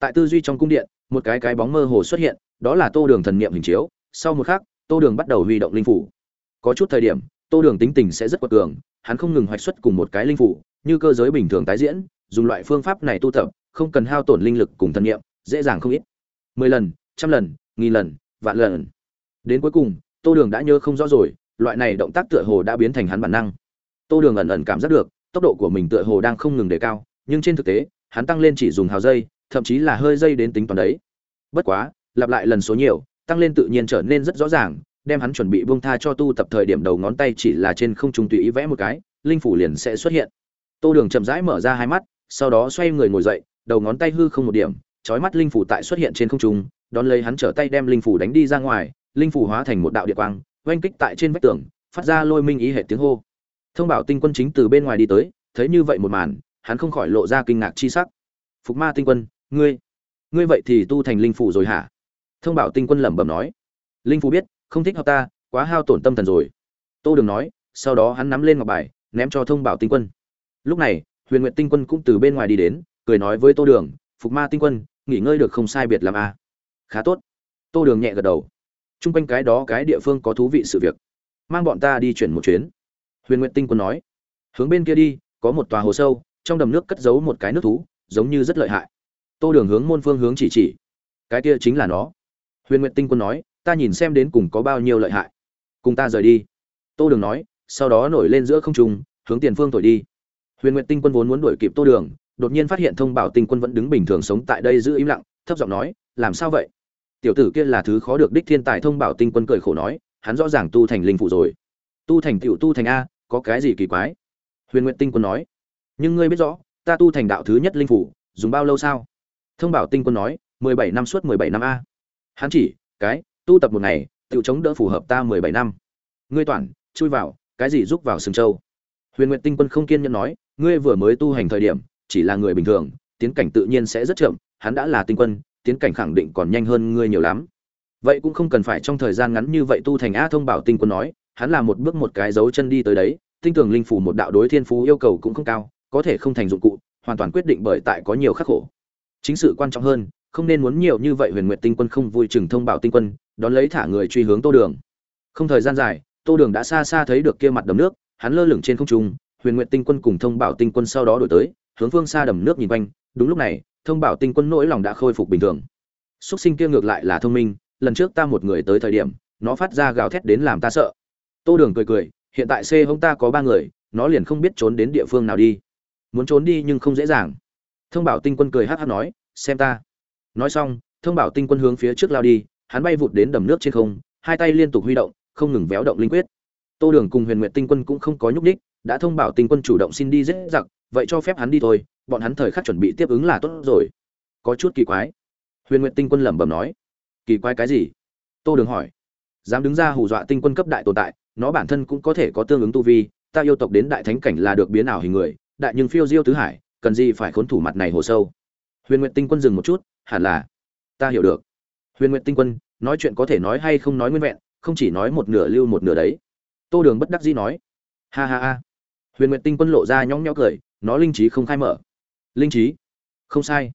tại tư duy trong cung điện, một cái cái bóng mơ hồ xuất hiện, đó là tô đường thần niệm hình chiếu. Sau một khắc, tô đường bắt đầu huy động linh phủ. Có chút thời điểm, tô đường tính tình sẽ rất quật cường, hắn không ngừng hoạch xuất cùng một cái linh phủ, như cơ giới bình thường tái diễn, dùng loại phương pháp này tu tập, không cần hao tổn linh lực cùng thần niệm, dễ dàng không ít. Mười lần, trăm lần, nghìn lần, vạn lần. Đến cuối cùng, tô đường đã nhớ không rõ rồi, loại này động tác tựa hồ đã biến thành hắn bản năng. Tô đường ẩn ẩn cảm giác được, tốc độ của mình tựa hồ đang không ngừng đề cao, nhưng trên thực tế, hắn tăng lên chỉ dùng hào dây thậm chí là hơi dây đến tính toán đấy. Bất quá, lặp lại lần số nhiều, tăng lên tự nhiên trở nên rất rõ ràng, đem hắn chuẩn bị buông tha cho tu tập thời điểm đầu ngón tay chỉ là trên không trung tùy ý vẽ một cái, linh phủ liền sẽ xuất hiện. Tô đường chậm rãi mở ra hai mắt, sau đó xoay người ngồi dậy, đầu ngón tay hư không một điểm, chói mắt linh phủ tại xuất hiện trên không trung, đón lấy hắn trở tay đem linh phủ đánh đi ra ngoài, linh phủ hóa thành một đạo địa quang, oanh kích tại trên vách tường, phát ra lôi minh ý hệ tiếng hô. Thông bảo tinh quân chính từ bên ngoài đi tới, thấy như vậy một màn, hắn không khỏi lộ ra kinh ngạc chi sắc. Phục ma tinh quân ngươi ngươi vậy thì tu thành linh phủ rồi hả? Thông bảo tinh quân lẩm bẩm nói. Linh phủ biết, không thích hợp ta, quá hao tổn tâm thần rồi. Tô đường nói, sau đó hắn nắm lên ngọc bài, ném cho thông bảo tinh quân. Lúc này, huyền nguyện tinh quân cũng từ bên ngoài đi đến, cười nói với tô đường, phục ma tinh quân, nghỉ ngơi được không sai biệt làm a à. khá tốt. Tô đường nhẹ gật đầu. T r u n g quanh cái đó cái địa phương có thú vị sự việc. Mang bọn ta đi chuyển một chuyến. Huyền nguyện tinh quân nói. Hướng bên kia đi, có một tòa hồ sâu, trong đầm nước cất giấu một cái nước thú, giống như rất lợi hại tô đường hướng môn phương hướng chỉ chỉ. Cái kia chính là nó. Huyền nguyện tinh quân nói, ta nhìn xem đến cùng có bao nhiêu lợi hại. Cùng ta rời đi. Tô đường nói, sau đó nổi lên giữa không trung, hướng tiền phương thổi đi. Huyền nguyện tinh quân vốn muốn đuổi kịp tô đường, đột nhiên phát hiện thông bảo tinh quân vẫn đứng bình thường sống tại đây giữ im lặng, thấp giọng nói, làm sao vậy? Tiểu tử kia là thứ khó được đích thiên tài thông bảo tinh quân cười khổ nói, hắn rõ ràng tu thành linh phụ rồi. Tu thành tiểu tu thành a, có cái gì kỳ quái? Huyền nguyện tinh quân nói, nhưng ngươi biết rõ, ta tu thành đạo thứ nhất linh phủ dùng bao lâu sao? Thông bảo tinh quân nói, mười bảy năm suốt mười bảy năm a. Hắn chỉ, cái, tu tập một ngày tự chống đỡ phù hợp ta mười bảy năm. Ngươi toàn, chui vào, cái gì giúp vào sừng châu? Huyền nguyện tinh quân không kiên nhẫn nói, ngươi vừa mới tu hành thời điểm, chỉ là người bình thường, tiến cảnh tự nhiên sẽ rất chậm, hắn đã là tinh quân, tiến cảnh khẳng định còn nhanh hơn ngươi nhiều lắm. Vậy cũng không cần phải trong thời gian ngắn như vậy tu thành a thông bảo tinh quân nói, hắn là một bước một cái dấu chân đi tới đấy, tinh tường linh phủ một đạo đối thiên phú yêu cầu cũng không cao, có thể không thành dụng cụ, hoàn toàn quyết định bởi tại có nhiều khắc khổ chính sự quan trọng hơn, không nên muốn nhiều như vậy huyền nguyện tinh quân không vui chừng thông bảo tinh quân, đón lấy thả người truy hướng tô đường. Không thời gian dài, tô đường đã xa xa thấy được kia mặt đầm nước, hắn lơ lửng trên không trung, huyền nguyện tinh quân cùng thông bảo tinh quân sau đó đổi tới, hướng phương xa đầm nước nhìn quanh, đúng lúc này, thông bảo tinh quân nỗi lòng đã khôi phục bình thường. Xuất sinh kia ngược lại là thông minh, lần trước ta một người tới thời điểm, nó phát ra gào thét đến làm ta sợ. Tô đường cười cười, hiện tại c hông ta có ba người, nó liền không biết trốn đến địa phương nào đi. Muốn trốn đi nhưng không dễ dàng thông bảo tinh quân cười hát hát nói, xem ta. Nói xong, thông bảo tinh quân hướng phía trước lao đi, hắn bay vụt đến đầm nước trên không, hai tay liên tục huy động, không ngừng véo động linh quyết. Tô đường cùng huyền nguyện tinh quân cũng không có nhúc ních đã thông bảo tinh quân chủ động xin đi dễ giặc, vậy cho phép hắn đi thôi, bọn hắn thời khắc chuẩn bị tiếp ứng là tốt rồi. Có chút kỳ quái. Huyền nguyện tinh quân lẩm bẩm nói, kỳ quái cái gì? Tô đường hỏi, dám đứng ra hù dọa tinh quân cấp đại tồn tại, nó bản thân cũng có thể có tương ứng tu vi, ta yêu tộc đến đại thánh cảnh là được biến ảo hình người, đại nhưng phiêu diêu tứ hải cần gì phải khốn thủ mặt này hồ sâu. Huyền nguyện tinh quân dừng một chút, hẳn là, ta hiểu được. Huyền nguyện tinh quân, nói chuyện có thể nói hay không nói nguyên vẹn, không chỉ nói một nửa lưu một nửa đấy. Tô đường bất đắc dĩ nói. Ha ha ha. Huyền nguyện tinh quân lộ ra nhóng nhó cười, nó linh trí không khai mở. Linh trí? Không sai.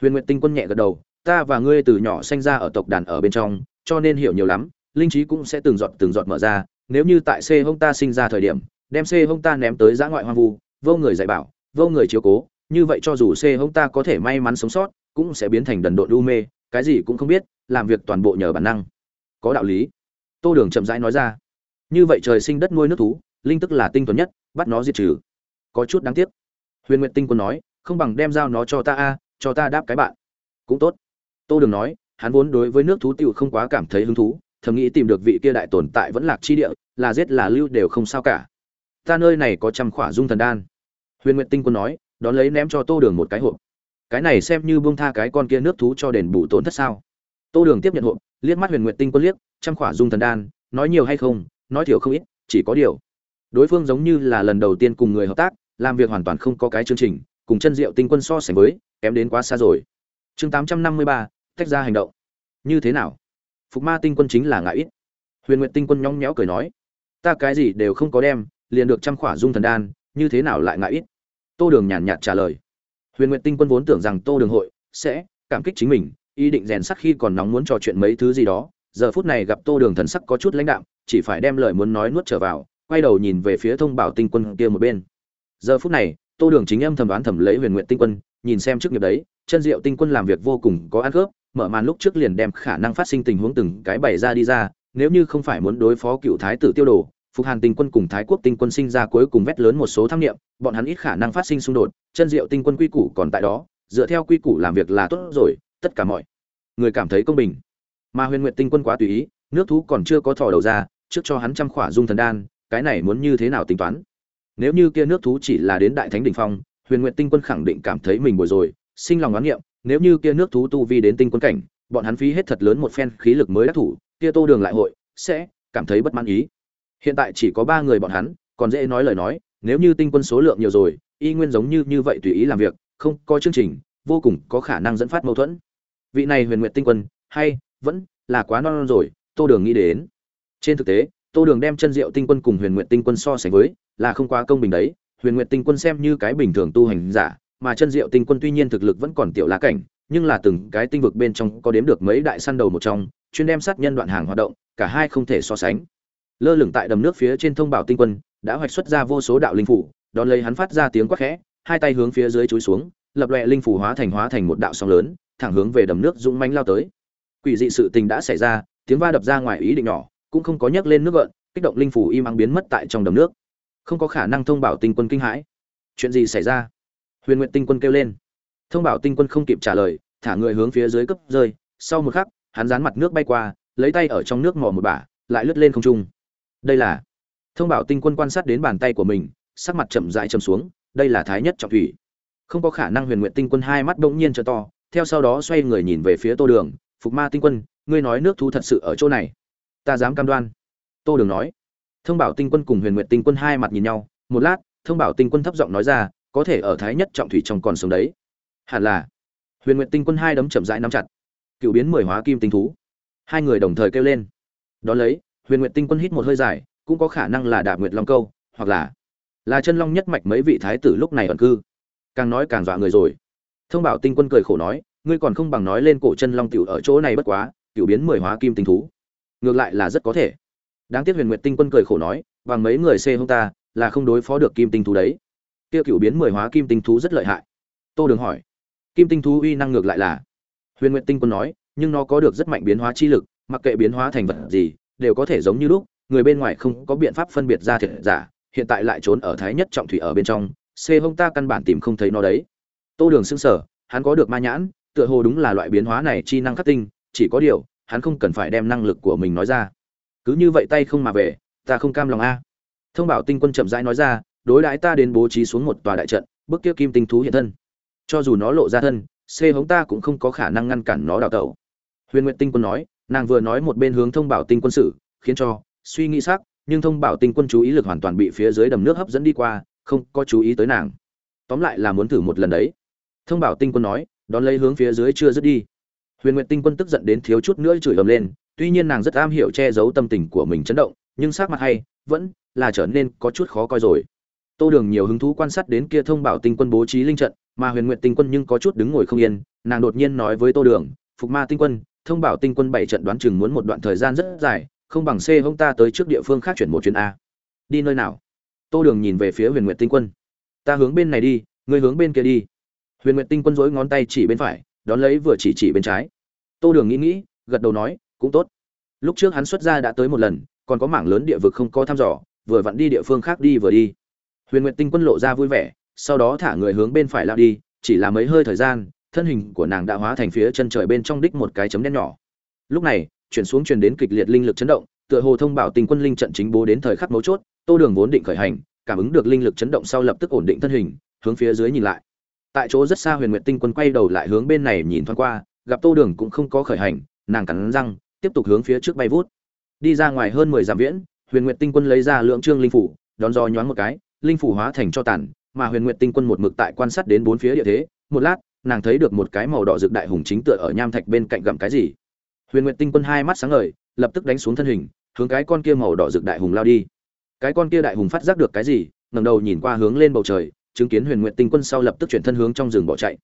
Huyền nguyện tinh quân nhẹ gật đầu, ta và ngươi từ nhỏ sinh ra ở tộc đàn ở bên trong, cho nên hiểu nhiều lắm, linh trí cũng sẽ từng giọt từng giọt mở ra, nếu như tại c hông ta sinh ra thời điểm, đem c hông ta ném tới giã ngoại hoang vu, vô người dạy bảo vô người chiếu cố, như vậy cho dù c hông ta có thể may mắn sống sót, cũng sẽ biến thành đần độn u mê, cái gì cũng không biết, làm việc toàn bộ nhờ bản năng. Có đạo lý. Tô đường chậm rãi nói ra. Như vậy trời sinh đất nuôi nước thú, linh tức là tinh tuấn nhất, bắt nó diệt trừ. Có chút đáng tiếc. Huyền nguyện tinh quân nói, không bằng đem giao nó cho ta a, cho ta đáp cái bạn. Cũng tốt. Tô đường nói, hắn vốn đối với nước thú tiêu không quá cảm thấy hứng thú, thầm nghĩ tìm được vị kia đại tồn tại vẫn lạc chi địa, là giết là lưu đều không sao cả. Ta nơi này có trăm khỏa dung thần đan huyền nguyện tinh quân nói, đón lấy ném cho tô đường một cái hộp. Cái này xem như buông tha cái con kia nước thú cho đền bù tổn thất sao? Tô đường tiếp nhận hộp, liếc mắt huyền nguyện tinh quân liếc, trăm khỏa dung thần đan, nói nhiều hay không, nói thiểu không ít, chỉ có điều. Đối phương giống như là lần đầu tiên cùng người hợp tác, làm việc hoàn toàn không có cái chương trình, cùng chân diệu tinh quân so sánh với, kém đến quá xa rồi. Chương tám trăm năm mươi ba, tách ra hành động. Như thế nào? Phục ma tinh quân chính là ngại ít. Huyền nguyện tinh quân nhóng nhẽo cười nói, ta cái gì đều không có đem, liền được trăm khỏa dung thần đan, như thế nào lại ngại ít? Tô đường nhàn nhạt trả lời. Huyền nguyện tinh quân vốn tưởng rằng tô đường hội sẽ cảm kích chính mình, ý định rèn sắc khi còn nóng muốn trò chuyện mấy thứ gì đó. Giờ phút này gặp tô đường thần sắc có chút lãnh đạm, chỉ phải đem lời muốn nói nuốt trở vào, quay đầu nhìn về phía thông bảo tinh quân kia một bên. Giờ phút này, tô đường chính âm thầm đoán thầm lấy huyền nguyện tinh quân, nhìn xem trước nghiệp đấy, chân diệu tinh quân làm việc vô cùng có ăn khớp, mở màn lúc trước liền đem khả năng phát sinh tình huống từng cái bày ra đi ra, nếu như không phải muốn đối phó cựu thái tử tiêu đồ phục hàn tinh quân cùng thái quốc tinh quân sinh ra cuối cùng vét lớn một số tham niệm, bọn hắn ít khả năng phát sinh xung đột chân diệu tinh quân quy củ còn tại đó dựa theo quy củ làm việc là tốt rồi tất cả mọi người cảm thấy công bình. Mà huyền nguyệt tinh quân quá tùy ý nước thú còn chưa có thò đầu ra trước cho hắn trăm khỏa dung thần đan cái này muốn như thế nào tính toán? Nếu như kia nước thú chỉ là đến đại thánh đỉnh phong huyền nguyệt tinh quân khẳng định cảm thấy mình bồi rồi sinh lòng oán niệm nếu như kia nước thú tu vi đến tinh quân cảnh bọn hắn phí hết thật lớn một phen khí lực mới đắc thủ kia tô đường lại hội sẽ cảm thấy bất mãn ý hiện tại chỉ có ba người bọn hắn còn dễ nói lời nói nếu như tinh quân số lượng nhiều rồi y nguyên giống như như vậy tùy ý làm việc không có chương trình vô cùng có khả năng dẫn phát mâu thuẫn. Vị này huyền nguyện tinh quân hay vẫn là quá non, non rồi tô đường nghĩ đến. Trên thực tế tô đường đem chân diệu tinh quân cùng huyền nguyện tinh quân so sánh với là không quá công bình đấy. Huyền nguyện tinh quân xem như cái bình thường tu hành giả mà chân diệu tinh quân tuy nhiên thực lực vẫn còn tiểu lá cảnh nhưng là từng cái tinh vực bên trong có đếm được mấy đại săn đầu một trong chuyên đem sát nhân đoạn hàng hoạt động cả hai không thể so sánh lơ lửng tại đầm nước phía trên thông bảo tinh quân, đã hoạch xuất ra vô số đạo linh phủ, đón lấy hắn phát ra tiếng quắc khẽ, hai tay hướng phía dưới chúi xuống, lập loè linh phủ hóa thành hóa thành một đạo sóng lớn, thẳng hướng về đầm nước dũng mánh lao tới. Quỷ dị sự tình đã xảy ra, tiếng va đập ra ngoài ý định nhỏ, cũng không có nhấc lên nước gợn, kích động linh phủ im ắng biến mất tại trong đầm nước. Không có khả năng thông bảo tinh quân kinh hãi. Chuyện gì xảy ra? Huyền nguyện tinh quân kêu lên. Thông bảo tinh quân không kịp trả lời, thả người hướng phía dưới cấp rơi. Sau một khắc, hắn dán mặt nước bay qua, lấy tay ở trong nước mò một bả, lại lướt lên không trung đây là thông bảo tinh quân quan sát đến bàn tay của mình, sắc mặt chậm dại chầm xuống, đây là thái nhất trọng thủy. Không có khả năng huyền nguyện tinh quân hai mắt bỗng nhiên trở to, theo sau đó xoay người nhìn về phía tô đường, phục ma tinh quân, ngươi nói nước thú thật sự ở chỗ này? Ta dám cam đoan. Tô đường nói. Thông bảo tinh quân cùng huyền nguyện tinh quân hai mặt nhìn nhau, một lát, thông bảo tinh quân thấp giọng nói ra, có thể ở thái nhất trọng thủy trong còn sống đấy. Hẳn là. Huyền nguyện tinh quân hai đấm chậm rãi nắm chặt. Cựu biến mười hóa kim tinh thú. Hai người đồng thời kêu lên. Đón lấy huyền nguyện tinh quân hít một hơi dài, cũng có khả năng là đạp nguyệt long câu, hoặc là là chân long nhất mạch mấy vị thái tử lúc này ẩn cư. Càng nói càng dọa người rồi. Thông bảo tinh quân cười khổ nói, ngươi còn không bằng nói lên cổ chân long tiểu ở chỗ này bất quá, Tiểu biến mười hóa kim tinh thú. Ngược lại là rất có thể. Đáng tiếc huyền nguyệt tinh quân cười khổ nói, bằng mấy người xê hông ta, là không đối phó được kim tinh thú đấy. Kia cựu biến mười hóa kim tinh thú rất lợi hại. Tô đường hỏi, kim tinh thú uy năng ngược lại là? Huyền nguyệt tinh quân nói, nhưng nó có được rất mạnh biến hóa chi lực, mặc kệ biến hóa thành vật gì đều có thể giống như lúc, người bên ngoài không có biện pháp phân biệt ra thiệt giả, hiện tại lại trốn ở thái nhất trọng thủy ở bên trong xê hông ta căn bản tìm không thấy nó đấy. Tô đường xưng sở hắn có được ma nhãn, tựa hồ đúng là loại biến hóa này chi năng khắc tinh, chỉ có điều, hắn không cần phải đem năng lực của mình nói ra. Cứ như vậy tay không mà về, ta không cam lòng a. Thông bảo tinh quân chậm rãi nói ra, đối đãi ta đến bố trí xuống một tòa đại trận bức kia kim tinh thú hiện thân. Cho dù nó lộ ra thân xê hống ta cũng không có khả năng ngăn cản nó đào tẩu. Huyền nguyện tinh quân nói nàng vừa nói một bên hướng thông bảo tinh quân sự, khiến cho suy nghĩ sắc, nhưng thông bảo tinh quân chú ý lực hoàn toàn bị phía dưới đầm nước hấp dẫn đi qua, không có chú ý tới nàng. Tóm lại là muốn thử một lần đấy. Thông bảo tinh quân nói, đón lấy hướng phía dưới chưa dứt đi. Huyền nguyệt tinh quân tức giận đến thiếu chút nữa chửi ầm lên, tuy nhiên nàng rất am hiểu che giấu tâm tình của mình chấn động, nhưng sắc mặt hay, vẫn là trở nên có chút khó coi rồi. Tô đường nhiều hứng thú quan sát đến kia thông bảo tinh quân bố trí linh trận, mà huyền nguyệt tinh quân nhưng có chút đứng ngồi không yên, nàng đột nhiên nói với tô đường, phục ma tinh quân thông bảo tinh quân bảy trận đoán chừng muốn một đoạn thời gian rất dài, không bằng c hông ta tới trước địa phương khác chuyển một chuyến a. Đi nơi nào? Tô đường nhìn về phía huyền nguyệt tinh quân. Ta hướng bên này đi, ngươi hướng bên kia đi. Huyền nguyệt tinh quân dối ngón tay chỉ bên phải, đón lấy vừa chỉ chỉ bên trái. Tô đường nghĩ nghĩ, gật đầu nói, cũng tốt. Lúc trước hắn xuất ra đã tới một lần, còn có mảng lớn địa vực không có thăm dò, vừa vặn đi địa phương khác đi vừa đi. Huyền nguyệt tinh quân lộ ra vui vẻ, sau đó thả người hướng bên phải lao đi, chỉ là mấy hơi thời gian thân hình của nàng đã hóa thành phía chân trời bên trong đích một cái chấm đen nhỏ. Lúc này, chuyển xuống truyền đến kịch liệt linh lực chấn động, tựa hồ thông bảo tình quân linh trận chính bố đến thời khắc mấu chốt, tô đường vốn định khởi hành, cảm ứng được linh lực chấn động sau lập tức ổn định thân hình, hướng phía dưới nhìn lại. Tại chỗ rất xa huyền nguyệt tinh quân quay đầu lại hướng bên này nhìn thoáng qua, gặp tô đường cũng không có khởi hành, nàng cắn răng, tiếp tục hướng phía trước bay vút. Đi ra ngoài hơn mười dặm viễn, huyền nguyệt tinh quân lấy ra lượng trương linh phủ, đón do nhoáng một cái, linh phủ hóa thành cho tàn, mà huyền nguyệt tinh quân một mực tại quan sát đến bốn phía địa thế, một lát nàng thấy được một cái màu đỏ rực đại hùng chính tựa ở nham thạch bên cạnh gặm cái gì. Huyền nguyệt tinh quân hai mắt sáng ngời, lập tức đánh xuống thân hình, hướng cái con kia màu đỏ rực đại hùng lao đi. Cái con kia đại hùng phát giác được cái gì, ngẩng đầu nhìn qua hướng lên bầu trời, chứng kiến huyền nguyệt tinh quân sau lập tức chuyển thân hướng trong rừng bỏ chạy.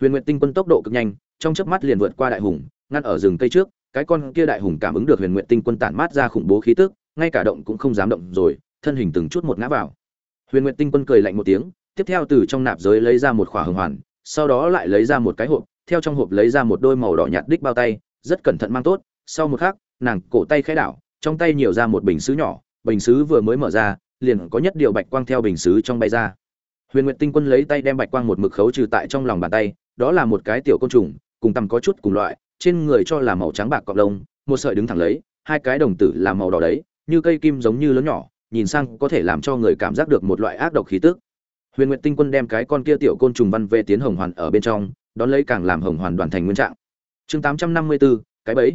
Huyền nguyệt tinh quân tốc độ cực nhanh, trong chớp mắt liền vượt qua đại hùng, ngăn ở rừng cây trước, cái con kia đại hùng cảm ứng được huyền nguyện tinh quân tản mát ra khủng bố khí tức, ngay cả động cũng không dám động rồi, thân hình từng chút một ngã vào. Huyền nguyện tinh quân cười lạnh một tiếng, tiếp theo từ trong nạp giới lấy ra một khỏa hồng hoàn sau đó lại lấy ra một cái hộp, theo trong hộp lấy ra một đôi màu đỏ nhạt đích bao tay, rất cẩn thận mang tốt, sau một khắc, nàng cổ tay khẽ đảo, trong tay nhiều ra một bình sứ nhỏ, bình sứ vừa mới mở ra, liền có nhất điều bạch quang theo bình sứ trong bay ra. Huyền nguyệt tinh quân lấy tay đem bạch quang một mực khấu trừ tại trong lòng bàn tay, đó là một cái tiểu côn trùng, cùng tầm có chút cùng loại, trên người cho là màu trắng bạc cọp lông, một sợi đứng thẳng lấy, hai cái đồng tử là màu đỏ đấy, như cây kim giống như lớn nhỏ, nhìn sang có thể làm cho người cảm giác được một loại ác độc khí tức huyền nguyệt tinh quân đem cái con kia tiểu côn trùng văn về tiến hồng hoàn ở bên trong, đón lấy càng làm hồng hoàn đoàn thành nguyên trạng. Chương tám trăm năm mươi bốn cái bẫy.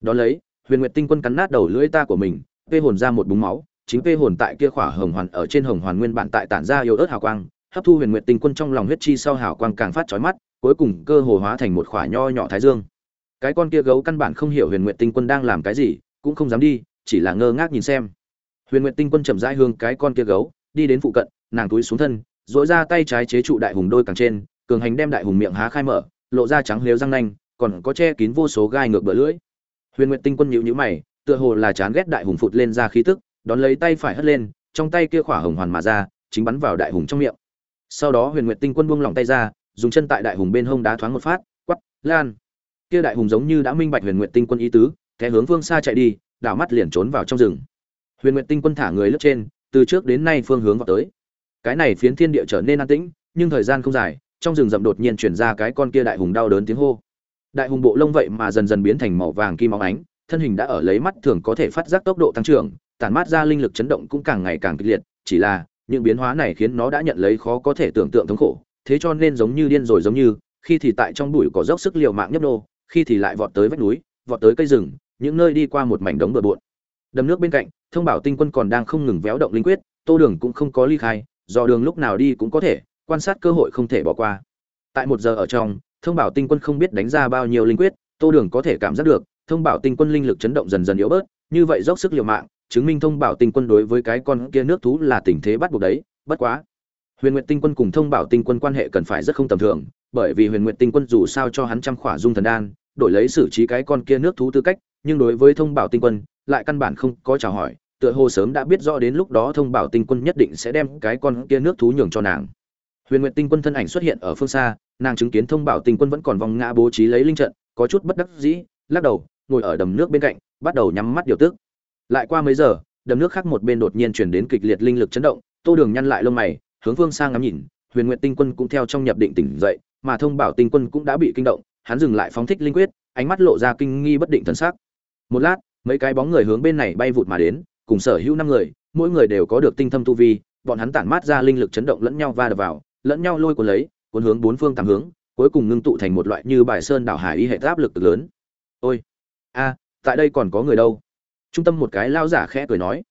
Đón lấy, huyền nguyệt tinh quân cắn nát đầu lưỡi ta của mình, vê hồn ra một búng máu, chính vê hồn tại kia khỏa hồng hoàn ở trên hồng hoàn nguyên bản tại tản ra yếu ớt hào quang, hấp thu huyền nguyệt tinh quân trong lòng huyết chi sau hào quang càng phát chói mắt, cuối cùng cơ hồ hóa thành một khỏa nho nhỏ thái dương. Cái con kia gấu căn bản không hiểu huyền nguyệt tinh quân đang làm cái gì, cũng không dám đi, chỉ là ngơ ngác nhìn xem. Huyền nguyệt tinh quân chậm rãi hương cái con kia gấu, đi đến phụ cận, nàng túi xuống thân dỗi ra tay trái chế trụ đại hùng đôi càng trên, cường hành đem đại hùng miệng há khai mở, lộ ra trắng lếu răng nanh, còn có che kín vô số gai ngược bờ lưỡi. Huyền nguyệt tinh quân nhíu nhữ mày, tựa hồ là chán ghét đại hùng phụt lên ra khí tức, đón lấy tay phải hất lên, trong tay kia khỏa hồng hoàn mà ra, chính bắn vào đại hùng trong miệng. Sau đó huyền nguyệt tinh quân buông lỏng tay ra, dùng chân tại đại hùng bên hông đá thoáng một phát quắp lan. Kia đại hùng giống như đã minh bạch huyền nguyệt tinh quân ý tứ thế hướng phương xa chạy đi, đảo mắt liền trốn vào trong rừng. Huyền nguyệt tinh quân thả người lướt trên, từ trước đến nay phương hướng vào tới cái này phiến thiên địa trở nên an tĩnh, nhưng thời gian không dài, trong rừng rậm đột nhiên chuyển ra cái con kia đại hùng đau đớn tiếng hô. Đại hùng bộ lông vậy mà dần dần biến thành màu vàng kim óng ánh, thân hình đã ở lấy mắt thường có thể phát giác tốc độ tăng trưởng, tản mát ra linh lực chấn động cũng càng ngày càng kịch liệt, chỉ là, những biến hóa này khiến nó đã nhận lấy khó có thể tưởng tượng thống khổ, thế cho nên giống như điên rồi giống như, khi thì tại trong bụi có dốc sức liều mạng nhấp nô, khi thì lại vọt tới vách núi, vọt tới cây rừng, những nơi đi qua một mảnh đống bừa bộn. Đầm nước bên cạnh, thông bảo tinh quân còn đang không ngừng véo động linh quyết, tô đường cũng không có ly khai do đường lúc nào đi cũng có thể, quan sát cơ hội không thể bỏ qua. Tại một giờ ở trong, thông bảo tinh quân không biết đánh ra bao nhiêu linh quyết, tô đường có thể cảm giác được, thông bảo tinh quân linh lực chấn động dần dần yếu bớt, như vậy dốc sức liều mạng, chứng minh thông bảo tinh quân đối với cái con kia nước thú là tình thế bắt buộc đấy, bất quá. Huyền nguyệt tinh quân cùng thông bảo tinh quân quan hệ cần phải rất không tầm thường, bởi vì huyền nguyệt tinh quân dù sao cho hắn trăm khỏa dung thần đan, đổi lấy xử trí cái con kia nước thú tư cách, nhưng đối với thông bảo tinh quân, lại căn bản không có chào hỏi tựa hồ sớm đã biết rõ đến lúc đó thông bảo tinh quân nhất định sẽ đem cái con kia nước thú nhường cho nàng. Huyền nguyệt tinh quân thân ảnh xuất hiện ở phương xa, nàng chứng kiến thông bảo tinh quân vẫn còn vòng ngã bố trí lấy linh trận, có chút bất đắc dĩ, lắc đầu, ngồi ở đầm nước bên cạnh, bắt đầu nhắm mắt điều tức. Lại qua mấy giờ, đầm nước khác một bên đột nhiên chuyển đến kịch liệt linh lực chấn động, tô đường nhăn lại lông mày, hướng phương sang ngắm nhìn, huyền nguyện tinh quân cũng theo trong nhập định tỉnh dậy, mà thông bảo tinh quân cũng đã bị kinh động, hắn dừng lại phóng thích linh quyết, ánh mắt lộ ra kinh nghi bất định thân xác một lát, mấy cái bóng người hướng bên này bay vụt mà đến cùng sở hữu năm người, mỗi người đều có được tinh thâm tu vi, bọn hắn tản mát ra linh lực chấn động lẫn nhau va đập vào, lẫn nhau lôi cuốn lấy, cuốn hướng bốn phương tám hướng, cuối cùng ngưng tụ thành một loại như bài sơn đảo hải y hệ áp lực cực lớn. Ôi, a, tại đây còn có người đâu? Trung tâm một cái lao giả khẽ cười nói.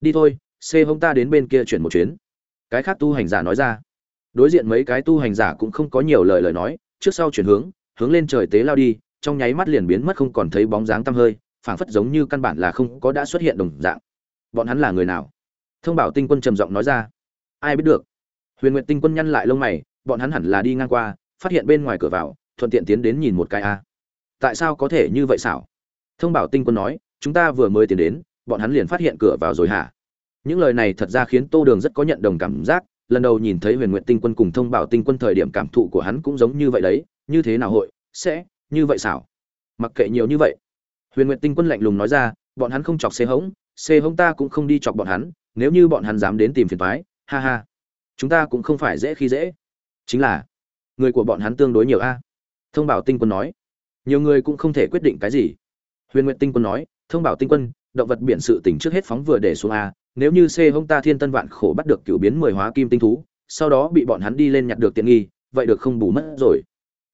Đi thôi, xê hông ta đến bên kia chuyển một chuyến. Cái khác tu hành giả nói ra. Đối diện mấy cái tu hành giả cũng không có nhiều lời lời nói, trước sau chuyển hướng hướng lên trời tế lao đi, trong nháy mắt liền biến mất không còn thấy bóng dáng tăm hơi, phảng phất giống như căn bản là không có đã xuất hiện đồng dạng bọn hắn là người nào? Thông bảo tinh quân trầm giọng nói ra. Ai biết được? Huyền nguyện tinh quân nhăn lại lông mày, bọn hắn hẳn là đi ngang qua, phát hiện bên ngoài cửa vào, thuận tiện tiến đến nhìn một cái a. Tại sao có thể như vậy xảo? Thông bảo tinh quân nói, chúng ta vừa mới tiến đến, bọn hắn liền phát hiện cửa vào rồi hả? Những lời này thật ra khiến tô đường rất có nhận đồng cảm giác, lần đầu nhìn thấy huyền nguyện tinh quân cùng thông bảo tinh quân thời điểm cảm thụ của hắn cũng giống như vậy đấy, như thế nào hội, sẽ như vậy xảo? Mặc kệ nhiều như vậy. Huyền nguyện tinh quân lạnh lùng nói ra, bọn hắn không chọc xê hống c hông ta cũng không đi chọc bọn hắn, nếu như bọn hắn dám đến tìm phiền thoái ha ha. Chúng ta cũng không phải dễ khi dễ. Chính là, người của bọn hắn tương đối nhiều a. Thông bảo tinh quân nói. Nhiều người cũng không thể quyết định cái gì. Huyền nguyện tinh quân nói. Thông bảo tinh quân, động vật biển sự tỉnh trước hết phóng vừa để xuống a. Nếu như c hông ta thiên tân vạn khổ bắt được cựu biến mười hóa kim tinh thú, sau đó bị bọn hắn đi lên nhặt được tiện nghi, vậy được không bù mất rồi.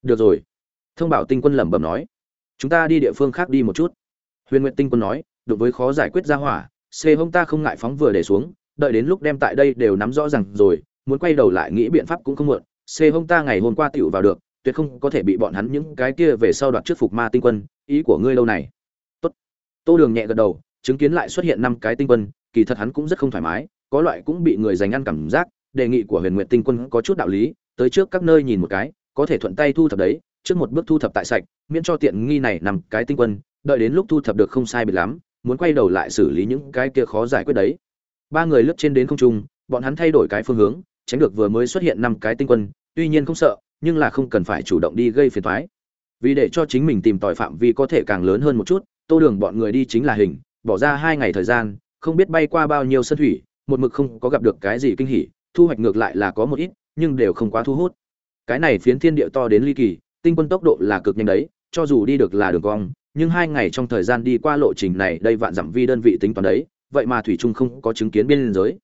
Được rồi. Thông bảo tinh quân lẩm bẩm nói. Chúng ta đi địa phương khác đi một chút. Huyền nguyện tinh quân nói đối với khó giải quyết ra hỏa, c hông ta không ngại phóng vừa để xuống, đợi đến lúc đem tại đây đều nắm rõ ràng rồi, muốn quay đầu lại nghĩ biện pháp cũng không muộn, c hông ta ngày hôm qua tiểu vào được, tuyệt không có thể bị bọn hắn những cái kia về sau đoạt trước phục ma tinh quân, ý của ngươi lâu này. Tốt. Tô đường nhẹ gật đầu, chứng kiến lại xuất hiện năm cái tinh quân, kỳ thật hắn cũng rất không thoải mái, có loại cũng bị người giành ăn cảm giác, đề nghị của huyền Nguyệt tinh quân có chút đạo lý, tới trước các nơi nhìn một cái, có thể thuận tay thu thập đấy, trước một bước thu thập tại sạch, miễn cho tiện nghi này nằm cái tinh quân, đợi đến lúc thu thập được không sai biệt lắm muốn quay đầu lại xử lý những cái kia khó giải quyết đấy. Ba người lướt trên đến không trung, bọn hắn thay đổi cái phương hướng, tránh được vừa mới xuất hiện năm cái tinh quân, tuy nhiên không sợ, nhưng là không cần phải chủ động đi gây phiền toái. Vì để cho chính mình tìm tòi phạm vi có thể càng lớn hơn một chút, tô đường bọn người đi chính là hình, bỏ ra hai ngày thời gian, không biết bay qua bao nhiêu sân thủy, một mực không có gặp được cái gì kinh hỉ, thu hoạch ngược lại là có một ít, nhưng đều không quá thu hút. Cái này phiến thiên địa to đến ly kỳ, tinh quân tốc độ là cực nhanh đấy, cho dù đi được là đường cong nhưng hai ngày trong thời gian đi qua lộ trình này đây vạn dặm vi đơn vị tính toán đấy, vậy mà thủy trung không có chứng kiến biên giới.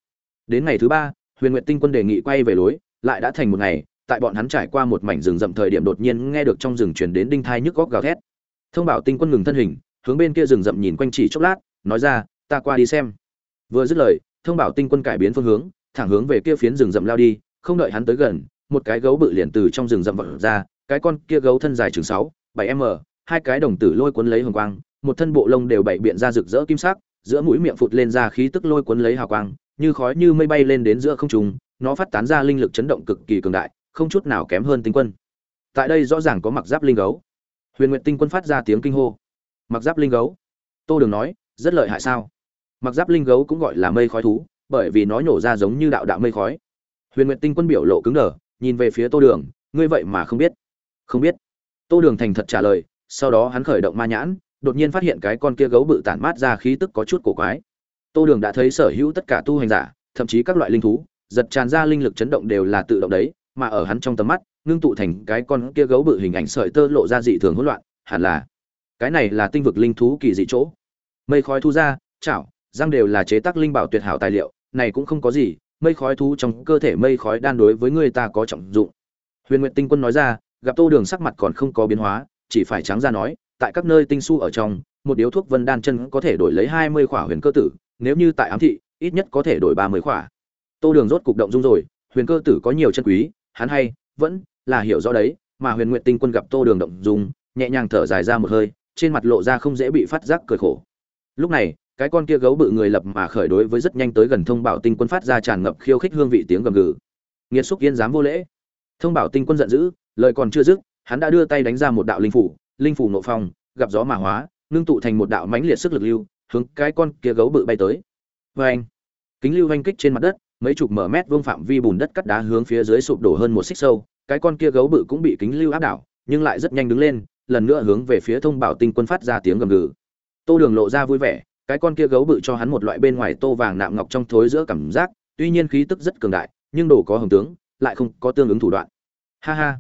Đến ngày thứ ba, huyền nguyện tinh quân đề nghị quay về lối, lại đã thành một ngày, tại bọn hắn trải qua một mảnh rừng rậm thời điểm đột nhiên nghe được trong rừng truyền đến đinh thai nhức góc gào thét. Thông bảo tinh quân ngừng thân hình, hướng bên kia rừng rậm nhìn quanh chỉ chốc lát, nói ra, ta qua đi xem. Vừa dứt lời, thông bảo tinh quân cải biến phương hướng, thẳng hướng về kia phiến rừng rậm lao đi, không đợi hắn tới gần, một cái gấu bự liền từ trong rừng rậm vật ra, cái con kia gấu thân dài chừng sáu, bảy m hai cái đồng tử lôi cuốn lấy hồng quang, một thân bộ lông đều bảy biện ra rực rỡ kim sắc, giữa mũi miệng phụt lên ra khí tức lôi cuốn lấy hào quang, như khói như mây bay lên đến giữa không trung, nó phát tán ra linh lực chấn động cực kỳ cường đại, không chút nào kém hơn tinh quân. Tại đây rõ ràng có mặc giáp linh gấu. Huyền nguyện tinh quân phát ra tiếng kinh hô. Mặc giáp linh gấu? Tô đường nói, rất lợi hại sao? Mặc giáp linh gấu cũng gọi là mây khói thú, bởi vì nó nhổ ra giống như đạo đạo mây khói. Huyền nguyện tinh quân biểu lộ cứng đờ, nhìn về phía tô đường, ngươi vậy mà không biết. Không biết. Tô đường thành thật trả lời sau đó hắn khởi động ma nhãn, đột nhiên phát hiện cái con kia gấu bự tản mát ra khí tức có chút cổ quái. Tô đường đã thấy sở hữu tất cả tu hành giả, thậm chí các loại linh thú, giật tràn ra linh lực chấn động đều là tự động đấy, mà ở hắn trong tầm mắt, ngưng tụ thành cái con kia gấu bự hình ảnh sợi tơ lộ ra dị thường hỗn loạn, hẳn là cái này là tinh vực linh thú kỳ dị chỗ. Mây khói thu ra, chảo, răng đều là chế tác linh bảo tuyệt hảo tài liệu, này cũng không có gì, mây khói thú trong cơ thể mây khói đan đối với người ta có trọng dụng. Huyền nguyện tinh quân nói ra, gặp tô đường sắc mặt còn không có biến hóa chỉ phải trắng ra nói, tại các nơi tinh su ở trong, một điếu thuốc vân đan chân có thể đổi lấy hai mươi khỏa huyền cơ tử, nếu như tại ám thị, ít nhất có thể đổi ba mươi khỏa. Tô đường rốt cục động dung rồi, huyền cơ tử có nhiều chân quý, hắn hay, vẫn là hiểu rõ đấy, mà huyền nguyện tinh quân gặp tô đường động dung, nhẹ nhàng thở dài ra một hơi, trên mặt lộ ra không dễ bị phát giác cười khổ. Lúc này, cái con kia gấu bự người lập mà khởi đối với rất nhanh tới gần thông bảo tinh quân phát ra tràn ngập khiêu khích hương vị tiếng gầm gừ. Nghiệt xúc yên dám vô lễ. Thông bảo tinh quân giận dữ, lời còn chưa dứt hắn đã đưa tay đánh ra một đạo linh phủ linh phủ nộ phong, gặp gió mà hóa, ngưng tụ thành một đạo mãnh liệt sức lực lưu, hướng cái con kia gấu bự bay tới. Oeng! kính lưu oanh kích trên mặt đất, mấy chục mở mét vuông phạm vi bùn đất cắt đá hướng phía dưới sụp đổ hơn một xích sâu, cái con kia gấu bự cũng bị kính lưu áp đảo, nhưng lại rất nhanh đứng lên, lần nữa hướng về phía thông bảo tinh quân phát ra tiếng gầm gừ. Tô đường lộ ra vui vẻ, cái con kia gấu bự cho hắn một loại bên ngoài tô vàng nạm ngọc trong thối giữa cảm giác, tuy nhiên khí tức rất cường đại, nhưng đồ có hồng tướng, lại không có tương ứng thủ đoạn. Ha ha.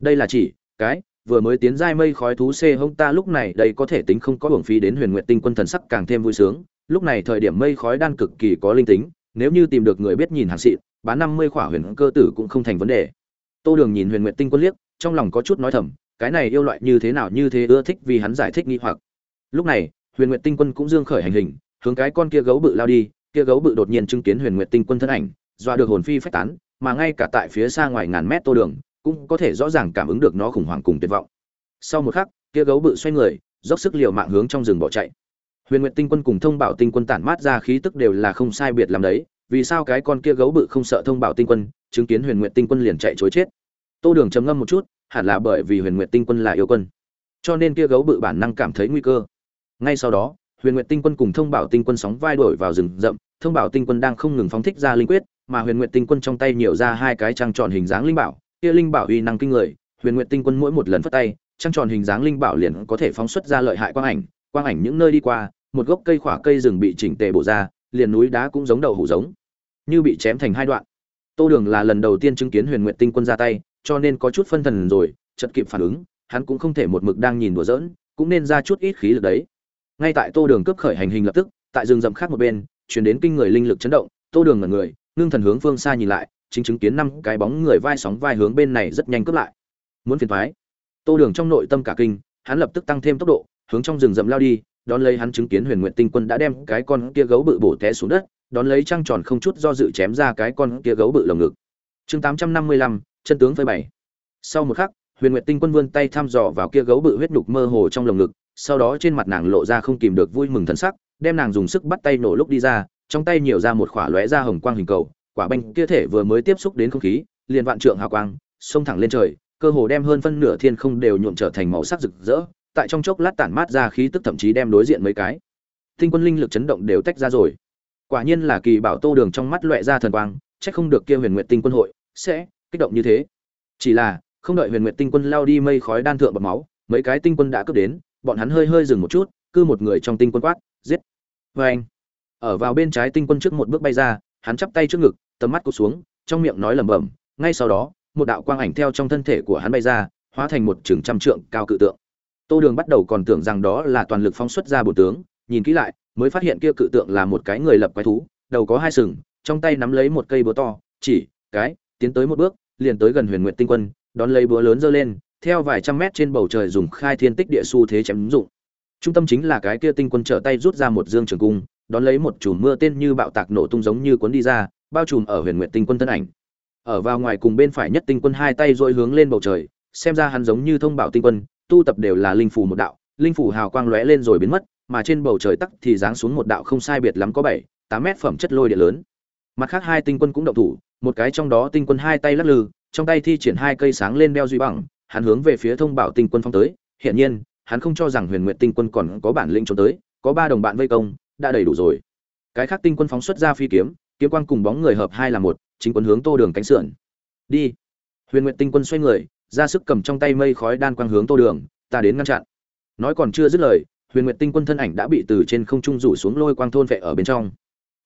Đây là chỉ cái, vừa mới tiến giai mây khói thú c hông ta lúc này đây có thể tính không có hưởng phí đến huyền nguyện tinh quân thần sắc càng thêm vui sướng. Lúc này thời điểm mây khói đan cực kỳ có linh tính, nếu như tìm được người biết nhìn hàng xịn, bán năm mươi khỏa huyền cơ tử cũng không thành vấn đề. Tô đường nhìn huyền nguyện tinh quân liếc, trong lòng có chút nói thầm, cái này yêu loại như thế nào như thế ưa thích vì hắn giải thích nghi hoặc. Lúc này, huyền nguyện tinh quân cũng dương khởi hành hình, hướng cái con kia gấu bự lao đi, kia gấu bự đột nhiên chứng kiến huyền nguyện tinh quân thân ảnh, dọa được hồn phi phách tán, mà ngay cả tại phía xa ngoài ngàn mét tô đường cũng có thể rõ ràng cảm ứng được nó khủng hoảng cùng tuyệt vọng. Sau một khắc, kia gấu bự xoay người, dốc sức liều mạng hướng trong rừng bỏ chạy. Huyền nguyện tinh quân cùng thông bảo tinh quân tản mát ra khí tức đều là không sai biệt làm đấy, vì sao cái con kia gấu bự không sợ thông bảo tinh quân, chứng kiến huyền nguyện tinh quân liền chạy chối chết? Tô đường trầm ngâm một chút, hẳn là bởi vì huyền nguyện tinh quân là yêu quân, cho nên kia gấu bự bản năng cảm thấy nguy cơ. Ngay sau đó, huyền nguyện tinh quân cùng thông bảo tinh quân sóng vai đổi vào rừng rậm, thông bảo tinh quân đang không ngừng phóng thích ra linh quyết, mà huyền nguyện tinh quân trong tay nhiều ra hai cái trăng tròn hình dáng linh bảo kia linh bảo uy năng kinh người, huyền nguyện tinh quân mỗi một lần phất tay, trăng tròn hình dáng linh bảo liền có thể phóng xuất ra lợi hại quang ảnh. Quang ảnh những nơi đi qua, một gốc cây khỏa cây rừng bị chỉnh tề bổ ra, liền núi đá cũng giống đầu hủ giống, như bị chém thành hai đoạn. Tô đường là lần đầu tiên chứng kiến huyền nguyện tinh quân ra tay, cho nên có chút phân thần rồi chật kịp phản ứng, hắn cũng không thể một mực đang nhìn đùa giỡn, cũng nên ra chút ít khí lực đấy. Ngay tại tô đường cướp khởi hành hình lập tức, tại rừng rậm khác một bên chuyển đến kinh người linh lực chấn động, tô đường ngẩn người, ngưng thần hướng phương xa nhìn lại chính chứng kiến năm cái bóng người vai sóng vai hướng bên này rất nhanh cướp lại. Muốn phiền thoái tô đường trong nội tâm cả kinh, hắn lập tức tăng thêm tốc độ, hướng trong rừng rậm lao đi, đón lấy hắn chứng kiến huyền nguyện tinh quân đã đem cái con kia gấu bự bổ té xuống đất, đón lấy trăng tròn không chút do dự chém ra cái con kia gấu bự lồng ngực. Chương tám trăm năm mươi lăm, chân tướng phơi bày. Sau một khắc, huyền nguyện tinh quân vươn tay thăm dò vào kia gấu bự huyết nhục mơ hồ trong lồng ngực, sau đó trên mặt nàng lộ ra không kìm được vui mừng thần sắc, đem nàng dùng sức bắt tay nổ lúc đi ra, trong tay nhiều ra một khỏa lóe ra hồng quang hình cầu quả banh kia thể vừa mới tiếp xúc đến không khí, liền vạn trượng hào quang, xông thẳng lên trời, cơ hồ đem hơn phân nửa thiên không đều nhuộm trở thành màu sắc rực rỡ, tại trong chốc lát tản mát ra khí tức thậm chí đem đối diện mấy cái. Tinh quân linh lực chấn động đều tách ra rồi. Quả nhiên là kỳ bảo tô đường trong mắt loẹ ra thần quang, chắc không được kia huyền nguyện tinh quân hội sẽ kích động như thế. Chỉ là, không đợi huyền nguyện tinh quân lao đi mây khói đan thượng bọc máu, mấy cái tinh quân đã cướp đến, bọn hắn hơi hơi dừng một chút cư một người trong tinh quân quát, giết. Vê anh ở vào bên trái tinh quân trước một bước bay ra hắn chắp tay trước ngực, tầm mắt cụt xuống, trong miệng nói lẩm bẩm, ngay sau đó, một đạo quang ảnh theo trong thân thể của hắn bay ra, hóa thành một chừng trăm trượng cao cự tượng. Tô đường bắt đầu còn tưởng rằng đó là toàn lực phóng xuất ra bổ tướng, nhìn kỹ lại, mới phát hiện kia cự tượng là một cái người lập quái thú, đầu có hai sừng, trong tay nắm lấy một cây búa to, chỉ, cái, tiến tới một bước, liền tới gần huyền nguyện tinh quân, đón lấy búa lớn giơ lên, theo vài trăm mét trên bầu trời dùng khai thiên tích địa su thế chém dụng. Trung tâm chính là cái kia tinh quân trở tay rút ra một dương trường cung đón lấy một chùm mưa tên như bạo tạc nổ tung giống như cuốn đi ra, bao trùm ở huyền nguyện tinh quân thân ảnh. Ở vào ngoài cùng bên phải nhất tinh quân hai tay rỗi hướng lên bầu trời, xem ra hắn giống như thông bảo tinh quân, tu tập đều là linh phù một đạo, linh phù hào quang lóe lên rồi biến mất, mà trên bầu trời tắc thì giáng xuống một đạo không sai biệt lắm có bảy, tám mét phẩm chất lôi địa lớn. Mặt khác hai tinh quân cũng động thủ, một cái trong đó tinh quân hai tay lắc lư, trong tay thi triển hai cây sáng lên đeo duy bằng, hắn hướng về phía thông bảo tinh quân phong tới. Hiển nhiên, hắn không cho rằng huyền nguyện tinh quân còn có bản lĩnh trốn tới, có ba đồng bạn vây công đã đầy đủ rồi. Cái khác tinh quân phóng xuất ra phi kiếm kiếm quang cùng bóng người hợp hai là một, chính quân hướng tô đường cánh sườn. Đi. Huyền nguyện tinh quân xoay người, ra sức cầm trong tay mây khói đan quang hướng tô đường, ta đến ngăn chặn. Nói còn chưa dứt lời, huyền nguyệt tinh quân thân ảnh đã bị từ trên không trung rủ xuống lôi quang thôn vệ ở bên trong.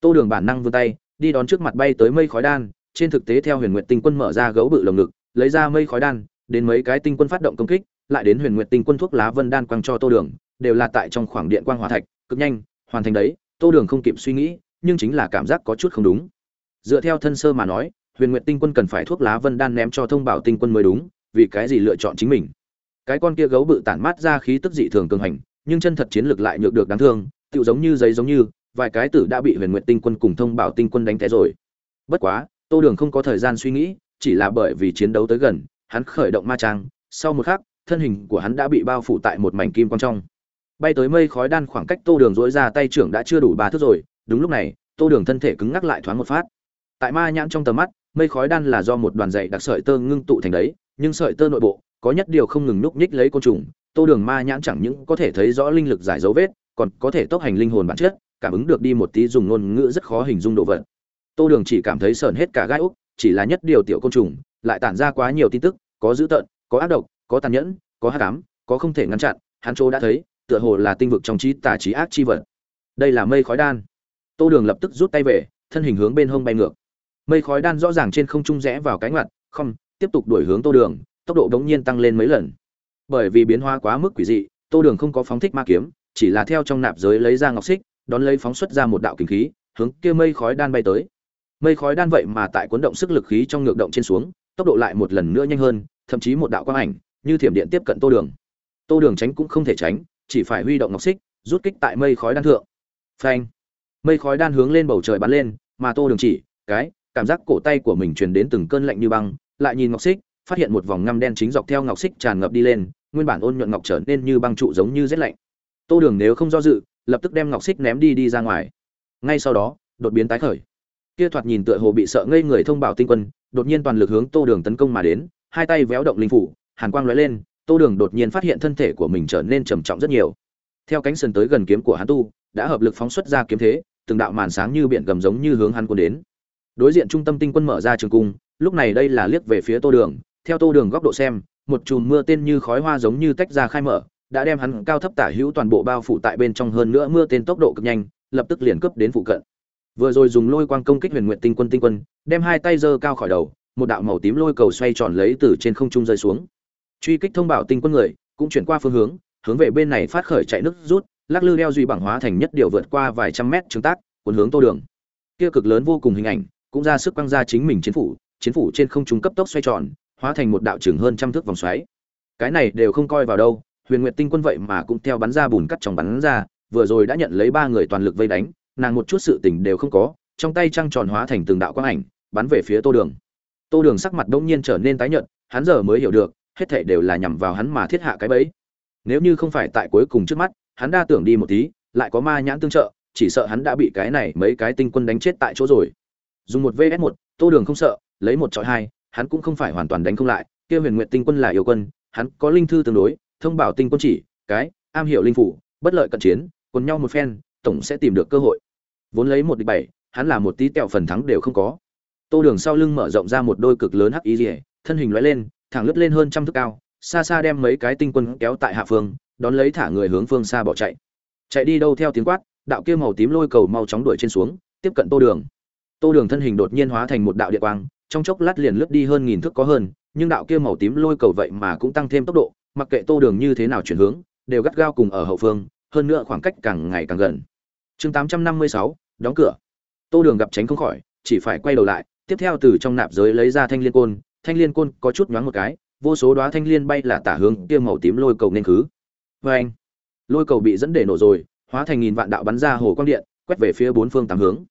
Tô đường bản năng vươn tay, đi đón trước mặt bay tới mây khói đan, trên thực tế theo huyền nguyệt tinh quân mở ra gấu bự lồng ngực, lấy ra mây khói đan, đến mấy cái tinh quân phát động công kích, lại đến huyền nguyệt tinh quân thuốc lá vân đan quang cho tô đường, đều là tại trong khoảng điện quang hỏa thạch, cực nhanh hoàn thành đấy, tô đường không kịp suy nghĩ, nhưng chính là cảm giác có chút không đúng. Dựa theo thân sơ mà nói, huyền nguyệt tinh quân cần phải thuốc lá vân đan ném cho thông bảo tinh quân mới đúng, vì cái gì lựa chọn chính mình? Cái con kia gấu bự tản mát ra khí tức dị thường cường hành, nhưng chân thật chiến lược lại nhược được đáng thương, tựu giống như giấy giống như, vài cái tử đã bị huyền nguyện tinh quân cùng thông bảo tinh quân đánh té rồi. Bất quá, tô đường không có thời gian suy nghĩ, chỉ là bởi vì chiến đấu tới gần, hắn khởi động ma trang, sau một khắc, thân hình của hắn đã bị bao phủ tại một mảnh kim quang trong bay tới mây khói đan khoảng cách tô đường dỗi ra tay trưởng đã chưa đủ ba thước rồi, đúng lúc này, tô đường thân thể cứng ngắc lại thoáng một phát. Tại ma nhãn trong tầm mắt, mây khói đan là do một đoàn dày đặc sợi tơ ngưng tụ thành đấy, nhưng sợi tơ nội bộ, có nhất điều không ngừng núp nhích lấy côn trùng, tô đường ma nhãn chẳng những có thể thấy rõ linh lực giải dấu vết, còn có thể tốc hành linh hồn bản chất, cảm ứng được đi một tí dùng ngôn ngữ rất khó hình dung độ vật tô đường chỉ cảm thấy sờn hết cả gai úc, chỉ là nhất điều tiểu côn trùng, lại tản ra quá nhiều tin tức, có dữ tợn, có ác độc, có tàn nhẫn, có hát cám có không thể ngăn chặn, hắn chỗ đã thấy tựa hồ là tinh vực trong trí tà trí ác chi vật. Đây là mây khói đan. Tô đường lập tức rút tay về, thân hình hướng bên hông bay ngược. Mây khói đan rõ ràng trên không trung rẽ vào cánh ngoặt, không, tiếp tục đuổi hướng tô đường, tốc độ đống nhiên tăng lên mấy lần. Bởi vì biến hóa quá mức quỷ dị, tô đường không có phóng thích ma kiếm, chỉ là theo trong nạp giới lấy ra ngọc xích, đón lấy phóng xuất ra một đạo kinh khí, hướng kia mây khói đan bay tới. Mây khói đan vậy mà tại cuốn động sức lực khí trong ngược động trên xuống, tốc độ lại một lần nữa nhanh hơn, thậm chí một đạo quang ảnh, như thiểm điện tiếp cận tô đường. Tô đường tránh cũng không thể tránh chỉ phải huy động ngọc xích, rút kích tại mây khói đan thượng. Phanh. Mây khói đan hướng lên bầu trời bắn lên, mà tô đường chỉ, cái, cảm giác cổ tay của mình truyền đến từng cơn lạnh như băng, lại nhìn ngọc xích, phát hiện một vòng ngăm đen chính dọc theo ngọc xích tràn ngập đi lên, nguyên bản ôn nhuận ngọc trở nên như băng trụ giống như rét lạnh. Tô đường nếu không do dự, lập tức đem ngọc xích ném đi đi ra ngoài. Ngay sau đó, đột biến tái khởi. Kia thoạt nhìn tựa hồ bị sợ ngây người thông báo tinh quân, đột nhiên toàn lực hướng tô đường tấn công mà đến, hai tay véo động linh phủ, hàn quang lóe lên tô đường đột nhiên phát hiện thân thể của mình trở nên trầm trọng rất nhiều. Theo cánh sườn tới gần kiếm của hắn tu, đã hợp lực phóng xuất ra kiếm thế, từng đạo màn sáng như biển gầm giống như hướng hắn quân đến. Đối diện trung tâm tinh quân mở ra trường cung, lúc này đây là liếc về phía tô đường. Theo tô đường góc độ xem, một chùm mưa tên như khói hoa giống như tách ra khai mở, đã đem hắn cao thấp tả hữu toàn bộ bao phủ tại bên trong hơn nữa mưa tên tốc độ cực nhanh, lập tức liền cướp đến phụ cận. Vừa rồi dùng lôi quang công kích huyền nguyện tinh quân tinh quân, đem hai tay giơ cao khỏi đầu, một đạo màu tím lôi cầu xoay tròn lấy từ trên không trung rơi xuống truy kích thông báo tinh quân người, cũng chuyển qua phương hướng hướng về bên này phát khởi chạy nước rút, lắc lư đeo duy bằng hóa thành nhất điều vượt qua vài trăm mét trường tác, cuốn hướng tô đường. Kia cực lớn vô cùng hình ảnh, cũng ra sức quăng ra chính mình chiến phủ chiến phủ trên không trung cấp tốc xoay tròn, hóa thành một đạo trường hơn trăm thước vòng xoáy. Cái này đều không coi vào đâu, huyền nguyệt tinh quân vậy mà cũng theo bắn ra bùn cắt trong bắn ra, vừa rồi đã nhận lấy ba người toàn lực vây đánh, nàng một chút sự tình đều không có, trong tay trăng tròn hóa thành từng đạo quang ảnh, bắn về phía tô đường. Tô đường sắc mặt đông nhiên trở nên tái nhợt, hắn giờ mới hiểu được hết thảy đều là nhằm vào hắn mà thiết hạ cái bẫy. Nếu như không phải tại cuối cùng trước mắt hắn đa tưởng đi một tí lại có ma nhãn tương trợ chỉ sợ hắn đã bị cái này mấy cái tinh quân đánh chết tại chỗ rồi. Dùng một vs một tô đường không sợ lấy một trọi hai hắn cũng không phải hoàn toàn đánh không lại kia huyền nguyện tinh quân là yêu quân hắn có linh thư tương đối thông bảo tinh quân chỉ cái am hiểu linh phủ bất lợi cận chiến quần nhau một phen tổng sẽ tìm được cơ hội. Vốn lấy một địch bảy hắn là một tí tẹo phần thắng đều không có. Tô đường sau lưng mở rộng ra một đôi cực lớn hắc ý liễu, thân hình lóe lên thẳng lướt lên hơn trăm thước cao, xa xa đem mấy cái tinh quân kéo tại hạ phương, đón lấy thả người hướng phương xa bỏ chạy. Chạy đi đâu theo tiếng quát, đạo kia màu tím lôi cầu mau chóng đuổi trên xuống, tiếp cận tô đường. Tô đường thân hình đột nhiên hóa thành một đạo địa quang, trong chốc lát liền lướt đi hơn nghìn thước có hơn, nhưng đạo kia màu tím lôi cầu vậy mà cũng tăng thêm tốc độ, mặc kệ tô đường như thế nào chuyển hướng, đều gắt gao cùng ở hậu phương, hơn nữa khoảng cách càng ngày càng gần. Chương tám trăm năm mươi sáu, đóng cửa. Tô đường gặp tránh không khỏi, chỉ phải quay đầu lại, tiếp theo từ trong nạp giới lấy ra thanh liên côn thanh liên côn có chút nhoáng một cái, vô số đoá thanh liên bay là tả hướng kia màu tím lôi cầu nên khứ. Vê anh, lôi cầu bị dẫn để nổ rồi, hóa thành nghìn vạn đạo bắn ra hồ quang điện, quét về phía bốn phương tám hướng.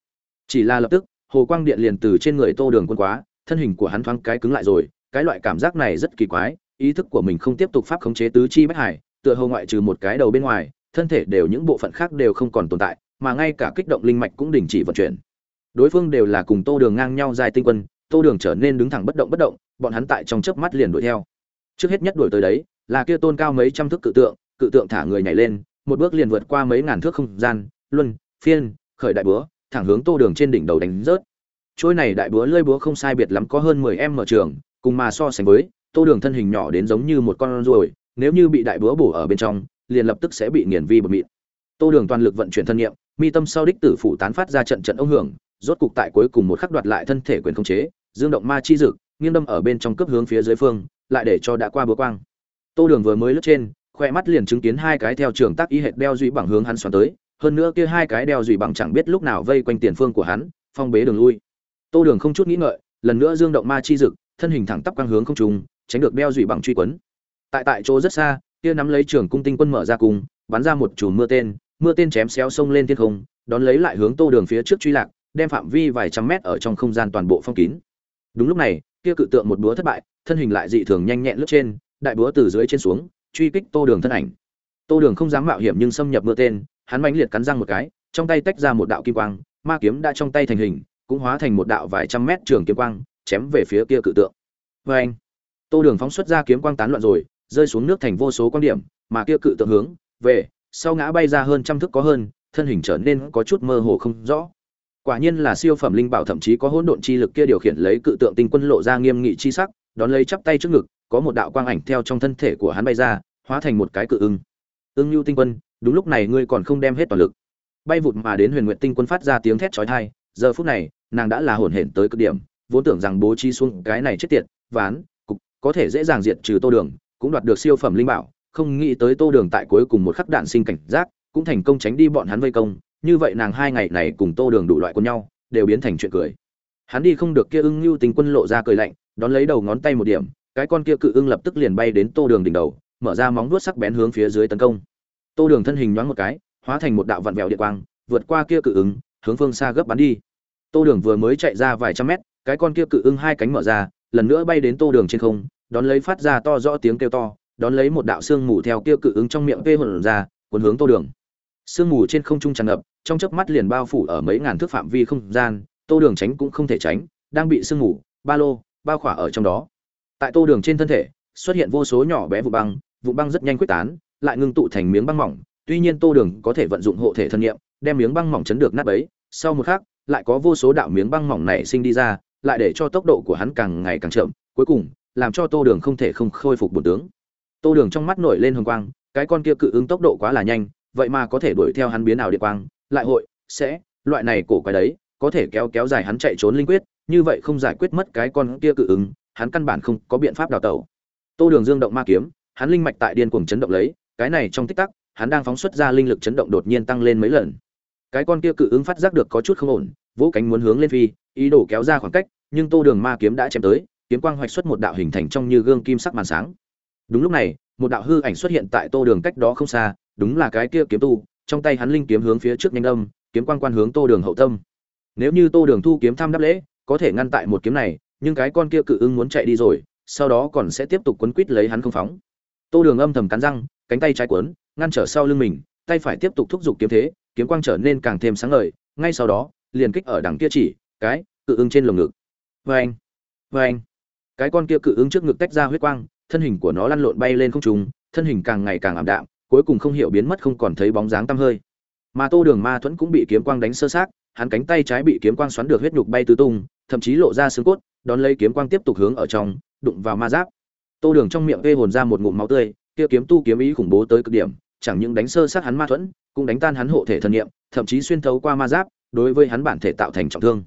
Chỉ là lập tức, hồ quang điện liền từ trên người tô đường quân quá, thân hình của hắn thoáng cái cứng lại rồi, cái loại cảm giác này rất kỳ quái, ý thức của mình không tiếp tục pháp khống chế tứ chi bách hải, tựa hồ ngoại trừ một cái đầu bên ngoài, thân thể đều những bộ phận khác đều không còn tồn tại, mà ngay cả kích động linh mạch cũng đình chỉ vận chuyển. Đối phương đều là cùng tô đường ngang nhau dài tinh quân tô đường trở nên đứng thẳng bất động bất động, bọn hắn tại trong chớp mắt liền đuổi theo. Trước hết nhất đuổi tới đấy, là kia tôn cao mấy trăm thước cự tượng cự tượng thả người nhảy lên, một bước liền vượt qua mấy ngàn thước không gian, luân, phiên, khởi đại búa, thẳng hướng tô đường trên đỉnh đầu đánh rớt. Trôi này đại búa lơi búa không sai biệt lắm có hơn mười em mở trường, cùng mà so sánh với, tô đường thân hình nhỏ đến giống như một con ruồi, nếu như bị đại búa bổ ở bên trong, liền lập tức sẽ bị nghiền vi bột mịn. Tô đường toàn lực vận chuyển thân nhiệm, mi tâm sau đích tử phủ tán phát ra trận trận ông hưởng, rốt cục tại cuối cùng một khắc đoạt lại thân thể quyền khống chế dương động ma chi dực, nghiêng đâm ở bên trong cấp hướng phía dưới phương, lại để cho đã qua búa quang. Tô đường vừa mới lướt trên, khoe mắt liền chứng kiến hai cái theo trường tác ý hệt đeo duy bằng hướng hắn xoắn tới, hơn nữa kia hai cái đeo duy bằng chẳng biết lúc nào vây quanh tiền phương của hắn, phong bế đường lui. Tô đường không chút nghĩ ngợi, lần nữa dương động ma chi dực, thân hình thẳng tắp quang hướng không trùng tránh được đeo duy bằng truy quấn. Tại tại chỗ rất xa, kia nắm lấy trường cung tinh quân mở ra cung bắn ra một chùm mưa tên mưa tên chém xéo sông lên thiên không, đón lấy lại hướng tô đường phía trước truy lạc, đem phạm vi vài trăm mét ở trong không gian toàn bộ phong kín đúng lúc này, kia cự tượng một búa thất bại, thân hình lại dị thường nhanh nhẹn lướt trên, đại búa từ dưới trên xuống, truy kích tô đường thân ảnh. Tô đường không dám mạo hiểm nhưng xâm nhập mưa tên, hắn mãnh liệt cắn răng một cái, trong tay tách ra một đạo kim quang, ma kiếm đã trong tay thành hình, cũng hóa thành một đạo vài trăm mét trường kiếm quang, chém về phía kia cự tượng. Vê anh, tô đường phóng xuất ra kiếm quang tán loạn rồi, rơi xuống nước thành vô số quan điểm, mà kia cự tượng hướng về, sau ngã bay ra hơn trăm thước có hơn, thân hình trở nên có chút mơ hồ không rõ quả nhiên là siêu phẩm linh bảo thậm chí có hỗn độn chi lực kia điều khiển lấy cự tượng tinh quân lộ ra nghiêm nghị chi sắc, đón lấy chắp tay trước ngực, có một đạo quang ảnh theo trong thân thể của hắn bay ra, hóa thành một cái cự ưng. Ưng lưu tinh quân, đúng lúc này ngươi còn không đem hết toàn lực. Bay vụt mà đến huyền nguyện tinh quân phát ra tiếng thét chói tai, giờ phút này, nàng đã là hồn hển tới cực điểm, vốn tưởng rằng bố trí xuống cái này chết tiệt, ván, cục, có thể dễ dàng diệt trừ tô đường, cũng đoạt được siêu phẩm linh bảo, không nghĩ tới tô đường tại cuối cùng một khắc đạn sinh cảnh giác, cũng thành công tránh đi bọn hắn vây công như vậy nàng hai ngày này cùng tô đường đủ loại quân nhau, đều biến thành chuyện cười. Hắn đi không được kia ưng lưu tình quân lộ ra cười lạnh, đón lấy đầu ngón tay một điểm, cái con kia cự ưng lập tức liền bay đến tô đường đỉnh đầu, mở ra móng vuốt sắc bén hướng phía dưới tấn công. Tô đường thân hình nhoáng một cái, hóa thành một đạo vặn vẹo điện quang, vượt qua kia cự ứng hướng phương xa gấp bắn đi. Tô đường vừa mới chạy ra vài trăm mét, cái con kia cự ưng hai cánh mở ra, lần nữa bay đến tô đường trên không, đón lấy phát ra to rõ tiếng kêu to, đón lấy một đạo xương mù theo kia cự ứng trong miệng vê hồn ra, cuốn hướng tô đường sương mù trên không trung tràn ngập, trong chớp mắt liền bao phủ ở mấy ngàn thước phạm vi không gian, tô đường tránh cũng không thể tránh, đang bị sương mù, ba lô bao khỏa ở trong đó. Tại tô đường trên thân thể, xuất hiện vô số nhỏ bé vụ băng vụ băng rất nhanh quyết tán, lại ngưng tụ thành miếng băng mỏng. Tuy nhiên tô đường có thể vận dụng hộ thể thân nhiệm đem miếng băng mỏng chấn được nát ấy sau một khắc, lại có vô số đạo miếng băng mỏng này sinh đi ra, lại để cho tốc độ của hắn càng ngày càng chậm. Cuối cùng, làm cho tô đường không thể không khôi phục bổn tướng. Tô đường trong mắt nổi lên hồng quang, cái con kia cự ứng tốc độ quá là nhanh vậy mà có thể đuổi theo hắn biến ảo địa quang, lại hội, sẽ, loại này cổ quái đấy, có thể kéo kéo dài hắn chạy trốn linh quyết, như vậy không giải quyết mất cái con kia cự ứng, hắn căn bản không có biện pháp đào tẩu. Tô đường dương động ma kiếm, hắn linh mạch tại điên cuồng chấn động lấy, cái này trong tích tắc, hắn đang phóng xuất ra linh lực chấn động đột nhiên tăng lên mấy lần. Cái con kia cự ứng phát giác được có chút không ổn, vỗ cánh muốn hướng lên phi, ý đồ kéo ra khoảng cách, nhưng tô đường ma kiếm đã chém tới, kiếm quang hoạch xuất một đạo hình thành trong như gương kim sắc màn sáng. Đúng lúc này, một đạo hư ảnh xuất hiện tại tô đường cách đó không xa đúng là cái kia kiếm tu, trong tay hắn linh kiếm hướng phía trước nhanh âm, kiếm quang quan hướng tô đường hậu tâm. Nếu như tô đường thu kiếm thăm đáp lễ, có thể ngăn tại một kiếm này, nhưng cái con kia cự ưng muốn chạy đi rồi, sau đó còn sẽ tiếp tục quấn quít lấy hắn không phóng. Tô đường âm thầm cắn răng, cánh tay trái quấn ngăn trở sau lưng mình, tay phải tiếp tục thúc giục kiếm thế, kiếm quang trở nên càng thêm sáng ngời, ngay sau đó, liền kích ở đằng kia chỉ, cái cự ưng trên lồng ngực. Vê anh vê anh cái con kia cự ưng trước ngực tách ra huyết quang, thân hình của nó lăn lộn bay lên không trung, thân hình càng ngày càng ảm đạm cuối cùng không hiểu biến mất không còn thấy bóng dáng tăm hơi. Mà tô đường ma thuẫn cũng bị kiếm quang đánh sơ sát hắn cánh tay trái bị kiếm quang xoắn được huyết nhục bay tứ tung, thậm chí lộ ra xương cốt, đón lấy kiếm quang tiếp tục hướng ở trong, đụng vào ma giáp. Tô đường trong miệng vê hồn ra một ngụm máu tươi, kia kiếm tu kiếm ý khủng bố tới cực điểm, chẳng những đánh sơ sát hắn ma thuẫn, cũng đánh tan hắn hộ thể thần niệm, thậm chí xuyên thấu qua ma giáp, đối với hắn bản thể tạo thành trọng thương.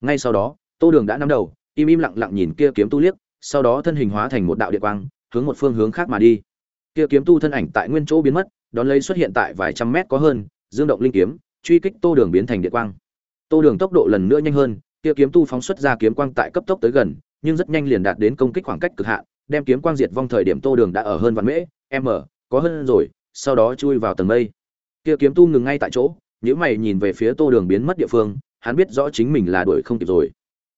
Ngay sau đó, tô đường đã nắm đầu, im im lặng lặng nhìn kia kiếm tu liếc, sau đó thân hình hóa thành một đạo điện quang, hướng một phương hướng khác mà đi kia kiếm tu thân ảnh tại nguyên chỗ biến mất, đón lấy xuất hiện tại vài trăm mét có hơn, dương động linh kiếm, truy kích tô đường biến thành điện quang. Tô đường tốc độ lần nữa nhanh hơn, kia kiếm tu phóng xuất ra kiếm quang tại cấp tốc tới gần, nhưng rất nhanh liền đạt đến công kích khoảng cách cực hạn, đem kiếm quang diệt vong thời điểm tô đường đã ở hơn vạn mễ, m, có hơn rồi, sau đó chui vào tầng mây. Kia kiếm tu ngừng ngay tại chỗ nếu mày nhìn về phía tô đường biến mất địa phương, hắn biết rõ chính mình là đuổi không kịp rồi.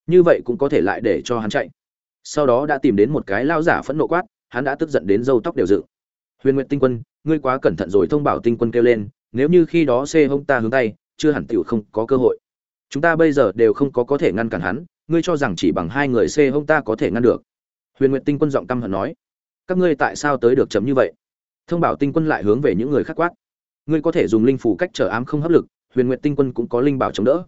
Như vậy cũng có thể lại để cho hắn chạy. Sau đó đã tìm đến một cái lao giả phẫn nộ quát, hắn đã tức giận đến râu tóc đều dựng huyền nguyện tinh quân, ngươi quá cẩn thận rồi thông bảo tinh quân kêu lên, nếu như khi đó xê hông ta hướng tay, chưa hẳn tiểu không có cơ hội. Chúng ta bây giờ đều không có có thể ngăn cản hắn, ngươi cho rằng chỉ bằng hai người xê hông ta có thể ngăn được. Huyền nguyện tinh quân giọng căm hận nói, các ngươi tại sao tới được chấm như vậy? Thông bảo tinh quân lại hướng về những người khác quát, ngươi có thể dùng linh phủ cách trở ám không hấp lực, huyền nguyện tinh quân cũng có linh bảo chống đỡ.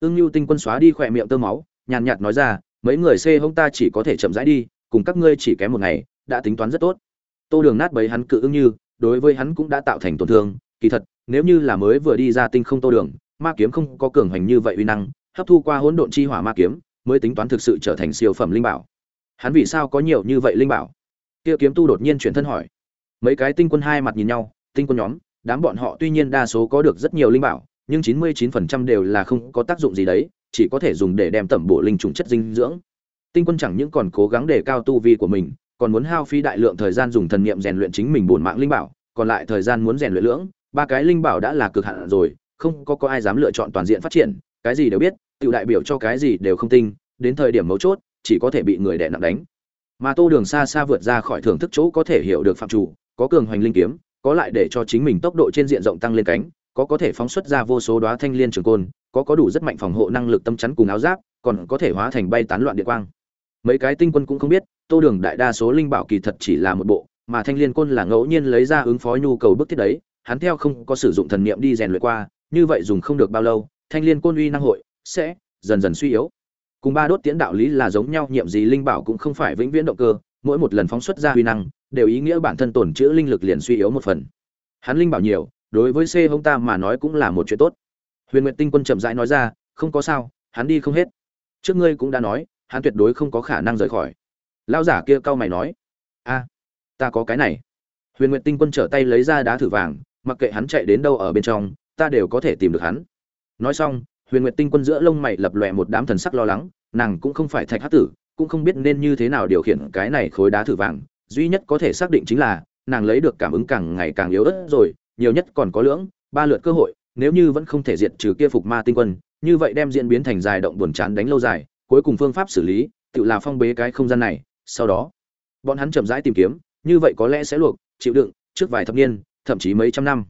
Ương lưu tinh quân xóa đi khỏe miệng tơ máu, nhàn nhạt nói ra, mấy người xê hông ta chỉ có thể chậm rãi đi, cùng các ngươi chỉ kém một ngày, đã tính toán rất tốt tô đường nát bấy hắn cự ứng như, đối với hắn cũng đã tạo thành tổn thương. Kỳ thật, nếu như là mới vừa đi ra tinh không tô đường, ma kiếm không có cường hành như vậy uy năng, hấp thu qua hỗn độn chi hỏa ma kiếm, mới tính toán thực sự trở thành siêu phẩm linh bảo. Hắn vì sao có nhiều như vậy linh bảo? Kia kiếm tu đột nhiên chuyển thân hỏi. Mấy cái tinh quân hai mặt nhìn nhau, tinh quân nhóm, đám bọn họ tuy nhiên đa số có được rất nhiều linh bảo, nhưng chín mươi chín phần trăm đều là không có tác dụng gì đấy, chỉ có thể dùng để đem tẩm bổ linh trùng chất dinh dưỡng. Tinh quân chẳng những còn cố gắng để cao tu vi của mình còn muốn hao phí đại lượng thời gian dùng thần niệm rèn luyện chính mình bổn mạng linh bảo, còn lại thời gian muốn rèn luyện lưỡng, ba cái linh bảo đã là cực hạn rồi, không có có ai dám lựa chọn toàn diện phát triển, cái gì đều biết tự đại biểu cho cái gì đều không tinh đến thời điểm mấu chốt, chỉ có thể bị người đè nặng đánh. Mà tô đường xa xa vượt ra khỏi thưởng thức chỗ có thể hiểu được phạm chủ, có cường hoành linh kiếm, có lại để cho chính mình tốc độ trên diện rộng tăng lên cánh, có có thể phóng xuất ra vô số đóa thanh liên trường côn, có có đủ rất mạnh phòng hộ năng lực tâm chắn cùng áo giáp, còn có thể hóa thành bay tán loạn địa quang. Mấy cái tinh quân cũng không biết tô đường đại đa số linh bảo kỳ thật chỉ là một bộ, mà thanh liên côn là ngẫu nhiên lấy ra ứng phó nhu cầu bức thiết đấy, hắn theo không có sử dụng thần niệm đi rèn luyện qua, như vậy dùng không được bao lâu, thanh liên côn uy năng hội sẽ dần dần suy yếu. Cùng ba đốt tiễn đạo lý là giống nhau, nhiệm gì linh bảo cũng không phải vĩnh viễn động cơ, mỗi một lần phóng xuất ra uy năng, đều ý nghĩa bản thân tổn chữa linh lực liền suy yếu một phần. Hắn linh bảo nhiều, đối với c hông ta mà nói cũng là một chuyện tốt. Huyền nguyệt tinh quân chậm rãi nói ra, không có sao, hắn đi không hết. Trước ngươi cũng đã nói, hắn tuyệt đối không có khả năng rời khỏi lao giả kia cau mày nói, a, ta có cái này. Huyền nguyệt tinh quân trở tay lấy ra đá thử vàng, mặc kệ hắn chạy đến đâu ở bên trong, ta đều có thể tìm được hắn. Nói xong, huyền nguyệt tinh quân giữa lông mày lập lòe một đám thần sắc lo lắng, nàng cũng không phải thạch hát tử, cũng không biết nên như thế nào điều khiển cái này khối đá thử vàng, duy nhất có thể xác định chính là, nàng lấy được cảm ứng càng ngày càng yếu ớt rồi, nhiều nhất còn có lưỡng, ba lượt cơ hội, nếu như vẫn không thể diệt trừ kia phục ma tinh quân, như vậy đem diễn biến thành dài động buồn chán đánh lâu dài, cuối cùng phương pháp xử lý, tự là phong bế cái không gian này sau đó, bọn hắn chậm rãi tìm kiếm, như vậy có lẽ sẽ luộc, chịu đựng trước vài thập niên, thậm chí mấy trăm năm.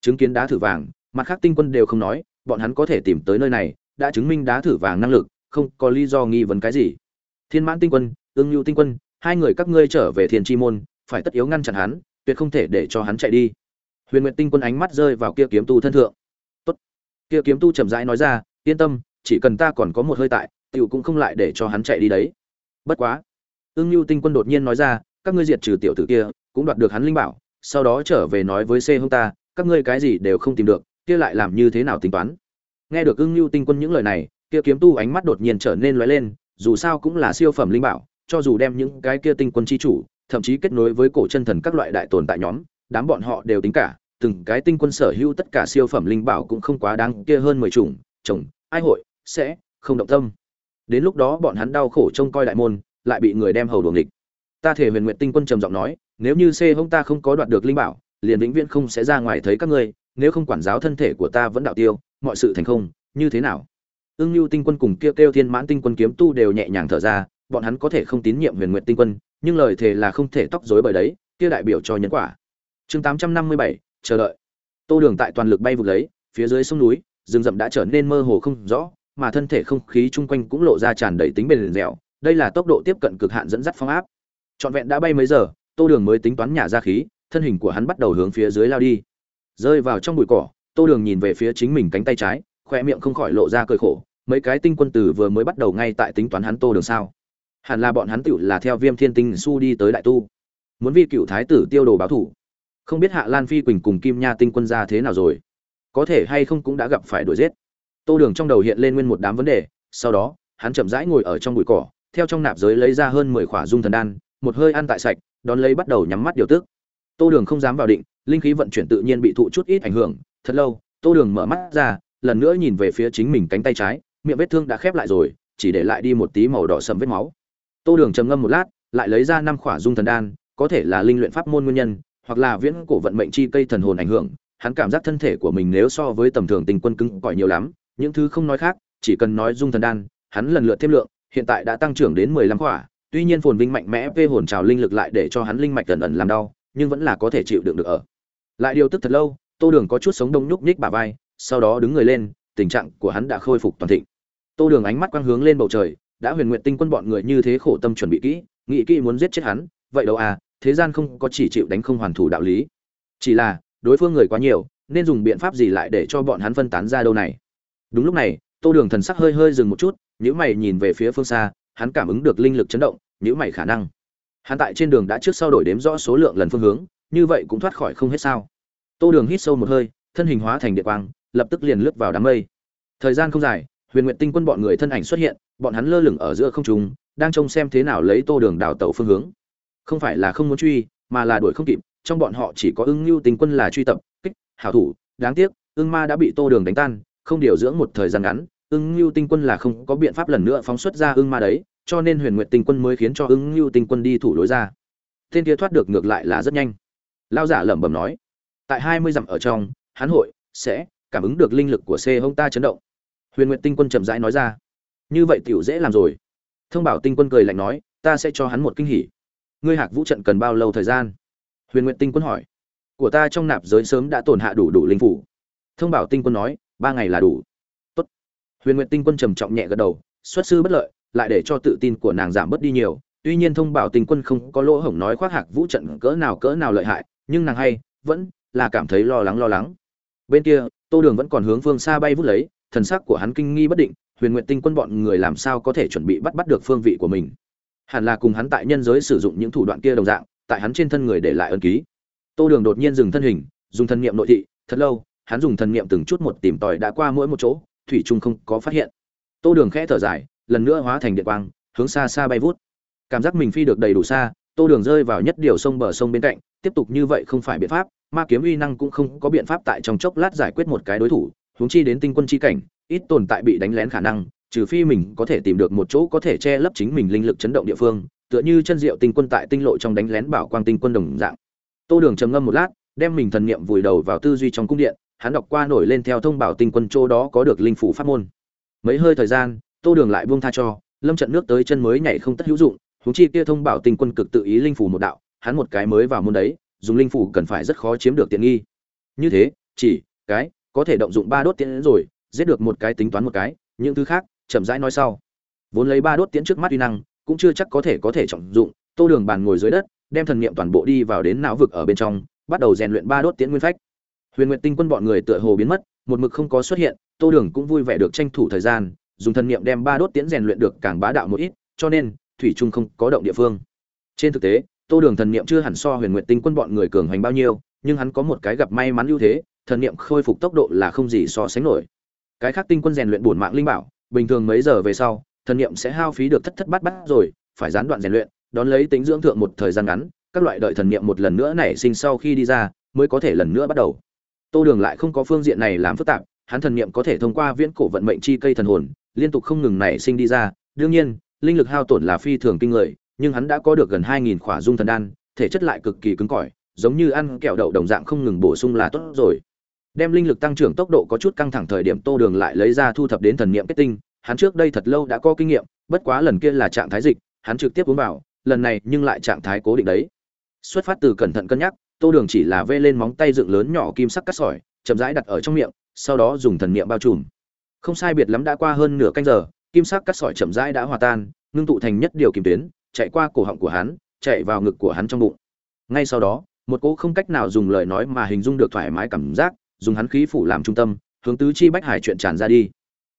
Chứng kiến đá thử vàng, mặt khác tinh quân đều không nói, bọn hắn có thể tìm tới nơi này, đã chứng minh đá thử vàng năng lực, không có lý do nghi vấn cái gì. Thiên mãn tinh quân, ương nhu tinh quân, hai người các ngươi trở về thiên tri môn, phải tất yếu ngăn chặn hắn, tuyệt không thể để cho hắn chạy đi. Huyền nguyện tinh quân ánh mắt rơi vào kia kiếm tu thân thượng. Tốt. Kia kiếm tu chậm rãi nói ra, yên tâm, chỉ cần ta còn có một hơi tại, tiểu cũng không lại để cho hắn chạy đi đấy. Bất quá. Ưng Nưu tinh quân đột nhiên nói ra, các ngươi diệt trừ tiểu tử kia, cũng đoạt được hắn linh bảo, sau đó trở về nói với c Hung ta, các ngươi cái gì đều không tìm được, kia lại làm như thế nào tính toán? Nghe được ưng lưu tinh quân những lời này, kia kiếm tu ánh mắt đột nhiên trở nên lóe lên, dù sao cũng là siêu phẩm linh bảo, cho dù đem những cái kia tinh quân chi chủ, thậm chí kết nối với cổ chân thần các loại đại tồn tại nhóm, đám bọn họ đều tính cả, từng cái tinh quân sở hữu tất cả siêu phẩm linh bảo cũng không quá đáng kia hơn mười chủng, chồng, ai hội, sẽ không động tâm. Đến lúc đó bọn hắn đau khổ trông coi đại môn lại bị người đem hầu đuồng địch ta thể huyền nguyện tinh quân trầm giọng nói, nếu như c hông ta không có đoạt được linh bảo, liền vĩnh viễn không sẽ ra ngoài thấy các ngươi, nếu không quản giáo thân thể của ta vẫn đạo tiêu, mọi sự thành không, như thế nào? Ương lưu tinh quân cùng kêu kêu thiên mãn tinh quân kiếm tu đều nhẹ nhàng thở ra, bọn hắn có thể không tín nhiệm huyền nguyện tinh quân, nhưng lời thề là không thể tóc rối bởi đấy, kia đại biểu cho nhân quả. Chương tám trăm năm mươi bảy, chờ đợi. Tô đường tại toàn lực bay vụt lấy, phía dưới sông núi, rừng rậm đã trở nên mơ hồ không rõ, mà thân thể không khí chung quanh cũng lộ ra tràn đầy tính bền dẻo đây là tốc độ tiếp cận cực hạn dẫn dắt phong áp. Trọn vẹn đã bay mấy giờ, tô đường mới tính toán nhả ra khí, thân hình của hắn bắt đầu hướng phía dưới lao đi. Rơi vào trong bụi cỏ, tô đường nhìn về phía chính mình cánh tay trái khoe miệng không khỏi lộ ra cơi khổ, mấy cái tinh quân tử vừa mới bắt đầu ngay tại tính toán hắn tô đường sao? Hẳn là bọn hắn tựu là theo viêm thiên tinh su đi tới đại tu. Muốn vi cựu thái tử tiêu đồ báo thủ. Không biết hạ lan phi quỳnh cùng kim nha tinh quân ra thế nào rồi? Có thể hay không cũng đã gặp phải đuổi giết. Tô đường trong đầu hiện lên nguyên một đám vấn đề, sau đó, hắn chậm rãi ngồi ở trong bụi cỏ theo trong nạp giới lấy ra hơn mười khỏa dung thần đan, một hơi ăn tại sạch, đón lấy bắt đầu nhắm mắt điều tức. Tô đường không dám vào định, linh khí vận chuyển tự nhiên bị thụ chút ít ảnh hưởng, thật lâu, tô đường mở mắt ra, lần nữa nhìn về phía chính mình cánh tay trái, miệng vết thương đã khép lại rồi, chỉ để lại đi một tí màu đỏ sầm vết máu. Tô đường trầm ngâm một lát, lại lấy ra năm khỏa dung thần đan, có thể là linh luyện pháp môn nguyên nhân, hoặc là viễn cổ vận mệnh chi cây thần hồn ảnh hưởng, hắn cảm giác thân thể của mình nếu so với tầm thường tình quân cứng cỏi nhiều lắm, những thứ không nói khác, chỉ cần nói dung thần đan, hắn lần lượt thêm lượng hiện tại đã tăng trưởng đến mười lăm khỏa, tuy nhiên phồn vinh mạnh mẽ vê hồn trào linh lực lại để cho hắn linh mạch ẩn ẩn làm đau, nhưng vẫn là có thể chịu đựng được ở. Lại điều tức thật lâu, tô đường có chút sống đông nhúc nhích bả vai, sau đó đứng người lên, tình trạng của hắn đã khôi phục toàn thịnh. Tô đường ánh mắt quang hướng lên bầu trời, đã huyền nguyện tinh quân bọn người như thế khổ tâm chuẩn bị kỹ, nghĩ kỹ muốn giết chết hắn, vậy đâu à thế gian không có chỉ chịu đánh không hoàn thủ đạo lý. Chỉ là, đối phương người quá nhiều, nên dùng biện pháp gì lại để cho bọn hắn phân tán ra đâu này? Đúng lúc này, tô đường thần sắc hơi hơi dừng một chút nhữ mày nhìn về phía phương xa, hắn cảm ứng được linh lực chấn động, nhữ mày khả năng. Hắn tại trên đường đã trước sau đổi đếm rõ số lượng lần phương hướng, như vậy cũng thoát khỏi không hết sao. Tô đường hít sâu một hơi, thân hình hóa thành địa quang, lập tức liền lướt vào đám mây. Thời gian không dài, huyền nguyện tinh quân bọn người thân ảnh xuất hiện, bọn hắn lơ lửng ở giữa không trung, đang trông xem thế nào lấy tô đường đào tẩu phương hướng. Không phải là không muốn truy, mà là đuổi không kịp, trong bọn họ chỉ có ưng lưu tinh quân là truy tập, kích, hảo thủ, đáng tiếc, ưng ma đã bị tô đường đánh tan, không điều dưỡng một thời gian ngắn ưng lưu tinh quân là không có biện pháp lần nữa phóng xuất ra ưng ma đấy, cho nên huyền nguyện tinh quân mới khiến cho ưng lưu tinh quân đi thủ lối ra. Tên kia thoát được ngược lại là rất nhanh. Lao giả lẩm bẩm nói, tại hai mươi dặm ở trong, hắn hội sẽ cảm ứng được linh lực của c hông ta chấn động. Huyền nguyện tinh quân chậm rãi nói ra, như vậy tiểu dễ làm rồi. Thông bảo tinh quân cười lạnh nói, ta sẽ cho hắn một kinh hỉ. Ngươi hạc vũ trận cần bao lâu thời gian? Huyền nguyện tinh quân hỏi, của ta trong nạp giới sớm đã tổn hạ đủ đủ linh phủ. Thông bảo tinh quân nói, ba ngày là đủ huyền nguyện tinh quân trầm trọng nhẹ gật đầu, xuất sư bất lợi, lại để cho tự tin của nàng giảm bớt đi nhiều. Tuy nhiên thông bảo tinh quân không có lỗ hổng nói khoác hạc vũ trận cỡ nào cỡ nào lợi hại, nhưng nàng hay, vẫn là cảm thấy lo lắng lo lắng. Bên kia, tô đường vẫn còn hướng phương xa bay vút lấy, thần sắc của hắn kinh nghi bất định, huyền nguyện tinh quân bọn người làm sao có thể chuẩn bị bắt bắt được phương vị của mình? Hẳn là cùng hắn tại nhân giới sử dụng những thủ đoạn kia đồng dạng, tại hắn trên thân người để lại ân ký. Tô đường đột nhiên dừng thân hình, dùng thân niệm nội thị, thật lâu, hắn dùng thần niệm từng chút một tìm tòi đã qua mỗi một chỗ thủy trung không có phát hiện. Tô đường khẽ thở dài, lần nữa hóa thành điện quang, hướng xa xa bay vút. Cảm giác mình phi được đầy đủ xa, tô đường rơi vào nhất điều sông bờ sông bên cạnh, tiếp tục như vậy không phải biện pháp, ma kiếm uy năng cũng không có biện pháp tại trong chốc lát giải quyết một cái đối thủ, huống chi đến tinh quân chi cảnh, ít tồn tại bị đánh lén khả năng, trừ phi mình có thể tìm được một chỗ có thể che lấp chính mình linh lực chấn động địa phương, tựa như chân diệu tinh quân tại tinh lộ trong đánh lén bảo quang tinh quân đồng dạng. Tô đường trầm ngâm một lát, đem mình thần niệm vùi đầu vào tư duy trong cung điện hắn đọc qua nổi lên theo thông bảo tinh quân chỗ đó có được linh phủ pháp môn. Mấy hơi thời gian, tô đường lại buông tha cho, lâm trận nước tới chân mới nhảy không tất hữu dụng, huống chi kia thông bảo tinh quân cực tự ý linh phủ một đạo, hắn một cái mới vào môn đấy, dùng linh phủ cần phải rất khó chiếm được tiện nghi. Như thế, chỉ, cái, có thể động dụng ba đốt tiễn rồi, giết được một cái tính toán một cái, những thứ khác, chậm rãi nói sau. Vốn lấy ba đốt tiễn trước mắt uy năng, cũng chưa chắc có thể có thể trọng dụng, tô đường bàn ngồi dưới đất, đem thần niệm toàn bộ đi vào đến não vực ở bên trong, bắt đầu rèn luyện ba đốt tiễn nguyên phách huyền nguyện tinh quân bọn người tựa hồ biến mất, một mực không có xuất hiện, tô đường cũng vui vẻ được tranh thủ thời gian, dùng thần niệm đem ba đốt tiễn rèn luyện được càng bá đạo một ít, cho nên, thủy trung không có động địa phương. Trên thực tế, tô đường thần niệm chưa hẳn so huyền nguyện tinh quân bọn người cường hành bao nhiêu, nhưng hắn có một cái gặp may mắn ưu thế, thần niệm khôi phục tốc độ là không gì so sánh nổi. Cái khác tinh quân rèn luyện bổn mạng linh bảo, bình thường mấy giờ về sau, thần niệm sẽ hao phí được thất thất bát bát rồi, phải gián đoạn rèn luyện, đón lấy tính dưỡng thượng một thời gian ngắn, các loại đợi thần niệm một lần nữa nảy sinh sau khi đi ra, mới có thể lần nữa bắt đầu tô đường lại không có phương diện này làm phức tạp, hắn thần niệm có thể thông qua viễn cổ vận mệnh chi cây thần hồn, liên tục không ngừng nảy sinh đi ra. Đương nhiên, linh lực hao tổn là phi thường kinh người, nhưng hắn đã có được gần hai nghìn khỏa dung thần đan, thể chất lại cực kỳ cứng cỏi, giống như ăn kẹo đậu đồng dạng không ngừng bổ sung là tốt rồi. Đem linh lực tăng trưởng tốc độ có chút căng thẳng thời điểm, tô đường lại lấy ra thu thập đến thần niệm kết tinh. Hắn trước đây thật lâu đã có kinh nghiệm, bất quá lần kia là trạng thái dịch, hắn trực tiếp uống vào, lần này nhưng lại trạng thái cố định đấy. Xuất phát từ cẩn thận cân nhắc tô đường chỉ là vê lên móng tay dựng lớn nhỏ kim sắc cắt sỏi, chậm rãi đặt ở trong miệng, sau đó dùng thần niệm bao trùm. Không sai biệt lắm đã qua hơn nửa canh giờ, kim sắc cắt sỏi chậm rãi đã hòa tan, ngưng tụ thành nhất điều kim tuyến, chạy qua cổ họng của hắn, chạy vào ngực của hắn trong bụng. Ngay sau đó, một cỗ không cách nào dùng lời nói mà hình dung được thoải mái cảm giác, dùng hắn khí phủ làm trung tâm, hướng tứ chi bách hải chuyện tràn ra đi.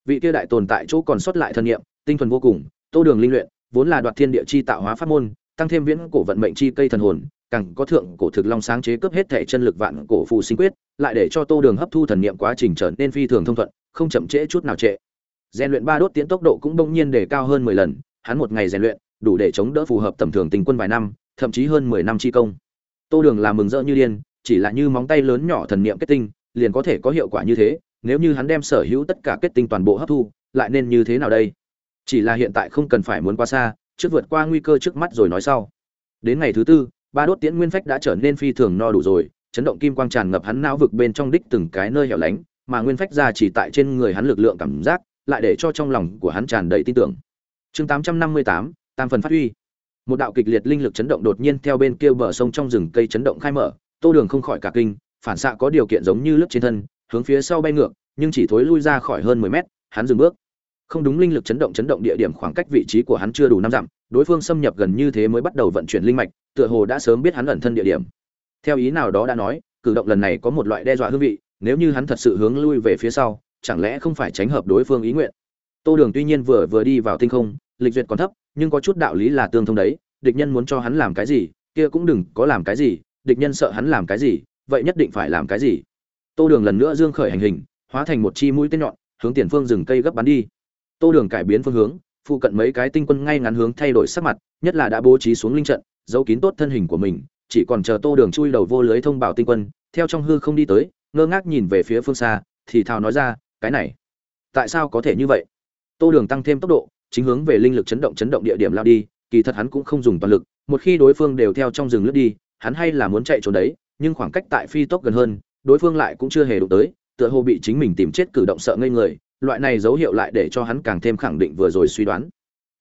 Vị kia đại tồn tại chỗ còn sót lại thân nhiệm tinh thuần vô cùng, tô đường linh luyện, vốn là đoạt thiên địa chi tạo hóa pháp môn, tăng thêm viễn cổ vận mệnh chi cây thần hồn càng có thượng cổ thực long sáng chế cướp hết thể chân lực vạn cổ phù sinh quyết, lại để cho tô đường hấp thu thần niệm quá trình trở nên phi thường thông thuận, không chậm trễ chút nào trệ rèn luyện ba đốt tiến tốc độ cũng đông nhiên đề cao hơn mười lần, hắn một ngày rèn luyện, đủ để chống đỡ phù hợp tầm thường tình quân vài năm, thậm chí hơn mười năm chi công. Tô đường là mừng rỡ như điên, chỉ là như móng tay lớn nhỏ thần niệm kết tinh, liền có thể có hiệu quả như thế, nếu như hắn đem sở hữu tất cả kết tinh toàn bộ hấp thu, lại nên như thế nào đây? Chỉ là hiện tại không cần phải muốn quá xa, trước vượt qua nguy cơ trước mắt rồi nói sau. Đến ngày thứ tư ba đốt tiễn nguyên phách đã trở nên phi thường no đủ rồi, chấn động kim quang tràn ngập hắn não vực bên trong đích từng cái nơi hẻo lánh, mà nguyên phách ra chỉ tại trên người hắn lực lượng cảm giác, lại để cho trong lòng của hắn tràn đầy tin tưởng. Chương tám trăm năm mươi tám, tam phần phát huy. Một đạo kịch liệt linh lực chấn động đột nhiên theo bên kia bờ sông trong rừng cây chấn động khai mở, tô đường không khỏi cả kinh, phản xạ có điều kiện giống như lướt trên thân, hướng phía sau bay ngược, nhưng chỉ thối lui ra khỏi hơn mười mét, hắn dừng bước không đúng linh lực chấn động chấn động địa điểm khoảng cách vị trí của hắn chưa đủ năm dặm, đối phương xâm nhập gần như thế mới bắt đầu vận chuyển linh mạch, tựa hồ đã sớm biết hắn ẩn thân địa điểm. Theo ý nào đó đã nói, cử động lần này có một loại đe dọa hương vị, nếu như hắn thật sự hướng lui về phía sau, chẳng lẽ không phải tránh hợp đối phương ý nguyện? Tô đường tuy nhiên vừa vừa đi vào tinh không, lịch duyệt còn thấp, nhưng có chút đạo lý là tương thông đấy, địch nhân muốn cho hắn làm cái gì, kia cũng đừng có làm cái gì, địch nhân sợ hắn làm cái gì, vậy nhất định phải làm cái gì? Tô đường lần nữa dương khởi hành hình, hóa thành một chi mũi tên nhọn, hướng tiền phương rừng cây gấp bắn đi tô đường cải biến phương hướng, phụ cận mấy cái tinh quân ngay ngắn hướng thay đổi sắc mặt, nhất là đã bố trí xuống linh trận, giấu kín tốt thân hình của mình, chỉ còn chờ tô đường chui đầu vô lưới thông báo tinh quân, theo trong hư không đi tới, ngơ ngác nhìn về phía phương xa, thì thào nói ra, cái này, tại sao có thể như vậy? Tô đường tăng thêm tốc độ, chính hướng về linh lực chấn động chấn động địa điểm lao đi, kỳ thật hắn cũng không dùng toàn lực, một khi đối phương đều theo trong rừng lướt đi, hắn hay là muốn chạy trốn đấy, nhưng khoảng cách tại phi tốc gần hơn, đối phương lại cũng chưa hề đụng tới, tựa hồ bị chính mình tìm chết cử động sợ ngây người loại này dấu hiệu lại để cho hắn càng thêm khẳng định vừa rồi suy đoán.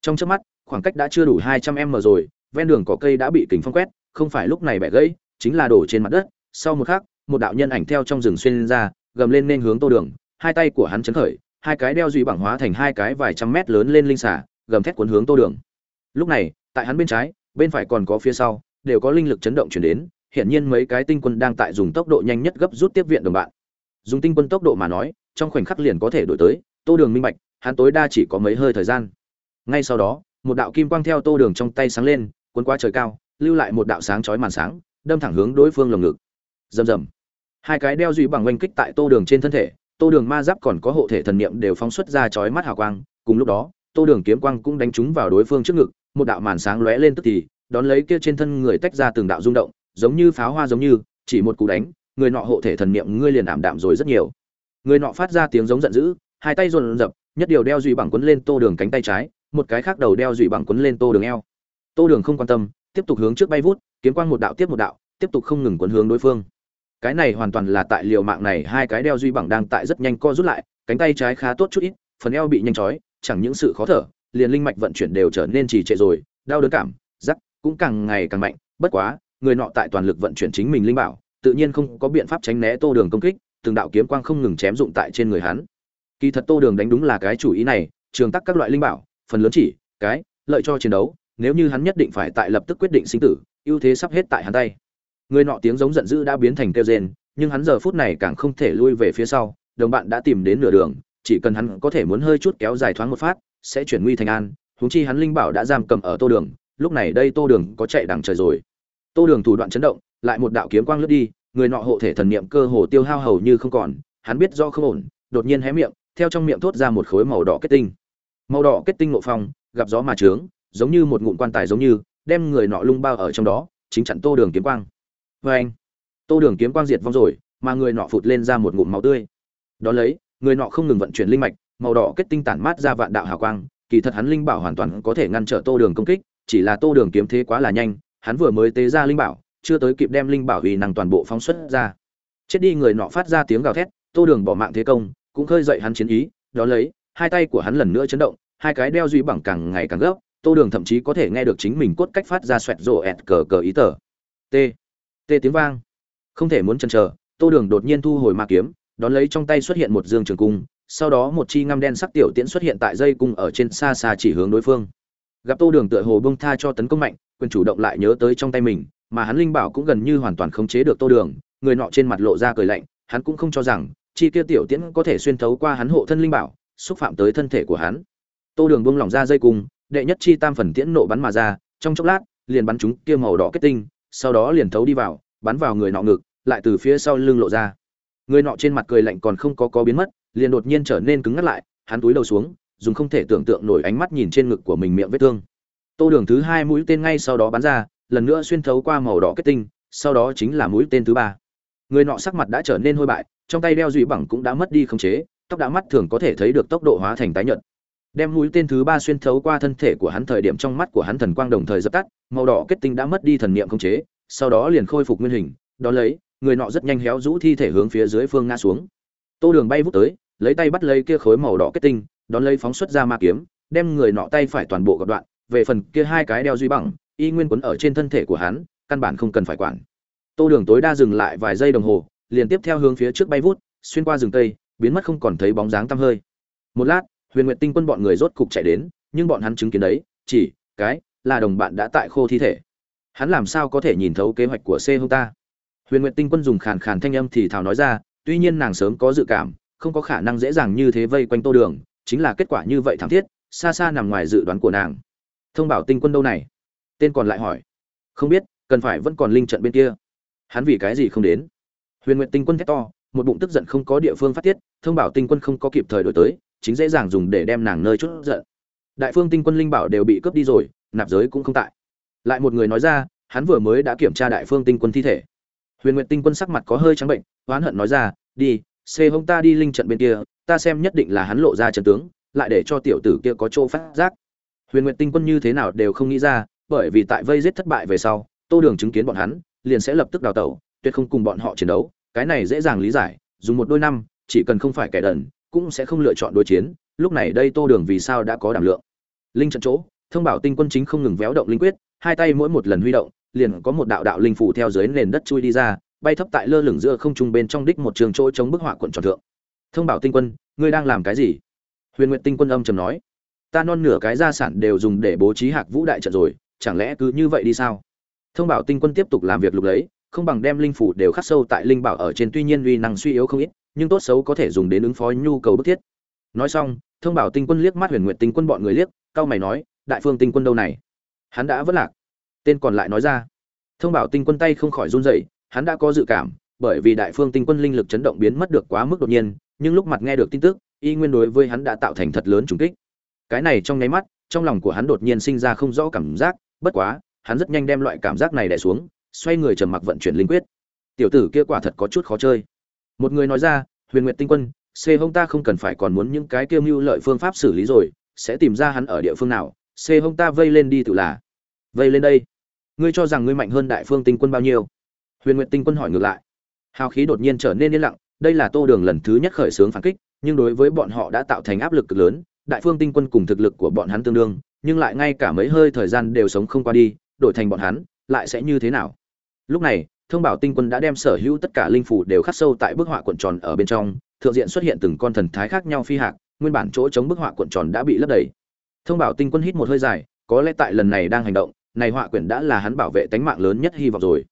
Trong trước mắt, khoảng cách đã chưa đủ hai trăm m rồi, ven đường cỏ cây đã bị kính phong quét, không phải lúc này bẻ gãy, chính là đổ trên mặt đất. Sau một khắc, một đạo nhân ảnh theo trong rừng xuyên ra, gầm lên nên hướng tô đường. Hai tay của hắn chấn khởi, hai cái đeo duy bằng hóa thành hai cái vài trăm mét lớn lên linh xả gầm thét cuốn hướng tô đường. Lúc này, tại hắn bên trái, bên phải còn có phía sau, đều có linh lực chấn động chuyển đến. Hiện nhiên mấy cái tinh quân đang tại dùng tốc độ nhanh nhất gấp rút tiếp viện đồng bạn. Dùng tinh quân tốc độ mà nói trong khoảnh khắc liền có thể đổi tới, tô đường minh bạch, hắn tối đa chỉ có mấy hơi thời gian. Ngay sau đó, một đạo kim quang theo tô đường trong tay sáng lên, cuốn qua trời cao, lưu lại một đạo sáng chói màn sáng, đâm thẳng hướng đối phương lồng ngực. Rầm rầm. Hai cái đeo duy bằng oanh kích tại tô đường trên thân thể, tô đường ma giáp còn có hộ thể thần niệm đều phóng xuất ra chói mắt hào quang. Cùng lúc đó, tô đường kiếm quang cũng đánh trúng vào đối phương trước ngực, một đạo màn sáng lóe lên tức thì, đón lấy kia trên thân người tách ra từng đạo rung động, giống như pháo hoa giống như, chỉ một cú đánh, người nọ hộ thể thần niệm ngươi liền ảm đạm rồi rất nhiều người nọ phát ra tiếng giống giận dữ, hai tay dồn dập nhất điều đeo duy bằng quấn lên tô đường cánh tay trái, một cái khác đầu đeo duy bằng quấn lên tô đường eo. Tô đường không quan tâm, tiếp tục hướng trước bay vút, kiếm quang một đạo tiếp một đạo, tiếp tục không ngừng quấn hướng đối phương. Cái này hoàn toàn là tại liều mạng này, hai cái đeo duy bằng đang tại rất nhanh co rút lại, cánh tay trái khá tốt chút ít, phần eo bị nhanh chói, chẳng những sự khó thở, liền linh mạch vận chuyển đều trở nên trì trệ rồi, đau đớn cảm giắc cũng càng ngày càng mạnh, bất quá, người nọ tại toàn lực vận chuyển chính mình linh bảo, tự nhiên không có biện pháp tránh né tô đường công kích từng đạo kiếm quang không ngừng chém dụng tại trên người hắn. Kỳ thật tô đường đánh đúng là cái chủ ý này, trường tắc các loại linh bảo, phần lớn chỉ, cái, lợi cho chiến đấu, nếu như hắn nhất định phải tại lập tức quyết định sinh tử, ưu thế sắp hết tại hắn tay. Người nọ tiếng giống giận dữ đã biến thành kêu rên, nhưng hắn giờ phút này càng không thể lui về phía sau, đồng bạn đã tìm đến nửa đường, chỉ cần hắn có thể muốn hơi chút kéo dài thoáng một phát, sẽ chuyển nguy thành an, huống chi hắn linh bảo đã giam cầm ở tô đường, lúc này đây tô đường có chạy đằng trời rồi. Tô đường thủ đoạn chấn động, lại một đạo kiếm quang lướt đi người nọ hộ thể thần niệm cơ hồ tiêu hao hầu như không còn, hắn biết do không ổn, đột nhiên hé miệng, theo trong miệng thốt ra một khối màu đỏ kết tinh. Màu đỏ kết tinh ngộ phong, gặp gió mà trướng, giống như một ngụm quan tài giống như, đem người nọ lung bao ở trong đó, chính chặn tô đường kiếm quang. Vê anh, tô đường kiếm quang diệt vong rồi, mà người nọ phụt lên ra một ngụm máu tươi. Đó lấy, người nọ không ngừng vận chuyển linh mạch, màu đỏ kết tinh tản mát ra vạn đạo hào quang, kỳ thật hắn linh bảo hoàn toàn có thể ngăn trở tô đường công kích, chỉ là tô đường kiếm thế quá là nhanh, hắn vừa mới tế ra linh bảo chưa tới kịp đem linh bảo uy năng toàn bộ phóng xuất ra. Chết đi người nọ phát ra tiếng gào thét, tô đường bỏ mạng thế công, cũng khơi dậy hắn chiến ý, đó lấy, hai tay của hắn lần nữa chấn động, hai cái đeo duy bằng càng ngày càng gấp, tô đường thậm chí có thể nghe được chính mình cốt cách phát ra xoẹt rồ ẹt cờ cờ ý tờ. T t tiếng vang. Không thể muốn chần chờ, tô đường đột nhiên thu hồi ma kiếm, đón lấy trong tay xuất hiện một dương trường cung, sau đó một chi ngăm đen sắc tiểu tiễn xuất hiện tại dây cung ở trên xa xa chỉ hướng đối phương. Gặp tô đường tựa hồ bông tha cho tấn công mạnh, quyền chủ động lại nhớ tới trong tay mình mà hắn linh bảo cũng gần như hoàn toàn khống chế được tô đường, người nọ trên mặt lộ ra cười lạnh, hắn cũng không cho rằng, chi kia tiểu tiễn có thể xuyên thấu qua hắn hộ thân linh bảo, xúc phạm tới thân thể của hắn. Tô đường buông lỏng ra dây cung, đệ nhất chi tam phần tiễn nộ bắn mà ra, trong chốc lát, liền bắn chúng kia màu đỏ kết tinh, sau đó liền thấu đi vào, bắn vào người nọ ngực, lại từ phía sau lưng lộ ra. Người nọ trên mặt cười lạnh còn không có có biến mất, liền đột nhiên trở nên cứng ngắt lại, hắn túi đầu xuống, dùng không thể tưởng tượng nổi ánh mắt nhìn trên ngực của mình miệng vết thương. Tô đường thứ hai mũi tên ngay sau đó bắn ra lần nữa xuyên thấu qua màu đỏ kết tinh, sau đó chính là mũi tên thứ ba. Người nọ sắc mặt đã trở nên hôi bại, trong tay đeo dụy bằng cũng đã mất đi khống chế, tóc đã mắt thường có thể thấy được tốc độ hóa thành tái nhợt. Đem mũi tên thứ ba xuyên thấu qua thân thể của hắn thời điểm trong mắt của hắn thần quang đồng thời dập tắt, màu đỏ kết tinh đã mất đi thần niệm khống chế, sau đó liền khôi phục nguyên hình, đón lấy, người nọ rất nhanh héo rũ thi thể hướng phía dưới phương ngã xuống. Tô đường bay vút tới, lấy tay bắt lấy kia khối màu đỏ kết tinh, đón lấy phóng xuất ra ma kiếm, đem người nọ tay phải toàn bộ gọt đoạn, về phần kia hai cái đeo duy bằng y nguyên quấn ở trên thân thể của hắn, căn bản không cần phải quản. Tô đường tối đa dừng lại vài giây đồng hồ, liền tiếp theo hướng phía trước bay vút, xuyên qua rừng cây biến mất không còn thấy bóng dáng tăm hơi. Một lát, huyền nguyệt tinh quân bọn người rốt cục chạy đến, nhưng bọn hắn chứng kiến đấy, chỉ, cái, là đồng bạn đã tại khô thi thể. Hắn làm sao có thể nhìn thấu kế hoạch của c hông ta? Huyền nguyệt tinh quân dùng khàn khàn thanh âm thì thào nói ra, tuy nhiên nàng sớm có dự cảm, không có khả năng dễ dàng như thế vây quanh tô đường, chính là kết quả như vậy thảm thiết, xa xa nằm ngoài dự đoán của nàng. Thông bảo tinh quân đâu này? Tên còn lại hỏi. Không biết, cần phải vẫn còn linh trận bên kia. Hắn vì cái gì không đến? Huyền nguyện tinh quân thét to, một bụng tức giận không có địa phương phát tiết, thông bảo tinh quân không có kịp thời đổi tới, chính dễ dàng dùng để đem nàng nơi chút giận. Đại phương tinh quân linh bảo đều bị cướp đi rồi, nạp giới cũng không tại. Lại một người nói ra, hắn vừa mới đã kiểm tra đại phương tinh quân thi thể. Huyền nguyện tinh quân sắc mặt có hơi trắng bệnh, oán hận nói ra, đi, xê hông ta đi linh trận bên kia, ta xem nhất định là hắn lộ ra trận tướng, lại để cho tiểu tử kia có chỗ phát giác. Huyền nguyện tinh quân như thế nào đều không nghĩ ra bởi vì tại vây giết thất bại về sau, tô đường chứng kiến bọn hắn, liền sẽ lập tức đào tẩu, tuyệt không cùng bọn họ chiến đấu. Cái này dễ dàng lý giải, dùng một đôi năm, chỉ cần không phải kẻ đần, cũng sẽ không lựa chọn đối chiến. Lúc này đây tô đường vì sao đã có đảm lượng? Linh trận chỗ, thông bảo tinh quân chính không ngừng véo động linh quyết, hai tay mỗi một lần huy động, liền có một đạo đạo linh phủ theo dưới nền đất chui đi ra, bay thấp tại lơ lửng giữa không trung bên trong đích một trường chỗ chống bức họa quận tròn thượng. Thông bảo tinh quân, ngươi đang làm cái gì? Huyền nguyện tinh quân âm trầm nói. Ta non nửa cái gia sản đều dùng để bố trí hạc vũ đại trận rồi chẳng lẽ cứ như vậy đi sao? Thông bảo tinh quân tiếp tục làm việc lục lấy, không bằng đem linh phủ đều khắc sâu tại linh bảo ở trên, tuy nhiên uy năng suy yếu không ít, nhưng tốt xấu có thể dùng đến ứng phó nhu cầu bức thiết. Nói xong, thông bảo tinh quân liếc mắt huyền nguyện tinh quân bọn người liếc, cao mày nói, đại phương tinh quân đâu này? Hắn đã vất lạc. Tên còn lại nói ra. Thông bảo tinh quân tay không khỏi run rẩy, hắn đã có dự cảm, bởi vì đại phương tinh quân linh lực chấn động biến mất được quá mức đột nhiên, nhưng lúc mặt nghe được tin tức, y nguyên đối với hắn đã tạo thành thật lớn trùng kích. Cái này trong nháy mắt, trong lòng của hắn đột nhiên sinh ra không rõ cảm giác bất quá, hắn rất nhanh đem loại cảm giác này đẻ xuống, xoay người trầm mặc vận chuyển linh quyết. Tiểu tử kia quả thật có chút khó chơi. Một người nói ra, huyền nguyệt tinh quân, c hông ta không cần phải còn muốn những cái kiêm mưu lợi phương pháp xử lý rồi, sẽ tìm ra hắn ở địa phương nào, c hông ta vây lên đi tự là. Vây lên đây? Ngươi cho rằng ngươi mạnh hơn đại phương tinh quân bao nhiêu? Huyền nguyệt tinh quân hỏi ngược lại. Hào khí đột nhiên trở nên yên lặng, đây là tô đường lần thứ nhất khởi xướng phản kích, nhưng đối với bọn họ đã tạo thành áp lực cực lớn, đại phương tinh quân cùng thực lực của bọn hắn tương đương nhưng lại ngay cả mấy hơi thời gian đều sống không qua đi, đổi thành bọn hắn, lại sẽ như thế nào? Lúc này, thông bảo tinh quân đã đem sở hữu tất cả linh phủ đều khắc sâu tại bức họa cuộn tròn ở bên trong, thượng diện xuất hiện từng con thần thái khác nhau phi hạc, nguyên bản chỗ chống bức họa cuộn tròn đã bị lấp đầy. Thông bảo tinh quân hít một hơi dài, có lẽ tại lần này đang hành động, này họa quyển đã là hắn bảo vệ tánh mạng lớn nhất hy vọng rồi.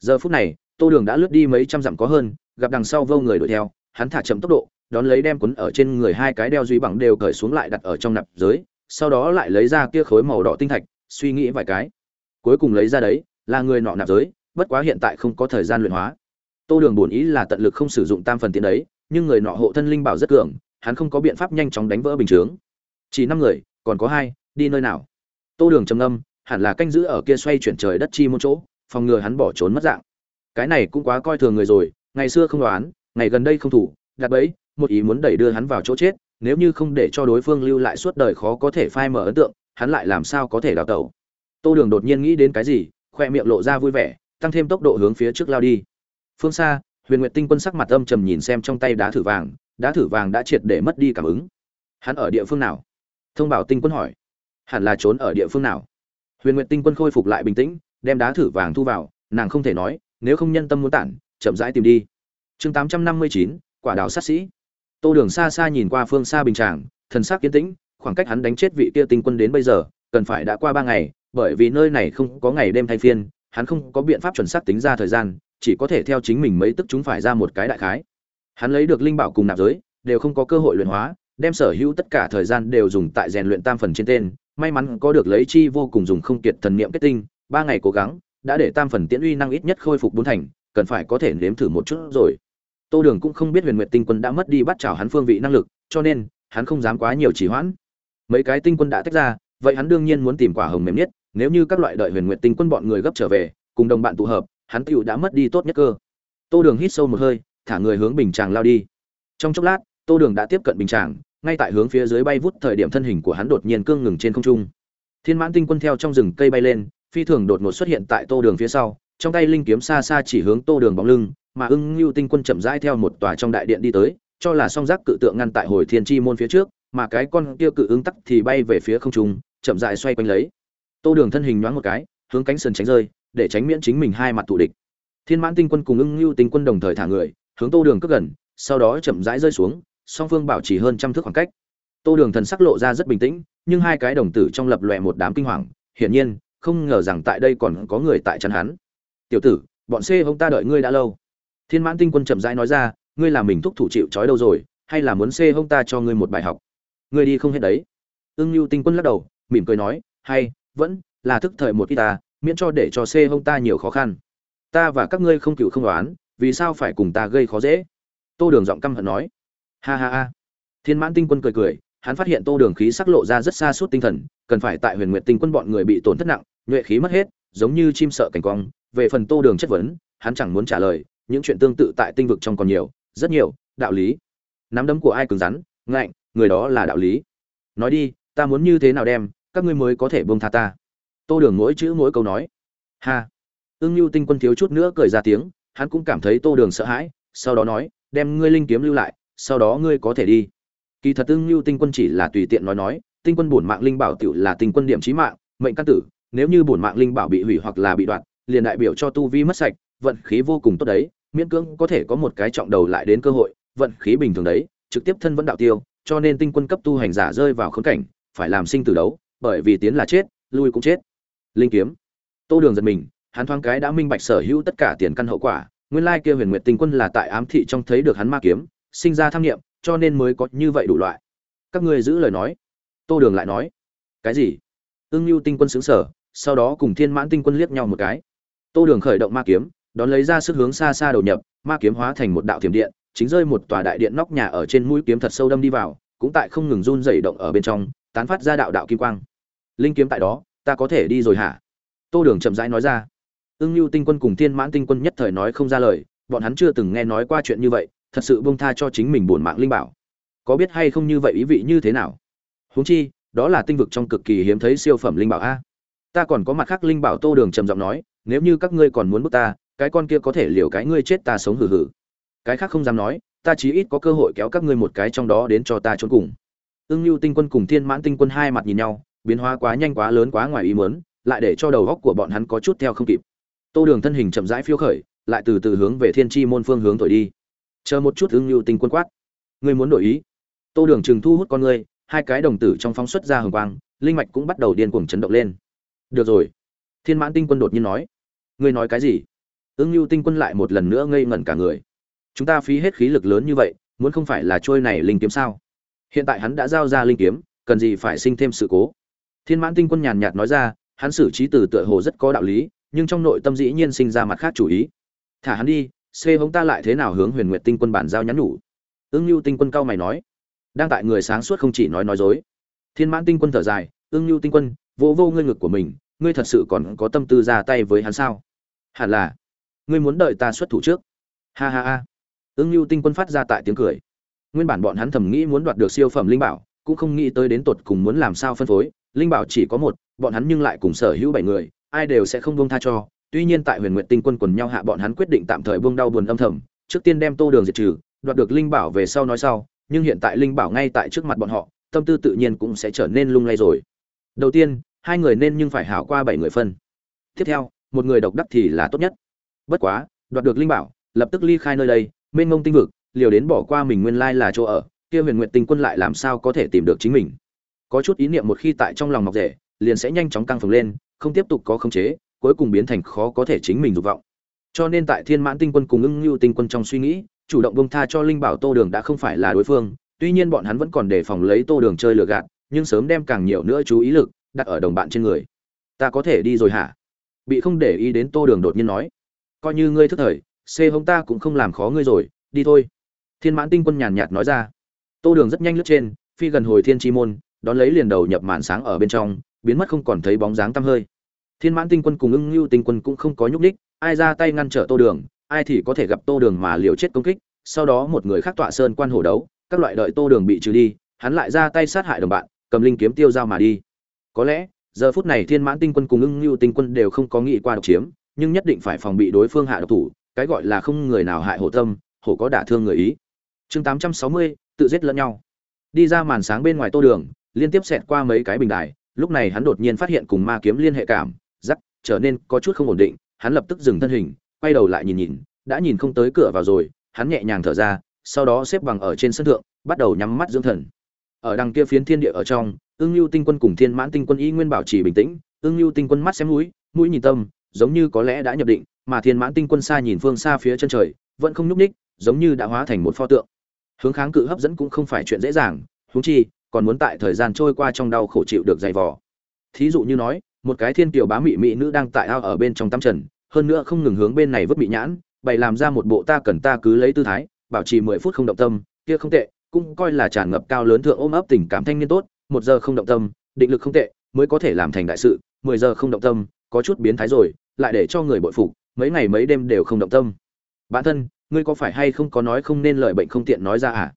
Giờ phút này, tô đường đã lướt đi mấy trăm dặm có hơn, gặp đằng sau vô người đuổi theo, hắn thả chậm tốc độ, đón lấy đem quấn ở trên người hai cái đeo duy bằng đều cởi xuống lại đặt ở trong nạp giới sau đó lại lấy ra kia khối màu đỏ tinh thạch, suy nghĩ vài cái. Cuối cùng lấy ra đấy, là người nọ nạp giới, bất quá hiện tại không có thời gian luyện hóa. Tô đường bổn ý là tận lực không sử dụng tam phần tiền đấy, nhưng người nọ hộ thân linh bảo rất cường, hắn không có biện pháp nhanh chóng đánh vỡ bình chướng. Chỉ năm người, còn có hai, đi nơi nào? Tô đường trầm âm hẳn là canh giữ ở kia xoay chuyển trời đất chi một chỗ, phòng ngừa hắn bỏ trốn mất dạng. Cái này cũng quá coi thường người rồi, ngày xưa không đoán, ngày gần đây không thủ, đặt bẫy, một ý muốn đẩy đưa hắn vào chỗ chết nếu như không để cho đối phương lưu lại suốt đời khó có thể phai mở ấn tượng, hắn lại làm sao có thể đào tẩu? Tô đường đột nhiên nghĩ đến cái gì, khoe miệng lộ ra vui vẻ, tăng thêm tốc độ hướng phía trước lao đi. Phương xa, huyền nguyệt tinh quân sắc mặt âm trầm nhìn xem trong tay đá thử vàng, đá thử vàng đã triệt để mất đi cảm ứng. Hắn ở địa phương nào? Thông báo tinh quân hỏi. Hẳn là trốn ở địa phương nào? Huyền nguyệt tinh quân khôi phục lại bình tĩnh, đem đá thử vàng thu vào, nàng không thể nói, nếu không nhân tâm muốn tản, chậm rãi tìm đi. Chương tám trăm năm mươi chín, quả đào sát sĩ tô đường xa xa nhìn qua phương xa bình tràng, thần sắc kiên tĩnh, khoảng cách hắn đánh chết vị kia tinh quân đến bây giờ, cần phải đã qua ba ngày, bởi vì nơi này không có ngày đêm thay phiên, hắn không có biện pháp chuẩn xác tính ra thời gian, chỉ có thể theo chính mình mấy tức chúng phải ra một cái đại khái. Hắn lấy được linh bảo cùng nạp giới, đều không có cơ hội luyện hóa, đem sở hữu tất cả thời gian đều dùng tại rèn luyện tam phần trên tên, may mắn có được lấy chi vô cùng dùng không kiệt thần niệm kết tinh, ba ngày cố gắng, đã để tam phần tiễn uy năng ít nhất khôi phục bốn thành, cần phải có thể nếm thử một chút rồi tô đường cũng không biết huyền nguyệt tinh quân đã mất đi bắt trảo hắn phương vị năng lực, cho nên, hắn không dám quá nhiều chỉ hoãn. Mấy cái tinh quân đã tách ra, vậy hắn đương nhiên muốn tìm quả hồng mềm nhất, nếu như các loại đợi huyền nguyệt tinh quân bọn người gấp trở về, cùng đồng bạn tụ hợp, hắn tiểu đã mất đi tốt nhất cơ. Tô đường hít sâu một hơi, thả người hướng bình tràng lao đi. Trong chốc lát, tô đường đã tiếp cận bình tràng, ngay tại hướng phía dưới bay vút thời điểm thân hình của hắn đột nhiên cương ngừng trên không trung. Thiên mãn tinh quân theo trong rừng cây bay lên, phi thường đột ngột xuất hiện tại tô đường phía sau trong tay linh kiếm xa xa chỉ hướng tô đường bóng lưng, mà ưng lưu tinh quân chậm rãi theo một tòa trong đại điện đi tới, cho là song giác cự tượng ngăn tại hồi thiên chi môn phía trước, mà cái con kia cự ứng tắc thì bay về phía không trung, chậm rãi xoay quanh lấy. Tô đường thân hình nhoáng một cái, hướng cánh sườn tránh rơi, để tránh miễn chính mình hai mặt thù địch. Thiên mãn tinh quân cùng ưng lưu tinh quân đồng thời thả người, hướng tô đường cất gần, sau đó chậm rãi rơi xuống, song phương bảo trì hơn trăm thước khoảng cách. Tô đường thần sắc lộ ra rất bình tĩnh, nhưng hai cái đồng tử trong lập lòe một đám kinh hoàng, hiển nhiên, không ngờ rằng tại đây còn có người tại chắn hắn tiểu tử, bọn xê hông ta đợi ngươi đã lâu. Thiên mãn tinh quân chậm rãi nói ra, ngươi là mình thúc thủ chịu trói đâu rồi, hay là muốn xê hông ta cho ngươi một bài học? Ngươi đi không hết đấy. Ưng lưu tinh quân lắc đầu, mỉm cười nói, hay, vẫn là thức thời một ít ta, miễn cho để cho xê hông ta nhiều khó khăn. Ta và các ngươi không cựu không đoán, vì sao phải cùng ta gây khó dễ? Tô đường giọng căm hận nói. Ha ha ha. Thiên mãn tinh quân cười cười, hắn phát hiện tô đường khí sắc lộ ra rất xa suốt tinh thần, cần phải tại huyền nguyệt tinh quân bọn người bị tổn thất nặng, nhuệ khí mất hết, giống như chim sợ cảnh quang về phần tô đường chất vấn, hắn chẳng muốn trả lời, những chuyện tương tự tại tinh vực trong còn nhiều, rất nhiều, đạo lý. Nắm đấm của ai cứng rắn, ngạnh, người đó là đạo lý. Nói đi, ta muốn như thế nào đem, các ngươi mới có thể buông tha ta? Tô đường mỗi chữ mỗi câu nói. Ha. Ưng lưu tinh quân thiếu chút nữa cười ra tiếng, hắn cũng cảm thấy tô đường sợ hãi, sau đó nói, đem ngươi linh kiếm lưu lại, sau đó ngươi có thể đi. Kỳ thật ưng lưu tinh quân chỉ là tùy tiện nói nói, tinh quân bổn mạng linh bảo tiểu là tinh quân điểm trí mạng, mệnh căn tử, nếu như bổn mạng linh bảo bị hủy hoặc là bị đoạn liền đại biểu cho tu vi mất sạch, vận khí vô cùng tốt đấy, miễn cưỡng có thể có một cái trọng đầu lại đến cơ hội, vận khí bình thường đấy, trực tiếp thân vẫn đạo tiêu, cho nên tinh quân cấp tu hành giả rơi vào khốn cảnh, phải làm sinh tử đấu, bởi vì tiến là chết, lui cũng chết. Linh kiếm. Tô đường giật mình, hắn thoáng cái đã minh bạch sở hữu tất cả tiền căn hậu quả, nguyên lai kia huyền nguyệt tinh quân là tại ám thị trong thấy được hắn ma kiếm, sinh ra tham nghiệm cho nên mới có như vậy đủ loại. Các ngươi giữ lời nói. Tô đường lại nói. Cái gì? Ưng lưu tinh quân sững sở sau đó cùng thiên mãn tinh quân liếc nhau một cái tô đường khởi động ma kiếm, đón lấy ra sức hướng xa xa đầu nhập, ma kiếm hóa thành một đạo thiểm điện, chính rơi một tòa đại điện nóc nhà ở trên mũi kiếm thật sâu đâm đi vào, cũng tại không ngừng run rẩy động ở bên trong, tán phát ra đạo đạo kim quang. Linh kiếm tại đó, ta có thể đi rồi hả? Tô đường chậm rãi nói ra. Ưng lưu tinh quân cùng thiên mãn tinh quân nhất thời nói không ra lời, bọn hắn chưa từng nghe nói qua chuyện như vậy, thật sự buông tha cho chính mình buồn mạng linh bảo. Có biết hay không như vậy ý vị như thế nào? Huống chi, đó là tinh vực trong cực kỳ hiếm thấy siêu phẩm linh bảo a. Ta còn có mặt khác linh bảo, tô đường trầm giọng nói nếu như các ngươi còn muốn bước ta, cái con kia có thể liều cái ngươi chết ta sống hử hử cái khác không dám nói, ta chí ít có cơ hội kéo các ngươi một cái trong đó đến cho ta trốn cùng. Ưng lưu tinh quân cùng thiên mãn tinh quân hai mặt nhìn nhau, biến hóa quá nhanh quá lớn quá ngoài ý muốn, lại để cho đầu góc của bọn hắn có chút theo không kịp. Tô đường thân hình chậm rãi phiêu khởi, lại từ từ hướng về thiên tri môn phương hướng thổi đi. Chờ một chút ưng lưu tinh quân quát. Ngươi muốn đổi ý? Tô đường chừng thu hút con ngươi, hai cái đồng tử trong phóng xuất ra hồng quang, linh mạch cũng bắt đầu điên cuồng chấn động lên. Được rồi. Thiên mãn tinh quân đột nhiên nói ngươi nói cái gì? Ưng lưu tinh quân lại một lần nữa ngây ngẩn cả người. Chúng ta phí hết khí lực lớn như vậy, muốn không phải là trôi này linh kiếm sao? Hiện tại hắn đã giao ra linh kiếm, cần gì phải sinh thêm sự cố? Thiên mãn tinh quân nhàn nhạt nói ra, hắn xử trí từ tựa hồ rất có đạo lý, nhưng trong nội tâm dĩ nhiên sinh ra mặt khác chủ ý. Thả hắn đi xê hống ta lại thế nào hướng huyền nguyệt tinh quân bản giao nhắn nhủ? Ưng lưu tinh quân cao mày nói. Đang tại người sáng suốt không chỉ nói nói dối. Thiên mãn tinh quân thở dài, ưng lưu tinh quân, vô vô ngươi ngực của mình, ngươi thật sự còn có tâm tư ra tay với hắn sao? Hẳn là. Ngươi muốn đợi ta xuất thủ trước. Ha ha ha. Ưng lưu tinh quân phát ra tại tiếng cười. Nguyên bản bọn hắn thầm nghĩ muốn đoạt được siêu phẩm linh bảo, cũng không nghĩ tới đến tột cùng muốn làm sao phân phối. Linh bảo chỉ có một, bọn hắn nhưng lại cùng sở hữu bảy người, ai đều sẽ không buông tha cho. Tuy nhiên tại huyền nguyện tinh quân quần nhau hạ bọn hắn quyết định tạm thời buông đau buồn âm thầm, trước tiên đem tô đường diệt trừ, đoạt được linh bảo về sau nói sau, nhưng hiện tại linh bảo ngay tại trước mặt bọn họ, tâm tư tự nhiên cũng sẽ trở nên lung lay rồi. Đầu tiên, hai người nên nhưng phải hảo qua bảy người phân. Tiếp theo một người độc đắc thì là tốt nhất. Bất quá, đoạt được linh bảo, lập tức ly khai nơi đây, mênh mông tinh vực, liều đến bỏ qua mình nguyên lai là chỗ ở, kia huyền nguyện tinh quân lại làm sao có thể tìm được chính mình? Có chút ý niệm một khi tại trong lòng mọc rể, liền sẽ nhanh chóng căng phồng lên, không tiếp tục có khống chế, cuối cùng biến thành khó có thể chính mình dục vọng. Cho nên tại thiên mãn tinh quân cùng ưng lưu tinh quân trong suy nghĩ, chủ động bông tha cho linh bảo tô đường đã không phải là đối phương, tuy nhiên bọn hắn vẫn còn đề phòng lấy tô đường chơi lừa gạt, nhưng sớm đem càng nhiều nữa chú ý lực đặt ở đồng bạn trên người. Ta có thể đi rồi hả? Bị không để ý đến tô đường đột nhiên nói, coi như ngươi thức thời xê hông ta cũng không làm khó ngươi rồi, đi thôi. Thiên mãn tinh quân nhàn nhạt nói ra. Tô đường rất nhanh lướt trên, phi gần hồi thiên chi môn, đón lấy liền đầu nhập màn sáng ở bên trong, biến mất không còn thấy bóng dáng tăm hơi. Thiên mãn tinh quân cùng ưng lưu tinh quân cũng không có nhúc ních ai ra tay ngăn trở tô đường, ai thì có thể gặp tô đường mà liều chết công kích, sau đó một người khác tọa sơn quan hổ đấu, các loại đợi tô đường bị trừ đi, hắn lại ra tay sát hại đồng bạn, cầm linh kiếm tiêu dao mà đi. Có lẽ giờ phút này thiên mãn tinh quân cùng ưng lưu tinh quân đều không có nghĩ qua độc chiếm, nhưng nhất định phải phòng bị đối phương hạ độc thủ, cái gọi là không người nào hại hổ tâm, hổ có đả thương người ý. Chương tám trăm sáu mươi, tự giết lẫn nhau. Đi ra màn sáng bên ngoài tô đường, liên tiếp xẹt qua mấy cái bình đài, lúc này hắn đột nhiên phát hiện cùng ma kiếm liên hệ cảm giắc trở nên có chút không ổn định, hắn lập tức dừng thân hình, quay đầu lại nhìn nhìn, đã nhìn không tới cửa vào rồi, hắn nhẹ nhàng thở ra, sau đó xếp bằng ở trên sân thượng, bắt đầu nhắm mắt dưỡng thần ở đằng kia phiến thiên địa ở trong ương lưu tinh quân cùng thiên mãn tinh quân y nguyên bảo trì bình tĩnh ương lưu tinh quân mắt xem mũi mũi nhìn tâm, giống như có lẽ đã nhập định, mà thiên mãn tinh quân xa nhìn phương xa phía chân trời, vẫn không nhúc ních giống như đã hóa thành một pho tượng. Hướng kháng cự hấp dẫn cũng không phải chuyện dễ dàng, huống chi, còn muốn tại thời gian trôi qua trong đau khổ chịu được dày vò. Thí dụ như nói, một cái thiên kiều bá mị mỹ nữ đang tại ao ở bên trong tam trần, hơn nữa không ngừng hướng bên này vứt bị nhãn, bày làm ra một bộ ta cần ta cứ lấy tư thái, bảo trì mười phút không động tâm, kia không tệ cũng coi là tràn ngập cao lớn thượng ôm ấp tình cảm thanh niên tốt, một giờ không động tâm, định lực không tệ, mới có thể làm thành đại sự, mười giờ không động tâm, có chút biến thái rồi, lại để cho người bội phục, mấy ngày mấy đêm đều không động tâm. Bản thân, ngươi có phải hay không có nói không nên lời bệnh không tiện nói ra à?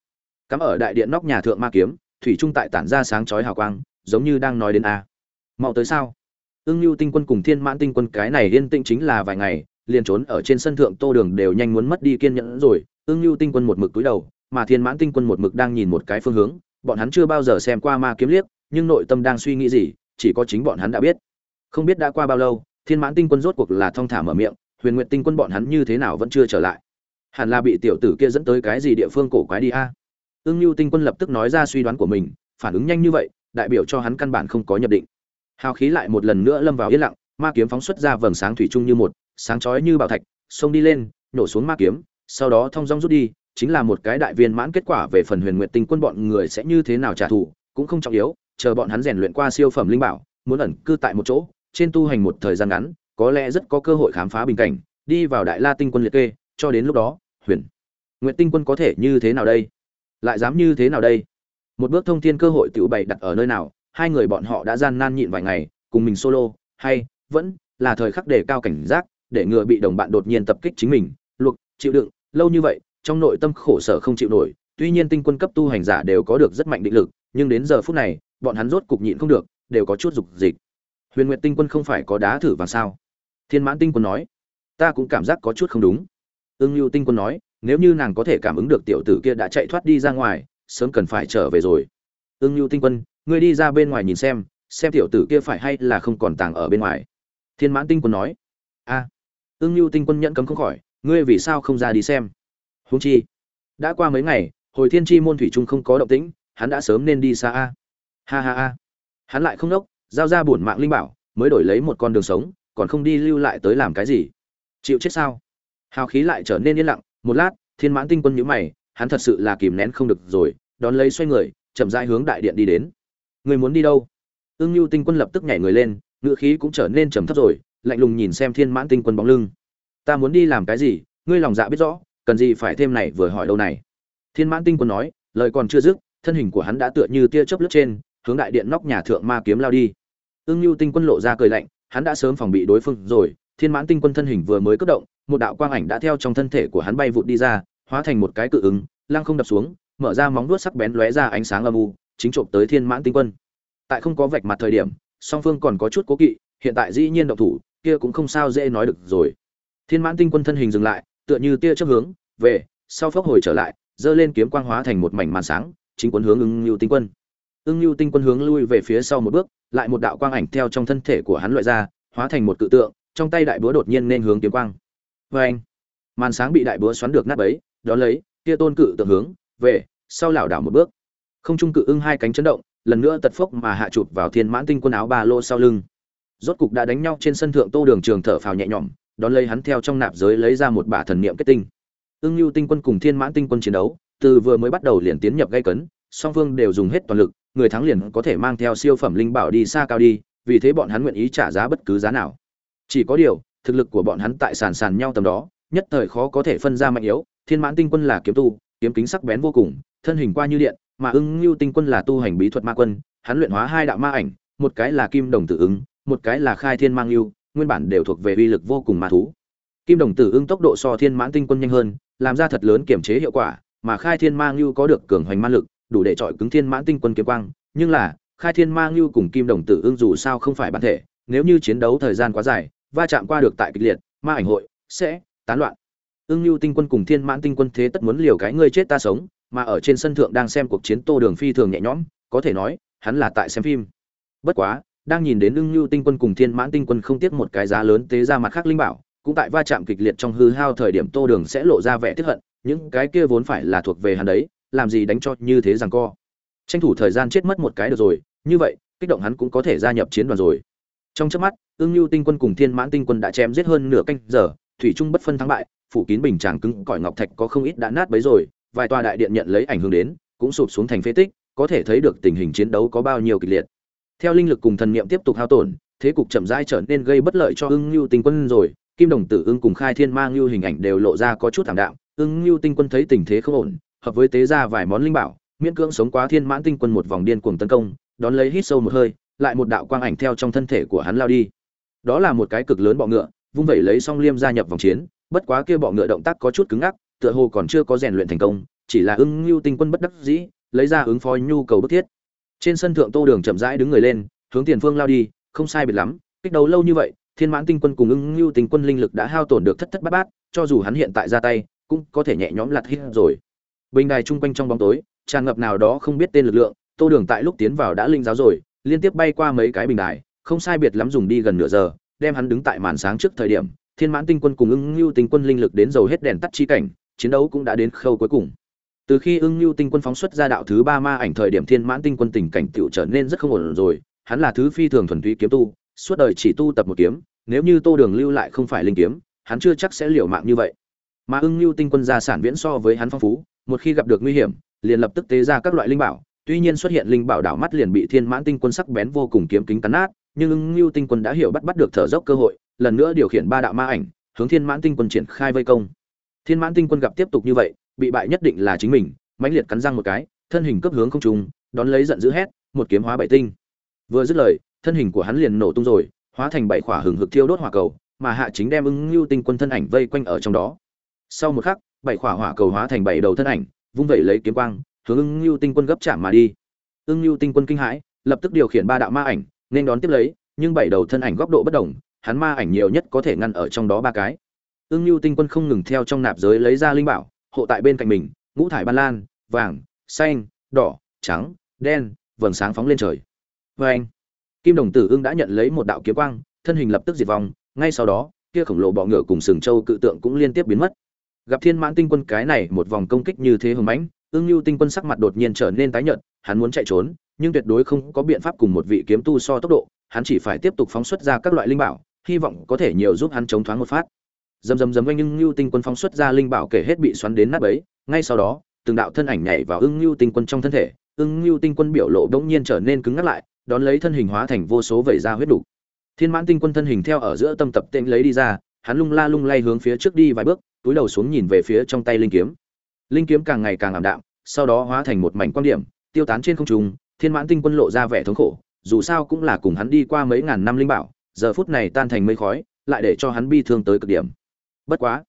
Cắm ở đại điện nóc nhà thượng ma kiếm, thủy trung tại tản ra sáng chói hào quang, giống như đang nói đến a. Mau tới sao? Ưng lưu tinh quân cùng thiên mãn tinh quân cái này yên tĩnh chính là vài ngày, liền trốn ở trên sân thượng tô đường đều nhanh muốn mất đi kiên nhẫn rồi. Ưng lưu tinh quân một mực túi đầu mà thiên mãn tinh quân một mực đang nhìn một cái phương hướng, bọn hắn chưa bao giờ xem qua ma kiếm liếc, nhưng nội tâm đang suy nghĩ gì, chỉ có chính bọn hắn đã biết. Không biết đã qua bao lâu, thiên mãn tinh quân rốt cuộc là thong thả mở miệng, huyền nguyện tinh quân bọn hắn như thế nào vẫn chưa trở lại? Hẳn là bị tiểu tử kia dẫn tới cái gì địa phương cổ quái đi a? Ưng lưu tinh quân lập tức nói ra suy đoán của mình, phản ứng nhanh như vậy, đại biểu cho hắn căn bản không có nhập định. Hào khí lại một lần nữa lâm vào yên lặng, ma kiếm phóng xuất ra vầng sáng thủy chung như một, sáng chói như bảo thạch, xông đi lên, nổ xuống ma kiếm, sau đó thong dong rút đi chính là một cái đại viên mãn kết quả về phần huyền nguyện tinh quân bọn người sẽ như thế nào trả thù, cũng không trọng yếu, chờ bọn hắn rèn luyện qua siêu phẩm linh bảo, muốn ẩn cư tại một chỗ, trên tu hành một thời gian ngắn, có lẽ rất có cơ hội khám phá bình cảnh, đi vào đại la tinh quân liệt kê, cho đến lúc đó, huyền nguyện tinh quân có thể như thế nào đây? Lại dám như thế nào đây? Một bước thông thiên cơ hội tiểu bày đặt ở nơi nào, hai người bọn họ đã gian nan nhịn vài ngày, cùng mình solo, hay vẫn là thời khắc đề cao cảnh giác, để ngừa bị đồng bạn đột nhiên tập kích chính mình, luộc, chịu đựng, lâu như vậy trong nội tâm khổ sở không chịu nổi tuy nhiên tinh quân cấp tu hành giả đều có được rất mạnh định lực nhưng đến giờ phút này bọn hắn rốt cục nhịn không được đều có chút dục dịch. Huyền nguyệt tinh quân không phải có đá thử vàng sao? Thiên mãn tinh quân nói ta cũng cảm giác có chút không đúng. Ương lưu tinh quân nói nếu như nàng có thể cảm ứng được tiểu tử kia đã chạy thoát đi ra ngoài sớm cần phải trở về rồi. Ương lưu tinh quân ngươi đi ra bên ngoài nhìn xem xem tiểu tử kia phải hay là không còn tàng ở bên ngoài. Thiên mãn tinh quân nói a. À, ương lưu tinh quân nhận cấm không khỏi ngươi vì sao không ra đi xem? Huống chi, đã qua mấy ngày, hồi thiên chi môn thủy trung không có động tĩnh, hắn đã sớm nên đi xa a. Ha ha ha. Hắn lại không đốc, giao ra bổn mạng linh bảo, mới đổi lấy một con đường sống, còn không đi lưu lại tới làm cái gì? Chịu chết sao? Hào khí lại trở nên yên lặng, một lát, thiên mãn tinh quân nhíu mày, hắn thật sự là kìm nén không được rồi, đón lấy xoay người, chậm rãi hướng đại điện đi đến. Người muốn đi đâu? Ưng Nưu tinh quân lập tức nhảy người lên, ngựa khí cũng trở nên trầm thấp rồi, lạnh lùng nhìn xem thiên mãn tinh quân bóng lưng. Ta muốn đi làm cái gì? Ngươi lòng dạ biết rõ cần gì phải thêm này vừa hỏi đâu này. Thiên mãn tinh quân nói, lời còn chưa dứt, thân hình của hắn đã tựa như tia chớp lướt trên, hướng đại điện nóc nhà thượng ma kiếm lao đi. Ương nhu tinh quân lộ ra cười lạnh, hắn đã sớm phòng bị đối phương rồi, thiên mãn tinh quân thân hình vừa mới cất động, một đạo quang ảnh đã theo trong thân thể của hắn bay vụt đi ra, hóa thành một cái cự ứng, lăng không đập xuống, mở ra móng vuốt sắc bén lóe ra ánh sáng âm u, chính trộm tới thiên mãn tinh quân. Tại không có vạch mặt thời điểm, song phương còn có chút cố kỵ, hiện tại dĩ nhiên động thủ, kia cũng không sao dễ nói được rồi. Thiên mãn tinh quân thân hình dừng lại, tựa như tia chớp hướng về, sau phốc hồi trở lại giơ lên kiếm quang hóa thành một mảnh màn sáng, chính quân hướng ưng lưu tinh quân. Ưng lưu tinh quân hướng lui về phía sau một bước, lại một đạo quang ảnh theo trong thân thể của hắn loại ra, hóa thành một cự tượng, trong tay đại búa đột nhiên nên hướng kiếm quang. Vê anh màn sáng bị đại búa xoắn được nát bấy đó lấy, kia tôn cự tượng hướng, về, sau lảo đảo một bước. Không trung cự ưng hai cánh chấn động, lần nữa tật phốc mà hạ chụp vào thiên mãn tinh quân áo ba lô sau lưng. Rốt cục đã đánh nhau trên sân thượng tô đường trường thở phào nhẹ nhõm, đón lấy hắn theo trong nạp giới lấy ra một bả thần niệm kết tinh ưng lưu tinh quân cùng thiên mãn tinh quân chiến đấu, từ vừa mới bắt đầu liền tiến nhập gây cấn, song phương đều dùng hết toàn lực, người thắng liền có thể mang theo siêu phẩm linh bảo đi xa cao đi, vì thế bọn hắn nguyện ý trả giá bất cứ giá nào. Chỉ có điều, thực lực của bọn hắn tại sàn sàn nhau tầm đó, nhất thời khó có thể phân ra mạnh yếu, thiên mãn tinh quân là kiếm tu, kiếm kính sắc bén vô cùng, thân hình qua như điện, mà ưng lưu tinh quân là tu hành bí thuật ma quân, hắn luyện hóa hai đạo ma ảnh, một cái là kim đồng tử ứng một cái là khai thiên mang lưu nguyên bản đều thuộc về uy lực vô cùng ma thú. Kim đồng tử ưng tốc độ so thiên mãn tinh quân nhanh hơn làm ra thật lớn kiểm chế hiệu quả, mà khai thiên mang lưu có được cường hoành ma lực, đủ để chọi cứng thiên mãn tinh quân kiếm quang. Nhưng là, khai thiên mang lưu cùng kim đồng tử ưng dù sao không phải bản thể, nếu như chiến đấu thời gian quá dài, va chạm qua được tại kịch liệt, ma ảnh hội sẽ tán loạn. Ưng lưu tinh quân cùng thiên mãn tinh quân thế tất muốn liều cái ngươi chết ta sống, mà ở trên sân thượng đang xem cuộc chiến tô đường phi thường nhẹ nhõm, có thể nói, hắn là tại xem phim. Bất quá, đang nhìn đến ưng lưu tinh quân cùng thiên mãn tinh quân không tiếc một cái giá lớn tế ra mặt khác linh bảo cũng tại va chạm kịch liệt trong hư hao thời điểm tô đường sẽ lộ ra vẻ tiếc hận, những cái kia vốn phải là thuộc về hắn đấy, làm gì đánh cho như thế rằng co. Tranh thủ thời gian chết mất một cái được rồi, như vậy, kích động hắn cũng có thể gia nhập chiến đoàn rồi. Trong chớp mắt, ưng lưu tinh quân cùng thiên mãn tinh quân đã chém giết hơn nửa canh giờ, thủy trung bất phân thắng bại, phủ kín bình tràng cứng cỏi ngọc thạch có không ít đã nát bấy rồi, vài tòa đại điện nhận lấy ảnh hưởng đến, cũng sụp xuống thành phế tích, có thể thấy được tình hình chiến đấu có bao nhiêu kịch liệt. Theo linh lực cùng thần niệm tiếp tục hao tổn, thế cục chậm rãi trở nên gây bất lợi cho ưng lưu tinh quân rồi kim đồng tử ưng cùng khai thiên mang lưu hình ảnh đều lộ ra có chút thảm đạm. Ưng lưu tinh quân thấy tình thế không ổn, hợp với tế ra vài món linh bảo, miễn cưỡng sống quá thiên mãn tinh quân một vòng điên cuồng tấn công, đón lấy hít sâu một hơi, lại một đạo quang ảnh theo trong thân thể của hắn lao đi. Đó là một cái cực lớn bọ ngựa, vung vẩy lấy song liêm gia nhập vòng chiến, bất quá kia bọ ngựa động tác có chút cứng ngắc, tựa hồ còn chưa có rèn luyện thành công, chỉ là ưng lưu tinh quân bất đắc dĩ, lấy ra ứng phó nhu cầu bức thiết. Trên sân thượng tô đường chậm rãi đứng người lên, hướng tiền phương lao đi, không sai biệt lắm, kích đấu lâu như vậy thiên mãn tinh quân cùng ưng lưu tinh quân linh lực đã hao tổn được thất thất bát bát, cho dù hắn hiện tại ra tay, cũng có thể nhẹ nhõm lặt hít rồi. Bình đài chung quanh trong bóng tối, tràn ngập nào đó không biết tên lực lượng, tô đường tại lúc tiến vào đã linh giáo rồi, liên tiếp bay qua mấy cái bình đài, không sai biệt lắm dùng đi gần nửa giờ, đem hắn đứng tại màn sáng trước thời điểm, thiên mãn tinh quân cùng ưng lưu tinh quân linh lực đến dầu hết đèn tắt chi cảnh, chiến đấu cũng đã đến khâu cuối cùng. Từ khi ưng lưu tinh quân phóng xuất ra đạo thứ ba ma ảnh thời điểm thiên mãn tinh quân tình cảnh tựu trở nên rất không ổn rồi, hắn là thứ phi thường thuần túy kiếm tu, suốt đời chỉ tu tập một kiếm nếu như tô đường lưu lại không phải linh kiếm, hắn chưa chắc sẽ liều mạng như vậy. Mà ưng lưu tinh quân gia sản viễn so với hắn phong phú, một khi gặp được nguy hiểm, liền lập tức tế ra các loại linh bảo. Tuy nhiên xuất hiện linh bảo đảo mắt liền bị thiên mãn tinh quân sắc bén vô cùng kiếm kính cắn nát, nhưng ưng lưu tinh quân đã hiểu bắt bắt được thở dốc cơ hội, lần nữa điều khiển ba đạo ma ảnh, hướng thiên mãn tinh quân triển khai vây công. Thiên mãn tinh quân gặp tiếp tục như vậy, bị bại nhất định là chính mình, mãnh liệt cắn răng một cái, thân hình cấp hướng không trùng đón lấy giận dữ hét, một kiếm hóa bảy tinh. Vừa dứt lời, thân hình của hắn liền nổ tung rồi hóa thành bảy khỏa hừng hực thiêu đốt hỏa cầu, mà hạ chính đem ưng lưu tinh quân thân ảnh vây quanh ở trong đó. Sau một khắc, bảy khỏa hỏa cầu hóa thành bảy đầu thân ảnh, vung vẩy lấy kiếm quang, hướng ưng lưu tinh quân gấp chạm mà đi. Ưng lưu tinh quân kinh hãi, lập tức điều khiển ba đạo ma ảnh, nên đón tiếp lấy, nhưng bảy đầu thân ảnh góc độ bất đồng, hắn ma ảnh nhiều nhất có thể ngăn ở trong đó ba cái. Ưng lưu tinh quân không ngừng theo trong nạp giới lấy ra linh bảo, hộ tại bên cạnh mình, ngũ thải ban lan, vàng, xanh, đỏ, trắng, đen, vầng sáng phóng lên trời. Vê anh kim đồng tử ưng đã nhận lấy một đạo kiếm quang, thân hình lập tức diệt vong, ngay sau đó, kia khổng lồ bọ ngựa cùng sừng châu cự tượng cũng liên tiếp biến mất. Gặp thiên mãn tinh quân cái này một vòng công kích như thế hùng mãnh, ưng lưu tinh quân sắc mặt đột nhiên trở nên tái nhợt, hắn muốn chạy trốn, nhưng tuyệt đối không có biện pháp cùng một vị kiếm tu so tốc độ, hắn chỉ phải tiếp tục phóng xuất ra các loại linh bảo, hy vọng có thể nhiều giúp hắn chống thoáng một phát. Dầm dầm dầm anh ưng lưu tinh quân phóng xuất ra linh bảo kể hết bị xoắn đến nát bấy, ngay sau đó, từng đạo thân ảnh nhảy vào ưng lưu tinh quân trong thân thể, ưng lưu tinh quân biểu lộ đ nhiên trở nên cứng ngắc lại đón lấy thân hình hóa thành vô số vẩy ra huyết đủ. thiên mãn tinh quân thân hình theo ở giữa tâm tập tễnh lấy đi ra, hắn lung la lung lay hướng phía trước đi vài bước, túi đầu xuống nhìn về phía trong tay linh kiếm. Linh kiếm càng ngày càng ảm đạm, sau đó hóa thành một mảnh quang điểm, tiêu tán trên không trung, thiên mãn tinh quân lộ ra vẻ thống khổ, dù sao cũng là cùng hắn đi qua mấy ngàn năm linh bảo, giờ phút này tan thành mây khói, lại để cho hắn bi thương tới cực điểm. Bất quá,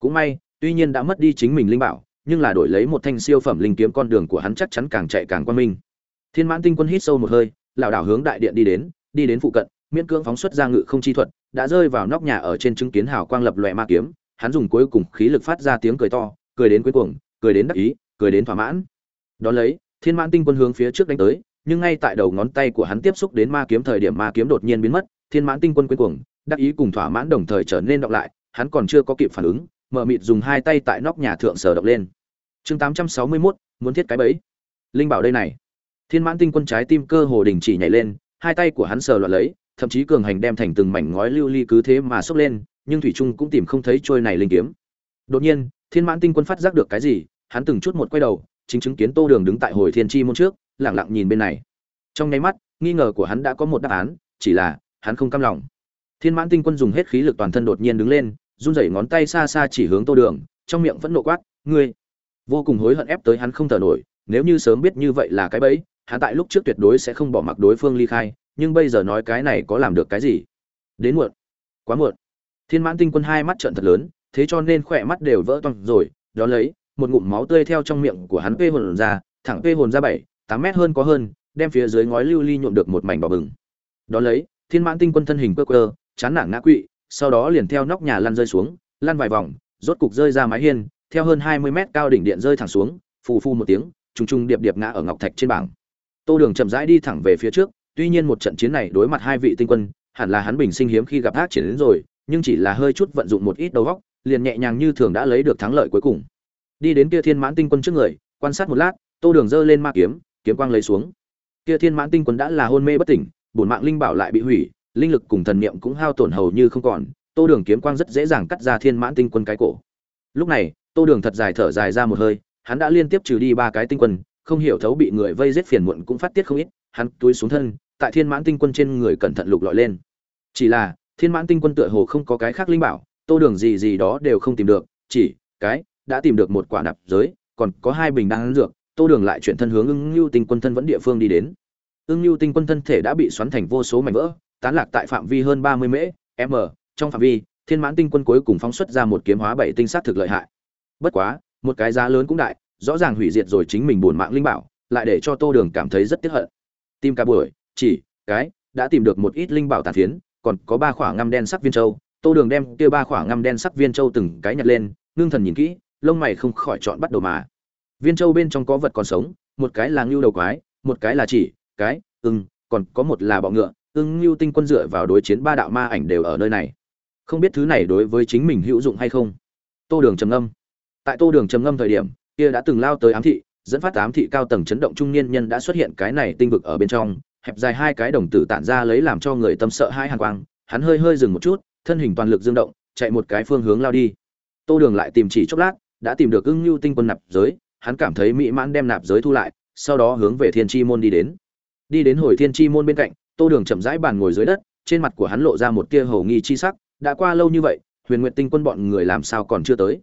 cũng may, tuy nhiên đã mất đi chính mình linh bảo, nhưng là đổi lấy một thanh siêu phẩm linh kiếm con đường của hắn chắc chắn càng chạy càng quan minh. Thiên mãn tinh quân hít sâu một hơi lảo đảo hướng đại điện đi đến đi đến phụ cận miễn cưỡng phóng xuất ra ngự không chi thuật đã rơi vào nóc nhà ở trên chứng kiến hào quang lập loè ma kiếm hắn dùng cuối cùng khí lực phát ra tiếng cười to cười đến cuối cùng cười đến đắc ý cười đến thỏa mãn. Đón lấy thiên mãn tinh quân hướng phía trước đánh tới nhưng ngay tại đầu ngón tay của hắn tiếp xúc đến ma kiếm thời điểm ma kiếm đột nhiên biến mất thiên mãn tinh quân cuối cùng đắc ý cùng thỏa mãn đồng thời trở nên đọc lại hắn còn chưa có kịp phản ứng mở mịt dùng hai tay tại nóc nhà thượng sờ động lên. Chương tám trăm sáu mươi 861, muốn thiết cái bẫy. Linh bảo đây này thiên mãn tinh quân trái tim cơ hồ đình chỉ nhảy lên, hai tay của hắn sờ loạn lấy, thậm chí cường hành đem thành từng mảnh ngói lưu ly cứ thế mà xốc lên, nhưng thủy trung cũng tìm không thấy trôi này linh kiếm. Đột nhiên, thiên mãn tinh quân phát giác được cái gì, hắn từng chút một quay đầu, chính chứng kiến tô đường đứng tại hồi thiên chi môn trước lẳng lặng nhìn bên này. Trong nháy mắt, nghi ngờ của hắn đã có một đáp án, chỉ là, hắn không cam lòng. Thiên mãn tinh quân dùng hết khí lực toàn thân đột nhiên đứng lên, run rẩy ngón tay xa xa chỉ hướng tô đường, trong miệng vẫn nộ quát, ngươi! Vô cùng hối hận ép tới hắn không thở nổi, nếu như sớm biết như vậy là cái bẫy hắn tại lúc trước tuyệt đối sẽ không bỏ mặc đối phương ly khai, nhưng bây giờ nói cái này có làm được cái gì? Đến muộn. Quá muộn. Thiên mãn tinh quân hai mắt trợn thật lớn, thế cho nên khỏe mắt đều vỡ toang rồi, đó lấy, một ngụm máu tươi theo trong miệng của hắn vê hồn ra, thẳng vê hồn ra bảy, tám mét hơn có hơn, đem phía dưới ngói lưu ly nhuộm được một mảnh đỏ bừng. Đó lấy, thiên mãn tinh quân thân hình quơ cơ chán nản ngã quỵ, sau đó liền theo nóc nhà lăn rơi xuống, lăn vài vòng, rốt cục rơi ra mái hiên, theo hơn hai mươi mét cao đỉnh điện rơi thẳng xuống, phù phu một tiếng, trùng trùng điệp điệp ngã ở ngọc thạch trên bảng tô đường chậm rãi đi thẳng về phía trước, tuy nhiên một trận chiến này đối mặt hai vị tinh quân, hẳn là hắn bình sinh hiếm khi gặp ác chiến đến rồi, nhưng chỉ là hơi chút vận dụng một ít đầu góc liền nhẹ nhàng như thường đã lấy được thắng lợi cuối cùng. Đi đến kia thiên mãn tinh quân trước người, quan sát một lát, tô đường giơ lên ma kiếm kiếm quang lấy xuống. Kia thiên mãn tinh quân đã là hôn mê bất tỉnh, bổn mạng linh bảo lại bị hủy, linh lực cùng thần niệm cũng hao tổn hầu như không còn, tô đường kiếm quang rất dễ dàng cắt ra thiên mãn tinh quân cái cổ. Lúc này, tô đường thật dài thở dài ra một hơi, hắn đã liên tiếp trừ đi ba cái tinh quân không hiểu thấu bị người vây giết phiền muộn cũng phát tiết không ít, hắn túi xuống thân, tại thiên mãn tinh quân trên người cẩn thận lục lọi lên. Chỉ là, thiên mãn tinh quân tựa hồ không có cái khác linh bảo, tô đường gì gì đó đều không tìm được, chỉ cái đã tìm được một quả nạp giới, còn có hai bình đan dược, tô đường lại chuyển thân hướng ưng lưu tinh quân thân vẫn địa phương đi đến. Ưng lưu tinh quân thân thể đã bị xoắn thành vô số mảnh vỡ, tán lạc tại phạm vi hơn ba mươi mễ, m, trong phạm vi, thiên mãn tinh quân cuối cùng phóng xuất ra một kiếm hóa bảy tinh sát thực lợi hại. Bất quá, một cái giá lớn cũng đại rõ ràng hủy diệt rồi chính mình buồn mạng linh bảo, lại để cho tô đường cảm thấy rất tiếc hận. Tìm cả buổi, chỉ, cái, đã tìm được một ít linh bảo tàn phiến, còn có ba khỏa ngăm đen sắc viên châu. Tô đường đem kia ba khỏa ngăm đen sắc viên châu từng cái nhặt lên, ngưng thần nhìn kỹ, lông mày không khỏi chọn bắt đầu mà. Viên châu bên trong có vật còn sống, một cái là ngưu đầu quái, một cái là chỉ, cái, ưng, còn có một là bọ ngựa. Ưng, ngưu tinh quân dựa vào đối chiến ba đạo ma ảnh đều ở nơi này. Không biết thứ này đối với chính mình hữu dụng hay không? Tô đường trầm ngâm. Tại tô đường trầm ngâm thời điểm kia đã từng lao tới ám thị, dẫn phát ám thị cao tầng chấn động trung niên nhân đã xuất hiện cái này tinh vực ở bên trong, hẹp dài hai cái đồng tử tản ra lấy làm cho người tâm sợ hai hàng quang, hắn hơi hơi dừng một chút, thân hình toàn lực dương động, chạy một cái phương hướng lao đi. Tô đường lại tìm chỉ chốc lát, đã tìm được ưng lưu tinh quân nạp giới, hắn cảm thấy mỹ mãn đem nạp giới thu lại, sau đó hướng về thiên tri môn đi đến. Đi đến hồi thiên tri môn bên cạnh, tô đường chậm rãi bàn ngồi dưới đất, trên mặt của hắn lộ ra một tia hầu nghi chi sắc, đã qua lâu như vậy, huyền nguyện tinh quân bọn người làm sao còn chưa tới?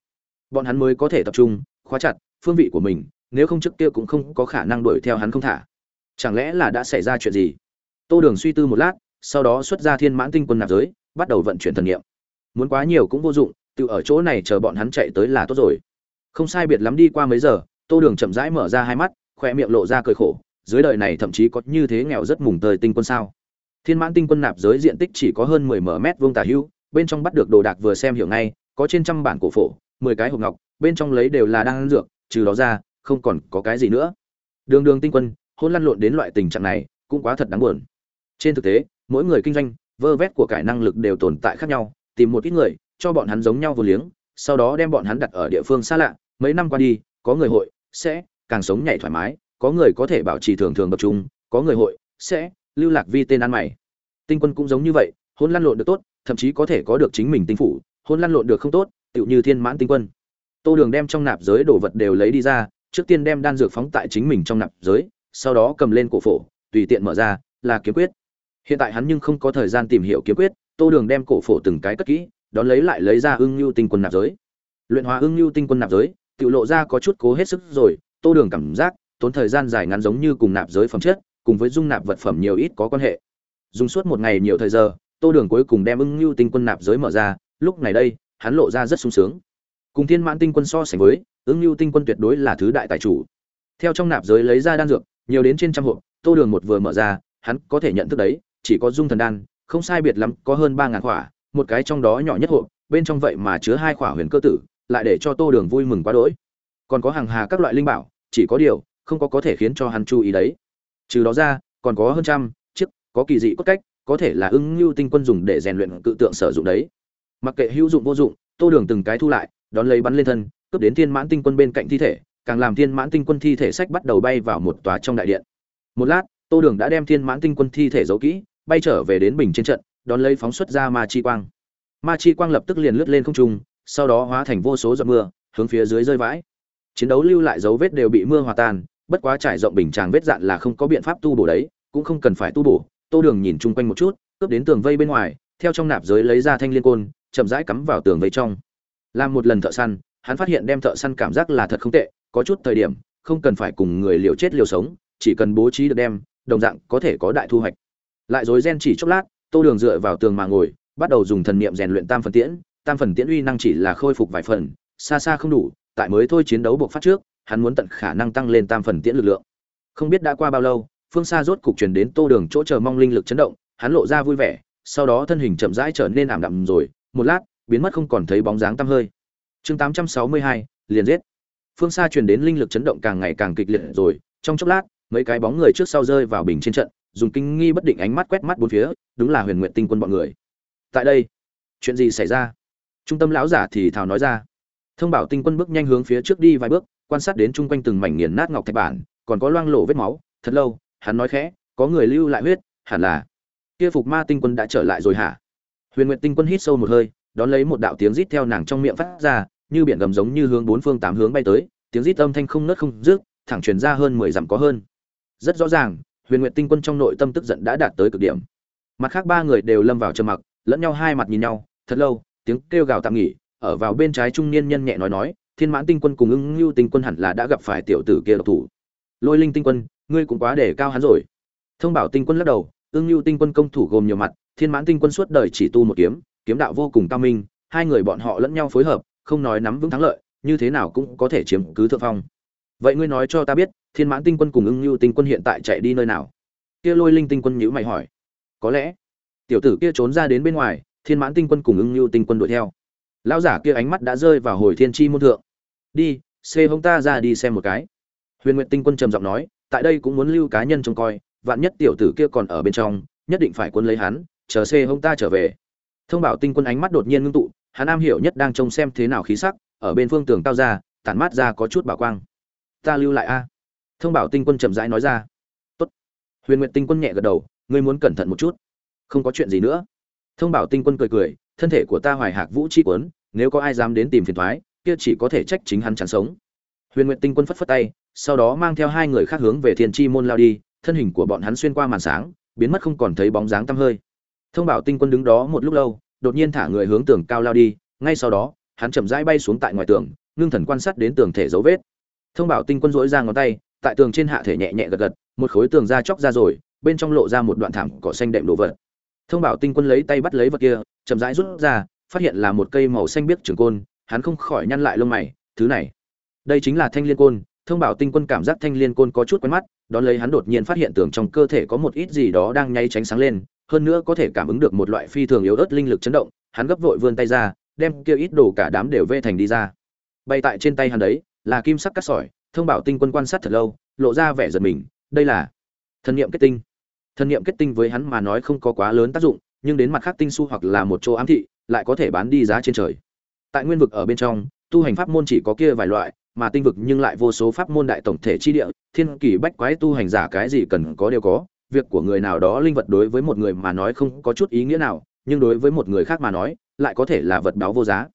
Bọn hắn mới có thể tập trung khóa chặt phương vị của mình nếu không trước kia cũng không có khả năng đuổi theo hắn không thả. Chẳng lẽ là đã xảy ra chuyện gì? Tô đường suy tư một lát sau đó xuất ra thiên mãn tinh quân nạp giới bắt đầu vận chuyển thần nghiệm muốn quá nhiều cũng vô dụng tự ở chỗ này chờ bọn hắn chạy tới là tốt rồi. Không sai biệt lắm đi qua mấy giờ tô đường chậm rãi mở ra hai mắt khoe miệng lộ ra cười khổ dưới đời này thậm chí có như thế nghèo rất mùng tơi tinh quân sao? Thiên mãn tinh quân nạp giới diện tích chỉ có hơn mười m vuông tả hưu, bên trong bắt được đồ đạc vừa xem hiểu ngay có trên trăm bản cổ phổ mười cái hộp ngọc, bên trong lấy đều là đan dược, trừ đó ra, không còn có cái gì nữa. Đường đường tinh quân, hôn lăn lộn đến loại tình trạng này, cũng quá thật đáng buồn. Trên thực tế, mỗi người kinh doanh, vơ vét của cải năng lực đều tồn tại khác nhau, tìm một ít người, cho bọn hắn giống nhau vô liếng, sau đó đem bọn hắn đặt ở địa phương xa lạ, mấy năm qua đi, có người hội, sẽ, càng sống nhảy thoải mái, có người có thể bảo trì thường thường tập trung, có người hội, sẽ, lưu lạc vi tên ăn mày. Tinh quân cũng giống như vậy, hôn lăn lộn được tốt, thậm chí có thể có được chính mình tinh phủ, hôn lăn lộn được không tốt tựu như thiên mãn tinh quân. Tô đường đem trong nạp giới đồ vật đều lấy đi ra, trước tiên đem đan dược phóng tại chính mình trong nạp giới, sau đó cầm lên cổ phổ, tùy tiện mở ra, là kiếm quyết. Hiện tại hắn nhưng không có thời gian tìm hiểu kiếm quyết, tô đường đem cổ phổ từng cái cất kỹ, đón lấy lại lấy ra ưng lưu tinh quân nạp giới. Luyện hóa ưng lưu tinh quân nạp giới tự lộ ra có chút cố hết sức rồi, tô đường cảm giác, tốn thời gian dài ngắn giống như cùng nạp giới phẩm chất, cùng với dung nạp vật phẩm nhiều ít có quan hệ. Dùng suốt một ngày nhiều thời giờ, tô đường cuối cùng đem ưng lưu tinh quân nạp giới mở ra, lúc này đây hắn lộ ra rất sung sướng. Cùng thiên mãn tinh quân so sánh với ứng lưu tinh quân tuyệt đối là thứ đại tài chủ. Theo trong nạp giới lấy ra đan dược, nhiều đến trên trăm hộp, tô đường một vừa mở ra, hắn có thể nhận thức đấy, chỉ có dung thần đan, không sai biệt lắm, có hơn ba ngàn khỏa, một cái trong đó nhỏ nhất hộp, bên trong vậy mà chứa hai khỏa huyền cơ tử, lại để cho tô đường vui mừng quá đỗi. Còn có hàng hà các loại linh bảo, chỉ có điều, không có có thể khiến cho hắn chú ý đấy. Trừ đó ra, còn có hơn trăm chiếc, có kỳ dị cốt cách, có thể là ưng lưu tinh quân dùng để rèn luyện cự tượng sử dụng đấy mặc kệ hữu dụng vô dụng, tô đường từng cái thu lại, đón lấy bắn lên thân, cướp đến thiên mãn tinh quân bên cạnh thi thể, càng làm thiên mãn tinh quân thi thể sách bắt đầu bay vào một tòa trong đại điện. Một lát, tô đường đã đem thiên mãn tinh quân thi thể giấu kỹ, bay trở về đến bình trên trận, đón lấy phóng xuất ra ma chi quang. Ma chi quang lập tức liền lướt lên không trung, sau đó hóa thành vô số giọt mưa, hướng phía dưới rơi vãi. Chiến đấu lưu lại dấu vết đều bị mưa hòa tan, bất quá trải rộng bình tràng vết dạn là không có biện pháp tu bổ đấy, cũng không cần phải tu bổ. Tô đường nhìn chung quanh một chút, cướp đến tường vây bên ngoài, theo trong nạp giới lấy ra thanh liên côn chậm rãi cắm vào tường vây trong. Làm một lần thợ săn, hắn phát hiện đem thợ săn cảm giác là thật không tệ, có chút thời điểm, không cần phải cùng người liều chết liều sống, chỉ cần bố trí được đem, đồng dạng có thể có đại thu hoạch. Lại dối gen chỉ chốc lát, tô đường dựa vào tường mà ngồi, bắt đầu dùng thần niệm rèn luyện tam phần tiễn, tam phần tiễn uy năng chỉ là khôi phục vài phần, xa xa không đủ, tại mới thôi chiến đấu buộc phát trước, hắn muốn tận khả năng tăng lên tam phần tiễn lực lượng. Không biết đã qua bao lâu, phương xa rốt cục truyền đến tô đường chỗ chờ mong linh lực chấn động, hắn lộ ra vui vẻ, sau đó thân hình chậm rãi trở nên ảm đạm rồi một lát, biến mất không còn thấy bóng dáng tăm hơi. Chương tám trăm sáu mươi hai, liền giết. Phương xa truyền đến linh lực chấn động càng ngày càng kịch liệt rồi, trong chốc lát, mấy cái bóng người trước sau rơi vào bình trên trận, dùng kinh nghi bất định ánh mắt quét mắt bốn phía, đúng là huyền nguyện tinh quân bọn người. Tại đây, chuyện gì xảy ra? Trung tâm lão giả thì thào nói ra. Thông bảo tinh quân bước nhanh hướng phía trước đi vài bước, quan sát đến chung quanh từng mảnh nghiền nát ngọc thạch bản, còn có loang lổ vết máu. Thật lâu, hắn nói khẽ, có người lưu lại huyết, hẳn là. Kia phục ma tinh quân đã trở lại rồi hả? Huyền Nguyệt tinh quân hít sâu một hơi, đón lấy một đạo tiếng rít theo nàng trong miệng phát ra, như biển gầm giống như hướng bốn phương tám hướng bay tới, tiếng rít âm thanh không nớt không rước thẳng truyền ra hơn mười dặm có hơn. Rất rõ ràng, huyền Nguyệt tinh quân trong nội tâm tức giận đã đạt tới cực điểm. Mặt khác ba người đều lâm vào trầm mặc, lẫn nhau hai mặt nhìn nhau, thật lâu, tiếng kêu gào tạm nghỉ, ở vào bên trái trung niên nhân nhẹ nói nói, thiên mãn tinh quân cùng ưng lưu tinh quân hẳn là đã gặp phải tiểu tử kia độc thủ. Lôi linh tinh quân, ngươi cũng quá để cao hắn rồi. Thông bảo tinh quân lắc đầu, ưng lưu tinh quân công thủ gồm nhiều mặt thiên mãn tinh quân suốt đời chỉ tu một kiếm kiếm đạo vô cùng cao minh, hai người bọn họ lẫn nhau phối hợp, không nói nắm vững thắng lợi, như thế nào cũng có thể chiếm cứ thượng phong. Vậy ngươi nói cho ta biết, thiên mãn tinh quân cùng ưng như tinh quân hiện tại chạy đi nơi nào? Kia lôi linh tinh quân nhữ mày hỏi. Có lẽ. Tiểu tử kia trốn ra đến bên ngoài, thiên mãn tinh quân cùng ưng như tinh quân đuổi theo. Lão giả kia ánh mắt đã rơi vào hồi thiên chi môn thượng. Đi, xê hông ta ra đi xem một cái. Huyền nguyện tinh quân trầm giọng nói, tại đây cũng muốn lưu cá nhân trông coi, vạn nhất tiểu tử kia còn ở bên trong, nhất định phải quân lấy hắn chờ xê hông ta trở về. Thông bảo tinh quân ánh mắt đột nhiên ngưng tụ, hắn am hiểu nhất đang trông xem thế nào khí sắc, ở bên phương tường cao ra, tản mát ra có chút bảo quang. Ta lưu lại a. Thông bảo tinh quân chậm rãi nói ra. Tốt. Huyền nguyện tinh quân nhẹ gật đầu, ngươi muốn cẩn thận một chút. Không có chuyện gì nữa. Thông bảo tinh quân cười cười, thân thể của ta hoài hạc vũ chi quấn nếu có ai dám đến tìm phiền thoái, kia chỉ có thể trách chính hắn chẳng sống. Huyền nguyện tinh quân phất phất tay, sau đó mang theo hai người khác hướng về thiên chi môn lao đi, thân hình của bọn hắn xuyên qua màn sáng, biến mất không còn thấy bóng dáng tăm hơi thông bảo tinh quân đứng đó một lúc lâu, đột nhiên thả người hướng tường cao lao đi, ngay sau đó, hắn chậm rãi bay xuống tại ngoài tường, ngưng thần quan sát đến tường thể dấu vết. Thông bảo tinh quân dỗi ra ngón tay, tại tường trên hạ thể nhẹ nhẹ gật gật, một khối tường da chóc ra rồi, bên trong lộ ra một đoạn thảm cỏ xanh đệm đồ vật. Thông bảo tinh quân lấy tay bắt lấy vật kia, chậm rãi rút ra, phát hiện là một cây màu xanh biếc trường côn, hắn không khỏi nhăn lại lông mày, thứ này, đây chính là thanh liên côn. Thông bảo tinh quân cảm giác thanh liên côn có chút quen mắt, đón lấy hắn đột nhiên phát hiện tưởng trong cơ thể có một ít gì đó đang nháy tránh sáng lên hơn nữa có thể cảm ứng được một loại phi thường yếu ớt linh lực chấn động, hắn gấp vội vươn tay ra, đem kia ít đồ cả đám đều vê thành đi ra. Bay tại trên tay hắn đấy, là kim sắc cắt sỏi, thông bảo tinh quân quan sát thật lâu, lộ ra vẻ giật mình, đây là thần niệm kết tinh. Thần niệm kết tinh với hắn mà nói không có quá lớn tác dụng, nhưng đến mặt khác tinh su hoặc là một chỗ ám thị, lại có thể bán đi giá trên trời. Tại nguyên vực ở bên trong, tu hành pháp môn chỉ có kia vài loại, mà tinh vực nhưng lại vô số pháp môn đại tổng thể chi địa, thiên kỳ bách quái tu hành giả cái gì cần có đều có việc của người nào đó linh vật đối với một người mà nói không có chút ý nghĩa nào, nhưng đối với một người khác mà nói, lại có thể là vật báo vô giá.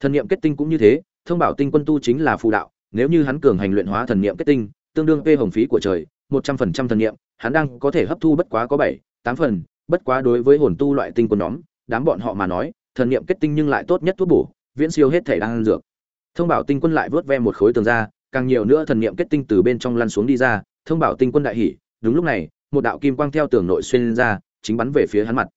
Thần niệm kết tinh cũng như thế, thông bảo tinh quân tu chính là phù đạo, nếu như hắn cường hành luyện hóa thần niệm kết tinh, tương đương vê hồng phí của trời, một trăm phần trăm thần niệm, hắn đang có thể hấp thu bất quá có bảy, tám phần, bất quá đối với hồn tu loại tinh quân nhóm, đám bọn họ mà nói, thần niệm kết tinh nhưng lại tốt nhất thuốc bổ, viễn siêu hết thể đang ăn dược. Thông bảo tinh quân lại vớt ve một khối tường ra, càng nhiều nữa thần niệm kết tinh từ bên trong lăn xuống đi ra, thông bảo tinh quân đại hỉ, đúng lúc này một đạo kim quang theo tường nội xuyên ra, chính bắn về phía hắn mặt.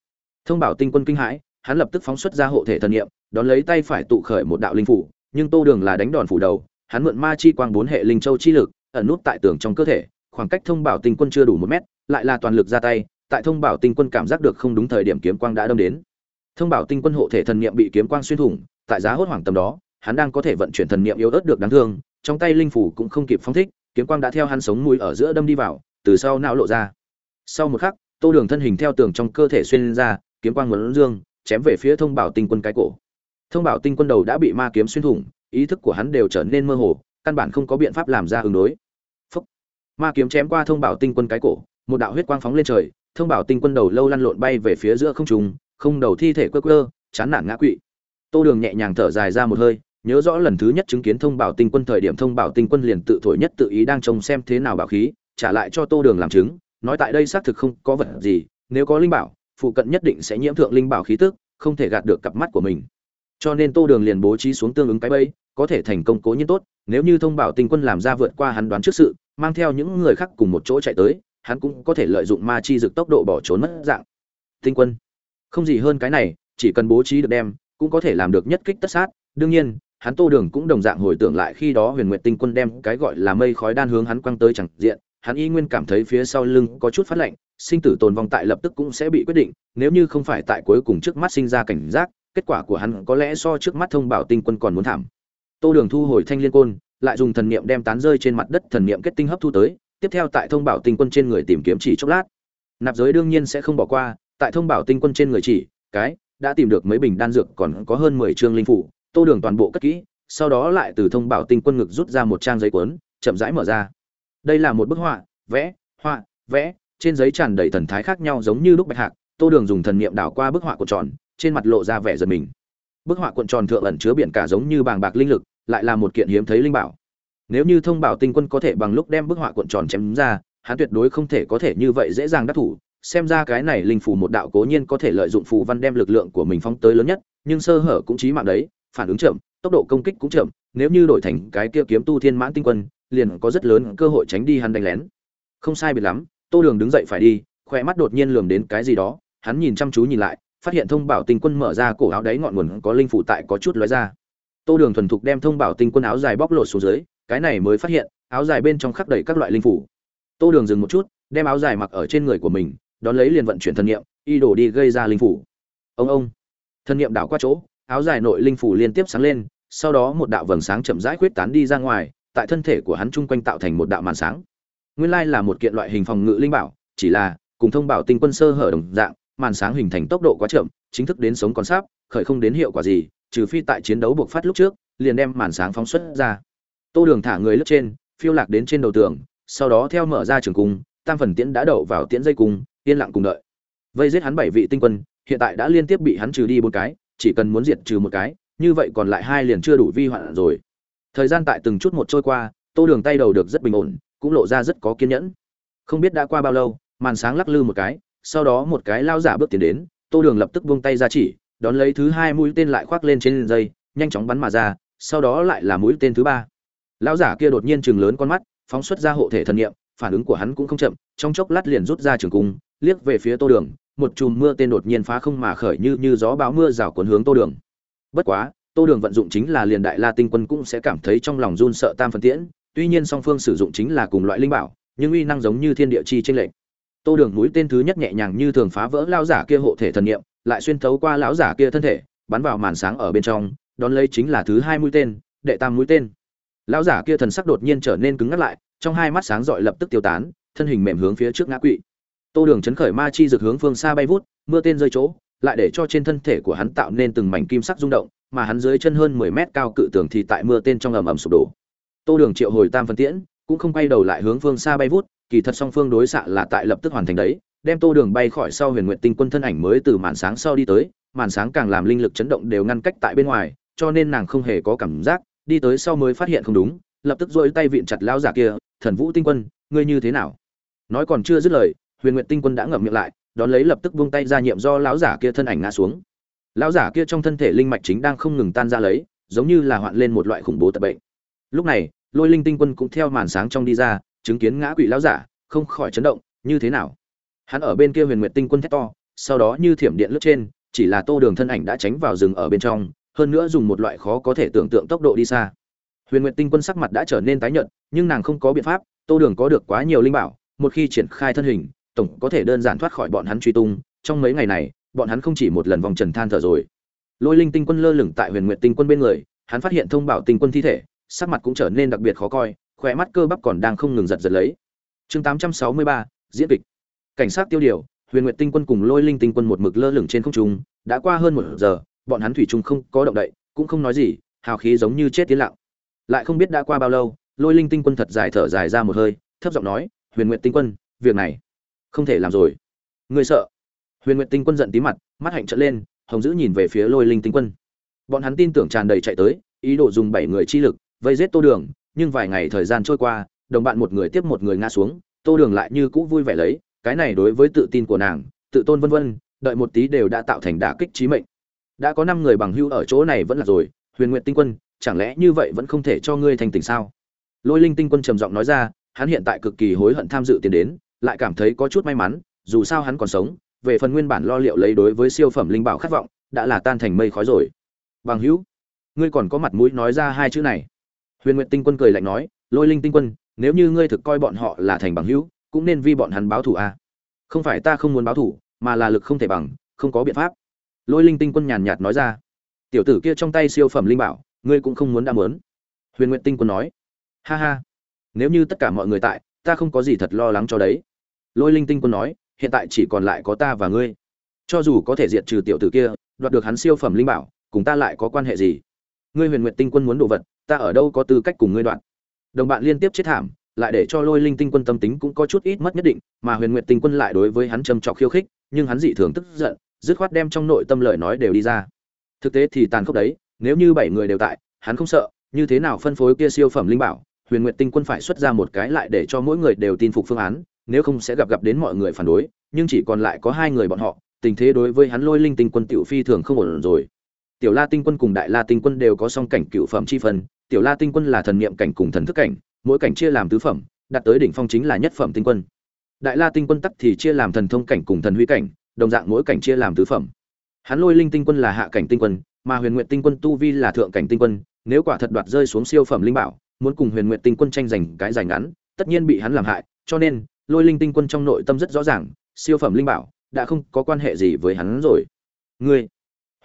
Thông bảo tinh quân kinh hãi, hắn lập tức phóng xuất ra hộ thể thần niệm, đón lấy tay phải tụ khởi một đạo linh phủ, nhưng tô đường là đánh đòn phủ đầu, hắn mượn ma chi quang bốn hệ linh châu chi lực, ẩn nút tại tường trong cơ thể, khoảng cách thông bảo tinh quân chưa đủ một mét, lại là toàn lực ra tay, tại thông bảo tinh quân cảm giác được không đúng thời điểm kiếm quang đã đâm đến. Thông bảo tinh quân hộ thể thần niệm bị kiếm quang xuyên thủng, tại giá hốt hoảng tầm đó, hắn đang có thể vận chuyển thần niệm yếu ớt được đáng thương, trong tay linh phủ cũng không kịp phóng thích, kiếm quang đã theo hắn sống mũi ở giữa đâm đi vào, từ sau não lộ ra sau một khắc, tô đường thân hình theo tường trong cơ thể xuyên ra, kiếm quang muốn dương, chém về phía thông bảo tinh quân cái cổ. Thông bảo tinh quân đầu đã bị ma kiếm xuyên thủng, ý thức của hắn đều trở nên mơ hồ, căn bản không có biện pháp làm ra ứng đối. Phúc. ma kiếm chém qua thông bảo tinh quân cái cổ, một đạo huyết quang phóng lên trời, thông bảo tinh quân đầu lâu lăn lộn bay về phía giữa không trung, không đầu thi thể quơ quơ, chán nản ngã quỵ. Tô đường nhẹ nhàng thở dài ra một hơi, nhớ rõ lần thứ nhất chứng kiến thông bảo tinh quân thời điểm thông bảo tinh quân liền tự thổi nhất tự ý đang trông xem thế nào bảo khí, trả lại cho tô đường làm chứng nói tại đây xác thực không có vật gì, nếu có linh bảo, phụ cận nhất định sẽ nhiễm thượng linh bảo khí tức, không thể gạt được cặp mắt của mình. Cho nên tô đường liền bố trí xuống tương ứng cái bẫy, có thể thành công cố nhiên tốt, nếu như thông bảo tinh quân làm ra vượt qua hắn đoán trước sự, mang theo những người khác cùng một chỗ chạy tới, hắn cũng có thể lợi dụng ma chi dực tốc độ bỏ trốn mất dạng. Tinh quân, không gì hơn cái này, chỉ cần bố trí được đem, cũng có thể làm được nhất kích tất sát. Đương nhiên, hắn tô đường cũng đồng dạng hồi tưởng lại khi đó huyền nguyệt tinh quân đem cái gọi là mây khói đan hướng hắn quăng tới chẳng diện hắn y nguyên cảm thấy phía sau lưng có chút phát lạnh, sinh tử tồn vong tại lập tức cũng sẽ bị quyết định, nếu như không phải tại cuối cùng trước mắt sinh ra cảnh giác, kết quả của hắn có lẽ so trước mắt thông bảo tinh quân còn muốn thảm. Tô đường thu hồi thanh liên côn, lại dùng thần niệm đem tán rơi trên mặt đất thần niệm kết tinh hấp thu tới, tiếp theo tại thông bảo tinh quân trên người tìm kiếm chỉ chốc lát. Nạp giới đương nhiên sẽ không bỏ qua, tại thông bảo tinh quân trên người chỉ, cái, đã tìm được mấy bình đan dược còn có hơn mười chương linh phủ, tô đường toàn bộ cất kỹ, sau đó lại từ thông bảo tinh quân ngực rút ra một trang giấy cuốn, chậm rãi mở ra đây là một bức họa, vẽ họa, vẽ, trên giấy tràn đầy thần thái khác nhau giống như lúc bạch hạc, tô đường dùng thần niệm đảo qua bức họa cuộn tròn, trên mặt lộ ra vẻ giật mình. Bức họa cuộn tròn thượng ẩn chứa biển cả giống như bàng bạc linh lực, lại là một kiện hiếm thấy linh bảo. Nếu như thông bảo tinh quân có thể bằng lúc đem bức họa cuộn tròn chém ra, hắn tuyệt đối không thể có thể như vậy dễ dàng đắc thủ. Xem ra cái này linh phù một đạo cố nhiên có thể lợi dụng phù văn đem lực lượng của mình phóng tới lớn nhất, nhưng sơ hở cũng chí mạng đấy, phản ứng chậm, tốc độ công kích cũng chậm, nếu như đổi thành cái kia kiếm tu thiên mãn tinh quân liền có rất lớn cơ hội tránh đi hắn đánh lén. Không sai biệt lắm, tô đường đứng dậy phải đi khoe mắt đột nhiên lườm đến cái gì đó, hắn nhìn chăm chú nhìn lại, phát hiện thông bảo tinh quân mở ra cổ áo đáy ngọn nguồn có linh phủ tại có chút lóe ra. Tô đường thuần thục đem thông bảo tinh quân áo dài bóc lột xuống dưới, cái này mới phát hiện, áo dài bên trong khắc đầy các loại linh phủ tô đường dừng một chút, đem áo dài mặc ở trên người của mình, đón lấy liền vận chuyển thân nhiệm y đổ đi gây ra linh phủ ông ông. Thân nhiệm đảo qua chỗ, áo dài nội linh phủ liên tiếp sáng lên, sau đó một đạo vầng sáng chậm rãi khuyết tán đi ra ngoài tại thân thể của hắn chung quanh tạo thành một đạo màn sáng. Nguyên lai là một kiện loại hình phòng ngự linh bảo, chỉ là cùng thông bảo tinh quân sơ hở đồng dạng, màn sáng hình thành tốc độ quá chậm, chính thức đến sống còn sáp khởi không đến hiệu quả gì, trừ phi tại chiến đấu buộc phát lúc trước, liền đem màn sáng phóng xuất ra. Tô đường thả người lướt trên, phiêu lạc đến trên đầu tường, sau đó theo mở ra trường cung, tam phần tiễn đã đậu vào tiễn dây cung, yên lặng cùng đợi. Vây giết hắn bảy vị tinh quân, hiện tại đã liên tiếp bị hắn trừ đi bốn cái, chỉ cần muốn diệt trừ một cái, như vậy còn lại hai liền chưa đủ vi hoạn rồi thời gian tại từng chút một trôi qua, tô đường tay đầu được rất bình ổn, cũng lộ ra rất có kiên nhẫn. Không biết đã qua bao lâu, màn sáng lắc lư một cái, sau đó một cái lao giả bước tiến đến, tô đường lập tức buông tay ra chỉ, đón lấy thứ hai mũi tên lại khoác lên trên dây, nhanh chóng bắn mà ra, sau đó lại là mũi tên thứ ba. Lão giả kia đột nhiên chừng lớn con mắt, phóng xuất ra hộ thể thần nghiệm phản ứng của hắn cũng không chậm, trong chốc lát liền rút ra trường cung, liếc về phía tô đường, một chùm mưa tên đột nhiên phá không mà khởi như như gió bão mưa rào cuốn hướng tô đường. Bất quá tô đường vận dụng chính là liền đại la tinh quân cũng sẽ cảm thấy trong lòng run sợ tam phần tiễn, tuy nhiên song phương sử dụng chính là cùng loại linh bảo, nhưng uy năng giống như thiên địa chi trên lệnh tô đường mũi tên thứ nhất nhẹ nhàng như thường phá vỡ lão giả kia hộ thể thần niệm, lại xuyên thấu qua lão giả kia thân thể, bắn vào màn sáng ở bên trong, đón lấy chính là thứ hai mũi tên, đệ tam mũi tên. Lão giả kia thần sắc đột nhiên trở nên cứng ngắt lại, trong hai mắt sáng rọi lập tức tiêu tán, thân hình mềm hướng phía trước ngã quỵ. Tô đường chấn khởi ma chi dược hướng phương xa bay vút, mưa tên rơi chỗ, lại để cho trên thân thể của hắn tạo nên từng mảnh kim sắc rung động mà hắn dưới chân hơn mười mét cao cự tường thì tại mưa tên trong ầm ầm sụp đổ. Tô đường triệu hồi tam phân tiễn, cũng không quay đầu lại hướng phương xa bay vút, kỳ thật song phương đối xạ là tại lập tức hoàn thành đấy, đem tô đường bay khỏi sau huyền Nguyệt tinh quân thân ảnh mới từ màn sáng sau đi tới, màn sáng càng làm linh lực chấn động đều ngăn cách tại bên ngoài, cho nên nàng không hề có cảm giác, đi tới sau mới phát hiện không đúng, lập tức giơ tay vịn chặt lão giả kia, thần vũ tinh quân, ngươi như thế nào? Nói còn chưa dứt lời, huyền Nguyệt tinh quân đã ngậm miệng lại, đón lấy lập tức buông tay ra nhiệm do lão giả kia thân ảnh ngã xuống lão giả kia trong thân thể linh mạch chính đang không ngừng tan ra lấy, giống như là hoạn lên một loại khủng bố tật bệnh. Lúc này, lôi linh tinh quân cũng theo màn sáng trong đi ra, chứng kiến ngã quỵ lão giả, không khỏi chấn động, như thế nào? Hắn ở bên kia huyền nguyệt tinh quân thét to, sau đó như thiểm điện lướt trên, chỉ là tô đường thân ảnh đã tránh vào rừng ở bên trong, hơn nữa dùng một loại khó có thể tưởng tượng tốc độ đi xa. Huyền nguyệt tinh quân sắc mặt đã trở nên tái nhợt, nhưng nàng không có biện pháp, tô đường có được quá nhiều linh bảo, một khi triển khai thân hình, tổng có thể đơn giản thoát khỏi bọn hắn truy tung. Trong mấy ngày này bọn hắn không chỉ một lần vòng trần than thở rồi. Lôi linh tinh quân lơ lửng tại huyền nguyệt tinh quân bên người hắn phát hiện thông bảo tinh quân thi thể sắc mặt cũng trở nên đặc biệt khó coi khỏe mắt cơ bắp còn đang không ngừng giật giật lấy. Chương 863, diễn kịch. Cảnh sát tiêu điều huyền nguyệt tinh quân cùng lôi linh tinh quân một mực lơ lửng trên không trung đã qua hơn một giờ bọn hắn thủy chung không có động đậy cũng không nói gì hào khí giống như chết tiến lặng. Lại không biết đã qua bao lâu lôi linh tinh quân thật dài thở dài ra một hơi thấp giọng nói huyền nguyện tinh quân việc này không thể làm rồi. Ngươi sợ? Huyền Nguyệt tinh quân giận tí mặt, mắt hạnh trợn lên, hồng dữ nhìn về phía lôi linh tinh quân. Bọn hắn tin tưởng tràn đầy chạy tới, ý đồ dùng bảy người chi lực, vây giết tô đường, nhưng vài ngày thời gian trôi qua, đồng bạn một người tiếp một người ngã xuống, tô đường lại như cũ vui vẻ lấy, cái này đối với tự tin của nàng, tự tôn vân vân, đợi một tí đều đã tạo thành đả kích trí mệnh. Đã có năm người bằng hưu ở chỗ này vẫn là rồi, huyền nguyện tinh quân, chẳng lẽ như vậy vẫn không thể cho ngươi thành tình sao? Lôi linh tinh quân trầm giọng nói ra, hắn hiện tại cực kỳ hối hận tham dự tiền đến, lại cảm thấy có chút may mắn, dù sao hắn còn sống về phần nguyên bản lo liệu lấy đối với siêu phẩm linh bảo khát vọng, đã là tan thành mây khói rồi. Bằng hữu, ngươi còn có mặt mũi nói ra hai chữ này. Huyền nguyện tinh quân cười lạnh nói, lôi linh tinh quân, nếu như ngươi thực coi bọn họ là thành bằng hữu, cũng nên vi bọn hắn báo thù a. À. không phải ta không muốn báo thù, mà là lực không thể bằng, không có biện pháp. Lôi linh tinh quân nhàn nhạt nói ra, tiểu tử kia trong tay siêu phẩm linh bảo, ngươi cũng không muốn đã muốn. Huyền nguyện tinh quân nói, ha ha, nếu như tất cả mọi người tại, ta không có gì thật lo lắng cho đấy. Lôi linh tinh quân nói hiện tại chỉ còn lại có ta và ngươi. Cho dù có thể diệt trừ tiểu tử kia, đoạt được hắn siêu phẩm linh bảo, cùng ta lại có quan hệ gì? Ngươi huyền nguyện tinh quân muốn đồ vật, ta ở đâu có tư cách cùng ngươi đoạn? Đồng bạn liên tiếp chết thảm, lại để cho lôi linh tinh quân tâm tính cũng có chút ít mất nhất định, mà huyền nguyện tinh quân lại đối với hắn châm trọc khiêu khích, nhưng hắn dị thường tức giận, dứt khoát đem trong nội tâm lời nói đều đi ra. Thực tế thì tàn khốc đấy, nếu như bảy người đều tại, hắn không sợ, như thế nào phân phối kia siêu phẩm linh bảo? Huyền nguyện tinh quân phải xuất ra một cái lại để cho mỗi người đều tin phục phương án nếu không sẽ gặp gặp đến mọi người phản đối, nhưng chỉ còn lại có hai người bọn họ, tình thế đối với hắn lôi linh tinh quân tiểu phi thường không ổn rồi. Tiểu la tinh quân cùng đại la tinh quân đều có song cảnh cựu phẩm chi phần tiểu la tinh quân là thần niệm cảnh cùng thần thức cảnh, mỗi cảnh chia làm tứ phẩm đạt tới đỉnh phong chính là nhất phẩm tinh quân. Đại la tinh quân tắc thì chia làm thần thông cảnh cùng thần huy cảnh, đồng dạng mỗi cảnh chia làm tứ phẩm. Hắn lôi linh tinh quân là hạ cảnh tinh quân, mà huyền nguyện tinh quân tu vi là thượng cảnh tinh quân, nếu quả thật đoạt rơi xuống siêu phẩm linh bảo, muốn cùng huyền nguyện tinh quân tranh giành cái giành ngắn, tất nhiên bị hắn làm hại, cho nên lôi linh tinh quân trong nội tâm rất rõ ràng, siêu phẩm linh bảo, đã không có quan hệ gì với hắn rồi. Ngươi,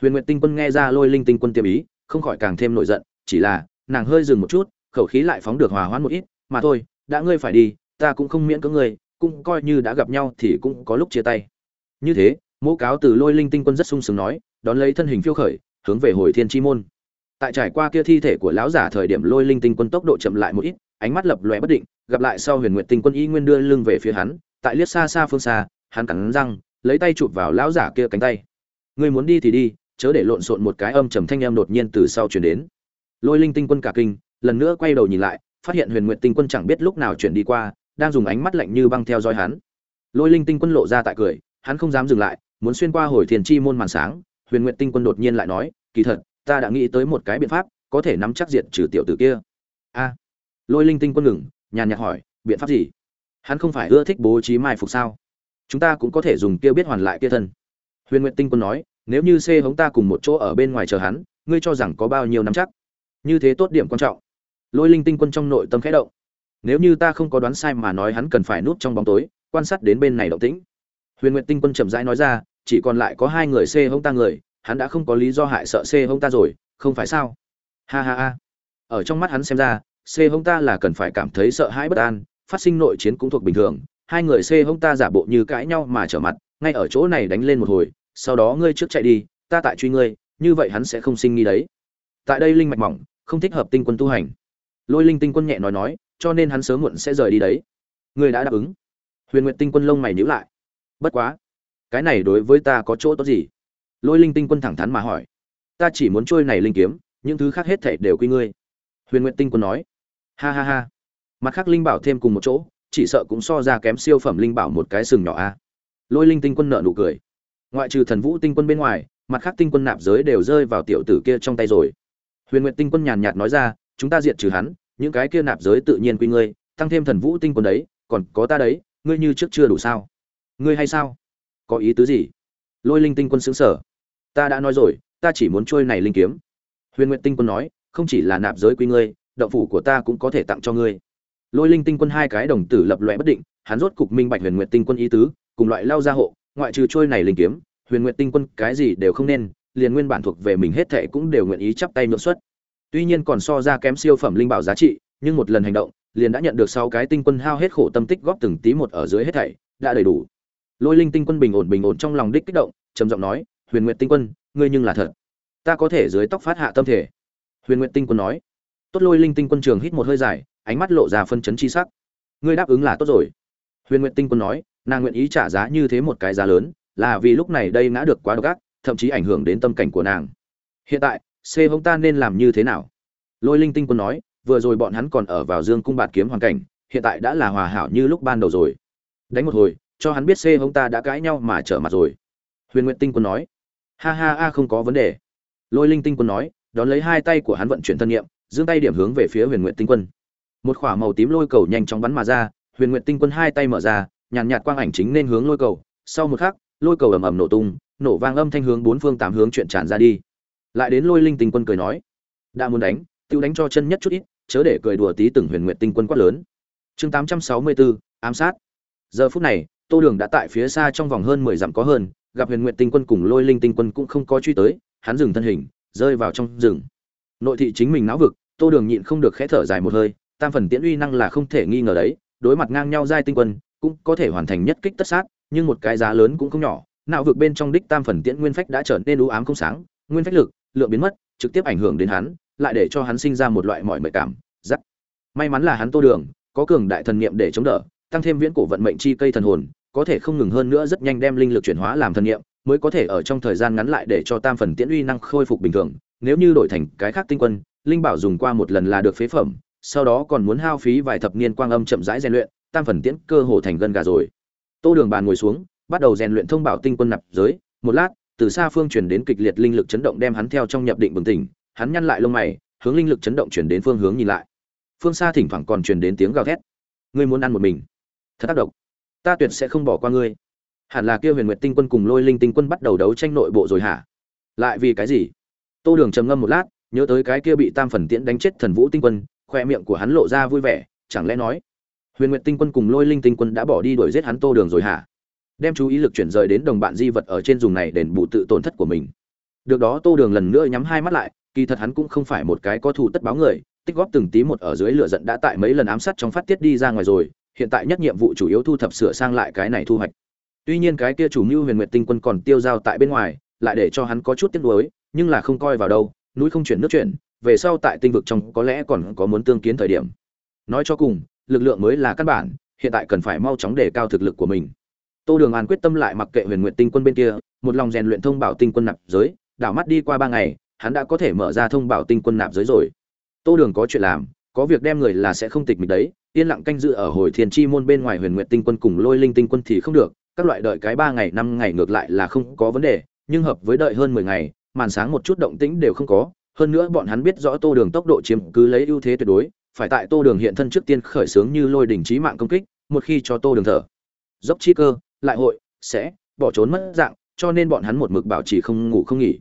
huyền nguyện tinh quân nghe ra lôi linh tinh quân tiêm ý, không khỏi càng thêm nổi giận, chỉ là, nàng hơi dừng một chút, khẩu khí lại phóng được hòa hoãn một ít, mà thôi, đã ngươi phải đi, ta cũng không miễn cưỡng ngươi, cũng coi như đã gặp nhau thì cũng có lúc chia tay. Như thế mẫu cáo từ lôi linh tinh quân rất sung sướng nói, đón lấy thân hình phiêu khởi, hướng về hồi thiên chi môn. Tại trải qua kia thi thể của lão giả thời điểm lôi linh tinh quân tốc độ chậm lại một ít, ánh mắt lập lòe bất định gặp lại sau huyền nguyện tinh quân y nguyên đưa lưng về phía hắn, tại liếc xa xa phương xa, hắn cắn răng, lấy tay chụp vào lão giả kia cánh tay. Ngươi muốn đi thì đi, chớ để lộn xộn một cái âm trầm thanh em đột nhiên từ sau chuyển đến. Lôi linh tinh quân cả kinh, lần nữa quay đầu nhìn lại, phát hiện huyền nguyện tinh quân chẳng biết lúc nào chuyển đi qua, đang dùng ánh mắt lạnh như băng theo dõi hắn. Lôi linh tinh quân lộ ra tại cười, hắn không dám dừng lại, muốn xuyên qua hồi thiền chi môn màn sáng, huyền nguyện tinh quân đột nhiên lại nói, kỳ thật, ta đã nghĩ tới một cái biện pháp, có thể nắm chắc diệt trừ tiểu tử kia. A. Lôi linh tinh quân ngừng nhàn nhạt hỏi, biện pháp gì? Hắn không phải ưa thích bố trí mai phục sao? Chúng ta cũng có thể dùng kia biết hoàn lại kia thân. Huyền nguyện tinh quân nói, nếu như xê hống ta cùng một chỗ ở bên ngoài chờ hắn, ngươi cho rằng có bao nhiêu năm chắc? Như thế tốt điểm quan trọng. Lôi linh tinh quân trong nội tâm khẽ động. Nếu như ta không có đoán sai mà nói hắn cần phải núp trong bóng tối, quan sát đến bên này động tĩnh. Huyền nguyện tinh quân chậm rãi nói ra, chỉ còn lại có hai người xê Hống ta người, hắn đã không có lý do hại sợ xê Hống ta rồi, không phải sao? Ha ha ha. Ở trong mắt hắn xem ra C hông ta là cần phải cảm thấy sợ hãi bất an, phát sinh nội chiến cũng thuộc bình thường. Hai người C hông ta giả bộ như cãi nhau mà trở mặt, ngay ở chỗ này đánh lên một hồi, sau đó ngươi trước chạy đi, ta tại truy ngươi, như vậy hắn sẽ không sinh nghi đấy. Tại đây linh mạch mỏng, không thích hợp tinh quân tu hành. Lôi linh tinh quân nhẹ nói nói, cho nên hắn sớm muộn sẽ rời đi đấy. Ngươi đã đáp ứng. Huyền nguyện tinh quân lông mày nhíu lại. Bất quá, cái này đối với ta có chỗ tốt gì? Lôi linh tinh quân thẳng thắn mà hỏi. Ta chỉ muốn trôi này linh kiếm, những thứ khác hết thảy đều quy ngươi. Huyền nguyện tinh quân nói ha ha ha. Mặt khác linh bảo thêm cùng một chỗ, chỉ sợ cũng so ra kém siêu phẩm linh bảo một cái sừng nhỏ a. Lôi linh tinh quân nợ nụ cười. Ngoại trừ thần vũ tinh quân bên ngoài, mặt khác tinh quân nạp giới đều rơi vào tiểu tử kia trong tay rồi. Huyền nguyện tinh quân nhàn nhạt nói ra, chúng ta diệt trừ hắn, những cái kia nạp giới tự nhiên quy ngươi, tăng thêm thần vũ tinh quân đấy, còn có ta đấy, ngươi như trước chưa đủ sao? Ngươi hay sao? Có ý tứ gì? Lôi linh tinh quân xứng sở ta đã nói rồi, ta chỉ muốn trôi này linh kiếm. Huyền nguyện tinh quân nói, không chỉ là nạp giới quy ngươi động phủ của ta cũng có thể tặng cho ngươi. Lôi linh tinh quân hai cái đồng tử lập loại bất định, hắn rốt cục minh bạch huyền nguyện tinh quân ý tứ, cùng loại lao gia hộ, ngoại trừ trôi này linh kiếm, huyền nguyện tinh quân cái gì đều không nên, liền nguyên bản thuộc về mình hết thệ cũng đều nguyện ý chắp tay nhượng xuất. Tuy nhiên còn so ra kém siêu phẩm linh bảo giá trị, nhưng một lần hành động, liền đã nhận được sáu cái tinh quân hao hết khổ tâm tích góp từng tí một ở dưới hết thảy, đã đầy đủ. Lôi linh tinh quân bình ổn bình ổn trong lòng đích kích động, trầm giọng nói, huyền nguyện tinh quân, ngươi nhưng là thật. Ta có thể dưới tóc phát hạ tâm thể. Huyền nguyện tinh quân nói tốt lôi linh tinh quân trường hít một hơi dài, ánh mắt lộ ra phân chấn chi sắc. Ngươi đáp ứng là tốt rồi. Huyền nguyện tinh quân nói, nàng nguyện ý trả giá như thế một cái giá lớn, là vì lúc này đây ngã được quá độc ác, thậm chí ảnh hưởng đến tâm cảnh của nàng. Hiện tại, c hông ta nên làm như thế nào? Lôi linh tinh quân nói, vừa rồi bọn hắn còn ở vào dương cung bạt kiếm hoàn cảnh, hiện tại đã là hòa hảo như lúc ban đầu rồi. Đánh một hồi, cho hắn biết c hông ta đã cãi nhau mà trở mặt rồi. Huyền nguyện tinh quân nói, ha ha ha, không có vấn đề. Lôi linh tinh quân nói đón lấy hai tay của hắn vận chuyển thân nghiệm giương tay điểm hướng về phía huyền nguyện tinh quân. Một khỏa màu tím lôi cầu nhanh chóng bắn mà ra, huyền nguyện tinh quân hai tay mở ra, nhàn nhạt quang ảnh chính nên hướng lôi cầu. Sau một khắc, lôi cầu ầm ầm nổ tung, nổ vang âm thanh hướng bốn phương tám hướng chuyện tràn ra đi. Lại đến lôi linh tinh quân cười nói, đã muốn đánh, tiêu đánh cho chân nhất chút ít, chớ để cười đùa tí từng huyền nguyện tinh quân quát lớn. Chương tám trăm sáu mươi bốn ám sát. Giờ phút này, tô đường đã tại phía xa trong vòng hơn mười dặm có hơn, gặp huyền nguyện tinh quân cùng lôi linh tinh quân cũng không có truy tới, hắn dừng thân hình rơi vào trong rừng. Nội thị chính mình não vực, tô đường nhịn không được khẽ thở dài một hơi, tam phần tiễn uy năng là không thể nghi ngờ đấy, đối mặt ngang nhau giai tinh quân, cũng có thể hoàn thành nhất kích tất sát, nhưng một cái giá lớn cũng không nhỏ não vực bên trong đích tam phần tiễn nguyên phách đã trở nên u ám không sáng, nguyên phách lực, lượng biến mất, trực tiếp ảnh hưởng đến hắn, lại để cho hắn sinh ra một loại mọi mệt cảm, giắc. May mắn là hắn tô đường, có cường đại thần niệm để chống đỡ, tăng thêm viễn cổ vận mệnh chi cây thần hồn, có thể không ngừng hơn nữa rất nhanh đem linh lực chuyển hóa làm thần niệm mới có thể ở trong thời gian ngắn lại để cho tam phần tiễn uy năng khôi phục bình thường. Nếu như đổi thành cái khác tinh quân, linh bảo dùng qua một lần là được phế phẩm, sau đó còn muốn hao phí vài thập niên quang âm chậm rãi rèn luyện, tam phần tiễn cơ hồ thành gân gà rồi. Tô đường bàn ngồi xuống, bắt đầu rèn luyện thông bảo tinh quân nạp giới. Một lát, từ xa phương chuyển đến kịch liệt linh lực chấn động đem hắn theo trong nhập định bừng tỉnh. Hắn nhăn lại lông mày, hướng linh lực chấn động chuyển đến phương hướng nhìn lại. Phương xa thỉnh thoảng còn truyền đến tiếng gào thét. Ngươi muốn ăn một mình. Thật tác động ta tuyệt sẽ không bỏ qua ngươi hẳn là kia huyền nguyệt tinh quân cùng lôi linh tinh quân bắt đầu đấu tranh nội bộ rồi hả? Lại vì cái gì? Tô đường trầm ngâm một lát, nhớ tới cái kia bị tam phần tiễn đánh chết thần vũ tinh quân, khoe miệng của hắn lộ ra vui vẻ, chẳng lẽ nói, huyền nguyệt tinh quân cùng lôi linh tinh quân đã bỏ đi đuổi giết hắn tô đường rồi hả? Đem chú ý lực chuyển rời đến đồng bạn di vật ở trên dùng này đền bù tự tổn thất của mình. Được đó tô đường lần nữa nhắm hai mắt lại, kỳ thật hắn cũng không phải một cái có thù tất báo người, tích góp từng tí một ở dưới lửa giận đã tại mấy lần ám sát trong phát tiết đi ra ngoài rồi, hiện tại nhất nhiệm vụ chủ yếu thu thập sửa sang lại cái này thu hoạch tuy nhiên cái kia chủ mưu huyền nguyệt tinh quân còn tiêu dao tại bên ngoài, lại để cho hắn có chút tiếc nuối, nhưng là không coi vào đâu, núi không chuyển nước chuyển, về sau tại tinh vực trong có lẽ còn có muốn tương kiến thời điểm. Nói cho cùng, lực lượng mới là căn bản, hiện tại cần phải mau chóng đề cao thực lực của mình. Tô đường an quyết tâm lại mặc kệ huyền nguyệt tinh quân bên kia, một lòng rèn luyện thông bảo tinh quân nạp giới, đảo mắt đi qua ba ngày, hắn đã có thể mở ra thông bảo tinh quân nạp giới rồi. Tô đường có chuyện làm, có việc đem người là sẽ không tịch mịch đấy, yên lặng canh dự ở hồi thiên chi môn bên ngoài huyền nguyệt tinh quân cùng lôi linh tinh quân thì không được các loại đợi cái ba ngày, năm ngày ngược lại là không có vấn đề, nhưng hợp với đợi hơn mười ngày, màn sáng một chút động tĩnh đều không có. Hơn nữa bọn hắn biết rõ tô đường tốc độ chiếm cứ lấy ưu thế tuyệt đối, phải tại tô đường hiện thân trước tiên khởi xướng như lôi đỉnh trí mạng công kích, một khi cho tô đường thở. Dốc chi cơ, lại hội, sẽ, bỏ trốn mất dạng, cho nên bọn hắn một mực bảo trì không ngủ không nghỉ.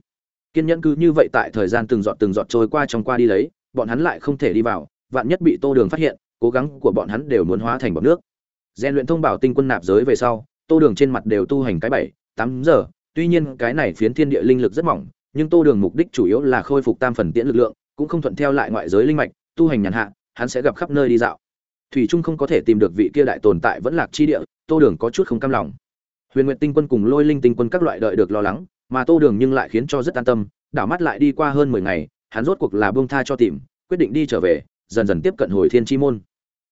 Kiên nhẫn cứ như vậy tại thời gian từng giọt từng giọt trôi qua trong qua đi lấy, bọn hắn lại không thể đi vào, vạn nhất bị tô đường phát hiện, cố gắng của bọn hắn đều muốn hóa thành bọt nước. Gen luyện thông bảo tinh quân nạp giới về sau tô đường trên mặt đều tu hành cái bảy, tám giờ, tuy nhiên cái này phiến thiên địa linh lực rất mỏng, nhưng tô đường mục đích chủ yếu là khôi phục tam phần tiễn lực lượng, cũng không thuận theo lại ngoại giới linh mạch, tu hành nhàn hạ, hắn sẽ gặp khắp nơi đi dạo. Thủy trung không có thể tìm được vị kia đại tồn tại vẫn lạc chi địa, tô đường có chút không cam lòng. Huyền nguyện tinh quân cùng lôi linh tinh quân các loại đợi được lo lắng, mà tô đường nhưng lại khiến cho rất an tâm, đảo mắt lại đi qua hơn mười ngày, hắn rốt cuộc là buông tha cho tìm, quyết định đi trở về, dần dần tiếp cận hồi thiên chi môn.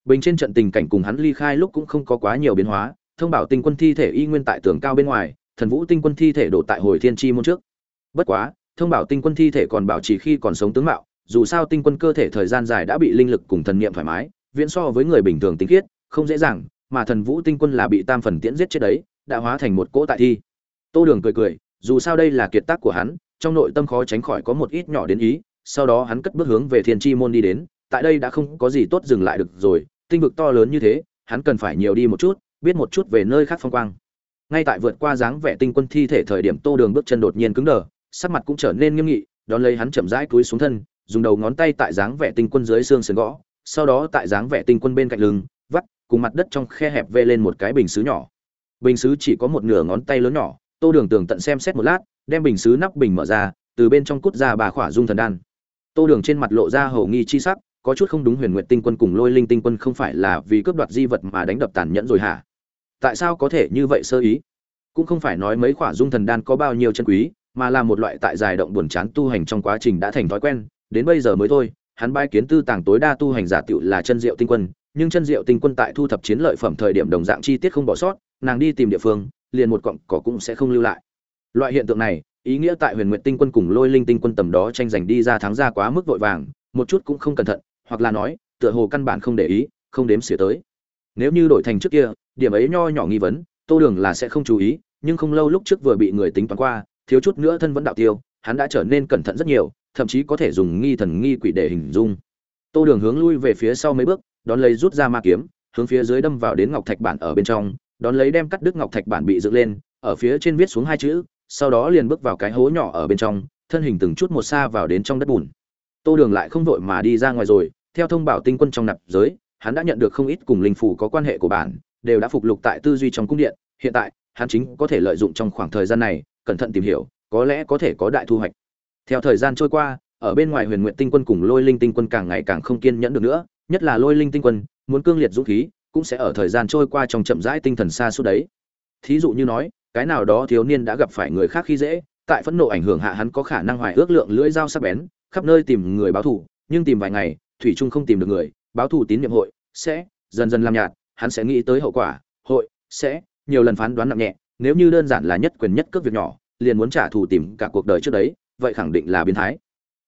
Bình trên trận tình cảnh cùng hắn ly khai lúc cũng không có quá nhiều biến hóa thông bảo tinh quân thi thể y nguyên tại tường cao bên ngoài, thần vũ tinh quân thi thể đổ tại hồi thiên chi môn trước. Bất quá, thông bảo tinh quân thi thể còn bảo trì khi còn sống tướng mạo, dù sao tinh quân cơ thể thời gian dài đã bị linh lực cùng thần niệm thoải mái, viễn so với người bình thường tinh khiết, không dễ dàng, mà thần vũ tinh quân là bị tam phần tiễn giết chết đấy, đã hóa thành một cỗ tại thi. Tô đường cười cười, dù sao đây là kiệt tác của hắn, trong nội tâm khó tránh khỏi có một ít nhỏ đến ý, sau đó hắn cất bước hướng về thiên chi môn đi đến, tại đây đã không có gì tốt dừng lại được rồi, tinh vực to lớn như thế, hắn cần phải nhiều đi một chút biết một chút về nơi khác phong quang. Ngay tại vượt qua dáng vẻ tinh quân thi thể thời điểm tô đường bước chân đột nhiên cứng đờ, sắc mặt cũng trở nên nghiêm nghị, đón lấy hắn chậm rãi cúi xuống thân, dùng đầu ngón tay tại dáng vẻ tinh quân dưới xương sườn gõ, sau đó tại dáng vẻ tinh quân bên cạnh lưng, vắt, cùng mặt đất trong khe hẹp vê lên một cái bình xứ nhỏ. Bình xứ chỉ có một nửa ngón tay lớn nhỏ, tô đường tường tận xem xét một lát, đem bình xứ nắp bình mở ra, từ bên trong cút ra bà khỏa dung thần đan. Tô đường trên mặt lộ ra hầu nghi chi sắc, có chút không đúng huyền nguyện tinh quân cùng lôi linh tinh quân không phải là vì cướp đoạt di vật mà đánh đập tàn nhẫn rồi hả? Tại sao có thể như vậy sơ ý? Cũng không phải nói mấy khỏa dung thần đan có bao nhiêu chân quý, mà là một loại tại dài động buồn chán tu hành trong quá trình đã thành thói quen, đến bây giờ mới thôi, hắn bái kiến tư tàng tối đa tu hành giả tựu là chân diệu tinh quân, nhưng chân diệu tinh quân tại thu thập chiến lợi phẩm thời điểm đồng dạng chi tiết không bỏ sót, nàng đi tìm địa phương, liền một cọng cỏ cũng sẽ không lưu lại. Loại hiện tượng này, ý nghĩa tại huyền nguyện tinh quân cùng lôi linh tinh quân tầm đó tranh giành đi ra thắng ra quá mức vội vàng, một chút cũng không cẩn thận, hoặc là nói, tựa hồ căn bản không để ý, không đếm xỉa tới nếu như đổi thành trước kia, điểm ấy nho nhỏ nghi vấn, tô đường là sẽ không chú ý, nhưng không lâu lúc trước vừa bị người tính toán qua, thiếu chút nữa thân vẫn đạo tiêu, hắn đã trở nên cẩn thận rất nhiều, thậm chí có thể dùng nghi thần nghi quỷ để hình dung. Tô đường hướng lui về phía sau mấy bước, đón lấy rút ra ma kiếm, hướng phía dưới đâm vào đến ngọc thạch bản ở bên trong, đón lấy đem cắt đứt ngọc thạch bản bị dựng lên, ở phía trên viết xuống hai chữ, sau đó liền bước vào cái hố nhỏ ở bên trong, thân hình từng chút một xa vào đến trong đất bùn. Tô đường lại không vội mà đi ra ngoài rồi, theo thông báo tinh quân trong nạp giới hắn đã nhận được không ít cùng linh phủ có quan hệ của bản, đều đã phục lục tại tư duy trong cung điện. Hiện tại, hắn chính có thể lợi dụng trong khoảng thời gian này, cẩn thận tìm hiểu, có lẽ có thể có đại thu hoạch. Theo thời gian trôi qua, ở bên ngoài huyền nguyện tinh quân cùng lôi linh tinh quân càng ngày càng không kiên nhẫn được nữa, nhất là lôi linh tinh quân, muốn cương liệt dũng khí, cũng sẽ ở thời gian trôi qua trong chậm rãi tinh thần xa suốt đấy. Thí dụ như nói, cái nào đó thiếu niên đã gặp phải người khác khi dễ, tại phẫn nộ ảnh hưởng hạ hắn có khả năng hoài ước lượng lưỡi dao sắc bén, khắp nơi tìm người báo thù, nhưng tìm vài ngày, thủy trung không tìm được người báo thù tín nhiệm hội sẽ dần dần làm nhạt, hắn sẽ nghĩ tới hậu quả, hội sẽ nhiều lần phán đoán nặng nhẹ, nếu như đơn giản là nhất quyền nhất cước việc nhỏ, liền muốn trả thù tìm cả cuộc đời trước đấy, vậy khẳng định là biến thái.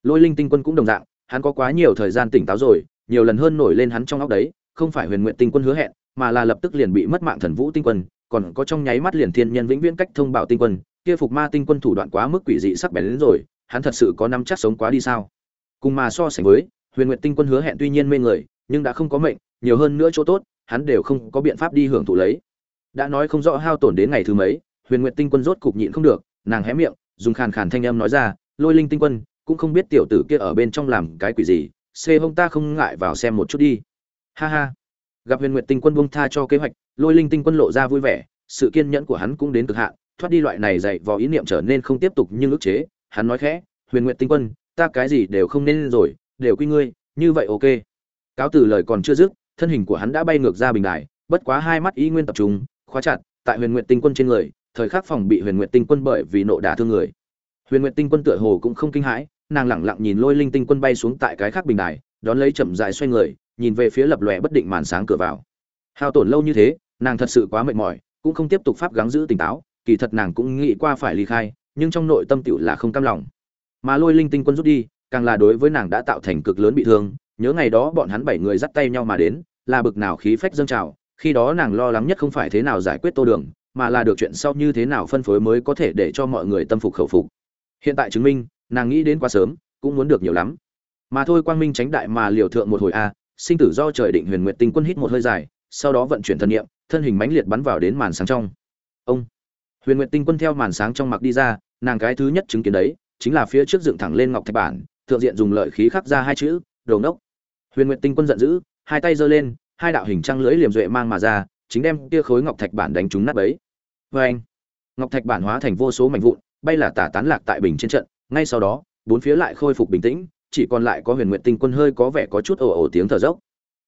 Lôi linh tinh quân cũng đồng dạng, hắn có quá nhiều thời gian tỉnh táo rồi, nhiều lần hơn nổi lên hắn trong óc đấy, không phải huyền nguyện tinh quân hứa hẹn, mà là lập tức liền bị mất mạng thần vũ tinh quân, còn có trong nháy mắt liền thiên nhân vĩnh viễn cách thông báo tinh quân, kia phục ma tinh quân thủ đoạn quá mức quỷ dị sắc bén đến rồi, hắn thật sự có năm chắc sống quá đi sao? Cùng mà so sánh với, huyền nguyện tinh quân hứa hẹn tuy nhiên mê người nhưng đã không có mệnh, nhiều hơn nữa chỗ tốt, hắn đều không có biện pháp đi hưởng thụ lấy. Đã nói không rõ hao tổn đến ngày thứ mấy, huyền nguyện tinh quân rốt cục nhịn không được, nàng hé miệng, dùng khàn khàn thanh âm nói ra, lôi linh tinh quân, cũng không biết tiểu tử kia ở bên trong làm cái quỷ gì, xê hông ta không ngại vào xem một chút đi. Ha ha. Gặp huyền nguyệt tinh quân buông tha cho kế hoạch, lôi linh tinh quân lộ ra vui vẻ, sự kiên nhẫn của hắn cũng đến cực hạn, thoát đi loại này dạy vào ý niệm trở nên không tiếp tục nhưng ức chế. Hắn nói khẽ, huyền nguyệt tinh quân, ta cái gì đều không nên rồi, đều quy ngươi, như vậy ok cáo từ lời còn chưa dứt, thân hình của hắn đã bay ngược ra bình đài, bất quá hai mắt ý nguyên tập trung, khóa chặt tại huyền nguyện tinh quân trên người, thời khắc phòng bị huyền nguyện tinh quân bởi vì nộ đả thương người. Huyền nguyện tinh quân tựa hồ cũng không kinh hãi, nàng lẳng lặng nhìn lôi linh tinh quân bay xuống tại cái khác bình đài, đón lấy chậm dài xoay người, nhìn về phía lập lòe bất định màn sáng cửa vào. Hao tổn lâu như thế, nàng thật sự quá mệt mỏi, cũng không tiếp tục pháp gắng giữ tỉnh táo, kỳ thật nàng cũng nghĩ qua phải ly khai, nhưng trong nội tâm tựu là không cam lòng. Mà lôi linh tinh quân rút đi, càng là đối với nàng đã tạo thành cực lớn bị thương nhớ ngày đó bọn hắn bảy người dắt tay nhau mà đến, là bực nào khí phách dâng trào, khi đó nàng lo lắng nhất không phải thế nào giải quyết tô đường, mà là được chuyện sau như thế nào phân phối mới có thể để cho mọi người tâm phục khẩu phục. Hiện tại chứng minh, nàng nghĩ đến quá sớm, cũng muốn được nhiều lắm. Mà thôi quang minh tránh đại mà liều thượng một hồi a, sinh tử do trời định huyền nguyệt tinh quân hít một hơi dài, sau đó vận chuyển thân niệm, thân hình mãnh liệt bắn vào đến màn sáng trong. Ông, huyền nguyệt tinh quân theo màn sáng trong mặc đi ra, nàng cái thứ nhất chứng kiến đấy, chính là phía trước dựng thẳng lên ngọc thạch bản, thượng diện dùng lợi khí khắc ra hai chữ đầu nốc huyền nguyệt tinh quân giận dữ, hai tay giơ lên, hai đạo hình trăng lưỡi liềm duệ mang mà ra, chính đem kia khối ngọc thạch bản đánh trúng nát bấy. Vê anh, ngọc thạch bản hóa thành vô số mảnh vụn, bay là tả tán lạc tại bình trên trận, ngay sau đó, bốn phía lại khôi phục bình tĩnh, chỉ còn lại có huyền nguyệt tinh quân hơi có vẻ có chút ồ ồ tiếng thở dốc.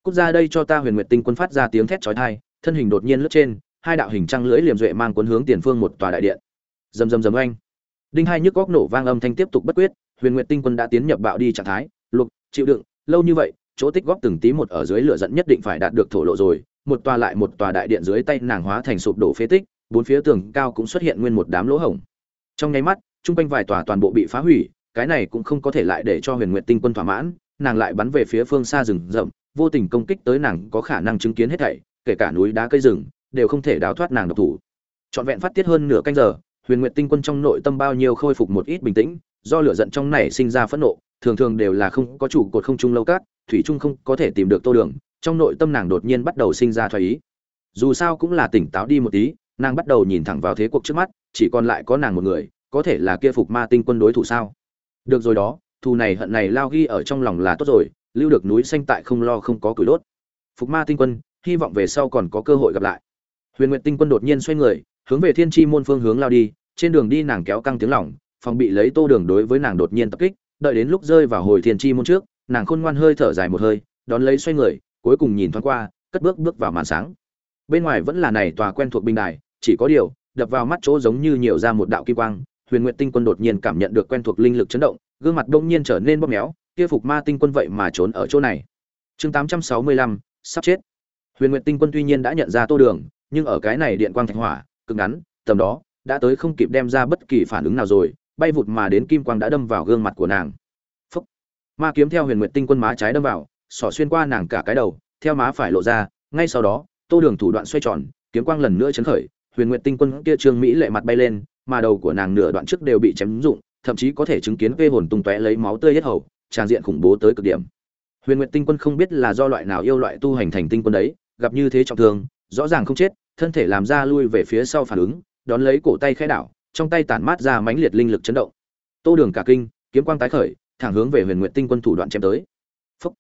Cút ra đây cho ta, huyền nguyệt tinh quân phát ra tiếng thét chói tai, thân hình đột nhiên lướt trên, hai đạo hình trăng lưỡi liềm duệ mang cuốn hướng tiền phương một tòa đại điện. Rầm rầm rầm oanh. Đinh hai nhức góc nổ vang âm thanh tiếp tục bất quyết, huyền nguyệt tinh quân đã tiến nhập bạo đi trạng thái, lục, chịu đựng, lâu như vậy chỗ tích góp từng tí một ở dưới lửa giận nhất định phải đạt được thổ lộ rồi, một tòa lại một tòa đại điện dưới tay nàng hóa thành sụp đổ phế tích, bốn phía tường cao cũng xuất hiện nguyên một đám lỗ hổng. Trong nháy mắt trung quanh vài tòa toàn bộ bị phá hủy, cái này cũng không có thể lại để cho huyền nguyện tinh quân thỏa mãn, nàng lại bắn về phía phương xa rừng rậm, vô tình công kích tới nàng có khả năng chứng kiến hết thảy, kể cả núi đá cây rừng, đều không thể đào thoát nàng độc thủ. Trọn vẹn phát tiết hơn nửa canh giờ, huyền nguyện tinh quân trong nội tâm bao nhiêu khôi phục một ít bình tĩnh, do lửa giận trong này sinh ra phẫn nộ thường thường đều là không có chủ cột không trung lâu cát, thủy trung không có thể tìm được tô đường, trong nội tâm nàng đột nhiên bắt đầu sinh ra thoái ý. Dù sao cũng là tỉnh táo đi một tí, nàng bắt đầu nhìn thẳng vào thế cuộc trước mắt, chỉ còn lại có nàng một người, có thể là kia phục ma tinh quân đối thủ sao? Được rồi đó, thù này hận này lao ghi ở trong lòng là tốt rồi, lưu được núi xanh tại không lo không có củi đốt. Phục ma tinh quân, hy vọng về sau còn có cơ hội gặp lại. Huyền nguyện tinh quân đột nhiên xoay người, hướng về thiên tri môn phương hướng lao đi, trên đường đi nàng kéo căng tiếng lỏng phòng bị lấy tô đường đối với nàng đột nhiên tập kích đợi đến lúc rơi vào hồi thiên chi môn trước, nàng khôn ngoan hơi thở dài một hơi, đón lấy xoay người, cuối cùng nhìn thoáng qua, cất bước bước vào màn sáng. Bên ngoài vẫn là này tòa quen thuộc bình đài, chỉ có điều, đập vào mắt chỗ giống như nhiều ra một đạo kim quang, huyền nguyệt tinh quân đột nhiên cảm nhận được quen thuộc linh lực chấn động, gương mặt đông nhiên trở nên bóp méo, kia phục ma tinh quân vậy mà trốn ở chỗ này. Chương tám trăm sáu mươi lăm, sắp chết. Huyền nguyệt tinh quân tuy nhiên đã nhận ra tô đường, nhưng ở cái này điện quang thạch hỏa, cực ngắn, tầm đó, đã tới không kịp đem ra bất kỳ phản ứng nào rồi bay vụt mà đến kim quang đã đâm vào gương mặt của nàng Phúc. ma kiếm theo huyền nguyệt tinh quân má trái đâm vào xỏ xuyên qua nàng cả cái đầu, theo má phải lộ ra, ngay sau đó, tô đường thủ đoạn xoay tròn, kiếm quang lần nữa chấn khởi, huyền nguyệt tinh quân kia trương mỹ lệ mặt bay lên, mà đầu của nàng nửa đoạn trước đều bị chém rụng, thậm chí có thể chứng kiến vê hồn tung tóe lấy máu tươi hết hầu, tràn diện khủng bố tới cực điểm huyền nguyệt tinh quân không biết là do loại nào yêu loại tu hành thành tinh quân đấy, gặp như thế trọng thương, rõ ràng không chết, thân thể làm ra lui về phía sau phản ứng, đón lấy cổ tay khẽ đảo trong tay tản mát ra mãnh liệt linh lực chấn động. Tô đường cả kinh, kiếm quang tái khởi, thẳng hướng về huyền nguyệt tinh quân thủ đoạn chém tới. Phốc.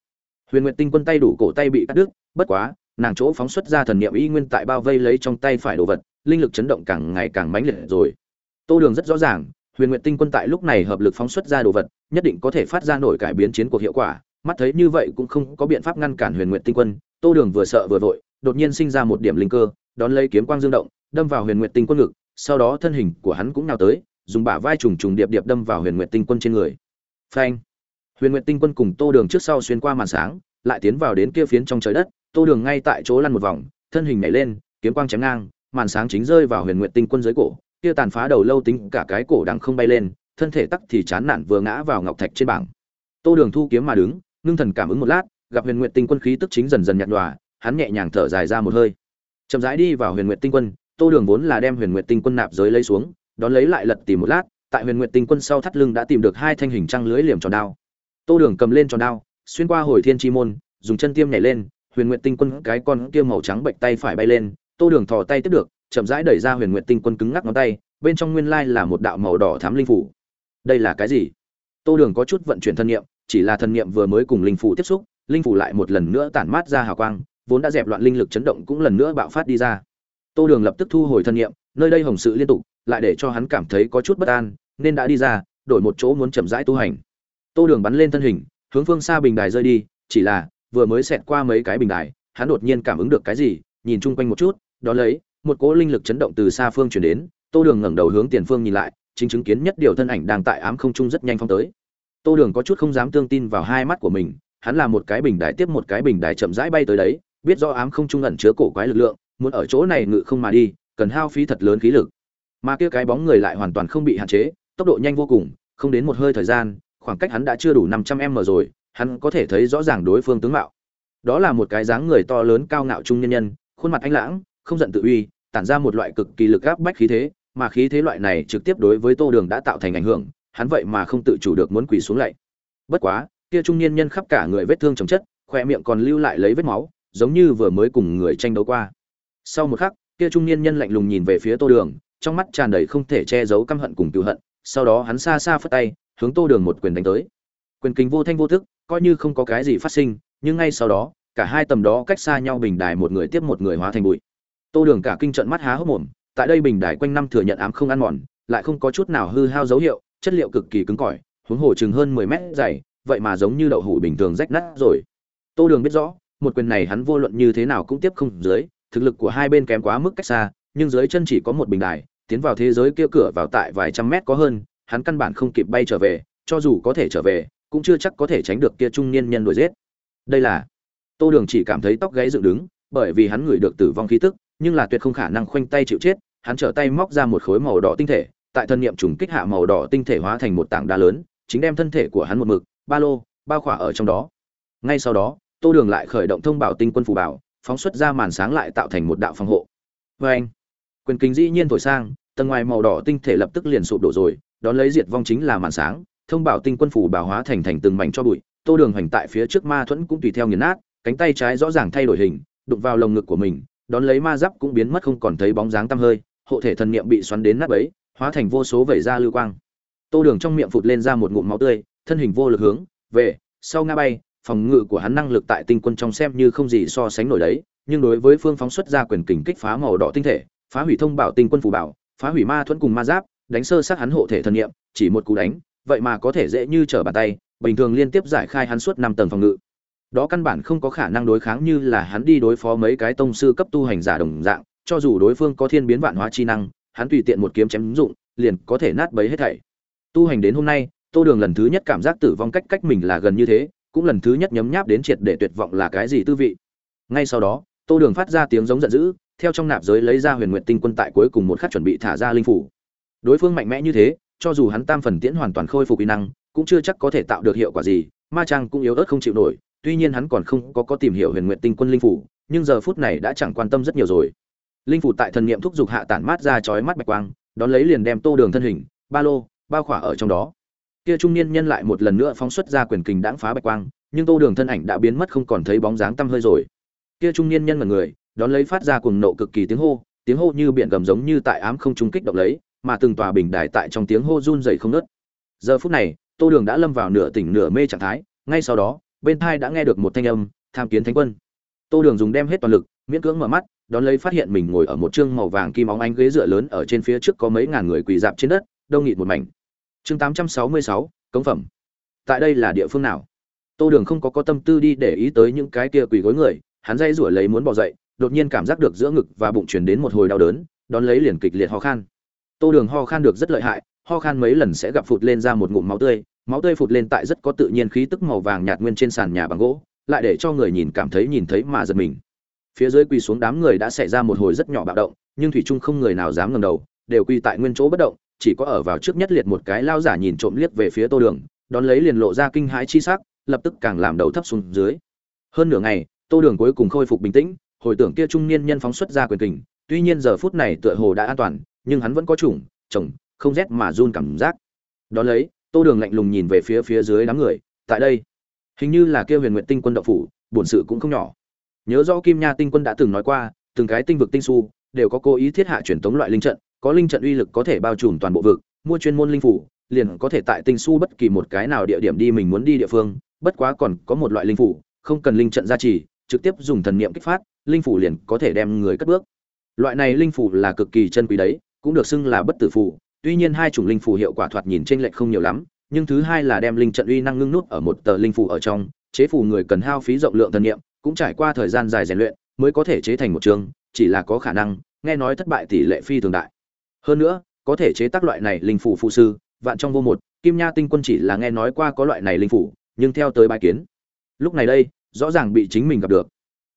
huyền nguyệt tinh quân tay đủ cổ tay bị cắt đứt, bất quá, nàng chỗ phóng xuất ra thần niệm y nguyên tại bao vây lấy trong tay phải đồ vật, linh lực chấn động càng ngày càng mãnh liệt rồi. Tô đường rất rõ ràng, huyền nguyệt tinh quân tại lúc này hợp lực phóng xuất ra đồ vật, nhất định có thể phát ra nổi cải biến chiến cuộc hiệu quả, mắt thấy như vậy cũng không có biện pháp ngăn cản huyền nguyệt tinh quân, tô đường vừa sợ vừa vội, đột nhiên sinh ra một điểm linh cơ, đón lấy kiếm quang dương động, đâm vào huyền nguyệt tinh quân ngực sau đó thân hình của hắn cũng nào tới, dùng bả vai trùng trùng điệp điệp đâm vào huyền nguyện tinh quân trên người. Phanh! Huyền nguyện tinh quân cùng tô đường trước sau xuyên qua màn sáng, lại tiến vào đến kia phiến trong trời đất, tô đường ngay tại chỗ lăn một vòng, thân hình nhảy lên, kiếm quang chém ngang, màn sáng chính rơi vào huyền nguyện tinh quân dưới cổ, kia tàn phá đầu lâu tính cả cái cổ đằng không bay lên, thân thể tắc thì chán nản vừa ngã vào ngọc thạch trên bảng. Tô đường thu kiếm mà đứng, ngưng thần cảm ứng một lát, gặp huyền nguyện tinh quân khí tức chính dần dần nhạt nhòa, hắn nhẹ nhàng thở dài ra một hơi. Chậm rãi đi vào huyền nguyện tinh quân tô đường vốn là đem huyền nguyệt tinh quân nạp giới lấy xuống đón lấy lại lật tìm một lát tại huyền nguyệt tinh quân sau thắt lưng đã tìm được hai thanh hình trăng lưới liềm tròn đao. Tô đường cầm lên tròn đao xuyên qua hồi thiên chi môn dùng chân tiêm nhảy lên huyền nguyệt tinh quân cái con kia màu trắng bệnh tay phải bay lên tô đường thò tay tiếp được chậm rãi đẩy ra huyền nguyệt tinh quân cứng ngắc ngón tay bên trong nguyên lai là một đạo màu đỏ thám linh phủ. Đây là cái gì? Tô đường có chút vận chuyển thân niệm, chỉ là thân niệm vừa mới cùng linh phủ tiếp xúc linh phủ lại một lần nữa tản mát ra hào quang vốn đã dẹp loạn linh lực chấn động cũng lần nữa bạo phát đi ra tô đường lập tức thu hồi thân niệm nơi đây hồng sự liên tục, lại để cho hắn cảm thấy có chút bất an, nên đã đi ra, đổi một chỗ muốn chậm rãi tu hành. Tô đường bắn lên thân hình, hướng phương xa bình đài rơi đi, chỉ là, vừa mới xẹt qua mấy cái bình đài, hắn đột nhiên cảm ứng được cái gì, nhìn chung quanh một chút, đó lấy, một cỗ linh lực chấn động từ xa phương chuyển đến, tô đường ngẩng đầu hướng tiền phương nhìn lại, chính chứng kiến nhất điều thân ảnh đang tại ám không trung rất nhanh phong tới. Tô đường có chút không dám tương tin vào hai mắt của mình, hắn là một cái bình đài tiếp một cái bình đài chậm rãi bay tới đấy, biết rõ ám không trung ẩn chứa cổ quái lực lượng muốn ở chỗ này ngự không mà đi, cần hao phí thật lớn khí lực. Mà kia cái bóng người lại hoàn toàn không bị hạn chế, tốc độ nhanh vô cùng, không đến một hơi thời gian, khoảng cách hắn đã chưa đủ năm trăm m rồi, hắn có thể thấy rõ ràng đối phương tướng mạo. Đó là một cái dáng người to lớn cao ngạo trung nhân nhân, khuôn mặt anh lãng, không giận tự uy, tản ra một loại cực kỳ lực áp bách khí thế, mà khí thế loại này trực tiếp đối với tô đường đã tạo thành ảnh hưởng, hắn vậy mà không tự chủ được muốn quỳ xuống lại bất quá, kia trung niên nhân khắp cả người vết thương chồng chất, khoe miệng còn lưu lại lấy vết máu, giống như vừa mới cùng người tranh đấu qua sau một khắc, kia trung niên nhân lạnh lùng nhìn về phía tô đường, trong mắt tràn đầy không thể che giấu căm hận cùng cựu hận, sau đó hắn xa xa phất tay, hướng tô đường một quyền đánh tới. Quyền kính vô thanh vô thức coi như không có cái gì phát sinh, nhưng ngay sau đó, cả hai tầm đó cách xa nhau bình đài một người tiếp một người hóa thành bụi. Tô đường cả kinh trận mắt há hốc mồm, tại đây bình đài quanh năm thừa nhận ám không ăn mòn, lại không có chút nào hư hao dấu hiệu, chất liệu cực kỳ cứng cỏi, huống hồ chừng hơn mười mét dày, vậy mà giống như đậu hũ bình thường rách nát rồi. Tô đường biết rõ, một quyền này hắn vô luận như thế nào cũng tiếp không dưới thực lực của hai bên kém quá mức cách xa, nhưng dưới chân chỉ có một bình đài, tiến vào thế giới kia cửa vào tại vài trăm mét có hơn, hắn căn bản không kịp bay trở về, cho dù có thể trở về, cũng chưa chắc có thể tránh được kia trung niên nhân đuổi giết. Đây là, tô đường chỉ cảm thấy tóc gáy dựng đứng, bởi vì hắn ngửi được tử vong khí tức, nhưng là tuyệt không khả năng khoanh tay chịu chết, hắn trở tay móc ra một khối màu đỏ tinh thể, tại thân niệm trùng kích hạ màu đỏ tinh thể hóa thành một tảng đá lớn, chính đem thân thể của hắn một mực, ba lô, bao khỏa ở trong đó. Ngay sau đó, tô đường lại khởi động thông bảo tinh quân phù bảo phóng xuất ra màn sáng lại tạo thành một đạo phòng hộ. Vê anh, quyền kính dĩ nhiên thổi sang, tầng ngoài màu đỏ tinh thể lập tức liền sụp đổ rồi, đón lấy diệt vong chính là màn sáng, thông bảo tinh quân phủ bảo hóa thành thành từng mảnh cho bụi, tô đường hoành tại phía trước ma thuẫn cũng tùy theo nghiền nát, cánh tay trái rõ ràng thay đổi hình, đụng vào lồng ngực của mình, đón lấy ma giáp cũng biến mất không còn thấy bóng dáng tăm hơi, hộ thể thần niệm bị xoắn đến nát bấy, hóa thành vô số vẩy ra lưu quang. Tô đường trong miệng phụt lên ra một ngụm máu tươi, thân hình vô lực hướng về, sau ngã bay phòng ngự của hắn năng lực tại tinh quân trong xem như không gì so sánh nổi đấy, nhưng đối với phương phóng xuất ra quyền kình kích phá màu đỏ tinh thể, phá hủy thông bảo tinh quân phù bảo, phá hủy ma thuẫn cùng ma giáp, đánh sơ sát hắn hộ thể thần niệm, chỉ một cú đánh, vậy mà có thể dễ như trở bàn tay, bình thường liên tiếp giải khai hắn suốt năm tầng phòng ngự. Đó căn bản không có khả năng đối kháng như là hắn đi đối phó mấy cái tông sư cấp tu hành giả đồng dạng, cho dù đối phương có thiên biến vạn hóa chi năng, hắn tùy tiện một kiếm chém dụng, liền có thể nát bấy hết thảy. Tu hành đến hôm nay, tô đường lần thứ nhất cảm giác tử vong cách cách mình là gần như thế cũng lần thứ nhất nhấm nháp đến triệt để tuyệt vọng là cái gì tư vị. Ngay sau đó, tô đường phát ra tiếng giống giận dữ, theo trong nạp giới lấy ra huyền nguyện tinh quân tại cuối cùng một khắc chuẩn bị thả ra linh phủ. Đối phương mạnh mẽ như thế, cho dù hắn tam phần tiễn hoàn toàn khôi phục kỹ năng, cũng chưa chắc có thể tạo được hiệu quả gì, ma trang cũng yếu ớt không chịu nổi, tuy nhiên hắn còn không có có tìm hiểu huyền nguyện tinh quân linh phủ, nhưng giờ phút này đã chẳng quan tâm rất nhiều rồi. Linh phủ tại thần niệm thúc giục hạ tản mát ra chói mắt bạch quang, đón lấy liền đem tô đường thân hình, ba lô, bao khỏa ở trong đó kia trung niên nhân lại một lần nữa phóng xuất ra quyền kình đãng phá bạch quang, nhưng tô đường thân ảnh đã biến mất không còn thấy bóng dáng tăm hơi rồi. Kia trung niên nhân mật người, đón lấy phát ra cuồng nộ cực kỳ tiếng hô tiếng hô như biển gầm giống như tại ám không trung kích động lấy, mà từng tòa bình đài tại trong tiếng hô run dày không nớt giờ phút này, tô đường đã lâm vào nửa tỉnh nửa mê trạng thái, ngay sau đó, bên thai đã nghe được một thanh âm, tham kiến thánh quân. Tô đường dùng đem hết toàn lực, miễn cưỡng mở mắt, đón lấy phát hiện mình ngồi ở một chương màu vàng kim óng ánh ghế dựa lớn ở trên phía trước có mấy ngàn người quỳ dạp trên đất, đông nghịt một mảnh chương tám trăm sáu mươi sáu, cống phẩm. Tại đây là địa phương nào? Tô đường không có có tâm tư đi để ý tới những cái kia quỳ gối người, hắn dây rủa lấy muốn bỏ dậy, đột nhiên cảm giác được giữa ngực và bụng chuyển đến một hồi đau đớn, đón lấy liền kịch liệt ho khan. Tô đường ho khan được rất lợi hại, ho khan mấy lần sẽ gặp phụt lên ra một ngụm máu tươi máu tươi phụt lên tại rất có tự nhiên khí tức màu vàng nhạt nguyên trên sàn nhà bằng gỗ, lại để cho người nhìn cảm thấy nhìn thấy mà giật mình. Phía dưới quỳ xuống đám người đã xảy ra một hồi rất nhỏ bạo động, nhưng thủy trung không người nào dám ngẩng đầu, đều quỳ tại nguyên chỗ bất động chỉ có ở vào trước nhất liệt một cái lao giả nhìn trộm liếc về phía tô đường, đón lấy liền lộ ra kinh hãi chi sắc, lập tức càng làm đầu thấp xuống dưới. Hơn nửa ngày, tô đường cuối cùng khôi phục bình tĩnh, hồi tưởng kia trung niên nhân phóng xuất ra quyền kình, tuy nhiên giờ phút này tựa hồ đã an toàn, nhưng hắn vẫn có chủng, chồng, không rét mà run cảm giác. Đón lấy, tô đường lạnh lùng nhìn về phía phía dưới đám người, tại đây. Hình như là kêu huyền nguyện tinh quân đậu phủ, bổn sự cũng không nhỏ. Nhớ rõ kim nha tinh quân đã từng nói qua, từng cái tinh vực tinh su, đều có cố ý thiết hạ truyền tống loại linh trận có linh trận uy lực có thể bao trùm toàn bộ vực, mua chuyên môn linh phủ, liền có thể tại tinh su bất kỳ một cái nào địa điểm đi mình muốn đi địa phương, bất quá còn có một loại linh phủ, không cần linh trận gia trì, trực tiếp dùng thần niệm kích phát, linh phủ liền có thể đem người cất bước. Loại này linh phủ là cực kỳ chân quý đấy, cũng được xưng là bất tử phủ, tuy nhiên hai chủng linh phủ hiệu quả thoạt nhìn chênh lệch không nhiều lắm, nhưng thứ hai là đem linh trận uy năng ngưng nút ở một tờ linh phủ ở trong, chế phủ người cần hao phí rộng lượng thần niệm, cũng trải qua thời gian dài rèn luyện, mới có thể chế thành một trường, chỉ là có khả năng, nghe nói thất bại tỷ lệ phi thường đại hơn nữa, có thể chế tác loại này linh phủ phụ sư, vạn trong vô một, kim nha tinh quân chỉ là nghe nói qua có loại này linh phủ, nhưng theo tới bài kiến. Lúc này đây, rõ ràng bị chính mình gặp được.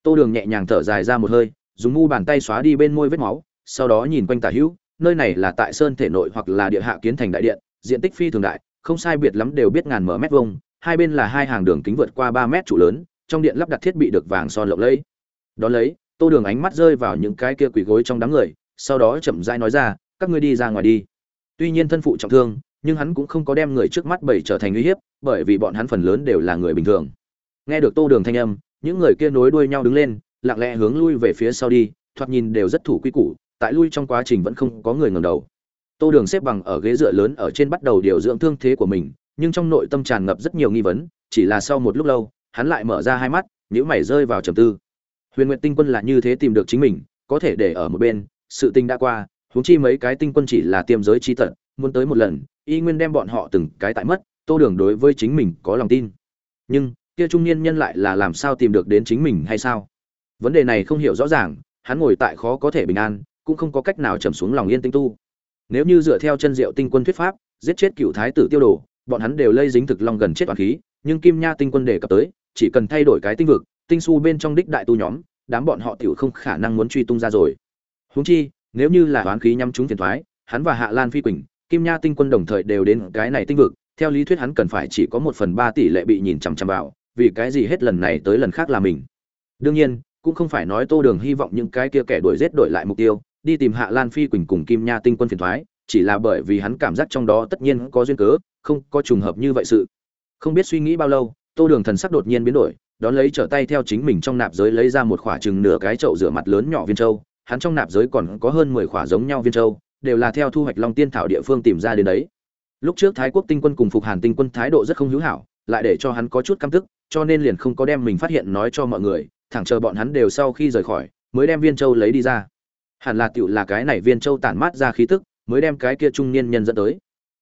Tô đường nhẹ nhàng thở dài ra một hơi, dùng mu bàn tay xóa đi bên môi vết máu, sau đó nhìn quanh tả hữu, nơi này là tại sơn thể nội hoặc là địa hạ kiến thành đại điện, diện tích phi thường đại, không sai biệt lắm đều biết ngàn mở mét vuông, hai bên là hai hàng đường kính vượt qua ba mét trụ lớn, trong điện lắp đặt thiết bị được vàng son lộng lẫy. Đó lấy, tô đường ánh mắt rơi vào những cái kia quỳ gối trong đám người, sau đó chậm rãi nói ra các ngươi đi ra ngoài đi. Tuy nhiên thân phụ trọng thương, nhưng hắn cũng không có đem người trước mắt bảy trở thành uy hiếp, bởi vì bọn hắn phần lớn đều là người bình thường. Nghe được tô đường thanh âm, những người kia nối đuôi nhau đứng lên, lặng lẽ hướng lui về phía sau đi, thoạt nhìn đều rất thủ quy củ, tại lui trong quá trình vẫn không có người ngầm đầu. Tô đường xếp bằng ở ghế dựa lớn ở trên bắt đầu điều dưỡng thương thế của mình, nhưng trong nội tâm tràn ngập rất nhiều nghi vấn, chỉ là sau một lúc lâu, hắn lại mở ra hai mắt nhữ mày rơi vào trầm tư. Huyền nguyện tinh quân là như thế tìm được chính mình, có thể để ở một bên, sự tình đã qua huống chi mấy cái tinh quân chỉ là tiêm giới chi tận muốn tới một lần, y nguyên đem bọn họ từng cái tại mất, tô đường đối với chính mình có lòng tin. Nhưng, kia trung niên nhân lại là làm sao tìm được đến chính mình hay sao? Vấn đề này không hiểu rõ ràng, hắn ngồi tại khó có thể bình an, cũng không có cách nào trầm xuống lòng yên tinh tu. Nếu như dựa theo chân diệu tinh quân thuyết pháp, giết chết cựu thái tử tiêu đồ, bọn hắn đều lây dính thực long gần chết toàn khí, nhưng kim nha tinh quân đề cập tới, chỉ cần thay đổi cái tinh vực, tinh su bên trong đích đại tu nhóm, đám bọn họ tiểu không khả năng muốn truy tung ra rồi. Huống chi nếu như là oán khí nhắm chúng phiền thoái, hắn và hạ lan phi quỳnh, kim nha tinh quân đồng thời đều đến cái này tinh vực, theo lý thuyết hắn cần phải chỉ có một phần ba tỷ lệ bị nhìn chằm chằm vào, vì cái gì hết lần này tới lần khác là mình. Đương nhiên, cũng không phải nói tô đường hy vọng những cái kia kẻ đuổi giết đổi lại mục tiêu, đi tìm hạ lan phi quỳnh cùng kim nha tinh quân phiền thoái, chỉ là bởi vì hắn cảm giác trong đó tất nhiên có duyên cớ, không có trùng hợp như vậy sự. Không biết suy nghĩ bao lâu, tô đường thần sắc đột nhiên biến đổi, đón lấy trở tay theo chính mình trong nạp giới lấy ra một khỏa chừng nửa cái chậu rửa mặt lớn nhỏ viên châu hắn trong nạp giới còn có hơn mười khỏa giống nhau viên châu, đều là theo thu hoạch long tiên thảo địa phương tìm ra đến đấy. Lúc trước thái quốc tinh quân cùng phục hàn tinh quân thái độ rất không hữu hảo, lại để cho hắn có chút căm tức, cho nên liền không có đem mình phát hiện nói cho mọi người, thẳng chờ bọn hắn đều sau khi rời khỏi, mới đem viên châu lấy đi ra. Hẳn là tiểu là cái này viên châu tản mát ra khí tức, mới đem cái kia trung niên nhân dẫn tới.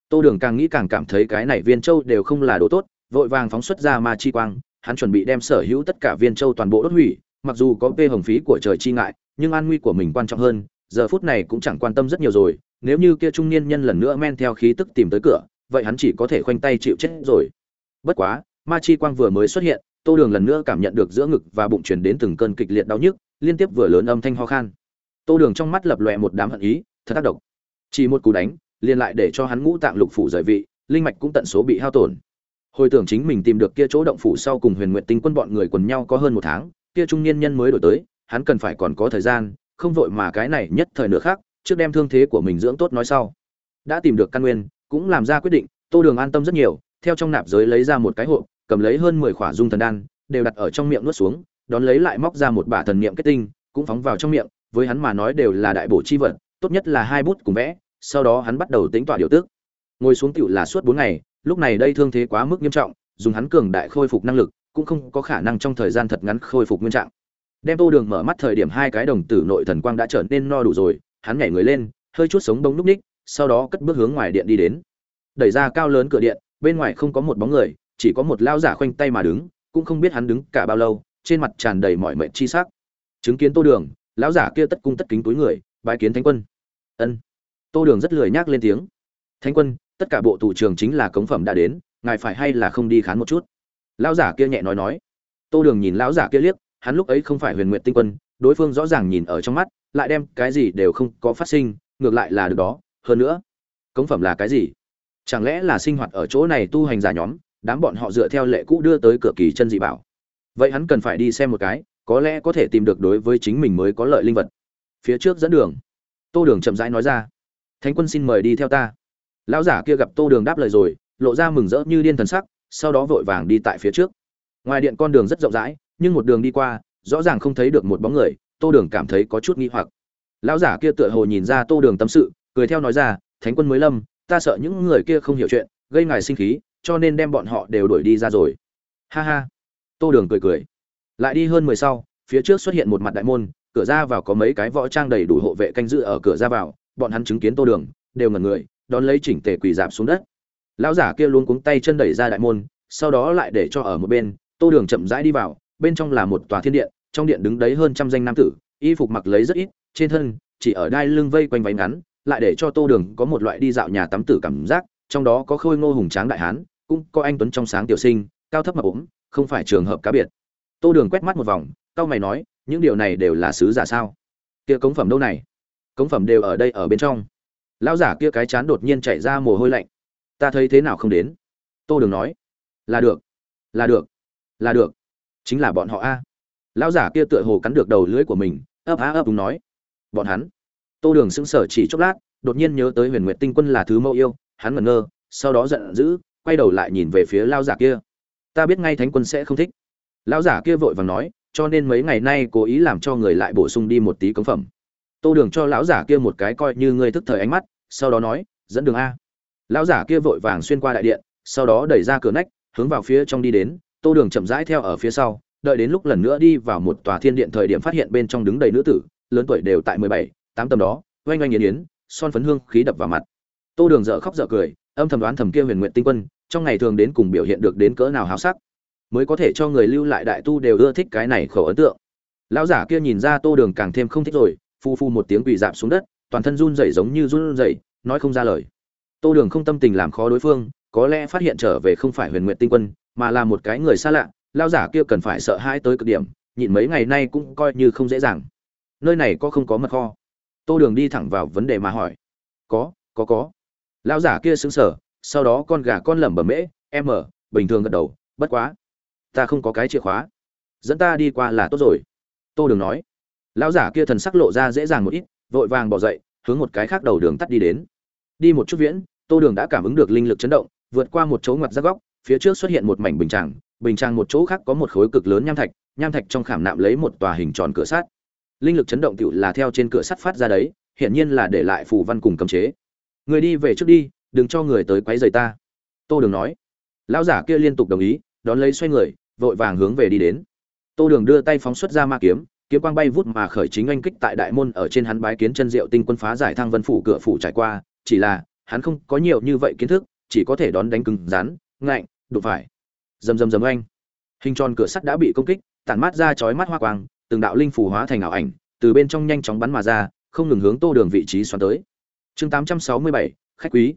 Tô đường càng nghĩ càng cảm thấy cái này viên châu đều không là đồ tốt, vội vàng phóng xuất ra ma chi quang, hắn chuẩn bị đem sở hữu tất cả viên châu toàn bộ đốt hủy, mặc dù có vê hồng phí của trời chi ngại nhưng an nguy của mình quan trọng hơn, giờ phút này cũng chẳng quan tâm rất nhiều rồi, nếu như kia trung niên nhân lần nữa men theo khí tức tìm tới cửa, vậy hắn chỉ có thể khoanh tay chịu chết rồi. Bất quá, ma chi quang vừa mới xuất hiện, tô đường lần nữa cảm nhận được giữa ngực và bụng chuyển đến từng cơn kịch liệt đau nhức, liên tiếp vừa lớn âm thanh ho khan. Tô đường trong mắt lập lòe một đám hận ý, thật tác động chỉ một cú đánh, liền lại để cho hắn ngũ tạng lục phủ rời vị, linh mạch cũng tận số bị hao tổn. Hồi tưởng chính mình tìm được kia chỗ động phủ sau cùng huyền nguyện tinh quân bọn người quần nhau có hơn một tháng, kia trung niên nhân mới đổi tới hắn cần phải còn có thời gian, không vội mà cái này nhất thời nữa khác, trước đem thương thế của mình dưỡng tốt nói sau. Đã tìm được căn nguyên, cũng làm ra quyết định, tô đường an tâm rất nhiều, theo trong nạp giới lấy ra một cái hộp, cầm lấy hơn mười khỏa dung thần đan, đều đặt ở trong miệng nuốt xuống, đón lấy lại móc ra một bả thần niệm kết tinh, cũng phóng vào trong miệng, với hắn mà nói đều là đại bổ chi vật, tốt nhất là hai bút cùng vẽ, sau đó hắn bắt đầu tính tọa điều tức. Ngồi xuống tiểu là suốt bốn ngày, lúc này đây thương thế quá mức nghiêm trọng, dùng hắn cường đại khôi phục năng lực, cũng không có khả năng trong thời gian thật ngắn khôi phục nguyên trạng đem tô đường mở mắt thời điểm hai cái đồng tử nội thần quang đã trở nên no đủ rồi, hắn nhảy người lên, hơi chút sống bóng núp ních, sau đó cất bước hướng ngoài điện đi đến. Đẩy ra cao lớn cửa điện, bên ngoài không có một bóng người, chỉ có một lao giả khoanh tay mà đứng, cũng không biết hắn đứng cả bao lâu, trên mặt tràn đầy mọi mệnh chi sắc. Chứng kiến tô đường, lão giả kia tất cung tất kính túi người, bái kiến thánh quân. Ân. Tô đường rất lười nhác lên tiếng. Thánh quân, tất cả bộ tù trường chính là cống phẩm đã đến, ngài phải hay là không đi khán một chút? Lão giả kia nhẹ nói nói. Tô đường nhìn lão giả kia liếc hắn lúc ấy không phải huyền nguyện tinh quân, đối phương rõ ràng nhìn ở trong mắt, lại đem cái gì đều không có phát sinh, ngược lại là được đó, hơn nữa, cống phẩm là cái gì? Chẳng lẽ là sinh hoạt ở chỗ này tu hành giả nhóm, đám bọn họ dựa theo lệ cũ đưa tới cửa kỳ chân dị bảo? Vậy hắn cần phải đi xem một cái, có lẽ có thể tìm được đối với chính mình mới có lợi linh vật. Phía trước dẫn đường. Tô đường chậm rãi nói ra. Thánh quân xin mời đi theo ta. Lão giả kia gặp tô đường đáp lời rồi, lộ ra mừng rỡ như điên thần sắc, sau đó vội vàng đi tại phía trước. Ngoài điện con đường rất rộng rãi nhưng một đường đi qua, rõ ràng không thấy được một bóng người, tô đường cảm thấy có chút nghi hoặc. Lão giả kia tựa hồ nhìn ra tô đường tâm sự, cười theo nói ra, thánh quân mới lâm, ta sợ những người kia không hiểu chuyện, gây ngài sinh khí, cho nên đem bọn họ đều đuổi đi ra rồi. Ha ha. Tô đường cười cười. Lại đi hơn mười sau, phía trước xuất hiện một mặt đại môn, cửa ra vào có mấy cái võ trang đầy đủ hộ vệ canh giữ ở cửa ra vào, bọn hắn chứng kiến tô đường, đều ngẩn người, đón lấy chỉnh tề quỳ dạp xuống đất. Lão giả kia luôn cuống tay chân đẩy ra đại môn, sau đó lại để cho ở một bên, tô đường chậm rãi đi vào bên trong là một tòa thiên điện, trong điện đứng đấy hơn trăm danh nam tử, y phục mặc lấy rất ít, trên thân chỉ ở đai lưng vây quanh váy ngắn, lại để cho tô đường có một loại đi dạo nhà tắm tử cảm giác, trong đó có khôi ngô hùng tráng đại hán, cũng có anh tuấn trong sáng tiểu sinh, cao thấp mà ốm, không phải trường hợp cá biệt. Tô đường quét mắt một vòng cao mày nói, những điều này đều là sứ giả sao? Kia cống phẩm đâu này? Cống phẩm đều ở đây ở bên trong. Lão giả kia cái chán đột nhiên chạy ra mồ hôi lạnh. Ta thấy thế nào không đến? Tô đường nói. Là được là được là được chính là bọn họ a. Lão giả kia tựa hồ cắn được đầu lưỡi của mình, ấp á ấp đúng nói. Bọn hắn. Tô đường sững sờ chỉ chốc lát, đột nhiên nhớ tới huyền nguyệt tinh quân là thứ mẫu yêu, hắn ngẩn ngơ, sau đó giận dữ, quay đầu lại nhìn về phía lao giả kia. Ta biết ngay thánh quân sẽ không thích. Lão giả kia vội vàng nói, cho nên mấy ngày nay cố ý làm cho người lại bổ sung đi một tí cống phẩm. Tô đường cho lão giả kia một cái coi như ngươi thức thời ánh mắt, sau đó nói, dẫn đường a. Lão giả kia vội vàng xuyên qua đại điện, sau đó đẩy ra cửa nách, hướng vào phía trong đi đến tô đường chậm rãi theo ở phía sau, đợi đến lúc lần nữa đi vào một tòa thiên điện thời điểm phát hiện bên trong đứng đầy nữ tử, lớn tuổi đều tại mười bảy, tám tầm đó, oanh oanh yến yến, son phấn hương khí đập vào mặt. Tô đường dở khóc dở cười, âm thầm đoán thầm kia huyền nguyện tinh quân, trong ngày thường đến cùng biểu hiện được đến cỡ nào háo sắc, mới có thể cho người lưu lại đại tu đều ưa thích cái này khẩu ấn tượng. Lão giả kia nhìn ra tô đường càng thêm không thích rồi, phu phu một tiếng quỳ dạp xuống đất, toàn thân run rẩy giống như run rẩy, nói không ra lời. Tô đường không tâm tình làm khó đối phương có lẽ phát hiện trở về không phải huyền nguyện tinh quân, mà là một cái người xa lạ lão giả kia cần phải sợ hãi tới cực điểm, nhịn mấy ngày nay cũng coi như không dễ dàng. Nơi này có không có mật kho? Tô đường đi thẳng vào vấn đề mà hỏi. Có có có. Lão giả kia xứng sở sau đó con gà con lẩm bẩm mễ, em ở, bình thường gật đầu, bất quá, ta không có cái chìa khóa. Dẫn ta đi qua là tốt rồi. Tô đường nói. Lão giả kia thần sắc lộ ra dễ dàng một ít, vội vàng bỏ dậy, hướng một cái khác đầu đường tắt đi đến. Đi một chút viễn, tô đường đã cảm ứng được linh lực chấn động vượt qua một chỗ ngoặt ra góc, phía trước xuất hiện một mảnh bình tràng bình tràng một chỗ khác có một khối cực lớn nham thạch nham thạch trong khảm nạm lấy một tòa hình tròn cửa sắt. Linh lực chấn động tựu là theo trên cửa sắt phát ra đấy, hiển nhiên là để lại phù văn cùng cấm chế. Người đi về trước đi, đừng cho người tới quấy rầy ta. Tô đường nói. Lão giả kia liên tục đồng ý, đón lấy xoay người, vội vàng hướng về đi đến. Tô đường đưa tay phóng xuất ra ma kiếm kiếm quang bay vút mà khởi chính anh kích tại đại môn ở trên hắn bái kiến chân diệu tinh quân phá giải thang vân phủ cửa phủ trải qua, chỉ là hắn không có nhiều như vậy kiến thức chỉ có thể đón đánh cứng rắn ngạnh đụng phải. Rầm rầm rầm anh hình tròn cửa sắt đã bị công kích tản mát ra chói mắt hoa quang từng đạo linh phù hóa thành ảo ảnh từ bên trong nhanh chóng bắn mà ra không ngừng hướng tô đường vị trí xoắn tới. Chương 867, khách quý.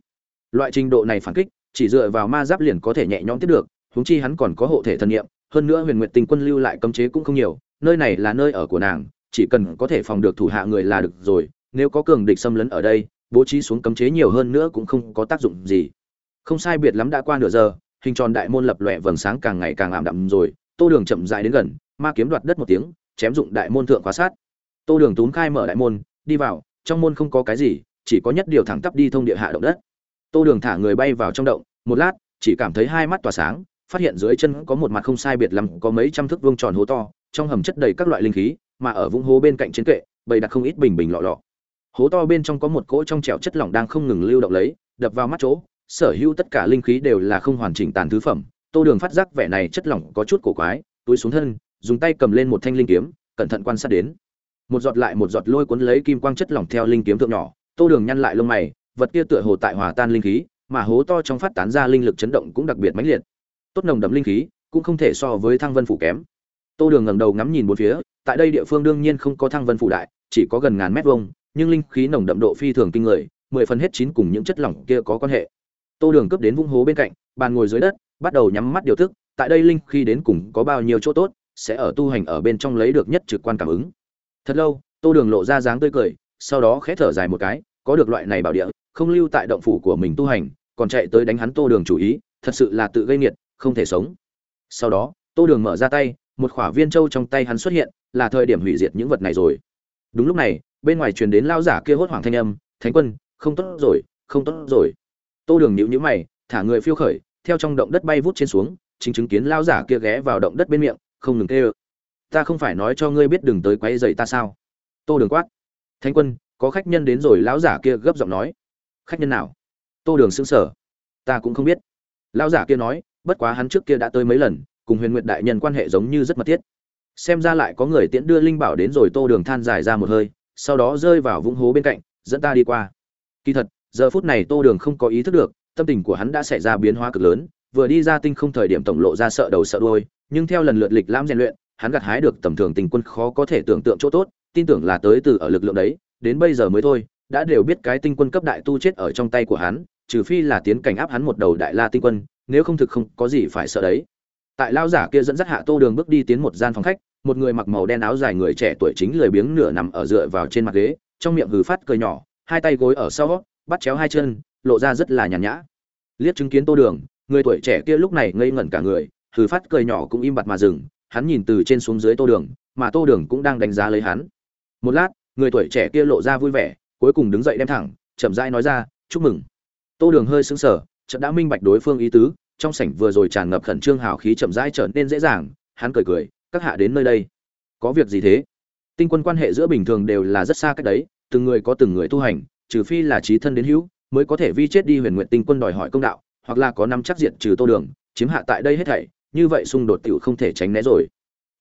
Loại trình độ này phản kích chỉ dựa vào ma giáp liền có thể nhẹ nhõm tiếp được huống chi hắn còn có hộ thể thần nhiệm hơn nữa huyền nguyệt tinh quân lưu lại cấm chế cũng không nhiều nơi này là nơi ở của nàng chỉ cần có thể phòng được thủ hạ người là được rồi nếu có cường địch xâm lấn ở đây bố trí xuống cấm chế nhiều hơn nữa cũng không có tác dụng gì không sai biệt lắm đã qua nửa giờ, hình tròn đại môn lập lòe vầng sáng càng ngày càng ảm đạm rồi, tô đường chậm dại đến gần, ma kiếm đoạt đất một tiếng, chém dụng đại môn thượng khóa sát. Tô đường túm khai mở đại môn, đi vào, trong môn không có cái gì, chỉ có nhất điều thẳng tắp đi thông địa hạ động đất. Tô đường thả người bay vào trong động, một lát, chỉ cảm thấy hai mắt tỏa sáng, phát hiện dưới chân có một mặt không sai biệt lắm, có mấy trăm thước vuông tròn hố to, trong hầm chất đầy các loại linh khí, mà ở vũng hố bên cạnh chiến kệ, bày đặt không ít bình bình lọ lọ. Hố to bên trong có một cỗ trong trẻo chất lỏng đang không ngừng lưu động lấy, đập vào mắt chỗ sở hữu tất cả linh khí đều là không hoàn chỉnh tàn thứ phẩm. Tô đường phát giác vẻ này chất lỏng có chút cổ quái, túi xuống thân, dùng tay cầm lên một thanh linh kiếm, cẩn thận quan sát đến. Một giọt lại một giọt lôi cuốn lấy kim quang chất lỏng theo linh kiếm thượng nhỏ, tô đường nhăn lại lông mày, vật kia tựa hồ tại hòa tan linh khí, mà hố to trong phát tán ra linh lực chấn động cũng đặc biệt mãnh liệt. Tốt nồng đậm linh khí, cũng không thể so với thăng vân phủ kém. Tô đường ngẩng đầu ngắm nhìn bốn phía, tại đây địa phương đương nhiên không có thăng vân phủ đại, chỉ có gần ngàn mét vuông, nhưng linh khí nồng đậm độ phi thường kinh người, mười phần hết chín cùng những chất lỏng kia có quan hệ tô đường cướp đến vũng hố bên cạnh, bàn ngồi dưới đất, bắt đầu nhắm mắt điều thức, tại đây linh khi đến cùng có bao nhiêu chỗ tốt, sẽ ở tu hành ở bên trong lấy được nhất trực quan cảm ứng. Thật lâu, tô đường lộ ra dáng tươi cười, sau đó khẽ thở dài một cái, có được loại này bảo địa, không lưu tại động phủ của mình tu hành, còn chạy tới đánh hắn tô đường chủ ý, thật sự là tự gây nghiệt, không thể sống. Sau đó, tô đường mở ra tay, một khỏa viên châu trong tay hắn xuất hiện, là thời điểm hủy diệt những vật này rồi. Đúng lúc này, bên ngoài truyền đến lao giả kia hốt hoảng thanh âm, thánh quân, không tốt rồi, không tốt rồi tô đường nhíu nhíu mày, thả người phiêu khởi, theo trong động đất bay vút trên xuống, chính chứng kiến lao giả kia ghé vào động đất bên miệng, không ngừng tê ơ ta không phải nói cho ngươi biết đừng tới quấy dậy ta sao? Tô đường quát. Thánh quân, có khách nhân đến rồi, lão giả kia gấp giọng nói. Khách nhân nào? Tô đường xứng sở ta cũng không biết. Lão giả kia nói, bất quá hắn trước kia đã tới mấy lần, cùng huyền nguyệt đại nhân quan hệ giống như rất mật thiết. Xem ra lại có người tiễn đưa linh bảo đến rồi, tô đường than dài ra một hơi, sau đó rơi vào vũng hố bên cạnh, dẫn ta đi qua. Kỳ thật giờ phút này tô đường không có ý thức được tâm tình của hắn đã xảy ra biến hóa cực lớn vừa đi ra tinh không thời điểm tổng lộ ra sợ đầu sợ đuôi, nhưng theo lần lượt lịch lãm rèn luyện hắn gặt hái được tầm thường tình quân khó có thể tưởng tượng chỗ tốt tin tưởng là tới từ ở lực lượng đấy đến bây giờ mới thôi đã đều biết cái tinh quân cấp đại tu chết ở trong tay của hắn trừ phi là tiến cảnh áp hắn một đầu đại la tinh quân nếu không thực không có gì phải sợ đấy. Tại lao giả kia dẫn dắt hạ tô đường bước đi tiến một gian phòng khách một người mặc màu đen áo dài người trẻ tuổi chính lười biếng nửa nằm ở dựa vào trên mặt ghế trong miệng hừ phát cười nhỏ hai tay gối ở sau bắt chéo hai chân, lộ ra rất là nhàn nhã. Liếc chứng kiến tô đường, người tuổi trẻ kia lúc này ngây ngẩn cả người thử phát cười nhỏ cũng im bặt mà dừng, hắn nhìn từ trên xuống dưới tô đường, mà tô đường cũng đang đánh giá lấy hắn. Một lát, người tuổi trẻ kia lộ ra vui vẻ, cuối cùng đứng dậy đem thẳng, chậm rãi nói ra, chúc mừng. Tô đường hơi sững sờ, chợt đã minh bạch đối phương ý tứ, trong sảnh vừa rồi tràn ngập khẩn trương hào khí chậm rãi trở nên dễ dàng, hắn cười cười, các hạ đến nơi đây. Có việc gì thế? Tinh quân quan hệ giữa bình thường đều là rất xa cách đấy, từng người có từng người tu hành trừ phi là trí thân đến hữu, mới có thể vi chết đi huyền nguyện tinh quân đòi hỏi công đạo, hoặc là có năm chắc diện trừ tô đường, chiếm hạ tại đây hết thảy, như vậy xung đột tiểu không thể tránh né rồi.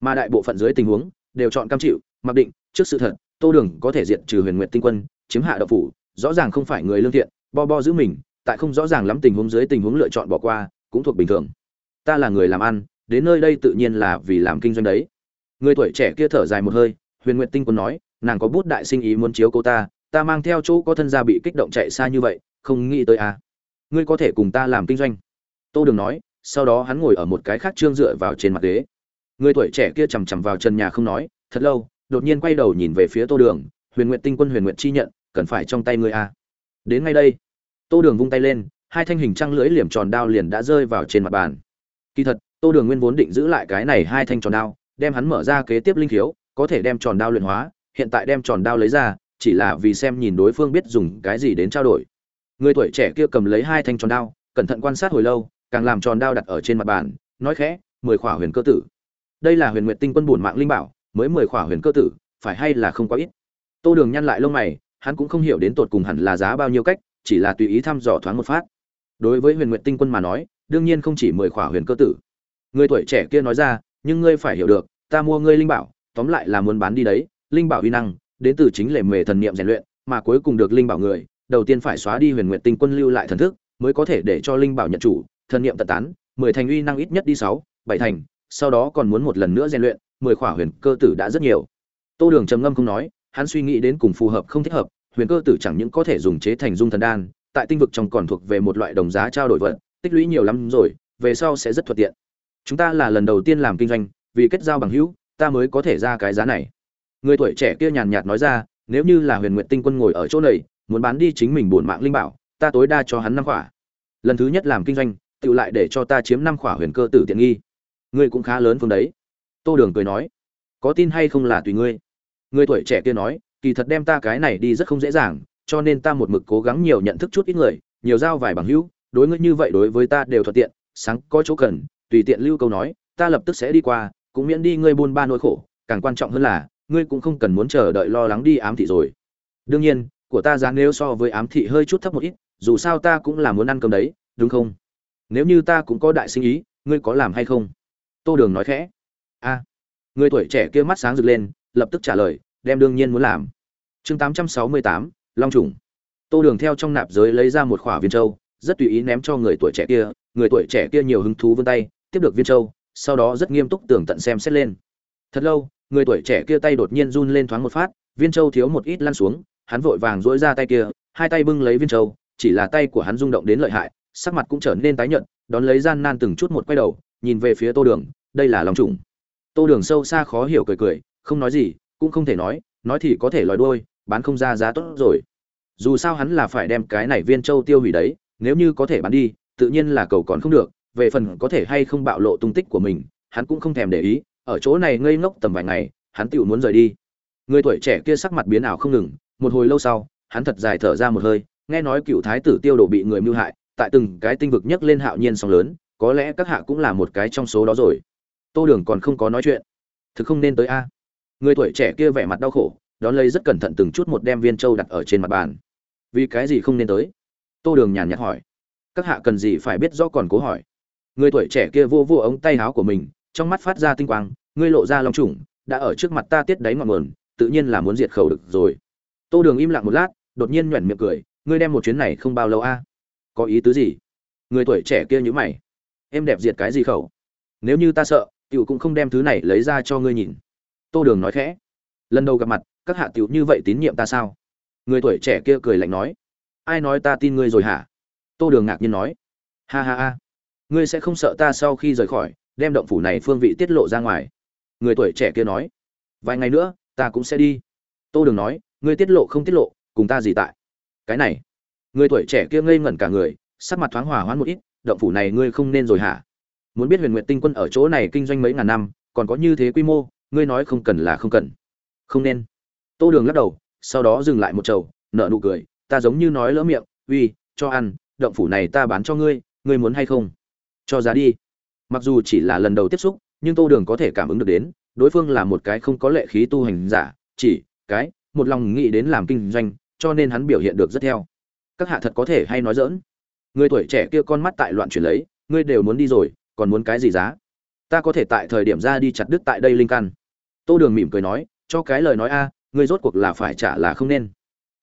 Mà đại bộ phận dưới tình huống, đều chọn cam chịu, mặc định, trước sự thật, tô đường có thể diện trừ huyền nguyện tinh quân, chiếm hạ đậu phủ, rõ ràng không phải người lương thiện, bo bo giữ mình, tại không rõ ràng lắm tình huống dưới tình huống lựa chọn bỏ qua, cũng thuộc bình thường. Ta là người làm ăn, đến nơi đây tự nhiên là vì làm kinh doanh đấy. Người tuổi trẻ kia thở dài một hơi, huyền nguyện tinh quân nói, nàng có bút đại sinh ý muốn chiếu cô ta ta mang theo chỗ có thân gia bị kích động chạy xa như vậy, không nghĩ tới à. ngươi có thể cùng ta làm kinh doanh tô đường nói, sau đó hắn ngồi ở một cái khác trương dựa vào trên mặt ghế người tuổi trẻ kia chằm chằm vào trần nhà không nói, thật lâu, đột nhiên quay đầu nhìn về phía tô đường, huyền nguyện tinh quân, huyền nguyện chi nhận, cần phải trong tay ngươi à. đến ngay đây, tô đường vung tay lên, hai thanh hình trăng lưỡi liềm tròn đao liền đã rơi vào trên mặt bàn kỳ thật, tô đường nguyên vốn định giữ lại cái này hai thanh tròn đao, đem hắn mở ra kế tiếp linh thiếu có thể đem tròn đao luyện hóa, hiện tại đem tròn đao lấy ra chỉ là vì xem nhìn đối phương biết dùng cái gì đến trao đổi. Người tuổi trẻ kia cầm lấy hai thanh tròn đao, cẩn thận quan sát hồi lâu, càng làm tròn đao đặt ở trên mặt bàn, nói khẽ, mười khỏa huyền cơ tử. Đây là huyền nguyệt tinh quân bổn mạng linh bảo, mới mười khỏa huyền cơ tử, phải hay là không quá ít? Tô đường nhăn lại lông mày, hắn cũng không hiểu đến tột cùng hẳn là giá bao nhiêu cách, chỉ là tùy ý thăm dò thoáng một phát. Đối với huyền nguyệt tinh quân mà nói, đương nhiên không chỉ mười khỏa huyền cơ tử. Người tuổi trẻ kia nói ra, nhưng ngươi phải hiểu được, ta mua ngươi linh bảo, tóm lại là muốn bán đi đấy, linh bảo uy năng đến từ chính lệ mề thần niệm rèn luyện, mà cuối cùng được linh bảo người, đầu tiên phải xóa đi huyền nguyệt tinh quân lưu lại thần thức, mới có thể để cho linh bảo nhận chủ, thần niệm tận tán, mười thành uy năng ít nhất đi sáu, bảy thành, sau đó còn muốn một lần nữa rèn luyện, mười khỏa huyền cơ tử đã rất nhiều. Tô đường trầm ngâm không nói, hắn suy nghĩ đến cùng phù hợp không thích hợp, huyền cơ tử chẳng những có thể dùng chế thành dung thần đan, tại tinh vực trong còn thuộc về một loại đồng giá trao đổi vật, tích lũy nhiều lắm rồi, về sau sẽ rất thuận tiện. Chúng ta là lần đầu tiên làm kinh doanh, vì kết giao bằng hữu, ta mới có thể ra cái giá này người tuổi trẻ kia nhàn nhạt nói ra, nếu như là huyền nguyện tinh quân ngồi ở chỗ này, muốn bán đi chính mình bổn mạng linh bảo, ta tối đa cho hắn năm khỏa. Lần thứ nhất làm kinh doanh tự lại để cho ta chiếm năm khỏa huyền cơ tử tiện nghi. Ngươi cũng khá lớn phương đấy. Tô đường cười nói, có tin hay không là tùy ngươi. Người tuổi trẻ kia nói, kỳ thật đem ta cái này đi rất không dễ dàng, cho nên ta một mực cố gắng nhiều nhận thức chút ít người, nhiều giao vài bằng hữu, đối ngươi như vậy đối với ta đều thuận tiện, sáng có chỗ cần, tùy tiện lưu câu nói, ta lập tức sẽ đi qua, cũng miễn đi ngươi buôn ba nỗi khổ, càng quan trọng hơn là ngươi cũng không cần muốn chờ đợi lo lắng đi ám thị rồi. Đương nhiên, của ta giá nếu so với ám thị hơi chút thấp một ít, dù sao ta cũng là muốn ăn cơm đấy, đúng không? Nếu như ta cũng có đại sinh ý, ngươi có làm hay không? Tô đường nói khẽ. A. Người tuổi trẻ kia mắt sáng rực lên, lập tức trả lời, đem đương nhiên muốn làm. Chương tám trăm sáu mươi tám, long trùng. Tô đường theo trong nạp giới lấy ra một khỏa viên châu, rất tùy ý ném cho người tuổi trẻ kia, người tuổi trẻ kia nhiều hứng thú vươn tay, tiếp được viên châu, sau đó rất nghiêm túc tường tận xem xét lên. Thật lâu người tuổi trẻ kia tay đột nhiên run lên thoáng một phát, viên châu thiếu một ít lăn xuống, hắn vội vàng dỗi ra tay kia, hai tay bưng lấy viên châu, chỉ là tay của hắn rung động đến lợi hại, sắc mặt cũng trở nên tái nhợt, đón lấy gian nan từng chút một quay đầu, nhìn về phía tô đường, đây là lòng trùng. Tô đường sâu xa khó hiểu cười cười, không nói gì, cũng không thể nói nói thì có thể lòi đuôi, bán không ra giá tốt rồi. Dù sao hắn là phải đem cái này viên châu tiêu hủy đấy, nếu như có thể bán đi, tự nhiên là cầu còn không được, về phần có thể hay không bạo lộ tung tích của mình, hắn cũng không thèm để ý ở chỗ này ngây ngốc tầm vài ngày, hắn tự muốn rời đi. Người tuổi trẻ kia sắc mặt biến ảo không ngừng, một hồi lâu sau, hắn thật dài thở ra một hơi, nghe nói cựu thái tử tiêu đồ bị người mưu hại, tại từng cái tinh vực nhấc lên hạo nhiên sóng lớn, có lẽ các hạ cũng là một cái trong số đó rồi. Tô đường còn không có nói chuyện. Thực không nên tới a. Người tuổi trẻ kia vẻ mặt đau khổ, đón lấy rất cẩn thận từng chút một đem viên châu đặt ở trên mặt bàn. Vì cái gì không nên tới? Tô đường nhàn nhạt hỏi. Các hạ cần gì phải biết rõ còn cố hỏi. Người tuổi trẻ kia vô vô ống tay áo của mình, trong mắt phát ra tinh quang ngươi lộ ra long trùng, đã ở trước mặt ta tiết đáy ngọn nguồn, tự nhiên là muốn diệt khẩu được rồi. Tô đường im lặng một lát, đột nhiên nhoẻn miệng cười, ngươi đem một chuyến này không bao lâu a? Có ý tứ gì? Người tuổi trẻ kia nhữ mày. Em đẹp diệt cái gì khẩu? Nếu như ta sợ, tiểu cũng không đem thứ này lấy ra cho ngươi nhìn. Tô đường nói khẽ. Lần đầu gặp mặt, các hạ tiểu như vậy tín nhiệm ta sao? Người tuổi trẻ kia cười lạnh nói. Ai nói ta tin ngươi rồi hả? Tô đường ngạc nhiên nói. Ha ha ha. Ngươi sẽ không sợ ta sau khi rời khỏi, đem động phủ này phương vị tiết lộ ra ngoài người tuổi trẻ kia nói, vài ngày nữa, ta cũng sẽ đi. Tô đường nói, ngươi tiết lộ không tiết lộ, cùng ta gì tại? Cái này. Người tuổi trẻ kia ngây ngẩn cả người, sắc mặt thoáng hòa hoãn một ít, động phủ này ngươi không nên rồi hả? Muốn biết huyền nguyện tinh quân ở chỗ này kinh doanh mấy ngàn năm, còn có như thế quy mô, ngươi nói không cần là không cần. Không nên. Tô đường lắc đầu, sau đó dừng lại một chầu nợ nụ cười, ta giống như nói lỡ miệng, uy, cho ăn, động phủ này ta bán cho ngươi ngươi muốn hay không? Cho giá đi. Mặc dù chỉ là lần đầu tiếp xúc nhưng tô đường có thể cảm ứng được đến, đối phương là một cái không có lệ khí tu hành giả, chỉ, cái, một lòng nghĩ đến làm kinh doanh, cho nên hắn biểu hiện được rất theo. Các hạ thật có thể hay nói dỡn người tuổi trẻ kia con mắt tại loạn chuyển lấy, ngươi đều muốn đi rồi, còn muốn cái gì giá? Ta có thể tại thời điểm ra đi chặt đứt tại đây linh căn. Tô đường mỉm cười nói, cho cái lời nói a, ngươi rốt cuộc là phải trả là không nên.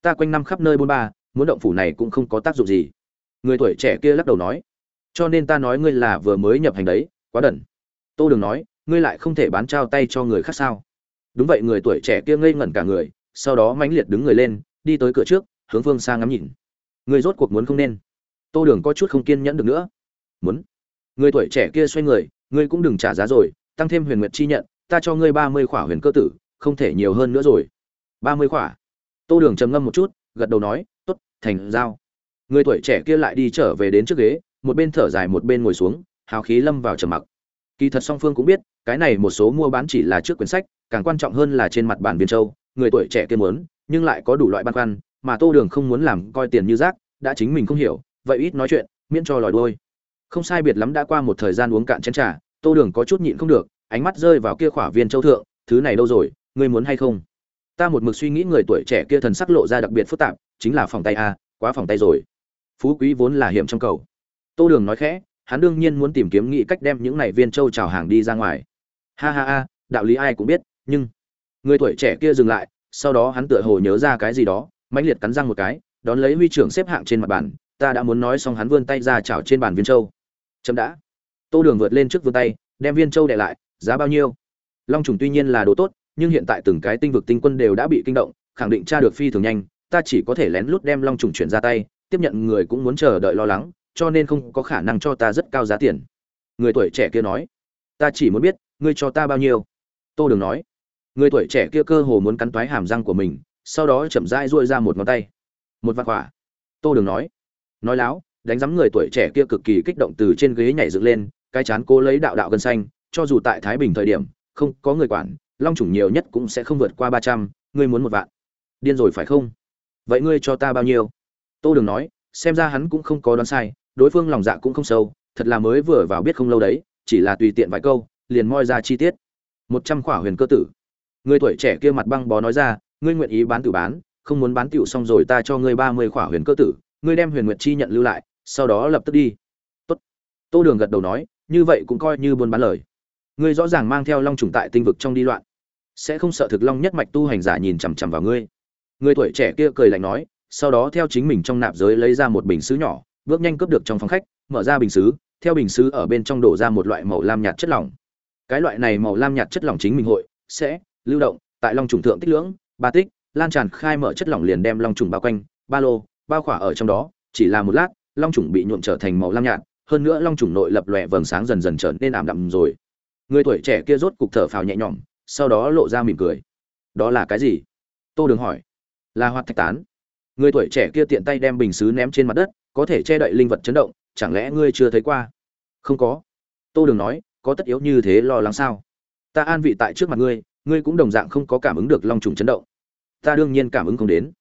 Ta quanh năm khắp nơi bôn ba, muốn động phủ này cũng không có tác dụng gì. Người tuổi trẻ kia lắc đầu nói, cho nên ta nói ngươi là vừa mới nhập hành đấy, quá đần tô đường nói, ngươi lại không thể bán trao tay cho người khác sao? Đúng vậy, người tuổi trẻ kia ngây ngẩn cả người, sau đó mãnh liệt đứng người lên, đi tới cửa trước, hướng phương sang ngắm nhìn. Người rốt cuộc muốn không nên? Tô đường có chút không kiên nhẫn được nữa. Muốn. Người tuổi trẻ kia xoay người, ngươi cũng đừng trả giá rồi, tăng thêm huyền nguyệt chi nhận, ta cho ngươi ba mươi khỏa huyền cơ tử, không thể nhiều hơn nữa rồi. Ba mươi khỏa? Tô đường trầm ngâm một chút, gật đầu nói t ố t thành giao. Người tuổi trẻ kia lại đi trở về đến trước ghế, một bên thở dài một bên ngồi xuống, hào khí lâm vào trầm mặc kỳ thật song phương cũng biết, cái này một số mua bán chỉ là trước quyển sách, càng quan trọng hơn là trên mặt bản viên châu, người tuổi trẻ kia muốn, nhưng lại có đủ loại băn khoăn, mà tô đường không muốn làm coi tiền như rác, đã chính mình không hiểu, vậy ít nói chuyện, miễn cho lòi đôi không sai biệt lắm đã qua một thời gian uống cạn chén trà, tô đường có chút nhịn không được, ánh mắt rơi vào kia khỏa viên châu thượng, thứ này đâu rồi, ngươi muốn hay không? Ta một mực suy nghĩ người tuổi trẻ kia thần sắc lộ ra đặc biệt phức tạp, chính là phòng tay a, quá phòng tay rồi. Phú quý vốn là hiểm trong cầu. Tô đường nói khẽ hắn đương nhiên muốn tìm kiếm nghĩ cách đem những này viên châu trào hàng đi ra ngoài. Ha ha ha, đạo lý ai cũng biết, nhưng người tuổi trẻ kia dừng lại, sau đó hắn tựa hồ nhớ ra cái gì đó, mãnh liệt cắn răng một cái, đón lấy huy trưởng xếp hạng trên mặt bàn, ta đã muốn nói xong hắn vươn tay ra chảo trên bàn viên châu. Chậm đã. Tô đường vượt lên trước vươn tay, đem viên châu đệ lại, giá bao nhiêu? Long trùng tuy nhiên là đồ tốt, nhưng hiện tại từng cái tinh vực tinh quân đều đã bị kinh động, khẳng định tra được phi thường nhanh, ta chỉ có thể lén lút đem long trùng chuyển ra tay, tiếp nhận người cũng muốn chờ đợi lo lắng cho nên không có khả năng cho ta rất cao giá tiền. Người tuổi trẻ kia nói, ta chỉ muốn biết, ngươi cho ta bao nhiêu? Tô đường nói, người tuổi trẻ kia cơ hồ muốn cắn toái hàm răng của mình, sau đó chậm rãi duỗi ra một ngón tay. Một vạt quả. Tô đường nói nói láo, đánh giám người tuổi trẻ kia cực kỳ kích động từ trên ghế nhảy dựng lên, cái chán cố lấy đạo đạo gân xanh, cho dù tại thái bình thời điểm, không có người quản, long chủng nhiều nhất cũng sẽ không vượt qua ba trăm, ngươi muốn một vạn. Điên rồi phải không? Vậy ngươi cho ta bao nhiêu? Tô đường nói, xem ra hắn cũng không có đoán sai đối phương lòng dạ cũng không sâu, thật là mới vừa vào biết không lâu đấy, chỉ là tùy tiện vài câu, liền moi ra chi tiết. Một trăm khỏa huyền cơ tử. Người tuổi trẻ kia mặt băng bó nói ra, ngươi nguyện ý bán tử bán, không muốn bán tiểu xong rồi ta cho ngươi ba mươi khỏa huyền cơ tử, ngươi đem huyền nguyệt chi nhận lưu lại, sau đó lập tức đi. Tốt. Tô đường gật đầu nói, như vậy cũng coi như buôn bán lời. Ngươi rõ ràng mang theo long trùng tại tinh vực trong đi loạn. Sẽ không sợ thực long nhất mạch tu hành giả nhìn chằm chằm vào ngươi. Người tuổi trẻ kia cười lạnh nói, sau đó theo chính mình trong nạp giới lấy ra một bình sứ nhỏ bước nhanh cướp được trong phòng khách, mở ra bình sứ theo bình sứ ở bên trong đổ ra một loại màu lam nhạt chất lỏng. Cái loại này màu lam nhạt chất lỏng chính mình hội sẽ lưu động tại long trùng thượng tích lưỡng, ba tích, lan tràn khai mở chất lỏng liền đem long trùng bao quanh, ba lô, bao khỏa ở trong đó, chỉ là một lát, long trùng bị nhuộm trở thành màu lam nhạt, hơn nữa long trùng nội lập lòe vầng sáng dần dần trở nên ảm đạm rồi. Người tuổi trẻ kia rốt cục thở phào nhẹ nhõm, sau đó lộ ra mỉm cười. Đó là cái gì? Tô đường hỏi. Là hoạt thạch tán. Người tuổi trẻ kia tiện tay đem bình xứ ném trên mặt đất có thể che đậy linh vật chấn động, chẳng lẽ ngươi chưa thấy qua? Không có. Tô đường nói, có tất yếu như thế lo lắng sao? Ta an vị tại trước mặt ngươi ngươi cũng đồng dạng không có cảm ứng được long trùng chấn động. Ta đương nhiên cảm ứng không đến.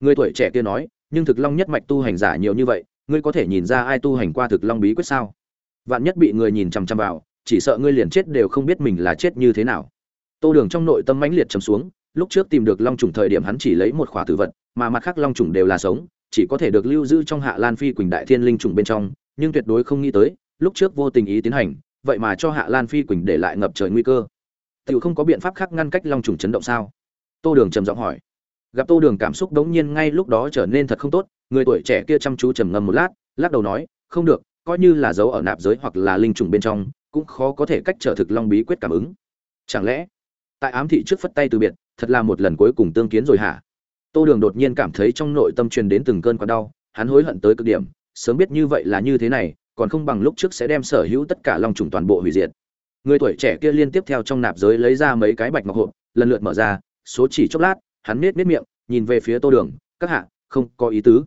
Người tuổi trẻ kia nói, nhưng thực long nhất mạch tu hành giả nhiều như vậy, ngươi có thể nhìn ra ai tu hành qua thực long bí quyết sao? Vạn nhất bị người nhìn chằm chằm vào, chỉ sợ ngươi liền chết đều không biết mình là chết như thế nào. Tô đường trong nội tâm mãnh liệt chấm xuống, lúc trước tìm được long trùng thời điểm hắn chỉ lấy một khỏa tử vật, mà mặt khác long trùng đều là sống chỉ có thể được lưu giữ trong hạ lan phi quỳnh đại thiên linh trùng bên trong, nhưng tuyệt đối không nghĩ tới, lúc trước vô tình ý tiến hành, vậy mà cho hạ lan phi quỳnh để lại ngập trời nguy cơ. Tự không có biện pháp khác ngăn cách long trùng chấn động sao? Tô đường trầm giọng hỏi. Gặp tô đường cảm xúc đống nhiên ngay lúc đó trở nên thật không tốt, người tuổi trẻ kia chăm chú trầm ngâm một lát, lắc đầu nói, không được, coi như là dấu ở nạp giới hoặc là linh trùng bên trong, cũng khó có thể cách trở thực long bí quyết cảm ứng. Chẳng lẽ? Tại ám thị trước phất tay từ biệt, thật là một lần cuối cùng tương kiến rồi hả? Tô đường đột nhiên cảm thấy trong nội tâm truyền đến từng cơn quặn đau, hắn hối hận tới cực điểm, sớm biết như vậy là như thế này, còn không bằng lúc trước sẽ đem sở hữu tất cả long trùng toàn bộ hủy diệt. Người tuổi trẻ kia liên tiếp theo trong nạp giới lấy ra mấy cái bạch ngọc hộp, lần lượt mở ra, số chỉ chốc lát, hắn miết miết miệng, nhìn về phía tô đường, các hạ, không có ý tứ.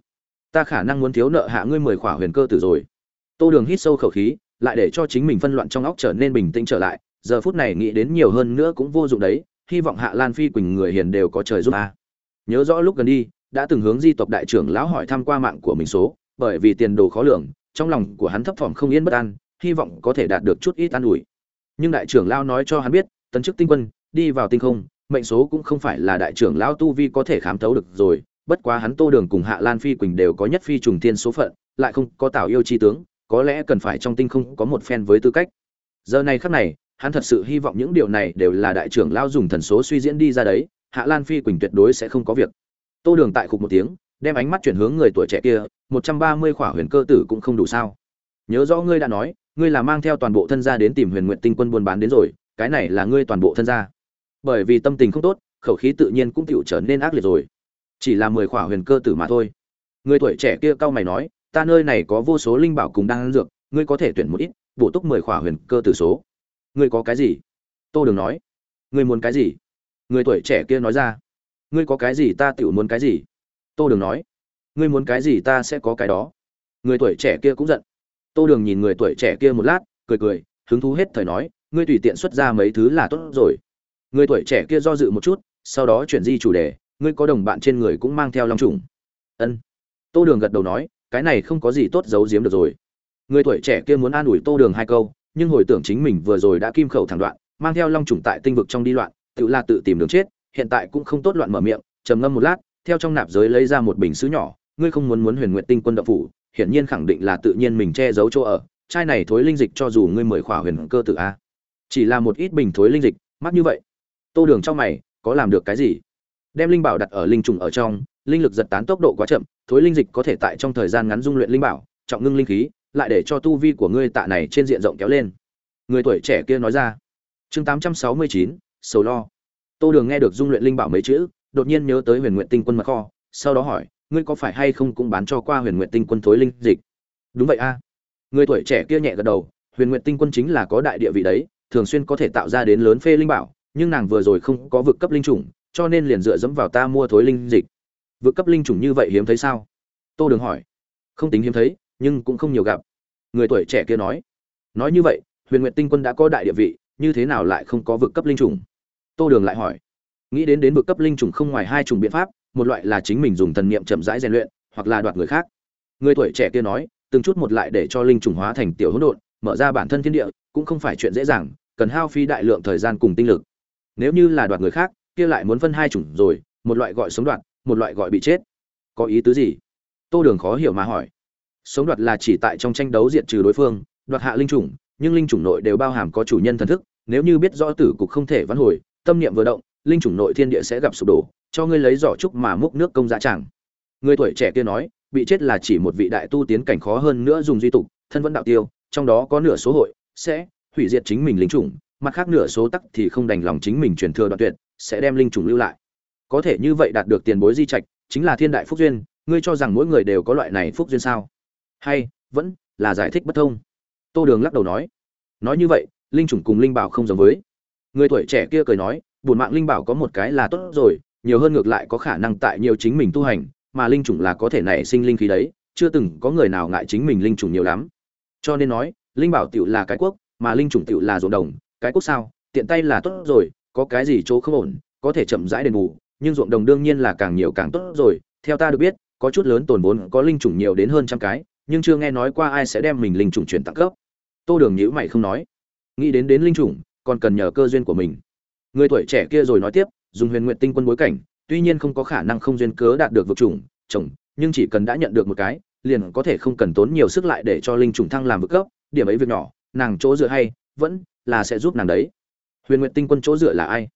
Ta khả năng muốn thiếu nợ hạ ngươi mười khỏa huyền cơ tử rồi. Tô đường hít sâu khẩu khí, lại để cho chính mình phân loạn trong óc trở nên bình tĩnh trở lại, giờ phút này nghĩ đến nhiều hơn nữa cũng vô dụng đấy, hy vọng hạ lan phi quỳnh người hiền đều có trời giúp a nhớ rõ lúc gần đi, đã từng hướng di tộc đại trưởng lão hỏi thăm qua mạng của mình số, bởi vì tiền đồ khó lường, trong lòng của hắn thấp thỏm không yên bất an, hy vọng có thể đạt được chút ít an ủi. Nhưng đại trưởng lão nói cho hắn biết, tấn chức tinh quân, đi vào tinh không, mệnh số cũng không phải là đại trưởng lão tu vi có thể khám thấu được rồi, bất quá hắn tô đường cùng hạ lan phi quỳnh đều có nhất phi trùng thiên số phận, lại không có tạo yêu chi tướng, có lẽ cần phải trong tinh không có một phen với tư cách. Giờ này khắc này, hắn thật sự hy vọng những điều này đều là đại trưởng lão dùng thần số suy diễn đi ra đấy hạ lan phi quỳnh tuyệt đối sẽ không có việc. Tô đường tại khục một tiếng, đem ánh mắt chuyển hướng người tuổi trẻ kia, một trăm ba mươi khỏa huyền cơ tử cũng không đủ sao. Nhớ rõ ngươi đã nói, ngươi là mang theo toàn bộ thân gia đến tìm huyền nguyện tinh quân buôn bán đến rồi, cái này là ngươi toàn bộ thân gia. Bởi vì tâm tình không tốt, khẩu khí tự nhiên cũng tựu trở nên ác liệt rồi. Chỉ là mười khỏa huyền cơ tử mà thôi. Người tuổi trẻ kia cau mày nói, ta nơi này có vô số linh bảo cùng đang ăn dược, ngươi có thể tuyển một ít, bổ túc mười khỏa huyền cơ tử số. Ngươi có cái gì? Tô đường nói, ngươi muốn cái gì? Người tuổi trẻ kia nói ra, ngươi có cái gì ta tự muốn cái gì? Tô đường nói, ngươi muốn cái gì ta sẽ có cái đó. Người tuổi trẻ kia cũng giận. Tô đường nhìn người tuổi trẻ kia một lát, cười cười, hứng thú hết thời nói, ngươi tùy tiện xuất ra mấy thứ là tốt rồi. Người tuổi trẻ kia do dự một chút, sau đó chuyển di chủ đề, ngươi có đồng bạn trên người cũng mang theo long trùng. Ân. Tô đường gật đầu nói, cái này không có gì tốt giấu giếm được rồi. Người tuổi trẻ kia muốn an ủi tô đường hai câu, nhưng hồi tưởng chính mình vừa rồi đã kim khẩu thẳng đoạn, mang theo long trùng tại tinh vực trong đi loạn tự là tự tìm đường chết, hiện tại cũng không tốt loạn mở miệng, trầm ngâm một lát, theo trong nạp giới lấy ra một bình sứ nhỏ, ngươi không muốn muốn Huyền nguyện Tinh Quân động phủ, hiển nhiên khẳng định là tự nhiên mình che giấu chỗ ở, chai này thối linh dịch cho dù ngươi mười khỏa huyền cơ tử a. Chỉ là một ít bình thối linh dịch, mắc như vậy. Tô Đường trong mày, có làm được cái gì? Đem linh bảo đặt ở linh trùng ở trong, linh lực giật tán tốc độ quá chậm, thối linh dịch có thể tại trong thời gian ngắn dung luyện linh bảo, trọng ngưng linh khí, lại để cho tu vi của ngươi tạ này trên diện rộng kéo lên. Người tuổi trẻ kia nói ra. Chương 869, sầu lo. Tô đường nghe được dung luyện linh bảo mấy chữ, đột nhiên nhớ tới huyền nguyện tinh quân mật kho, sau đó hỏi, ngươi có phải hay không cũng bán cho qua huyền nguyện tinh quân thối linh dịch? Đúng vậy a. Người tuổi trẻ kia nhẹ gật đầu, huyền nguyện tinh quân chính là có đại địa vị đấy, thường xuyên có thể tạo ra đến lớn phê linh bảo, nhưng nàng vừa rồi không có vực cấp linh chủng, cho nên liền dựa dẫm vào ta mua thối linh dịch. Vực cấp linh chủng như vậy hiếm thấy sao? Tô đường hỏi. Không tính hiếm thấy, nhưng cũng không nhiều gặp. Người tuổi trẻ kia nói. Nói như vậy, huyền nguyện tinh quân đã có đại địa vị, như thế nào lại không có vực cấp linh chủng? Tô đường lại hỏi, nghĩ đến đến vực cấp linh trùng không ngoài hai chủng biện pháp, một loại là chính mình dùng thần niệm chậm rãi rèn luyện, hoặc là đoạt người khác. Người tuổi trẻ kia nói, từng chút một lại để cho linh trùng hóa thành tiểu hỗn độn, mở ra bản thân thiên địa, cũng không phải chuyện dễ dàng, cần hao phí đại lượng thời gian cùng tinh lực. Nếu như là đoạt người khác, kia lại muốn phân hai chủng rồi, một loại gọi sống đoạt, một loại gọi bị chết. Có ý tứ gì? Tô đường khó hiểu mà hỏi. Sống đoạt là chỉ tại trong tranh đấu diện trừ đối phương, đoạt hạ linh chủng nhưng linh chủng nội đều bao hàm có chủ nhân thần thức, nếu như biết rõ tử cục không thể vãn hồi tâm niệm vừa động, linh chủng nội thiên địa sẽ gặp sụp đổ, cho ngươi lấy giỏ trúc mà múc nước công giá chẳng. Người tuổi trẻ kia nói, bị chết là chỉ một vị đại tu tiến cảnh khó hơn nữa dùng duy tục, thân vẫn đạo tiêu, trong đó có nửa số hội, sẽ hủy diệt chính mình linh chủng, mặt khác nửa số tắc thì không đành lòng chính mình truyền thừa đoạn tuyệt, sẽ đem linh chủng lưu lại. Có thể như vậy đạt được tiền bối di trạch, chính là thiên đại phúc duyên, ngươi cho rằng mỗi người đều có loại này phúc duyên sao? Hay, vẫn là giải thích bất thông. Tô đường lắc đầu nói nói như vậy, linh chủng cùng linh bảo không giống với người tuổi trẻ kia cười nói bùn mạng linh bảo có một cái là tốt rồi, nhiều hơn ngược lại có khả năng tại nhiều chính mình tu hành, mà linh chủng là có thể nảy sinh linh khí đấy, chưa từng có người nào ngại chính mình linh chủng nhiều lắm. Cho nên nói, linh bảo tựu là cái quốc, mà linh chủng tựu là ruộng đồng, cái quốc sao, tiện tay là tốt rồi, có cái gì chỗ không ổn, có thể chậm rãi đền bù, nhưng ruộng đồng đương nhiên là càng nhiều càng tốt rồi, theo ta được biết, có chút lớn tồn vốn, có linh chủng nhiều đến hơn trăm cái, nhưng chưa nghe nói qua ai sẽ đem mình linh chủng chuyển tặng cấp. Tô đường nhữ mày không nói. Nghĩ đến đến linh chủng còn cần nhờ cơ duyên của mình. Người tuổi trẻ kia rồi nói tiếp, dùng huyền nguyện tinh quân bối cảnh, tuy nhiên không có khả năng không duyên cớ đạt được vực chủng, chồng, nhưng chỉ cần đã nhận được một cái, liền có thể không cần tốn nhiều sức lại để cho linh chủng thăng làm vực cấp, điểm ấy việc nhỏ, nàng chỗ dựa hay, vẫn là sẽ giúp nàng đấy. Huyền nguyện tinh quân chỗ dựa là ai?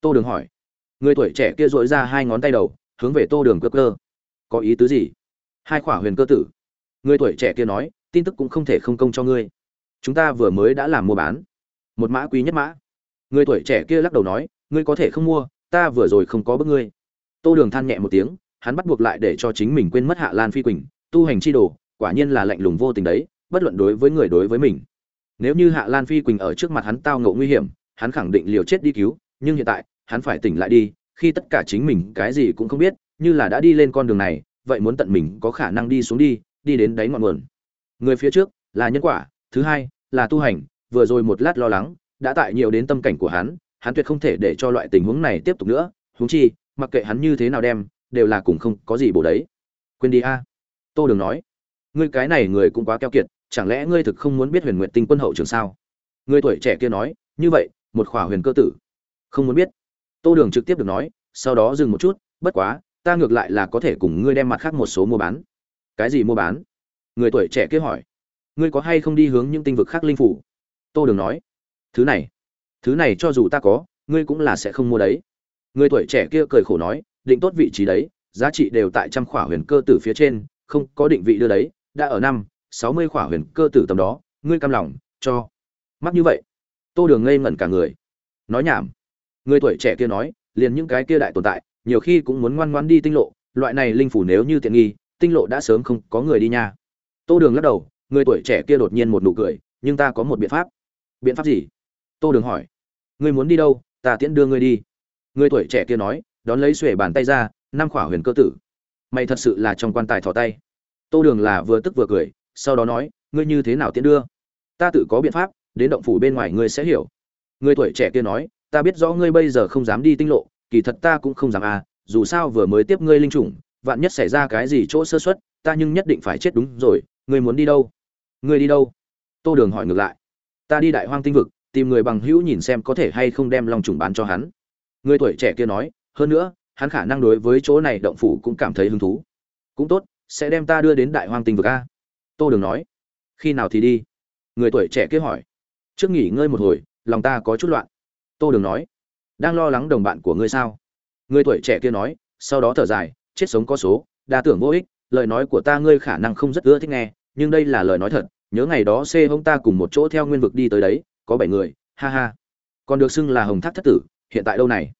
Tô đường hỏi. Người tuổi trẻ kia dội ra hai ngón tay đầu, hướng về tô đường cơ cơ. Có ý tứ gì? Hai khỏa huyền cơ tử. Người tuổi trẻ kia nói, tin tức cũng không thể không công cho ngươi. Chúng ta vừa mới đã làm mua bán một mã quý nhất mã. Người tuổi trẻ kia lắc đầu nói, ngươi có thể không mua, ta vừa rồi không có bức ngươi. Tô đường than nhẹ một tiếng, hắn bắt buộc lại để cho chính mình quên mất hạ lan phi quỳnh, tu hành chi đồ, quả nhiên là lạnh lùng vô tình đấy, bất luận đối với người đối với mình. Nếu như hạ lan phi quỳnh ở trước mặt hắn tao ngộ nguy hiểm, hắn khẳng định liều chết đi cứu, nhưng hiện tại, hắn phải tỉnh lại đi, khi tất cả chính mình cái gì cũng không biết, như là đã đi lên con đường này, vậy muốn tận mình có khả năng đi xuống đi đi đến đáy ngọn nguồn. Người phía trước là nhân quả, thứ hai là tu hành vừa rồi một lát lo lắng, đã tại nhiều đến tâm cảnh của hắn hắn tuyệt không thể để cho loại tình huống này tiếp tục nữa. Huống chi, mặc kệ hắn như thế nào đem, đều là cùng không có gì bổ đấy. Quên đi a. Tô đường nói. Ngươi cái này người cũng quá keo kiệt, chẳng lẽ ngươi thực không muốn biết huyền nguyện tinh quân hậu trường sao? Người tuổi trẻ kia nói, như vậy, một khỏa huyền cơ tử. Không muốn biết. Tô đường trực tiếp được nói, sau đó dừng một chút, bất quá, ta ngược lại là có thể cùng ngươi đem mặt khác một số mua bán. Cái gì mua bán? Người tuổi trẻ kia hỏi. Ngươi có hay không đi hướng những tinh vực khác linh phủ? Tô đường nói, thứ này thứ này cho dù ta có, ngươi cũng là sẽ không mua đấy. Người tuổi trẻ kia cười khổ nói, định tốt vị trí đấy, giá trị đều tại trăm khỏa huyền cơ tử phía trên, không có định vị đưa đấy, đã ở năm, sáu mươi khỏa huyền cơ tử tầm đó, ngươi cam lòng, cho. Mắc như vậy, tô đường ngây ngẩn cả người. Nói nhảm. Người tuổi trẻ kia nói, liền những cái kia đại tồn tại, nhiều khi cũng muốn ngoan ngoan đi tinh lộ, loại này linh phủ nếu như tiện nghi, tinh lộ đã sớm không có người đi nha. Tô đường lắc đầu, người tuổi trẻ kia đột nhiên một nụ cười, nhưng ta có một biện pháp biện pháp gì? Tô đường hỏi. Ngươi muốn đi đâu? Ta tiễn đưa ngươi đi. Người tuổi trẻ kia nói, đón lấy xuể bàn tay ra, năm khỏa huyền cơ tử. Mày thật sự là trong quan tài thò tay. Tô đường là vừa tức vừa cười, sau đó nói, ngươi như thế nào tiễn đưa? Ta tự có biện pháp, đến động phủ bên ngoài ngươi sẽ hiểu. Người tuổi trẻ kia nói, ta biết rõ ngươi bây giờ không dám đi tinh lộ, kỳ thật ta cũng không dám à dù sao vừa mới tiếp ngươi linh chủng, vạn nhất xảy ra cái gì chỗ sơ xuất ta nhưng nhất định phải chết đúng rồi, ngươi muốn đi đâu? Ngươi đi đâu? Tô đường hỏi ngược lại ta đi đại hoang tinh vực, tìm người bằng hữu nhìn xem có thể hay không đem long trùng bán cho hắn. Người tuổi trẻ kia nói, hơn nữa, hắn khả năng đối với chỗ này động phủ cũng cảm thấy hứng thú. Cũng tốt, sẽ đem ta đưa đến đại hoang tinh vực a. Tô đường nói, khi nào thì đi? Người tuổi trẻ kia hỏi. Trước nghỉ ngơi một hồi, lòng ta có chút loạn. Tô đường nói, đang lo lắng đồng bạn của ngươi sao? Người tuổi trẻ kia nói, sau đó thở dài, chết sống có số, đa tưởng vô ích, lời nói của ta ngươi khả năng không rất ưa thích nghe, nhưng đây là lời nói thật nhớ ngày đó xê hông ta cùng một chỗ theo nguyên vực đi tới đấy, có bảy người, ha ha. Còn được xưng là hồng thác thất tử, hiện tại đâu này?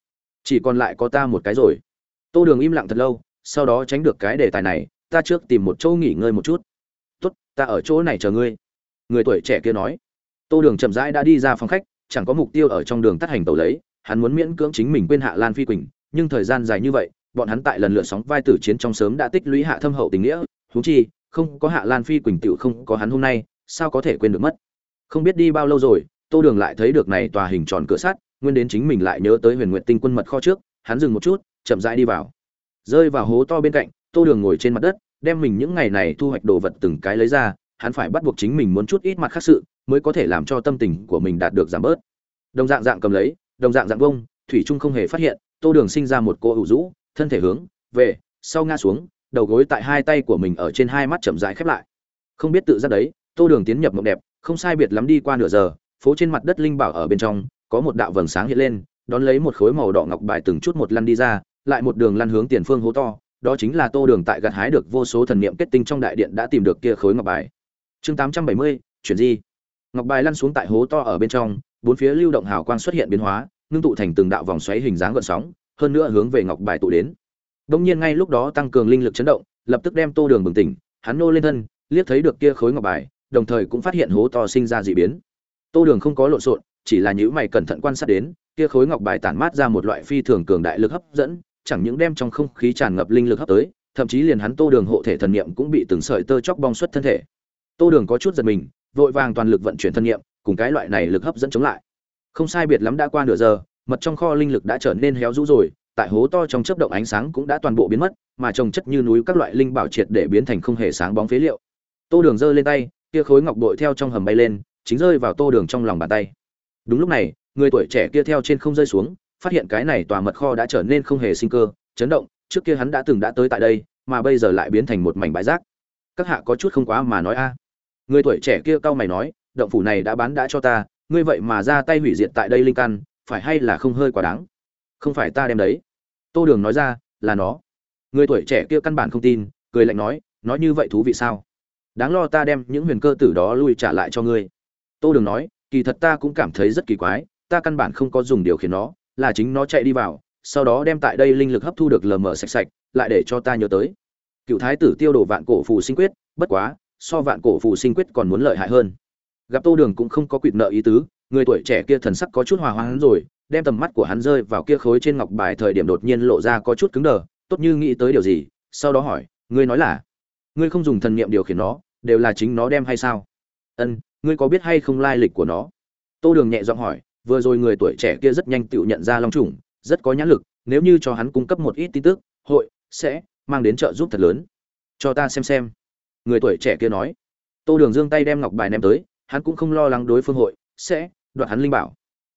Chỉ còn lại có ta một cái rồi. Tô đường im lặng thật lâu, sau đó tránh được cái đề tài này, ta trước tìm một chỗ nghỉ ngơi một chút. Tốt, ta ở chỗ này chờ ngươi. Người tuổi trẻ kia nói. Tô đường chậm rãi đã đi ra phòng khách, chẳng có mục tiêu ở trong đường tắt hành tàu lấy, hắn muốn miễn cưỡng chính mình quên hạ lan phi quỳnh, nhưng thời gian dài như vậy, bọn hắn tại lần lượt sóng vai tử chiến trong sớm đã tích lũy hạ thâm hậu tình nghĩa, huống chi không có hạ lan phi quỳnh tựu không có hắn hôm nay sao có thể quên được mất? Không biết đi bao lâu rồi tô đường lại thấy được này tòa hình tròn cửa sắt nguyên đến chính mình lại nhớ tới huyền nguyện tinh quân mật kho trước hắn dừng một chút chậm rãi đi vào. Rơi vào hố to bên cạnh tô đường ngồi trên mặt đất đem mình những ngày này thu hoạch đồ vật từng cái lấy ra hắn phải bắt buộc chính mình muốn chút ít mặt khác sự mới có thể làm cho tâm tình của mình đạt được giảm bớt. Đồng dạng dạng cầm lấy đồng dạng dạng vung, thủy trung không hề phát hiện tô đường sinh ra một cô ủ rũ thân thể hướng về sau ngã xuống đầu gối tại hai tay của mình ở trên hai mắt chậm rãi khép lại. Không biết tự ra đấy, tô đường tiến nhập mộng đẹp, không sai biệt lắm đi qua nửa giờ, phố trên mặt đất linh bảo ở bên trong, có một đạo vầng sáng hiện lên, đón lấy một khối màu đỏ ngọc bài từng chút một lăn đi ra, lại một đường lăn hướng tiền phương hố to, đó chính là tô đường tại gặt hái được vô số thần niệm kết tinh trong đại điện đã tìm được kia khối ngọc bài. Chương tám trăm bảy mươi, chuyển di. Ngọc bài lăn xuống tại hố to ở bên trong, bốn phía lưu động hào quang xuất hiện biến hóa, ngưng tụ thành từng đạo vòng xoáy hình dáng gợn sóng, hơn nữa hướng về ngọc bài tụ đến đông nhiên ngay lúc đó tăng cường linh lực chấn động, lập tức đem tô đường bừng tỉnh, hắn nô lên thân, liếc thấy được kia khối ngọc bài, đồng thời cũng phát hiện hố to sinh ra dị biến. Tô đường không có lộn xộn, chỉ là nhíu mày cẩn thận quan sát đến, kia khối ngọc bài tản mát ra một loại phi thường cường đại lực hấp dẫn, chẳng những đem trong không khí tràn ngập linh lực hấp tới, thậm chí liền hắn tô đường hộ thể thần niệm cũng bị từng sợi tơ chóc bong xuất thân thể. Tô đường có chút giật mình, vội vàng toàn lực vận chuyển thân niệm, cùng cái loại này lực hấp dẫn chống lại. Không sai biệt lắm đã qua nửa giờ, mật trong kho linh lực đã trở nên héo rũ rồi tại hố to trong chớp động ánh sáng cũng đã toàn bộ biến mất, mà trồng chất như núi các loại linh bảo triệt để biến thành không hề sáng bóng phế liệu. Tô đường giơ lên tay, kia khối ngọc bội theo trong hầm bay lên, chính rơi vào tô đường trong lòng bàn tay. Đúng lúc này, người tuổi trẻ kia theo trên không rơi xuống, phát hiện cái này tòa mật kho đã trở nên không hề sinh cơ, chấn động, trước kia hắn đã từng đã tới tại đây, mà bây giờ lại biến thành một mảnh bãi rác. Các hạ có chút không quá mà nói a. Người tuổi trẻ kia cau mày nói, động phủ này đã bán đã cho ta, ngươi vậy mà ra tay hủy diệt tại đây linh căn, phải hay là không hơi quá đáng? Không phải ta đem đấy tô đường nói ra, là nó. Người tuổi trẻ kia căn bản không tin, cười lạnh nói nói như vậy thú vị sao? Đáng lo ta đem những huyền cơ tử đó lui trả lại cho ngươi. Tô đường nói, kỳ thật ta cũng cảm thấy rất kỳ quái, ta căn bản không có dùng điều khiển nó, là chính nó chạy đi vào, sau đó đem tại đây linh lực hấp thu được lờ mờ sạch sạch, lại để cho ta nhớ tới. Cựu thái tử tiêu đồ vạn cổ phù sinh quyết, bất quá, so vạn cổ phù sinh quyết còn muốn lợi hại hơn. Gặp tô đường cũng không có quỵt nợ ý tứ, người tuổi trẻ kia thần sắc có chút hòa hoãn rồi đem tầm mắt của hắn rơi vào kia khối trên ngọc bài thời điểm đột nhiên lộ ra có chút cứng đờ, tốt như nghĩ tới điều gì, sau đó hỏi, ngươi nói là, ngươi không dùng thần niệm điều khiển nó, đều là chính nó đem hay sao? Ân, ngươi có biết hay không lai lịch của nó? Tô đường nhẹ giọng hỏi, vừa rồi người tuổi trẻ kia rất nhanh tự nhận ra long trùng, rất có nhãn lực, nếu như cho hắn cung cấp một ít tin tức, hội sẽ mang đến trợ giúp thật lớn. Cho ta xem xem. Người tuổi trẻ kia nói. Tô đường giương tay đem ngọc bài ném tới, hắn cũng không lo lắng đối phương hội sẽ đoạt hắn linh bảo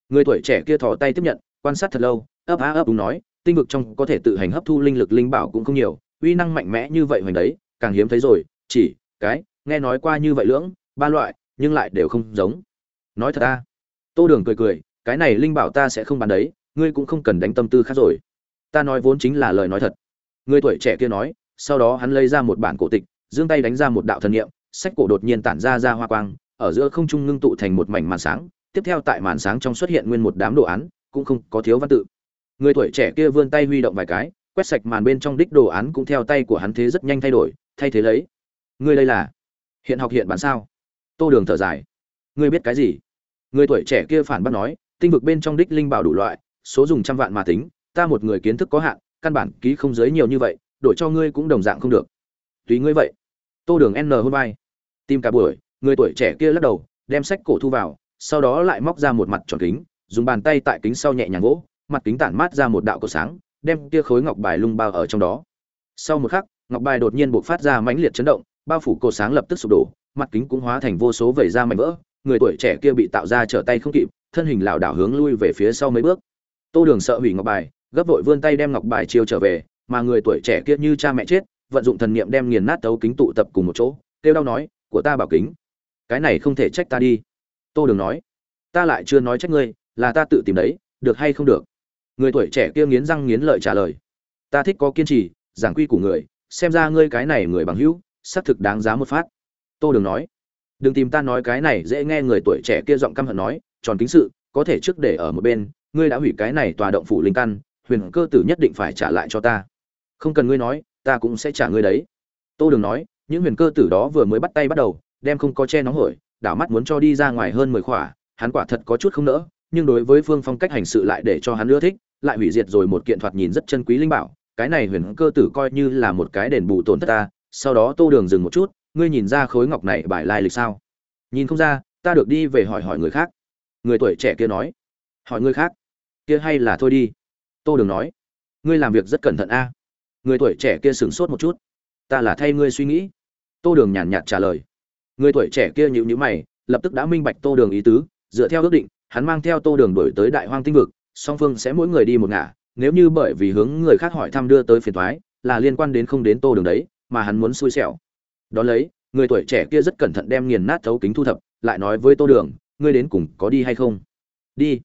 người tuổi trẻ kia thò tay tiếp nhận, quan sát thật lâu, ấp á ấp đúng nói, tinh vực trong có thể tự hành hấp thu linh lực linh bảo cũng không nhiều, uy năng mạnh mẽ như vậy hoành đấy, càng hiếm thấy rồi, chỉ, cái, nghe nói qua như vậy lưỡng, ba loại, nhưng lại đều không giống. Nói thật ta. Tô đường cười cười, cái này linh bảo ta sẽ không bán đấy, ngươi cũng không cần đánh tâm tư khác rồi. Ta nói vốn chính là lời nói thật. Người tuổi trẻ kia nói, sau đó hắn lấy ra một bản cổ tịch, giương tay đánh ra một đạo thần niệm, sách cổ đột nhiên tản ra ra hoa quang, ở giữa không trung ngưng tụ thành một mảnh màn sáng tiếp theo tại màn sáng trong xuất hiện nguyên một đám đồ án, cũng không có thiếu văn tự. Người tuổi trẻ kia vươn tay huy động vài cái, quét sạch màn bên trong đích đồ án cũng theo tay của hắn thế rất nhanh thay đổi, thay thế lấy. Người đây là hiện học hiện bán sao? Tô đường thở dài. Ngươi biết cái gì? Người tuổi trẻ kia phản bác nói, tinh vực bên trong đích linh bảo đủ loại, số dùng trăm vạn mà tính, ta một người kiến thức có hạn, căn bản ký không giới nhiều như vậy, đổi cho ngươi cũng đồng dạng không được. Tùy ngươi vậy. Tô đường n hôn vai. Tìm cả buổi, người tuổi trẻ kia lắc đầu, đem sách cổ thu vào sau đó lại móc ra một mặt tròn kính, dùng bàn tay tại kính sau nhẹ nhàng gỗ, mặt kính tản mát ra một đạo cột sáng, đem kia khối ngọc bài lung bao ở trong đó. Sau một khắc, ngọc bài đột nhiên bộc phát ra mãnh liệt chấn động, bao phủ cột sáng lập tức sụp đổ, mặt kính cũng hóa thành vô số vẩy ra mảnh vỡ, người tuổi trẻ kia bị tạo ra trở tay không kịp, thân hình lảo đảo hướng lui về phía sau mấy bước. Tô đường sợ hủy ngọc bài, gấp vội vươn tay đem ngọc bài chiêu trở về, mà người tuổi trẻ kia như cha mẹ chết, vận dụng thần niệm đem nghiền nát tấu kính tụ tập cùng một chỗ, kêu đau nói, của ta bảo kính, cái này không thể trách ta đi tô đường nói, ta lại chưa nói trách ngươi, là ta tự tìm đấy, được hay không được? Người tuổi trẻ kia nghiến răng nghiến lợi trả lời, ta thích có kiên trì, giảng quy của người, xem ra ngươi cái này người bằng hữu, xác thực đáng giá một phát. Tô đường nói, đừng tìm ta nói cái này dễ nghe. Người tuổi trẻ kia giọng căm hận nói, tròn kính sự, có thể trước để ở một bên, ngươi đã hủy cái này tòa động phủ linh căn, huyền cơ tử nhất định phải trả lại cho ta. Không cần ngươi nói, ta cũng sẽ trả ngươi đấy. Tô đường nói, những huyền cơ tử đó vừa mới bắt tay bắt đầu, đem không có che nóng hổi đảo mắt muốn cho đi ra ngoài hơn mười khỏa, hắn quả thật có chút không nỡ, nhưng đối với phương phong cách hành sự lại để cho hắn ưa thích, lại hủy diệt rồi một kiện thoạt nhìn rất chân quý linh bảo. Cái này huyền cơ tử coi như là một cái đền bù tổn thất ta, sau đó tô đường dừng một chút, ngươi nhìn ra khối ngọc này bài lai lịch sao? Nhìn không ra, ta được đi về hỏi hỏi người khác. Người tuổi trẻ kia nói. Hỏi người khác. Kia hay là thôi đi. Tô đường nói. Ngươi làm việc rất cẩn thận a. Người tuổi trẻ kia sửng sốt một chút. Ta là thay ngươi suy nghĩ. Tô đường nhàn nhạt trả lời người tuổi trẻ kia nhíu nhíu mày, lập tức đã minh bạch tô đường ý tứ, dựa theo ước định, hắn mang theo tô đường đổi tới đại hoang tinh vực, song phương sẽ mỗi người đi một ngả, nếu như bởi vì hướng người khác hỏi thăm đưa tới phiền thoái là liên quan đến không đến tô đường đấy, mà hắn muốn xui xẻo. Đón lấy, người tuổi trẻ kia rất cẩn thận đem nghiền nát thấu kính thu thập, lại nói với tô đường, ngươi đến cùng có đi hay không? Đi.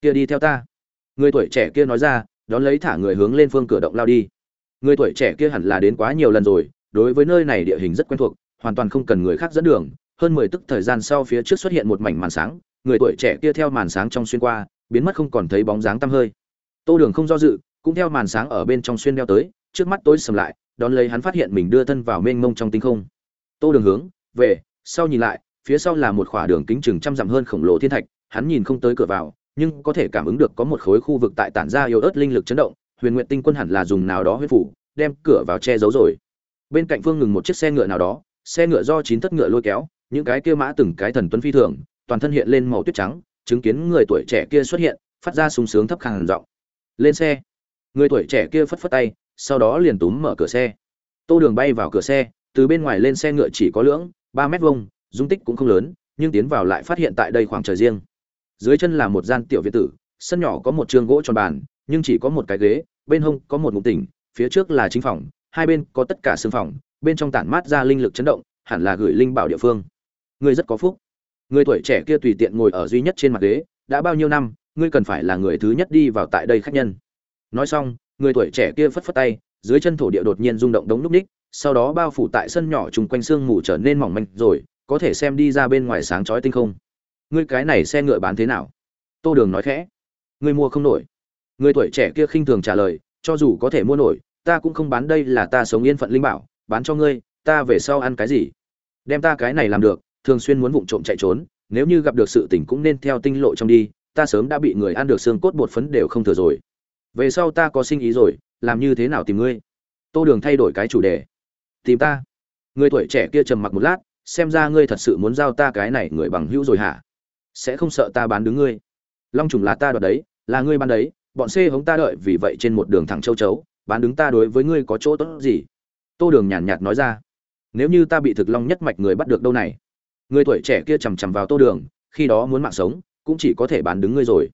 Kia đi theo ta. Người tuổi trẻ kia nói ra, đón lấy thả người hướng lên phương cửa động lao đi. Người tuổi trẻ kia hẳn là đến quá nhiều lần rồi, đối với nơi này địa hình rất quen thuộc hoàn toàn không cần người khác dẫn đường. Hơn mười tức thời gian sau phía trước xuất hiện một mảnh màn sáng, người tuổi trẻ kia theo màn sáng trong xuyên qua, biến mất không còn thấy bóng dáng tăm hơi. Tô đường không do dự, cũng theo màn sáng ở bên trong xuyên đeo tới, trước mắt tối sầm lại, đón lấy hắn phát hiện mình đưa thân vào mênh mông trong tinh không. Tô đường hướng, về, sau nhìn lại, phía sau là một khỏa đường kính chừng trăm dặm hơn khổng lồ thiên thạch, hắn nhìn không tới cửa vào, nhưng có thể cảm ứng được có một khối khu vực tại tản ra yếu ớt linh lực chấn động, huyền nguyện tinh quân hẳn là dùng nào đó huyết phủ, đem cửa vào che giấu rồi. Bên cạnh phương ngừng một chiếc xe ngựa nào đó xe ngựa do chín thất ngựa lôi kéo, những cái kia mã từng cái thần tuấn phi thường, toàn thân hiện lên màu tuyết trắng, chứng kiến người tuổi trẻ kia xuất hiện, phát ra sung sướng thấp khàn giọng. Lên xe. Người tuổi trẻ kia phất phất tay, sau đó liền túm mở cửa xe. Tô đường bay vào cửa xe, từ bên ngoài lên xe ngựa chỉ có lưỡng, ba mét vuông, dung tích cũng không lớn, nhưng tiến vào lại phát hiện tại đây khoảng trời riêng. Dưới chân là một gian tiểu viện tử, sân nhỏ có một trường gỗ tròn bàn, nhưng chỉ có một cái ghế, bên hông có một ngụm tỉnh, phía trước là chính phòng, hai bên có tất cả xương phòng bên trong tản mát ra linh lực chấn động, hẳn là gửi linh bảo địa phương. Ngươi rất có phúc. Người tuổi trẻ kia tùy tiện ngồi ở duy nhất trên mặt ghế, đã bao nhiêu năm, ngươi cần phải là người thứ nhất đi vào tại đây khách nhân. Nói xong, người tuổi trẻ kia phất phất tay, dưới chân thổ địa đột nhiên rung động đống núc ních, sau đó bao phủ tại sân nhỏ chung quanh sương mù trở nên mỏng manh rồi, có thể xem đi ra bên ngoài sáng chói tinh không. Ngươi cái này xe ngựa bán thế nào? Tô đường nói khẽ. Ngươi mua không nổi. Người tuổi trẻ kia khinh thường trả lời, cho dù có thể mua nổi, ta cũng không bán, đây là ta sống yên phận linh bảo bán cho ngươi, ta về sau ăn cái gì? Đem ta cái này làm được, thường xuyên muốn vụng trộm chạy trốn, nếu như gặp được sự tình cũng nên theo tinh lộ trong đi, ta sớm đã bị người ăn được xương cốt bột phấn đều không thừa rồi. Về sau ta có sinh ý rồi, làm như thế nào tìm ngươi? Tô đường thay đổi cái chủ đề. Tìm ta? Người tuổi trẻ kia trầm mặc một lát, xem ra ngươi thật sự muốn giao ta cái này người bằng hữu rồi hả? Sẽ không sợ ta bán đứng ngươi. Long trùng là ta đoạt đấy, là ngươi bán đấy, bọn xê hống ta đợi vì vậy trên một đường thẳng châu chấu, bán đứng ta đối với ngươi có chỗ tốt gì? Tô đường nhàn nhạt nói ra nếu như ta bị thực long nhất mạch người bắt được đâu này? Người tuổi trẻ kia chằm chằm vào tô đường khi đó muốn mạng sống cũng chỉ có thể bán đứng ngươi rồi.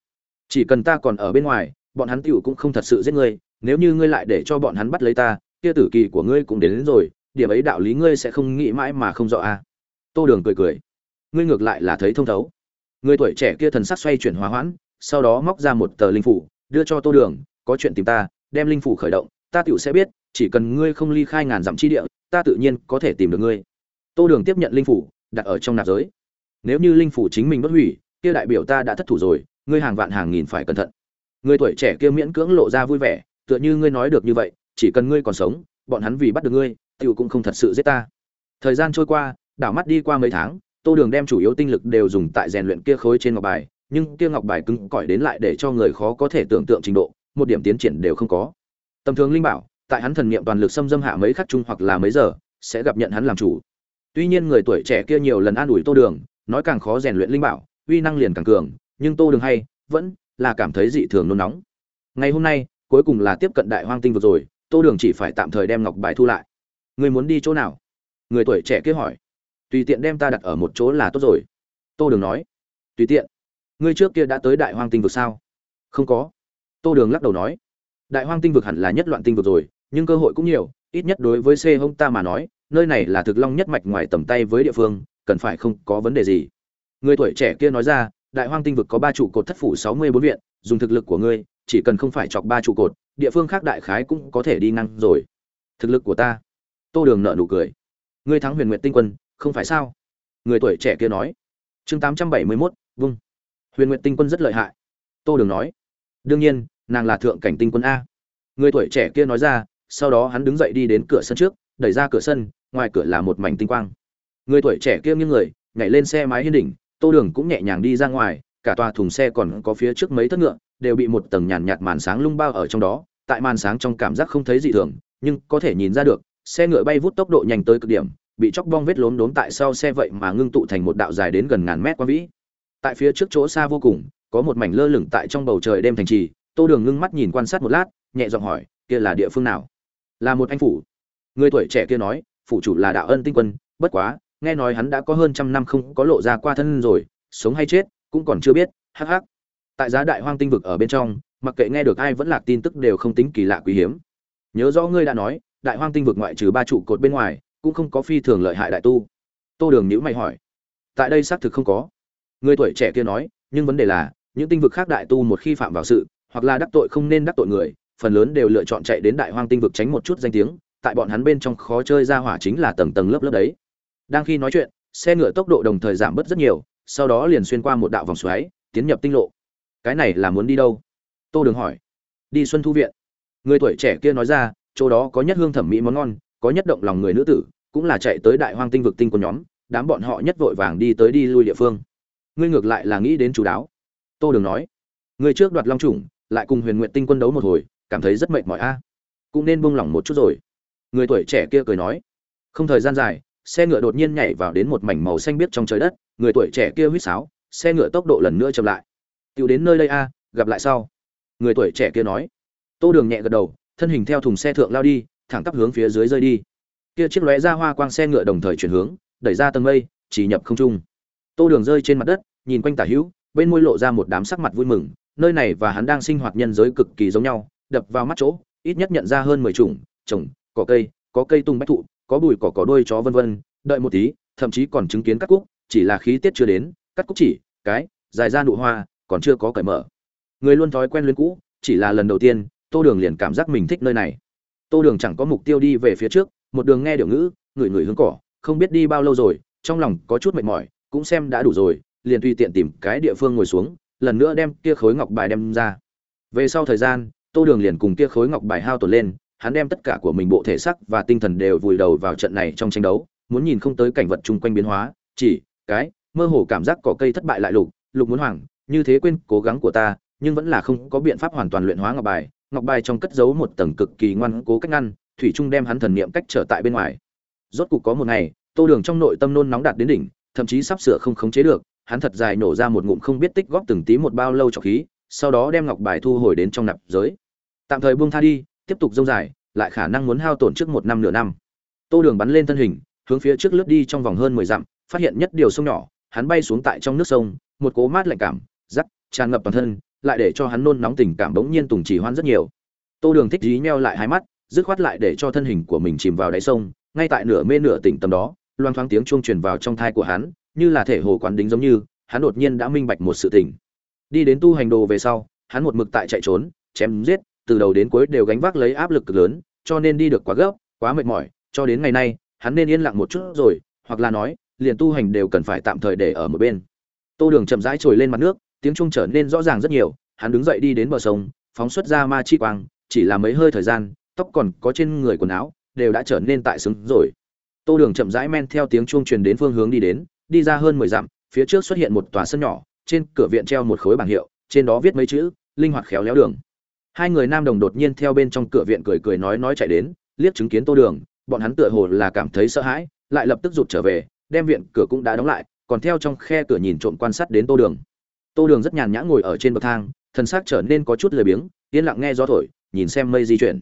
Chỉ cần ta còn ở bên ngoài bọn hắn tựu cũng không thật sự giết ngươi. Nếu như ngươi lại để cho bọn hắn bắt lấy ta kia tử kỳ của ngươi cũng đến, đến rồi điểm ấy đạo lý ngươi sẽ không nghĩ mãi mà không rõ à. tô đường cười cười ngươi ngược lại là thấy thông thấu. Người tuổi trẻ kia thần sắc xoay chuyển hóa hoãn sau đó móc ra một tờ linh phủ đưa cho tô đường có chuyện tìm ta đem linh phủ khởi động ta tựu sẽ biết chỉ cần ngươi không ly khai ngàn dặm chi địa, ta tự nhiên có thể tìm được ngươi. Tô đường tiếp nhận linh phủ, đặt ở trong nạp giới. Nếu như linh phủ chính mình bất hủy, kia đại biểu ta đã thất thủ rồi, ngươi hàng vạn hàng nghìn phải cẩn thận. Người tuổi trẻ kia miễn cưỡng lộ ra vui vẻ, tựa như ngươi nói được như vậy, chỉ cần ngươi còn sống, bọn hắn vì bắt được ngươi, tiểu cũng không thật sự giết ta. Thời gian trôi qua, đảo mắt đi qua mấy tháng, tô đường đem chủ yếu tinh lực đều dùng tại rèn luyện kia khối trên ngọc bài, nhưng kia ngọc bài cứng cỏi đến lại để cho người khó có thể tưởng tượng trình độ, một điểm tiến triển đều không có. Tầm thường linh bảo tại hắn thần niệm toàn lực xâm dâm hạ mấy khắc chung hoặc là mấy giờ, sẽ gặp nhận hắn làm chủ. Tuy nhiên người tuổi trẻ kia nhiều lần an ủi tô đường, nói càng khó rèn luyện linh bảo, uy năng liền càng cường, nhưng tô đường hay, vẫn là cảm thấy dị thường nôn nóng. Ngày hôm nay, cuối cùng là tiếp cận đại hoang tinh vực rồi, tô đường chỉ phải tạm thời đem ngọc bài thu lại. Người muốn đi chỗ nào? Người tuổi trẻ kia hỏi. Tùy tiện đem ta đặt ở một chỗ là tốt rồi. Tô đường nói. Tùy tiện. Ngươi trước kia đã tới đại hoang tinh vực sao? Không có. Tô đường lắc đầu nói đại hoang tinh vực hẳn là nhất loạn tinh vực rồi, nhưng cơ hội cũng nhiều, ít nhất đối với c hông ta mà nói, nơi này là thực long nhất mạch ngoài tầm tay với địa phương, cần phải không có vấn đề gì. Người tuổi trẻ kia nói ra, đại hoang tinh vực có ba trụ cột thất phủ sáu mươi bốn viện, dùng thực lực của ngươi, chỉ cần không phải chọc ba trụ cột, địa phương khác đại khái cũng có thể đi năng rồi. Thực lực của ta. Tô đường nợ nụ cười. Ngươi thắng huyền nguyện tinh quân, không phải sao? Người tuổi trẻ kia nói. Chương tám trăm bảy mươi mốt, vung. Huyền nguyện tinh quân rất lợi hại. Tô đường nói. Đương nhiên nàng là thượng cảnh tinh quân a. Người tuổi trẻ kia nói ra, sau đó hắn đứng dậy đi đến cửa sân trước, đẩy ra cửa sân, ngoài cửa là một mảnh tinh quang. Người tuổi trẻ kia nghiêng người, nhảy lên xe máy hiên đỉnh, tô đường cũng nhẹ nhàng đi ra ngoài, cả tòa thùng xe còn có phía trước mấy thất ngựa, đều bị một tầng nhàn nhạt màn sáng lung bao ở trong đó, tại màn sáng trong cảm giác không thấy gì thường, nhưng có thể nhìn ra được, xe ngựa bay vút tốc độ nhanh tới cực điểm, bị chóc bong vết lốm đốm tại sau xe vậy mà ngưng tụ thành một đạo dài đến gần ngàn mét qua vĩ. Tại phía trước chỗ xa vô cùng, có một mảnh lơ lửng tại trong bầu trời đêm thành trì tô đường ngưng mắt nhìn quan sát một lát, nhẹ giọng hỏi, kia là địa phương nào? Là một anh phủ. Người tuổi trẻ kia nói, phủ chủ là đạo ân tinh quân, bất quá, nghe nói hắn đã có hơn trăm năm không có lộ ra qua thân rồi, sống hay chết, cũng còn chưa biết, hắc hắc. Tại giá đại hoang tinh vực ở bên trong, mặc kệ nghe được ai vẫn lạc tin tức đều không tính kỳ lạ quý hiếm. Nhớ rõ ngươi đã nói, đại hoang tinh vực ngoại trừ ba trụ cột bên ngoài, cũng không có phi thường lợi hại đại tu. Tô đường nhữ mày hỏi, tại đây xác thực không có. Người tuổi trẻ kia nói, nhưng vấn đề là, những tinh vực khác đại tu một khi phạm vào sự hoặc là đắc tội không nên đắc tội người, phần lớn đều lựa chọn chạy đến đại hoang tinh vực tránh một chút danh tiếng, tại bọn hắn bên trong khó chơi ra hỏa chính là tầng tầng lớp lớp đấy. Đang khi nói chuyện, xe ngựa tốc độ đồng thời giảm bớt rất nhiều, sau đó liền xuyên qua một đạo vòng xoáy, tiến nhập tinh lộ. Cái này là muốn đi đâu? Tô đường hỏi. Đi xuân thu viện. Người tuổi trẻ kia nói ra, chỗ đó có nhất hương thẩm mỹ món ngon, có nhất động lòng người nữ tử, cũng là chạy tới đại hoang tinh vực tinh của nhóm, đám bọn họ nhất vội vàng đi tới đi lui địa phương. Ngươi ngược lại là nghĩ đến chú đáo. Tô đường nói. Ngươi trước đoạt long trùng lại cùng huyền nguyện tinh quân đấu một hồi, cảm thấy rất mệt mỏi a. Cũng nên buông lỏng một chút rồi. Người tuổi trẻ kia cười nói. Không thời gian dài, xe ngựa đột nhiên nhảy vào đến một mảnh màu xanh biếc trong trời đất, người tuổi trẻ kia huýt sáo, xe ngựa tốc độ lần nữa chậm lại. Tiểu đến nơi đây a, gặp lại sau. Người tuổi trẻ kia nói. Tô đường nhẹ gật đầu, thân hình theo thùng xe thượng lao đi, thẳng tắp hướng phía dưới rơi đi. Kia chiếc lóe ra hoa quang xe ngựa đồng thời chuyển hướng, đẩy ra tầng mây, chỉ nhập không trung. Tô đường rơi trên mặt đất, nhìn quanh tả hữu, bên môi lộ ra một đám sắc mặt vui mừng nơi này và hắn đang sinh hoạt nhân giới cực kỳ giống nhau, đập vào mắt chỗ, ít nhất nhận ra hơn mười chủng, trồng, cỏ cây, có cây tung bách thụ, có bụi cỏ cỏ đuôi chó vân vân, đợi một tí, thậm chí còn chứng kiến cắt cúc, chỉ là khí tiết chưa đến cắt cúc chỉ, cái, dài ra nụ hoa, còn chưa có cởi mở. Người luôn thói quen luyến cũ, chỉ là lần đầu tiên, tô đường liền cảm giác mình thích nơi này. Tô đường chẳng có mục tiêu đi về phía trước, một đường nghe điệu ngữ người người hướng cỏ, không biết đi bao lâu rồi, trong lòng có chút mệt mỏi, cũng xem đã đủ rồi, liền tùy tiện tìm cái địa phương ngồi xuống lần nữa đem kia khối ngọc bài đem ra. Về sau thời gian, tô đường liền cùng kia khối ngọc bài hao tổn lên, hắn đem tất cả của mình bộ thể sắc và tinh thần đều vùi đầu vào trận này trong tranh đấu, muốn nhìn không tới cảnh vật chung quanh biến hóa, chỉ cái, mơ hồ cảm giác cỏ cây thất bại lại lục lục muốn hoàng như thế quên cố gắng của ta, nhưng vẫn là không có biện pháp hoàn toàn luyện hóa ngọc bài ngọc bài trong cất giấu một tầng cực kỳ ngoan cố cách ngăn, thủy trung đem hắn thần niệm cách trở tại bên ngoài. Rốt cục có một ngày, tô đường trong nội tâm nôn nóng đạt đến đỉnh, thậm chí sắp sửa không khống chế được hắn thật dài nổ ra một ngụm không biết tích góp từng tí một bao lâu trọc khí, sau đó đem ngọc bài thu hồi đến trong nạp giới. Tạm thời buông tha đi, tiếp tục dông dài, lại khả năng muốn hao tổn trước một năm nửa năm. Tô đường bắn lên thân hình, hướng phía trước lướt đi trong vòng hơn mười dặm, phát hiện nhất điều sông nhỏ, hắn bay xuống tại trong nước sông, một cố mát lạnh cảm, rắc, tràn ngập toàn thân, lại để cho hắn nôn nóng tình cảm bỗng nhiên tùng chỉ hoan rất nhiều. Tô đường thích dí nheo lại hai mắt, dứt khoát lại để cho thân hình của mình chìm vào đáy sông, ngay tại nửa mê nửa tỉnh tầm đó, loang thoáng tiếng chuông truyền vào trong thai của hắn như là thể hồ quán đính giống như, hắn đột nhiên đã minh bạch một sự tình. Đi đến tu hành đồ về sau, hắn một mực tại chạy trốn, chém giết, từ đầu đến cuối đều gánh vác lấy áp lực cực lớn, cho nên đi được quá gấp, quá mệt mỏi, cho đến ngày nay, hắn nên yên lặng một chút rồi, hoặc là nói, liền tu hành đều cần phải tạm thời để ở một bên. Tô đường chậm rãi trồi lên mặt nước, tiếng chuông trở nên rõ ràng rất nhiều, hắn đứng dậy đi đến bờ sông, phóng xuất ra ma chi quang, chỉ là mấy hơi thời gian, tóc còn có trên người quần áo, đều đã trở nên tại xứng rồi. Tô đường chậm rãi men theo tiếng chuông truyền đến phương hướng đi đến đi ra hơn mười dặm, phía trước xuất hiện một tòa sân nhỏ, trên cửa viện treo một khối bảng hiệu, trên đó viết mấy chữ, linh hoạt khéo léo đường. Hai người nam đồng đột nhiên theo bên trong cửa viện cười cười nói nói chạy đến, liếc chứng kiến tô đường, bọn hắn tựa hồ là cảm thấy sợ hãi, lại lập tức rụt trở về, đem viện cửa cũng đã đóng lại, còn theo trong khe cửa nhìn trộm quan sát đến tô đường. Tô đường rất nhàn nhã ngồi ở trên bậc thang thân xác trở nên có chút lười biếng, yên lặng nghe gió thổi, nhìn xem mây di chuyển.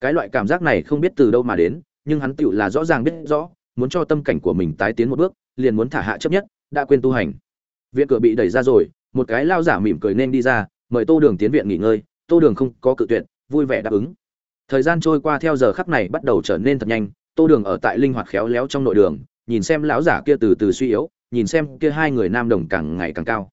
Cái loại cảm giác này không biết từ đâu mà đến, nhưng hắn tựu là rõ ràng biết rõ, muốn cho tâm cảnh của mình tái tiến một bước liền muốn thả hạ chấp nhất, đã quên tu hành. Viện cửa bị đẩy ra rồi, một cái lao giả mỉm cười nên đi ra, mời tô đường tiến viện nghỉ ngơi, tô đường không có cự tuyệt, vui vẻ đáp ứng. Thời gian trôi qua theo giờ khắc này bắt đầu trở nên thật nhanh, tô đường ở tại linh hoạt khéo léo trong nội đường, nhìn xem lão giả kia từ từ suy yếu, nhìn xem kia hai người nam đồng càng ngày càng cao.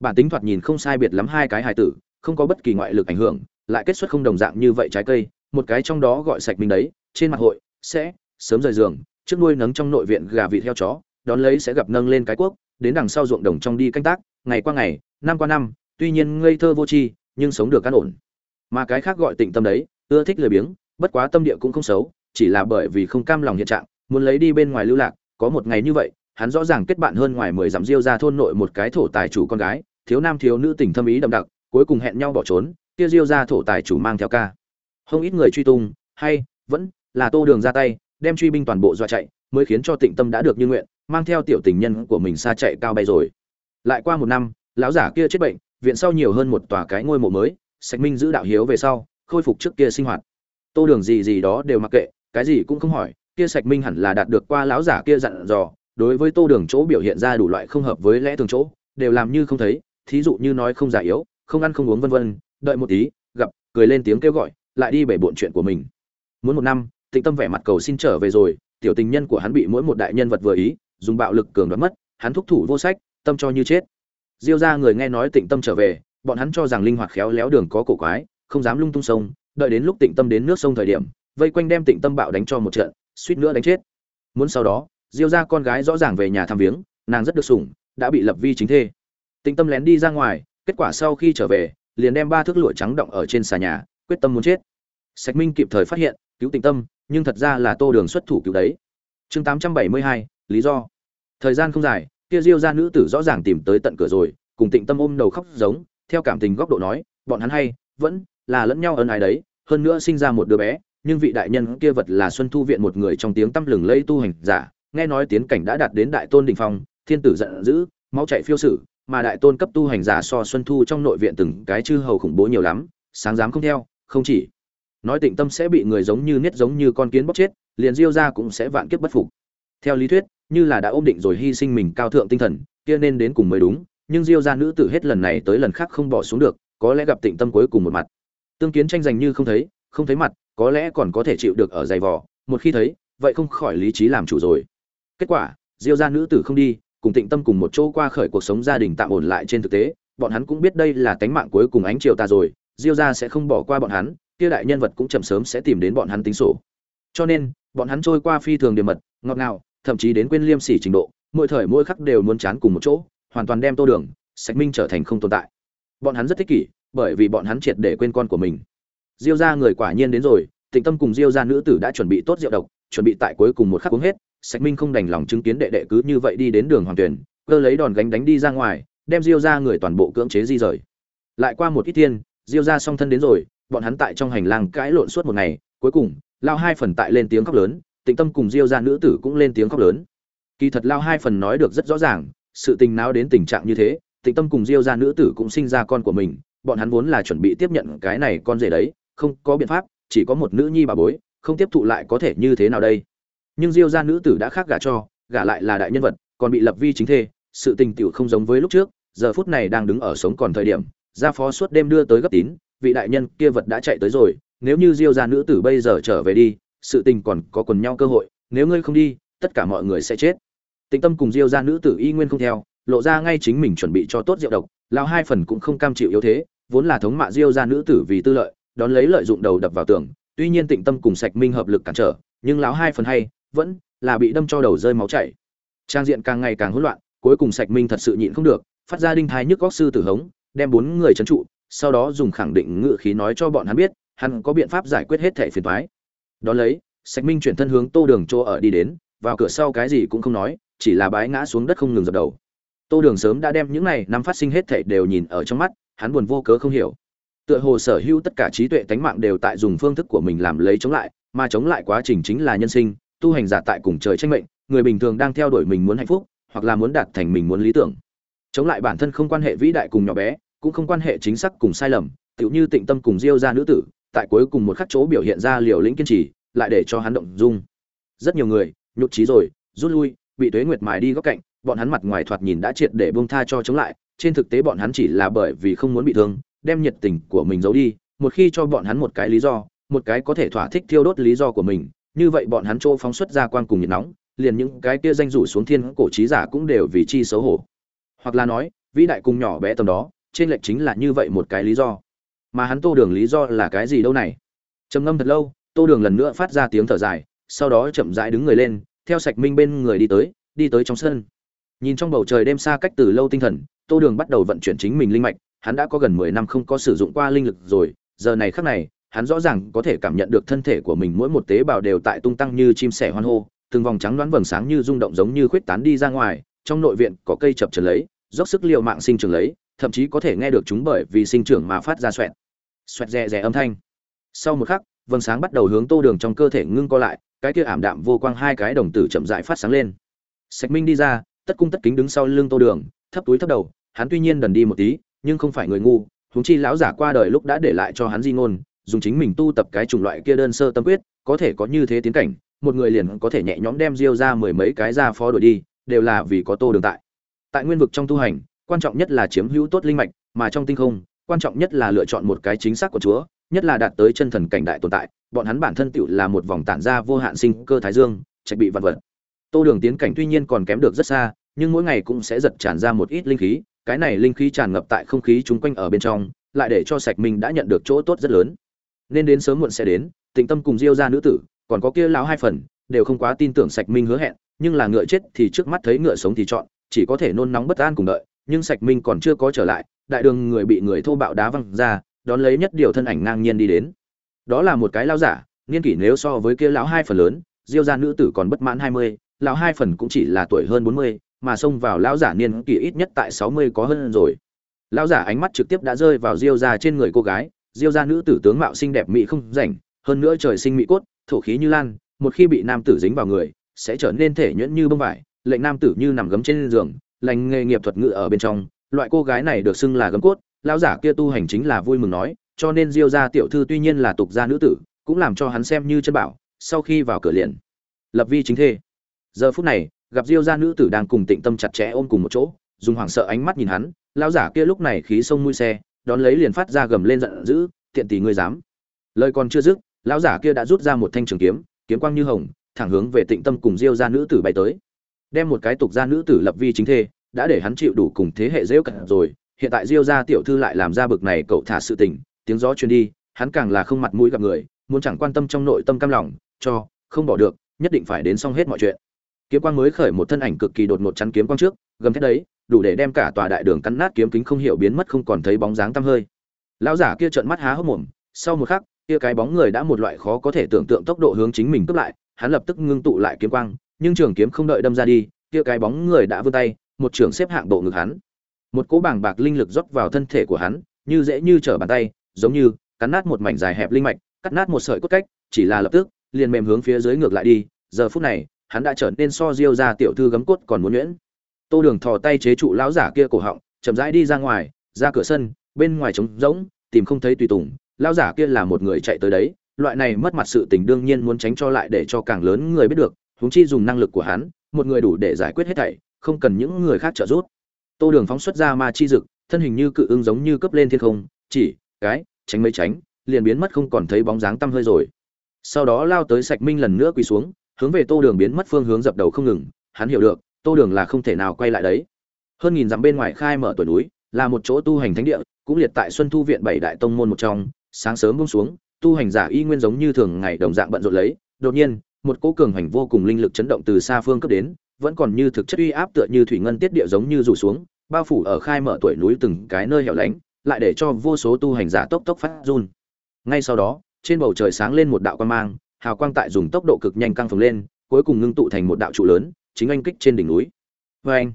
Bản tính thoạt nhìn không sai biệt lắm hai cái hài tử, không có bất kỳ ngoại lực ảnh hưởng, lại kết xuất không đồng dạng như vậy trái cây, một cái trong đó gọi sạch mình đấy, trên mặt hội, sẽ, sớm rời giường, trước nuôi nấng trong nội viện gà vịt theo chó đón lấy sẽ gặp nâng lên cái quốc, đến đằng sau ruộng đồng trong đi canh tác, ngày qua ngày, năm qua năm, tuy nhiên ngây thơ vô tri, nhưng sống được an ổn. Mà cái khác gọi tịnh tâm đấy, ưa thích lười biếng, bất quá tâm địa cũng không xấu, chỉ là bởi vì không cam lòng hiện trạng, muốn lấy đi bên ngoài lưu lạc, có một ngày như vậy, hắn rõ ràng kết bạn hơn ngoài mười dặm diêu ra thôn nội một cái thổ tài chủ con gái, thiếu nam thiếu nữ tình thâm ý đậm đặc, cuối cùng hẹn nhau bỏ trốn, kia diêu ra thổ tài chủ mang theo ca. Không ít người truy tung, hay, vẫn là tô đường ra tay, đem truy binh toàn bộ dọa chạy, mới khiến cho tịnh tâm đã được như nguyện mang theo tiểu tình nhân của mình xa chạy cao bay rồi. Lại qua một năm, lão giả kia chết bệnh, viện sau nhiều hơn một tòa cái ngôi mộ mới, sạch minh giữ đạo hiếu về sau, khôi phục trước kia sinh hoạt. Tô đường gì gì đó đều mặc kệ, cái gì cũng không hỏi, kia sạch minh hẳn là đạt được qua lão giả kia dặn dò, đối với tô đường chỗ biểu hiện ra đủ loại không hợp với lẽ thường chỗ, đều làm như không thấy, thí dụ như nói không giả yếu, không ăn không uống vân vân, đợi một tí, gặp, cười lên tiếng kêu gọi, lại đi bể bộn chuyện của mình. Muốn một năm, tịnh tâm vẻ mặt cầu xin trở về rồi, tiểu tình nhân của hắn bị mỗi một đại nhân vật vừa ý dùng bạo lực cường đoạt mất, hắn thúc thủ vô sách, tâm cho như chết. Diêu gia người nghe nói tịnh tâm trở về, bọn hắn cho rằng linh hoạt khéo léo đường có cổ quái, không dám lung tung sông, đợi đến lúc tịnh tâm đến nước sông thời điểm, vây quanh đem tịnh tâm bạo đánh cho một trận, suýt nữa đánh chết. Muốn sau đó, diêu gia con gái rõ ràng về nhà thăm viếng, nàng rất được sủng, đã bị lập vi chính thê. Tịnh tâm lén đi ra ngoài, kết quả sau khi trở về, liền đem ba thước lụa trắng động ở trên xà nhà, quyết tâm muốn chết. Sạch minh kịp thời phát hiện, cứu tịnh tâm, nhưng thật ra là tô đường xuất thủ cứu đấy. Chương tám trăm bảy mươi hai, lý do thời gian không dài, kia diêu ra nữ tử rõ ràng tìm tới tận cửa rồi, cùng tịnh tâm ôm đầu khóc giống, theo cảm tình góc độ nói, bọn hắn hay, vẫn là lẫn nhau ân ái đấy, hơn nữa sinh ra một đứa bé, nhưng vị đại nhân kia vật là xuân thu viện một người trong tiếng tăm lừng lây tu hành giả, nghe nói tiến cảnh đã đạt đến đại tôn đỉnh phong, thiên tử giận dữ, máu chạy phiêu sử, mà đại tôn cấp tu hành giả so xuân thu trong nội viện từng cái chư hầu khủng bố nhiều lắm, sáng dám không theo, không chỉ nói tịnh tâm sẽ bị người giống như niết giống như con kiến bóc chết, liền diêu ra cũng sẽ vạn kiếp bất phục. Theo lý thuyết như là đã ôm định rồi hy sinh mình cao thượng tinh thần, kia nên đến cùng mới đúng, nhưng diêu Gia nữ tử hết lần này tới lần khác không bỏ xuống được, có lẽ gặp tịnh tâm cuối cùng một mặt. Tương kiến tranh giành như không thấy không thấy mặt, có lẽ còn có thể chịu được ở dày vò, một khi thấy, vậy không khỏi lý trí làm chủ rồi. Kết quả, diêu Gia nữ tử không đi, cùng tịnh tâm cùng một chỗ qua khởi cuộc sống gia đình tạm ổn lại trên thực tế, bọn hắn cũng biết đây là tánh mạng cuối cùng ánh chiều ta rồi, diêu Gia sẽ không bỏ qua bọn hắn, kia đại nhân vật cũng chậm sớm sẽ tìm đến bọn hắn tính sổ. Cho nên, bọn hắn trôi qua phi thường điểm mật, ngọt ngào thậm chí đến quên liêm sỉ trình độ, mỗi thời mỗi khắc đều muốn chán cùng một chỗ, hoàn toàn đem tô đường, sạch minh trở thành không tồn tại. Bọn hắn rất thích kỷ, bởi vì bọn hắn triệt để quên con của mình. Diêu ra người quả nhiên đến rồi, tịnh tâm cùng diêu ra nữ tử đã chuẩn bị tốt rượu độc, chuẩn bị tại cuối cùng một khắc uống hết, sạch minh không đành lòng chứng kiến đệ đệ cứ như vậy đi đến đường hoàng tuyển, cơ lấy đòn gánh đánh đi ra ngoài, đem diêu ra người toàn bộ cưỡng chế di rời. Lại qua một ít thiên, diêu ra song thân đến rồi, bọn hắn tại trong hành lang cãi lộn suốt một ngày, cuối cùng, lao hai phần tại lên tiếng khóc lớn tịnh tâm cùng diêu ra nữ tử cũng lên tiếng khóc lớn. Kỳ thật lao hai phần nói được rất rõ ràng, sự tình nào đến tình trạng như thế, tịnh tâm cùng diêu ra nữ tử cũng sinh ra con của mình, bọn hắn vốn là chuẩn bị tiếp nhận cái này con rể đấy, không có biện pháp, chỉ có một nữ nhi bà bối, không tiếp thụ lại có thể như thế nào đây. Nhưng diêu ra nữ tử đã khác gả cho, gả lại là đại nhân vật, còn bị lập vi chính thê, sự tình tiểu không giống với lúc trước, giờ phút này đang đứng ở sống còn thời điểm, gia phó suốt đêm đưa tới gấp tín, vị đại nhân kia vật đã chạy tới rồi, nếu như diêu ra nữ tử bây giờ trở về đi sự tình còn có quần nhau cơ hội, nếu ngươi không đi, tất cả mọi người sẽ chết. Tĩnh tâm cùng diêu ra nữ tử y nguyên không theo, lộ ra ngay chính mình chuẩn bị cho tốt rượu độc lao hai phần cũng không cam chịu yếu thế, vốn là thống mạ diêu ra nữ tử vì tư lợi, đón lấy lợi dụng đầu đập vào tường, tuy nhiên tịnh tâm cùng sạch minh hợp lực cản trở, nhưng lão hai phần hay, vẫn là bị đâm cho đầu rơi máu chảy. Trang diện càng ngày càng hỗn loạn, cuối cùng sạch minh thật sự nhịn không được, phát ra đinh thái nhức góc sư tử hống, đem bốn người trấn trụ, sau đó dùng khẳng định ngự khí nói cho bọn hắn biết, hắn có biện pháp giải quyết hết thẻ phiền toái đó lấy, sạch minh chuyển thân hướng tô đường chỗ ở đi đến, vào cửa sau cái gì cũng không nói, chỉ là bái ngã xuống đất không ngừng dập đầu. Tô đường sớm đã đem những này năm phát sinh hết thảy đều nhìn ở trong mắt, hắn buồn vô cớ không hiểu. Tựa hồ sở hữu tất cả trí tuệ tánh mạng đều tại dùng phương thức của mình làm lấy chống lại, mà chống lại quá trình chính là nhân sinh, tu hành giả tại cùng trời tranh mệnh, người bình thường đang theo đuổi mình muốn hạnh phúc, hoặc là muốn đạt thành mình muốn lý tưởng. Chống lại bản thân không quan hệ vĩ đại cùng nhỏ bé, cũng không quan hệ chính xác cùng sai lầm, tựu như tịnh tâm cùng diêu ra nữ tử tại cuối cùng một khắc chỗ biểu hiện ra liều lĩnh kiên trì, lại để cho hắn động dung. Rất nhiều người, nhục trí rồi, rút lui, bị tuế nguyệt mài đi góc cạnh, bọn hắn mặt ngoài thoạt nhìn đã triệt để buông tha cho chống lại, trên thực tế bọn hắn chỉ là bởi vì không muốn bị thương, đem nhiệt tình của mình giấu đi, một khi cho bọn hắn một cái lý do, một cái có thể thỏa thích thiêu đốt lý do của mình, như vậy bọn hắn chỗ phóng xuất ra quang cùng nhiệt nóng, liền những cái kia danh rủ xuống thiên cổ trí giả cũng đều vì chi xấu hổ. Hoặc là nói, vĩ đại cùng nhỏ bé tầm đó, trên lệch chính là như vậy một cái lý do mà hắn tô đường lý do là cái gì đâu này? Trầm ngâm thật lâu, tô đường lần nữa phát ra tiếng thở dài, sau đó chậm rãi đứng người lên, theo sạch minh bên người đi tới đi tới trong sân. Nhìn trong bầu trời đêm xa cách từ lâu tinh thần, tô đường bắt đầu vận chuyển chính mình linh mạch, hắn đã có gần mười năm không có sử dụng qua linh lực rồi, giờ này khắc này, hắn rõ ràng có thể cảm nhận được thân thể của mình mỗi một tế bào đều tại tung tăng như chim sẻ hoan hô, từng vòng trắng đoán vầng sáng như rung động giống như khuyết tán đi ra ngoài, trong nội viện có cây chập trần lấy, dốc sức liệu mạng sinh trưởng lấy, thậm chí có thể nghe được chúng bởi vì sinh trưởng mà phát ra xoẹt xoẹt rè rè âm thanh. Sau một khắc, vầng sáng bắt đầu hướng tô đường trong cơ thể ngưng co lại, cái kia ảm đạm vô quang hai cái đồng tử chậm rãi phát sáng lên. Sạch minh đi ra, tất cung tất kính đứng sau lưng tô đường, thấp túi thấp đầu, hắn tuy nhiên đần đi một tí, nhưng không phải người ngu, huống chi lão giả qua đời lúc đã để lại cho hắn di ngôn, dùng chính mình tu tập cái chủng loại kia đơn sơ tâm quyết, có thể có như thế tiến cảnh, một người liền có thể nhẹ nhõm đem diêu ra mười mấy cái ra phó đổi đi, đều là vì có tô đường tại. Tại nguyên vực trong tu hành, quan trọng nhất là chiếm hữu tốt linh mạch, mà trong tinh không quan trọng nhất là lựa chọn một cái chính xác của chúa, nhất là đạt tới chân thần cảnh đại tồn tại, bọn hắn bản thân tựu là một vòng tản ra vô hạn sinh cơ thái dương, trạch bị vật vật. Tô đường tiến cảnh tuy nhiên còn kém được rất xa, nhưng mỗi ngày cũng sẽ giật tràn ra một ít linh khí, cái này linh khí tràn ngập tại không khí chung quanh ở bên trong, lại để cho sạch minh đã nhận được chỗ tốt rất lớn. Nên đến sớm muộn sẽ đến, tịnh tâm cùng diêu ra nữ tử, còn có kia lão hai phần, đều không quá tin tưởng sạch minh hứa hẹn, nhưng là ngựa chết thì trước mắt thấy ngựa sống thì chọn, chỉ có thể nôn nóng bất an cùng đợi nhưng sạch minh còn chưa có trở lại, đại đường người bị người thô bạo đá văng ra, đón lấy nhất điều thân ảnh ngang nhiên đi đến. Đó là một cái lão giả, niên kỷ nếu so với kia lão hai phần lớn, diêu gia nữ tử còn bất mãn hai mươi, lão hai phần cũng chỉ là tuổi hơn bốn mươi, mà xông vào lão giả niên kỷ ít nhất tại sáu mươi có hơn rồi. Lão giả ánh mắt trực tiếp đã rơi vào diêu gia trên người cô gái, diêu gia nữ tử tướng mạo xinh đẹp mỹ không rảnh, hơn nữa trời sinh mỹ cốt, thổ khí như lan, một khi bị nam tử dính vào người, sẽ trở nên thể nhuyễn như bông vải, lệnh nam tử như nằm gấm trên giường lành nghề nghiệp thuật ngữ ở bên trong, loại cô gái này được xưng là gấm cốt, lão giả kia tu hành chính là vui mừng nói, cho nên diêu gia tiểu thư tuy nhiên là tục gia nữ tử, cũng làm cho hắn xem như chân bảo, sau khi vào cửa liền lập vi chính thê. Giờ phút này, gặp diêu gia nữ tử đang cùng tịnh tâm chặt chẽ ôm cùng một chỗ, dùng hoảng sợ ánh mắt nhìn hắn, lão giả kia lúc này khí sông mũi xe, đón lấy liền phát ra gầm lên giận dữ, tiện tỷ ngươi dám. Lời còn chưa dứt, lão giả kia đã rút ra một thanh trường kiếm kiếm quang như hồng, thẳng hướng về tịnh tâm cùng diêu gia nữ tử bay tới đem một cái tục gia nữ tử lập vi chính thê, đã để hắn chịu đủ cùng thế hệ rêu cận rồi, hiện tại diêu gia tiểu thư lại làm ra bực này cậu thả sự tình, tiếng gió truyền đi, hắn càng là không mặt mũi gặp người, muốn chẳng quan tâm trong nội tâm cam lòng, cho, không bỏ được, nhất định phải đến xong hết mọi chuyện. Kiếm quang mới khởi một thân ảnh cực kỳ đột ngột chắn kiếm quang trước, gầm thét đấy, đủ để đem cả tòa đại đường cắn nát kiếm kính không hiểu biến mất không còn thấy bóng dáng tăm hơi. Lão giả kia trợn mắt há hốc mồm, sau một khắc, kia cái bóng người đã một loại khó có thể tưởng tượng tốc độ hướng chính mình cướp lại, hắn lập tức ngưng tụ lại kiếm quang nhưng trường kiếm không đợi đâm ra đi, kia cái bóng người đã vươn tay, một trường xếp hạng bộ ngực hắn. Một cỗ bảng bạc linh lực rót vào thân thể của hắn, như dễ như trở bàn tay, giống như cắn nát một mảnh dài hẹp linh mạch, cắt nát một sợi cốt cách, chỉ là lập tức, liền mềm hướng phía dưới ngược lại đi. Giờ phút này, hắn đã trở nên so diêu ra tiểu thư gấm cốt còn muốn nhuyễn. Tô đường thò tay chế trụ lão giả kia cổ họng, chậm rãi đi ra ngoài, ra cửa sân, bên ngoài trống rỗng, tìm không thấy tùy tùng. Lão giả kia là một người chạy tới đấy, loại này mất mặt sự tình đương nhiên muốn tránh cho lại để cho càng lớn người biết được huống chi dùng năng lực của hắn, một người đủ để giải quyết hết thảy, không cần những người khác trợ giúp. Tô đường phóng xuất ra ma chi dực, thân hình như cự ứng giống như cấp lên thiên không, chỉ, cái, tránh mấy tránh, liền biến mất không còn thấy bóng dáng tăm hơi rồi. Sau đó lao tới sạch minh lần nữa quỳ xuống, hướng về tô đường biến mất phương hướng dập đầu không ngừng, hắn hiểu được, tô đường là không thể nào quay lại đấy. Hơn nghìn dặm bên ngoài khai mở tuổi núi, là một chỗ tu hành thánh địa, cũng liệt tại xuân thu viện bảy đại tông môn một trong, sáng sớm buông xuống, tu hành giả y nguyên giống như thường ngày đồng dạng bận rộn lấy, đột nhiên một cỗ cường hành vô cùng linh lực chấn động từ xa phương cấp đến, vẫn còn như thực chất uy áp tựa như thủy ngân tiết địa giống như rủ xuống, bao phủ ở khai mở tuổi núi từng cái nơi hẻo lánh, lại để cho vô số tu hành giả tốc tốc phát run. Ngay sau đó, trên bầu trời sáng lên một đạo quang mang, hào quang tại dùng tốc độ cực nhanh căng phồng lên, cuối cùng ngưng tụ thành một đạo trụ lớn, chính anh kích trên đỉnh núi. Vê anh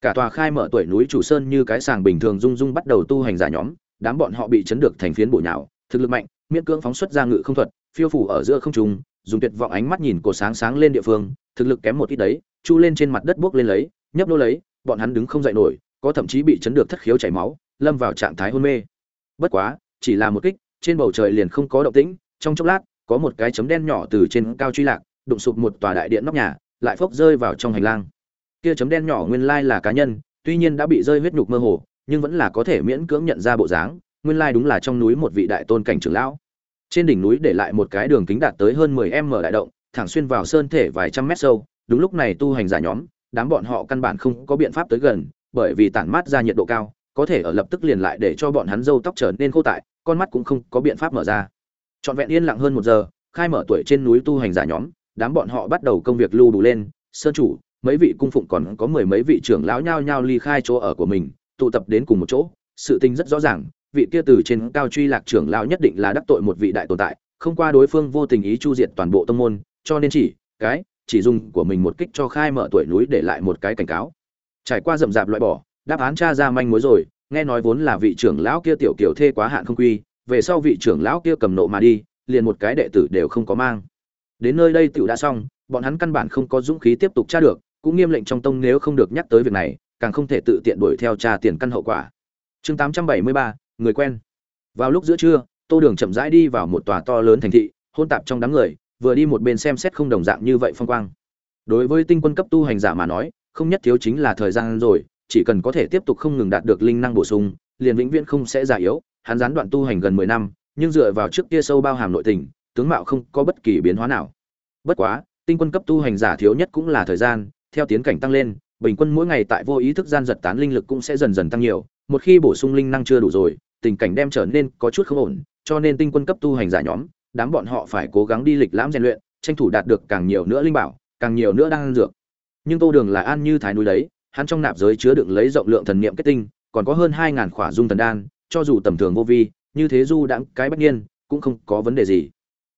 cả tòa khai mở tuổi núi chủ sơn như cái sàng bình thường rung rung bắt đầu tu hành giả nhóm, đám bọn họ bị chấn được thành phiến bổ nhào, thực lực mạnh, miễn cưỡng phóng xuất ra ngự không thuật, phiêu phủ ở giữa không trung dùng tuyệt vọng ánh mắt nhìn cổ sáng sáng lên địa phương, thực lực kém một ít đấy, chu lên trên mặt đất buốc lên lấy, nhấp nô lấy, bọn hắn đứng không dậy nổi, có thậm chí bị chấn được thất khiếu chảy máu, lâm vào trạng thái hôn mê. Bất quá, chỉ là một kích, trên bầu trời liền không có động tĩnh, trong chốc lát, có một cái chấm đen nhỏ từ trên cao truy lạc, đụng sụp một tòa đại điện nóc nhà, lại phốc rơi vào trong hành lang. Kia chấm đen nhỏ nguyên lai là cá nhân, tuy nhiên đã bị rơi huyết nhục mơ hồ, nhưng vẫn là có thể miễn cưỡng nhận ra bộ dáng, nguyên lai đúng là trong núi một vị đại tôn cảnh trưởng lão trên đỉnh núi để lại một cái đường kính đạt tới hơn 10 m đại động, thẳng xuyên vào sơn thể vài trăm mét sâu. Đúng lúc này tu hành giả nhóm, đám bọn họ căn bản không có biện pháp tới gần, bởi vì tản mát ra nhiệt độ cao, có thể ở lập tức liền lại để cho bọn hắn râu tóc trở nên khô tại, con mắt cũng không có biện pháp mở ra. Trọn vẹn yên lặng hơn một giờ, khai mở tuổi trên núi tu hành giả nhóm, đám bọn họ bắt đầu công việc lưu đủ lên. Sơn chủ, mấy vị cung phụng còn có mười mấy vị trưởng lão nhao nhao ly khai chỗ ở của mình, tụ tập đến cùng một chỗ, sự tình rất rõ ràng vị kia từ trên cao truy lạc trưởng lão nhất định là đắc tội một vị đại tồn tại không qua đối phương vô tình ý chu diệt toàn bộ tông môn cho nên chỉ cái chỉ dùng của mình một kích cho khai mở tuổi núi để lại một cái cảnh cáo. Trải qua rậm rạp loại bỏ đáp án tra ra manh mối rồi nghe nói vốn là vị trưởng lão kia tiểu kiểu thê quá hạn không quy về sau vị trưởng lão kia cầm nộ mà đi liền một cái đệ tử đều không có mang. Đến nơi đây tiểu đã xong bọn hắn căn bản không có dũng khí tiếp tục tra được cũng nghiêm lệnh trong tông nếu không được nhắc tới việc này càng không thể tự tiện đuổi theo tra tiền căn hậu quả. Chương 873, người quen. Vào lúc giữa trưa, tô đường chậm rãi đi vào một tòa to lớn thành thị, hôn tạp trong đám người, vừa đi một bên xem xét không đồng dạng như vậy phong quang. Đối với tinh quân cấp tu hành giả mà nói, không nhất thiếu chính là thời gian rồi, chỉ cần có thể tiếp tục không ngừng đạt được linh năng bổ sung, liền vĩnh viễn không sẽ già yếu. Hắn gián đoạn tu hành gần mười năm, nhưng dựa vào trước kia sâu bao hàm nội tình, tướng mạo không có bất kỳ biến hóa nào. Bất quá, tinh quân cấp tu hành giả thiếu nhất cũng là thời gian, theo tiến cảnh tăng lên, bình quân mỗi ngày tại vô ý thức gian giật tán linh lực cũng sẽ dần dần tăng nhiều một khi bổ sung linh năng chưa đủ rồi, tình cảnh đem trở nên có chút không ổn, cho nên tinh quân cấp tu hành giả nhóm, đám bọn họ phải cố gắng đi lịch lãm rèn luyện, tranh thủ đạt được càng nhiều nữa linh bảo, càng nhiều nữa đang dược. Nhưng tô đường là an như thái núi đấy, hắn trong nạp giới chứa đựng lấy rộng lượng thần niệm kết tinh, còn có hơn hai ngàn khỏa dung thần đan, cho dù tầm thường vô vi, như thế du đãng cái bất nhiên cũng không có vấn đề gì.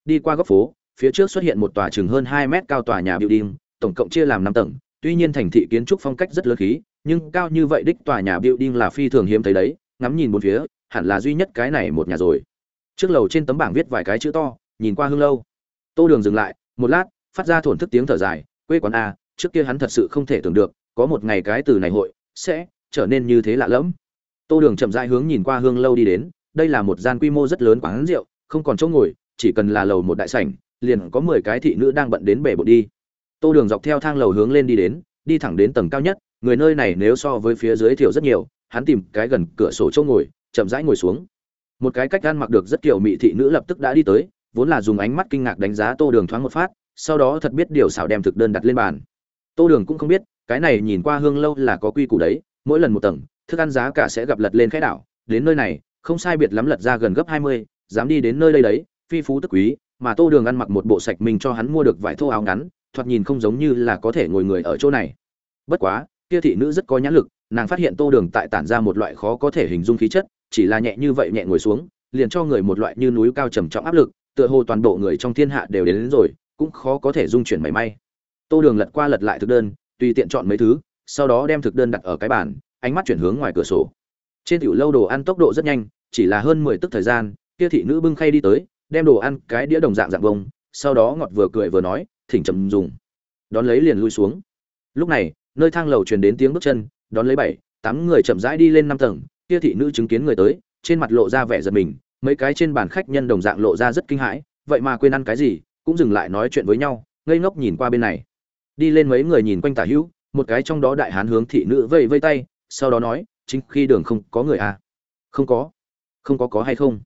Đi qua góc phố, phía trước xuất hiện một tòa chừng hơn hai mét cao tòa nhà building, tổng cộng chia làm năm tầng, tuy nhiên thành thị kiến trúc phong cách rất lớn khí nhưng cao như vậy đích tòa nhà building là phi thường hiếm thấy đấy, ngắm nhìn bốn phía, hẳn là duy nhất cái này một nhà rồi. Trước lầu trên tấm bảng viết vài cái chữ to, nhìn qua hương lâu. Tô đường dừng lại, một lát, phát ra thổn thức tiếng thở dài, quê quán a, trước kia hắn thật sự không thể tưởng được, có một ngày cái từ này hội sẽ trở nên như thế lạ lẫm. Tô đường chậm rãi hướng nhìn qua hương lâu đi đến, đây là một gian quy mô rất lớn quán rượu, không còn chỗ ngồi, chỉ cần là lầu một đại sảnh, liền có mười cái thị nữ đang bận đến bể bộ đi. Tô đường dọc theo thang lầu hướng lên đi đến, đi thẳng đến tầng cao nhất người nơi này nếu so với phía dưới thiểu rất nhiều, hắn tìm cái gần cửa sổ chỗ ngồi, chậm rãi ngồi xuống. Một cái cách gan mặc được rất kiểu mỹ thị nữ lập tức đã đi tới, vốn là dùng ánh mắt kinh ngạc đánh giá tô đường thoáng một phát, sau đó thật biết điều xảo đem thực đơn đặt lên bàn. Tô đường cũng không biết, cái này nhìn qua hương lâu là có quy củ đấy, mỗi lần một tầng, thức ăn giá cả sẽ gặp lật lên khẽ đảo. Đến nơi này, không sai biệt lắm lật ra gần gấp hai mươi, dám đi đến nơi đây đấy, phi phú tức quý, mà tô đường ăn mặc một bộ sạch mình cho hắn mua được vải thô áo ngắn, thoạt nhìn không giống như là có thể ngồi người ở chỗ này. Bất quá kia thị nữ rất có nhãn lực nàng phát hiện tô đường tại tản ra một loại khó có thể hình dung khí chất chỉ là nhẹ như vậy nhẹ ngồi xuống liền cho người một loại như núi cao trầm trọng áp lực tựa hồ toàn bộ người trong thiên hạ đều đến, đến rồi cũng khó có thể dung chuyển mảy may. Tô đường lật qua lật lại thực đơn tùy tiện chọn mấy thứ sau đó đem thực đơn đặt ở cái bàn ánh mắt chuyển hướng ngoài cửa sổ. Trên tiểu lâu đồ ăn tốc độ rất nhanh chỉ là hơn mười tức thời gian kia thị nữ bưng khay đi tới đem đồ ăn cái đĩa đồng dạng dạng bông sau đó ngọt vừa cười vừa nói thỉnh trầm dùng. Đón lấy liền lui xuống. Lúc này nơi thang lầu truyền đến tiếng bước chân, đón lấy bảy, tám người chậm rãi đi lên năm tầng, kia thị nữ chứng kiến người tới, trên mặt lộ ra vẻ giật mình, mấy cái trên bàn khách nhân đồng dạng lộ ra rất kinh hãi, vậy mà quên ăn cái gì, cũng dừng lại nói chuyện với nhau, ngây ngốc nhìn qua bên này. Đi lên mấy người nhìn quanh tả hữu, một cái trong đó đại hán hướng thị nữ vây vây tay, sau đó nói, chính khi đường không có người à? Không có. Không có có hay không?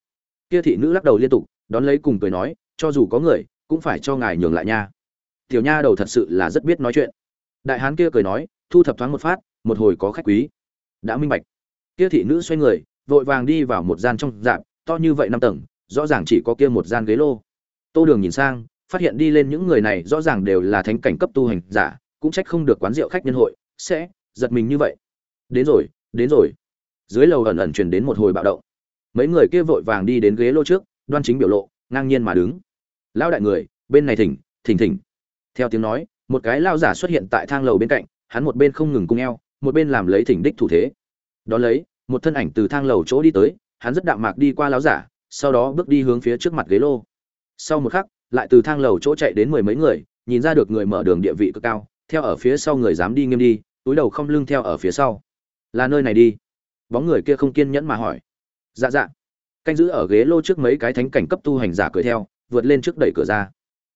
Kia thị nữ lắc đầu liên tục, đón lấy cùng cười nói, cho dù có người, cũng phải cho ngài nhường lại nha. Tiểu nha đầu thật sự là rất biết nói chuyện đại hán kia cười nói, thu thập thoáng một phát, một hồi có khách quý. Đã minh bạch. Kia thị nữ xoay người, vội vàng đi vào một gian trong dạp, to như vậy năm tầng, rõ ràng chỉ có kia một gian ghế lô. Tô đường nhìn sang, phát hiện đi lên những người này rõ ràng đều là thánh cảnh cấp tu hành giả, cũng trách không được quán rượu khách nhân hội, sẽ giật mình như vậy. Đến rồi đến rồi. Dưới lầu ẩn ẩn truyền đến một hồi bạo động. Mấy người kia vội vàng đi đến ghế lô trước, đoan chính biểu lộ, ngang nhiên mà đứng. Lão đại người, bên này thỉnh thỉnh thỉnh. Theo tiếng nói một cái lao giả xuất hiện tại thang lầu bên cạnh, hắn một bên không ngừng cung eo, một bên làm lấy thỉnh đích thủ thế. Đón lấy, một thân ảnh từ thang lầu chỗ đi tới, hắn rất đạm mạc đi qua lão giả, sau đó bước đi hướng phía trước mặt ghế lô. Sau một khắc, lại từ thang lầu chỗ chạy đến mười mấy người, nhìn ra được người mở đường địa vị cực cao, theo ở phía sau người dám đi nghiêm đi, túi đầu không lưng theo ở phía sau. Là nơi này đi. Bóng người kia không kiên nhẫn mà hỏi. Dạ dạ. Canh giữ ở ghế lô trước mấy cái thánh cảnh cấp tu hành giả cười theo, vượt lên trước đẩy cửa ra.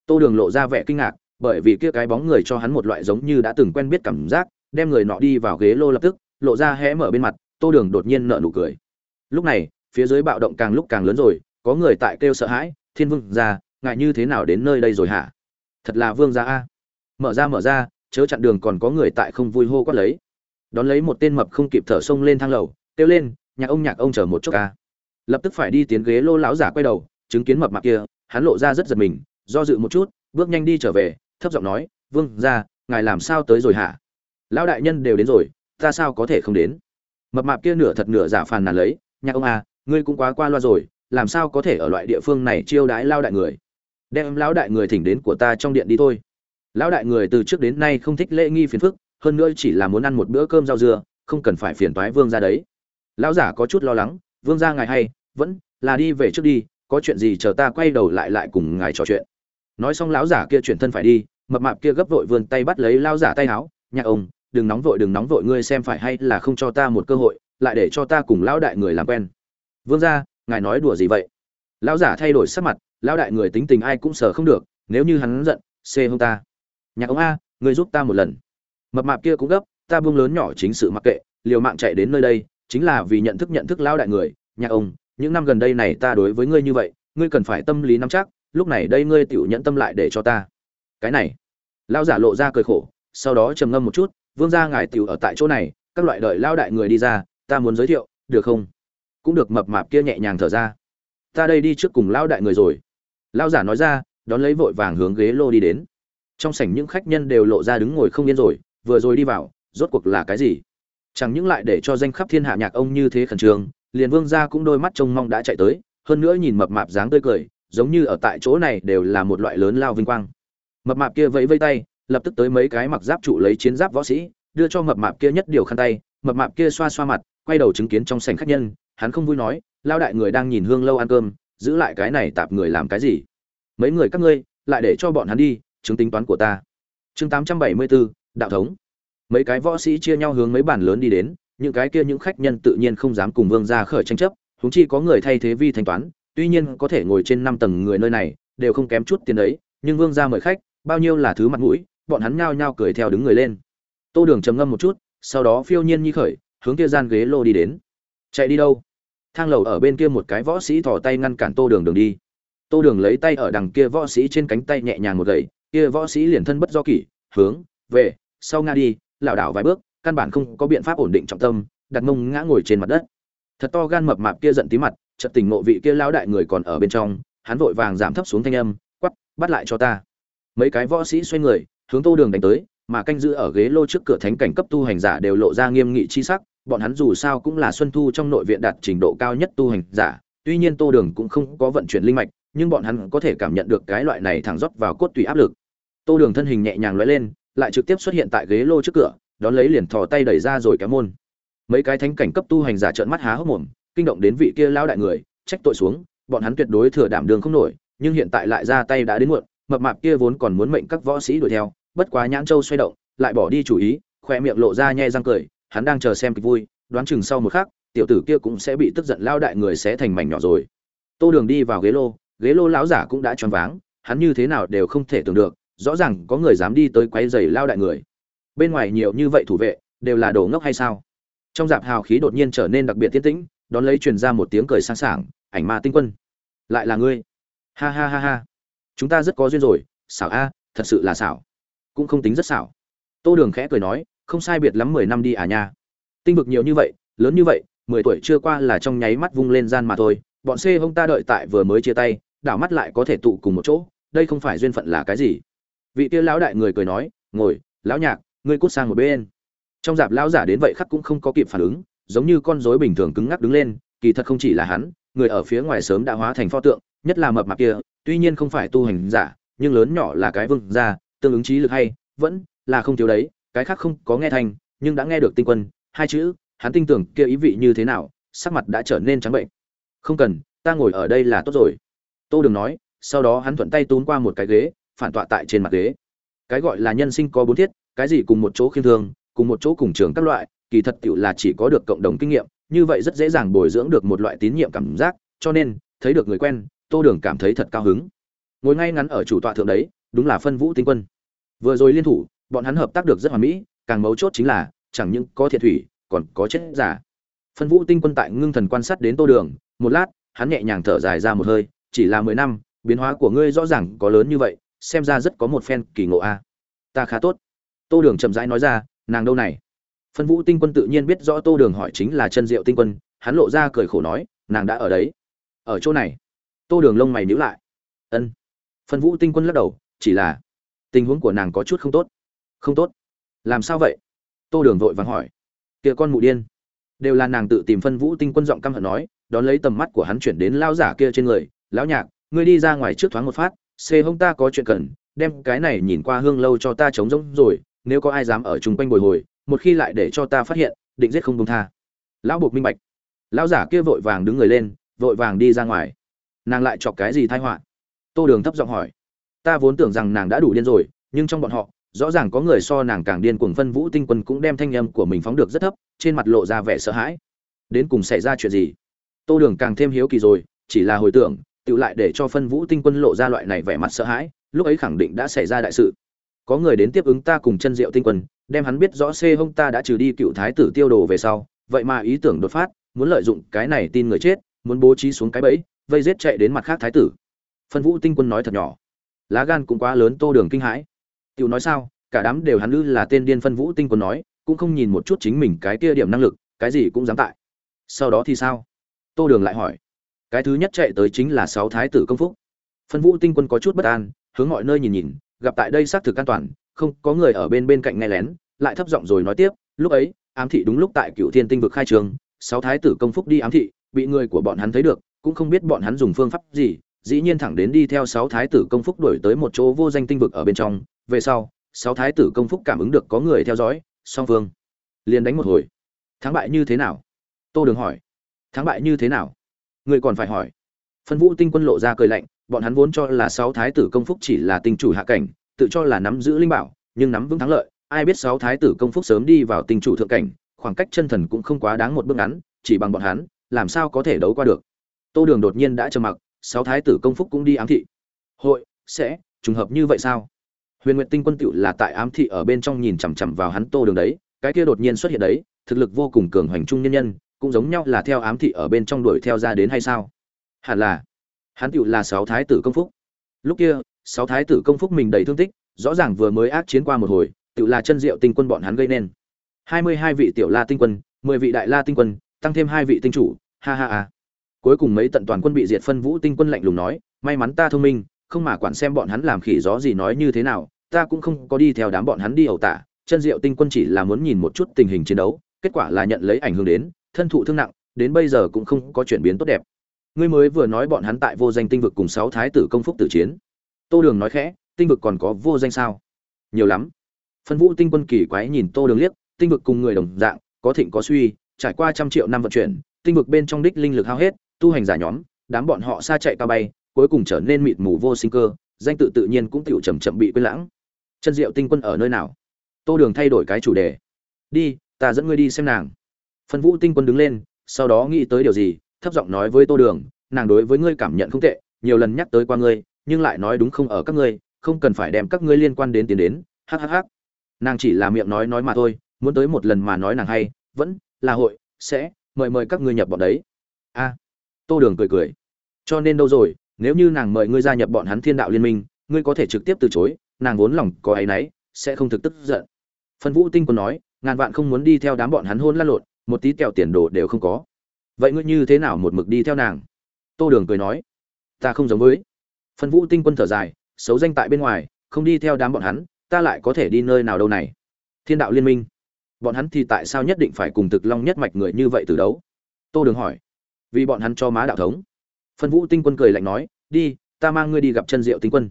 Tô đường lộ ra vẻ kinh ngạc bởi vì kia cái bóng người cho hắn một loại giống như đã từng quen biết cảm giác, đem người nọ đi vào ghế lô lập tức, lộ ra hé mở bên mặt, tô đường đột nhiên nở nụ cười. Lúc này, phía dưới bạo động càng lúc càng lớn rồi, có người tại kêu sợ hãi, thiên vương gia ngại như thế nào đến nơi đây rồi hả? Thật là vương gia a. Mở ra mở ra, chớ chặn đường còn có người tại không vui hô quát lấy. Đón lấy một tên mập không kịp thở sông lên thang lầu, kêu lên, nhạc ông nhạc ông chờ một chút a." lập tức phải đi tiến ghế lô lão giả quay đầu, chứng kiến mập mạp kia, hắn lộ ra rất giật mình, do dự một chút, bước nhanh đi trở về thấp giọng nói, vương ra ngài làm sao tới rồi hả? Lão đại nhân đều đến rồi, ta sao có thể không đến? Mập mạp kia nửa thật nửa giả phàn nàn lấy, nhạc ông à ngươi cũng quá qua loa rồi, làm sao có thể ở loại địa phương này chiêu đãi lao đại người? Đem lão đại người thỉnh đến của ta trong điện đi thôi. Lão đại người từ trước đến nay không thích lễ nghi phiền phức, hơn nữa chỉ là muốn ăn một bữa cơm rau dưa, không cần phải phiền toái vương ra đấy. Lão giả có chút lo lắng, vương ra ngài hay, vẫn là đi về trước đi, có chuyện gì chờ ta quay đầu lại lại cùng ngài trò chuyện nói xong lão giả kia chuyển thân phải đi, mập mạp kia gấp vội vươn tay bắt lấy lão giả tay áo nhạc ông, đừng nóng vội, đừng nóng vội, ngươi xem phải hay là không cho ta một cơ hội, lại để cho ta cùng lão đại người làm quen. Vương gia, ngài nói đùa gì vậy? Lão giả thay đổi sắc mặt, lão đại người tính tình ai cũng sợ không được, nếu như hắn giận, xê hông ta. Nhạc ông a, ngươi giúp ta một lần. Mập mạp kia cũng gấp, ta buông lớn nhỏ chính sự mặc kệ, liều mạng chạy đến nơi đây, chính là vì nhận thức nhận thức lão đại người. Nhạc ông, những năm gần đây này ta đối với ngươi như vậy, ngươi cần phải tâm lý nắm chắc lúc này đây ngươi tiểu nhẫn tâm lại để cho ta. Cái này. Lão giả lộ ra cười khổ, sau đó trầm ngâm một chút, vương gia ngài tiểu ở tại chỗ này, các loại đợi lao đại người đi ra, ta muốn giới thiệu, được không? Cũng được, mập mạp kia nhẹ nhàng thở ra. Ta đây đi trước cùng lao đại người rồi. Lao giả nói ra, đón lấy vội vàng hướng ghế lô đi đến. Trong sảnh những khách nhân đều lộ ra đứng ngồi không yên rồi, vừa rồi đi vào, rốt cuộc là cái gì? Chẳng những lại để cho danh khắp thiên hạ nhạc ông như thế khẩn trương, liền vương gia cũng đôi mắt trông mong đã chạy tới, hơn nữa nhìn mập mạp dáng tươi cười giống như ở tại chỗ này đều là một loại lớn lao vinh quang. Mập mạp kia vẫy vây tay, lập tức tới mấy cái mặc giáp trụ lấy chiến giáp võ sĩ, đưa cho mập mạp kia nhất điều khăn tay. Mập mạp kia xoa xoa mặt, quay đầu chứng kiến trong sảnh khách nhân, hắn không vui nói, lao đại người đang nhìn hương lâu ăn cơm, giữ lại cái này tạp người làm cái gì? Mấy người các ngươi, lại để cho bọn hắn đi, chứng tính toán của ta. Chương tám trăm bảy mươi bốn đạo thống. Mấy cái võ sĩ chia nhau hướng mấy bàn lớn đi đến, những cái kia những khách nhân tự nhiên không dám cùng vương ra khởi tranh chấp húng chi có người thay thế vi thanh toán tuy nhiên có thể ngồi trên năm tầng người nơi này, đều không kém chút tiền đấy, nhưng vương gia mời khách, bao nhiêu là thứ mặt mũi, bọn hắn nhao nhao cười theo đứng người lên. Tô đường trầm ngâm một chút, sau đó phiêu nhiên nhi khởi, hướng kia gian ghế lô đi đến. Chạy đi đâu? Thang lầu ở bên kia một cái võ sĩ thò tay ngăn cản tô đường đường đi. Tô đường lấy tay ở đằng kia võ sĩ trên cánh tay nhẹ nhàng một gậy, kia võ sĩ liền thân bất do kỷ, hướng, về, sau nga đi, lảo đảo vài bước, căn bản không có biện pháp ổn định trọng tâm, đặt mông ngã ngồi trên mặt đất. Thật to gan mập mạp kia giận tí mặt chợt tỉnh ngộ vị kia lão đại người còn ở bên trong, hắn vội vàng giảm thấp xuống thanh âm quát bắt lại cho ta. Mấy cái võ sĩ xoay người, hướng tô đường đánh tới, mà canh giữ ở ghế lô trước cửa thánh cảnh cấp tu hành giả đều lộ ra nghiêm nghị chi sắc, bọn hắn dù sao cũng là xuân thu trong nội viện đạt trình độ cao nhất tu hành giả, tuy nhiên tô đường cũng không có vận chuyển linh mạch, nhưng bọn hắn có thể cảm nhận được cái loại này thẳng rót vào cốt tùy áp lực. Tô đường thân hình nhẹ nhàng lóe lên, lại trực tiếp xuất hiện tại ghế lô trước cửa, đón lấy liền thò tay đẩy ra rồi kéo môn. Mấy cái thánh cảnh cấp tu hành giả trợn mắt há hốc mồm kinh động đến vị kia lão đại người, trách tội xuống, bọn hắn tuyệt đối thừa đảm đường không nổi, nhưng hiện tại lại ra tay đã đến muộn, mập mạp kia vốn còn muốn mệnh các võ sĩ đuổi theo, bất quá nhãn châu xoay động, lại bỏ đi chủ ý, khoe miệng lộ ra nhe răng cười, hắn đang chờ xem kịch vui, đoán chừng sau một khắc, tiểu tử kia cũng sẽ bị tức giận lao đại người sẽ thành mảnh nhỏ rồi. Tô đường đi vào ghế lô ghế lô lão giả cũng đã choáng váng, hắn như thế nào đều không thể tưởng được, rõ ràng có người dám đi tới quấy rầy lao đại người. Bên ngoài nhiều như vậy thủ vệ, đều là đồ ngốc hay sao? Trong dạp hào khí đột nhiên trở nên đặc biệt tiến tĩnh đón lấy truyền ra một tiếng cười sang sảng, ảnh ma tinh quân, lại là ngươi. Ha ha ha ha. Chúng ta rất có duyên rồi, xảo a, thật sự là xảo. Cũng không tính rất xảo. Tô đường khẽ cười nói, không sai biệt lắm mười năm đi à nha. Tinh vực nhiều như vậy, lớn như vậy, mười tuổi chưa qua là trong nháy mắt vung lên gian mà thôi. Bọn xê hông ta đợi tại vừa mới chia tay, đảo mắt lại có thể tụ cùng một chỗ, đây không phải duyên phận là cái gì. Vị tia lão đại người cười nói, ngồi, lão nhạc, ngươi cút sang một bên. Trong dạp lão giả đến vậy khắc cũng không có kịp phản ứng giống như con rối bình thường cứng ngắc đứng lên kỳ thật không chỉ là hắn người ở phía ngoài sớm đã hóa thành pho tượng nhất là mập mạp kia tuy nhiên không phải tu hành giả nhưng lớn nhỏ là cái vương gia, tương ứng trí lực hay vẫn là không thiếu đấy cái khác không có nghe thành nhưng đã nghe được tinh quân hai chữ hắn tin tưởng kia ý vị như thế nào sắc mặt đã trở nên trắng bệnh. Không cần ta ngồi ở đây là tốt rồi. Tô đường nói sau đó hắn thuận tay túm qua một cái ghế phản tọa tại trên mặt ghế. Cái gọi là nhân sinh có bốn thiết cái gì cùng một chỗ khiêm thương cùng một chỗ cùng trường các loại kỳ thật tiểu là chỉ có được cộng đồng kinh nghiệm, như vậy rất dễ dàng bồi dưỡng được một loại tín nhiệm cảm giác, cho nên, thấy được người quen, tô đường cảm thấy thật cao hứng. Ngồi ngay ngắn ở chủ tọa thượng đấy, đúng là phân vũ tinh quân. Vừa rồi liên thủ, bọn hắn hợp tác được rất hoàn mỹ, càng mấu chốt chính là, chẳng những có thiệt thủy, còn có chết giả. Phân vũ tinh quân tại ngưng thần quan sát đến tô đường, một lát, hắn nhẹ nhàng thở dài ra một hơi, chỉ là mười năm, biến hóa của ngươi rõ ràng có lớn như vậy, xem ra rất có một phen kỳ ngộ a. Ta khá tốt. Tô đường chậm rãi nói ra, nàng đâu này? Phân vũ tinh quân tự nhiên biết rõ tô đường hỏi chính là chân diệu tinh quân, hắn lộ ra cười khổ nói, nàng đã ở đấy. Ở chỗ này. Tô đường lông mày nhíu lại. Ân. Phân vũ tinh quân lắc đầu, chỉ là tình huống của nàng có chút không tốt. Không tốt? Làm sao vậy? Tô đường vội vàng hỏi. Kia con mụ điên. Đều là nàng tự tìm phân vũ tinh quân giọng căm hận nói, đón lấy tầm mắt của hắn chuyển đến lao giả kia trên người, lão nhạc, ngươi đi ra ngoài trước thoáng một phát, xê hông ta có chuyện cần, đem cái này nhìn qua hương lâu cho ta trống rỗng rồi, nếu có ai dám ở chung quanh bồi hồi một khi lại để cho ta phát hiện, định giết không công tha. Lão buộc minh bạch. Lão giả kia vội vàng đứng người lên, vội vàng đi ra ngoài. Nàng lại chọc cái gì thai họa? Tô đường thấp giọng hỏi. Ta vốn tưởng rằng nàng đã đủ điên rồi, nhưng trong bọn họ, rõ ràng có người so nàng càng điên cuồng phân vũ tinh quân cũng đem thanh âm của mình phóng được rất thấp, trên mặt lộ ra vẻ sợ hãi. Đến cùng xảy ra chuyện gì? Tô đường càng thêm hiếu kỳ rồi, chỉ là hồi tưởng, tự lại để cho phân vũ tinh quân lộ ra loại này vẻ mặt sợ hãi, lúc ấy khẳng định đã xảy ra đại sự có người đến tiếp ứng ta cùng chân diệu tinh quân đem hắn biết rõ xê hông ta đã trừ đi cựu thái tử tiêu đồ về sau, vậy mà ý tưởng đột phát, muốn lợi dụng cái này tin người chết, muốn bố trí xuống cái bẫy, vây giết chạy đến mặt khác thái tử. Phân vũ tinh quân nói thật nhỏ, lá gan cũng quá lớn tô đường kinh hãi. Tiểu nói sao, cả đám đều hắn lư là tên điên phân vũ tinh quân nói, cũng không nhìn một chút chính mình cái kia điểm năng lực, cái gì cũng dám tại. Sau đó thì sao? Tô đường lại hỏi. Cái thứ nhất chạy tới chính là sáu thái tử công phúc. Phân vũ tinh quân có chút bất an, hướng mọi nơi nhìn nhìn gặp tại đây xác thực an toàn, không có người ở bên bên cạnh nghe lén, lại thấp giọng rồi nói tiếp, lúc ấy, ám thị đúng lúc tại cựu thiên tinh vực khai trường, sáu thái tử công phúc đi ám thị, bị người của bọn hắn thấy được, cũng không biết bọn hắn dùng phương pháp gì, dĩ nhiên thẳng đến đi theo sáu thái tử công phúc đuổi tới một chỗ vô danh tinh vực ở bên trong, về sau, sáu thái tử công phúc cảm ứng được có người theo dõi, song phương liền đánh một hồi. Thắng bại như thế nào? Tô đường hỏi. Thắng bại như thế nào? Người còn phải hỏi. Phân vũ tinh quân lộ ra cười lạnh bọn hắn vốn cho là sáu thái tử công phúc chỉ là tinh chủ hạ cảnh, tự cho là nắm giữ linh bảo, nhưng nắm vững thắng lợi, ai biết sáu thái tử công phúc sớm đi vào tinh chủ thượng cảnh, khoảng cách chân thần cũng không quá đáng một bước ngắn, chỉ bằng bọn hắn, làm sao có thể đấu qua được. Tô đường đột nhiên đã trầm mặc, sáu thái tử công phúc cũng đi ám thị. Hội, sẽ, trùng hợp như vậy sao? Huyền nguyệt tinh quân tựu là tại ám thị ở bên trong nhìn chằm chằm vào hắn tô đường đấy, cái kia đột nhiên xuất hiện đấy, thực lực vô cùng cường hoành trung nhân nhân, cũng giống nhau là theo ám thị ở bên trong đuổi theo ra đến hay sao? Hẳn là hắn tựu là sáu thái tử công phúc. Lúc kia, sáu thái tử công phúc mình đầy thương tích, rõ ràng vừa mới ác chiến qua một hồi, tựu là chân diệu tinh quân bọn hắn gây nên. Hai mươi hai vị tiểu la tinh quân, mười vị đại la tinh quân, tăng thêm hai vị tinh chủ, ha ha ha. Cuối cùng mấy tận toàn quân bị diệt phân vũ tinh quân lạnh lùng nói, may mắn ta thông minh, không mà quản xem bọn hắn làm khỉ gió gì nói như thế nào, ta cũng không có đi theo đám bọn hắn đi ẩu tả. Chân diệu tinh quân chỉ là muốn nhìn một chút tình hình chiến đấu, kết quả là nhận lấy ảnh hưởng đến, thân thụ thương nặng, đến bây giờ cũng không có chuyển biến tốt đẹp ngươi mới vừa nói bọn hắn tại vô danh tinh vực cùng sáu thái tử công phúc tử chiến. Tô đường nói khẽ, tinh vực còn có vô danh sao? Nhiều lắm. Phân vũ tinh quân kỳ quái nhìn tô đường liếc, tinh vực cùng người đồng dạng, có thịnh có suy, trải qua trăm triệu năm vận chuyển, tinh vực bên trong đích linh lực hao hết, tu hành giả nhóm, đám bọn họ xa chạy cao bay, cuối cùng trở nên mịt mù vô sinh cơ, danh tự tự nhiên cũng tựu chậm chậm bị quên lãng. Chân diệu tinh quân ở nơi nào? Tô đường thay đổi cái chủ đề. Đi, ta dẫn ngươi đi xem nàng. Phân vũ tinh quân đứng lên, sau đó nghĩ tới điều gì thấp giọng nói với tô đường, nàng đối với ngươi cảm nhận không tệ, nhiều lần nhắc tới qua ngươi, nhưng lại nói đúng không ở các ngươi, không cần phải đem các ngươi liên quan đến tiền đến hhh nàng chỉ là miệng nói nói mà thôi, muốn tới một lần mà nói nàng hay, vẫn là hội, sẽ, mời mời các ngươi nhập bọn đấy. A. À, tô đường cười cười. Cho nên đâu rồi, nếu như nàng mời ngươi gia nhập bọn hắn thiên đạo liên minh, ngươi có thể trực tiếp từ chối, nàng vốn lòng có áy náy, sẽ không thực tức giận. Phân vũ tinh còn nói, ngàn vạn không muốn đi theo đám bọn hắn hôn lăn lộn, một tí kẹo tiền đồ đều không có vậy ngươi như thế nào một mực đi theo nàng? Tô đường cười nói, ta không giống với. Phân vũ tinh quân thở dài, xấu danh tại bên ngoài, không đi theo đám bọn hắn, ta lại có thể đi nơi nào đâu này? Thiên đạo liên minh, bọn hắn thì tại sao nhất định phải cùng thực long nhất mạch người như vậy từ đấu? Tô đường hỏi, vì bọn hắn cho má đạo thống. Phân vũ tinh quân cười lạnh nói, đi, ta mang ngươi đi gặp chân diệu tinh quân.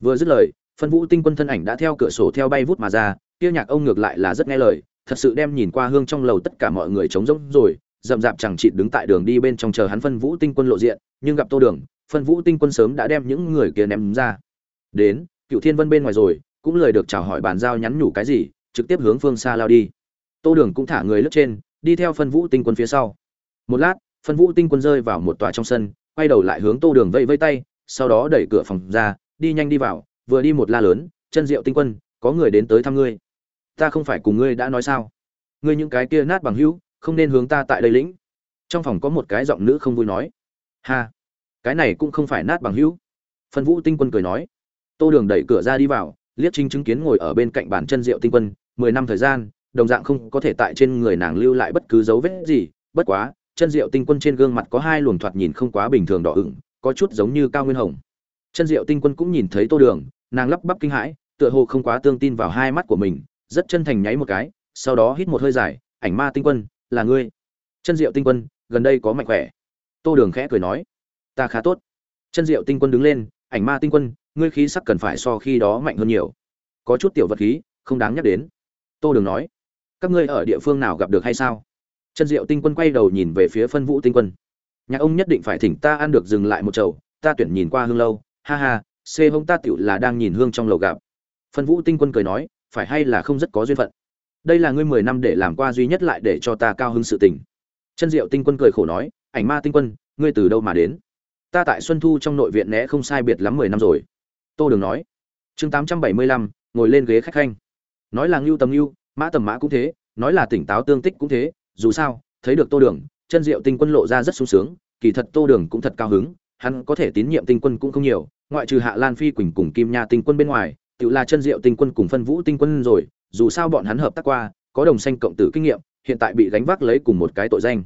Vừa dứt lời, phân vũ tinh quân thân ảnh đã theo cửa sổ theo bay vút mà ra, kia nhạc ông ngược lại là rất nghe lời, thật sự đem nhìn qua hương trong lầu tất cả mọi người trống rỗng rồi rậm rạp chẳng chịt đứng tại đường đi bên trong chờ hắn phân vũ tinh quân lộ diện, nhưng gặp tô đường, phân vũ tinh quân sớm đã đem những người kia ném ra. Đến, cựu thiên vân bên ngoài rồi, cũng lời được chào hỏi bàn giao nhắn nhủ cái gì, trực tiếp hướng phương xa lao đi. Tô đường cũng thả người lướt trên, đi theo phân vũ tinh quân phía sau. Một lát, phân vũ tinh quân rơi vào một tòa trong sân, quay đầu lại hướng tô đường vây vây tay, sau đó đẩy cửa phòng ra, đi nhanh đi vào, vừa đi một la lớn, chân diệu tinh quân, có người đến tới thăm ngươi. Ta không phải cùng ngươi đã nói sao? Ngươi những cái kia nát bằng hữu không nên hướng ta tại đây lĩnh. Trong phòng có một cái giọng nữ không vui nói. Ha, cái này cũng không phải nát bằng hữu. Phân vũ tinh quân cười nói. Tô đường đẩy cửa ra đi vào, liếc chính chứng kiến ngồi ở bên cạnh bàn chân diệu tinh quân, mười năm thời gian, đồng dạng không có thể tại trên người nàng lưu lại bất cứ dấu vết gì, bất quá, chân diệu tinh quân trên gương mặt có hai luồng thoạt nhìn không quá bình thường đỏ ửng, có chút giống như cao nguyên hồng. Chân diệu tinh quân cũng nhìn thấy tô đường, nàng lắp bắp kinh hãi, tựa hồ không quá tương tin vào hai mắt của mình, rất chân thành nháy một cái, sau đó hít một hơi dài, ảnh ma tinh quân là ngươi. Chân diệu tinh quân, gần đây có mạnh khỏe. Tô đường khẽ cười nói, ta khá tốt. Chân diệu tinh quân đứng lên, ảnh ma tinh quân, ngươi khí sắc cần phải so khi đó mạnh hơn nhiều. Có chút tiểu vật khí, không đáng nhắc đến. Tô đường nói, các ngươi ở địa phương nào gặp được hay sao? Chân diệu tinh quân quay đầu nhìn về phía phân vũ tinh quân. Nhà ông nhất định phải thỉnh ta ăn được dừng lại một chầu, ta tuyển nhìn qua hương lâu. Ha ha xê hông ta tựu là đang nhìn hương trong lầu gặp. Phân vũ tinh quân cười nói, phải hay là không rất có duyên phận đây là ngươi mười năm để làm qua duy nhất lại để cho ta cao hứng sự tình. Chân diệu tinh quân cười khổ nói, ảnh ma tinh quân, ngươi từ đâu mà đến? Ta tại xuân thu trong nội viện né không sai biệt lắm mười năm rồi. Tô đường nói. Chương tám trăm bảy mươi lăm, ngồi lên ghế khách khanh. Nói là ngưu tầm ngưu, mã tầm mã cũng thế, nói là tỉnh táo tương tích cũng thế, dù sao, thấy được tô đường, chân diệu tinh quân lộ ra rất sung sướng, kỳ thật tô đường cũng thật cao hứng, hắn có thể tín nhiệm tinh quân cũng không nhiều, ngoại trừ hạ lan phi quỳnh cùng kim nha tinh quân bên ngoài, tự là chân diệu tinh quân cùng phân vũ tinh quân rồi dù sao bọn hắn hợp tác qua có đồng xanh cộng tử kinh nghiệm hiện tại bị gánh vác lấy cùng một cái tội danh.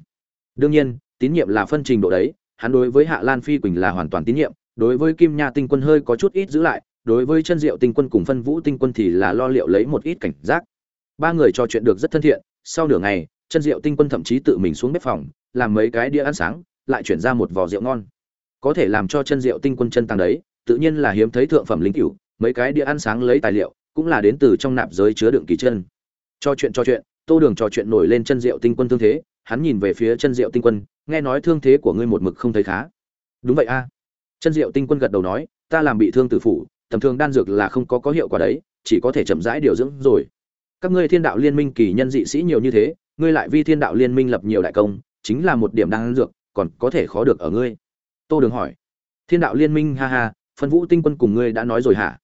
Đương nhiên tín nhiệm là phân trình độ đấy hắn đối với hạ lan phi quỳnh là hoàn toàn tín nhiệm đối với kim nha tinh quân hơi có chút ít giữ lại đối với chân diệu tinh quân cùng phân vũ tinh quân thì là lo liệu lấy một ít cảnh giác. Ba người trò chuyện được rất thân thiện sau nửa ngày chân diệu tinh quân thậm chí tự mình xuống bếp phòng làm mấy cái đĩa ăn sáng lại chuyển ra một vò rượu ngon. Có thể làm cho chân diệu tinh quân chân tăng đấy tự nhiên là hiếm thấy thượng phẩm linh cữu, mấy cái đĩa ăn sáng lấy tài liệu cũng là đến từ trong nạp giới chứa đựng kỳ chân. Cho chuyện cho chuyện, tô đường trò chuyện nổi lên chân diệu tinh quân thương thế, hắn nhìn về phía chân diệu tinh quân, nghe nói thương thế của ngươi một mực không thấy khá. Đúng vậy a. Chân diệu tinh quân gật đầu nói, ta làm bị thương tử phủ, tầm thường đan dược là không có có hiệu quả đấy, chỉ có thể chậm rãi điều dưỡng rồi. Các ngươi thiên đạo liên minh kỳ nhân dị sĩ nhiều như thế, ngươi lại vi thiên đạo liên minh lập nhiều đại công, chính là một điểm đan dược, còn có thể khó được ở ngươi. Tô đường hỏi. Thiên đạo liên minh, ha ha, phân vũ tinh quân cùng ngươi đã nói rồi hả?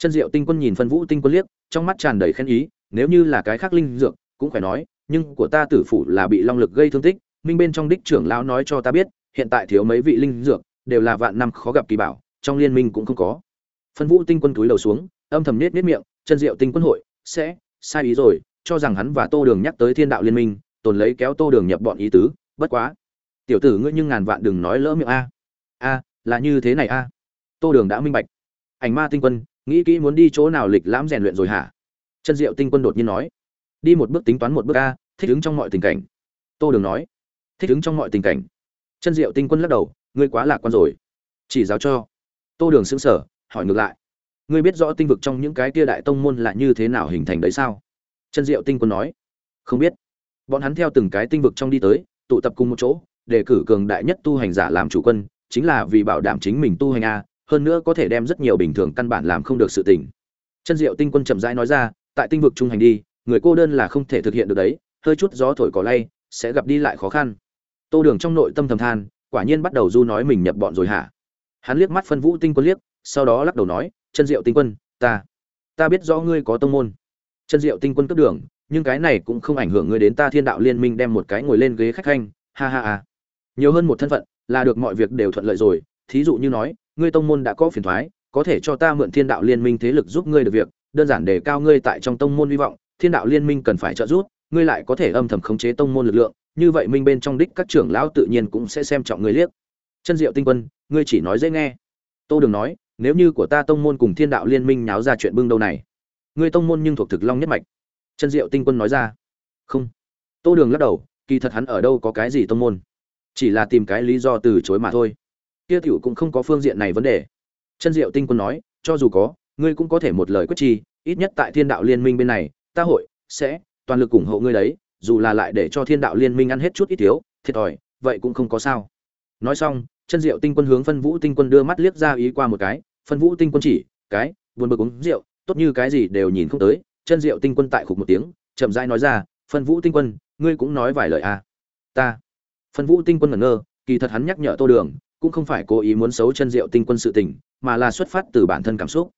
Chân diệu tinh quân nhìn phân vũ tinh quân liếc, trong mắt tràn đầy khen ý, nếu như là cái khác linh dược, cũng phải nói, nhưng của ta tử phủ là bị long lực gây thương tích, minh bên trong đích trưởng lão nói cho ta biết, hiện tại thiếu mấy vị linh dược, đều là vạn năm khó gặp kỳ bảo, trong liên minh cũng không có. Phân vũ tinh quân túi đầu xuống, âm thầm nết nết miệng, chân diệu tinh quân hội, sẽ, sai ý rồi, cho rằng hắn và tô đường nhắc tới thiên đạo liên minh, tồn lấy kéo tô đường nhập bọn ý tứ, bất quá. Tiểu tử ngươi nhưng ngàn vạn đừng nói lỡ miệng a. A, là như thế này a. Tô đường đã minh bạch. Ảnh ma tinh quân nghĩ kỹ muốn đi chỗ nào lịch lãm rèn luyện rồi hả? Chân diệu tinh quân đột nhiên nói. Đi một bước tính toán một bước a, thích ứng trong mọi tình cảnh. Tô đường nói. Thích ứng trong mọi tình cảnh. Chân diệu tinh quân lắc đầu, ngươi quá lạc quan rồi. Chỉ giáo cho. Tô đường xứng sở hỏi ngược lại. Ngươi biết rõ tinh vực trong những cái tia đại tông môn là như thế nào hình thành đấy sao? Chân diệu tinh quân nói. Không biết. Bọn hắn theo từng cái tinh vực trong đi tới, tụ tập cùng một chỗ, để cử cường đại nhất tu hành giả làm chủ quân, chính là vì bảo đảm chính mình tu hành a hơn nữa có thể đem rất nhiều bình thường căn bản làm không được sự tình. Chân diệu tinh quân chậm rãi nói ra, tại tinh vực trung hành đi, người cô đơn là không thể thực hiện được đấy, hơi chút gió thổi cỏ lay, sẽ gặp đi lại khó khăn. Tô đường trong nội tâm thầm than, quả nhiên bắt đầu du nói mình nhập bọn rồi hả? Hắn liếc mắt phân vũ tinh quân liếc, sau đó lắc đầu nói, chân diệu tinh quân, ta ta biết rõ ngươi có tông môn. Chân diệu tinh quân cấp đường, nhưng cái này cũng không ảnh hưởng ngươi đến ta thiên đạo liên minh đem một cái ngồi lên ghế khách khanh, ha ha ha. Nhiều hơn một thân phận là được mọi việc đều thuận lợi rồi, thí dụ như nói ngươi tông môn đã có phiền thoái, có thể cho ta mượn thiên đạo liên minh thế lực giúp ngươi được việc, đơn giản để cao ngươi tại trong tông môn hy vọng, thiên đạo liên minh cần phải trợ giúp, ngươi lại có thể âm thầm khống chế tông môn lực lượng, như vậy minh bên trong đích các trưởng lão tự nhiên cũng sẽ xem trọng ngươi liếc. Chân diệu tinh quân, ngươi chỉ nói dễ nghe. Tô đường nói, nếu như của ta tông môn cùng thiên đạo liên minh nháo ra chuyện bưng đâu này? Ngươi tông môn nhưng thuộc thực long nhất mạch. Chân diệu tinh quân nói ra. Không. Tô đường lắc đầu, kỳ thật hắn ở đâu có cái gì tông môn. Chỉ là tìm cái lý do từ chối mà thôi kia tiểu cũng không có phương diện này vấn đề. Chân diệu tinh quân nói, cho dù có, ngươi cũng có thể một lời quyết chi, ít nhất tại thiên đạo liên minh bên này, ta hội sẽ toàn lực ủng hộ ngươi đấy, dù là lại để cho thiên đạo liên minh ăn hết chút ít thiếu, thiệt thòi, vậy cũng không có sao. Nói xong, chân diệu tinh quân hướng phân vũ tinh quân đưa mắt liếc ra ý qua một cái, phân vũ tinh quân chỉ, cái, buồn bực uống rượu, tốt như cái gì đều nhìn không tới. Chân diệu tinh quân tại khục một tiếng, chậm rãi nói ra, phân vũ tinh quân, ngươi cũng nói vài lời à? Ta. Phân vũ tinh quân ngẩn ngơ, kỳ thật hắn nhắc nhở tô đường cũng không phải cố ý muốn xấu chân diệu tinh quân sự tình, mà là xuất phát từ bản thân cảm xúc.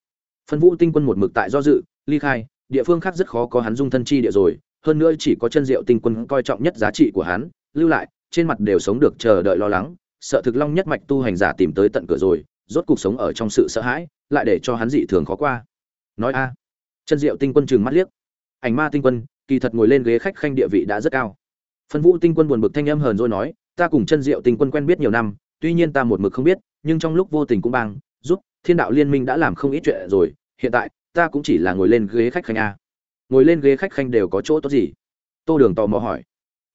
Phân vũ tinh quân một mực tại do dự, ly khai, địa phương khác rất khó có hắn dung thân chi địa rồi, hơn nữa chỉ có chân diệu tinh quân coi trọng nhất giá trị của hắn, lưu lại, trên mặt đều sống được chờ đợi lo lắng, sợ thực long nhất mạch tu hành giả tìm tới tận cửa rồi, rốt cuộc sống ở trong sự sợ hãi, lại để cho hắn dị thường khó qua. Nói a, chân diệu tinh quân trừng mắt liếc. Ảnh ma tinh quân, kỳ thật ngồi lên ghế khách khanh địa vị đã rất cao. Phân vũ tinh quân buồn bực thanh âm hờn rồi nói, ta cùng chân diệu tinh quân quen biết nhiều năm tuy nhiên ta một mực không biết, nhưng trong lúc vô tình cũng bằng giúp, thiên đạo liên minh đã làm không ít chuyện rồi, hiện tại, ta cũng chỉ là ngồi lên ghế khách khanh a. Ngồi lên ghế khách khanh đều có chỗ tốt gì? Tô đường tò mò hỏi.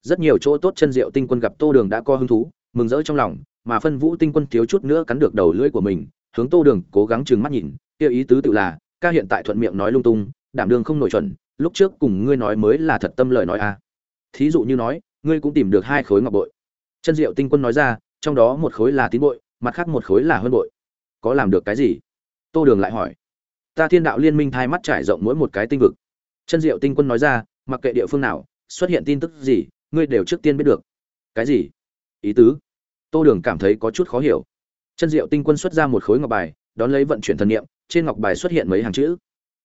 Rất nhiều chỗ tốt chân diệu tinh quân gặp tô đường đã có hứng thú, mừng rỡ trong lòng, mà phân vũ tinh quân thiếu chút nữa cắn được đầu lưỡi của mình, hướng tô đường cố gắng trừng mắt nhìn, kia ý tứ tự là, ca hiện tại thuận miệng nói lung tung, đảm đương không nổi chuẩn, lúc trước cùng ngươi nói mới là thật tâm lời nói a. Thí dụ như nói, ngươi cũng tìm được hai khối ngọc bội. Chân diệu tinh quân nói ra trong đó một khối là tín bội, mặt khác một khối là hơn bội. Có làm được cái gì? Tô đường lại hỏi. Ta thiên đạo liên minh thay mắt trải rộng mỗi một cái tinh vực. Chân diệu tinh quân nói ra, mặc kệ địa phương nào, xuất hiện tin tức gì, ngươi đều trước tiên biết được. Cái gì? Ý tứ? Tô đường cảm thấy có chút khó hiểu. Chân diệu tinh quân xuất ra một khối ngọc bài, đón lấy vận chuyển thần niệm, trên ngọc bài xuất hiện mấy hàng chữ.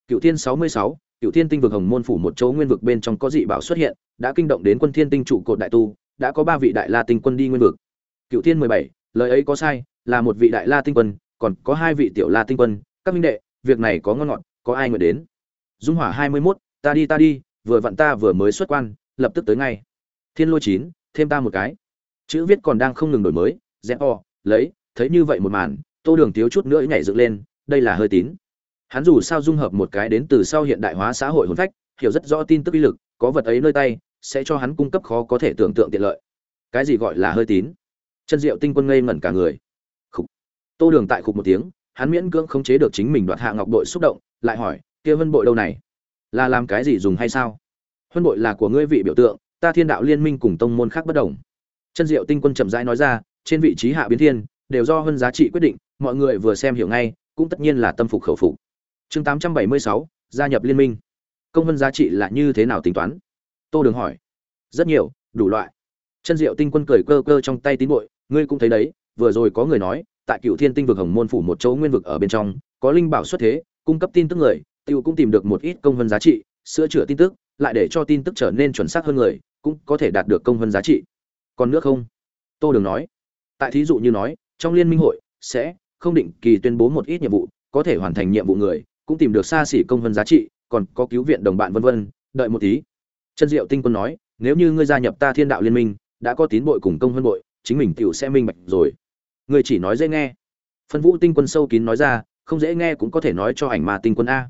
Cựu thiên sáu mươi sáu cựu thiên tinh vực hồng môn phủ một chỗ nguyên vực bên trong có dị bảo xuất hiện, đã kinh động đến quân thiên tinh trụ cột đại tu, đã có ba vị đại la tinh quân đi nguyên vực cựu thiên mười bảy, lời ấy có sai, là một vị đại la tinh quân, còn có hai vị tiểu la tinh quân. Các minh đệ, việc này có ngon ngọt, có ai nguyện đến? Dung hỏa hai mươi mốt, ta đi ta đi, vừa vặn ta vừa mới xuất quan, lập tức tới ngay. Thiên lôi chín, thêm ta một cái. Chữ viết còn đang không ngừng đổi mới, rẽ o lấy, thấy như vậy một màn, tô đường thiếu chút nữa nhảy dựng lên, đây là hơi tín. Hắn dù sao dung hợp một cái đến từ sau hiện đại hóa xã hội hồn phách, hiểu rất rõ tin tức uy lực, có vật ấy nơi tay, sẽ cho hắn cung cấp khó có thể tưởng tượng tiện lợi. Cái gì gọi là hơi tín? Chân diệu tinh quân ngây ngẩn cả người. Khúc tô đường tại khục một tiếng hắn miễn cưỡng không chế được chính mình đoạt hạ ngọc bội xúc động lại hỏi kia vân bội đâu này? Là làm cái gì dùng hay sao? Huân bội là của ngươi vị biểu tượng ta thiên đạo liên minh cùng tông môn khác bất đồng. Chân diệu tinh quân chậm rãi nói ra trên vị trí hạ biến thiên đều do hơn giá trị quyết định mọi người vừa xem hiểu ngay cũng tất nhiên là tâm phục khẩu phục. Chương 876, gia nhập liên minh. Công vân giá trị là như thế nào tính toán? Tô đường hỏi. Rất nhiều đủ loại. Chân diệu tinh quân cười cơ cơ trong tay tín bội ngươi cũng thấy đấy, vừa rồi có người nói, tại cựu thiên tinh vực hồng môn phủ một chỗ nguyên vực ở bên trong, có linh bảo xuất thế, cung cấp tin tức người, tiêu cũng tìm được một ít công vân giá trị, sửa chữa tin tức, lại để cho tin tức trở nên chuẩn xác hơn người, cũng có thể đạt được công vân giá trị. Còn nước không? Tô đường nói. Tại thí dụ như nói, trong liên minh hội, sẽ không định kỳ tuyên bố một ít nhiệm vụ, có thể hoàn thành nhiệm vụ người, cũng tìm được xa xỉ công vân giá trị, còn có cứu viện đồng bạn vân vân, đợi một tí. Chân diệu tinh quân nói, nếu như ngươi gia nhập ta thiên đạo liên minh, đã có tín bội cùng công vân bội chính mình tiểu sẽ minh bạch rồi. Ngươi chỉ nói dễ nghe. Phân vũ tinh quân sâu kín nói ra, không dễ nghe cũng có thể nói cho ảnh mà tinh quân a.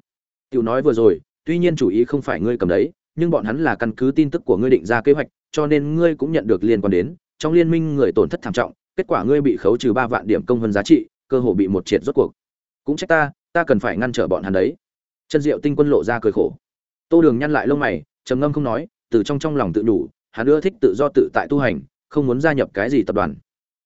Tiểu nói vừa rồi, tuy nhiên chủ ý không phải ngươi cầm đấy, nhưng bọn hắn là căn cứ tin tức của ngươi định ra kế hoạch, cho nên ngươi cũng nhận được liên quan đến. Trong liên minh người tổn thất thảm trọng, kết quả ngươi bị khấu trừ ba vạn điểm công vân giá trị, cơ hồ bị một triệt rốt cuộc. Cũng trách ta ta cần phải ngăn trở bọn hắn đấy. Chân diệu tinh quân lộ ra cười khổ. Tô đường nhăn lại lông mày, trầm ngâm không nói, từ trong trong lòng tự đủ, hắn ưa thích tự do tự tại tu hành không muốn gia nhập cái gì tập đoàn.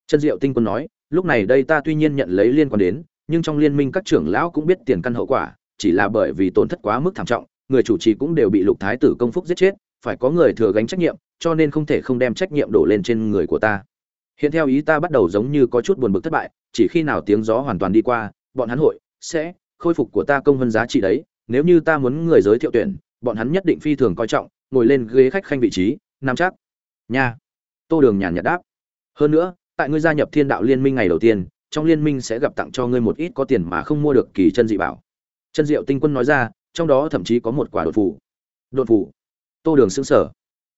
Chân diệu tinh quân nói, lúc này đây ta tuy nhiên nhận lấy liên quan đến, nhưng trong liên minh các trưởng lão cũng biết tiền căn hậu quả, chỉ là bởi vì tổn thất quá mức thảm trọng, người chủ trì cũng đều bị lục thái tử công phúc giết chết, phải có người thừa gánh trách nhiệm, cho nên không thể không đem trách nhiệm đổ lên trên người của ta. Hiện theo ý ta bắt đầu giống như có chút buồn bực thất bại, chỉ khi nào tiếng gió hoàn toàn đi qua, bọn hắn hội sẽ khôi phục của ta công vân giá trị đấy, nếu như ta muốn người giới thiệu tuyển, bọn hắn nhất định phi thường coi trọng, ngồi lên ghế khách khanh vị trí nam chắc. Nha tô đường nhàn nhạt đáp. Hơn nữa, tại ngươi gia nhập thiên đạo liên minh ngày đầu tiên, trong liên minh sẽ gặp tặng cho ngươi một ít có tiền mà không mua được kỳ chân dị bảo. Chân diệu tinh quân nói ra, trong đó thậm chí có một quả đột phù. Đột phù? Tô đường xứng sở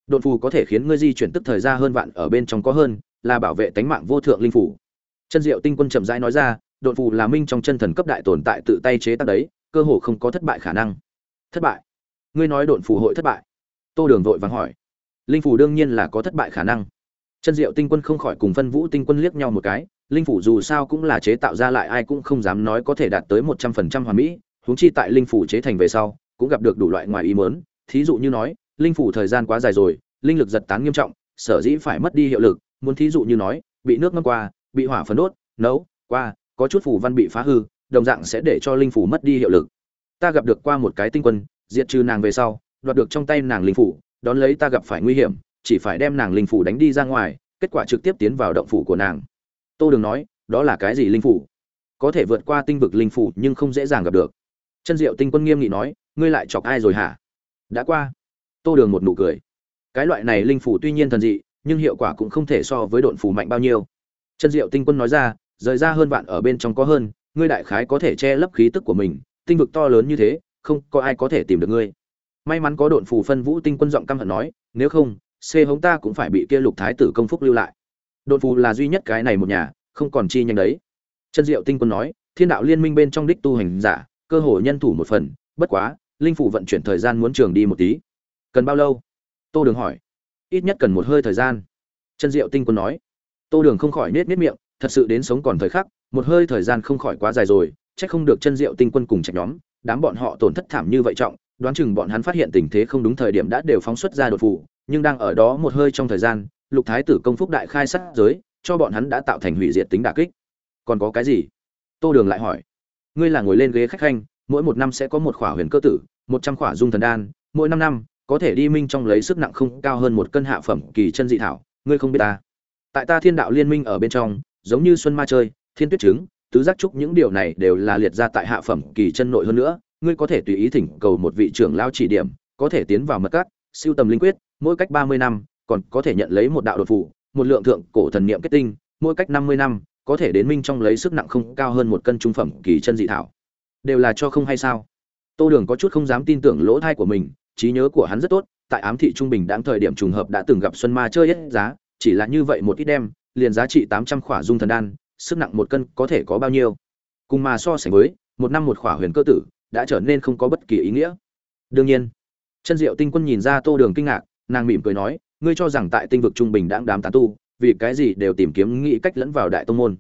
đột phù có thể khiến ngươi di chuyển tức thời ra hơn vạn, ở bên trong có hơn, là bảo vệ tánh mạng vô thượng linh phủ. Chân diệu tinh quân chậm rãi nói ra, đột phù là minh trong chân thần cấp đại tồn tại tự tay chế tác đấy, cơ hồ không có thất bại khả năng. Thất bại? Ngươi nói đột phù hội thất bại? Tô đường vội vàng hỏi. Linh phủ đương nhiên là có thất bại khả năng chân diệu tinh quân không khỏi cùng phân vũ tinh quân liếc nhau một cái, linh phủ dù sao cũng là chế tạo ra lại ai cũng không dám nói có thể đạt tới một trăm phần trăm hoàn mỹ, huống chi tại linh phủ chế thành về sau, cũng gặp được đủ loại ngoài ý mớn thí dụ như nói, linh phủ thời gian quá dài rồi, linh lực giật tán nghiêm trọng, sở dĩ phải mất đi hiệu lực, muốn thí dụ như nói, bị nước ngâm qua, bị hỏa phấn đốt, nấu, qua, có chút phủ văn bị phá hư, đồng dạng sẽ để cho linh phủ mất đi hiệu lực. Ta gặp được qua một cái tinh quân, diệt trừ nàng về sau, đoạt được trong tay nàng linh phủ, đón lấy ta gặp phải nguy hiểm chỉ phải đem nàng linh phủ đánh đi ra ngoài, kết quả trực tiếp tiến vào động phủ của nàng. Tô đường nói, đó là cái gì linh phủ? Có thể vượt qua tinh vực linh phủ nhưng không dễ dàng gặp được. Chân diệu tinh quân nghiêm nghị nói, ngươi lại chọc ai rồi hả? Đã qua. Tô đường một nụ cười. Cái loại này linh phủ tuy nhiên thần dị, nhưng hiệu quả cũng không thể so với độn phủ mạnh bao nhiêu. Chân diệu tinh quân nói ra, rời ra hơn vạn ở bên trong có hơn, ngươi đại khái có thể che lấp khí tức của mình, tinh vực to lớn như thế, không có ai có thể tìm được ngươi. May mắn có độn phủ phân vũ tinh quân giọng căm hận nói, nếu không c hống ta cũng phải bị kia lục thái tử công phúc lưu lại. Đột phù là duy nhất cái này một nhà, không còn chi nhanh đấy. Chân diệu tinh quân nói, thiên đạo liên minh bên trong đích tu hành giả, cơ hội nhân thủ một phần, bất quá, linh phủ vận chuyển thời gian muốn trường đi một tí. Cần bao lâu? Tô đường hỏi. Ít nhất cần một hơi thời gian. Chân diệu tinh quân nói. Tô đường không khỏi nết nết miệng, thật sự đến sống còn thời khắc, một hơi thời gian không khỏi quá dài rồi, chắc không được chân diệu tinh quân cùng trạch nhóm, đám bọn họ tổn thất thảm như vậy trọng, đoán chừng bọn hắn phát hiện tình thế không đúng thời điểm đã đều phóng xuất ra đột phủ nhưng đang ở đó một hơi trong thời gian, lục thái tử công phúc đại khai sát giới, cho bọn hắn đã tạo thành hủy diệt tính đả kích. Còn có cái gì? Tô đường lại hỏi. Ngươi là ngồi lên ghế khách khanh, mỗi một năm sẽ có một khỏa huyền cơ tử, một trăm khỏa dung thần đan, mỗi năm năm, có thể đi minh trong lấy sức nặng không cao hơn một cân hạ phẩm kỳ chân dị thảo, ngươi không biết ta. Tại ta thiên đạo liên minh ở bên trong, giống như xuân ma chơi, thiên tuyết trứng, tứ giác trúc những điều này đều là liệt ra tại hạ phẩm kỳ chân nội hơn nữa, ngươi có thể tùy ý thỉnh cầu một vị trưởng lao chỉ điểm, có thể tiến vào mật cát siêu tầm linh quyết mỗi cách ba mươi năm, còn có thể nhận lấy một đạo đột phủ một lượng thượng cổ thần niệm kết tinh, mỗi cách năm mươi năm, có thể đến minh trong lấy sức nặng không cao hơn một cân trung phẩm kỳ chân dị thảo. Đều là cho không hay sao? Tô đường có chút không dám tin tưởng lỗ thai của mình, trí nhớ của hắn rất tốt, tại ám thị trung bình đáng thời điểm trùng hợp đã từng gặp xuân ma chơi hết giá, chỉ là như vậy một ít đem, liền giá trị tám trăm khỏa dung thần đan, sức nặng một cân có thể có bao nhiêu? Cùng mà so sánh với, một năm một khỏa huyền cơ tử, đã trở nên không có bất kỳ ý nghĩa. Đương nhiên, chân diệu tinh quân nhìn ra tô đường kinh ngạc nàng mỉm cười nói, ngươi cho rằng tại tinh vực trung bình đãng đám tán tu, vì cái gì đều tìm kiếm nghĩ cách lẫn vào đại tông môn?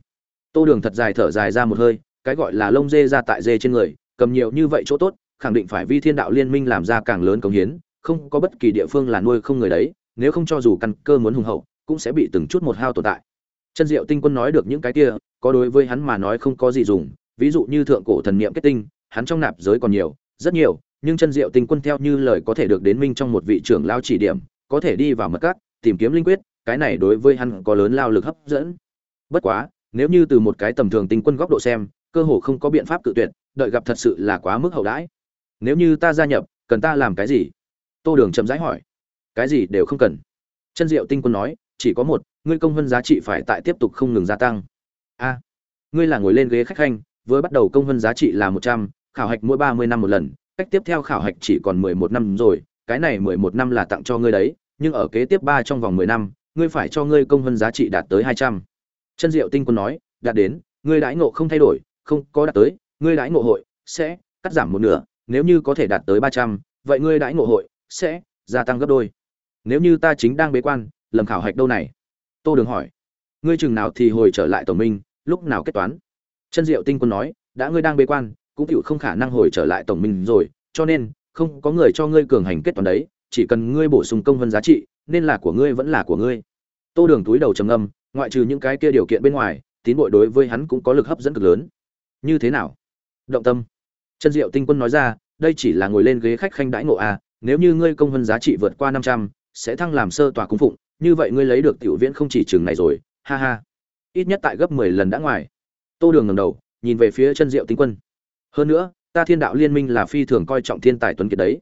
Tô đường thật dài thở dài ra một hơi, cái gọi là lông dê ra tại dê trên người, cầm nhiều như vậy chỗ tốt, khẳng định phải vi thiên đạo liên minh làm ra càng lớn công hiến, không có bất kỳ địa phương là nuôi không người đấy, nếu không cho dù căn cơ muốn hùng hậu, cũng sẽ bị từng chút một hao tồn tại. Chân diệu tinh quân nói được những cái kia, có đối với hắn mà nói không có gì dùng, ví dụ như thượng cổ thần niệm kết tinh, hắn trong nạp giới còn nhiều, rất nhiều nhưng chân diệu tinh quân theo như lời có thể được đến minh trong một vị trưởng lao chỉ điểm, có thể đi vào mật cát, tìm kiếm linh quyết, cái này đối với hắn có lớn lao lực hấp dẫn. Bất quá, nếu như từ một cái tầm thường tinh quân góc độ xem, cơ hồ không có biện pháp cự tuyệt, đợi gặp thật sự là quá mức hậu đãi. Nếu như ta gia nhập, cần ta làm cái gì? Tô đường chậm rãi hỏi. Cái gì đều không cần. Chân diệu tinh quân nói, chỉ có một, ngươi công vân giá trị phải tại tiếp tục không ngừng gia tăng. A, ngươi là ngồi lên ghế khách khanh với bắt đầu công vân giá trị là một trăm, khảo hạch mỗi ba mươi năm một lần cách tiếp theo khảo hạch chỉ còn mười một năm rồi, cái này mười một năm là tặng cho ngươi đấy, nhưng ở kế tiếp ba trong vòng mười năm, ngươi phải cho ngươi công hơn giá trị đạt tới hai trăm. Chân diệu tinh quân nói, đạt đến, ngươi đãi ngộ không thay đổi, không có đạt tới, ngươi đãi ngộ hội sẽ cắt giảm một nửa, nếu như có thể đạt tới ba trăm, vậy ngươi đãi ngộ hội sẽ gia tăng gấp đôi. Nếu như ta chính đang bế quan, lầm khảo hạch đâu này? Tô đường hỏi. Ngươi chừng nào thì hồi trở lại tổng minh, lúc nào kết toán? Chân diệu tinh quân nói, đã ngươi đang bế quan cũng chịu không khả năng hồi trở lại tổng minh rồi cho nên không có người cho ngươi cường hành kết toán đấy chỉ cần ngươi bổ sung công vân giá trị nên là của ngươi vẫn là của ngươi. Tô đường túi đầu trầm ngâm, ngoại trừ những cái kia điều kiện bên ngoài tín bội đối với hắn cũng có lực hấp dẫn cực lớn. Như thế nào? Động tâm. Chân diệu tinh quân nói ra đây chỉ là ngồi lên ghế khách khanh đãi ngộ a nếu như ngươi công vân giá trị vượt qua năm trăm sẽ thăng làm sơ tòa cung phụng như vậy ngươi lấy được tiểu viễn không chỉ chừng này rồi ha ha. Ít nhất tại gấp mười lần đã ngoài. Tô đường ngẩng đầu nhìn về phía chân diệu tinh quân hơn nữa, ta thiên đạo liên minh là phi thường coi trọng thiên tài tuấn kiệt đấy.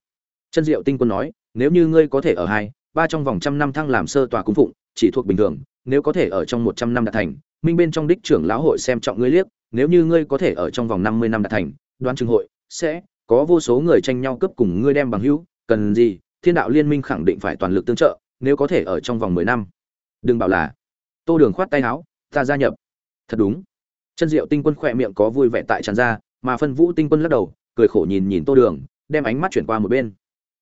Chân diệu tinh quân nói, nếu như ngươi có thể ở hai, ba trong vòng trăm năm thăng làm sơ tòa cung phụng, chỉ thuộc bình thường, nếu có thể ở trong một trăm năm đạt thành, minh bên trong đích trưởng lão hội xem trọng ngươi liếc, nếu như ngươi có thể ở trong vòng năm mươi năm đạt thành, đoán trường hội sẽ có vô số người tranh nhau cấp cùng ngươi đem bằng hữu, cần gì, thiên đạo liên minh khẳng định phải toàn lực tương trợ, nếu có thể ở trong vòng mười năm. Đừng bảo là, tô đường khoát tay áo, ta gia nhập. Thật đúng. Chân diệu tinh quân khỏe miệng có vui vẻ tại tràn ra mà phân vũ tinh quân lắc đầu, cười khổ nhìn nhìn tô đường, đem ánh mắt chuyển qua một bên.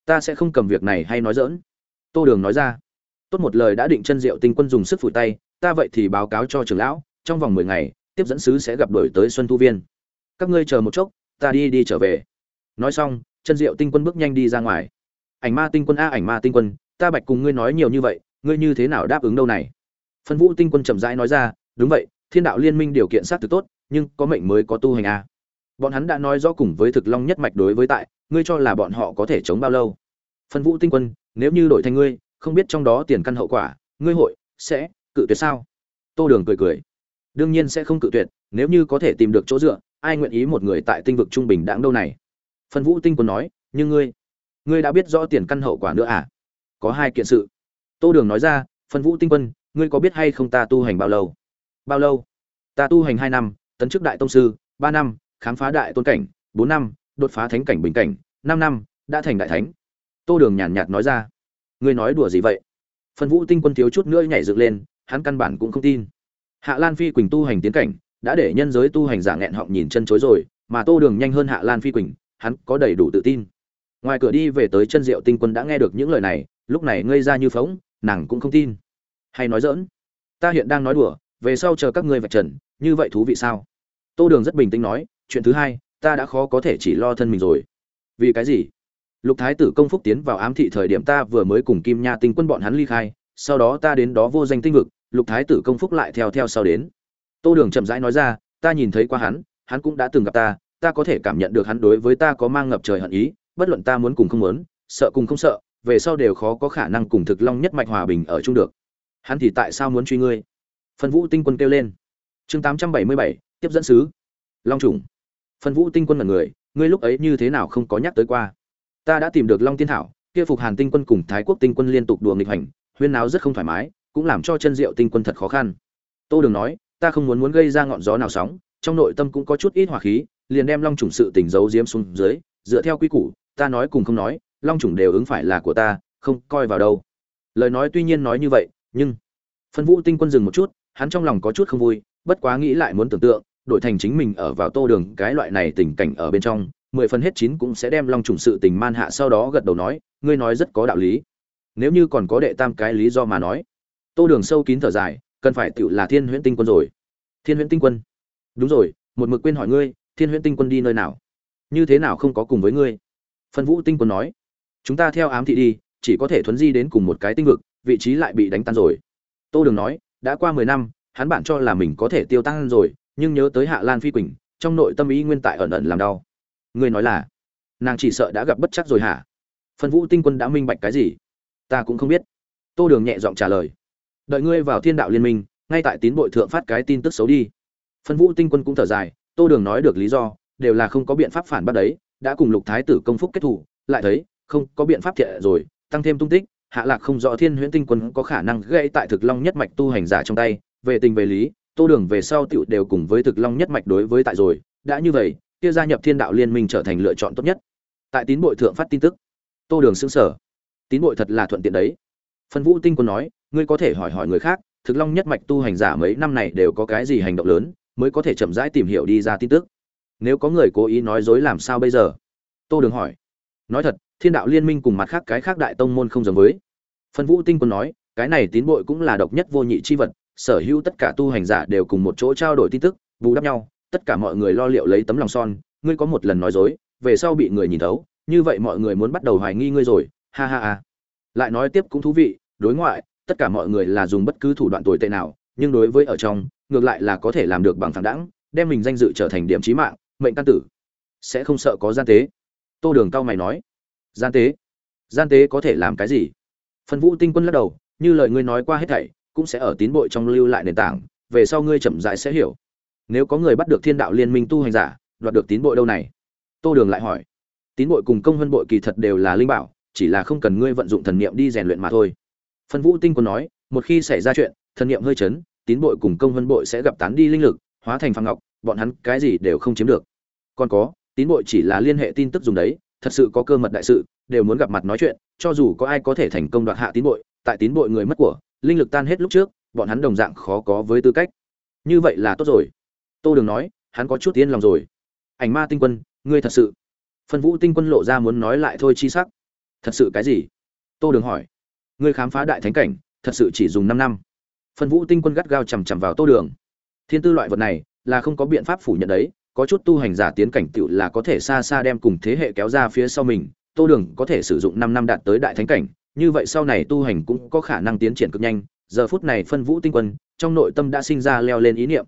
Ta sẽ không cầm việc này hay nói dỡn tô đường nói ra. Tốt một lời đã định chân diệu tinh quân dùng sức phủi tay, ta vậy thì báo cáo cho trưởng lão, trong vòng mười ngày, tiếp dẫn sứ sẽ gặp đổi tới xuân thu viên. Các ngươi chờ một chốc, ta đi đi trở về. Nói xong, chân diệu tinh quân bước nhanh đi ra ngoài. Ảnh ma tinh quân a, ảnh ma tinh quân, ta bạch cùng ngươi nói nhiều như vậy, ngươi như thế nào đáp ứng đâu này? Phân vũ tinh quân chậm rãi nói ra, đúng vậy, thiên đạo liên minh điều kiện sát thực tốt, nhưng có mệnh mới có tu hành a bọn hắn đã nói rõ cùng với thực long nhất mạch đối với tại, ngươi cho là bọn họ có thể chống bao lâu? Phân vũ tinh quân, nếu như đổi thành ngươi, không biết trong đó tiền căn hậu quả, ngươi hội sẽ cự tuyệt sao? Tô đường cười cười. Đương nhiên sẽ không cự tuyệt, nếu như có thể tìm được chỗ dựa, ai nguyện ý một người tại tinh vực trung bình đáng đâu này? Phân vũ tinh quân nói, nhưng ngươi ngươi đã biết rõ tiền căn hậu quả nữa à? Có hai kiện sự. Tô đường nói ra, phân vũ tinh quân, ngươi có biết hay không ta tu hành bao lâu? Bao lâu? Ta tu hành hai năm, tấn chức đại tông sư, ba năm khám phá đại tôn cảnh, bốn năm, đột phá thánh cảnh bình cảnh, năm năm, đã thành đại thánh. Tô đường nhàn nhạt nói ra. Ngươi nói đùa gì vậy? Phân vũ tinh quân thiếu chút nữa nhảy dựng lên, hắn căn bản cũng không tin. Hạ lan phi quỳnh tu hành tiến cảnh, đã để nhân giới tu hành giả nghẹn họng nhìn chân chối rồi, mà tô đường nhanh hơn hạ lan phi quỳnh, hắn có đầy đủ tự tin. Ngoài cửa đi về tới chân diệu tinh quân đã nghe được những lời này, lúc này ngây ra như phóng nàng cũng không tin. Hay nói dỡn ta hiện đang nói đùa, về sau chờ các ngươi vạch trần, như vậy thú vị sao? Tô đường rất bình tĩnh nói chuyện thứ hai, ta đã khó có thể chỉ lo thân mình rồi. Vì cái gì? Lục thái tử công phúc tiến vào ám thị thời điểm ta vừa mới cùng kim nha tinh quân bọn hắn ly khai, sau đó ta đến đó vô danh tinh vực, lục thái tử công phúc lại theo theo sau đến. Tô đường chậm rãi nói ra, ta nhìn thấy qua hắn hắn cũng đã từng gặp ta ta có thể cảm nhận được hắn đối với ta có mang ngập trời hận ý, bất luận ta muốn cùng không muốn, sợ cùng không sợ, về sau đều khó có khả năng cùng thực long nhất mạch hòa bình ở chung được. Hắn thì tại sao muốn truy ngươi? Phân vũ tinh quân kêu lên. Chương tám trăm bảy mươi bảy, tiếp dẫn sứ. Long trùng phân vũ tinh quân là người, ngươi lúc ấy như thế nào không có nhắc tới qua? Ta đã tìm được long tiên thảo, kia phục hàn tinh quân cùng thái quốc tinh quân liên tục đùa nghịch hành, huyên náo rất không thoải mái, cũng làm cho chân diệu tinh quân thật khó khăn. Tô đường nói, ta không muốn muốn gây ra ngọn gió nào sóng, trong nội tâm cũng có chút ít hỏa khí, liền đem long trùng sự tình giấu diếm xuống dưới, dựa theo quy củ, ta nói cùng không nói, long trùng đều ứng phải là của ta, không coi vào đâu. Lời nói tuy nhiên nói như vậy, nhưng phân vũ tinh quân dừng một chút, hắn trong lòng có chút không vui, bất quá nghĩ lại muốn tưởng tượng đổi thành chính mình ở vào tô đường, cái loại này tình cảnh ở bên trong, mười phần hết chín cũng sẽ đem long trùng sự tình man hạ sau đó gật đầu nói, ngươi nói rất có đạo lý. Nếu như còn có đệ tam cái lý do mà nói. Tô đường sâu kín thở dài, cần phải tựu là thiên huyễn tinh quân rồi. Thiên huyễn tinh quân? Đúng rồi, một mực quên hỏi ngươi, thiên huyễn tinh quân đi nơi nào? Như thế nào không có cùng với ngươi? Phân vũ tinh quân nói, chúng ta theo ám thị đi, chỉ có thể thuấn di đến cùng một cái tinh vực, vị trí lại bị đánh tan rồi. Tô đường nói, đã qua mười năm, hắn bản cho là mình có thể tiêu tan rồi nhưng nhớ tới hạ lan phi quỳnh, trong nội tâm ý nguyên tại ẩn ẩn làm đau. Ngươi nói là, nàng chỉ sợ đã gặp bất chắc rồi hả? Phân vũ tinh quân đã minh bạch cái gì? Ta cũng không biết. Tô đường nhẹ giọng trả lời. Đợi ngươi vào thiên đạo liên minh, ngay tại tín bội thượng phát cái tin tức xấu đi. Phân vũ tinh quân cũng thở dài, tô đường nói được lý do, đều là không có biện pháp phản bác đấy, đã cùng lục thái tử công phúc kết thủ, lại thấy, không có biện pháp thiện rồi, tăng thêm tung tích, hạ lạc không rõ thiên huyễn tinh quân có khả năng gây tại thực long nhất mạch tu hành giả trong tay, về tình về lý tô đường về sau tựu đều cùng với thực long nhất mạch đối với tại rồi. Đã như vậy, kia gia nhập thiên đạo liên minh trở thành lựa chọn tốt nhất. Tại tín bội thượng phát tin tức. Tô đường xứng sở tín bội thật là thuận tiện đấy. Phân vũ tinh quân nói, ngươi có thể hỏi hỏi người khác, thực long nhất mạch tu hành giả mấy năm này đều có cái gì hành động lớn, mới có thể chậm rãi tìm hiểu đi ra tin tức. Nếu có người cố ý nói dối làm sao bây giờ? Tô đường hỏi. Nói thật, thiên đạo liên minh cùng mặt khác cái khác đại tông môn không giống với. Phân vũ tinh quân nói, cái này tín bội cũng là độc nhất vô nhị chi vật sở hữu tất cả tu hành giả đều cùng một chỗ trao đổi tin tức, bù đắp nhau, tất cả mọi người lo liệu lấy tấm lòng son, ngươi có một lần nói dối, về sau bị người nhìn thấu, như vậy mọi người muốn bắt đầu hoài nghi ngươi rồi, ha ha ha. Lại nói tiếp cũng thú vị, đối ngoại, tất cả mọi người là dùng bất cứ thủ đoạn tồi tệ nào, nhưng đối với ở trong, ngược lại là có thể làm được bằng thẳng đẳng, đem mình danh dự trở thành điểm trí mạng, mệnh căn tử. Sẽ không sợ có gian tế. Tô đường cao mày nói. Gian tế? Gian tế có thể làm cái gì? Phân vũ tinh quân lắc đầu, như lời ngươi nói qua hết thảy cũng sẽ ở tín bội trong lưu lại nền tảng, về sau ngươi chậm rãi sẽ hiểu. Nếu có người bắt được thiên đạo liên minh tu hành giả, đoạt được tín bội đâu này? Tô đường lại hỏi. Tín bội cùng công vân bội kỳ thật đều là linh bảo, chỉ là không cần ngươi vận dụng thần niệm đi rèn luyện mà thôi. Phân vũ tinh quân nói, một khi xảy ra chuyện, thần niệm hơi chấn, tín bội cùng công vân bội sẽ gặp tán đi linh lực, hóa thành phang ngọc, bọn hắn cái gì đều không chiếm được. Còn có, tín bội chỉ là liên hệ tin tức dùng đấy, thật sự có cơ mật đại sự, đều muốn gặp mặt nói chuyện, cho dù có ai có thể thành công đoạt hạ tín bội, tại tín bội người mất của linh lực tan hết lúc trước, bọn hắn đồng dạng khó có với tư cách. Như vậy là tốt rồi. Tô đường nói, hắn có chút yên lòng rồi. Ảnh ma tinh quân, ngươi thật sự. Phân vũ tinh quân lộ ra muốn nói lại thôi chi sắc. Thật sự cái gì? Tô đường hỏi. Ngươi khám phá đại thánh cảnh, thật sự chỉ dùng năm năm. Phân vũ tinh quân gắt gao chằm chằm vào tô đường. Thiên tư loại vật này, là không có biện pháp phủ nhận đấy. Có chút tu hành giả tiến cảnh tựu là có thể xa xa đem cùng thế hệ kéo ra phía sau mình. Tô đường có thể sử dụng năm năm đạt tới đại thánh cảnh như vậy sau này tu hành cũng có khả năng tiến triển cực nhanh, giờ phút này phân vũ tinh quân, trong nội tâm đã sinh ra leo lên ý niệm.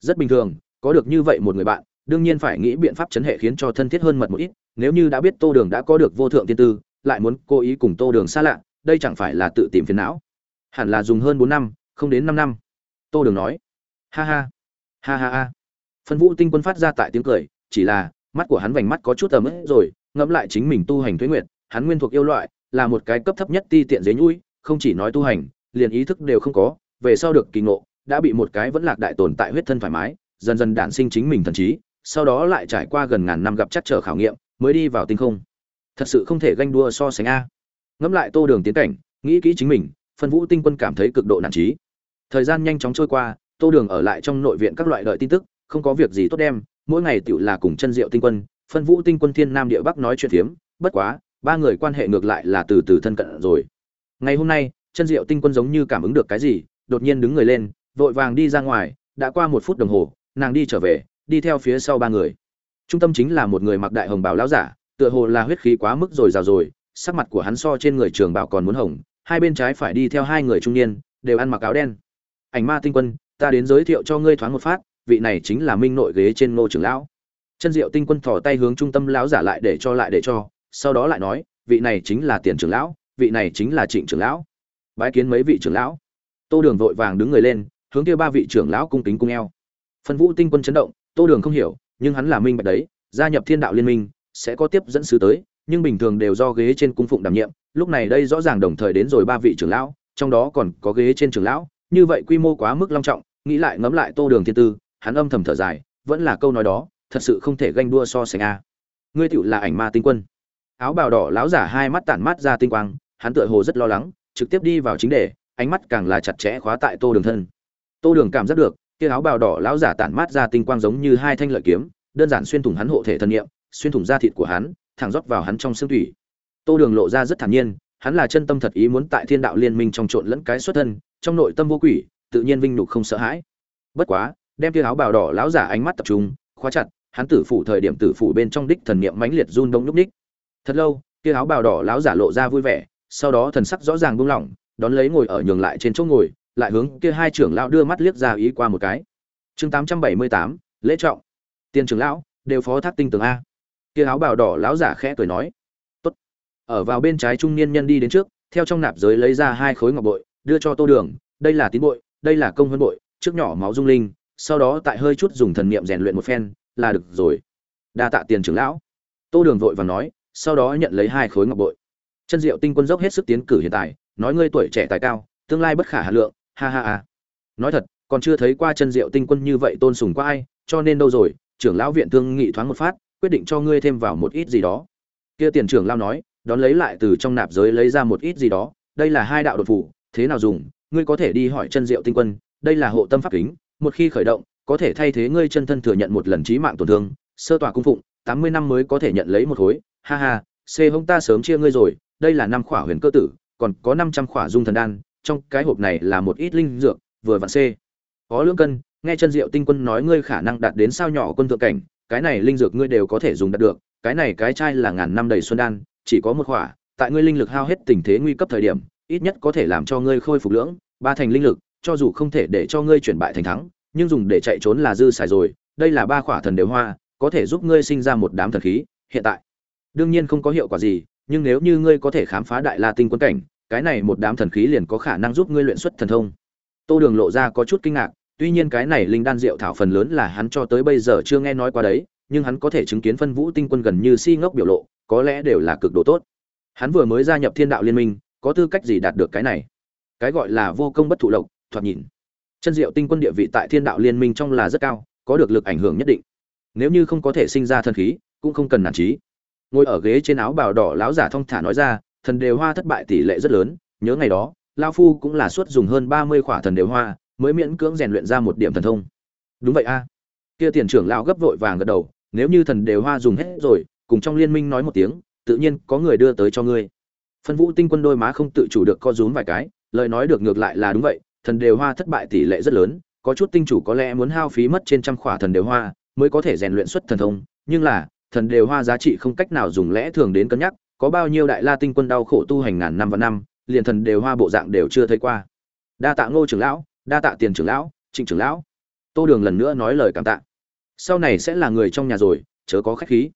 Rất bình thường, có được như vậy một người bạn, đương nhiên phải nghĩ biện pháp chấn hệ khiến cho thân thiết hơn mật một ít, nếu như đã biết tô đường đã có được vô thượng tiên tư, lại muốn cố ý cùng tô đường xa lạ, đây chẳng phải là tự tìm phiền não. Hẳn là dùng hơn bốn năm, không đến năm năm. Tô đường nói. Ha ha. Ha ha ha. Phân vũ tinh quân phát ra tại tiếng cười, chỉ là, mắt của hắn vành mắt có chút tầm ức rồi, ngẫm lại chính mình tu hành thuế nguyệt, hắn nguyên thuộc yêu loại là một cái cấp thấp nhất ti tiện dế nhũi, không chỉ nói tu hành, liền ý thức đều không có, về sau được kỳ ngộ, đã bị một cái vẫn lạc đại tồn tại huyết thân thoải mái, dần dần đản sinh chính mình thần trí, sau đó lại trải qua gần ngàn năm gặp chắc trở khảo nghiệm, mới đi vào tinh không. Thật sự không thể ganh đua so sánh a. Ngẫm lại tô đường tiến cảnh, nghĩ kỹ chính mình, phân vũ tinh quân cảm thấy cực độ nản trí. Thời gian nhanh chóng trôi qua, tô đường ở lại trong nội viện các loại đợi tin tức, không có việc gì tốt đem, mỗi ngày tựu là cùng chân diệu tinh quân, phân vũ tinh quân thiên nam địa bắc nói chuyện phiếm, bất quá ba người quan hệ ngược lại là từ từ thân cận rồi. Ngày hôm nay chân diệu tinh quân giống như cảm ứng được cái gì, đột nhiên đứng người lên, vội vàng đi ra ngoài, đã qua một phút đồng hồ, nàng đi trở về, đi theo phía sau ba người. Trung tâm chính là một người mặc đại hồng bào lão giả, tựa hồ là huyết khí quá mức rồi rào rồi, sắc mặt của hắn so trên người trường bảo còn muốn hồng, hai bên trái phải đi theo hai người trung niên, đều ăn mặc áo đen. Ảnh ma tinh quân, ta đến giới thiệu cho ngươi thoáng một phát, vị này chính là minh nội ghế trên ngô trưởng lão. Chân diệu tinh quân thò tay hướng trung tâm lão giả lại để cho, lại để cho sau đó lại nói, vị này chính là tiền trưởng lão, vị này chính là trịnh trưởng lão. Bái kiến mấy vị trưởng lão. Tô đường vội vàng đứng người lên, hướng kia ba vị trưởng lão cung kính cung eo. Phân vũ tinh quân chấn động, tô đường không hiểu, nhưng hắn là minh bạch đấy, gia nhập thiên đạo liên minh, sẽ có tiếp dẫn sứ tới, nhưng bình thường đều do ghế trên cung phụng đảm nhiệm, lúc này đây rõ ràng đồng thời đến rồi ba vị trưởng lão, trong đó còn có ghế trên trưởng lão, như vậy quy mô quá mức long trọng, nghĩ lại ngẫm lại tô đường thiên tư, hắn âm thầm thở dài, vẫn là câu nói đó, thật sự không thể ganh đua so sánh a. Ngươi tựu là ảnh ma tinh quân áo bào đỏ lão giả hai mắt tản mát ra tinh quang, hắn tựa hồ rất lo lắng, trực tiếp đi vào chính đề, ánh mắt càng là chặt chẽ khóa tại tô đường thân. Tô đường cảm giác được, kia áo bào đỏ lão giả tản mát ra tinh quang giống như hai thanh lợi kiếm, đơn giản xuyên thủng hắn hộ thể thân nhiệm xuyên thủng da thịt của hắn, thẳng rót vào hắn trong xương thủy tô đường lộ ra rất thản nhiên, hắn là chân tâm thật ý muốn tại thiên đạo liên minh trong trộn lẫn cái xuất thân, trong nội tâm vô quỷ, tự nhiên vinh nhục không sợ hãi. Bất quá, đem kia áo bào đỏ lão giả ánh mắt tập trung, khóa chặt, hắn tử phủ thời điểm tử phủ bên trong đích thần niệm mãnh liệt run đông nhúc ních thật lâu, kia áo bào đỏ láo giả lộ ra vui vẻ, sau đó thần sắc rõ ràng buông lỏng, đón lấy ngồi ở nhường lại trên chỗ ngồi, lại hướng kia hai trưởng lão đưa mắt liếc ra ý qua một cái. Chương tám trăm bảy mươi tám, lễ trọng. Tiên trưởng lão, đều phó thác tinh tường a. Kia áo bào đỏ láo giả khẽ cười nói, tốt. Ở vào bên trái trung niên nhân đi đến trước, theo trong nạp giới lấy ra hai khối ngọc bội, đưa cho tô đường, đây là tín bội, đây là công hơn bội, trước nhỏ máu dung linh, sau đó tại hơi chút dùng thần niệm rèn luyện một phen, là được rồi. Đa tạ tiền trưởng lão. Tô đường vội và nói sau đó nhận lấy hai khối ngọc bội. Chân diệu tinh quân dốc hết sức tiến cử hiện tại, nói ngươi tuổi trẻ tài cao, tương lai bất khả hà lượng, ha ha ha. Nói thật, còn chưa thấy qua chân diệu tinh quân như vậy tôn sùng qua ai, cho nên đâu rồi, trưởng lão viện thương nghị thoáng một phát, quyết định cho ngươi thêm vào một ít gì đó. Kia tiền trưởng lão nói, đón lấy lại từ trong nạp giới lấy ra một ít gì đó, đây là hai đạo đột phủ thế nào dùng, ngươi có thể đi hỏi chân diệu tinh quân, đây là hộ tâm pháp kính, một khi khởi động, có thể thay thế ngươi chân thân thừa nhận một lần chí mạng tổn thương, sơ tỏa cung phụng, tám mươi năm mới có thể nhận lấy một khối ha ha c hông ta sớm chia ngươi rồi, đây là năm khỏa huyền cơ tử, còn có năm trăm khỏa dung thần đan, trong cái hộp này là một ít linh dược, vừa vặn c có lưỡng cân, nghe chân diệu tinh quân nói ngươi khả năng đạt đến sao nhỏ quân thượng cảnh, cái này linh dược ngươi đều có thể dùng đạt được, cái này cái chai là ngàn năm đầy xuân đan, chỉ có một khỏa, tại ngươi linh lực hao hết tình thế nguy cấp thời điểm, ít nhất có thể làm cho ngươi khôi phục lưỡng, ba thành linh lực, cho dù không thể để cho ngươi chuyển bại thành thắng, nhưng dùng để chạy trốn là dư xài rồi, đây là ba khỏa thần đều hoa, có thể giúp ngươi sinh ra một đám thần khí, hiện tại đương nhiên không có hiệu quả gì, nhưng nếu như ngươi có thể khám phá đại la tinh quân cảnh, cái này một đám thần khí liền có khả năng giúp ngươi luyện xuất thần thông. Tô đường lộ ra có chút kinh ngạc, tuy nhiên cái này linh đan Diệu thảo phần lớn là hắn cho tới bây giờ chưa nghe nói qua đấy, nhưng hắn có thể chứng kiến phân vũ tinh quân gần như si ngốc biểu lộ, có lẽ đều là cực độ tốt. Hắn vừa mới gia nhập thiên đạo liên minh, có tư cách gì đạt được cái này? Cái gọi là vô công bất thụ lộc, thoạt nhìn. Chân diệu tinh quân địa vị tại thiên đạo liên minh trong là rất cao, có được lực ảnh hưởng nhất định. Nếu như không có thể sinh ra thần khí, cũng không cần nản trí ngồi ở ghế trên áo bào đỏ lão giả thong thả nói ra, thần đều hoa thất bại tỷ lệ rất lớn, nhớ ngày đó, lao phu cũng là suốt dùng hơn ba mươi khỏa thần đều hoa, mới miễn cưỡng rèn luyện ra một điểm thần thông. Đúng vậy a. Kia tiền trưởng lão gấp vội vàng gật đầu, nếu như thần đều hoa dùng hết rồi, cùng trong liên minh nói một tiếng, tự nhiên có người đưa tới cho ngươi. Phân vũ tinh quân đôi má không tự chủ được co rúm vài cái, lời nói được ngược lại là đúng vậy, thần đều hoa thất bại tỷ lệ rất lớn, có chút tinh chủ có lẽ muốn hao phí mất trên trăm khỏa thần đều hoa, mới có thể rèn luyện xuất thần thông, nhưng là thần đều hoa giá trị không cách nào dùng lẽ thường đến cân nhắc, có bao nhiêu đại la tinh quân đau khổ tu hành ngàn năm và năm, liền thần đều hoa bộ dạng đều chưa thấy qua. Đa tạ ngô trưởng lão, đa tạ tiền trưởng lão, trịnh trưởng lão. Tô đường lần nữa nói lời cảm tạ. Sau này sẽ là người trong nhà rồi, chớ có khách khí.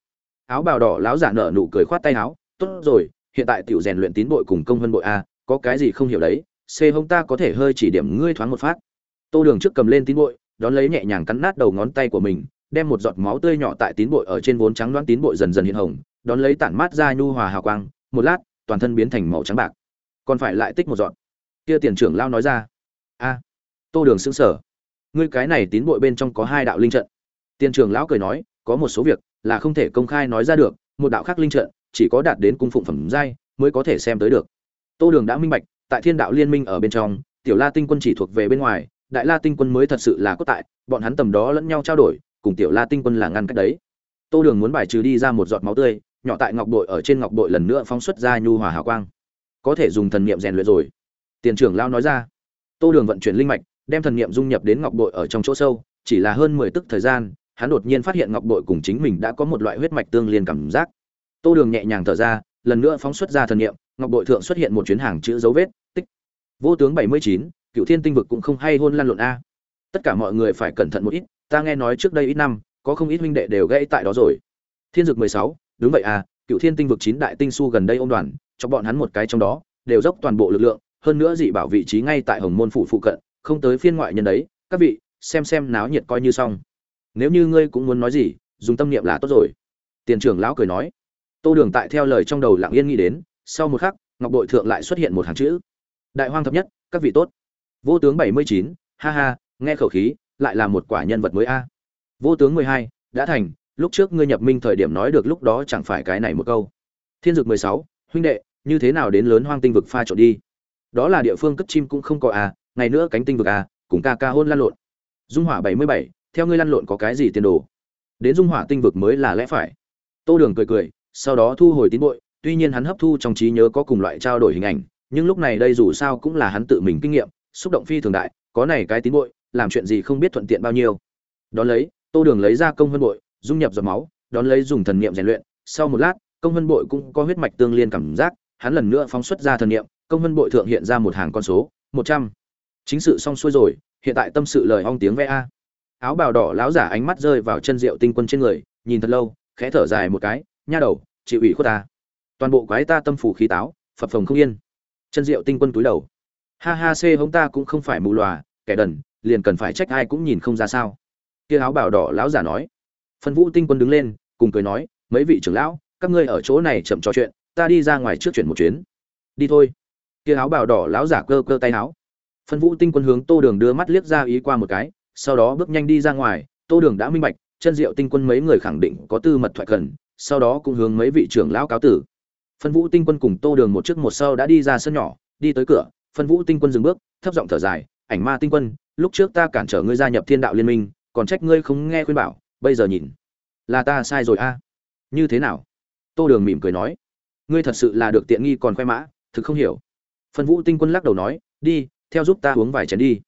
Áo bào đỏ lão giả nở nụ cười khoát tay áo. Tốt rồi, hiện tại tiểu rèn luyện tín bội cùng công vân bội a, có cái gì không hiểu đấy c hông ta có thể hơi chỉ điểm ngươi thoáng một phát. Tô đường trước cầm lên tín bội, đón lấy nhẹ nhàng cắn nát đầu ngón tay của mình đem một giọt máu tươi nhỏ tại tín bội ở trên vốn trắng đoán tín bội dần dần hiện hồng, đón lấy tản mát ra nhu hòa hào quang, một lát, toàn thân biến thành màu trắng bạc. Còn phải lại tích một giọt. Kia tiền trưởng lao nói ra. A, tô đường xứng sở ngươi cái này tín bội bên trong có hai đạo linh trận. Tiền trưởng lão cười nói, có một số việc là không thể công khai nói ra được, một đạo khác linh trận chỉ có đạt đến cung phụng phẩm giai mới có thể xem tới được. Tô đường đã minh bạch, tại thiên đạo liên minh ở bên trong, tiểu la tinh quân chỉ thuộc về bên ngoài, đại la tinh quân mới thật sự là có tại, bọn hắn tầm đó lẫn nhau trao đổi cùng tiểu la tinh quân là ngăn cách đấy. Tô đường muốn bài trừ đi ra một giọt máu tươi, nhỏ tại ngọc bội ở trên ngọc bội lần nữa phóng xuất ra nhu hòa hào quang. Có thể dùng thần niệm rèn luyện rồi. Tiền trưởng lao nói ra. Tô đường vận chuyển linh mạch, đem thần niệm dung nhập đến ngọc bội ở trong chỗ sâu, chỉ là hơn mười tức thời gian, hắn đột nhiên phát hiện ngọc bội cùng chính mình đã có một loại huyết mạch tương liên cảm giác. Tô đường nhẹ nhàng thở ra, lần nữa phóng xuất ra thần niệm, ngọc bội thượng xuất hiện một chuyến hàng chữ dấu vết, tích. Vô tướng bảy mươi chín cựu thiên tinh vực cũng không hay hôn lan lộn a tất cả mọi người phải cẩn thận một ít, ta nghe nói trước đây ít năm, có không ít huynh đệ đều gãy tại đó rồi. Thiên dực mười sáu, đúng vậy à cựu thiên tinh vực chín đại tinh su gần đây ôm đoàn, cho bọn hắn một cái trong đó, đều dốc toàn bộ lực lượng, hơn nữa dị bảo vị trí ngay tại hồng môn phủ phụ cận, không tới phiên ngoại nhân đấy. Các vị, xem xem náo nhiệt coi như xong. Nếu như ngươi cũng muốn nói gì, dùng tâm niệm là tốt rồi. Tiền trưởng lão cười nói. Tô đường tại theo lời trong đầu lặng yên nghĩ đến, sau một khắc, ngọc đội thượng lại xuất hiện một hàng chữ. Đại hoang thập nhất, các vị tốt. Vô tướng bảy mươi chín, ha ha nghe khẩu khí, lại là một quả nhân vật mới a. Vô tướng mười hai, đã thành, lúc trước ngươi nhập minh thời điểm nói được lúc đó chẳng phải cái này một câu. Thiên dực mười sáu, huynh đệ, như thế nào đến lớn hoang tinh vực pha trộn đi? Đó là địa phương cất chim cũng không có à ngày nữa cánh tinh vực à cùng ca ca hôn lăn lộn. Dung hỏa bảy mươi bảy, theo ngươi lăn lộn có cái gì tiền đồ? Đến dung hỏa tinh vực mới là lẽ phải. Tô đường cười cười, sau đó thu hồi tín bội, tuy nhiên hắn hấp thu trong trí nhớ có cùng loại trao đổi hình ảnh, nhưng lúc này đây dù sao cũng là hắn tự mình kinh nghiệm, xúc động phi thường đại, có này cái tín bội làm chuyện gì không biết thuận tiện bao nhiêu. Đón lấy, tô đường lấy ra công vân bội, dung nhập giọt máu, đón lấy dùng thần niệm rèn luyện. Sau một lát, công vân bội cũng có huyết mạch tương liên cảm giác, hắn lần nữa phóng xuất ra thần niệm, công vân bội thượng hiện ra một hàng con số, một trăm. Chính sự xong xuôi rồi, hiện tại tâm sự lời ong tiếng ve a. Áo bào đỏ láo giả ánh mắt rơi vào chân rượu tinh quân trên người, nhìn thật lâu, khẽ thở dài một cái, nha đầu, chịu ủy khuất ta. Toàn bộ quái ta tâm phủ khí táo, phập phồng không yên. Chân rượu tinh quân túi đầu. Ha ha c hống ta cũng không phải mù lòa, kẻ đần liền cần phải trách ai cũng nhìn không ra sao. Kia áo bào đỏ lão giả nói. Phân vũ tinh quân đứng lên, cùng cười nói, mấy vị trưởng lão, các ngươi ở chỗ này chậm trò chuyện, ta đi ra ngoài trước chuyển một chuyến. Đi thôi. Kia áo bào đỏ lão giả cơ cơ tay áo phân vũ tinh quân hướng tô đường đưa mắt liếc ra ý qua một cái, sau đó bước nhanh đi ra ngoài, tô đường đã minh bạch, chân diệu tinh quân mấy người khẳng định có tư mật thoại cần, sau đó cũng hướng mấy vị trưởng lão cáo tử. Phân vũ tinh quân cùng tô đường một trước một sau đã đi ra sân nhỏ, đi tới cửa, phân vũ tinh quân dừng bước, thấp giọng thở dài, ảnh ma tinh quân lúc trước ta cản trở ngươi gia nhập thiên đạo liên minh, còn trách ngươi không nghe khuyên bảo, bây giờ nhìn. Là ta sai rồi a. Như thế nào? Tô đường mỉm cười nói. Ngươi thật sự là được tiện nghi còn khoe mã, thực không hiểu. Phân vũ tinh quân lắc đầu nói, đi, theo giúp ta uống vài chén đi.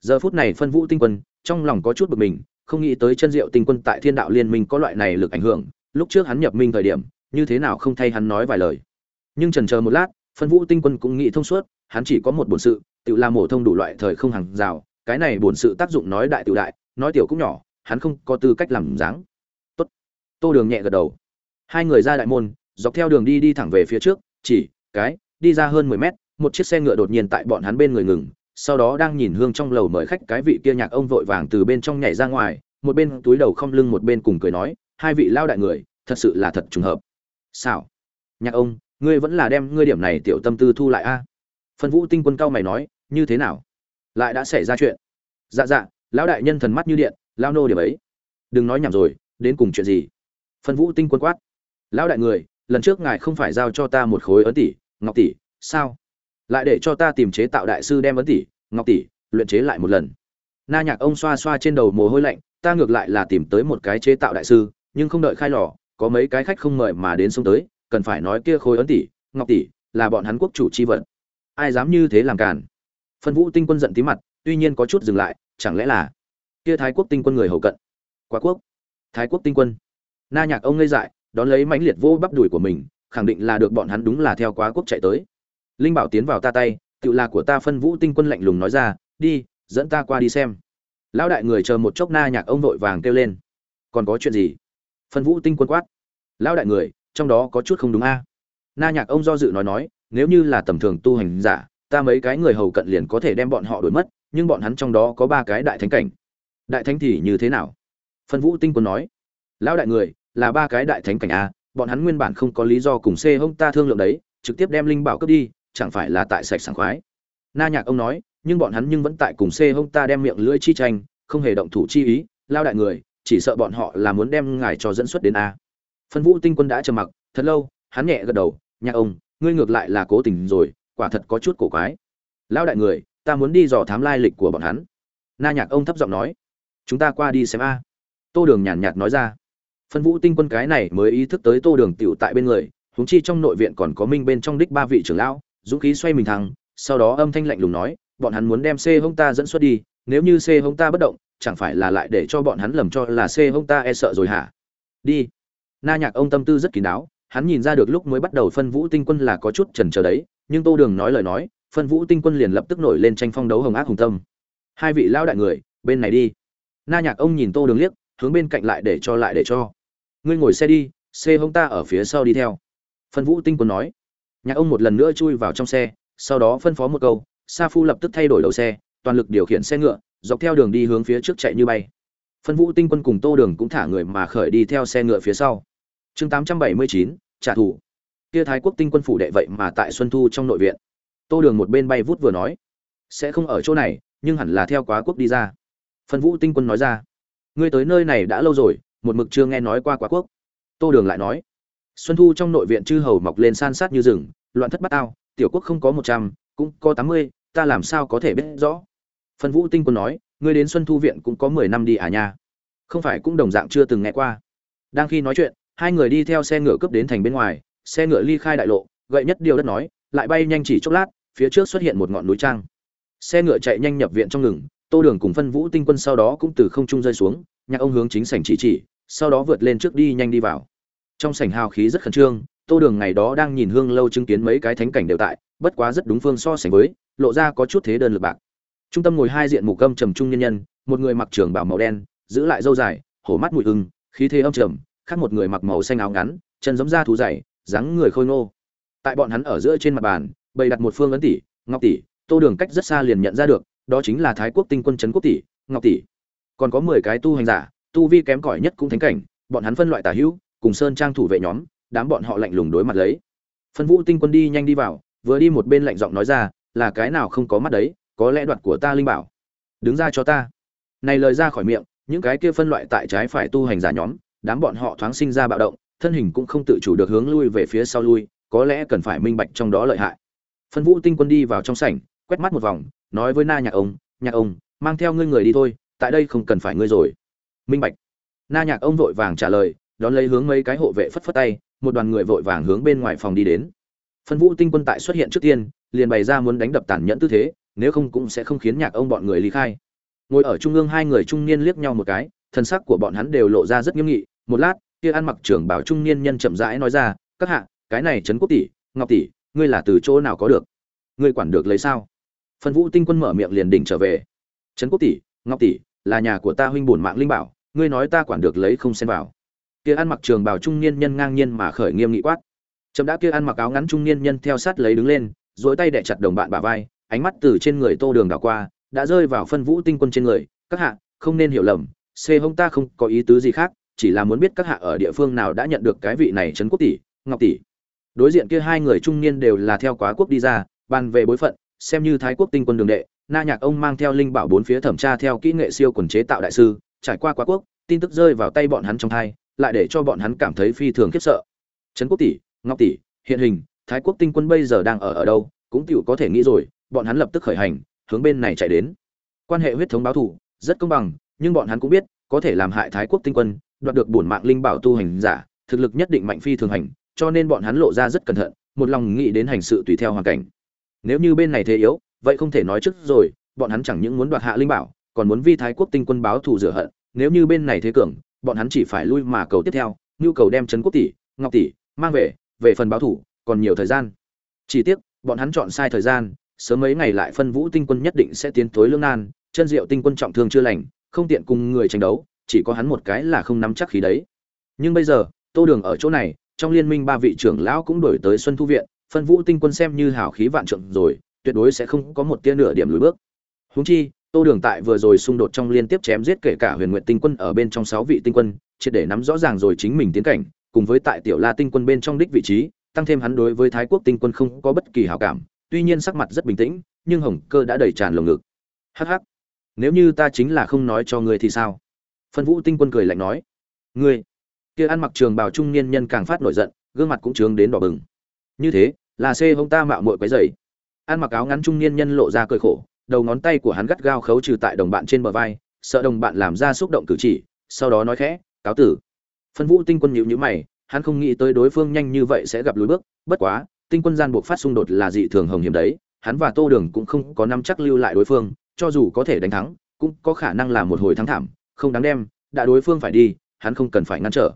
Giờ phút này phân vũ tinh quân, trong lòng có chút bực mình, không nghĩ tới chân diệu tinh quân tại thiên đạo liên minh có loại này lực ảnh hưởng, lúc trước hắn nhập minh thời điểm, như thế nào không thay hắn nói vài lời. Nhưng trần chờ một lát, phân vũ tinh quân cũng nghĩ thông suốt, hắn chỉ có một bổn sự, tự làm mổ thông đủ loại thời không hàng rào cái này bổn sự tác dụng nói đại tiểu đại, nói tiểu cũng nhỏ, hắn không có tư cách làm dáng. Tốt. Tô đường nhẹ gật đầu. Hai người ra đại môn, dọc theo đường đi đi thẳng về phía trước, chỉ, cái, đi ra hơn mười mét, một chiếc xe ngựa đột nhiên tại bọn hắn bên người ngừng, sau đó đang nhìn hương trong lầu mời khách cái vị kia nhạc ông vội vàng từ bên trong nhảy ra ngoài, một bên túi đầu không lưng một bên cùng cười nói, hai vị lao đại người, thật sự là thật trùng hợp. Sao nhạc ông, ngươi vẫn là đem ngươi điểm này tiểu tâm tư thu lại a. Phân vũ tinh quân cao mày nói, như thế nào? Lại đã xảy ra chuyện. Dạ dạ lão đại nhân thần mắt như điện, lao nô điểm ấy. Đừng nói nhảm rồi, đến cùng chuyện gì? Phân vũ tinh quân quát. Lão đại người, lần trước ngài không phải giao cho ta một khối ấn tỷ, ngọc tỷ, sao? Lại để cho ta tìm chế tạo đại sư đem ấn tỷ, ngọc tỷ, luyện chế lại một lần. Na nhạc ông xoa xoa trên đầu mồ hôi lạnh, ta ngược lại là tìm tới một cái chế tạo đại sư, nhưng không đợi khai lò, có mấy cái khách không mời mà đến sông tới, cần phải nói kia khối ấn tỷ, ngọc tỷ, là bọn hắn quốc chủ chi vật. Ai dám như thế làm càn? Phân vũ tinh quân giận tí mặt, tuy nhiên có chút dừng lại, chẳng lẽ là kia thái quốc tinh quân người hầu cận? Quá quốc, thái quốc tinh quân. Na nhạc ông ngây dại, đón lấy mãnh liệt vô bắp đùi của mình, khẳng định là được bọn hắn đúng là theo quá quốc chạy tới. Linh bảo tiến vào ta tay tự là của ta phân vũ tinh quân lạnh lùng nói ra, đi, dẫn ta qua đi xem. Lão đại người chờ một chốc na nhạc ông vội vàng kêu lên, còn có chuyện gì? Phân vũ tinh quân quát, lão đại người, trong đó có chút không đúng a. Na nhạc ông do dự nói nói, nếu như là tầm thường tu hành giả ta mấy cái người hầu cận liền có thể đem bọn họ đuổi mất, nhưng bọn hắn trong đó có ba cái đại thánh cảnh. Đại thánh thì như thế nào? Phân vũ tinh quân nói. Lão đại người, là ba cái đại thánh cảnh a, bọn hắn nguyên bản không có lý do cùng c hông ta thương lượng đấy, trực tiếp đem linh bảo cướp đi, chẳng phải là tại sạch sảng khoái. Na nhạc ông nói, nhưng bọn hắn nhưng vẫn tại cùng c hông ta đem miệng lưỡi chi tranh, không hề động thủ chi ý. Lao đại người, chỉ sợ bọn họ là muốn đem ngài cho dẫn xuất đến a. Phân vũ tinh quân đã trầm mặc, thật lâu, hắn nhẹ gật đầu, nhạc ông, ngươi ngược lại là cố tình rồi quả thật có chút cổ quái. Lão đại người ta muốn đi dò thám lai lịch của bọn hắn. Na nhạc ông thấp giọng nói. Chúng ta qua đi xem a. Tô đường nhàn nhạt nói ra. Phân vũ tinh quân cái này mới ý thức tới tô đường tiểu tại bên người huống chi trong nội viện còn có minh bên trong đích ba vị trưởng lão dũng khí xoay mình thẳng, sau đó âm thanh lạnh lùng nói bọn hắn muốn đem C hông ta dẫn xuất đi nếu như c hông ta bất động chẳng phải là lại để cho bọn hắn lầm cho là c hông ta e sợ rồi hả? Đi. Na nhạc ông tâm tư rất kín đáo hắn nhìn ra được lúc mới bắt đầu phân vũ tinh quân là có chút chần chờ đấy, nhưng tô đường nói lời nói, phân vũ tinh quân liền lập tức nổi lên tranh phong đấu hồng ác hùng tâm. Hai vị lão đại người, bên này đi. Na nhạc ông nhìn tô đường liếc, hướng bên cạnh lại để cho lại để cho. Ngươi ngồi xe đi, xe hông ta ở phía sau đi theo. Phân vũ tinh quân nói. Nhạc ông một lần nữa chui vào trong xe, sau đó phân phó một câu, sa phu lập tức thay đổi đầu xe, toàn lực điều khiển xe ngựa, dọc theo đường đi hướng phía trước chạy như bay. Phân vũ tinh quân cùng tô đường cũng thả người mà khởi đi theo xe ngựa phía sau chương tám trăm bảy mươi chín, trả thù. Kia thái quốc tinh quân phủ đệ vậy mà tại xuân thu trong nội viện. Tô đường một bên bay vút vừa nói, sẽ không ở chỗ này, nhưng hẳn là theo quá quốc đi ra. Phân vũ tinh quân nói ra, ngươi tới nơi này đã lâu rồi, một mực chưa nghe nói qua quá quốc. Tô đường lại nói, xuân thu trong nội viện chư hầu mọc lên san sát như rừng, loạn thất bát ao tiểu quốc không có một trăm, cũng có tám mươi, ta làm sao có thể biết rõ? Phân vũ tinh quân nói, ngươi đến xuân thu viện cũng có mười năm đi à nha. Không phải cũng đồng dạng chưa từng nghe qua. Đang khi nói chuyện hai người đi theo xe ngựa cướp đến thành bên ngoài, xe ngựa ly khai đại lộ, gậy nhất điều đất nói, lại bay nhanh chỉ chốc lát, phía trước xuất hiện một ngọn núi trang. Xe ngựa chạy nhanh nhập viện trong ngừng, tô đường cùng phân vũ tinh quân sau đó cũng từ không trung rơi xuống, nhạc ông hướng chính sảnh chỉ chỉ, sau đó vượt lên trước đi nhanh đi vào. Trong sảnh hào khí rất khẩn trương, tô đường ngày đó đang nhìn hương lâu chứng kiến mấy cái thánh cảnh đều tại, bất quá rất đúng phương so sánh với, lộ ra có chút thế đơn lực bạc. Trung tâm ngồi hai diện mục âm trầm trung nhân nhân, một người mặc trường bảo màu đen, giữ lại dâu dài, hổ mắt mùi ưng, khí thế âm trầm khác một người mặc màu xanh áo ngắn, chân giống da thú dày, dáng người khôi ngô. Tại bọn hắn ở giữa trên mặt bàn, bày đặt một phương ấn tỷ, ngọc tỷ, tô đường cách rất xa liền nhận ra được, đó chính là thái quốc tinh quân trấn quốc tỷ, ngọc tỷ. Còn có mười cái tu hành giả, tu vi kém cỏi nhất cũng thánh cảnh, bọn hắn phân loại tả hữu, cùng sơn trang thủ vệ nhóm, đám bọn họ lạnh lùng đối mặt lấy. Phân vũ tinh quân đi nhanh đi vào, vừa đi một bên lạnh giọng nói ra, là cái nào không có mắt đấy, có lẽ đoạt của ta linh bảo. Đứng ra cho ta. Này lời ra khỏi miệng, những cái kia phân loại tại trái phải tu hành giả nhóm đám bọn họ thoáng sinh ra bạo động, thân hình cũng không tự chủ được hướng lui về phía sau lui, có lẽ cần phải minh bạch trong đó lợi hại. Phân vũ tinh quân đi vào trong sảnh, quét mắt một vòng, nói với na nhạc ông nhạc ông, mang theo ngươi người đi thôi, tại đây không cần phải ngươi rồi. Minh bạch. Na nhạc ông vội vàng trả lời, đón lấy hướng mấy cái hộ vệ phất phất tay, một đoàn người vội vàng hướng bên ngoài phòng đi đến. Phân vũ tinh quân tại xuất hiện trước tiên, liền bày ra muốn đánh đập tàn nhẫn tư thế, nếu không cũng sẽ không khiến nhạc ông bọn người ly khai. Ngồi ở trung ương hai người trung niên liếc nhau một cái thân sắc của bọn hắn đều lộ ra rất nghiêm nghị một lát, kia ăn mặc trưởng bảo trung niên nhân chậm rãi nói ra, các hạ, cái này trấn quốc tỷ, ngọc tỷ, ngươi là từ chỗ nào có được? Ngươi quản được lấy sao? Phân vũ tinh quân mở miệng liền đỉnh trở về. Trấn quốc tỷ, ngọc tỷ, là nhà của ta huynh bổn mạng linh bảo, ngươi nói ta quản được lấy không xen vào. Kia ăn mặc trường bào trung niên nhân ngang nhiên mà khởi nghiêm nghị quát. Chậm đã kia ăn mặc áo ngắn trung niên nhân theo sát lấy đứng lên dỗi tay đẻ chặt đồng bạn bà vai, ánh mắt từ trên người tô đường đảo qua, đã rơi vào phân vũ tinh quân trên người. Các hạ, không nên hiểu lầm xê hông ta không có ý tứ gì khác chỉ là muốn biết các hạ ở địa phương nào đã nhận được cái vị này trấn quốc tỷ, ngọc tỷ. Đối diện kia hai người trung niên đều là theo quá quốc đi ra, bàn về bối phận, xem như thái quốc tinh quân đường đệ, na nhạc ông mang theo linh bảo bốn phía thẩm tra theo kỹ nghệ siêu quần chế tạo đại sư, trải qua quá quốc, tin tức rơi vào tay bọn hắn trong thai, lại để cho bọn hắn cảm thấy phi thường khiếp sợ. Trấn quốc tỷ, ngọc tỷ, hiện hình, thái quốc tinh quân bây giờ đang ở ở đâu, cũng tựu có thể nghĩ rồi, bọn hắn lập tức khởi hành, hướng bên này chạy đến. Quan hệ huyết thống báo thù, rất công bằng, nhưng bọn hắn cũng biết, có thể làm hại thái quốc tinh quân đoạt được bổn mạng linh bảo tu hành giả, thực lực nhất định mạnh phi thường hành, cho nên bọn hắn lộ ra rất cẩn thận, một lòng nghĩ đến hành sự tùy theo hoàn cảnh. Nếu như bên này thế yếu, vậy không thể nói trước rồi, bọn hắn chẳng những muốn đoạt hạ linh bảo, còn muốn vi thái quốc tinh quân báo thù rửa hận. Nếu như bên này thế cường, bọn hắn chỉ phải lui mà cầu tiếp theo, nhu cầu đem trấn quốc tỷ, ngọc tỷ, mang về về phần báo thủ còn nhiều thời gian. Chỉ tiếc, bọn hắn chọn sai thời gian, sớm mấy ngày lại phân vũ tinh quân nhất định sẽ tiến tối lương nan, chân diệu tinh quân trọng thương chưa lành, không tiện cùng người tranh đấu chỉ có hắn một cái là không nắm chắc khí đấy nhưng bây giờ tô đường ở chỗ này trong liên minh ba vị trưởng lão cũng đổi tới xuân thu viện phân vũ tinh quân xem như hào khí vạn trượng rồi tuyệt đối sẽ không có một tia nửa điểm lùi bước Huống chi Tô Đường tại vừa rồi xung đột trong liên tiếp chém giết kể cả Huyền Nguyệt Tinh Quân ở bên trong 6 vị tinh quân, triệt để nắm rõ ràng rồi chính mình tiến cảnh, cùng với tại Tiểu La Tinh Quân bên trong đích vị trí, tăng thêm hắn đối với Thái Quốc Tinh Quân không có bất kỳ hảo cảm, tuy nhiên sắc mặt rất bình tĩnh, nhưng hồng cơ đã đầy tràn lồng ngực. Hắc hắc, nếu như ta chính là không nói cho ngươi thì sao? Phân Vũ Tinh Quân cười lạnh nói, ngươi, kia ăn mặc trường bào trung niên nhân càng phát nổi giận, gương mặt cũng trướng đến đỏ bừng. Như thế, là xê hung ta mạo muội quấy rầy. Ăn mặc áo ngắn trung niên nhân lộ ra cười khổ, đầu ngón tay của hắn gắt gao khấu trừ tại đồng bạn trên bờ vai sợ đồng bạn làm ra xúc động cử chỉ sau đó nói khẽ cáo tử phân vũ tinh quân nhíu nhíu mày hắn không nghĩ tới đối phương nhanh như vậy sẽ gặp lối bước bất quá tinh quân gian buộc phát xung đột là dị thường hồng hiểm đấy hắn và tô đường cũng không có nắm chắc lưu lại đối phương cho dù có thể đánh thắng cũng có khả năng là một hồi thắng thảm không đáng đem, đã đối phương phải đi, hắn không cần phải ngăn trở.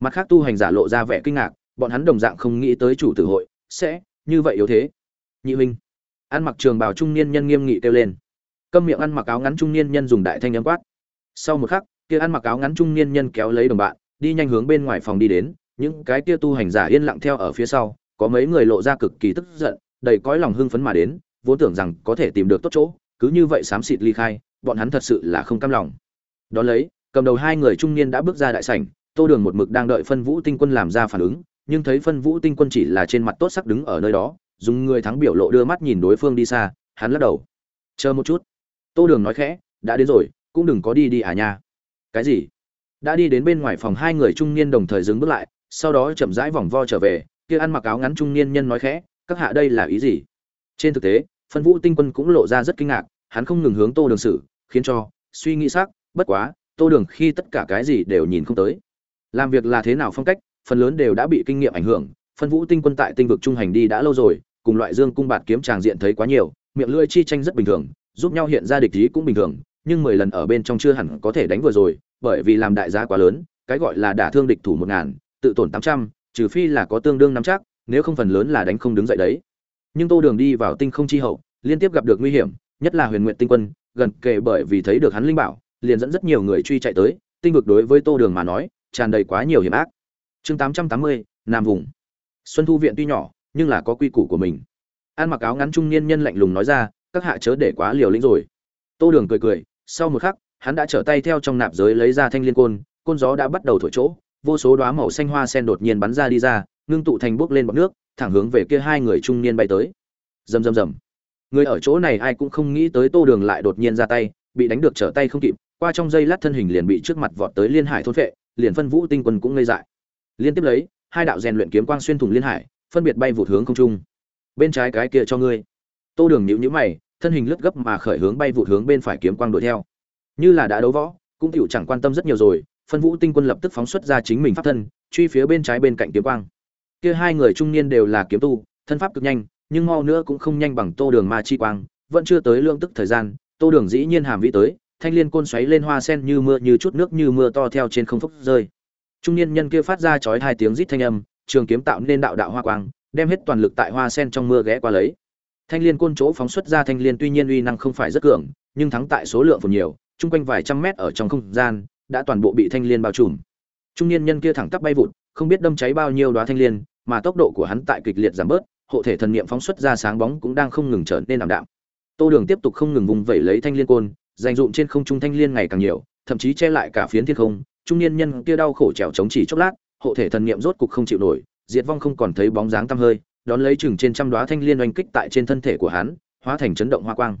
Mặt khác tu hành giả lộ ra vẻ kinh ngạc, bọn hắn đồng dạng không nghĩ tới chủ tử hội sẽ như vậy yếu thế. Nhị huynh, ăn mặc trường bào trung niên nhân nghiêm nghị kêu lên. Câm miệng ăn mặc áo ngắn trung niên nhân dùng đại thanh âm quát. Sau một khắc, kia ăn mặc áo ngắn trung niên nhân kéo lấy đồng bạn, đi nhanh hướng bên ngoài phòng đi đến. Những cái kia tu hành giả yên lặng theo ở phía sau, có mấy người lộ ra cực kỳ tức giận, đầy cõi lòng hưng phấn mà đến, vốn tưởng rằng có thể tìm được tốt chỗ, cứ như vậy xám xịt ly khai, bọn hắn thật sự là không cam lòng đó lấy, cầm đầu hai người trung niên đã bước ra đại sảnh, tô đường một mực đang đợi phân vũ tinh quân làm ra phản ứng, nhưng thấy phân vũ tinh quân chỉ là trên mặt tốt sắc đứng ở nơi đó, dùng người thắng biểu lộ đưa mắt nhìn đối phương đi xa, hắn lắc đầu. Chờ một chút. Tô đường nói khẽ, đã đến rồi, cũng đừng có đi đi à nha. Cái gì? Đã đi đến bên ngoài phòng hai người trung niên đồng thời dừng bước lại, sau đó chậm rãi vòng vo trở về, kia ăn mặc áo ngắn trung niên nhân nói khẽ, các hạ đây là ý gì? Trên thực tế, phân vũ tinh quân cũng lộ ra rất kinh ngạc, hắn không ngừng hướng tô đường xử, khiến cho suy nghĩ sắc bất quá, tô đường khi tất cả cái gì đều nhìn không tới. Làm việc là thế nào phong cách, phần lớn đều đã bị kinh nghiệm ảnh hưởng. Phân vũ tinh quân tại tinh vực trung hành đi đã lâu rồi, cùng loại dương cung bạt kiếm tràng diện thấy quá nhiều, miệng lưỡi chi tranh rất bình thường, giúp nhau hiện ra địch ý cũng bình thường, nhưng mười lần ở bên trong chưa hẳn có thể đánh vừa rồi, bởi vì làm đại giá quá lớn, cái gọi là đả thương địch thủ một ngàn, tự tổn tám trăm, trừ phi là có tương đương nắm chắc, nếu không phần lớn là đánh không đứng dậy đấy. Nhưng tô đường đi vào tinh không chi hậu, liên tiếp gặp được nguy hiểm, nhất là huyền nguyện tinh quân, gần kề bởi vì thấy được hắn linh bảo liền dẫn rất nhiều người truy chạy tới, tinh vực đối với tô đường mà nói, tràn đầy quá nhiều hiểm ác. Chương tám trăm tám mươi, nam vùng. Xuân thu viện tuy nhỏ, nhưng là có quy củ của mình. Ăn mặc áo ngắn trung niên nhân lạnh lùng nói ra, các hạ chớ để quá liều lĩnh rồi. Tô đường cười cười, sau một khắc, hắn đã trở tay theo trong nạp giới lấy ra thanh liên côn côn gió đã bắt đầu thổi chỗ, vô số đoá màu xanh hoa sen đột nhiên bắn ra đi ra, ngưng tụ thành bốc lên bọt nước, thẳng hướng về kia hai người trung niên bay tới. Rầm rầm rầm. Người ở chỗ này ai cũng không nghĩ tới tô đường lại đột nhiên ra tay, bị đánh được trở tay không kịp qua trong giây lát thân hình liền bị trước mặt vọt tới liên hải thôn phệ, liền phân vũ tinh quân cũng ngây dại. Liên tiếp lấy, hai đạo rèn luyện kiếm quang xuyên thủng liên hải, phân biệt bay vụt hướng không trung. Bên trái cái kia cho ngươi. Tô đường nhíu nhíu mày, thân hình lướt gấp mà khởi hướng bay vụt hướng bên phải kiếm quang đuổi theo. Như là đã đấu võ, cũng tiểu chẳng quan tâm rất nhiều rồi, phân vũ tinh quân lập tức phóng xuất ra chính mình pháp thân, truy phía bên trái bên cạnh kiếm quang. Kia hai người trung niên đều là kiếm tu, thân pháp cực nhanh, nhưng mau nữa cũng không nhanh bằng tô đường ma chi quang, vẫn chưa tới lượng tức thời gian, tô đường dĩ nhiên hàm vĩ tới thanh liên côn xoáy lên hoa sen như mưa, như chút nước, như mưa to theo trên không phốc rơi. Trung niên nhân kia phát ra chói hai tiếng rít thanh âm, trường kiếm tạo nên đạo đạo hoa quang, đem hết toàn lực tại hoa sen trong mưa ghé qua lấy. Thanh liên côn chỗ phóng xuất ra thanh liên tuy nhiên uy năng không phải rất cường, nhưng thắng tại số lượng phần nhiều, chung quanh vài trăm mét ở trong không gian, đã toàn bộ bị thanh liên bao trùm. Trung niên nhân kia thẳng tắp bay vụt, không biết đâm cháy bao nhiêu đóa thanh liên, mà tốc độ của hắn tại kịch liệt giảm bớt, hộ thể thần niệm phóng xuất ra sáng bóng cũng đang không ngừng trở nên ảm đạm. Tô đường tiếp tục không ngừng vùng vẩy lấy thanh liên côn dành dụm trên không trung thanh liên ngày càng nhiều thậm chí che lại cả phiến thiên không trung niên nhân kia đau khổ trèo chống chỉ chốc lát hộ thể thần niệm rốt cục không chịu nổi diệt vong không còn thấy bóng dáng tăm hơi đón lấy chừng trên trăm đóa thanh liên oanh kích tại trên thân thể của hắn, hóa thành chấn động hoa quang.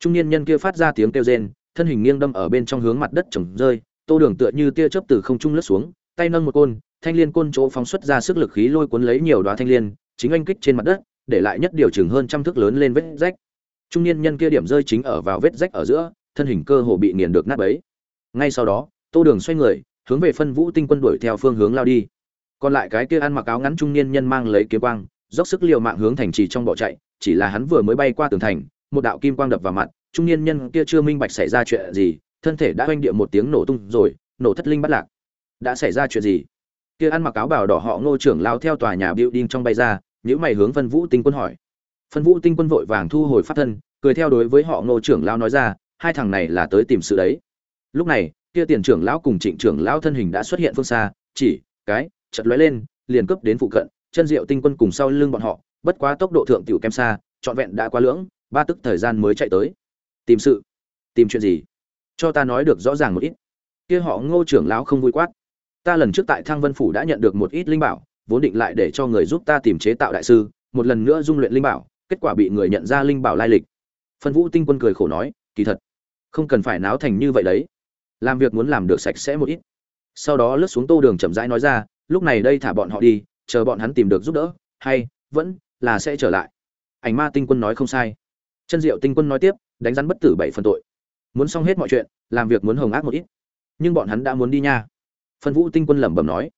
Trung niên nhân kia phát ra tiếng kêu rên, thân hình nghiêng đâm ở bên trong hướng mặt đất trồng rơi, Tô Đường tựa như tia chớp từ không trung lướt xuống, tay nâng một côn, thanh liên côn chỗ phóng xuất ra sức lực khí lôi cuốn lấy nhiều đóa thanh liên, chính oanh kích trên mặt đất, để lại nhất điều chừng hơn trăm thước lớn lên vết rách. Trung niên nhân kia điểm rơi chính ở vào vết rách ở giữa, thân hình cơ hồ bị nghiền được nát bấy. Ngay sau đó, Tô Đường xoay người, hướng về phân vũ tinh quân đuổi theo phương hướng lao đi. Còn lại cái kia ăn mặc áo ngắn trung niên nhân mang lấy kiếm quang, dốc sức liều mạng hướng thành trì trong bỏ chạy, chỉ là hắn vừa mới bay qua tường thành, một đạo kim quang đập vào mặt, trung niên nhân kia chưa minh bạch xảy ra chuyện gì, thân thể đã hoành địa một tiếng nổ tung rồi, nổ thất linh bất lạc. Đã xảy ra chuyện gì? Kia ăn mặc áo bào đỏ họ Ngô trưởng lao theo tòa nhà building trong bay ra, nhíu mày hướng Phân Vũ Tinh Quân hỏi. Phân Vũ Tinh Quân vội vàng thu hồi pháp thân, cười theo đối với họ Ngô trưởng lao nói ra, hai thằng này là tới tìm sự đấy. Lúc này, kia tiền trưởng lão cùng Trịnh trưởng lão thân hình đã xuất hiện phương xa, chỉ cái chợt lóe lên, liền cướp đến phụ cận, chân diệu tinh quân cùng sau lưng bọn họ bất quá tốc độ thượng tiểu kém xa trọn vẹn đã qua lưỡng ba tức thời gian mới chạy tới. Tìm sự. Tìm chuyện gì? Cho ta nói được rõ ràng một ít. Kia họ ngô trưởng lão không vui quát. Ta lần trước tại thăng vân phủ đã nhận được một ít linh bảo vốn định lại để cho người giúp ta tìm chế tạo đại sư một lần nữa dung luyện linh bảo kết quả bị người nhận ra linh bảo lai lịch. Phân vũ tinh quân cười khổ nói kỳ thật không cần phải náo thành như vậy đấy. Làm việc muốn làm được sạch sẽ một ít. Sau đó lướt xuống tô đường chậm rãi nói ra, lúc này đây thả bọn họ đi, chờ bọn hắn tìm được giúp đỡ, hay vẫn là sẽ trở lại. Ảnh ma tinh quân nói không sai. Chân diệu tinh quân nói tiếp, đánh rắn bất tử bảy phần tội. Muốn xong hết mọi chuyện, làm việc muốn hồng ác một ít. Nhưng bọn hắn đã muốn đi nha. Phân vũ tinh quân lẩm bẩm nói,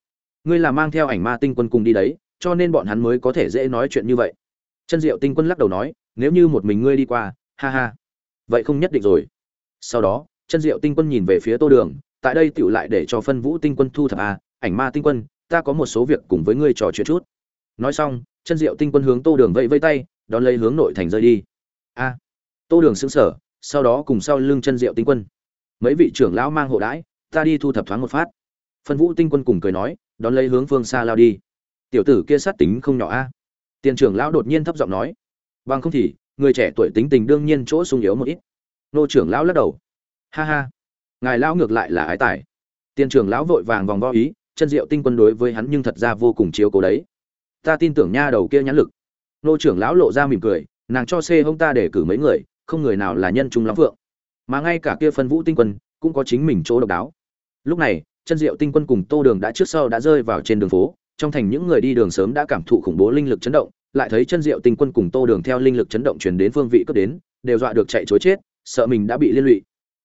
ngươi là mang theo ảnh ma tinh quân cùng đi đấy, cho nên bọn hắn mới có thể dễ nói chuyện như vậy. Chân diệu tinh quân lắc đầu nói, nếu như một mình ngươi đi qua, ha ha. Vậy không nhất định rồi sau đó, chân diệu tinh quân nhìn về phía tô đường, tại đây tựu lại để cho phân vũ tinh quân thu thập a ảnh ma tinh quân, ta có một số việc cùng với ngươi trò chuyện chút. Nói xong, chân diệu tinh quân hướng tô đường vẫy vây tay, đón lấy hướng nội thành rơi đi. A tô đường xứng sở sau đó cùng sau lưng chân diệu tinh quân. Mấy vị trưởng lão mang hộ đãi, ta đi thu thập thoáng một phát. Phân vũ tinh quân cùng cười nói, đón lấy hướng phương xa lao đi. Tiểu tử kia sát tính không nhỏ a tiền trưởng lão đột nhiên thấp giọng nói, bằng không thì, người trẻ tuổi tính tình đương nhiên chỗ sung yếu một ít nô trưởng lão lắc đầu. Ha ha. Ngài lão ngược lại là ái tài. Tiền trưởng lão vội vàng vòng vo ý, chân diệu tinh quân đối với hắn nhưng thật ra vô cùng chiếu cố đấy. Ta tin tưởng nha đầu kia nhãn lực. Nô trưởng lão lộ ra mỉm cười, nàng cho xê hông ta để cử mấy người, không người nào là nhân trung lắm vượng. Mà ngay cả kia phân vũ tinh quân, cũng có chính mình chỗ độc đáo. Lúc này, chân diệu tinh quân cùng tô đường đã trước sau đã rơi vào trên đường phố, trong thành những người đi đường sớm đã cảm thụ khủng bố linh lực chấn động, lại thấy chân diệu tinh quân cùng tô đường theo linh lực chấn động truyền đến phương vị cấp đến, đều dọa được chạy chối chết sợ mình đã bị liên lụy.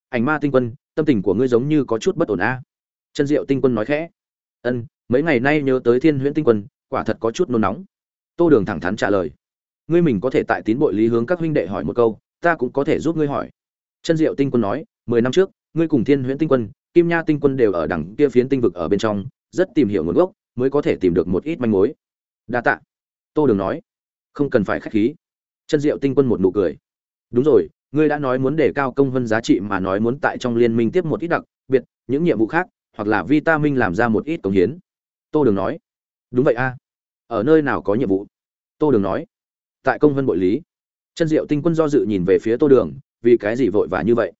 Ảnh ma tinh quân, tâm tình của ngươi giống như có chút bất ổn a. Chân diệu tinh quân nói khẽ. Ân, mấy ngày nay nhớ tới thiên huyễn tinh quân, quả thật có chút nôn nóng. Tô đường thẳng thắn trả lời. Ngươi mình có thể tại tín bội lý hướng các huynh đệ hỏi một câu, ta cũng có thể giúp ngươi hỏi. Chân diệu tinh quân nói, mười năm trước, ngươi cùng thiên huyễn tinh quân, kim nha tinh quân đều ở đằng kia phiến tinh vực ở bên trong, rất tìm hiểu nguồn gốc, mới có thể tìm được một ít manh mối. Đa tạ. Tô đường nói. Không cần phải khách khí. Chân diệu tinh quân một nụ cười. Đúng rồi ngươi đã nói muốn đề cao công vân giá trị mà nói muốn tại trong liên minh tiếp một ít đặc, biệt, những nhiệm vụ khác, hoặc là vitamin làm ra một ít công hiến. Tô đường nói. Đúng vậy a. Ở nơi nào có nhiệm vụ? Tô đường nói. Tại công vân bội lý. Chân diệu tinh quân do dự nhìn về phía tô đường, vì cái gì vội vã như vậy?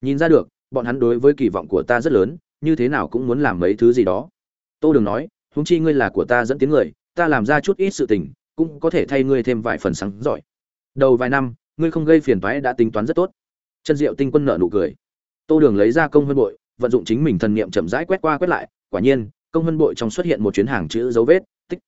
Nhìn ra được, bọn hắn đối với kỳ vọng của ta rất lớn, như thế nào cũng muốn làm mấy thứ gì đó. Tô đường nói húng chi ngươi là của ta dẫn tiếng người, ta làm ra chút ít sự tình, cũng có thể thay ngươi thêm vài phần sáng giỏi. Đầu vài năm ngươi không gây phiền toái đã tính toán rất tốt. Chân diệu tinh quân nợ nụ cười. Tô đường lấy ra công hơn bội, vận dụng chính mình thần niệm chậm rãi quét qua quét lại, quả nhiên, công hơn bội trong xuất hiện một chuyến hàng chữ dấu vết, tích.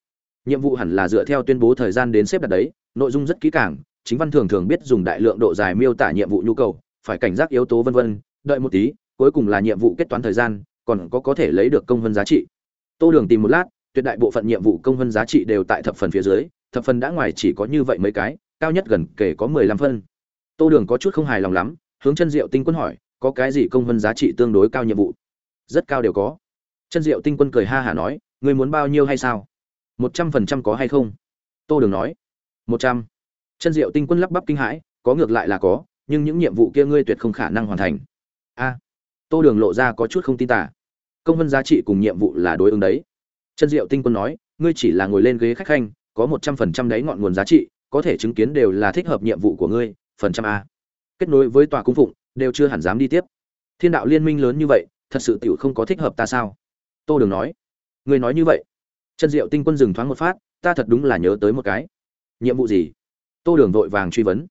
Nhiệm vụ hẳn là dựa theo tuyên bố thời gian đến xếp đặt đấy, nội dung rất kỹ càng, chính văn thường thường biết dùng đại lượng độ dài miêu tả nhiệm vụ nhu cầu, phải cảnh giác yếu tố vân vân, đợi một tí, cuối cùng là nhiệm vụ kết toán thời gian, còn có có thể lấy được công hơn giá trị. Tô đường tìm một lát, tuyệt đại bộ phận nhiệm vụ công hơn giá trị đều tại thập phần phía dưới, thập phần đã ngoài chỉ có như vậy mấy cái cao nhất gần kể có mười lăm phân. Tô đường có chút không hài lòng lắm, hướng chân diệu tinh quân hỏi, có cái gì công vân giá trị tương đối cao nhiệm vụ? Rất cao đều có. Chân diệu tinh quân cười ha hả nói, ngươi muốn bao nhiêu hay sao? Một trăm phần trăm có hay không? Tô đường nói, một trăm. Chân diệu tinh quân lắp bắp kinh hãi, có ngược lại là có, nhưng những nhiệm vụ kia ngươi tuyệt không khả năng hoàn thành. A. Tô đường lộ ra có chút không tin tả. Công vân giá trị cùng nhiệm vụ là đối ứng đấy. Chân diệu tinh quân nói, ngươi chỉ là ngồi lên ghế khách khanh, có một trăm phần trăm đấy ngọn nguồn giá trị có thể chứng kiến đều là thích hợp nhiệm vụ của ngươi, phần trăm a. Kết nối với tòa cung phụng, đều chưa hẳn dám đi tiếp. Thiên đạo liên minh lớn như vậy, thật sự tiểu không có thích hợp ta sao? Tô đường nói. Ngươi nói như vậy. Chân diệu tinh quân dừng thoáng một phát, ta thật đúng là nhớ tới một cái. Nhiệm vụ gì? Tô đường vội vàng truy vấn.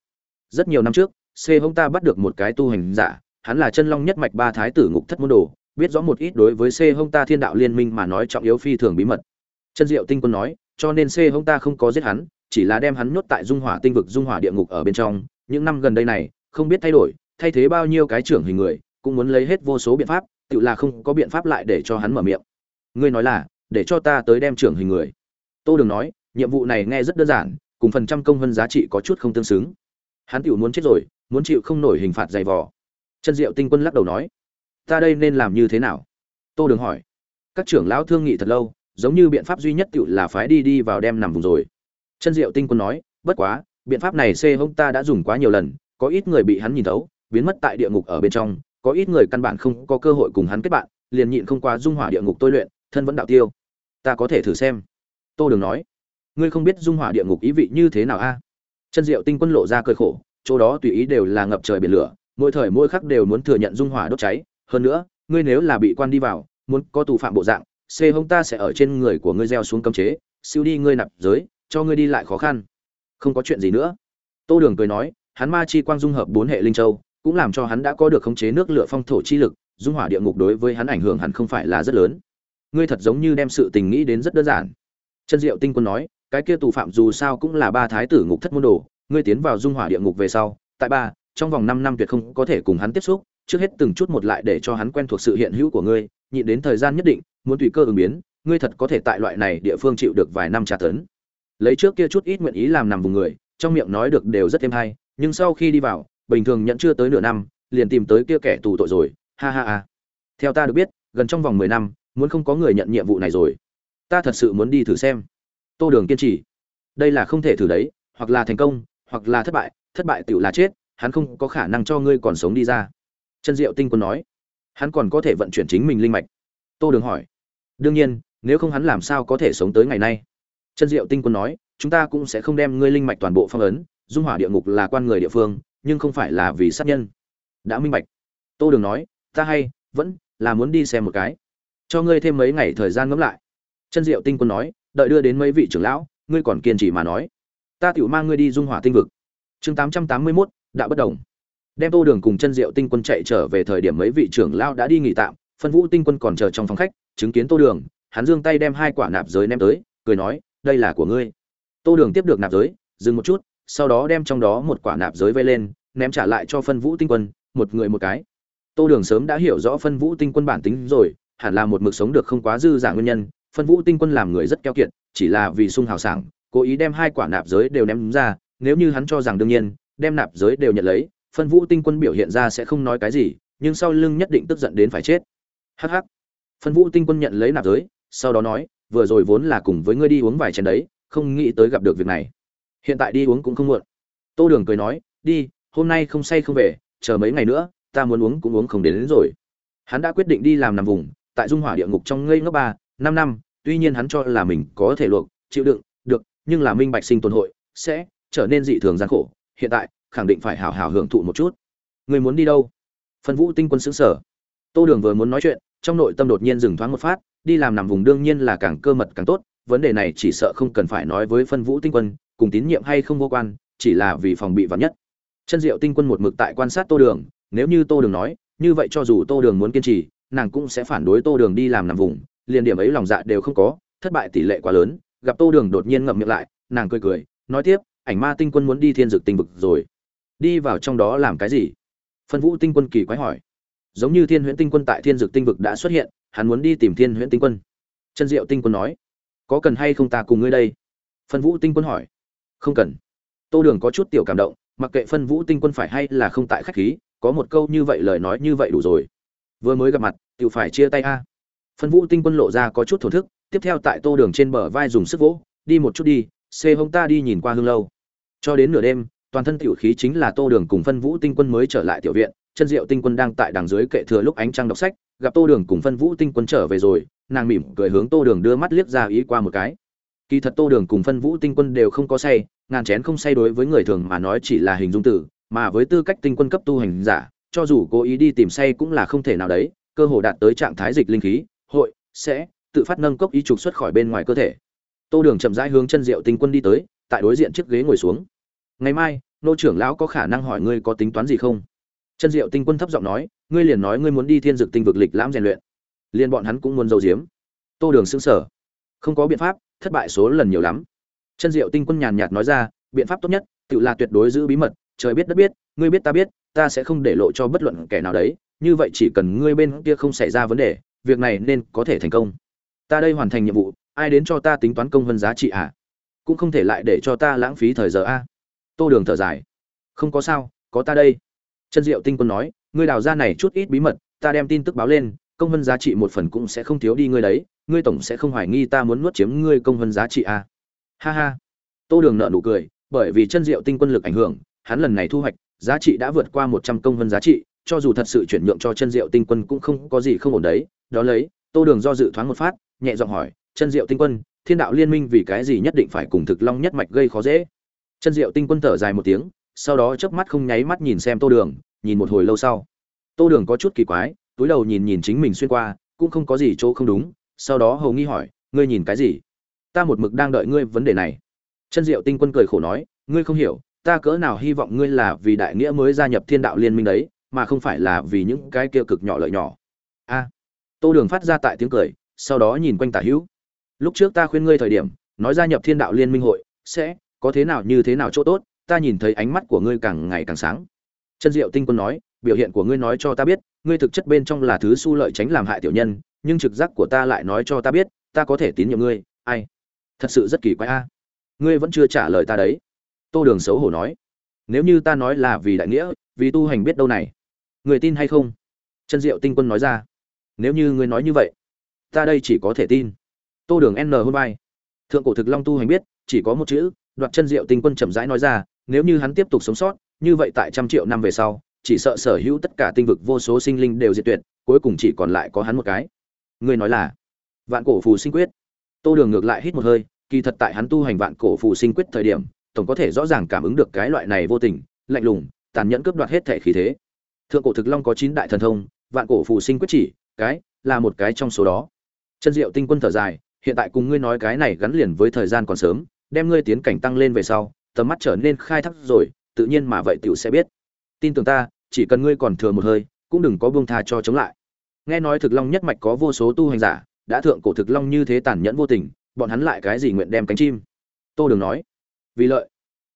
Rất nhiều năm trước, c hông ta bắt được một cái tu hành giả, hắn là chân long nhất mạch ba thái tử ngục thất môn đồ, biết rõ một ít đối với c hông ta thiên đạo liên minh mà nói trọng yếu phi thường bí mật. Chân diệu tinh quân nói, cho nên c hông ta không có giết hắn chỉ là đem hắn nhốt tại dung hỏa tinh vực dung hỏa địa ngục ở bên trong. Những năm gần đây này, không biết thay đổi, thay thế bao nhiêu cái trưởng hình người, cũng muốn lấy hết vô số biện pháp, tự là không có biện pháp lại để cho hắn mở miệng. Ngươi nói là, để cho ta tới đem trưởng hình người. Tô đường nói, nhiệm vụ này nghe rất đơn giản, cùng phần trăm công hơn giá trị có chút không tương xứng. Hắn tự muốn chết rồi, muốn chịu không nổi hình phạt dày vò. Chân diệu tinh quân lắc đầu nói, ta đây nên làm như thế nào? Tô đường hỏi, các trưởng lão thương nghị thật lâu, giống như biện pháp duy nhất tự là phái đi đi vào đem nằm vùng rồi chân diệu tinh quân nói, bất quá, biện pháp này c hông ta đã dùng quá nhiều lần, có ít người bị hắn nhìn thấu, biến mất tại địa ngục ở bên trong, có ít người căn bản không có cơ hội cùng hắn kết bạn, liền nhịn không qua dung hỏa địa ngục tôi luyện, thân vẫn đạo tiêu. Ta có thể thử xem. Tô đường nói, ngươi không biết dung hỏa địa ngục ý vị như thế nào a? Chân diệu tinh quân lộ ra cơi khổ, chỗ đó tùy ý đều là ngập trời biển lửa, mỗi thời mỗi khắc đều muốn thừa nhận dung hỏa đốt cháy. Hơn nữa, ngươi nếu là bị quan đi vào, muốn có tù phạm bộ dạng, c hông ta sẽ ở trên người của ngươi gieo xuống cấm chế, siêu đi ngươi nạp giới cho ngươi đi lại khó khăn. Không có chuyện gì nữa. Tô đường cười nói, hắn ma chi quang dung hợp bốn hệ linh châu, cũng làm cho hắn đã có được khống chế nước lửa phong thổ chi lực, dung hỏa địa ngục đối với hắn ảnh hưởng hẳn không phải là rất lớn. Ngươi thật giống như đem sự tình nghĩ đến rất đơn giản. Chân diệu tinh quân nói, cái kia tù phạm dù sao cũng là ba thái tử ngục thất môn đồ, ngươi tiến vào dung hỏa địa ngục về sau, tại ba, trong vòng năm năm tuyệt không có thể cùng hắn tiếp xúc, trước hết từng chút một lại để cho hắn quen thuộc sự hiện hữu của ngươi nhịn đến thời gian nhất định, muốn tùy cơ ứng biến, ngươi thật có thể tại loại này địa phương chịu được vài năm tra tấn lấy trước kia chút ít nguyện ý làm nằm vùng người, trong miệng nói được đều rất thêm hay, nhưng sau khi đi vào, bình thường nhận chưa tới nửa năm, liền tìm tới kia kẻ tù tội rồi, ha ha ha. Theo ta được biết, gần trong vòng mười năm, muốn không có người nhận nhiệm vụ này rồi. Ta thật sự muốn đi thử xem. Tô đường kiên trì. Đây là không thể thử đấy, hoặc là thành công, hoặc là thất bại thất bại tựu là chết, hắn không có khả năng cho ngươi còn sống đi ra. Chân diệu tinh quân nói. Hắn còn có thể vận chuyển chính mình linh mạch. Tô đường hỏi. Đương nhiên, nếu không hắn làm sao có thể sống tới ngày nay? Chân diệu tinh quân nói, chúng ta cũng sẽ không đem ngươi linh mạch toàn bộ phong ấn, dung hỏa địa ngục là quan người địa phương, nhưng không phải là vì sát nhân. Đã minh bạch. Tô đường nói, ta hay, vẫn là muốn đi xem một cái. Cho ngươi thêm mấy ngày thời gian ngẫm lại. Chân diệu tinh quân nói, đợi đưa đến mấy vị trưởng lão, ngươi còn kiên trì mà nói. Ta tiểu mang ngươi đi dung hỏa tinh vực. Chương tám trăm tám mươi mốt đã bất đồng. Đem tô đường cùng chân diệu tinh quân chạy trở về thời điểm mấy vị trưởng lão đã đi nghỉ tạm, phân vũ tinh quân còn chờ trong phòng khách, chứng kiến tô đường, hắn giương tay đem hai quả nạp giới ném tới, cười nói đây là của ngươi. Tô đường tiếp được nạp giới, dừng một chút, sau đó đem trong đó một quả nạp giới vây lên, ném trả lại cho phân vũ tinh quân, một người một cái. Tô đường sớm đã hiểu rõ phân vũ tinh quân bản tính rồi, hẳn là một mực sống được không quá dư giả nguyên nhân. Phân vũ tinh quân làm người rất keo kiệt, chỉ là vì sung hào sảng, cố ý đem hai quả nạp giới đều ném ra, nếu như hắn cho rằng đương nhiên, đem nạp giới đều nhận lấy, phân vũ tinh quân biểu hiện ra sẽ không nói cái gì, nhưng sau lưng nhất định tức giận đến phải chết. Hh phân vũ tinh quân nhận lấy nạp giới, sau đó nói vừa rồi vốn là cùng với ngươi đi uống vài chén đấy không nghĩ tới gặp được việc này. Hiện tại đi uống cũng không muộn. Tô đường cười nói đi hôm nay không say không về chờ mấy ngày nữa ta muốn uống cũng uống không đến, đến rồi. Hắn đã quyết định đi làm nằm vùng tại dung hỏa địa ngục trong ngây ngốc ba năm năm tuy nhiên hắn cho là mình có thể luộc chịu đựng được nhưng là minh bạch sinh tồn hội sẽ trở nên dị thường gian khổ hiện tại khẳng định phải hào hào hưởng thụ một chút. Người muốn đi đâu? Phân vũ tinh quân xứng sở. Tô đường vừa muốn nói chuyện trong nội tâm đột nhiên dừng thoáng một phát đi làm nằm vùng đương nhiên là càng cơ mật càng tốt, vấn đề này chỉ sợ không cần phải nói với phân vũ tinh quân, cùng tín nhiệm hay không vô quan, chỉ là vì phòng bị vắn nhất. Chân diệu tinh quân một mực tại quan sát tô đường, nếu như tô đường nói, như vậy cho dù tô đường muốn kiên trì, nàng cũng sẽ phản đối tô đường đi làm nằm vùng, liền điểm ấy lòng dạ đều không có, thất bại tỷ lệ quá lớn, gặp tô đường đột nhiên ngậm miệng lại, nàng cười cười, nói tiếp, ảnh ma tinh quân muốn đi thiên dực tinh vực rồi. Đi vào trong đó làm cái gì? Phân vũ tinh quân kỳ quái hỏi giống như thiên huyễn tinh quân tại thiên dực tinh vực đã xuất hiện, hắn muốn đi tìm thiên huyễn tinh quân. Chân diệu tinh quân nói, có cần hay không ta cùng ngươi đây? Phân vũ tinh quân hỏi. Không cần. Tô đường có chút tiểu cảm động, mặc kệ phân vũ tinh quân phải hay là không tại khách khí, có một câu như vậy lời nói như vậy đủ rồi. Vừa mới gặp mặt tự phải chia tay a. Phân vũ tinh quân lộ ra có chút thổ thức, tiếp theo tại tô đường trên bờ vai dùng sức vỗ, đi một chút đi, xê hông ta đi nhìn qua hương lâu. Cho đến nửa đêm, toàn thân tiểu khí chính là tô đường cùng phân vũ tinh quân mới trở lại tiểu viện chân diệu tinh quân đang tại đằng dưới kệ thừa lúc ánh trăng đọc sách, gặp tô đường cùng phân vũ tinh quân trở về rồi, nàng mỉm cười hướng tô đường đưa mắt liếc ra ý qua một cái. Kỳ thật tô đường cùng phân vũ tinh quân đều không có say, ngàn chén không say đối với người thường mà nói chỉ là hình dung tử, mà với tư cách tinh quân cấp tu hành giả, cho dù cố ý đi tìm say cũng là không thể nào đấy, cơ hồ đạt tới trạng thái dịch linh khí, hội, sẽ, tự phát nâng cốc ý trục xuất khỏi bên ngoài cơ thể. Tô đường chậm rãi hướng chân diệu tinh quân đi tới, tại đối diện chiếc ghế ngồi xuống. Ngày mai, nô trưởng lão có khả năng hỏi ngươi có tính toán gì không? Chân diệu tinh quân thấp giọng nói, ngươi liền nói ngươi muốn đi thiên dực tinh vực lịch lãm rèn luyện, liền bọn hắn cũng muốn giấu giếm. Tô đường xứng sở không có biện pháp, thất bại số lần nhiều lắm. Chân diệu tinh quân nhàn nhạt nói ra, biện pháp tốt nhất, tự là tuyệt đối giữ bí mật, trời biết đất biết, ngươi biết ta biết, ta sẽ không để lộ cho bất luận kẻ nào đấy, như vậy chỉ cần ngươi bên kia không xảy ra vấn đề, việc này nên có thể thành công. Ta đây hoàn thành nhiệm vụ, ai đến cho ta tính toán công vân giá trị à? Cũng không thể lại để cho ta lãng phí thời giờ a tô đường thở dài. Không có sao, có ta đây chân diệu tinh quân nói, ngươi đào ra này chút ít bí mật, ta đem tin tức báo lên, công vân giá trị một phần cũng sẽ không thiếu đi ngươi đấy, ngươi tổng sẽ không hoài nghi ta muốn nuốt chiếm ngươi công vân giá trị à. ha ha. Tô đường nợ nụ cười, bởi vì chân diệu tinh quân lực ảnh hưởng, hắn lần này thu hoạch, giá trị đã vượt qua một trăm công vân giá trị, cho dù thật sự chuyển nhượng cho chân diệu tinh quân cũng không có gì không ổn đấy. Đó lấy, tô đường do dự thoáng một phát, nhẹ giọng hỏi chân diệu tinh quân, thiên đạo liên minh vì cái gì nhất định phải cùng thực long nhất mạch gây khó dễ? Chân diệu tinh quân thở dài một tiếng, sau đó chớp mắt không nháy mắt nhìn xem tô đường nhìn một hồi lâu sau. Tô đường có chút kỳ quái, túi đầu nhìn nhìn chính mình xuyên qua, cũng không có gì chỗ không đúng, sau đó hầu nghi hỏi, ngươi nhìn cái gì? Ta một mực đang đợi ngươi vấn đề này. Chân diệu tinh quân cười khổ nói, ngươi không hiểu, ta cỡ nào hy vọng ngươi là vì đại nghĩa mới gia nhập thiên đạo liên minh đấy, mà không phải là vì những cái kia cực nhỏ lợi nhỏ. A. Tô đường phát ra tại tiếng cười, sau đó nhìn quanh tả hữu. Lúc trước ta khuyên ngươi thời điểm, nói gia nhập thiên đạo liên minh hội sẽ có thế nào như thế nào chỗ tốt, ta nhìn thấy ánh mắt của ngươi càng ngày càng sáng chân diệu tinh quân nói, biểu hiện của ngươi nói cho ta biết, ngươi thực chất bên trong là thứ su lợi tránh làm hại tiểu nhân, nhưng trực giác của ta lại nói cho ta biết, ta có thể tín nhiệm ngươi. Ai? Thật sự rất kỳ quái a. Ngươi vẫn chưa trả lời ta đấy. Tô đường xấu hổ nói, nếu như ta nói là vì đại nghĩa, vì tu hành biết đâu này. Người tin hay không? Chân diệu tinh quân nói ra, nếu như ngươi nói như vậy, ta đây chỉ có thể tin. Tô đường n hôn vai. Thượng cổ thực long tu hành biết, chỉ có một chữ, đoạt chân diệu tinh quân chậm rãi nói ra, nếu như hắn tiếp tục sống sót như vậy tại trăm triệu năm về sau, chỉ sợ sở hữu tất cả tinh vực vô số sinh linh đều diệt tuyệt, cuối cùng chỉ còn lại có hắn một cái. Ngươi nói là vạn cổ phù sinh quyết. Tô đường ngược lại hít một hơi, kỳ thật tại hắn tu hành vạn cổ phù sinh quyết thời điểm, tổng có thể rõ ràng cảm ứng được cái loại này vô tình, lạnh lùng, tàn nhẫn cướp đoạt hết thể khí thế. Thượng cổ thực long có chín đại thần thông, vạn cổ phù sinh quyết chỉ, cái là một cái trong số đó. Chân diệu tinh quân thở dài, hiện tại cùng ngươi nói cái này gắn liền với thời gian còn sớm, đem ngươi tiến cảnh tăng lên về sau, tầm mắt trở nên khai thác rồi tự nhiên mà vậy tiểu sẽ biết. Tin tưởng ta, chỉ cần ngươi còn thừa một hơi, cũng đừng có buông tha cho chống lại. Nghe nói thực long nhất mạch có vô số tu hành giả, đã thượng cổ thực long như thế tàn nhẫn vô tình, bọn hắn lại cái gì nguyện đem cánh chim? Tô đường nói. Vì lợi.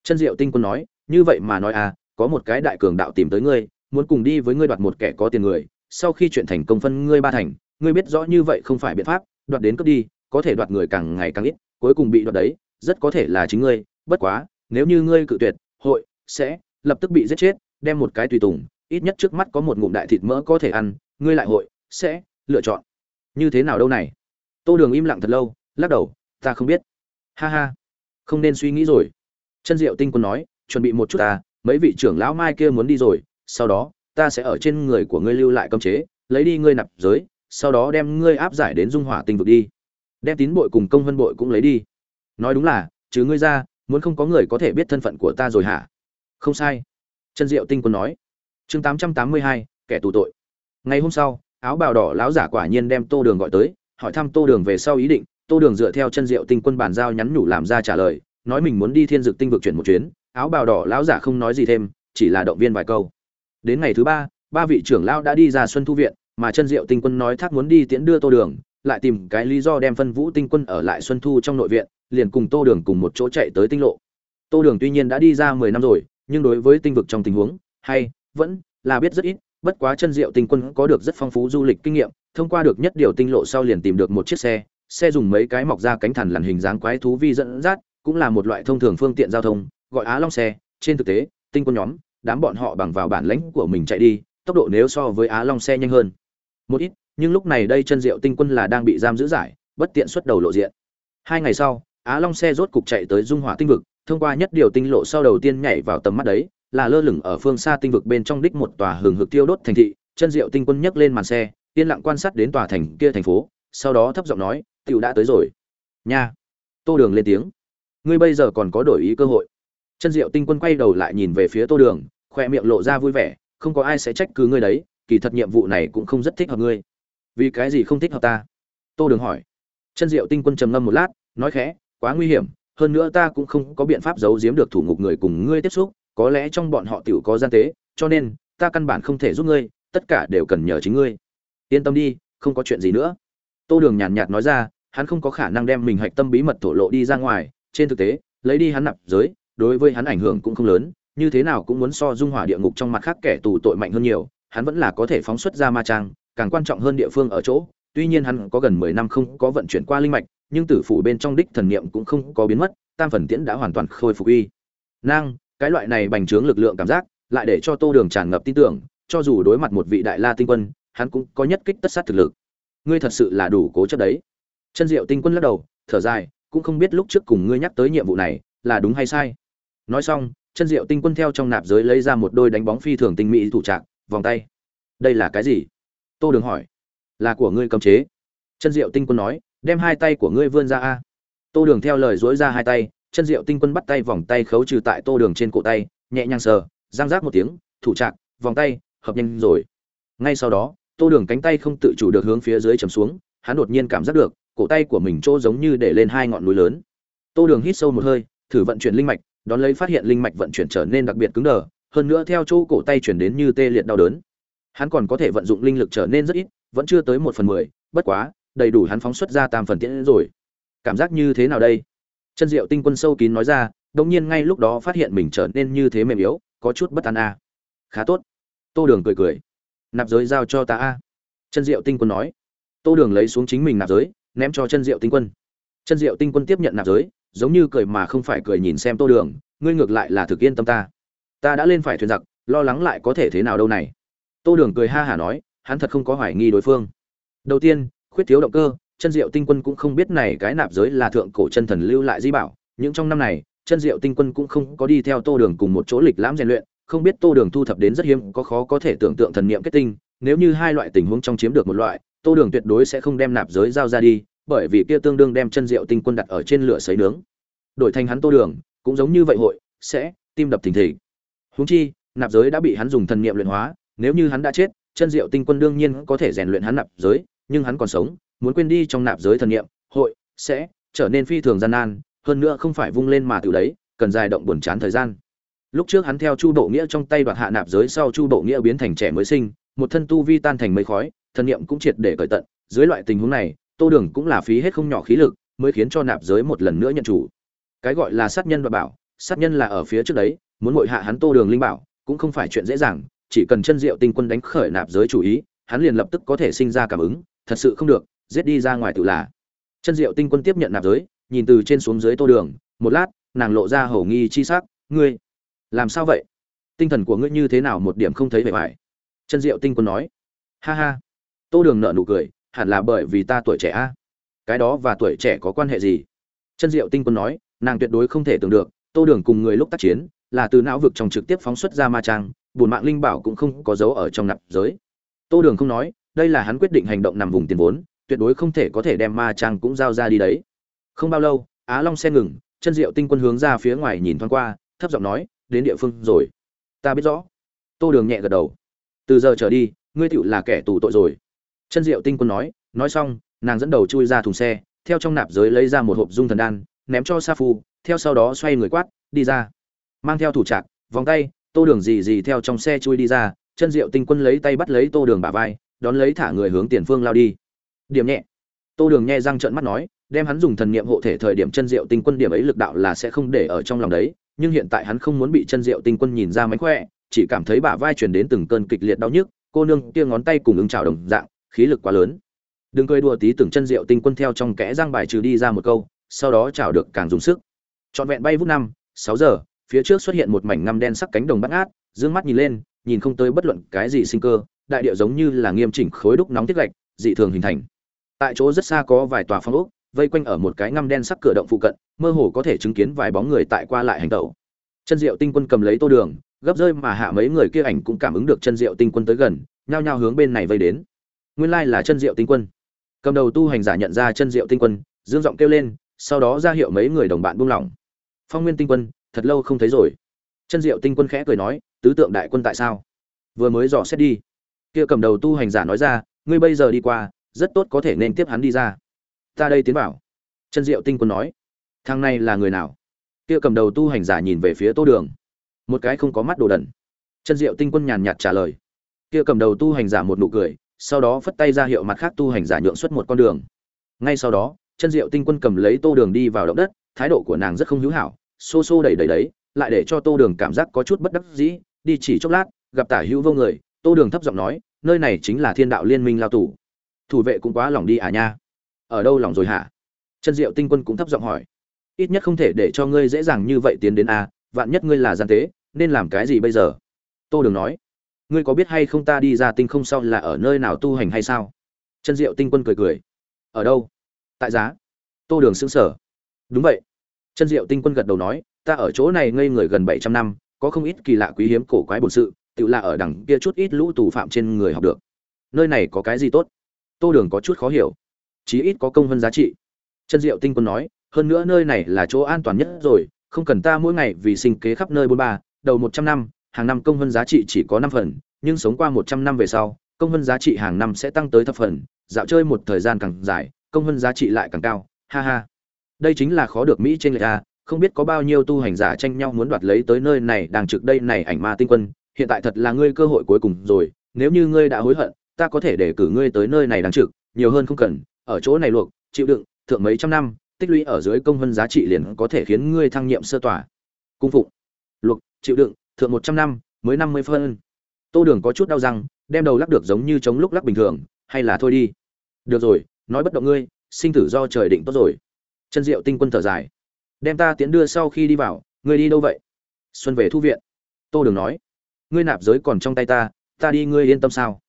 Chân diệu tinh quân nói, như vậy mà nói à có một cái đại cường đạo tìm tới ngươi, muốn cùng đi với ngươi đoạt một kẻ có tiền người, sau khi chuyện thành công phân ngươi ba thành, ngươi biết rõ như vậy không phải biện pháp, đoạt đến cấp đi, có thể đoạt người càng ngày càng ít, cuối cùng bị đoạt đấy, rất có thể là chính ngươi, bất quá, nếu như ngươi cự tuyệt, hội sẽ lập tức bị giết chết, đem một cái tùy tùng, ít nhất trước mắt có một ngụm đại thịt mỡ có thể ăn, ngươi lại hội, sẽ lựa chọn. Như thế nào đâu này? Tô đường im lặng thật lâu, lắc đầu, ta không biết. Ha ha, không nên suy nghĩ rồi. Chân diệu tinh quân nói, chuẩn bị một chút ta mấy vị trưởng lão mai kia muốn đi rồi, sau đó, ta sẽ ở trên người của ngươi lưu lại cấm chế, lấy đi ngươi nạp giới, sau đó đem ngươi áp giải đến dung hỏa tinh vực đi. Đem tín bội cùng công vân bội cũng lấy đi. Nói đúng là chứ ngươi ra, muốn không có người có thể biết thân phận của ta rồi hả? Không sai. Chân diệu tinh quân nói. Chương tám trăm tám mươi hai, kẻ tù tội. Ngày hôm sau, áo bào đỏ láo giả quả nhiên đem tô đường gọi tới, hỏi thăm tô đường về sau ý định. Tô đường dựa theo chân diệu tinh quân bàn giao nhắn nhủ làm ra trả lời, nói mình muốn đi thiên dực tinh vực chuyển một chuyến. Áo bào đỏ lão giả không nói gì thêm, chỉ là động viên vài câu. Đến ngày thứ ba ba vị trưởng lão đã đi ra xuân thu viện, mà chân diệu tinh quân nói thác muốn đi tiễn đưa tô đường, lại tìm cái lý do đem phân vũ tinh quân ở lại xuân thu trong nội viện, liền cùng tô đường cùng một chỗ chạy tới tinh lộ. Tô đường tuy nhiên đã đi ra mười năm rồi nhưng đối với tinh vực trong tình huống, hay, vẫn, là biết rất ít, bất quá chân diệu tinh quân có được rất phong phú du lịch kinh nghiệm, thông qua được nhất điều tinh lộ sau liền tìm được một chiếc xe xe dùng mấy cái mọc ra cánh thằn lằn hình dáng quái thú vi dẫn dắt, cũng là một loại thông thường phương tiện giao thông, gọi á long xe. Trên thực tế, tinh quân nhóm, đám bọn họ bằng vào bản lãnh của mình chạy đi, tốc độ nếu so với á long xe nhanh hơn. Một ít, nhưng lúc này đây chân diệu tinh quân là đang bị giam giữ giải, bất tiện xuất đầu lộ diện. Hai ngày sau, á long xe rốt cục chạy tới dung hỏa tinh vực thông qua nhất điều tinh lộ sau đầu tiên nhảy vào tầm mắt đấy, là lơ lửng ở phương xa tinh vực bên trong đích một tòa hừng hực tiêu đốt thành thị, chân diệu tinh quân nhấc lên màn xe, yên lặng quan sát đến tòa thành kia thành phố, sau đó thấp giọng nói, tiểu đã tới rồi. Nha. Tô đường lên tiếng. Ngươi bây giờ còn có đổi ý cơ hội. Chân diệu tinh quân quay đầu lại nhìn về phía tô đường, khoe miệng lộ ra vui vẻ, không có ai sẽ trách cứ ngươi đấy, kỳ thật nhiệm vụ này cũng không rất thích hợp ngươi. Vì cái gì không thích hợp ta? Tô đường hỏi. Chân diệu tinh quân trầm ngâm một lát, nói khẽ, quá nguy hiểm hơn nữa ta cũng không có biện pháp giấu giếm được thủ ngục người cùng ngươi tiếp xúc, có lẽ trong bọn họ tiểu có gian tế, cho nên, ta căn bản không thể giúp ngươi, tất cả đều cần nhờ chính ngươi. Yên tâm đi, không có chuyện gì nữa. Tô đường nhàn nhạt nói ra, hắn không có khả năng đem mình hạch tâm bí mật thổ lộ đi ra ngoài, trên thực tế, lấy đi hắn nạp giới, đối với hắn ảnh hưởng cũng không lớn, như thế nào cũng muốn so dung hỏa địa ngục trong mặt khác kẻ tù tội mạnh hơn nhiều, hắn vẫn là có thể phóng xuất ra ma trang, càng quan trọng hơn địa phương ở chỗ, tuy nhiên hắn có gần mười năm không có vận chuyển qua linh mạch nhưng tử phủ bên trong đích thần niệm cũng không có biến mất, tam phần tiễn đã hoàn toàn khôi phục uy. Năng cái loại này bành trướng lực lượng cảm giác, lại để cho tô đường tràn ngập tin tưởng, cho dù đối mặt một vị đại la tinh quân, hắn cũng có nhất kích tất sát thực lực. Ngươi thật sự là đủ cố chấp đấy. Chân diệu tinh quân lắc đầu, thở dài, cũng không biết lúc trước cùng ngươi nhắc tới nhiệm vụ này, là đúng hay sai. Nói xong, chân diệu tinh quân theo trong nạp giới lấy ra một đôi đánh bóng phi thường tinh mỹ thủ trạng vòng tay. Đây là cái gì? Tô đường hỏi. Là của ngươi cấm chế. Chân diệu tinh quân nói đem hai tay của ngươi vươn ra a. Tô đường theo lời dối ra hai tay, chân diệu tinh quân bắt tay vòng tay khấu trừ tại tô đường trên cổ tay, nhẹ nhàng sờ giang rác một tiếng, thủ trạng vòng tay, hợp nhanh rồi. Ngay sau đó, tô đường cánh tay không tự chủ được hướng phía dưới chầm xuống, hắn đột nhiên cảm giác được, cổ tay của mình chỗ giống như để lên hai ngọn núi lớn. Tô đường hít sâu một hơi, thử vận chuyển linh mạch, đón lấy phát hiện linh mạch vận chuyển trở nên đặc biệt cứng đờ, hơn nữa theo chỗ cổ tay chuyển đến như tê liệt đau đớn. Hắn còn có thể vận dụng linh lực trở nên rất ít, vẫn chưa tới một phần mười, bất quá đầy đủ hắn phóng xuất ra tam phần tiễn rồi. Cảm giác như thế nào đây? Chân diệu tinh quân sâu kín nói ra đống nhiên ngay lúc đó phát hiện mình trở nên như thế mềm yếu, có chút bất an a khá tốt. Tô đường cười cười. Nạp giới giao cho ta a. Chân diệu tinh quân nói. Tô đường lấy xuống chính mình nạp giới, ném cho chân diệu tinh quân. Chân diệu tinh quân tiếp nhận nạp giới, giống như cười mà không phải cười nhìn xem tô đường, ngươi ngược lại là thực yên tâm ta. Ta đã lên phải thuyền giặc, lo lắng lại có thể thế nào đâu này. Tô đường cười ha hả nói, hắn thật không có hoài nghi đối phương. Đầu tiên khuyết thiếu động cơ chân diệu tinh quân cũng không biết này cái nạp giới là thượng cổ chân thần lưu lại di bảo. Những trong năm này chân diệu tinh quân cũng không có đi theo tô đường cùng một chỗ lịch lãm rèn luyện. Không biết tô đường thu thập đến rất hiếm, có khó có thể tưởng tượng thần niệm kết tinh. Nếu như hai loại tình huống trong chiếm được một loại, tô đường tuyệt đối sẽ không đem nạp giới giao ra đi, bởi vì kia tương đương đem chân diệu tinh quân đặt ở trên lửa sấy nướng. Đổi thành hắn tô đường, cũng giống như vậy hội, sẽ tim đập thình thịch. Huống chi, nạp giới đã bị hắn dùng thần niệm luyện hóa, nếu như hắn đã chết chân diệu tinh quân đương nhiên có thể rèn luyện hắn nạp giới nhưng hắn còn sống, muốn quên đi trong nạp giới thần niệm, hội sẽ trở nên phi thường gian nan, hơn nữa không phải vung lên mà tự đấy cần dài động buồn chán thời gian. Lúc trước hắn theo chu bộ nghĩa trong tay đoạt hạ nạp giới sau chu bộ nghĩa biến thành trẻ mới sinh, một thân tu vi tan thành mây khói, thần niệm cũng triệt để cởi tận. Dưới loại tình huống này, tô đường cũng là phí hết không nhỏ khí lực mới khiến cho nạp giới một lần nữa nhận chủ. Cái gọi là sát nhân và bảo, sát nhân là ở phía trước đấy, muốn ngội hạ hắn tô đường linh bảo cũng không phải chuyện dễ dàng, chỉ cần chân diệu tinh quân đánh khởi nạp giới chủ ý, hắn liền lập tức có thể sinh ra cảm ứng thật sự không được, giết đi ra ngoài tự là. Chân diệu tinh quân tiếp nhận nạp giới, nhìn từ trên xuống dưới tô đường, một lát, nàng lộ ra hầu nghi chi sắc, ngươi, làm sao vậy? Tinh thần của ngươi như thế nào một điểm không thấy vẻ vải chân diệu tinh quân nói, ha ha. Tô đường nợ nụ cười, hẳn là bởi vì ta tuổi trẻ a. Cái đó và tuổi trẻ có quan hệ gì? Chân diệu tinh quân nói, nàng tuyệt đối không thể tưởng được, tô đường cùng người lúc tác chiến, là từ não vực trong trực tiếp phóng xuất ra ma trang, bùn mạng linh bảo cũng không có dấu ở trong nạp giới. Tô đường không nói đây là hắn quyết định hành động nằm vùng tiền vốn, tuyệt đối không thể có thể đem ma trang cũng giao ra đi đấy. Không bao lâu, á long xe ngừng, chân diệu tinh quân hướng ra phía ngoài nhìn thoáng qua, thấp giọng nói, đến địa phương rồi. Ta biết rõ. Tô đường nhẹ gật đầu. Từ giờ trở đi, ngươi tựu là kẻ tù tội rồi. Chân diệu tinh quân nói nói xong, nàng dẫn đầu chui ra thùng xe, theo trong nạp giới lấy ra một hộp dung thần đan, ném cho sa phu, theo sau đó xoay người quát, đi ra. Mang theo thủ trạc, vòng tay, tô đường gì gì theo trong xe chui đi ra, chân diệu tinh quân lấy tay bắt lấy tô đường bả vai đón lấy thả người hướng tiền phương lao đi. Điểm nhẹ. Tô đường nghe răng trợn mắt nói, đem hắn dùng thần niệm hộ thể thời điểm chân diệu tinh quân điểm ấy lực đạo là sẽ không để ở trong lòng đấy, nhưng hiện tại hắn không muốn bị chân diệu tinh quân nhìn ra mánh khỏe, chỉ cảm thấy bả vai truyền đến từng cơn kịch liệt đau nhức, cô nương kia ngón tay cùng ứng trào đồng dạng, khí lực quá lớn. Đừng cười đùa tí, từng chân diệu tinh quân theo trong kẽ răng bài trừ đi ra một câu, sau đó chào được càng dùng sức. Trọn vẹn bay vút năm, sáu giờ, phía trước xuất hiện một mảnh ngăm đen sắc cánh đồng bắt ngát, dương mắt nhìn lên, nhìn không tới bất luận cái gì sinh cơ đại điệu giống như là nghiêm chỉnh khối đúc nóng tiết gạch, dị thường hình thành. Tại chỗ rất xa có vài tòa phong ốc, vây quanh ở một cái ngăm đen sắc cửa động phụ cận, mơ hồ có thể chứng kiến vài bóng người tại qua lại hành tẩu. Chân diệu tinh quân cầm lấy tô đường, gấp rơi mà hạ mấy người kia ảnh cũng cảm ứng được chân diệu tinh quân tới gần, nhao nhao hướng bên này vây đến. Nguyên lai là chân diệu tinh quân. Cầm đầu tu hành giả nhận ra chân diệu tinh quân, dương giọng kêu lên, sau đó ra hiệu mấy người đồng bạn buông lỏng. Phong nguyên tinh quân, thật lâu không thấy rồi. Chân diệu tinh quân khẽ cười nói, tứ tượng đại quân tại sao? Vừa mới dò xét đi kia cầm đầu tu hành giả nói ra, ngươi bây giờ đi qua, rất tốt có thể nên tiếp hắn đi ra. Ta đây tiến vào. Chân diệu tinh quân nói, thằng này là người nào? Kia cầm đầu tu hành giả nhìn về phía tô đường. Một cái không có mắt đồ đần. Chân diệu tinh quân nhàn nhạt trả lời. Kia cầm đầu tu hành giả một nụ cười, sau đó phất tay ra hiệu mặt khác tu hành giả nhượng xuất một con đường. Ngay sau đó chân diệu tinh quân cầm lấy tô đường đi vào động đất, thái độ của nàng rất không hữu hảo, xô xô đẩy đẩy đấy lại để cho tô đường cảm giác có chút bất đắc dĩ, đi chỉ chốc lát, gặp tả hữu vô người tô đường thấp giọng nói, nơi này chính là thiên đạo liên minh lao tù. Thủ vệ cũng quá lòng đi à nha. Ở đâu lòng rồi hả? Chân diệu tinh quân cũng thấp giọng hỏi, ít nhất không thể để cho ngươi dễ dàng như vậy tiến đến a vạn nhất ngươi là gian tế, nên làm cái gì bây giờ? Tô đường nói, ngươi có biết hay không ta đi ra tinh không sau là ở nơi nào tu hành hay sao? Chân diệu tinh quân cười cười, ở đâu? Tại giá. Tô đường xứng sở đúng vậy. Chân diệu tinh quân gật đầu nói, ta ở chỗ này ngây người gần bảy trăm năm, có không ít kỳ lạ quý hiếm cổ quái bổn sự tự là ở đằng kia chút ít lũ tù phạm trên người học được. Nơi này có cái gì tốt? Tô đường có chút khó hiểu. Chí ít có công hơn giá trị. Chân diệu tinh quân nói, hơn nữa nơi này là chỗ an toàn nhất rồi, không cần ta mỗi ngày vì sinh kế khắp nơi bôn ba, đầu một trăm năm, hàng năm công hơn giá trị chỉ có năm phần, nhưng sống qua một trăm năm về sau, công hơn giá trị hàng năm sẽ tăng tới thập phần, dạo chơi một thời gian càng dài, công hơn giá trị lại càng cao, ha ha. Đây chính là khó được mỹ trên lệ a, không biết có bao nhiêu tu hành giả tranh nhau muốn đoạt lấy tới nơi này, đang trực đây này ảnh ma tinh quân hiện tại thật là ngươi cơ hội cuối cùng rồi, nếu như ngươi đã hối hận, ta có thể để cử ngươi tới nơi này đáng trực, nhiều hơn không cần, ở chỗ này luộc, chịu đựng, thượng mấy trăm năm, tích lũy ở dưới công vân giá trị liền có thể khiến ngươi thăng nhiệm sơ tỏa cung phụng, luộc, chịu đựng, thượng một trăm năm, mới năm mươi phân. Tô đường có chút đau răng, đem đầu lắc được giống như chống lúc lắc bình thường, hay là thôi đi. Được rồi, nói bất động ngươi, sinh tử do trời định tốt rồi. Chân diệu tinh quân thở dài. Đem ta tiến đưa sau khi đi vào, ngươi đi đâu vậy? Xuân về thu viện. Tô đường nói ngươi nạp giới còn trong tay ta ta đi ngươi yên tâm sao?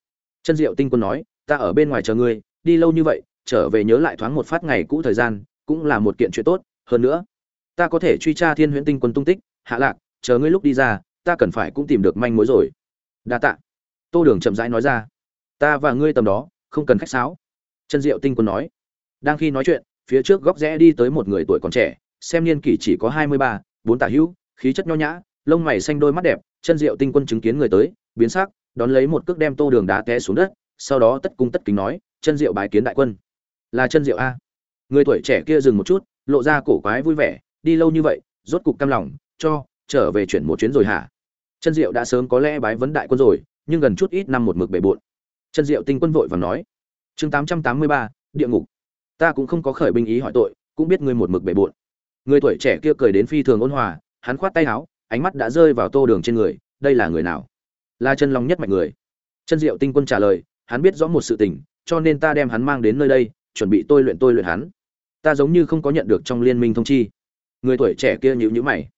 Chân diệu tinh quân nói, ta ở bên ngoài chờ ngươi, đi lâu như vậy, trở về nhớ lại thoáng một phát ngày cũ thời gian, cũng là một kiện chuyện tốt, hơn nữa, ta có thể truy tra thiên huyễn tinh quân tung tích, hạ lạc, chờ ngươi lúc đi ra, ta cần phải cũng tìm được manh mối rồi. Đa tạ. Tô đường chậm rãi nói ra, ta và ngươi tầm đó, không cần khách sáo. Chân diệu tinh quân nói, đang khi nói chuyện, phía trước góc rẽ đi tới một người tuổi còn trẻ, xem niên kỷ chỉ có hai mươi ba, bốn tả hữu, khí chất nho nhã, lông mày xanh đôi mắt đẹp chân diệu tinh quân chứng kiến người tới, biến sắc, đón lấy một cước đem tô đường đá té xuống đất, sau đó tất cung tất kính nói, chân diệu bái kiến đại quân. Là chân diệu a. Người tuổi trẻ kia dừng một chút, lộ ra cổ quái vui vẻ, đi lâu như vậy, rốt cục cam lòng, cho, trở về chuyển một chuyến rồi hả? Chân diệu đã sớm có lẽ bái vấn đại quân rồi, nhưng gần chút ít năm một mực bề bộn. Chân diệu tinh quân vội và nói, chương tám trăm tám mươi ba, địa ngục. Ta cũng không có khởi binh ý hỏi tội, cũng biết ngươi một mực bề bộn. Người tuổi trẻ kia cười đến phi thường ôn hòa, hắn khoát tay áo ánh mắt đã rơi vào tô đường trên người, đây là người nào? Là chân long nhất mạnh người. Chân diệu tinh quân trả lời, hắn biết rõ một sự tình, cho nên ta đem hắn mang đến nơi đây, chuẩn bị tôi luyện tôi luyện hắn. Ta giống như không có nhận được trong liên minh thông chi. Người tuổi trẻ kia nhíu nhữ mày.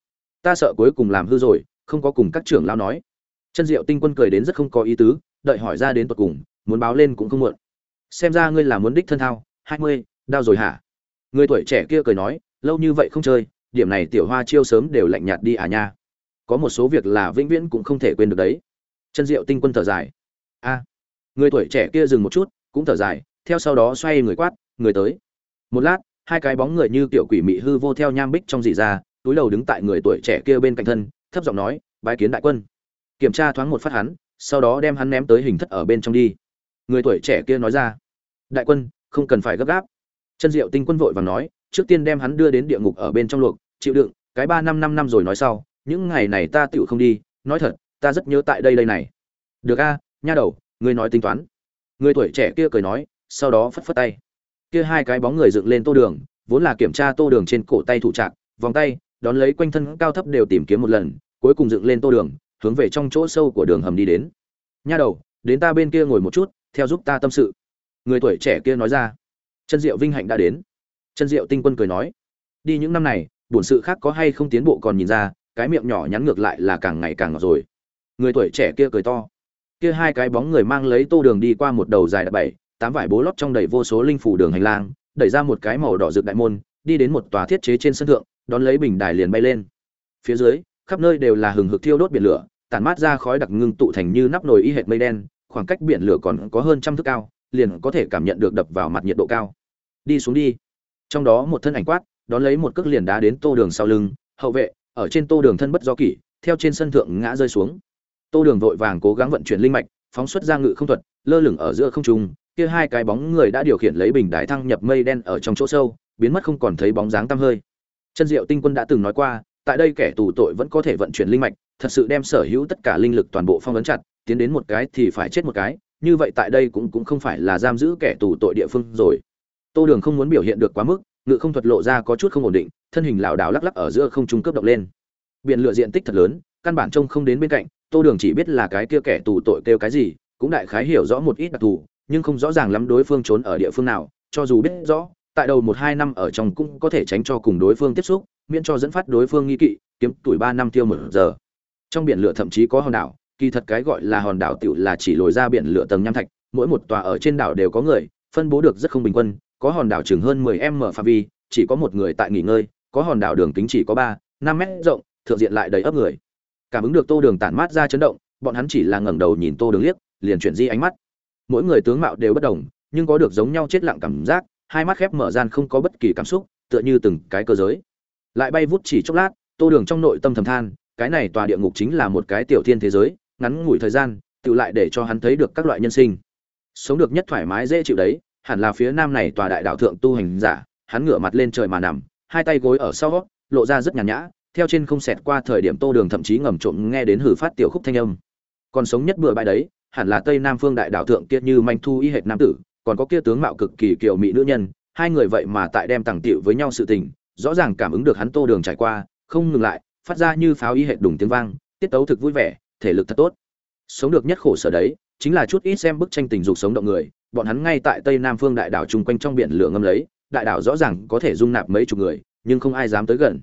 Ta sợ cuối cùng làm hư rồi, không có cùng các trưởng lao nói. Chân diệu tinh quân cười đến rất không có ý tứ, đợi hỏi ra đến tận cùng, muốn báo lên cũng không muộn. Xem ra ngươi là muốn đích thân thao, hai mươi đau rồi hả? Người tuổi trẻ kia cười nói, lâu như vậy không chơi, điểm này tiểu hoa chiêu sớm đều lạnh nhạt đi à nha có một số việc là vĩnh viễn cũng không thể quên được đấy. Chân diệu tinh quân thở dài. A, người tuổi trẻ kia dừng một chút, cũng thở dài, theo sau đó xoay người quát, người tới. Một lát, hai cái bóng người như tiểu quỷ mị hư vô theo nham bích trong dị ra, túi đầu đứng tại người tuổi trẻ kia bên cạnh thân, thấp giọng nói, bái kiến đại quân. Kiểm tra thoáng một phát hắn, sau đó đem hắn ném tới hình thất ở bên trong đi. Người tuổi trẻ kia nói ra, đại quân, không cần phải gấp gáp. Chân diệu tinh quân vội và nói, trước tiên đem hắn đưa đến địa ngục ở bên trong luộc, chịu đựng, cái ba năm năm năm rồi nói sau những ngày này ta tựu không đi, nói thật, ta rất nhớ tại đây đây này. Được a, nha đầu, ngươi nói tính toán. Người tuổi trẻ kia cười nói, sau đó phất phất tay. Kia hai cái bóng người dựng lên tô đường, vốn là kiểm tra tô đường trên cổ tay thủ trạc vòng tay, đón lấy quanh thân cao thấp đều tìm kiếm một lần, cuối cùng dựng lên tô đường, hướng về trong chỗ sâu của đường hầm đi đến. Nha đầu, đến ta bên kia ngồi một chút, theo giúp ta tâm sự. Người tuổi trẻ kia nói ra. Chân diệu vinh hạnh đã đến. Chân diệu tinh quân cười nói. Đi những năm này, bổn sự khác có hay không tiến bộ còn nhìn ra cái miệng nhỏ nhắn ngược lại là càng ngày càng ngọt rồi. Người tuổi trẻ kia cười to. Kia hai cái bóng người mang lấy tô đường đi qua một đầu dài bảy, tám vải bố lót trong đầy vô số linh phủ đường hành lang, đẩy ra một cái màu đỏ rực đại môn, đi đến một tòa thiết chế trên sân thượng, đón lấy bình đài liền bay lên. Phía dưới, khắp nơi đều là hừng hực thiêu đốt biển lửa, tản mát ra khói đặc ngưng tụ thành như nắp nồi y hệt mây đen, khoảng cách biển lửa còn có hơn trăm thước cao, liền có thể cảm nhận được đập vào mặt nhiệt độ cao. Đi xuống đi. Trong đó một thân ảnh quát, đón lấy một cước liền đá đến tô đường sau lưng, hậu vệ ở trên tô đường thân bất do kỷ, theo trên sân thượng ngã rơi xuống. Tô đường vội vàng cố gắng vận chuyển linh mạch, phóng xuất ra ngự không thuật, lơ lửng ở giữa không trung, kia hai cái bóng người đã điều khiển lấy bình đái thăng nhập mây đen ở trong chỗ sâu, biến mất không còn thấy bóng dáng tăm hơi. Chân diệu tinh quân đã từng nói qua, tại đây kẻ tù tội vẫn có thể vận chuyển linh mạch, thật sự đem sở hữu tất cả linh lực toàn bộ phong ấn chặt, tiến đến một cái thì phải chết một cái, như vậy tại đây cũng cũng không phải là giam giữ kẻ tù tội địa phương rồi. Tô đường không muốn biểu hiện được quá mức, ngự không thuật lộ ra có chút không ổn định thân hình lảo đảo lắc lắc ở giữa không trung cấp động lên. Biển lửa diện tích thật lớn, căn bản trông không đến bên cạnh, tô đường chỉ biết là cái kia kẻ tù tội kêu cái gì, cũng đại khái hiểu rõ một ít đặc thù, nhưng không rõ ràng lắm đối phương trốn ở địa phương nào, cho dù biết rõ, tại đầu một hai năm ở trong cũng có thể tránh cho cùng đối phương tiếp xúc, miễn cho dẫn phát đối phương nghi kỵ, kiếm tuổi ba năm tiêu một giờ. Trong biển lửa thậm chí có hòn đảo, kỳ thật cái gọi là hòn đảo tiểu là chỉ lồi ra biển lửa tầng nham thạch, mỗi một tòa ở trên đảo đều có người, phân bố được rất không bình quân, có hòn đảo chừng hơn 10 m phạm vi, chỉ có một người tại nghỉ ngơi có hòn đảo đường kính chỉ có ba, năm mét rộng, thượng diện lại đầy ấp người. Cảm ứng được tô đường tản mát ra chấn động, bọn hắn chỉ là ngẩng đầu nhìn tô đường liếc, liền chuyển di ánh mắt. Mỗi người tướng mạo đều bất đồng, nhưng có được giống nhau chết lặng cảm giác, hai mắt khép mở gian không có bất kỳ cảm xúc, tựa như từng cái cơ giới. Lại bay vút chỉ chốc lát, tô đường trong nội tâm thầm than, cái này tòa địa ngục chính là một cái tiểu thiên thế giới, ngắn ngủi thời gian tự lại để cho hắn thấy được các loại nhân sinh. Sống được nhất thoải mái dễ chịu đấy, hẳn là phía nam này tòa đại đạo thượng tu hành giả, hắn ngửa mặt lên trời mà nằm hai tay gối ở sau lộ ra rất nhàn nhã, theo trên không xẹt qua thời điểm tô đường thậm chí ngầm trộm nghe đến hử phát tiểu khúc thanh âm. Còn sống nhất bừa bãi đấy, hẳn là tây nam phương đại đạo thượng kia như manh thu y hệt nam tử, còn có kia tướng mạo cực kỳ kiều mỹ nữ nhân, hai người vậy mà tại đem tàng tiệu với nhau sự tình, rõ ràng cảm ứng được hắn tô đường trải qua, không ngừng lại, phát ra như pháo y hệt đùng tiếng vang, tiết tấu thực vui vẻ, thể lực thật tốt. Sống được nhất khổ sở đấy, chính là chút ít xem bức tranh tình dục sống động người, bọn hắn ngay tại tây nam phương đại đảo chung quanh trong biển lửa ngâm lấy đại đảo rõ ràng có thể dung nạp mấy chục người, nhưng không ai dám tới gần.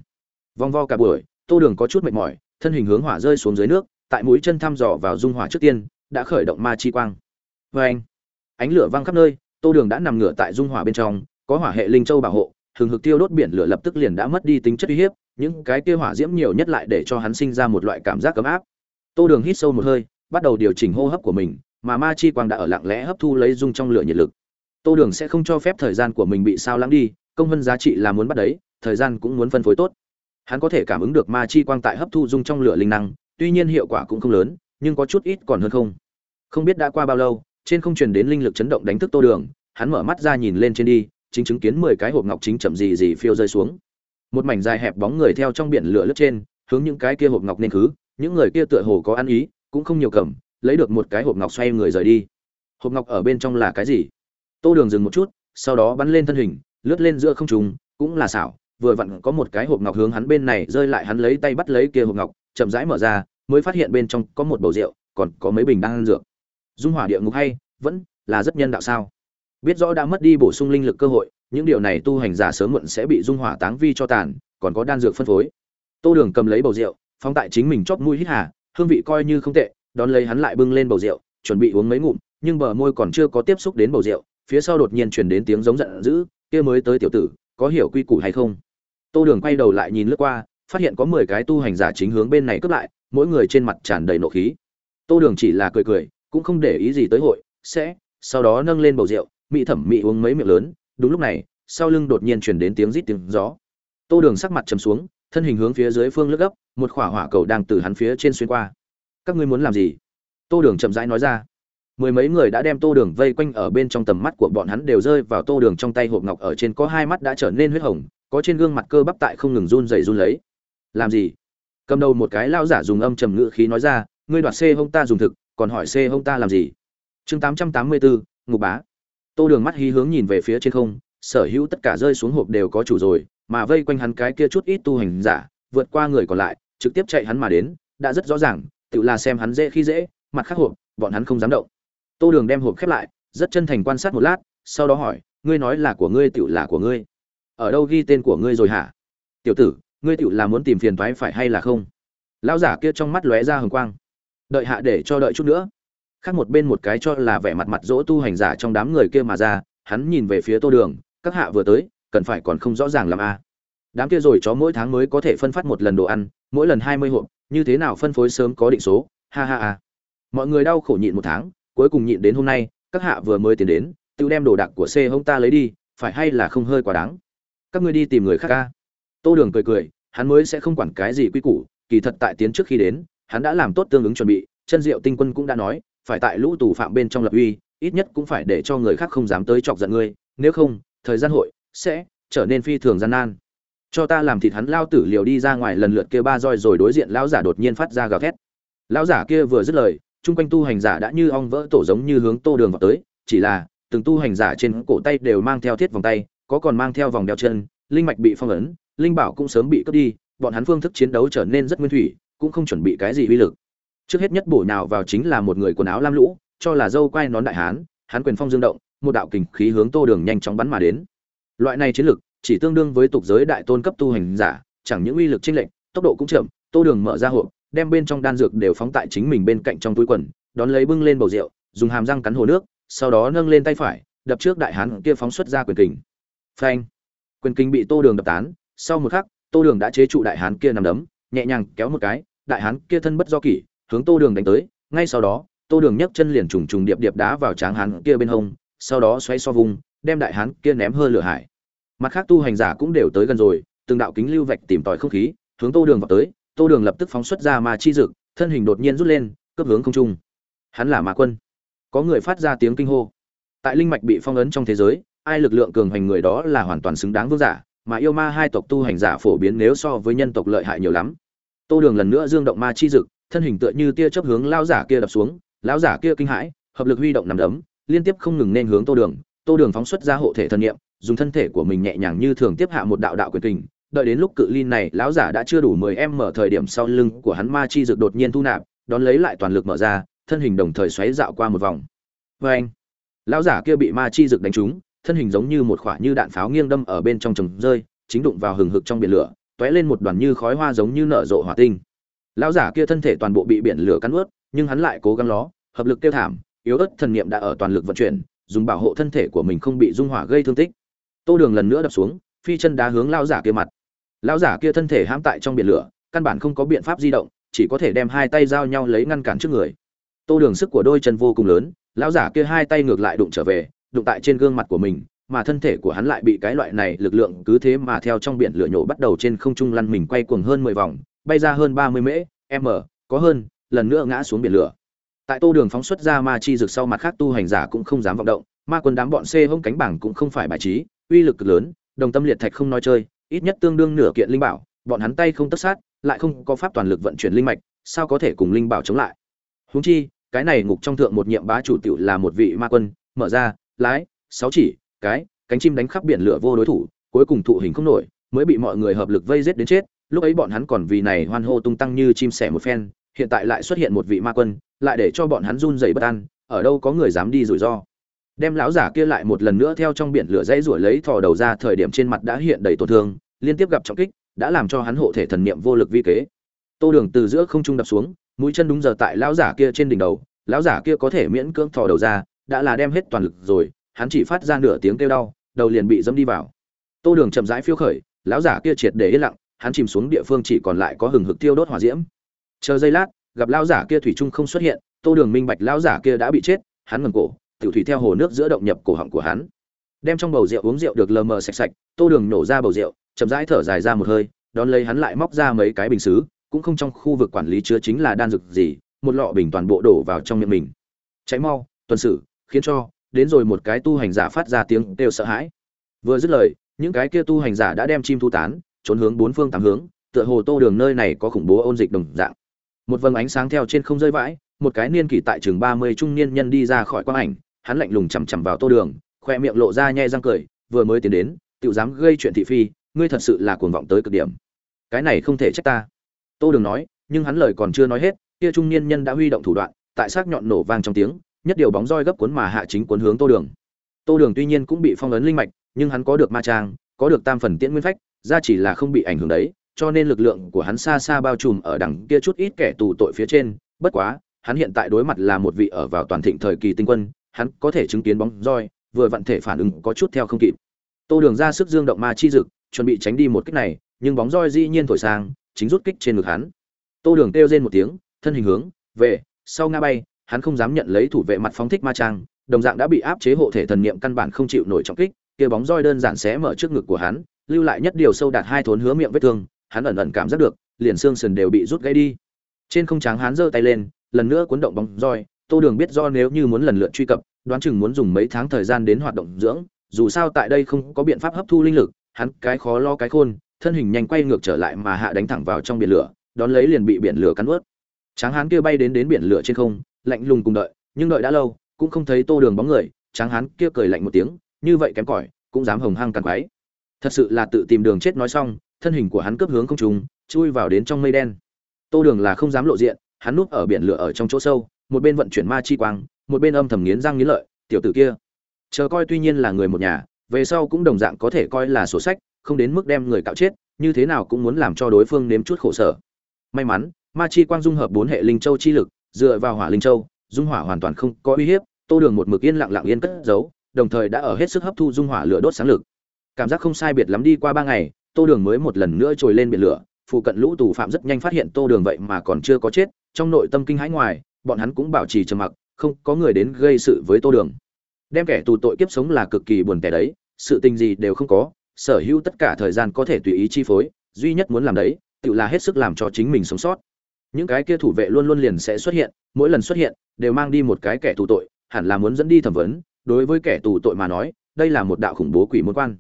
Vòng vo cả buổi, tô đường có chút mệt mỏi, thân hình hướng hỏa rơi xuống dưới nước, tại mũi chân thăm dò vào dung hỏa trước tiên, đã khởi động ma chi quang. Vê anh, ánh lửa văng khắp nơi, tô đường đã nằm ngửa tại dung hỏa bên trong, có hỏa hệ linh châu bảo hộ, hừng hực tiêu đốt biển lửa lập tức liền đã mất đi tính chất uy hiếp, những cái kia hỏa diễm nhiều nhất lại để cho hắn sinh ra một loại cảm giác ấm áp. Tô đường hít sâu một hơi, bắt đầu điều chỉnh hô hấp của mình, mà ma chi quang đã ở lặng lẽ hấp thu lấy dung trong lửa nhiệt lực tô đường sẽ không cho phép thời gian của mình bị sao lãng đi, công vân giá trị là muốn bắt đấy, thời gian cũng muốn phân phối tốt. Hắn có thể cảm ứng được ma chi quang tại hấp thu dung trong lửa linh năng, tuy nhiên hiệu quả cũng không lớn, nhưng có chút ít còn hơn không. Không biết đã qua bao lâu, trên không truyền đến linh lực chấn động đánh thức tô đường, hắn mở mắt ra nhìn lên trên đi, chính chứng kiến mười cái hộp ngọc chính chậm gì gì phiêu rơi xuống. Một mảnh dài hẹp bóng người theo trong biển lửa lướt trên, hướng những cái kia hộp ngọc nên khứ, những người kia tựa hồ có ăn ý, cũng không nhiều cầm, lấy được một cái hộp ngọc xoay người rời đi. Hộp ngọc ở bên trong là cái gì? Tô đường dừng một chút sau đó bắn lên thân hình lướt lên giữa không trung, cũng là xảo vừa vặn có một cái hộp ngọc hướng hắn bên này rơi lại hắn lấy tay bắt lấy kia hộp ngọc chậm rãi mở ra mới phát hiện bên trong có một bầu rượu còn có mấy bình đang ăn dược. Dung hỏa địa ngục hay vẫn là rất nhân đạo sao? Biết rõ đã mất đi bổ sung linh lực cơ hội những điều này tu hành giả sớm muộn sẽ bị dung hỏa táng vi cho tàn còn có đan dược phân phối. Tô đường cầm lấy bầu rượu phóng tại chính mình chóp mũi hít hà hương vị coi như không tệ đón lấy hắn lại bưng lên bầu rượu chuẩn bị uống mấy ngụm nhưng bờ môi còn chưa có tiếp xúc đến bầu rượu phía sau đột nhiên truyền đến tiếng giống giận dữ, kia mới tới tiểu tử, có hiểu quy củ hay không? Tô đường quay đầu lại nhìn lướt qua, phát hiện có mười cái tu hành giả chính hướng bên này cướp lại, mỗi người trên mặt tràn đầy nộ khí. Tô đường chỉ là cười cười, cũng không để ý gì tới hội, sẽ, sau đó nâng lên bầu rượu, mị thẩm mị uống mấy miệng lớn, đúng lúc này, sau lưng đột nhiên truyền đến tiếng rít tiếng gió. Tô đường sắc mặt trầm xuống, thân hình hướng phía dưới phương lướt gấp, một khỏa hỏa cầu đang từ hắn phía trên xuyên qua. Các ngươi muốn làm gì? Tô đường chậm rãi nói ra mười mấy người đã đem tô đường vây quanh ở bên trong tầm mắt của bọn hắn đều rơi vào tô đường trong tay hộp ngọc ở trên có hai mắt đã trở nên huyết hồng, có trên gương mặt cơ bắp tại không ngừng run rẩy run lấy. Làm gì? Cầm đầu một cái lao giả dùng âm trầm ngữ khí nói ra, ngươi đoạt xê hông ta dùng thực, còn hỏi xê hông ta làm gì? Chương tám trăm tám mươi bốn ngục bá. Tô đường mắt hí hướng nhìn về phía trên không, sở hữu tất cả rơi xuống hộp đều có chủ rồi, mà vây quanh hắn cái kia chút ít tu hành giả, vượt qua người còn lại, trực tiếp chạy hắn mà đến, đã rất rõ ràng, tự là xem hắn dễ khi dễ, mặt khắc hộp, bọn hắn không dám động tô đường đem hộp khép lại, rất chân thành quan sát một lát, sau đó hỏi, ngươi nói là của ngươi, tiểu là của ngươi. Ở đâu ghi tên của ngươi rồi hả? Tiểu tử, ngươi tiểu là muốn tìm phiền toái phải hay là không? Lão giả kia trong mắt lóe ra hừng quang. Đợi hạ để cho đợi chút nữa. Khác một bên một cái cho là vẻ mặt mặt dỗ tu hành giả trong đám người kia mà ra, hắn nhìn về phía tô đường, các hạ vừa tới, cần phải còn không rõ ràng làm a. Đám kia rồi chó mỗi tháng mới có thể phân phát một lần đồ ăn, mỗi lần hai mươi hộp, như thế nào phân phối sớm có định số, ha ha ha. Mọi người đau khổ nhịn một tháng cuối cùng nhịn đến hôm nay, các hạ vừa mới tiến đến, tự đem đồ đạc của xe hông ta lấy đi, phải hay là không hơi quá đáng? Các ngươi đi tìm người khác ca tô đường cười cười, hắn mới sẽ không quản cái gì quy củ, kỳ thật tại tiến trước khi đến, hắn đã làm tốt tương ứng chuẩn bị, chân diệu tinh quân cũng đã nói, phải tại lũ tù phạm bên trong lập uy, ít nhất cũng phải để cho người khác không dám tới chọc giận ngươi, nếu không, thời gian hội sẽ trở nên phi thường gian nan. Cho ta làm thịt hắn lao tử liều đi ra ngoài lần lượt kia ba roi rồi đối diện lão giả đột nhiên phát ra gào thét. Lão giả kia vừa dứt lời chung quanh tu hành giả đã như ong vỡ tổ giống như hướng tô đường vào tới, chỉ là, từng tu hành giả trên cổ tay đều mang theo thiết vòng tay, có còn mang theo vòng đeo chân, linh mạch bị phong ấn, linh bảo cũng sớm bị cướp đi, bọn hắn phương thức chiến đấu trở nên rất nguyên thủy, cũng không chuẩn bị cái gì uy lực. Trước hết nhất bổ nào vào chính là một người quần áo lam lũ, cho là dâu quai nón đại hán, hắn quyền phong dương động, một đạo kình khí hướng tô đường nhanh chóng bắn mà đến. Loại này chiến lực, chỉ tương đương với tục giới đại tôn cấp tu hành giả, chẳng những uy lực chênh lệch, tốc độ cũng chậm, tô đường mở ra hộp đem bên trong đan dược đều phóng tại chính mình bên cạnh trong túi quần, đón lấy bưng lên bầu rượu, dùng hàm răng cắn hồ nước, sau đó nâng lên tay phải, đập trước đại hán kia phóng xuất ra quyền kình. Phanh! Quyền kình bị tô đường đập tán, sau một khắc, tô đường đã chế trụ đại hán kia nằm đấm, nhẹ nhàng kéo một cái, đại hán kia thân bất do kỷ, hướng tô đường đánh tới, ngay sau đó, tô đường nhấc chân liền trùng trùng điệp điệp đá vào tráng hán kia bên hông, sau đó xoay so vùng, đem đại hán kia ném hơi lửa hải. Mặt khác tu hành giả cũng đều tới gần rồi, từng đạo kính lưu vạch tìm tòi không khí, hướng tô đường vào tới tô đường lập tức phóng xuất ra ma chi dực thân hình đột nhiên rút lên cấp hướng không trung. Hắn là ma quân. Có người phát ra tiếng kinh hô. Tại linh mạch bị phong ấn trong thế giới ai lực lượng cường hành người đó là hoàn toàn xứng đáng vương giả mà yêu ma hai tộc tu hành giả phổ biến nếu so với nhân tộc lợi hại nhiều lắm. Tô đường lần nữa dương động ma chi dực thân hình tựa như tia chớp hướng lao giả kia đập xuống lão giả kia kinh hãi hợp lực huy động nằm đấm liên tiếp không ngừng nên hướng tô đường. Tô đường phóng xuất ra hộ thể thần niệm, dùng thân thể của mình nhẹ nhàng như thường tiếp hạ một đạo đạo quyền kình đợi đến lúc cự ly này, lão giả đã chưa đủ mười em mở thời điểm sau lưng của hắn ma chi dược đột nhiên thu nạp, đón lấy lại toàn lực mở ra, thân hình đồng thời xoáy dạo qua một vòng. Vê anh, lão giả kia bị ma chi dược đánh trúng, thân hình giống như một quả như đạn pháo nghiêng đâm ở bên trong trồng rơi, chính đụng vào hừng hực trong biển lửa, tóe lên một đoàn như khói hoa giống như nở rộ hỏa tinh. Lão giả kia thân thể toàn bộ bị biển lửa cắn ướt, nhưng hắn lại cố gắng ló, hợp lực tiêu thảm, yếu ớt thần niệm đã ở toàn lực vận chuyển, dùng bảo hộ thân thể của mình không bị dung hỏa gây thương tích. Tô đường lần nữa đập xuống, phi chân đá hướng lão giả kia mặt lão giả kia thân thể hãm tại trong biển lửa, căn bản không có biện pháp di động, chỉ có thể đem hai tay giao nhau lấy ngăn cản trước người. Tô đường sức của đôi chân vô cùng lớn, lão giả kia hai tay ngược lại đụng trở về, đụng tại trên gương mặt của mình, mà thân thể của hắn lại bị cái loại này lực lượng cứ thế mà theo trong biển lửa nhổ bắt đầu trên không trung lăn mình quay cuồng hơn mười vòng, bay ra hơn ba mươi mễ, m, có hơn, lần nữa ngã xuống biển lửa. Tại tô đường phóng xuất ra ma chi rực sau mặt khác tu hành giả cũng không dám vọng động, ma quân đám bọn xê hông cánh bảng cũng không phải bài trí, uy lực cực lớn, đồng tâm liệt thạch không nói chơi ít nhất tương đương nửa kiện linh bảo, bọn hắn tay không tất sát, lại không có pháp toàn lực vận chuyển linh mạch, sao có thể cùng linh bảo chống lại? Huống chi, cái này ngục trong thượng một nhiệm bá chủ tiểu là một vị ma quân, mở ra, lái, sáu chỉ, cái, cánh chim đánh khắp biển lửa vô đối thủ, cuối cùng thụ hình không nổi, mới bị mọi người hợp lực vây giết đến chết, lúc ấy bọn hắn còn vì này hoan hô tung tăng như chim sẻ một phen, hiện tại lại xuất hiện một vị ma quân, lại để cho bọn hắn run rẩy bất an, ở đâu có người dám đi rủi ro đem lão giả kia lại một lần nữa theo trong biển lửa dãy ruổi lấy thò đầu ra thời điểm trên mặt đã hiện đầy tổn thương, liên tiếp gặp trọng kích, đã làm cho hắn hộ thể thần niệm vô lực vi kế. Tô đường từ giữa không trung đập xuống, mũi chân đúng giờ tại lão giả kia trên đỉnh đầu, lão giả kia có thể miễn cưỡng thò đầu ra, đã là đem hết toàn lực rồi, hắn chỉ phát ra nửa tiếng kêu đau, đầu liền bị dẫm đi vào. Tô đường chậm rãi phiêu khởi, lão giả kia triệt để yên lặng, hắn chìm xuống địa phương chỉ còn lại có hừng hực tiêu đốt hỏa diễm. Chờ giây lát, gặp lão giả kia thủy trung không xuất hiện, tô đường minh bạch lão giả kia đã bị chết, hắn ngẩng cổ tiểu thủy theo hồ nước giữa động nhập cổ họng của hắn. Đem trong bầu rượu uống rượu được lờ mờ sạch sạch, tô đường nổ ra bầu rượu, chậm rãi thở dài ra một hơi, đón lấy hắn lại móc ra mấy cái bình xứ, cũng không trong khu vực quản lý chứa chính là đan dược gì, một lọ bình toàn bộ đổ vào trong miệng mình. Cháy mau, tuần sử khiến cho, đến rồi một cái tu hành giả phát ra tiếng kêu sợ hãi. Vừa dứt lời, những cái kia tu hành giả đã đem chim thu tán, trốn hướng bốn phương tám hướng, tựa hồ tô đường nơi này có khủng bố ôn dịch đồng dạng. Một vầng ánh sáng theo trên không rơi vãi, một cái niên kỷ tại chừng ba mươi trung niên nhân đi ra khỏi quang ảnh hắn lạnh lùng chằm chằm vào tô đường, khoe miệng lộ ra nhe răng cười, vừa mới tiến đến tự dám gây chuyện thị phi, ngươi thật sự là cuồng vọng tới cực điểm. Cái này không thể trách ta. Tô đường nói, nhưng hắn lời còn chưa nói hết, kia trung niên nhân đã huy động thủ đoạn, tại xác nhọn nổ vang trong tiếng, nhất điều bóng roi gấp cuốn mà hạ chính cuốn hướng tô đường. Tô đường tuy nhiên cũng bị phong ấn linh mạch, nhưng hắn có được ma trang, có được tam phần tiễn nguyên phách, ra chỉ là không bị ảnh hưởng đấy, cho nên lực lượng của hắn xa xa bao trùm ở đằng kia chút ít kẻ tù tội phía trên. Bất quá, hắn hiện tại đối mặt là một vị ở vào toàn thịnh thời kỳ tinh quân hắn có thể chứng kiến bóng roi, vừa vận thể phản ứng có chút theo không kịp. Tô đường ra sức dương động ma chi dực, chuẩn bị tránh đi một kích này, nhưng bóng roi dĩ nhiên thổi sang, chính rút kích trên ngực hắn. Tô đường kêu rên một tiếng, thân hình hướng về sau ngã bay, hắn không dám nhận lấy thủ vệ mặt phóng thích ma trang, đồng dạng đã bị áp chế hộ thể thần niệm căn bản không chịu nổi trọng kích, kia bóng roi đơn giản xé mở trước ngực của hắn, lưu lại nhất điều sâu đạt hai thốn hứa miệng vết thương, hắn ẩn ẩn cảm giác được, liền xương sườn đều bị rút gãy đi. Trên không tráng hắn giơ tay lên, lần nữa cuốn động bóng roi tô đường biết do nếu như muốn lần lượt truy cập, đoán chừng muốn dùng mấy tháng thời gian đến hoạt động dưỡng, dù sao tại đây không có biện pháp hấp thu linh lực, hắn cái khó lo cái khôn, thân hình nhanh quay ngược trở lại mà hạ đánh thẳng vào trong biển lửa, đón lấy liền bị biển lửa cắn nuốt. tráng hán kia bay đến đến biển lửa trên không, lạnh lùng cùng đợi, nhưng đợi đã lâu, cũng không thấy tô đường bóng người, tráng hán kia cười lạnh một tiếng, như vậy kém cỏi, cũng dám hồng hăng càn quái thật sự là tự tìm đường chết nói xong, thân hình của hắn cướp hướng không trùng chui vào đến trong mây đen tô đường là không dám lộ diện, hắn núp ở biển lửa ở trong chỗ sâu một bên vận chuyển ma chi quang, một bên âm thầm nghiến răng nghiến lợi, tiểu tử kia, chờ coi tuy nhiên là người một nhà, về sau cũng đồng dạng có thể coi là sổ sách, không đến mức đem người cạo chết, như thế nào cũng muốn làm cho đối phương nếm chút khổ sở. May mắn, ma chi quang dung hợp bốn hệ linh châu chi lực, dựa vào hỏa linh châu, dung hỏa hoàn toàn không có uy hiếp, tô đường một mực yên lặng lặng yên cất giấu, đồng thời đã ở hết sức hấp thu dung hỏa lửa đốt sáng lực. Cảm giác không sai biệt lắm đi qua ba ngày, tô đường mới một lần nữa trồi lên biển lửa, phụ cận lũ tù phạm rất nhanh phát hiện tô đường vậy mà còn chưa có chết, trong nội tâm kinh hãi ngoài bọn hắn cũng bảo trì trầm mặc, không có người đến gây sự với tô đường. Đem kẻ tù tội kiếp sống là cực kỳ buồn tẻ đấy, sự tình gì đều không có, sở hữu tất cả thời gian có thể tùy ý chi phối, duy nhất muốn làm đấy, tự là hết sức làm cho chính mình sống sót. Những cái kia thủ vệ luôn luôn liền sẽ xuất hiện, mỗi lần xuất hiện, đều mang đi một cái kẻ tù tội, hẳn là muốn dẫn đi thẩm vấn, đối với kẻ tù tội mà nói, đây là một đạo khủng bố quỷ môn quan.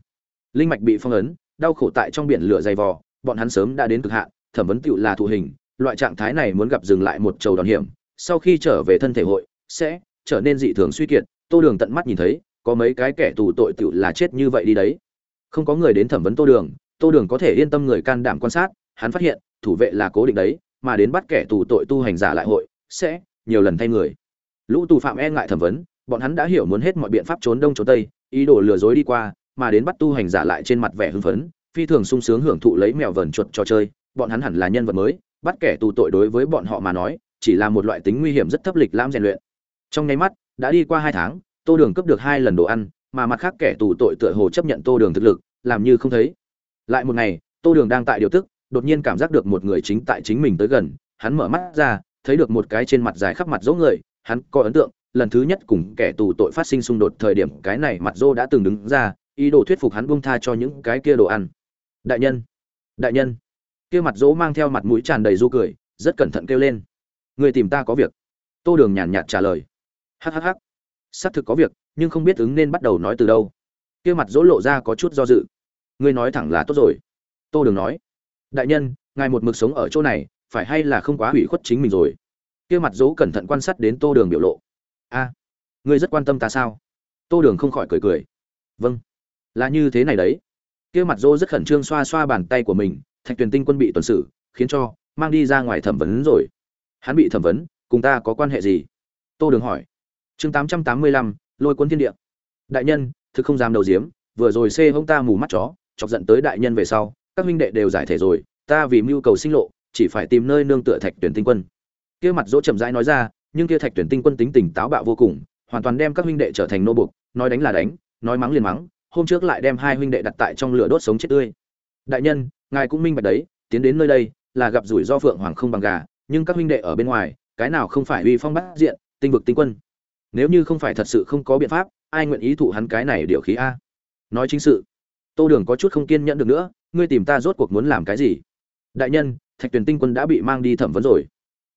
Linh mạch bị phong ấn, đau khổ tại trong biển lửa dày vò, bọn hắn sớm đã đến cực hạn, thẩm vấn tựu là thụ hình, loại trạng thái này muốn gặp dừng lại một trầu đòn hiểm sau khi trở về thân thể hội, sẽ trở nên dị thường suy kiệt. Tô đường tận mắt nhìn thấy, có mấy cái kẻ tù tội tựu là chết như vậy đi đấy. Không có người đến thẩm vấn tô đường tô đường có thể yên tâm người can đảm quan sát, hắn phát hiện, thủ vệ là cố định đấy, mà đến bắt kẻ tù tội tu hành giả lại hội, sẽ nhiều lần thay người. Lũ tù phạm e ngại thẩm vấn, bọn hắn đã hiểu muốn hết mọi biện pháp trốn đông trốn tây, ý đồ lừa dối đi qua, mà đến bắt tu hành giả lại trên mặt vẻ hưng phấn, phi thường sung sướng hưởng thụ lấy mèo vờn chuột trò chơi, bọn hắn hẳn là nhân vật mới, bắt kẻ tù tội đối với bọn họ mà nói chỉ là một loại tính nguy hiểm rất thấp lịch lãm rèn luyện. Trong nháy mắt, đã đi qua hai tháng, tô đường cấp được hai lần đồ ăn, mà mặt khác kẻ tù tội tựa hồ chấp nhận tô đường thực lực, làm như không thấy. Lại một ngày, tô đường đang tại điều tức, đột nhiên cảm giác được một người chính tại chính mình tới gần, hắn mở mắt ra, thấy được một cái trên mặt dài khắp mặt dỗ người, hắn có ấn tượng, lần thứ nhất cùng kẻ tù tội phát sinh xung đột thời điểm, cái này mặt dô đã từng đứng ra, ý đồ thuyết phục hắn buông tha cho những cái kia đồ ăn. Đại nhân! Đại nhân! Kia mặt dỗ mang theo mặt mũi tràn đầy du cười, rất cẩn thận kêu lên người tìm ta có việc. Tô đường nhàn nhạt trả lời. Hhh xác thực có việc, nhưng không biết ứng nên bắt đầu nói từ đâu. Kia mặt dỗ lộ ra có chút do dự. Ngươi nói thẳng là tốt rồi. Tô đường nói. Đại nhân, ngài một mực sống ở chỗ này, phải hay là không quá hủy khuất chính mình rồi? Kia mặt dỗ cẩn thận quan sát đến tô đường biểu lộ. A, ngươi rất quan tâm ta sao? Tô đường không khỏi cười cười. Vâng. Là như thế này đấy. Kia mặt dỗ rất khẩn trương xoa xoa bàn tay của mình, thạch tuyền tinh quân bị tuần xử, khiến cho mang đi ra ngoài thẩm vấn rồi hắn bị thẩm vấn, cùng ta có quan hệ gì? Tô đường hỏi. Chương tám trăm tám mươi lăm, lôi cuốn thiên địa. Đại nhân, thực không dám đầu diếm, vừa rồi xê hông ta mù mắt chó, chọc giận tới đại nhân về sau, các huynh đệ đều giải thể rồi, ta vì mưu cầu sinh lộ, chỉ phải tìm nơi nương tựa thạch tuyển tinh quân. Kia mặt dỗ chậm rãi nói ra, nhưng kia thạch tuyển tinh quân tính tình táo bạo vô cùng, hoàn toàn đem các huynh đệ trở thành nô buộc, nói đánh là đánh, nói mắng liền mắng, hôm trước lại đem hai huynh đệ đặt tại trong lửa đốt sống chết tươi. Đại nhân, ngài cũng minh bạch đấy, tiến đến nơi đây, là gặp rủi do phượng hoàng không bằng gà nhưng các huynh đệ ở bên ngoài, cái nào không phải uy phong bát diện, tinh vực tinh quân? Nếu như không phải thật sự không có biện pháp, ai nguyện ý thụ hắn cái này điều khí a? Nói chính sự, tô đường có chút không kiên nhẫn được nữa, ngươi tìm ta rốt cuộc muốn làm cái gì? Đại nhân, thạch tuyển tinh quân đã bị mang đi thẩm vấn rồi.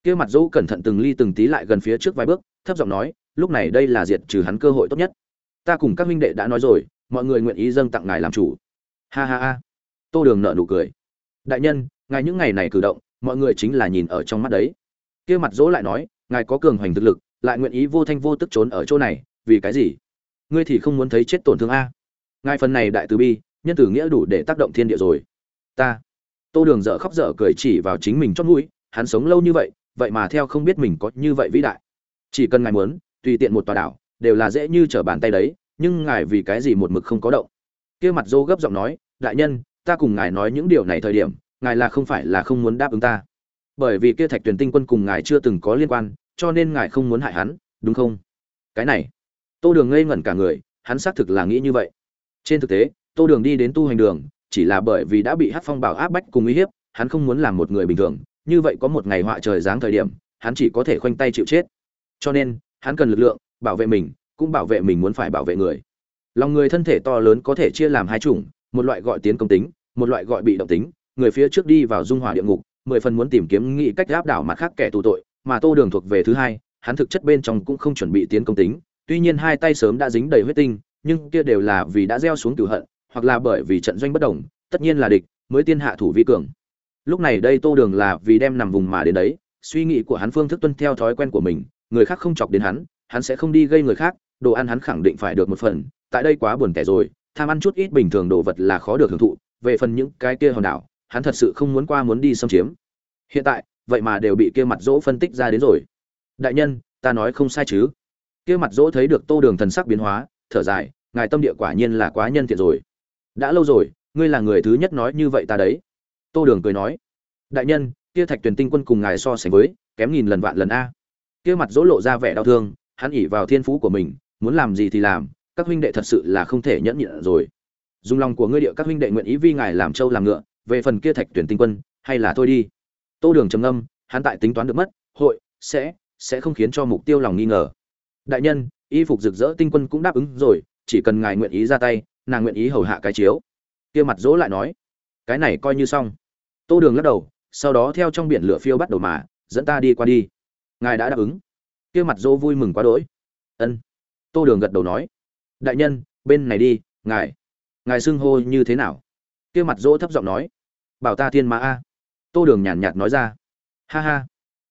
Kia mặt dỗ cẩn thận từng ly từng tí lại gần phía trước vài bước, thấp giọng nói, lúc này đây là diệt trừ hắn cơ hội tốt nhất. Ta cùng các huynh đệ đã nói rồi, mọi người nguyện ý dâng tặng ngài làm chủ. Ha ha ha. Tô đường nợ nụ cười. Đại nhân, ngài những ngày này cử động mọi người chính là nhìn ở trong mắt đấy. Kia mặt dỗ lại nói, ngài có cường hoành thực lực, lại nguyện ý vô thanh vô tức trốn ở chỗ này, vì cái gì? Ngươi thì không muốn thấy chết tổn thương a? Ngài phần này đại từ bi, nhân tử nghĩa đủ để tác động thiên địa rồi. Ta, tô đường dở khóc dở cười chỉ vào chính mình chót mũi, hắn sống lâu như vậy vậy mà theo không biết mình có như vậy vĩ đại. Chỉ cần ngài muốn, tùy tiện một tòa đảo, đều là dễ như trở bàn tay đấy, nhưng ngài vì cái gì một mực không có động? Kia mặt dô gấp giọng nói, đại nhân, ta cùng ngài nói những điều này thời điểm ngài là không phải là không muốn đáp ứng ta. Bởi vì kia thạch tuyển tinh quân cùng ngài chưa từng có liên quan, cho nên ngài không muốn hại hắn, đúng không? Cái này, tô đường ngây ngẩn cả người, hắn xác thực là nghĩ như vậy. Trên thực tế, tô đường đi đến tu hành đường, chỉ là bởi vì đã bị hát phong bảo áp bách cùng uy hiếp, hắn không muốn làm một người bình thường, như vậy có một ngày họa trời giáng thời điểm, hắn chỉ có thể khoanh tay chịu chết. Cho nên, hắn cần lực lượng, bảo vệ mình, cũng bảo vệ mình muốn phải bảo vệ người. Lòng người thân thể to lớn có thể chia làm hai chủng, một loại gọi tiến công tính, một loại gọi bị động tính người phía trước đi vào dung hỏa địa ngục, mười phần muốn tìm kiếm nghị cách áp đảo mặt khác kẻ tù tội, mà tô đường thuộc về thứ hai, hắn thực chất bên trong cũng không chuẩn bị tiến công tính, tuy nhiên hai tay sớm đã dính đầy huyết tinh, nhưng kia đều là vì đã gieo xuống cửu hận, hoặc là bởi vì trận doanh bất đồng, tất nhiên là địch, mới tiên hạ thủ vi cường. Lúc này đây tô đường là vì đem nằm vùng mà đến đấy, suy nghĩ của hắn phương thức tuân theo thói quen của mình, người khác không chọc đến hắn hắn sẽ không đi gây người khác, đồ ăn hắn khẳng định phải được một phần, tại đây quá buồn tẻ rồi, tham ăn chút ít bình thường đồ vật là khó được hưởng thụ, về phần những cái kia hòn đảo hắn thật sự không muốn qua muốn đi xâm chiếm. Hiện tại, vậy mà đều bị kia mặt dỗ phân tích ra đến rồi. Đại nhân, ta nói không sai chứ. Kia mặt dỗ thấy được tô đường thần sắc biến hóa, thở dài, ngài tâm địa quả nhiên là quá nhân thiện rồi. Đã lâu rồi, ngươi là người thứ nhất nói như vậy ta đấy. Tô đường cười nói, đại nhân, kia thạch tuyển tinh quân cùng ngài so sánh với, kém nghìn lần vạn lần a. Kia mặt dỗ lộ ra vẻ đau thương, hắn ỉ vào thiên phú của mình, muốn làm gì thì làm, các huynh đệ thật sự là không thể nhẫn nhịn rồi. Dùng lòng của ngươi địa các huynh đệ nguyện ý vi ngài làm trâu làm ngựa về phần kia thạch tuyển tinh quân, hay là thôi đi. Tô đường trầm ngâm, hắn tại tính toán được mất, hội, sẽ sẽ không khiến cho mục tiêu lòng nghi ngờ. Đại nhân, y phục rực rỡ tinh quân cũng đáp ứng rồi, chỉ cần ngài nguyện ý ra tay, nàng nguyện ý hầu hạ cái chiếu. Kia mặt dỗ lại nói, cái này coi như xong. Tô đường lắc đầu, sau đó theo trong biển lửa phiêu bắt đầu mà, dẫn ta đi qua đi. Ngài đã đáp ứng. Kia mặt dỗ vui mừng quá đỗi. Ân. Tô đường gật đầu nói, đại nhân, bên này đi, ngài. Ngài xưng hô như thế nào? Kia mặt dỗ thấp giọng nói, bảo ta thiên ma a. Tô đường nhàn nhạt nói ra, ha ha,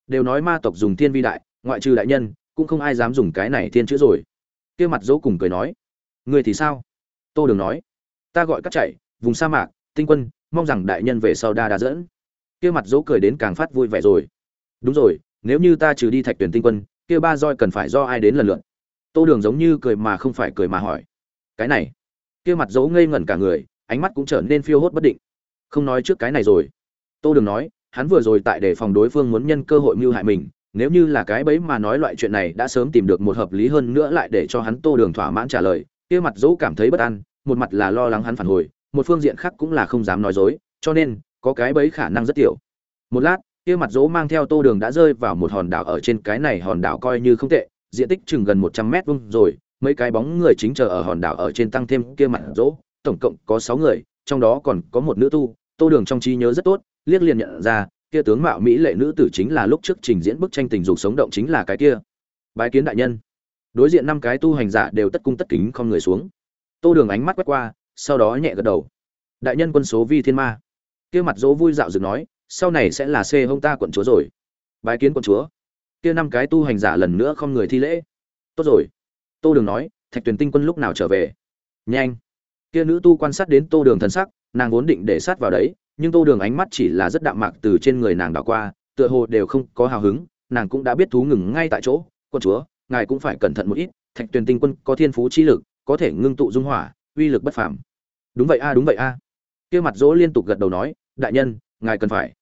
đều nói ma tộc dùng thiên vi đại, ngoại trừ đại nhân, cũng không ai dám dùng cái này thiên chữ rồi. Kia mặt dỗ cùng cười nói người thì sao? Tô đường nói, ta gọi các chạy, vùng sa mạc, tinh quân, mong rằng đại nhân về sau đa đa dẫn. Kia mặt dỗ cười đến càng phát vui vẻ rồi. Đúng rồi, nếu như ta trừ đi thạch tuyển tinh quân, kia ba roi cần phải do ai đến lần lượt? Tô đường giống như cười mà không phải cười mà hỏi, cái này? Kia mặt dỗ ngây ngẩn cả người ánh mắt cũng trở nên phiêu hốt bất định. Không nói trước cái này rồi. Tô đường nói, hắn vừa rồi tại để phòng đối phương muốn nhân cơ hội mưu hại mình, nếu như là cái bẫy mà nói loại chuyện này đã sớm tìm được một hợp lý hơn nữa lại để cho hắn tô đường thỏa mãn trả lời, kia mặt dỗ cảm thấy bất an, một mặt là lo lắng hắn phản hồi, một phương diện khác cũng là không dám nói dối, cho nên, có cái bẫy khả năng rất tiểu. Một lát, kia mặt dỗ mang theo tô đường đã rơi vào một hòn đảo ở trên cái này hòn đảo coi như không tệ, diện tích chừng gần một trăm mét vuông rồi, mấy cái bóng người chính chờ ở hòn đảo ở trên tăng thêm kia mặt dỗ tổng cộng có sáu người, trong đó còn có một nữ tu. Tô đường trong trí nhớ rất tốt, liếc liền nhận ra, kia tướng mạo mỹ lệ nữ tử chính là lúc trước trình diễn bức tranh tình dục sống động chính là cái kia. Bái kiến đại nhân. Đối diện năm cái tu hành giả đều tất cung tất kính không người xuống. Tô đường ánh mắt quét qua, sau đó nhẹ gật đầu. Đại nhân quân số vi thiên ma. Kia mặt dỗ vui dạo dựng nói, sau này sẽ là xê hông ta quận chúa rồi. Bái kiến quận chúa. Kia năm cái tu hành giả lần nữa không người thi lễ. Tốt rồi. Tô đường nói, thạch tuyển tinh quân lúc nào trở về? Nhanh kia nữ tu quan sát đến tô đường thần sắc, nàng vốn định để sát vào đấy, nhưng tô đường ánh mắt chỉ là rất đạm mạc từ trên người nàng đảo qua, tựa hồ đều không có hào hứng, nàng cũng đã biết thú ngừng ngay tại chỗ. Quân chúa, ngài cũng phải cẩn thận một ít, thạch tuyền tinh quân có thiên phú chi lực, có thể ngưng tụ dung hỏa, uy lực bất phàm. Đúng vậy a, đúng vậy a. À. kia mặt dỗ liên tục gật đầu nói, đại nhân, ngài cần phải.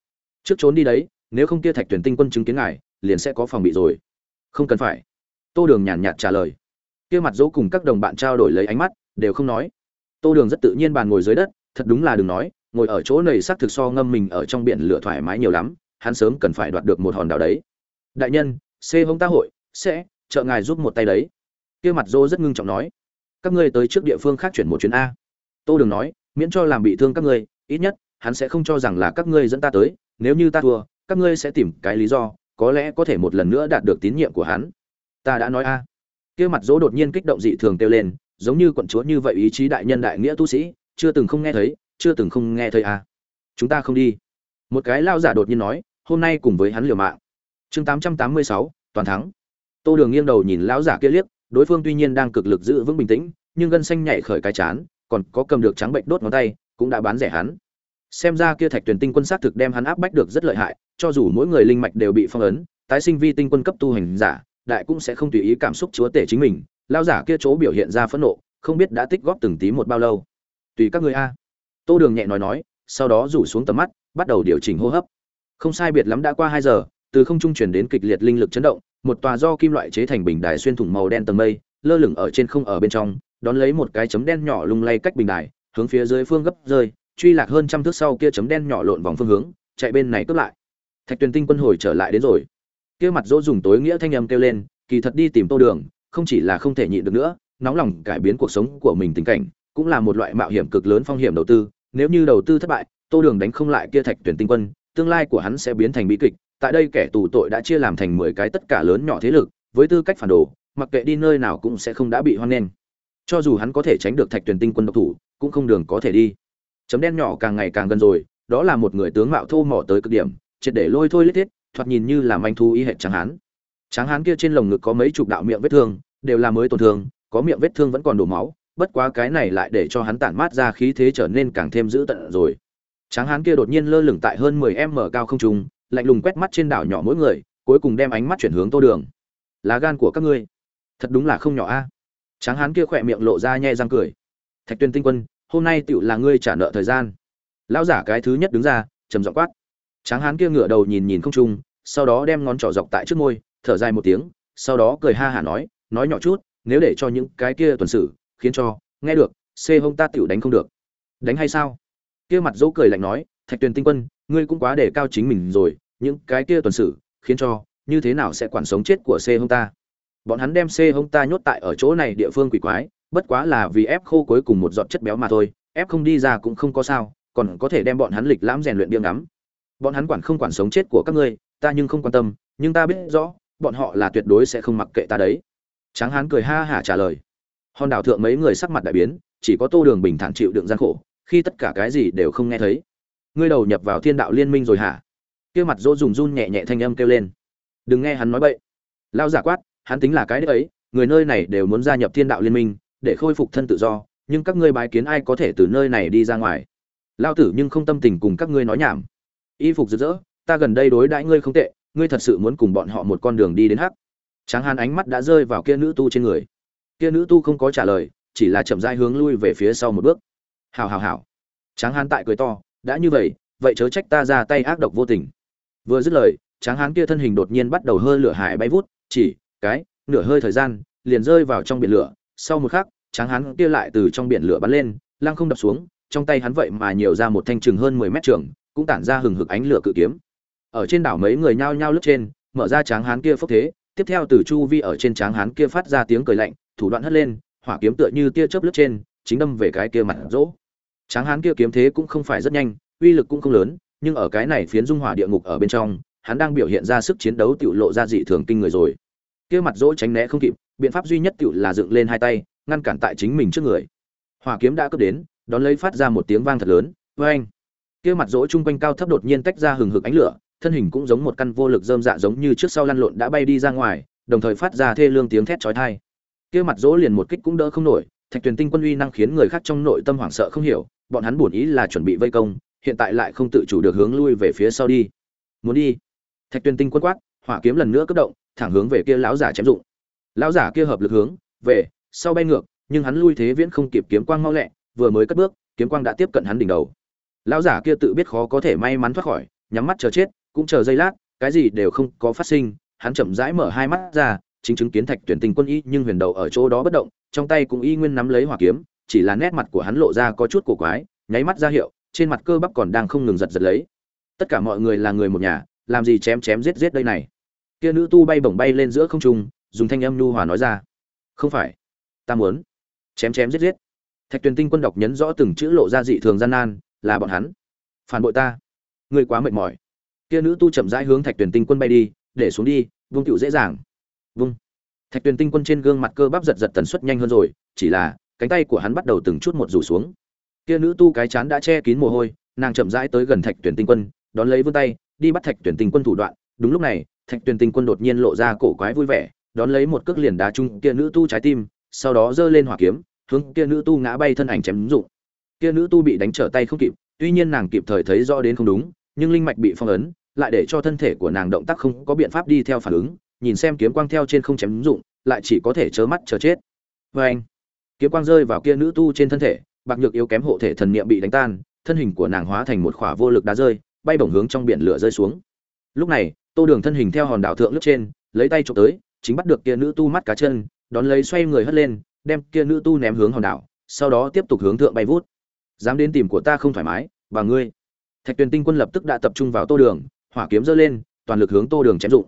Trước trốn đi đấy, nếu không kia thạch tuyển tinh quân chứng kiến ngài, liền sẽ có phòng bị rồi. Không cần phải. Tô đường nhàn nhạt trả lời. Kia mặt dỗ cùng các đồng bạn trao đổi lấy ánh mắt, đều không nói tô đường rất tự nhiên bàn ngồi dưới đất, thật đúng là đừng nói, ngồi ở chỗ này xác thực so ngâm mình ở trong biển lửa thoải mái nhiều lắm, hắn sớm cần phải đoạt được một hòn đảo đấy. Đại nhân c hông ta hội, sẽ, trợ ngài giúp một tay đấy. Kia mặt dô rất ngưng trọng nói, các ngươi tới trước địa phương khác chuyển một chuyến a. Tô đường nói, miễn cho làm bị thương các ngươi, ít nhất, hắn sẽ không cho rằng là các ngươi dẫn ta tới, nếu như ta thua, các ngươi sẽ tìm cái lý do, có lẽ có thể một lần nữa đạt được tín nhiệm của hắn. Ta đã nói a kia mặt dỗ đột nhiên kích động dị thường kêu lên, giống như quận chúa như vậy ý chí đại nhân đại nghĩa tu sĩ, chưa từng không nghe thấy, chưa từng không nghe thấy à. chúng ta không đi. Một cái lao giả đột nhiên nói, hôm nay cùng với hắn liều mạng. Chương tám trăm tám mươi sáu, toàn thắng. Tô đường nghiêng đầu nhìn lão giả kia liếc, đối phương tuy nhiên đang cực lực giữ vững bình tĩnh, nhưng gân xanh nhảy khởi cái chán, còn có cầm được trắng bệnh đốt ngón tay, cũng đã bán rẻ hắn. Xem ra kia thạch tuyển tinh quân sát thực đem hắn áp bách được rất lợi hại, cho dù mỗi người linh mạch đều bị phong ấn, tái sinh vi tinh quân cấp tu hành giả đại cũng sẽ không tùy ý cảm xúc chúa tể chính mình, lao giả kia chỗ biểu hiện ra phẫn nộ, không biết đã tích góp từng tí một bao lâu. Tùy các người a. Tô đường nhẹ nói nói, sau đó rủ xuống tầm mắt, bắt đầu điều chỉnh hô hấp. Không sai biệt lắm đã qua hai giờ, từ không trung chuyển đến kịch liệt linh lực chấn động, một tòa do kim loại chế thành bình đài xuyên thủng màu đen tầng mây, lơ lửng ở trên không ở bên trong, đón lấy một cái chấm đen nhỏ lung lay cách bình đài, hướng phía dưới phương gấp rơi, truy lạc hơn trăm thước sau kia chấm đen nhỏ lộn vòng phương hướng, chạy bên này cướp lại. Thạch tuyền tinh quân hồi trở lại đến rồi kia mặt dỗ dùng tối nghĩa thanh âm kêu lên, kỳ thật đi tìm tô đường, không chỉ là không thể nhịn được nữa, nóng lòng cải biến cuộc sống của mình tình cảnh, cũng là một loại mạo hiểm cực lớn phong hiểm đầu tư. Nếu như đầu tư thất bại, tô đường đánh không lại kia thạch tuyển tinh quân, tương lai của hắn sẽ biến thành bi kịch. Tại đây kẻ tù tội đã chia làm thành mười cái tất cả lớn nhỏ thế lực, với tư cách phản đồ, mặc kệ đi nơi nào cũng sẽ không đã bị hoan nghênh. Cho dù hắn có thể tránh được thạch tuyển tinh quân độc thủ, cũng không đường có thể đi. Chấm đen nhỏ càng ngày càng gần rồi, đó là một người tướng mạo thô mỏ tới cực điểm, triệt để lôi thôi lết thiết thoạt nhìn như là manh thu y hệ tráng hán. Tráng hán kia trên lồng ngực có mấy chục đạo miệng vết thương, đều là mới tổn thương, có miệng vết thương vẫn còn đổ máu, bất quá cái này lại để cho hắn tản mát ra khí thế trở nên càng thêm dữ tận rồi. Tráng hán kia đột nhiên lơ lửng tại hơn mười m cao không trung, lạnh lùng quét mắt trên đảo nhỏ mỗi người, cuối cùng đem ánh mắt chuyển hướng tô đường. Lá gan của các ngươi, thật đúng là không nhỏ a. Tráng hán kia khỏe miệng lộ ra nhẹ răng cười. Thạch tuyên tinh quân, hôm nay tựu là ngươi trả nợ thời gian. Lão giả cái thứ nhất đứng ra, trầm giọng quát tráng hán kia ngửa đầu nhìn nhìn không trung, sau đó đem ngón trỏ dọc tại trước môi, thở dài một tiếng, sau đó cười ha hả nói nói nhỏ chút, nếu để cho những cái kia tuần sử, khiến cho, nghe được xê hông ta tiểu đánh không được. Đánh hay sao? Kia mặt dỗ cười lạnh nói, thạch tuyền tinh quân, ngươi cũng quá để cao chính mình rồi, những cái kia tuần sử, khiến cho, như thế nào sẽ quản sống chết của xê hông ta? Bọn hắn đem xê hông ta nhốt tại ở chỗ này địa phương quỷ quái, bất quá là vì ép khô cuối cùng một giọt chất béo mà thôi, ép không đi ra cũng không có sao, còn có thể đem bọn hắn lịch lãm rèn luyện biếng ngắm bọn hắn quản không quản sống chết của các ngươi, ta nhưng không quan tâm, nhưng ta biết rõ, bọn họ là tuyệt đối sẽ không mặc kệ ta đấy. Tráng hán cười ha hả trả lời. Hòn đảo thượng mấy người sắc mặt đại biến, chỉ có tô đường bình thản chịu đựng gian khổ, khi tất cả cái gì đều không nghe thấy. Ngươi đầu nhập vào thiên đạo liên minh rồi hả? Kia mặt dỗ dùng run nhẹ nhẹ thanh âm kêu lên. Đừng nghe hắn nói bậy. Lao giả quát, hắn tính là cái đấy ấy, người nơi này đều muốn gia nhập thiên đạo liên minh, để khôi phục thân tự do, nhưng các ngươi bái kiến ai có thể từ nơi này đi ra ngoài? Lao tử nhưng không tâm tình cùng các ngươi nói nhảm y phục rực rỡ, ta gần đây đối đãi ngươi không tệ, ngươi thật sự muốn cùng bọn họ một con đường đi đến hắc. Tráng Hán ánh mắt đã rơi vào kia nữ tu trên người. Kia nữ tu không có trả lời, chỉ là chậm rãi hướng lui về phía sau một bước. Hào hào hào tráng hán tại cười to, đã như vậy vậy chớ trách ta ra tay ác độc vô tình. Vừa dứt lời, tráng hán kia thân hình đột nhiên bắt đầu hơi lửa hải bay vút, chỉ, cái, nửa hơi thời gian, liền rơi vào trong biển lửa. Sau một khắc, tráng hán kia lại từ trong biển lửa bắn lên, lăng không đập xuống, trong tay hắn vậy mà nhiều ra một thanh chừng hơn mười mét trường cũng tản ra hừng hực ánh lửa cự kiếm. Ở trên đảo mấy người nhao nhao lướt trên, mở ra tráng hán kia phốc thế, tiếp theo từ chu vi ở trên tráng hán kia phát ra tiếng cười lạnh, thủ đoạn hất lên, hỏa kiếm tựa như tia chớp lướt trên, chính đâm về cái kia mặt rỗ. Tráng hán kia kiếm thế cũng không phải rất nhanh, uy lực cũng không lớn, nhưng ở cái này phiến dung hỏa địa ngục ở bên trong, hắn đang biểu hiện ra sức chiến đấu tiểu lộ ra dị thường kinh người rồi. Kia mặt rỗ tránh né không kịp, biện pháp duy nhất tiểu là dựng lên hai tay, ngăn cản tại chính mình trước người. Hỏa kiếm đã cướp đến, đón lấy phát ra một tiếng vang thật lớn vê anh kia mặt rỗ chung quanh cao thấp đột nhiên tách ra hừng hực ánh lửa, thân hình cũng giống một căn vô lực dơm dạ giống như trước sau lăn lộn đã bay đi ra ngoài, đồng thời phát ra thê lương tiếng thét chói tai. Kia mặt rỗ liền một kích cũng đỡ không nổi, thạch tuyền tinh quân uy năng khiến người khác trong nội tâm hoảng sợ không hiểu, bọn hắn buồn ý là chuẩn bị vây công, hiện tại lại không tự chủ được hướng lui về phía sau đi. Muốn đi? Thạch tuyền tinh quân quát, hỏa kiếm lần nữa cấp động, thẳng hướng về kia lão giả chém dụng. Lão giả kia hợp lực hướng, về, sau bay ngược, nhưng hắn lui thế viễn không kịp kiếm quang mau lẹ, vừa mới cất bước, kiếm quang đã tiếp cận hắn đỉnh đầu lão giả kia tự biết khó có thể may mắn thoát khỏi, nhắm mắt chờ chết, cũng chờ giây lát, cái gì đều không có phát sinh, hắn chậm rãi mở hai mắt ra, chính chứng kiến thạch tuyển tình quân y nhưng huyền đầu ở chỗ đó bất động, trong tay cũng y nguyên nắm lấy hỏa kiếm, chỉ là nét mặt của hắn lộ ra có chút cổ quái, nháy mắt ra hiệu, trên mặt cơ bắp còn đang không ngừng giật giật lấy. Tất cả mọi người là người một nhà, làm gì chém chém giết giết đây này? Kia nữ tu bay bổng bay lên giữa không trung, dùng thanh âm nhu hòa nói ra. Không phải, ta muốn chém chém giết giết. Thạch tuyền tinh quân đọc nhấn rõ từng chữ lộ ra dị thường gian nan là bọn hắn. Phản bội ta. Ngươi quá mệt mỏi. Kia nữ tu chậm rãi hướng thạch tuyền tinh quân bay đi, để xuống đi vung cựu dễ dàng. Vung. Thạch tuyền tinh quân trên gương mặt cơ bắp giật giật tần suất nhanh hơn rồi, chỉ là, cánh tay của hắn bắt đầu từng chút một rủ xuống. Kia nữ tu cái chán đã che kín mồ hôi, nàng chậm rãi tới gần thạch tuyển tinh quân, đón lấy vươn tay, đi bắt thạch tuyển tinh quân thủ đoạn. Đúng lúc này, thạch tuyển tinh quân đột nhiên lộ ra cổ quái vui vẻ, đón lấy một cước liền đá chung kia nữ tu trái tim, sau đó giơ lên hỏa kiếm, hướng kia nữ tu ngã bay thân ảnh chém dụng kia nữ tu bị đánh trở tay không kịp, tuy nhiên nàng kịp thời thấy rõ đến không đúng, nhưng linh mạch bị phong ấn, lại để cho thân thể của nàng động tác không có biện pháp đi theo phản ứng, nhìn xem kiếm quang theo trên không chém dụng, lại chỉ có thể chớ mắt chờ chết. Vê anh, kiếm quang rơi vào kia nữ tu trên thân thể, bạc nhược yếu kém hộ thể thần niệm bị đánh tan, thân hình của nàng hóa thành một khỏa vô lực đá rơi, bay bổng hướng trong biển lửa rơi xuống. Lúc này, tô đường thân hình theo hòn đảo thượng lướt trên, lấy tay chụp tới, chính bắt được kia nữ tu mắt cá chân, đón lấy xoay người hất lên, đem kia nữ tu ném hướng hòn đảo, sau đó tiếp tục hướng thượng bay vút dám đến tìm của ta không thoải mái, và ngươi. Thạch tuyền tinh quân lập tức đã tập trung vào tô đường, hỏa kiếm dơ lên, toàn lực hướng tô đường chém dụng.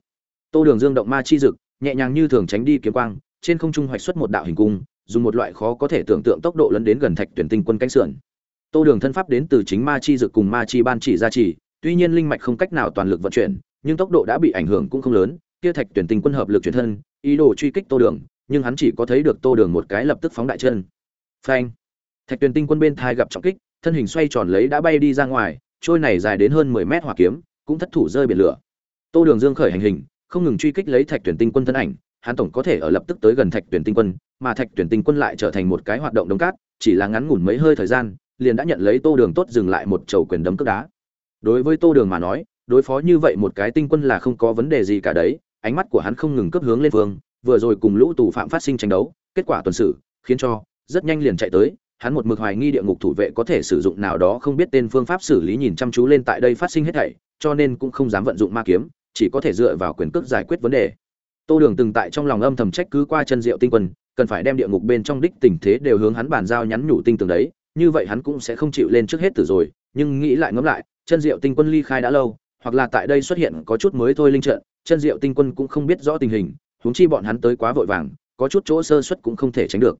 Tô đường dương động ma chi dực, nhẹ nhàng như thường tránh đi kiếm quang, trên không trung hoạch xuất một đạo hình cung, dùng một loại khó có thể tưởng tượng tốc độ lấn đến gần thạch tuyển tinh quân cánh sườn. Tô đường thân pháp đến từ chính ma chi dực cùng ma chi ban chỉ ra chỉ, tuy nhiên linh mạch không cách nào toàn lực vận chuyển, nhưng tốc độ đã bị ảnh hưởng cũng không lớn, kia thạch tuyển tinh quân hợp lực chuyển thân, ý đồ truy kích tô đường, nhưng hắn chỉ có thấy được tô đường một cái lập tức phóng đại chân. Phanh! Thạch Tuyền tinh quân bên thai gặp trọng kích thân hình xoay tròn lấy đã bay đi ra ngoài trôi này dài đến hơn mười mét hỏa kiếm cũng thất thủ rơi biển lửa. Tô đường dương khởi hành hình không ngừng truy kích lấy thạch tuyển tinh quân thân ảnh hắn tổng có thể ở lập tức tới gần thạch tuyển tinh quân mà thạch tuyển tinh quân lại trở thành một cái hoạt động đông cát chỉ là ngắn ngủn mấy hơi thời gian liền đã nhận lấy tô đường tốt dừng lại một chầu quyền đấm cước đá. Đối với tô đường mà nói đối phó như vậy một cái tinh quân là không có vấn đề gì cả đấy ánh mắt của hắn không ngừng cấp hướng lên vương, vừa rồi cùng lũ tù phạm phát sinh tranh đấu kết quả tuần sự khiến cho rất nhanh liền chạy tới hắn một mực hoài nghi địa ngục thủ vệ có thể sử dụng nào đó không biết tên phương pháp xử lý nhìn chăm chú lên tại đây phát sinh hết thảy, cho nên cũng không dám vận dụng ma kiếm, chỉ có thể dựa vào quyền cước giải quyết vấn đề. Tô đường từng tại trong lòng âm thầm trách cứ qua chân diệu tinh quân, cần phải đem địa ngục bên trong đích tình thế đều hướng hắn bàn giao nhắn nhủ tinh tường đấy, như vậy hắn cũng sẽ không chịu lên trước hết từ rồi, nhưng nghĩ lại ngẫm lại, chân diệu tinh quân ly khai đã lâu, hoặc là tại đây xuất hiện có chút mới thôi linh trận, chân diệu tinh quân cũng không biết rõ tình hình, huống chi bọn hắn tới quá vội vàng, có chút chỗ sơ suất cũng không thể tránh được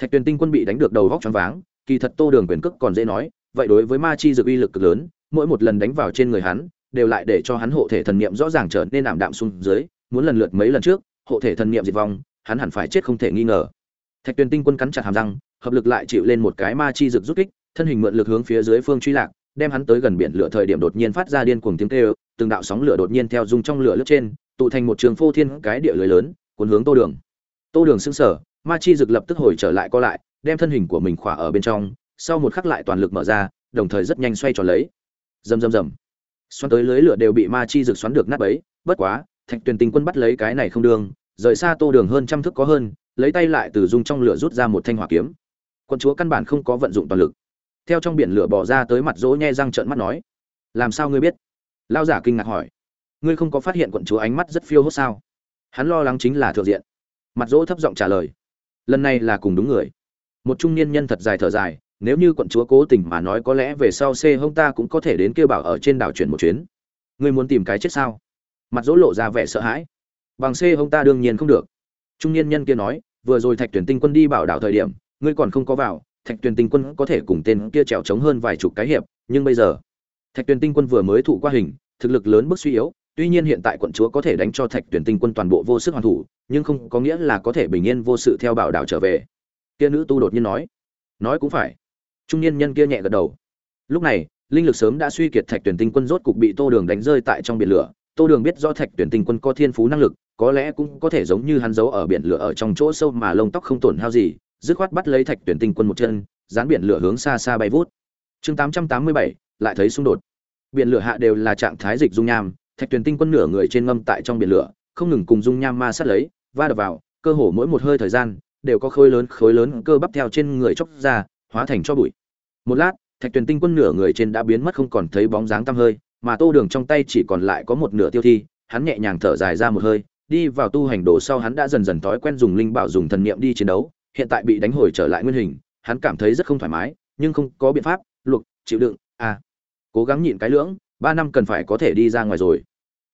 thạch tuyền tinh quân bị đánh được đầu vóc choáng váng, kỳ thật tô đường quyền cước còn dễ nói, vậy đối với ma chi dược uy lực cực lớn, mỗi một lần đánh vào trên người hắn, đều lại để cho hắn hộ thể thần niệm rõ ràng trở nên ảm đạm xuống dưới, muốn lần lượt mấy lần trước, hộ thể thần niệm diệt vong, hắn hẳn phải chết không thể nghi ngờ. Thạch tuyền tinh quân cắn chặt hàm răng, hợp lực lại chịu lên một cái ma chi dược rút kích, thân hình mượn lực hướng phía dưới phương truy lạc, đem hắn tới gần biển lửa thời điểm đột nhiên phát ra điên cuồng tiếng kêu, từng đạo sóng lửa đột nhiên theo dung trong lửa lướt trên, tụ thành một trường phô thiên cái địa lưới lớn, cuốn hướng tô đường. Tô đường sững sờ ma chi Dực lập tức hồi trở lại co lại, đem thân hình của mình khỏa ở bên trong, sau một khắc lại toàn lực mở ra, đồng thời rất nhanh xoay tròn lấy. Rầm rầm rầm. Xoắn tới lưới lửa đều bị ma chi Dực xoắn được nát bấy, bất quá, thạch tuyền tinh quân bắt lấy cái này không đường, rời xa tô đường hơn trăm thước có hơn, lấy tay lại từ dung trong lửa rút ra một thanh hỏa kiếm. Quân chúa căn bản không có vận dụng toàn lực. Theo trong biển lửa bỏ ra tới mặt dỗ nhe răng trợn mắt nói, làm sao ngươi biết? Lao giả kinh ngạc hỏi, ngươi không có phát hiện quận chúa ánh mắt rất phiêu hốt sao? Hắn lo lắng chính là thượng diện. Mặt dỗ thấp giọng trả lời lần này là cùng đúng người. Một trung niên nhân thật dài thở dài, nếu như quận chúa cố tình mà nói có lẽ về sau xê hông ta cũng có thể đến kêu bảo ở trên đảo chuyển một chuyến. Ngươi muốn tìm cái chết sao? Mặt dỗ lộ ra vẻ sợ hãi. Bằng xê hông ta đương nhiên không được. Trung niên nhân kia nói, vừa rồi thạch tuyển tinh quân đi bảo đảo thời điểm, ngươi còn không có vào, thạch tuyển tinh quân có thể cùng tên kia trèo trống hơn vài chục cái hiệp, nhưng bây giờ, thạch tuyển tinh quân vừa mới thụ qua hình, thực lực lớn bức suy yếu tuy nhiên hiện tại quận chúa có thể đánh cho thạch tuyển tinh quân toàn bộ vô sức hoàn thủ, nhưng không có nghĩa là có thể bình yên vô sự theo bảo đảo trở về. Kia nữ tu đột nhiên nói. Nói cũng phải. Trung niên nhân kia nhẹ gật đầu. Lúc này, linh lực sớm đã suy kiệt thạch tuyển tinh quân rốt cục bị tô đường đánh rơi tại trong biển lửa. Tô đường biết do thạch tuyển tinh quân có thiên phú năng lực, có lẽ cũng có thể giống như hắn giấu ở biển lửa ở trong chỗ sâu mà lông tóc không tổn hao gì, dứt khoát bắt lấy thạch tuyển tinh quân một chân, dán biển lửa hướng xa xa bay vút. Chương tám trăm tám mươi bảy, lại thấy xung đột. Biển lửa hạ đều là trạng thái dịch dung nham thạch tuyền tinh quân nửa người trên ngâm tại trong biển lửa, không ngừng cùng dung nham ma sát lấy, va đập vào, cơ hồ mỗi một hơi thời gian, đều có khối lớn khối lớn cơ bắp theo trên người chóc ra, hóa thành cho bụi. Một lát, thạch tuyền tinh quân nửa người trên đã biến mất không còn thấy bóng dáng tăm hơi, mà tô đường trong tay chỉ còn lại có một nửa tiêu thi, hắn nhẹ nhàng thở dài ra một hơi, đi vào tu hành đồ sau hắn đã dần dần thói quen dùng linh bảo dùng thần niệm đi chiến đấu, hiện tại bị đánh hồi trở lại nguyên hình, hắn cảm thấy rất không thoải mái, nhưng không có biện pháp, luộc, chịu đựng à cố gắng nhịn cái lưỡng, ba năm cần phải có thể đi ra ngoài rồi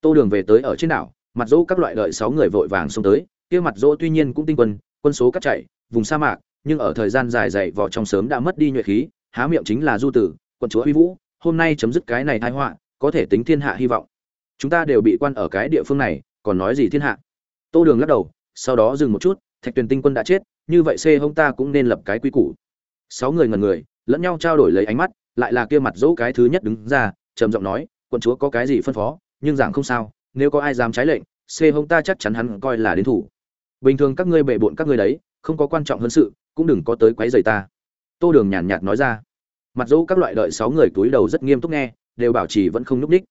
tô đường về tới ở trên đảo, mặt dỗ các loại đợi sáu người vội vàng xông tới, kia mặt dỗ tuy nhiên cũng tinh quân quân số cắt chạy, vùng sa mạc, nhưng ở thời gian dài dày vỏ trong sớm đã mất đi nhuệ khí, há miệng chính là du tử, quận chúa uy vũ, hôm nay chấm dứt cái này tai họa, có thể tính thiên hạ hy vọng. Chúng ta đều bị quan ở cái địa phương này, còn nói gì thiên hạ? Tô đường lắc đầu, sau đó dừng một chút, thạch tuyền tinh quân đã chết, như vậy xê hông ta cũng nên lập cái quy củ. Sáu người ngần người, lẫn nhau trao đổi lấy ánh mắt, lại là kia mặt dỗ cái thứ nhất đứng ra, trầm giọng nói, quận chúa có cái gì phân phó? Nhưng giảng không sao nếu có ai dám trái lệnh c hông ta chắc chắn hắn coi là đến thủ. Bình thường các ngươi bệ bộn các ngươi đấy không có quan trọng hơn sự cũng đừng có tới quấy rầy ta. Tô đường nhàn nhạt nói ra. Mặt dẫu các loại đợi sáu người túi đầu rất nghiêm túc nghe đều bảo trì vẫn không nhúc ních.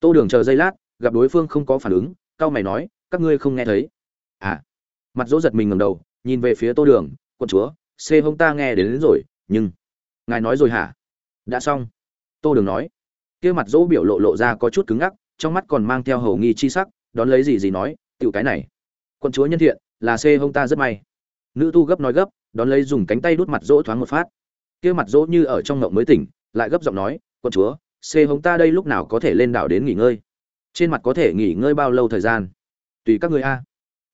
Tô đường chờ giây lát gặp đối phương không có phản ứng cao mày nói các ngươi không nghe thấy. À. Mặt dỗ giật mình ngầm đầu nhìn về phía tô đường quân chúa c hông ta nghe đến, đến rồi nhưng ngài nói rồi hả? Đã xong. Tô đường nói. Kia mặt dỗ biểu lộ lộ ra có chút cứng ngắc trong mắt còn mang theo hầu nghi chi sắc, đón lấy gì gì nói, tiểu cái này quân chúa nhân thiện, là c hông ta rất may. Nữ tu gấp nói gấp, đón lấy dùng cánh tay đút mặt dỗ thoáng một phát. Kia mặt dỗ như ở trong ngộng mới tỉnh, lại gấp giọng nói quân chúa c hống ta đây lúc nào có thể lên đảo đến nghỉ ngơi? Trên mặt có thể nghỉ ngơi bao lâu thời gian? Tùy các ngươi a.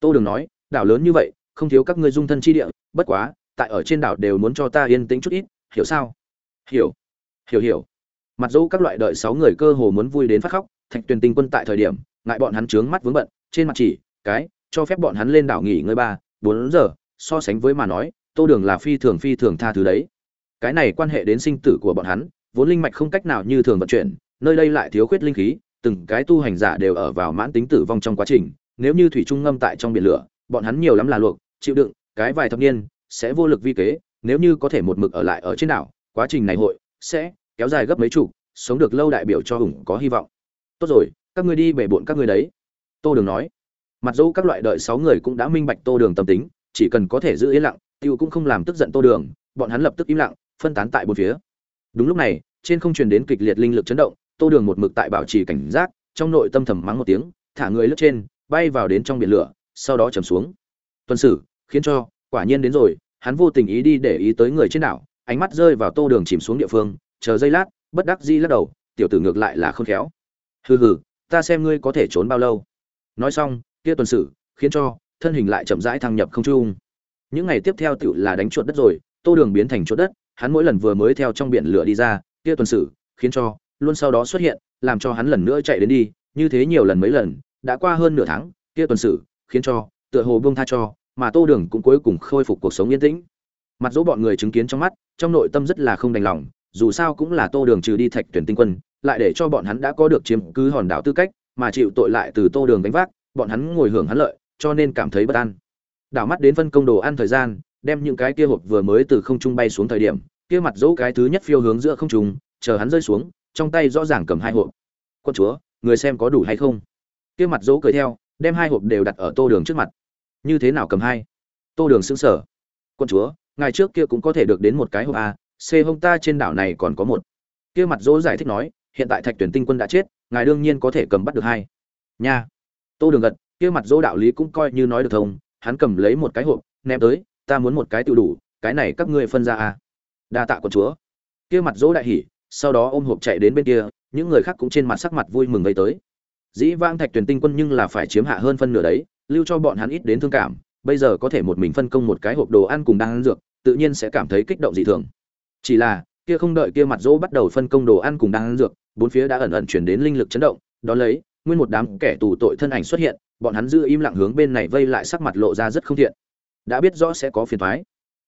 Tô đừng nói, đảo lớn như vậy, không thiếu các ngươi dung thân chi địa, bất quá, tại ở trên đảo đều muốn cho ta yên tĩnh chút ít, hiểu sao? Hiểu hiểu hiểu. Mặt dỗ các loại đợi sáu người cơ hồ muốn vui đến phát khóc thạch tuyền tinh quân tại thời điểm, ngại bọn hắn trướng mắt vướng bận, trên mặt chỉ, cái, cho phép bọn hắn lên đảo nghỉ ngơi ba, bốn giờ, so sánh với mà nói, tô đường là phi thường phi thường tha thứ đấy. Cái này quan hệ đến sinh tử của bọn hắn, vốn linh mạch không cách nào như thường vận chuyển, nơi đây lại thiếu khuyết linh khí, từng cái tu hành giả đều ở vào mãn tính tử vong trong quá trình, nếu như thủy trung ngâm tại trong biển lửa, bọn hắn nhiều lắm là luộc, chịu đựng, cái vài thập niên, sẽ vô lực vi kế, nếu như có thể một mực ở lại ở trên đảo, quá trình này hội sẽ kéo dài gấp mấy chục, sống được lâu đại biểu cho hùng có hy vọng tốt rồi, các ngươi đi bể bộn các ngươi đấy. Tô đường nói. Mặc dẫu các loại đợi sáu người cũng đã minh bạch tô đường tâm tính, chỉ cần có thể giữ yên lặng, tiêu cũng không làm tức giận tô đường, bọn hắn lập tức im lặng, phân tán tại bốn phía. Đúng lúc này, trên không truyền đến kịch liệt linh lực chấn động, tô đường một mực tại bảo trì cảnh giác, trong nội tâm thầm mắng một tiếng, thả người lướt trên, bay vào đến trong biển lửa, sau đó chầm xuống. Tuần sử, khiến cho, quả nhiên đến rồi, hắn vô tình ý đi để ý tới người trên đảo. Ánh mắt rơi vào tô đường chìm xuống địa phương, chờ giây lát, bất đắc di lắc đầu, tiểu tử ngược lại là khôn khéo hừ hừ, ta xem ngươi có thể trốn bao lâu. Nói xong, kia tuần sử khiến cho thân hình lại chậm rãi thăng nhập không trung. Những ngày tiếp theo tựu là đánh chuột đất rồi, tô đường biến thành chuột đất, hắn mỗi lần vừa mới theo trong biển lửa đi ra, kia tuần sử khiến cho luôn sau đó xuất hiện, làm cho hắn lần nữa chạy đến đi, như thế nhiều lần mấy lần, đã qua hơn nửa tháng, kia tuần sử khiến cho tựa hồ buông tha cho, mà tô đường cũng cuối cùng khôi phục cuộc sống yên tĩnh. Mặt dỗ bọn người chứng kiến trong mắt, trong nội tâm rất là không đành lòng dù sao cũng là tô đường trừ đi thạch tuyển tinh quân, lại để cho bọn hắn đã có được chiếm cứ hòn đảo tư cách, mà chịu tội lại từ tô đường đánh vác, bọn hắn ngồi hưởng hắn lợi, cho nên cảm thấy bất an. Đảo mắt đến phân công đồ ăn thời gian, đem những cái kia hộp vừa mới từ không trung bay xuống thời điểm, kia mặt dỗ cái thứ nhất phiêu hướng giữa không trung, chờ hắn rơi xuống, trong tay rõ ràng cầm hai hộp. Quân chúa, người xem có đủ hay không? Kia mặt dỗ cười theo, đem hai hộp đều đặt ở tô đường trước mặt. Như thế nào cầm hai? Tô đường xứng sở quân chúa, ngày trước kia cũng có thể được đến một cái hộp a c hông ta trên đảo này còn có một. Kia mặt dỗ giải thích nói, hiện tại thạch tuyển tinh quân đã chết, ngài đương nhiên có thể cầm bắt được hai. Nha. Tô đường gật, kia mặt dỗ đạo lý cũng coi như nói được thông, hắn cầm lấy một cái hộp, ném tới, ta muốn một cái tự đủ, cái này các ngươi phân ra à. Đa tạ con chúa. Kia mặt dỗ đại hỉ, sau đó ôm hộp chạy đến bên kia, những người khác cũng trên mặt sắc mặt vui mừng gây tới. Dĩ vãng thạch tuyển tinh quân nhưng là phải chiếm hạ hơn phân nửa đấy, lưu cho bọn hắn ít đến thương cảm, bây giờ có thể một mình phân công một cái hộp đồ ăn cùng đang ăn dược, tự nhiên sẽ cảm thấy kích động dị thường chỉ là, kia không đợi kia mặt dỗ bắt đầu phân công đồ ăn cùng đang ăn dược, bốn phía đã ẩn ẩn chuyển đến linh lực chấn động, đó lấy, nguyên một đám kẻ tù tội thân ảnh xuất hiện, bọn hắn giữ im lặng hướng bên này vây lại sắc mặt lộ ra rất không thiện. Đã biết rõ sẽ có phiền thoái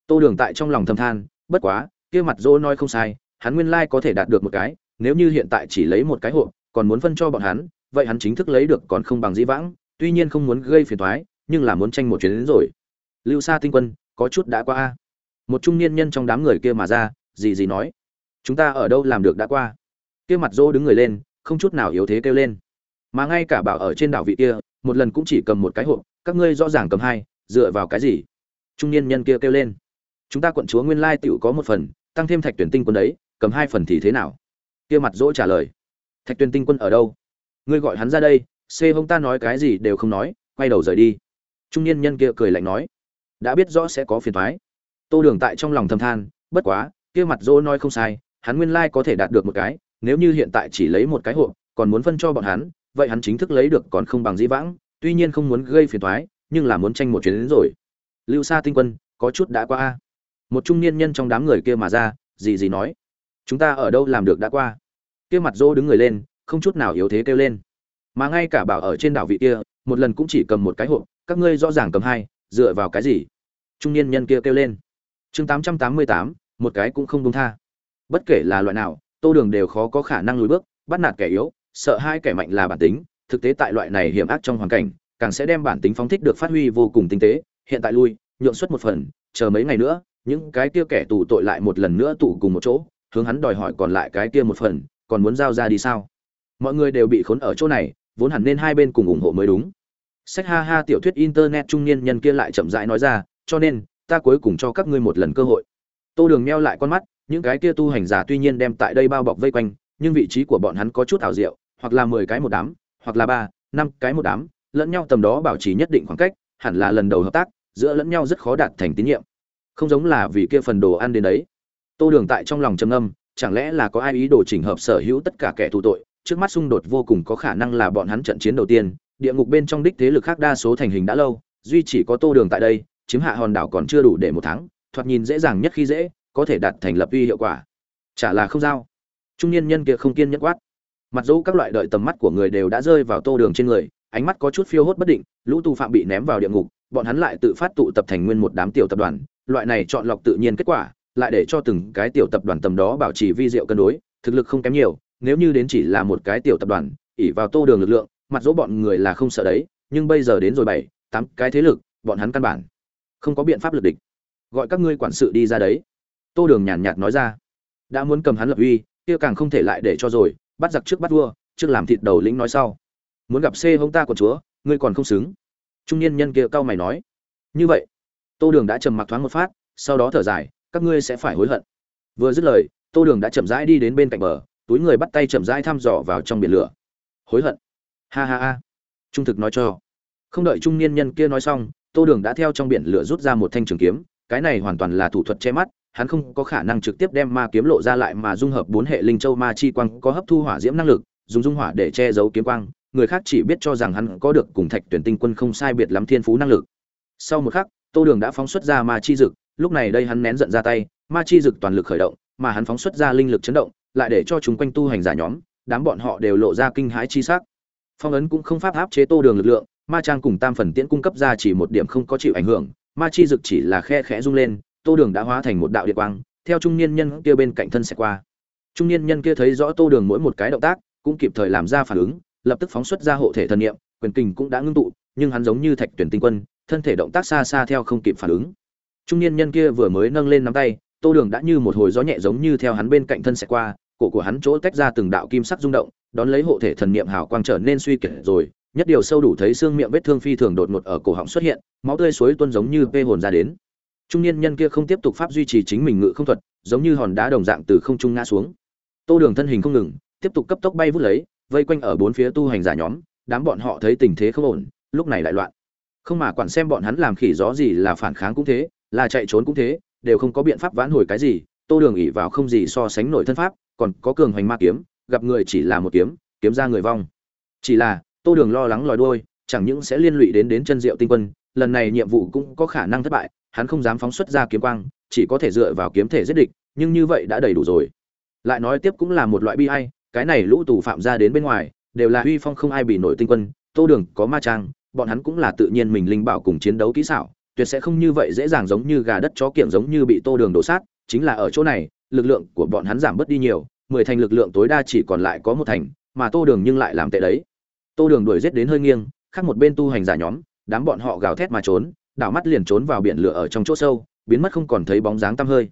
tô đường tại trong lòng thầm than, bất quá, kia mặt dỗ nói không sai, hắn nguyên lai có thể đạt được một cái, nếu như hiện tại chỉ lấy một cái hộp, còn muốn phân cho bọn hắn, vậy hắn chính thức lấy được còn không bằng dĩ vãng, tuy nhiên không muốn gây phiền thoái nhưng là muốn tranh một chuyến đến rồi. Lưu sa tinh quân, có chút đã qua a. Một trung niên nhân trong đám người kia mà ra gì gì nói. Chúng ta ở đâu làm được đã qua? Kia mặt dô đứng người lên, không chút nào yếu thế kêu lên. Mà ngay cả bảo ở trên đảo vị kia, một lần cũng chỉ cầm một cái hộp, các ngươi rõ ràng cầm hai, dựa vào cái gì? Trung niên nhân kia kêu lên. Chúng ta quận chúa nguyên lai tựu có một phần, tăng thêm thạch tuyển tinh quân đấy, cầm hai phần thì thế nào? Kia mặt dỗ trả lời. Thạch tuyển tinh quân ở đâu? Ngươi gọi hắn ra đây xê hông ta nói cái gì đều không nói, quay đầu rời đi. Trung niên nhân kia cười lạnh nói. Đã biết rõ sẽ có phiền thoái. Tô đường tại trong lòng thầm than, bất quá kia mặt dỗ nói không sai, hắn nguyên lai có thể đạt được một cái, nếu như hiện tại chỉ lấy một cái hộp, còn muốn phân cho bọn hắn, vậy hắn chính thức lấy được còn không bằng dĩ vãng, tuy nhiên không muốn gây phiền thoái nhưng là muốn tranh một chuyến đến rồi. Lưu sa tinh quân, có chút đã qua. A một trung niên nhân trong đám người kia mà ra, gì gì nói. Chúng ta ở đâu làm được đã qua? Kia mặt dỗ đứng người lên, không chút nào yếu thế kêu lên. Mà ngay cả bảo ở trên đảo vị kia, một lần cũng chỉ cầm một cái hộp, các ngươi rõ ràng cầm hai, dựa vào cái gì? Trung niên nhân kia kêu lên. Chương tám trăm tám mươi tám một cái cũng không buông tha. Bất kể là loại nào, tô đường đều khó có khả năng lùi bước, bắt nạt kẻ yếu, sợ hai kẻ mạnh là bản tính, thực tế tại loại này hiểm ác trong hoàn cảnh, càng sẽ đem bản tính phóng thích được phát huy vô cùng tinh tế, hiện tại lui, nhượng xuất một phần, chờ mấy ngày nữa, những cái kia kẻ tù tội lại một lần nữa tụ cùng một chỗ, hướng hắn đòi hỏi còn lại cái kia một phần, còn muốn giao ra đi sao? Mọi người đều bị khốn ở chỗ này, vốn hẳn nên hai bên cùng ủng hộ mới đúng. Sách ha ha tiểu thuyết internet trung niên nhân kia lại chậm rãi nói ra, cho nên, ta cuối cùng cho các ngươi một lần cơ hội tô đường meo lại con mắt những cái kia tu hành giả tuy nhiên đem tại đây bao bọc vây quanh nhưng vị trí của bọn hắn có chút ảo diệu hoặc là mười cái một đám hoặc là ba năm cái một đám lẫn nhau tầm đó bảo trì nhất định khoảng cách hẳn là lần đầu hợp tác giữa lẫn nhau rất khó đạt thành tín nhiệm. Không giống là vì kia phần đồ ăn đến đấy. Tô đường tại trong lòng trầm ngâm, chẳng lẽ là có ai ý đồ chỉnh hợp sở hữu tất cả kẻ tù tội trước mắt xung đột vô cùng có khả năng là bọn hắn trận chiến đầu tiên địa ngục bên trong đích thế lực khác đa số thành hình đã lâu duy chỉ có tô đường tại đây chiếm hạ hòn đảo còn chưa đủ để một tháng thoạt nhìn dễ dàng nhất khi dễ, có thể đạt thành lập uy hiệu quả. Chả là không giao. Trung niên nhân kia không kiên nhẫn quát. Mặt dẫu các loại đợi tầm mắt của người đều đã rơi vào tô đường trên người, ánh mắt có chút phiêu hốt bất định, lũ tù phạm bị ném vào địa ngục, bọn hắn lại tự phát tụ tập thành nguyên một đám tiểu tập đoàn, loại này chọn lọc tự nhiên kết quả, lại để cho từng cái tiểu tập đoàn tầm đó bảo trì vi diệu cân đối, thực lực không kém nhiều, nếu như đến chỉ là một cái tiểu tập đoàn ỉ vào tô đường lực lượng, mặt dỗ bọn người là không sợ đấy, nhưng bây giờ đến rồi bảy, tám cái thế lực, bọn hắn căn bản không có biện pháp lực địch gọi các ngươi quản sự đi ra đấy. Tô đường nhàn nhạt nói ra. Đã muốn cầm hắn lập uy, kia càng không thể lại để cho rồi, bắt giặc trước bắt vua, trước làm thịt đầu lĩnh nói sau. Muốn gặp xê hông ta của chúa, ngươi còn không xứng. Trung niên nhân kia cau mày nói. Như vậy, tô đường đã trầm mặc thoáng một phát, sau đó thở dài, các ngươi sẽ phải hối hận. Vừa dứt lời, tô đường đã chậm rãi đi đến bên cạnh bờ, túi người bắt tay chậm rãi thăm dò vào trong biển lửa. Hối hận. Ha ha ha. Trung thực nói cho. Không đợi trung niên nhân kia nói xong, tô đường đã theo trong biển lửa rút ra một thanh trường kiếm cái này hoàn toàn là thủ thuật che mắt, hắn không có khả năng trực tiếp đem ma kiếm lộ ra lại mà dung hợp bốn hệ linh châu ma chi quang, có hấp thu hỏa diễm năng lực, dùng dung hỏa để che giấu kiếm quang, người khác chỉ biết cho rằng hắn có được cùng thạch tuyển tinh quân không sai biệt lắm thiên phú năng lực. Sau một khắc, tô đường đã phóng xuất ra ma chi dực, lúc này đây hắn nén giận ra tay, ma chi dực toàn lực khởi động, mà hắn phóng xuất ra linh lực chấn động, lại để cho chúng quanh tu hành giả nhóm, đám bọn họ đều lộ ra kinh hãi chi sắc. Phong ấn cũng không pháp áp chế tô đường lực lượng, ma trang cùng tam phần tiễn cung cấp ra chỉ một điểm không có chịu ảnh hưởng ma chi dực chỉ là khe khẽ rung lên, tô đường đã hóa thành một đạo địa quang, theo trung niên nhân kia bên cạnh thân sẽ qua. Trung niên nhân kia thấy rõ tô đường mỗi một cái động tác, cũng kịp thời làm ra phản ứng, lập tức phóng xuất ra hộ thể thần niệm, quyền kình cũng đã ngưng tụ, nhưng hắn giống như thạch tuyển tinh quân, thân thể động tác xa xa theo không kịp phản ứng. Trung niên nhân kia vừa mới nâng lên nắm tay, tô đường đã như một hồi gió nhẹ giống như theo hắn bên cạnh thân sẽ qua, cổ của hắn chỗ tách ra từng đạo kim sắc rung động, đón lấy hộ thể thần niệm hào quang trở nên suy kiệt rồi nhất điều sâu đủ thấy xương miệng vết thương phi thường đột ngột ở cổ họng xuất hiện, máu tươi suối tuôn giống như vê hồn ra đến. Trung niên nhân kia không tiếp tục pháp duy trì chính mình ngự không thuật, giống như hòn đá đồng dạng từ không trung ngã xuống. Tô đường thân hình không ngừng, tiếp tục cấp tốc bay vút lấy, vây quanh ở bốn phía tu hành giả nhóm, đám bọn họ thấy tình thế không ổn, lúc này lại loạn. Không mà quản xem bọn hắn làm khỉ gió gì là phản kháng cũng thế, là chạy trốn cũng thế, đều không có biện pháp vãn hồi cái gì, tô đường ỉ vào không gì so sánh nổi thân pháp, còn có cường hoành ma kiếm, gặp người chỉ là một kiếm kiếm ra người vong. Chỉ là tô đường lo lắng lòi đuôi, chẳng những sẽ liên lụy đến đến chân diệu tinh quân lần này nhiệm vụ cũng có khả năng thất bại hắn không dám phóng xuất ra kiếm quang chỉ có thể dựa vào kiếm thể giết địch nhưng như vậy đã đầy đủ rồi. Lại nói tiếp cũng là một loại bi ai, cái này lũ tù phạm ra đến bên ngoài đều là uy phong không ai bị nổi tinh quân tô đường có ma trang bọn hắn cũng là tự nhiên mình linh bảo cùng chiến đấu kỹ xảo tuyệt sẽ không như vậy dễ dàng giống như gà đất chó kiểng giống như bị tô đường đổ sát chính là ở chỗ này lực lượng của bọn hắn giảm bớt đi nhiều mười thành lực lượng tối đa chỉ còn lại có một thành mà tô đường nhưng lại làm tệ đấy tô đường đuổi giết đến hơi nghiêng, khác một bên tu hành giả nhóm, đám bọn họ gào thét mà trốn, đảo mắt liền trốn vào biển lửa ở trong chỗ sâu, biến mất không còn thấy bóng dáng tăm hơi.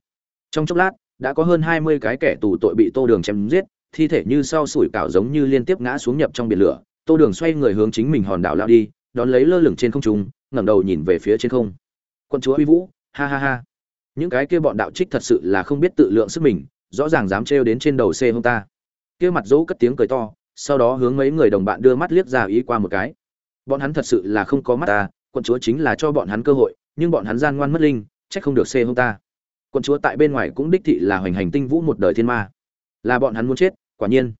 Trong chốc lát, đã có hơn hai mươi cái kẻ tù tội bị tô đường chém giết, thi thể như sau sủi cảo giống như liên tiếp ngã xuống nhập trong biển lửa. Tô đường xoay người hướng chính mình hòn đảo lao đi, đón lấy lơ lửng trên không trung, ngẩng đầu nhìn về phía trên không. Quân chúa uy vũ, ha ha ha. Những cái kia bọn đạo trích thật sự là không biết tự lượng sức mình, rõ ràng dám trêu đến trên đầu xe hông ta. Kia mặt dỗ cất tiếng cười to sau đó hướng mấy người đồng bạn đưa mắt liếc ra ý qua một cái. Bọn hắn thật sự là không có mắt ta, quận chúa chính là cho bọn hắn cơ hội, nhưng bọn hắn gian ngoan mất linh trách không được xê hông ta. Quận chúa tại bên ngoài cũng đích thị là hoành hành tinh vũ một đời thiên ma. Là bọn hắn muốn chết, quả nhiên.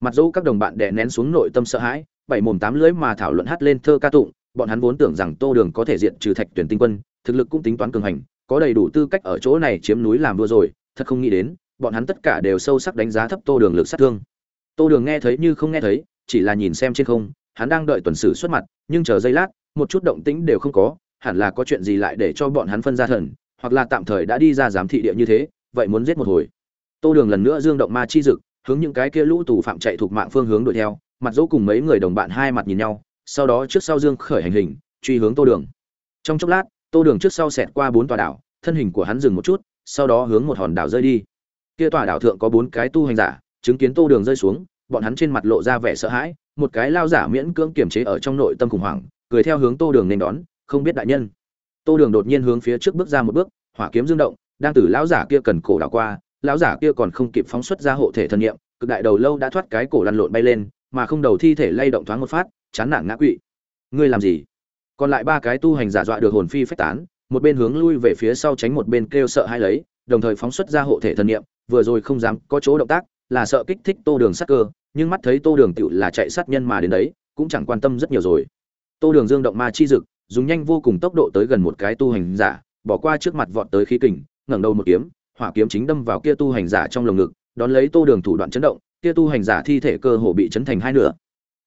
Mặt dỗ các đồng bạn đè nén xuống nội tâm sợ hãi, bảy mồm tám lưỡi mà thảo luận hát lên thơ ca tụng, bọn hắn vốn tưởng rằng tô đường có thể diện trừ thạch tuyển tinh quân, thực lực cũng tính toán cường hành, có đầy đủ tư cách ở chỗ này chiếm núi làm vua rồi, thật không nghĩ đến, bọn hắn tất cả đều sâu sắc đánh giá thấp tô đường lực sát thương tô đường nghe thấy như không nghe thấy, chỉ là nhìn xem trên không, hắn đang đợi tuần sử xuất mặt, nhưng chờ giây lát, một chút động tĩnh đều không có, hẳn là có chuyện gì lại để cho bọn hắn phân ra thần, hoặc là tạm thời đã đi ra giám thị địa như thế, vậy muốn giết một hồi. Tô đường lần nữa dương động ma chi dực, hướng những cái kia lũ tù phạm chạy thuộc mạng phương hướng đuổi theo, mặt dỗ cùng mấy người đồng bạn hai mặt nhìn nhau, sau đó trước sau dương khởi hành hình, truy hướng tô đường. Trong chốc lát, tô đường trước sau xẹt qua bốn tòa đảo, thân hình của hắn dừng một chút, sau đó hướng một hòn đảo rơi đi. Kia tòa đảo thượng có bốn cái tu hành giả chứng kiến tô đường rơi xuống, bọn hắn trên mặt lộ ra vẻ sợ hãi, một cái lao giả miễn cưỡng kiềm chế ở trong nội tâm khủng hoảng, cười theo hướng tô đường nên đón, không biết đại nhân. Tô đường đột nhiên hướng phía trước bước ra một bước, hỏa kiếm dương động, đang từ lão giả kia cần cổ đảo qua, lão giả kia còn không kịp phóng xuất ra hộ thể thân nhiệm cực đại đầu lâu đã thoát cái cổ lăn lộn bay lên, mà không đầu thi thể lay động thoáng một phát, chán nản ngã quỵ. Ngươi làm gì? Còn lại ba cái tu hành giả dọa được hồn phi phách tán, một bên hướng lui về phía sau tránh một bên kêu sợ hai lấy, đồng thời phóng xuất ra hộ thể thân nhiệm vừa rồi không dám có chỗ động tác là sợ kích thích tô đường sát cơ, nhưng mắt thấy tô đường tựu là chạy sát nhân mà đến đấy, cũng chẳng quan tâm rất nhiều rồi. Tô đường dương động ma chi dực, dùng nhanh vô cùng tốc độ tới gần một cái tu hành giả, bỏ qua trước mặt vọt tới khí kình, ngẩng đầu một kiếm, hỏa kiếm chính đâm vào kia tu hành giả trong lồng ngực, đón lấy tô đường thủ đoạn chấn động, kia tu hành giả thi thể cơ hồ bị chấn thành hai nửa.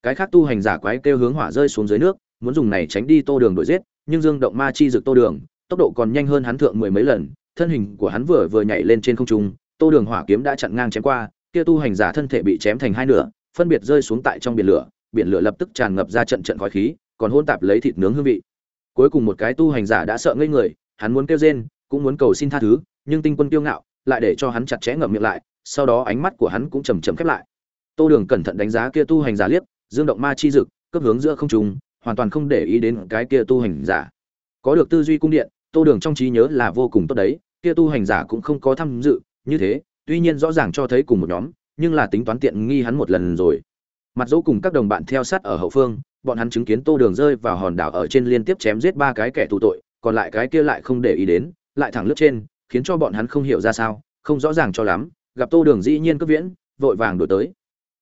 Cái khác tu hành giả quái kêu hướng hỏa rơi xuống dưới nước, muốn dùng này tránh đi tô đường đuổi giết, nhưng dương động ma chi dực tô đường, tốc độ còn nhanh hơn hắn thượng mười mấy lần, thân hình của hắn vừa vừa nhảy lên trên không trung, tô đường hỏa kiếm đã chặn ngang chém qua kia tu hành giả thân thể bị chém thành hai nửa, phân biệt rơi xuống tại trong biển lửa biển lửa lập tức tràn ngập ra trận trận khói khí, còn hôn tạp lấy thịt nướng hương vị. Cuối cùng một cái tu hành giả đã sợ ngây người, hắn muốn kêu rên, cũng muốn cầu xin tha thứ, nhưng tinh quân kiêu ngạo, lại để cho hắn chặt chẽ ngậm miệng lại, sau đó ánh mắt của hắn cũng chầm chậm khép lại. Tô đường cẩn thận đánh giá kia tu hành giả liếc, dương động ma chi dực cấp hướng giữa không trung, hoàn toàn không để ý đến cái kia tu hành giả. Có được tư duy cung điện, tô đường trong trí nhớ là vô cùng tốt đấy, kia tu hành giả cũng không có tham dự, như thế tuy nhiên rõ ràng cho thấy cùng một nhóm, nhưng là tính toán tiện nghi hắn một lần rồi. Mặt dỗ cùng các đồng bạn theo sát ở hậu phương, bọn hắn chứng kiến tô đường rơi vào hòn đảo ở trên liên tiếp chém giết ba cái kẻ tù tội, còn lại cái kia lại không để ý đến, lại thẳng lướt trên, khiến cho bọn hắn không hiểu ra sao, không rõ ràng cho lắm, gặp tô đường dĩ nhiên cướp viễn, vội vàng đổi tới.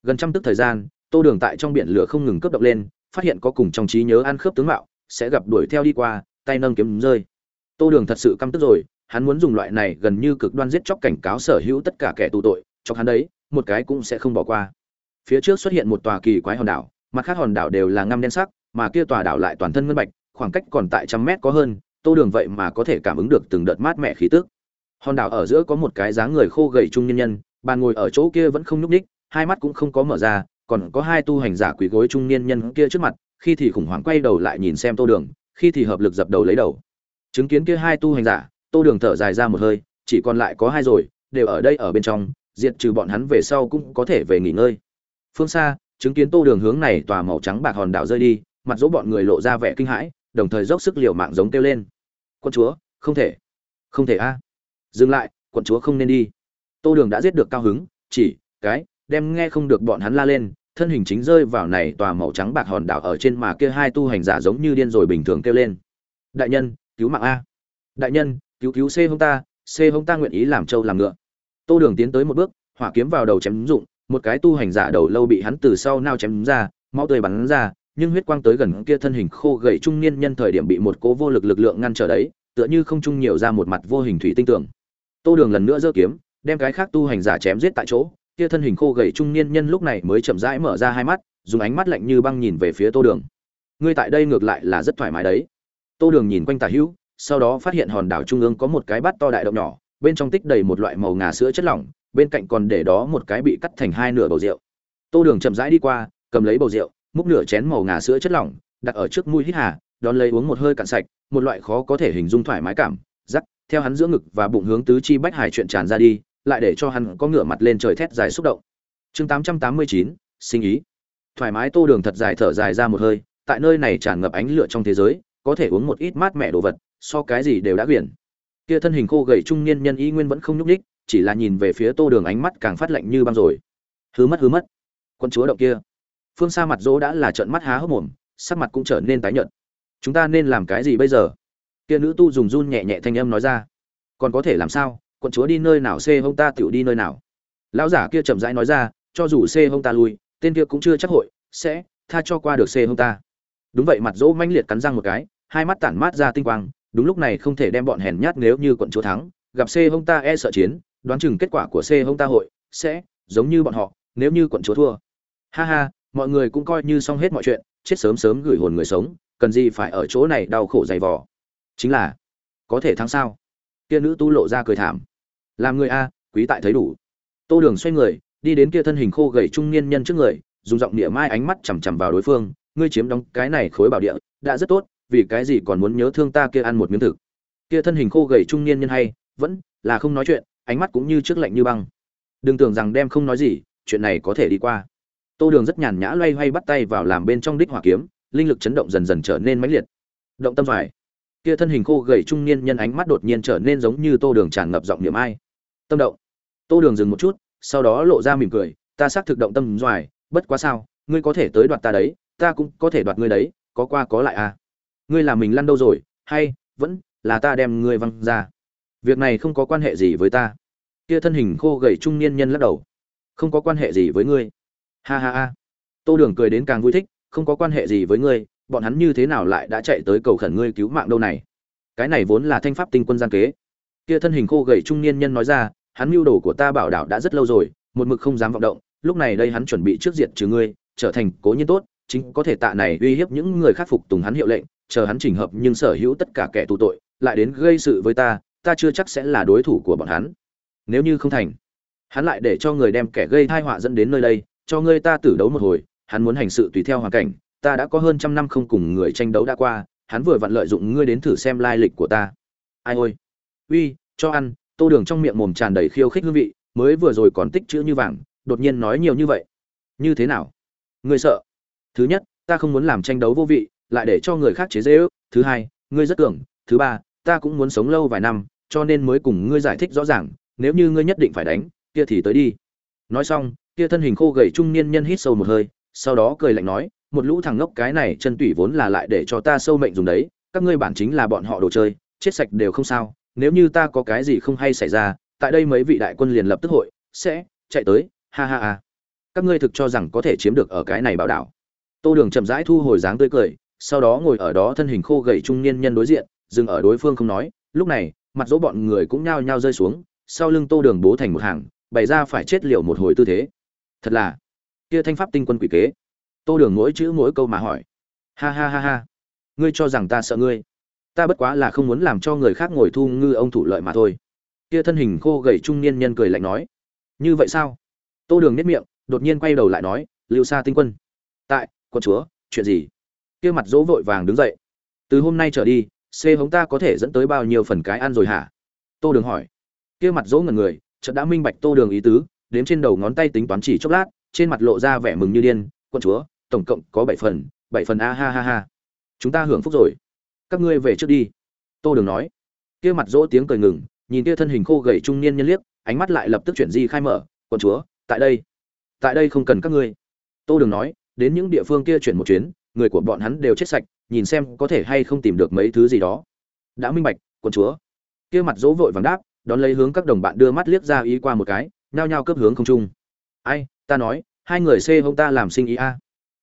Gần trăm tức thời gian, tô đường tại trong biển lửa không ngừng cướp động lên, phát hiện có cùng trong trí nhớ ăn khớp tướng mạo, sẽ gặp đuổi theo đi qua, tay nâng kiếm rơi. Tô đường thật sự căm tức rồi hắn muốn dùng loại này gần như cực đoan giết chóc cảnh cáo sở hữu tất cả kẻ tù tội, cho hắn đấy, một cái cũng sẽ không bỏ qua. Phía trước xuất hiện một tòa kỳ quái hòn đảo, mặt khác hòn đảo đều là ngăm đen sắc, mà kia tòa đảo lại toàn thân ngân bạch, khoảng cách còn tại trăm mét có hơn, tô đường vậy mà có thể cảm ứng được từng đợt mát mẻ khí tức. Hòn đảo ở giữa có một cái dáng người khô gầy trung nhân nhân, bàn ngồi ở chỗ kia vẫn không nhúc ních hai mắt cũng không có mở ra, còn có hai tu hành giả quỳ gối trung niên nhân kia trước mặt, khi thì khủng hoảng quay đầu lại nhìn xem tô đường, khi thì hợp lực dập đầu lấy đầu. Chứng kiến kia hai tu hành giả tô đường thở dài ra một hơi, chỉ còn lại có hai rồi, đều ở đây ở bên trong, diệt trừ bọn hắn về sau cũng có thể về nghỉ ngơi. Phương xa, chứng kiến tô đường hướng này tòa màu trắng bạc hòn đảo rơi đi, mặt dỗ bọn người lộ ra vẻ kinh hãi, đồng thời dốc sức liều mạng giống kêu lên. Quân chúa, không thể không thể a. À. Dừng lại quận chúa không nên đi. Tô đường đã giết được cao hứng, chỉ, cái, đem nghe không được bọn hắn la lên, thân hình chính rơi vào này tòa màu trắng bạc hòn đảo ở trên mà kia hai tu hành giả giống như điên rồi bình thường kêu lên. Đại nhân, cứu mạng a. Đại nhân cứu cứu c hông ta c hông ta nguyện ý làm trâu làm ngựa. Tô đường tiến tới một bước, hỏa kiếm vào đầu chém dụng, một cái tu hành giả đầu lâu bị hắn từ sau nao chém ra, máu tươi bắn ra, nhưng huyết quang tới gần kia thân hình khô gầy trung niên nhân thời điểm bị một cố vô lực lực lượng ngăn trở đấy, tựa như không trung nhiều ra một mặt vô hình thủy tinh tưởng tô đường lần nữa giơ kiếm, đem cái khác tu hành giả chém giết tại chỗ, kia thân hình khô gầy trung niên nhân lúc này mới chậm rãi mở ra hai mắt, dùng ánh mắt lạnh như băng nhìn về phía tô đường. Ngươi tại đây ngược lại là rất thoải mái đấy. Tô đường nhìn quanh tả hữu sau đó phát hiện hòn đảo trung ương có một cái bát to đại động nhỏ, bên trong tích đầy một loại màu ngà sữa chất lỏng, bên cạnh còn để đó một cái bị cắt thành hai nửa bầu rượu. Tô đường chậm rãi đi qua, cầm lấy bầu rượu, múc nửa chén màu ngà sữa chất lỏng, đặt ở trước mũi hít hà, đón lấy uống một hơi cạn sạch, một loại khó có thể hình dung thoải mái cảm, rắc, theo hắn giữa ngực và bụng hướng tứ chi bách hải chuyện tràn ra đi, lại để cho hắn có ngửa mặt lên trời thét dài xúc động. Chương tám trăm tám mươi chín, sinh ý. Thoải mái tô đường thật dài thở dài ra một hơi, tại nơi này tràn ngập ánh lửa trong thế giới, có thể uống một ít mát mẻ đồ vật so cái gì đều đã quyển kia thân hình khô gầy trung niên nhân y nguyên vẫn không nhúc nhích, chỉ là nhìn về phía tô đường ánh mắt càng phát lạnh như băng rồi. Hứa mất hứa mất. Quân chúa động kia. Phương xa mặt dỗ đã là trợn mắt há hốc mồm, sắc mặt cũng trở nên tái nhợt. Chúng ta nên làm cái gì bây giờ? Kia nữ tu dùng run nhẹ nhẹ thanh âm nói ra. Còn có thể làm sao? Quận chúa đi nơi nào, xê hông ta tựu đi nơi nào? Lão giả kia chậm rãi nói ra, cho dù xê hông ta lui, tên kia cũng chưa chắc hội, sẽ tha cho qua được xê hông ta. Đúng vậy, mặt dỗ manh liệt cắn răng một cái, hai mắt tản mát ra tinh quang đúng lúc này không thể đem bọn hèn nhát nếu như quận chúa thắng, gặp C hông ta e sợ chiến, đoán chừng kết quả của C hông ta hội sẽ giống như bọn họ, nếu như quận chúa thua. Ha ha, mọi người cũng coi như xong hết mọi chuyện, chết sớm sớm gửi hồn người sống, cần gì phải ở chỗ này đau khổ dày vò. Chính là, có thể thắng sao? Kia nữ tu lộ ra cười thảm. Làm người a, quý tại thấy đủ. Tô đường xoay người, đi đến kia thân hình khô gầy trung niên nhân trước người, dùng giọng địa mai ánh mắt chằm chằm vào đối phương, ngươi chiếm đóng cái này khối bảo địa, đã rất tốt vì cái gì còn muốn nhớ thương ta kia ăn một miếng thực? Kia thân hình khô gầy trung niên nhân hay, vẫn là không nói chuyện, ánh mắt cũng như trước lạnh như băng. Đừng tưởng rằng đem không nói gì, chuyện này có thể đi qua. Tô đường rất nhàn nhã loay hoay bắt tay vào làm bên trong đích hỏa kiếm, linh lực chấn động dần dần trở nên mãnh liệt. Động tâm phải. Kia thân hình khô gầy trung niên nhân ánh mắt đột nhiên trở nên giống như tô đường tràn ngập giọng niệm ai. Tâm động. Tô đường dừng một chút, sau đó lộ ra mỉm cười, ta xác thực động tâm doài, bất quá sao, ngươi có thể tới đoạt ta đấy, ta cũng có thể đoạt ngươi đấy, có qua có lại à ngươi là mình lăn đâu rồi, hay vẫn là ta đem ngươi văng ra? Việc này không có quan hệ gì với ta. Kia thân hình khô gầy trung niên nhân lắc đầu. Không có quan hệ gì với ngươi. Ha ha ha. Tô đường cười đến càng vui thích, không có quan hệ gì với ngươi, bọn hắn như thế nào lại đã chạy tới cầu khẩn ngươi cứu mạng đâu này? Cái này vốn là thanh pháp tinh quân gian kế. Kia thân hình khô gầy trung niên nhân nói ra, hắn mưu đồ của ta bảo đảo đã rất lâu rồi, một mực không dám vọng động, lúc này đây hắn chuẩn bị trước diệt trừ ngươi, trở thành cố nhiên tốt, chính có thể tạ này uy hiếp những người khắc phục tùng hắn hiệu lệnh chờ hắn chỉnh hợp nhưng sở hữu tất cả kẻ tù tội, lại đến gây sự với ta ta chưa chắc sẽ là đối thủ của bọn hắn. Nếu như không thành, hắn lại để cho người đem kẻ gây tai họa dẫn đến nơi đây, cho ngươi ta tử đấu một hồi, hắn muốn hành sự tùy theo hoàn cảnh, ta đã có hơn trăm năm không cùng người tranh đấu đã qua, hắn vừa vặn lợi dụng ngươi đến thử xem lai lịch của ta. Ai ôi! Uy, cho ăn, tô đường trong miệng mồm tràn đầy khiêu khích hương vị, mới vừa rồi còn tích chữ như vàng, đột nhiên nói nhiều như vậy. Như thế nào? Ngươi sợ. Thứ nhất, ta không muốn làm tranh đấu vô vị lại để cho người khác chế dễ ước. Thứ hai, ngươi rất tưởng thứ ba, ta cũng muốn sống lâu vài năm, cho nên mới cùng ngươi giải thích rõ ràng. Nếu như ngươi nhất định phải đánh, kia thì tới đi. Nói xong, kia thân hình khô gầy trung niên nhân hít sâu một hơi, sau đó cười lạnh nói, một lũ thằng ngốc, cái này chân tủy vốn là lại để cho ta sâu mệnh dùng đấy. Các ngươi bản chính là bọn họ đồ chơi, chết sạch đều không sao. Nếu như ta có cái gì không hay xảy ra, tại đây mấy vị đại quân liền lập tức hội, sẽ chạy tới. Ha ha ha. Các ngươi thực cho rằng có thể chiếm được ở cái này bảo đảo. Tô đường chậm rãi thu hồi dáng tươi cười sau đó ngồi ở đó thân hình khô gầy trung niên nhân đối diện, dừng ở đối phương không nói. Lúc này, mặt dỗ bọn người cũng nhao nhao rơi xuống, sau lưng tô đường bố thành một hàng, bày ra phải chết liệu một hồi tư thế. Thật là, kia thanh pháp tinh quân quỷ kế. Tô đường mỗi chữ mỗi câu mà hỏi. Ha ha ha ha, ngươi cho rằng ta sợ ngươi? Ta bất quá là không muốn làm cho người khác ngồi thu ngư ông thủ lợi mà thôi. Kia thân hình khô gầy trung niên nhân cười lạnh nói. Như vậy sao? Tô đường nhếch miệng, đột nhiên quay đầu lại nói, lưu xa tinh quân. Tại con chúa, chuyện gì? Kia mặt dỗ vội vàng đứng dậy. Từ hôm nay trở đi xê hống ta có thể dẫn tới bao nhiêu phần cái ăn rồi hả? Tô đường hỏi. Kia mặt dỗ ngần người, chợt đã minh bạch tô đường ý tứ, đếm trên đầu ngón tay tính toán chỉ chốc lát, trên mặt lộ ra vẻ mừng như điên, quân chúa, tổng cộng có bảy phần bảy phần a ha ha ha. Chúng ta hưởng phúc rồi. Các ngươi về trước đi. Tô đường nói. Kia mặt dỗ tiếng cười ngừng, nhìn kia thân hình khô gầy trung niên nhân liếc, ánh mắt lại lập tức chuyển di khai mở, quân chúa, tại đây tại đây không cần các ngươi. Tô đường nói, đến những địa phương kia chuyển một chuyến người của bọn hắn đều chết sạch, nhìn xem có thể hay không tìm được mấy thứ gì đó. Đã minh bạch, quân chúa. Kia mặt dỗ vội vàng đáp, đón lấy hướng các đồng bạn đưa mắt liếc ra ý qua một cái, nhao nhao cấp hướng không trung. Ai, ta nói, hai người xê hông ta làm sinh ý a.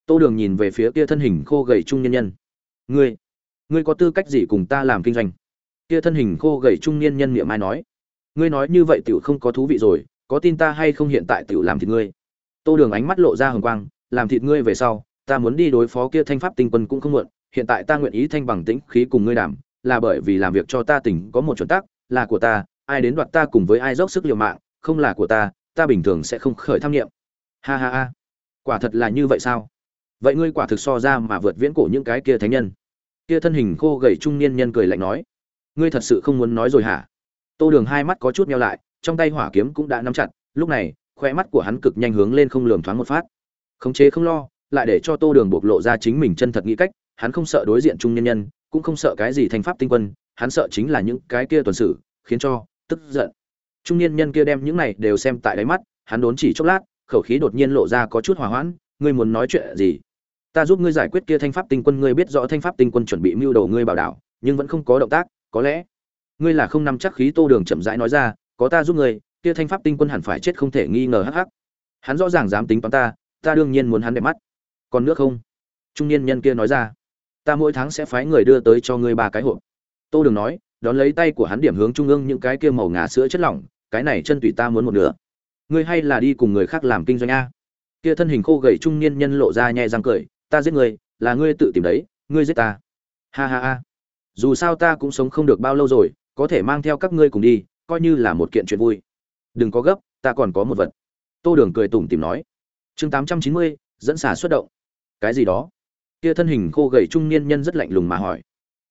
Tô đường nhìn về phía kia thân hình khô gầy trung nhân nhân. Ngươi ngươi có tư cách gì cùng ta làm kinh doanh? Kia thân hình khô gầy trung niên nhân miệng mai nói. Ngươi nói như vậy tiểu không có thú vị rồi, có tin ta hay không hiện tại tiểu làm thịt ngươi? Tô đường ánh mắt lộ ra hồng quang, làm thịt ngươi về sau ta muốn đi đối phó kia thanh pháp tinh quân cũng không muộn, hiện tại ta nguyện ý thanh bằng tĩnh khí cùng ngươi đảm, là bởi vì làm việc cho ta tỉnh có một chuẩn tắc, là của ta, ai đến đoạt ta cùng với ai dốc sức liều mạng, không là của ta ta bình thường sẽ không khởi tham nghiệm ha ha ha, quả thật là như vậy sao? Vậy ngươi quả thực so ra mà vượt viễn cổ những cái kia thánh nhân. Kia thân hình khô gầy trung niên nhân cười lạnh nói, ngươi thật sự không muốn nói rồi hả? Tô đường hai mắt có chút meo lại, trong tay hỏa kiếm cũng đã nắm chặt, lúc này khoe mắt của hắn cực nhanh hướng lên không lường thoáng một phát. Khống chế không lo lại để cho tô đường bộc lộ ra chính mình chân thật nghĩ cách, hắn không sợ đối diện trung nhân nhân, cũng không sợ cái gì thành pháp tinh quân, hắn sợ chính là những cái kia tuần sử, khiến cho tức giận. Trung nhân nhân kia đem những này đều xem tại đáy mắt, hắn đốn chỉ chốc lát, khẩu khí đột nhiên lộ ra có chút hỏa hoãn, ngươi muốn nói chuyện gì? Ta giúp ngươi giải quyết kia thanh pháp tinh quân, ngươi biết rõ thanh pháp tinh quân chuẩn bị mưu đồ ngươi bảo đảo nhưng vẫn không có động tác, có lẽ ngươi là không nắm chắc khí tô đường chậm rãi nói ra, có ta giúp ngươi, kia thanh pháp tinh quân hẳn phải chết không thể nghi ngờ hắc hắc. Hắn rõ ràng dám tính toán ta ta đương nhiên muốn hắn đẹp mắt còn nước không? Trung niên nhân kia nói ra, ta mỗi tháng sẽ phái người đưa tới cho ngươi ba cái hộp. Tô đường nói, đón lấy tay của hắn điểm hướng trung ương những cái kia màu ngà sữa chất lỏng, cái này chân tùy ta muốn một nửa. Ngươi hay là đi cùng người khác làm kinh doanh a. Kia thân hình khô gầy trung niên nhân lộ ra nhẹ răng cười, ta giết ngươi là ngươi tự tìm đấy, ngươi giết ta. Ha ha ha. Dù sao ta cũng sống không được bao lâu rồi, có thể mang theo các ngươi cùng đi, coi như là một kiện chuyện vui. Đừng có gấp, ta còn có một vật. Tô đường cười tủm tìm nói. Chương tám trăm chín mươi, dẫn xả xuất động cái gì đó. Kia thân hình khô gầy trung niên nhân rất lạnh lùng mà hỏi.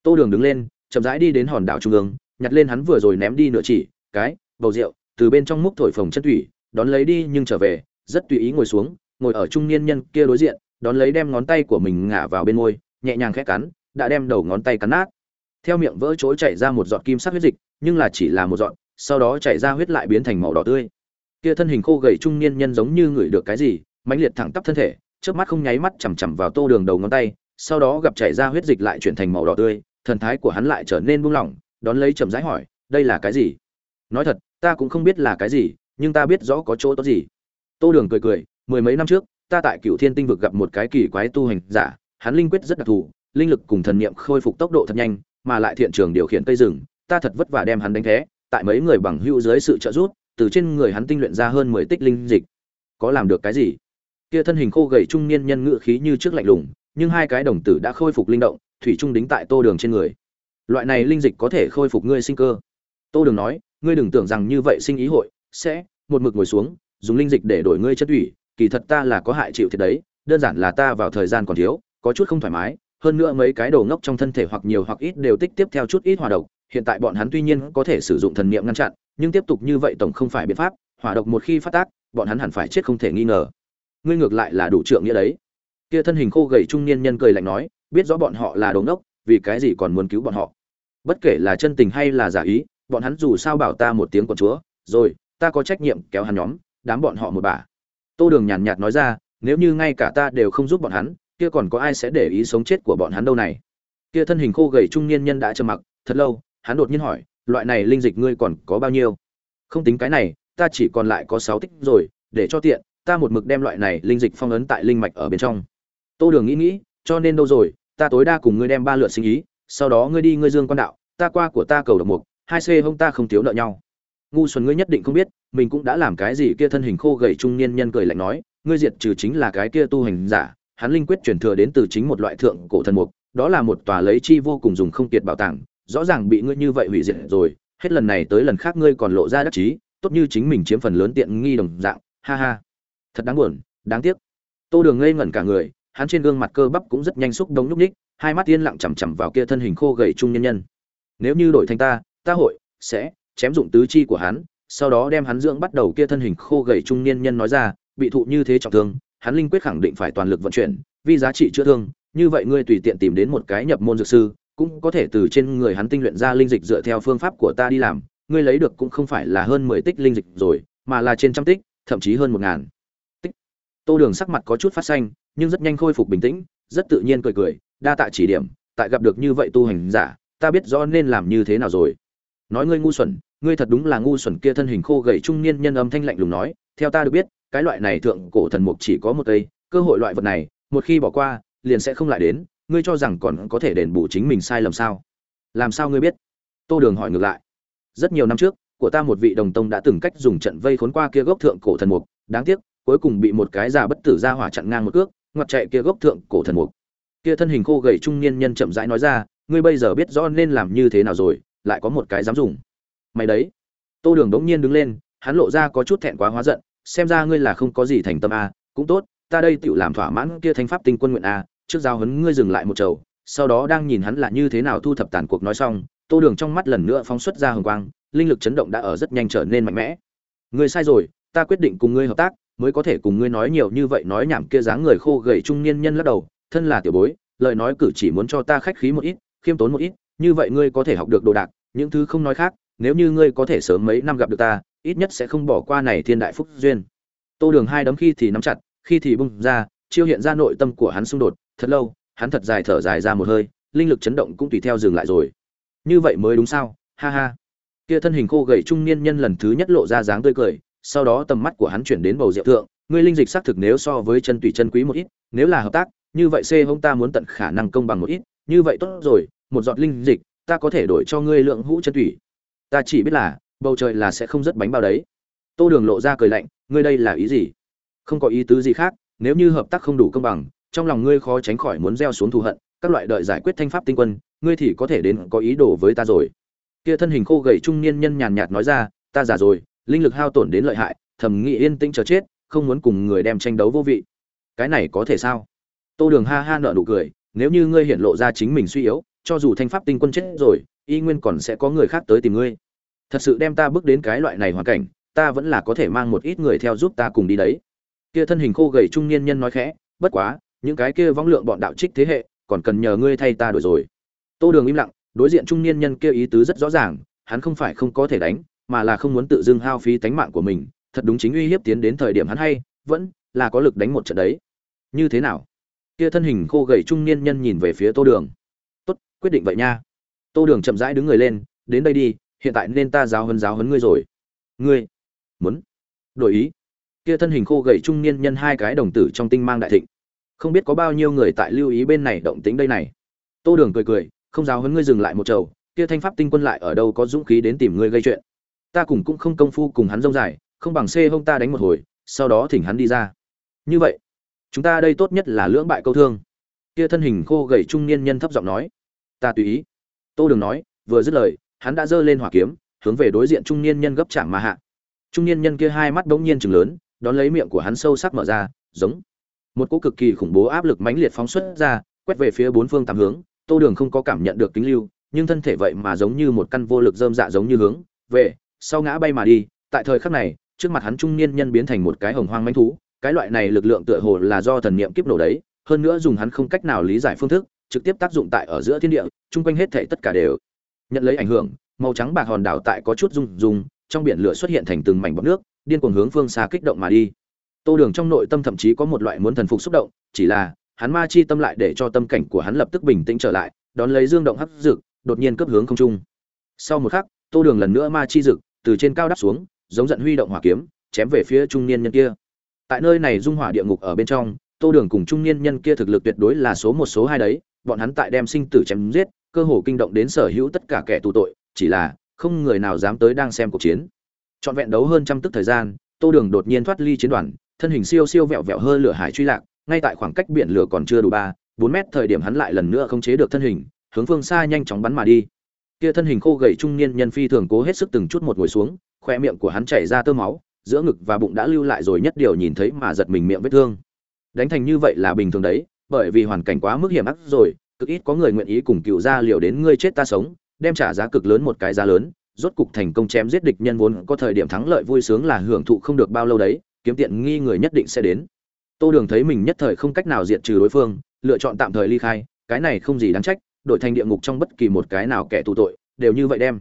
Tô đường đứng lên, chậm rãi đi đến hòn đảo trung ương, nhặt lên hắn vừa rồi ném đi nửa chỉ, cái, bầu rượu, từ bên trong múc thổi phồng chân thủy đón lấy đi nhưng trở về, rất tùy ý ngồi xuống, ngồi ở trung niên nhân kia đối diện, đón lấy đem ngón tay của mình ngả vào bên môi, nhẹ nhàng khẽ cắn, đã đem đầu ngón tay cắn nát. Theo miệng vỡ chối chảy ra một giọt kim sắc huyết dịch, nhưng là chỉ là một giọt, sau đó chảy ra huyết lại biến thành màu đỏ tươi. Kia thân hình khô gầy trung niên nhân giống như ngửi được cái gì, mãnh liệt thẳng tắp thân thể trước mắt không nháy mắt chằm chằm vào tô đường đầu ngón tay, sau đó gặp chảy ra huyết dịch lại chuyển thành màu đỏ tươi, thần thái của hắn lại trở nên buông lỏng, đón lấy chậm rãi hỏi, đây là cái gì? Nói thật, ta cũng không biết là cái gì, nhưng ta biết rõ có chỗ tốt gì. Tô đường cười cười, mười mấy năm trước, ta tại cựu thiên tinh vực gặp một cái kỳ quái tu hành giả, hắn linh quyết rất đặc thù, linh lực cùng thần niệm khôi phục tốc độ thật nhanh, mà lại thiện trường điều khiển cây rừng, ta thật vất vả đem hắn đánh thế, tại mấy người bằng hữu dưới sự trợ giúp, từ trên người hắn tinh luyện ra hơn mười tích linh dịch. Có làm được cái gì? Kia thân hình khô gầy trung niên nhân ngự khí như trước lạnh lùng, nhưng hai cái đồng tử đã khôi phục linh động, thủy trung đính tại tô đường trên người. Loại này linh dịch có thể khôi phục ngươi sinh cơ. Tô đường nói, ngươi đừng tưởng rằng như vậy sinh ý hội, sẽ, một mực ngồi xuống, dùng linh dịch để đổi ngươi chất ủy kỳ thật ta là có hại chịu thiệt đấy, đơn giản là ta vào thời gian còn thiếu, có chút không thoải mái, hơn nữa mấy cái đồ ngốc trong thân thể hoặc nhiều hoặc ít đều tích tiếp theo chút ít hỏa độc, hiện tại bọn hắn tuy nhiên có thể sử dụng thần niệm ngăn chặn, nhưng tiếp tục như vậy tổng không phải biện pháp, hỏa độc một khi phát tác, bọn hắn hẳn phải chết không thể nghi ngờ ngươi ngược lại là đủ trượng nghĩa đấy. Kia thân hình khô gầy trung niên nhân cười lạnh nói, biết rõ bọn họ là đồ ngốc, vì cái gì còn muốn cứu bọn họ? Bất kể là chân tình hay là giả ý, bọn hắn dù sao bảo ta một tiếng con chúa, rồi, ta có trách nhiệm kéo hắn nhóm, đám bọn họ một bà. Tô đường nhàn nhạt nói ra, nếu như ngay cả ta đều không giúp bọn hắn, kia còn có ai sẽ để ý sống chết của bọn hắn đâu này? Kia thân hình khô gầy trung niên nhân đã trầm mặc, thật lâu, hắn đột nhiên hỏi, loại này linh dịch ngươi còn có bao nhiêu? Không tính cái này, ta chỉ còn lại có sáu tích rồi, để cho tiện ta một mực đem loại này linh dịch phong ấn tại linh mạch ở bên trong. Tô đường nghĩ nghĩ, cho nên đâu rồi, ta tối đa cùng ngươi đem ba lượt sinh ý, sau đó ngươi đi ngươi dương quan đạo, ta qua của ta cầu độc mục, hai c hông ta không thiếu nợ nhau. Ngu xuẩn ngươi nhất định không biết, mình cũng đã làm cái gì kia thân hình khô gầy trung niên nhân cười lạnh nói, ngươi diệt trừ chính là cái kia tu hành giả, hắn linh quyết truyền thừa đến từ chính một loại thượng cổ thần mục, đó là một tòa lấy chi vô cùng dùng không kiệt bảo tàng, rõ ràng bị ngươi như vậy hủy diệt rồi, hết lần này tới lần khác ngươi còn lộ ra đắc chí, tốt như chính mình chiếm phần lớn tiện nghi đồng dạng, ha ha thật đáng buồn, đáng tiếc. Tô đường ngây ngẩn cả người, hắn trên gương mặt cơ bắp cũng rất nhanh xúc đống nhúc ních hai mắt yên lặng chằm chằm vào kia thân hình khô gầy trung nhân nhân. Nếu như đổi thành ta ta hội sẽ chém dụng tứ chi của hắn, sau đó đem hắn dưỡng bắt đầu kia thân hình khô gầy trung niên nhân nói ra, bị thụ như thế trọng thương, hắn linh quyết khẳng định phải toàn lực vận chuyển, vì giá trị chữa thương, như vậy ngươi tùy tiện tìm đến một cái nhập môn dược sư, cũng có thể từ trên người hắn tinh luyện ra linh dịch dựa theo phương pháp của ta đi làm, ngươi lấy được cũng không phải là hơn mười tích linh dịch rồi, mà là trên trăm tích, thậm chí hơn một ngàn tô đường sắc mặt có chút phát xanh, nhưng rất nhanh khôi phục bình tĩnh, rất tự nhiên cười cười, đa tạ chỉ điểm, tại gặp được như vậy tu hành giả, ta biết rõ nên làm như thế nào rồi. Nói ngươi ngu xuẩn, ngươi thật đúng là ngu xuẩn kia thân hình khô gầy trung niên nhân âm thanh lạnh lùng nói, theo ta được biết, cái loại này thượng cổ thần mục chỉ có một cây, cơ hội loại vật này, một khi bỏ qua, liền sẽ không lại đến, ngươi cho rằng còn có thể đền bù chính mình sai lầm sao? Làm sao ngươi biết? Tô đường hỏi ngược lại. Rất nhiều năm trước, của ta một vị đồng tông đã từng cách dùng trận vây khốn qua kia gốc thượng cổ thần mục, đáng tiếc cuối cùng bị một cái già bất tử ra hỏa chặn ngang một cước, ngoặt chạy kia gốc thượng cổ thần mục. Kia thân hình khô gầy trung niên nhân chậm rãi nói ra, ngươi bây giờ biết rõ nên làm như thế nào rồi, lại có một cái dám dùng. Mày đấy. Tô đường đống nhiên đứng lên, hắn lộ ra có chút thẹn quá hóa giận, xem ra ngươi là không có gì thành tâm a cũng tốt, ta đây tự làm thỏa mãn kia thanh pháp tinh quân nguyện a trước giao hấn ngươi dừng lại một chầu. Sau đó đang nhìn hắn là như thế nào thu thập tàn cuộc nói xong, tô đường trong mắt lần nữa phóng xuất ra hồng quang, linh lực chấn động đã ở rất nhanh trở nên mạnh mẽ. Ngươi sai rồi, ta quyết định cùng ngươi hợp tác mới có thể cùng ngươi nói nhiều như vậy nói nhảm kia dáng người khô gầy trung niên nhân lắc đầu, thân là tiểu bối, lời nói cử chỉ muốn cho ta khách khí một ít, khiêm tốn một ít, như vậy ngươi có thể học được đồ đạc, những thứ không nói khác, nếu như ngươi có thể sớm mấy năm gặp được ta, ít nhất sẽ không bỏ qua này thiên đại phúc duyên. Tô đường hai đấm khi thì nắm chặt, khi thì bung ra, chiêu hiện ra nội tâm của hắn xung đột, thật lâu, hắn thật dài thở dài ra một hơi, linh lực chấn động cũng tùy theo dừng lại rồi. Như vậy mới đúng sao? Ha ha. Kia thân hình khô gầy trung niên nhân lần thứ nhất lộ ra dáng tươi cười sau đó tầm mắt của hắn chuyển đến bầu rượu thượng, ngươi linh dịch xác thực nếu so với chân tùy chân quý một ít, nếu là hợp tác, như vậy c hông ta muốn tận khả năng công bằng một ít, như vậy tốt rồi, một giọt linh dịch, ta có thể đổi cho ngươi lượng hũ chân tùy. Ta chỉ biết là, bầu trời là sẽ không rất bánh bao đấy. Tô đường lộ ra cười lạnh, ngươi đây là ý gì? Không có ý tứ gì khác, nếu như hợp tác không đủ công bằng, trong lòng ngươi khó tránh khỏi muốn gieo xuống thù hận, các loại đợi giải quyết thanh pháp tinh quân, ngươi thì có thể đến có ý đồ với ta rồi. Kia thân hình khô gầy trung niên nhân nhàn nhạt nói ra, ta già rồi linh lực hao tổn đến lợi hại, thầm nghĩ yên tĩnh chờ chết, không muốn cùng người đem tranh đấu vô vị. Cái này có thể sao? Tô đường ha ha nợ nụ cười, nếu như ngươi hiện lộ ra chính mình suy yếu, cho dù thanh pháp tinh quân chết rồi, y nguyên còn sẽ có người khác tới tìm ngươi. Thật sự đem ta bước đến cái loại này hoàn cảnh, ta vẫn là có thể mang một ít người theo giúp ta cùng đi đấy. Kia thân hình khô gầy trung niên nhân nói khẽ, bất quá, những cái kia võng lượng bọn đạo trích thế hệ, còn cần nhờ ngươi thay ta đổi rồi. Tô đường im lặng, đối diện trung niên nhân kia ý tứ rất rõ ràng, hắn không phải không có thể đánh mà là không muốn tự dưng hao phí tánh mạng của mình, thật đúng chính uy hiếp tiến đến thời điểm hắn hay, vẫn là có lực đánh một trận đấy. Như thế nào? Kia thân hình khô gầy trung niên nhân nhìn về phía tô đường. Tốt, quyết định vậy nha. Tô đường chậm rãi đứng người lên, đến đây đi, hiện tại nên ta giáo hấn giáo hấn ngươi rồi. Ngươi muốn đổi ý? Kia thân hình khô gầy trung niên nhân hai cái đồng tử trong tinh mang đại thịnh. Không biết có bao nhiêu người tại lưu ý bên này động tính đây này. Tô đường cười cười, không giáo hấn ngươi dừng lại một chầu, kia thanh pháp tinh quân lại ở đâu có dũng khí đến tìm ngươi gây chuyện? Ta cùng cũng không công phu cùng hắn rông dài, không bằng xê hông ta đánh một hồi, sau đó thỉnh hắn đi ra. Như vậy, chúng ta đây tốt nhất là lưỡng bại câu thương. Kia thân hình khô gầy trung niên nhân thấp giọng nói. Ta tùy ý. Tô đường nói, vừa dứt lời, hắn đã giơ lên hỏa kiếm, hướng về đối diện trung niên nhân gấp chạm mà hạ. Trung niên nhân kia hai mắt bỗng nhiên chừng lớn, đón lấy miệng của hắn sâu sắc mở ra, giống một cỗ cực kỳ khủng bố áp lực mãnh liệt phóng xuất ra, quét về phía bốn phương tám hướng. Tô đường không có cảm nhận được kính lưu, nhưng thân thể vậy mà giống như một căn vô lực dơm dạ giống như hướng về sau ngã bay mà đi, tại thời khắc này, trước mặt hắn trung niên nhân biến thành một cái hồng hoang manh thú, cái loại này lực lượng tựa hồ là do thần niệm kiếp nổ đấy, hơn nữa dùng hắn không cách nào lý giải phương thức, trực tiếp tác dụng tại ở giữa thiên địa, chung quanh hết thể tất cả đều. Nhận lấy ảnh hưởng, màu trắng bạc hòn đảo tại có chút rung rung, trong biển lửa xuất hiện thành từng mảnh bọt nước, điên cuồng hướng phương xa kích động mà đi. Tô đường trong nội tâm thậm chí có một loại muốn thần phục xúc động, chỉ là, hắn ma chi tâm lại để cho tâm cảnh của hắn lập tức bình tĩnh trở lại, đón lấy dương động hấp dực, đột nhiên cấp hướng không trung. Sau một khắc, tô đường lần nữa ma chi dực từ trên cao đắp xuống, giống giận huy động hỏa kiếm, chém về phía trung niên nhân kia. Tại nơi này dung hỏa địa ngục ở bên trong, tô đường cùng trung niên nhân kia thực lực tuyệt đối là số một số hai đấy, bọn hắn tại đem sinh tử chém giết, cơ hồ kinh động đến sở hữu tất cả kẻ tù tội, chỉ là không người nào dám tới đang xem cuộc chiến. Trọn vẹn đấu hơn trăm tức thời gian, tô đường đột nhiên thoát ly chiến đoàn, thân hình siêu siêu vẹo vẹo hơi lửa hải truy lạc, ngay tại khoảng cách biển lửa còn chưa đủ ba, bốn mét thời điểm hắn lại lần nữa không chế được thân hình, hướng phương xa nhanh chóng bắn mà đi kia thân hình khô gầy trung niên nhân phi thường cố hết sức từng chút một ngồi xuống khoe miệng của hắn chảy ra tơ máu, giữa ngực và bụng đã lưu lại rồi nhất điều nhìn thấy mà giật mình miệng vết thương. Đánh thành như vậy là bình thường đấy, bởi vì hoàn cảnh quá mức hiểm ác rồi, cực ít có người nguyện ý cùng cựu gia liều đến ngươi chết ta sống, đem trả giá cực lớn một cái giá lớn, rốt cục thành công chém giết địch nhân vốn có thời điểm thắng lợi vui sướng là hưởng thụ không được bao lâu đấy, kiếm tiện nghi người nhất định sẽ đến. Tô đường thấy mình nhất thời không cách nào diệt trừ đối phương, lựa chọn tạm thời ly khai, cái này không gì đáng trách đổi thành địa ngục trong bất kỳ một cái nào kẻ tù tội, đều như vậy đem.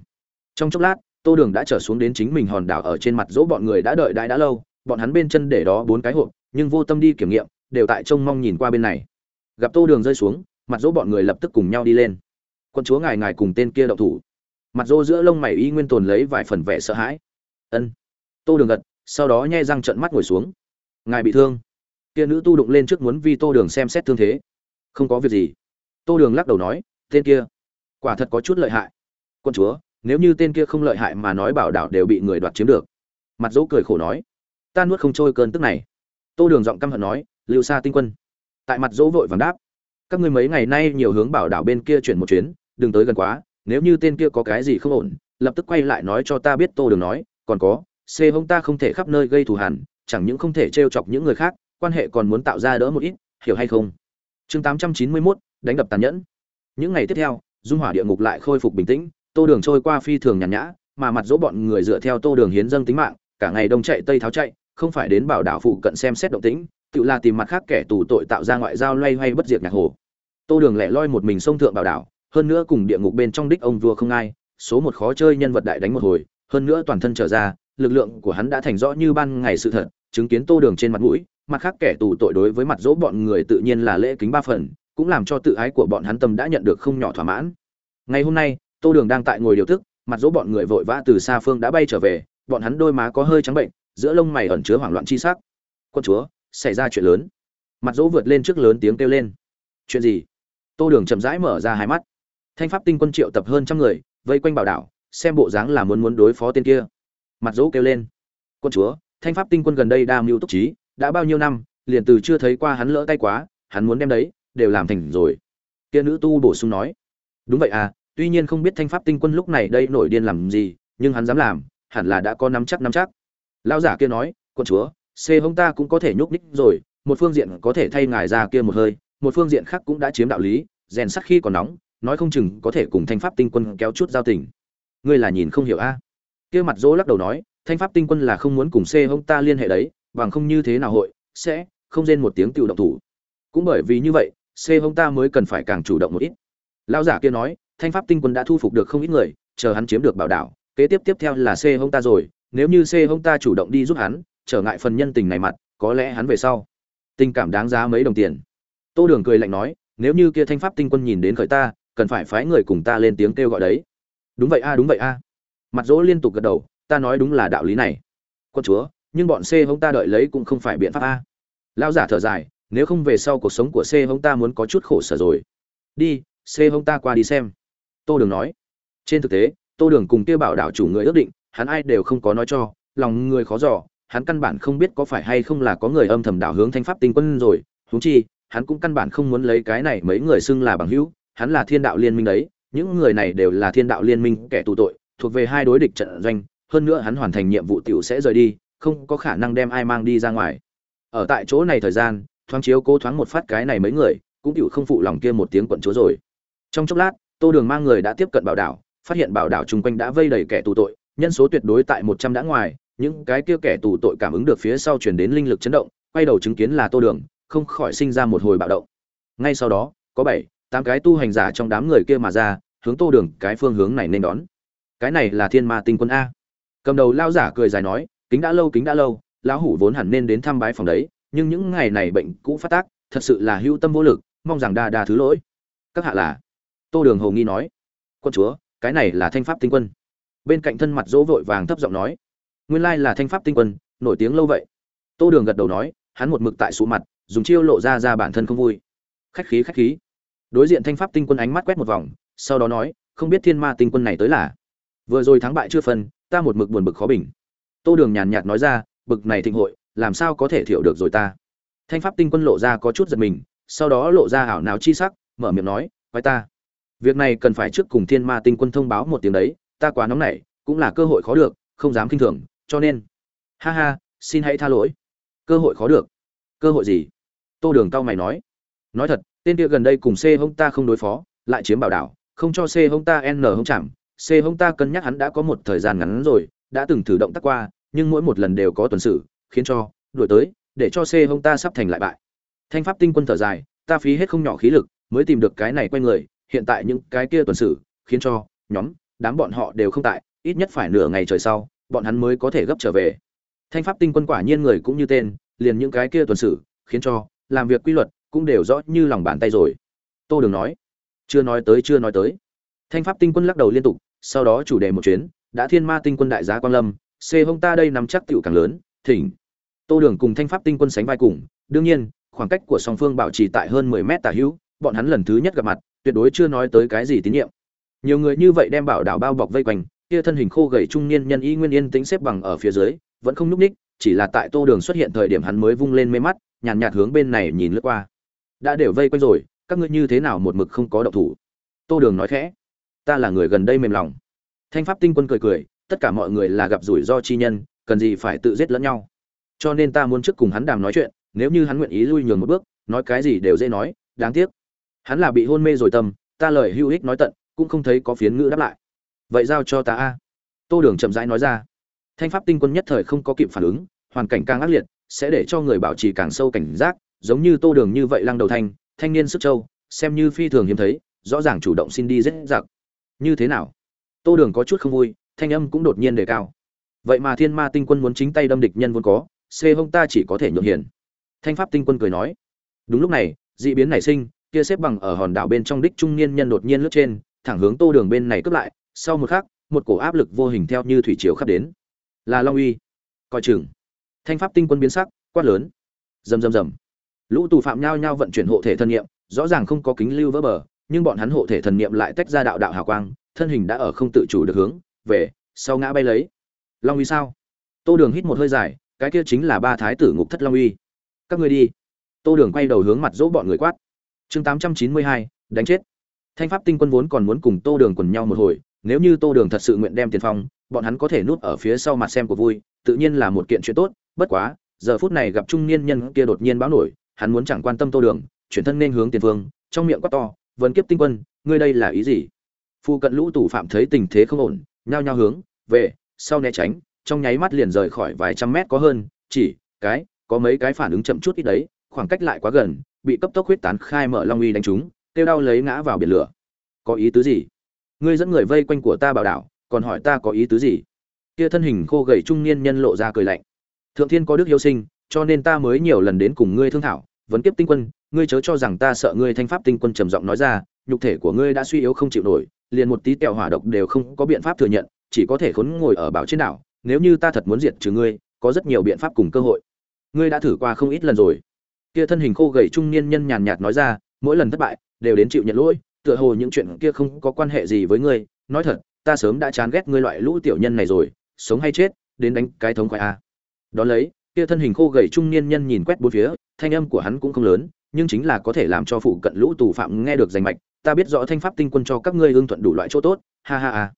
Trong chốc lát, tô đường đã trở xuống đến chính mình hòn đảo ở trên mặt dỗ bọn người đã đợi đãi đã lâu, bọn hắn bên chân để đó bốn cái hộp, nhưng vô tâm đi kiểm nghiệm, đều tại trông mong nhìn qua bên này. Gặp tô đường rơi xuống, mặt dỗ bọn người lập tức cùng nhau đi lên. Quân chúa ngài ngài cùng tên kia đậu thủ. Mặt dỗ giữa lông mày y nguyên tồn lấy vài phần vẻ sợ hãi. Ân. Tô đường gật, sau đó nhai răng trận mắt ngồi xuống. Ngài bị thương. Kia nữ tu đụng lên trước muốn vi tô đường xem xét thương thế. Không có việc gì. Tô đường lắc đầu nói tên kia. Quả thật có chút lợi hại. Quân chúa, nếu như tên kia không lợi hại mà nói bảo đảo đều bị người đoạt chiếm được. Mặt dỗ cười khổ nói, ta nuốt không trôi cơn tức này. Tô đường giọng căm hận nói, lưu xa tinh quân. Tại mặt dỗ vội vàng đáp, các ngươi mấy ngày nay nhiều hướng bảo đảo bên kia chuyển một chuyến, đừng tới gần quá, nếu như tên kia có cái gì không ổn, lập tức quay lại nói cho ta biết. Tô đường nói, còn có c hông ta không thể khắp nơi gây thù hằn, chẳng những không thể t r e o chọc những người khác, quan hệ còn muốn tạo ra đỡ một ít, hiểu hay không? Chương tám trăm chín mươi mốt, đánh đập tàn nhẫn những ngày tiếp theo, dung hỏa địa ngục lại khôi phục bình tĩnh, tô đường trôi qua phi thường nhàn nhã, mà mặt dỗ bọn người dựa theo tô đường hiến dâng tính mạng, cả ngày đông chạy tây tháo chạy, không phải đến bảo đảo phụ cận xem xét động tĩnh, tự là tìm mặt khác kẻ tù tội tạo ra ngoại giao loay hoay bất diệt nhạc hồ. Tô đường lẻ loi một mình sông thượng bảo đảo, hơn nữa cùng địa ngục bên trong đích ông vua không ai, số một khó chơi nhân vật đại đánh một hồi, hơn nữa toàn thân trở ra, lực lượng của hắn đã thành rõ như ban ngày sự thật, chứng kiến tô đường trên mặt mũi, mặt khác kẻ tù tội đối với mặt dỗ bọn người tự nhiên là lễ kính ba phần cũng làm cho tự ái của bọn hắn tâm đã nhận được không nhỏ thỏa mãn. Ngày hôm nay, tô đường đang tại ngồi điều tức mặt dỗ bọn người vội vã từ xa phương đã bay trở về, bọn hắn đôi má có hơi trắng bệnh, giữa lông mày ẩn chứa hoảng loạn chi sắc. Quân chúa, xảy ra chuyện lớn. Mặt dỗ vượt lên trước lớn tiếng kêu lên. Chuyện gì? Tô đường chậm rãi mở ra hai mắt. Thanh pháp tinh quân triệu tập hơn trăm người, vây quanh bảo đảo, xem bộ dáng là muốn muốn đối phó tên kia. Mặt dỗ kêu lên. Quân chúa, thanh pháp tinh quân gần đây đa mưu túc trí, đã bao nhiêu năm, liền từ chưa thấy qua hắn lỡ tay quá, hắn muốn đem đấy đều làm thành rồi. Kia nữ tu bổ sung nói, đúng vậy à tuy nhiên không biết thanh pháp tinh quân lúc này đây nổi điên làm gì, nhưng hắn dám làm, hẳn là đã có nắm chắc nắm chắc. Lão giả kia nói, con chúa, xê hông ta cũng có thể nhúc ních rồi, một phương diện có thể thay ngài ra kia một hơi, một phương diện khác cũng đã chiếm đạo lý, rèn sắc khi còn nóng, nói không chừng có thể cùng thanh pháp tinh quân kéo chút giao tình. Ngươi là nhìn không hiểu a. Kia mặt dỗ lắc đầu nói, thanh pháp tinh quân là không muốn cùng xê hông ta liên hệ đấy, bằng không như thế nào hội, sẽ không rên một tiếng tự động thủ. Cũng bởi vì như vậy c hông ta mới cần phải càng chủ động một ít. Lão giả kia nói, thanh pháp tinh quân đã thu phục được không ít người, chờ hắn chiếm được bảo đảo, kế tiếp tiếp theo là c hông ta rồi, nếu như c hông ta chủ động đi giúp hắn, trở ngại phần nhân tình này mặt, có lẽ hắn về sau, tình cảm đáng giá mấy đồng tiền. Tô đường cười lạnh nói, nếu như kia thanh pháp tinh quân nhìn đến khởi ta, cần phải phái người cùng ta lên tiếng kêu gọi đấy. Đúng vậy a, đúng vậy a. Mặt dỗ liên tục gật đầu, ta nói đúng là đạo lý này. Quân chúa, nhưng bọn c hông ta đợi lấy cũng không phải biện pháp a. Lao giả thở dài nếu không về sau cuộc sống của c hông ta muốn có chút khổ sở rồi. Đi, c hông ta qua đi xem. Tô đường nói. Trên thực tế, tô đường cùng kia bảo đảo chủ người ước định, hắn ai đều không có nói cho, lòng người khó dò, hắn căn bản không biết có phải hay không là có người âm thầm đảo hướng thanh pháp tinh quân rồi. Huống chi, hắn cũng căn bản không muốn lấy cái này mấy người xưng là bằng hữu, hắn là thiên đạo liên minh đấy, những người này đều là thiên đạo liên minh kẻ tù tội, thuộc về hai đối địch trận doanh, hơn nữa hắn hoàn thành nhiệm vụ tiểu sẽ rời đi, không có khả năng đem ai mang đi ra ngoài. Ở tại chỗ này thời gian thoáng chiếu cố thoáng một phát cái này mấy người, cũng chịu không phụ lòng kia một tiếng quận chúa rồi. Trong chốc lát, tô đường mang người đã tiếp cận bảo đảo, phát hiện bảo đảo chung quanh đã vây đầy kẻ tù tội, nhân số tuyệt đối tại một trăm đã ngoài, những cái kia kẻ tù tội cảm ứng được phía sau truyền đến linh lực chấn động, quay đầu chứng kiến là tô đường, không khỏi sinh ra một hồi bạo động. Ngay sau đó, có bảy, tám cái tu hành giả trong đám người kia mà ra, hướng tô đường cái phương hướng này nên đón. Cái này là thiên ma tinh quân a. Cầm đầu lao giả cười dài nói, kính đã lâu, kính đã lâu, lão hủ vốn hẳn nên đến thăm bái phòng đấy nhưng những ngày này bệnh cũ phát tác, thật sự là hưu tâm vô lực, mong rằng đa đa thứ lỗi. Các hạ là? Tô đường hồ nghi nói. Quân chúa, cái này là thanh pháp tinh quân. Bên cạnh thân mặt dỗ vội vàng thấp giọng nói. Nguyên lai là thanh pháp tinh quân, nổi tiếng lâu vậy. Tô đường gật đầu nói, hắn một mực tại sụ mặt, dùng chiêu lộ ra ra bản thân không vui. Khách khí khách khí. Đối diện thanh pháp tinh quân ánh mắt quét một vòng, sau đó nói, không biết thiên ma tinh quân này tới là? Vừa rồi thắng bại chưa phân, ta một mực buồn bực khó bình. Tô đường nhàn nhạt nói ra, bực này thịnh hội làm sao có thể thiểu được rồi ta? Thanh pháp tinh quân lộ ra có chút giật mình, sau đó lộ ra hảo não chi sắc, mở miệng nói, quái ta, việc này cần phải trước cùng thiên ma tinh quân thông báo một tiếng đấy, ta quá nóng nảy, cũng là cơ hội khó được, không dám kinh thường, cho nên ha ha, xin hãy tha lỗi. Cơ hội khó được. Cơ hội gì? Tô đường cao mày nói. Nói thật, tên kia gần đây cùng c hông ta không đối phó, lại chiếm bảo đảo, không cho c hông ta n hông chẳng c hông ta cân nhắc hắn đã có một thời gian ngắn rồi, đã từng thử động tác qua, nhưng mỗi một lần đều có tuần sự khiến cho, đuổi tới, để cho c hông ta sắp thành lại bại. Thanh pháp tinh quân thở dài, ta phí hết không nhỏ khí lực mới tìm được cái này quen người, hiện tại những cái kia tuần sử khiến cho nhóm, đám bọn họ đều không tại, ít nhất phải nửa ngày trời sau, bọn hắn mới có thể gấp trở về. Thanh pháp tinh quân quả nhiên người cũng như tên, liền những cái kia tuần sử khiến cho làm việc quy luật cũng đều rõ như lòng bàn tay rồi. Tô đường nói, chưa nói tới, chưa nói tới. Thanh pháp tinh quân lắc đầu liên tục, sau đó chủ đề một chuyến, đã thiên ma tinh quân đại giá quan lâm, c hông ta đây nắm chắc tựu càng lớn, thỉnh tô đường cùng thanh pháp tinh quân sánh vai cùng đương nhiên khoảng cách của song phương bảo trì tại hơn mười mét tả hữu bọn hắn lần thứ nhất gặp mặt tuyệt đối chưa nói tới cái gì tín nhiệm. Nhiều người như vậy đem bảo đảo bao bọc vây quanh kia thân hình khô gầy trung niên nhân y nguyên yên tĩnh xếp bằng ở phía dưới vẫn không nhúc ních chỉ là tại tô đường xuất hiện thời điểm hắn mới vung lên mê mắt nhàn nhạt, nhạt hướng bên này nhìn lướt qua. Đã đều vây quanh rồi các ngươi như thế nào một mực không có động thủ? Tô đường nói khẽ. Ta là người gần đây mềm lòng. Thanh pháp tinh quân cười cười tất cả mọi người là gặp rủi ro chi nhân cần gì phải tự giết lẫn nhau? Cho nên ta muốn trước cùng hắn đàm nói chuyện, nếu như hắn nguyện ý lui nhường một bước, nói cái gì đều dễ nói, đáng tiếc. Hắn là bị hôn mê rồi tâm, ta lời hữu ích nói tận, cũng không thấy có phiến ngữ đáp lại. Vậy giao cho ta a. Tô đường chậm rãi nói ra. Thanh pháp tinh quân nhất thời không có kịp phản ứng, hoàn cảnh càng ác liệt, sẽ để cho người bảo trì càng sâu cảnh giác, giống như tô đường như vậy lăng đầu thanh thanh niên sức châu, xem như phi thường hiếm thấy, rõ ràng chủ động xin đi dễ dặc như thế nào? Tô đường có chút không vui, thanh âm cũng đột nhiên đề cao. Vậy mà thiên ma tinh quân muốn chính tay đâm địch nhân vốn có xê hông ta chỉ có thể nhượng hiền. Thanh pháp tinh quân cười nói. Đúng lúc này d ị biến nảy sinh, kia xếp bằng ở hòn đảo bên trong đích trung niên nhân đột nhiên lướt trên, thẳng hướng tô đường bên này cướp lại, sau một khắc, một cổ áp lực vô hình theo như thủy chiều khắp đến. Là long uy. Coi chừng. Thanh pháp tinh quân biến sắc, quát lớn. Rầm rầm rầm. Lũ tù phạm nhao nhao vận chuyển hộ thể thân nhiệm, rõ ràng không có kính lưu vỡ bờ, nhưng bọn hắn hộ thể thần niệm lại tách ra đạo đạo hào quang, thân hình đã ở không tự chủ được hướng về, sau ngã bay lấy. Long uy sao? Tô đường hít một hơi dài cái kia chính là ba thái tử ngục thất long uy. Các ngươi đi. Tô đường quay đầu hướng mặt dỗ bọn người quát. Chương tám trăm chín mươi hai, đánh chết. Thanh pháp tinh quân vốn còn muốn cùng tô đường quần nhau một hồi, nếu như tô đường thật sự nguyện đem tiền phong, bọn hắn có thể núp ở phía sau mặt xem của vui, tự nhiên là một kiện chuyện tốt, bất quá, giờ phút này gặp trung niên nhân kia đột nhiên báo nổi, hắn muốn chẳng quan tâm tô đường, chuyển thân nên hướng tiền phương trong miệng quát to vấn kiếp tinh quân, ngươi đây là ý gì? Phu cận lũ tù phạm thấy tình thế không ổn, nhao nhao hướng về, sau né tránh trong nháy mắt liền rời khỏi vài trăm mét có hơn, chỉ, cái, có mấy cái phản ứng chậm chút ít đấy, khoảng cách lại quá gần, bị cấp tốc huyết tán khai mở long uy đánh trúng tiêu đau lấy ngã vào biển lửa. Có ý tứ gì? Ngươi dẫn người vây quanh của ta bảo đảo, còn hỏi ta có ý tứ gì? Kia thân hình khô gầy trung niên nhân lộ ra cười lạnh. Thượng thiên có đức yêu sinh, cho nên ta mới nhiều lần đến cùng ngươi thương thảo, vấn kiếp tinh quân, ngươi chớ cho rằng ta sợ ngươi thanh pháp tinh quân trầm giọng nói ra, nhục thể của ngươi đã suy yếu không chịu nổi, liền một tí tẹo hỏa độc đều không có biện pháp thừa nhận, chỉ có thể khốn ngồi ở bảo trên đảo nếu như ta thật muốn diệt trừ ngươi, có rất nhiều biện pháp cùng cơ hội. Ngươi đã thử qua không ít lần rồi. Kia thân hình khô gầy trung niên nhân nhàn nhạt nói ra, mỗi lần thất bại, đều đến chịu nhận lỗi, tựa hồ những chuyện kia không có quan hệ gì với ngươi. Nói thật, ta sớm đã chán ghét ngươi loại lũ tiểu nhân này rồi, sống hay chết, đến đánh cái thống khoái a. Đón lấy, kia thân hình khô gầy trung niên nhân nhìn quét bốn phía, thanh âm của hắn cũng không lớn, nhưng chính là có thể làm cho phụ cận lũ tù phạm nghe được danh mạch, ta biết rõ thanh pháp tinh quân cho các ngươi ương thuận đủ loại chỗ tốt, ha ha ha.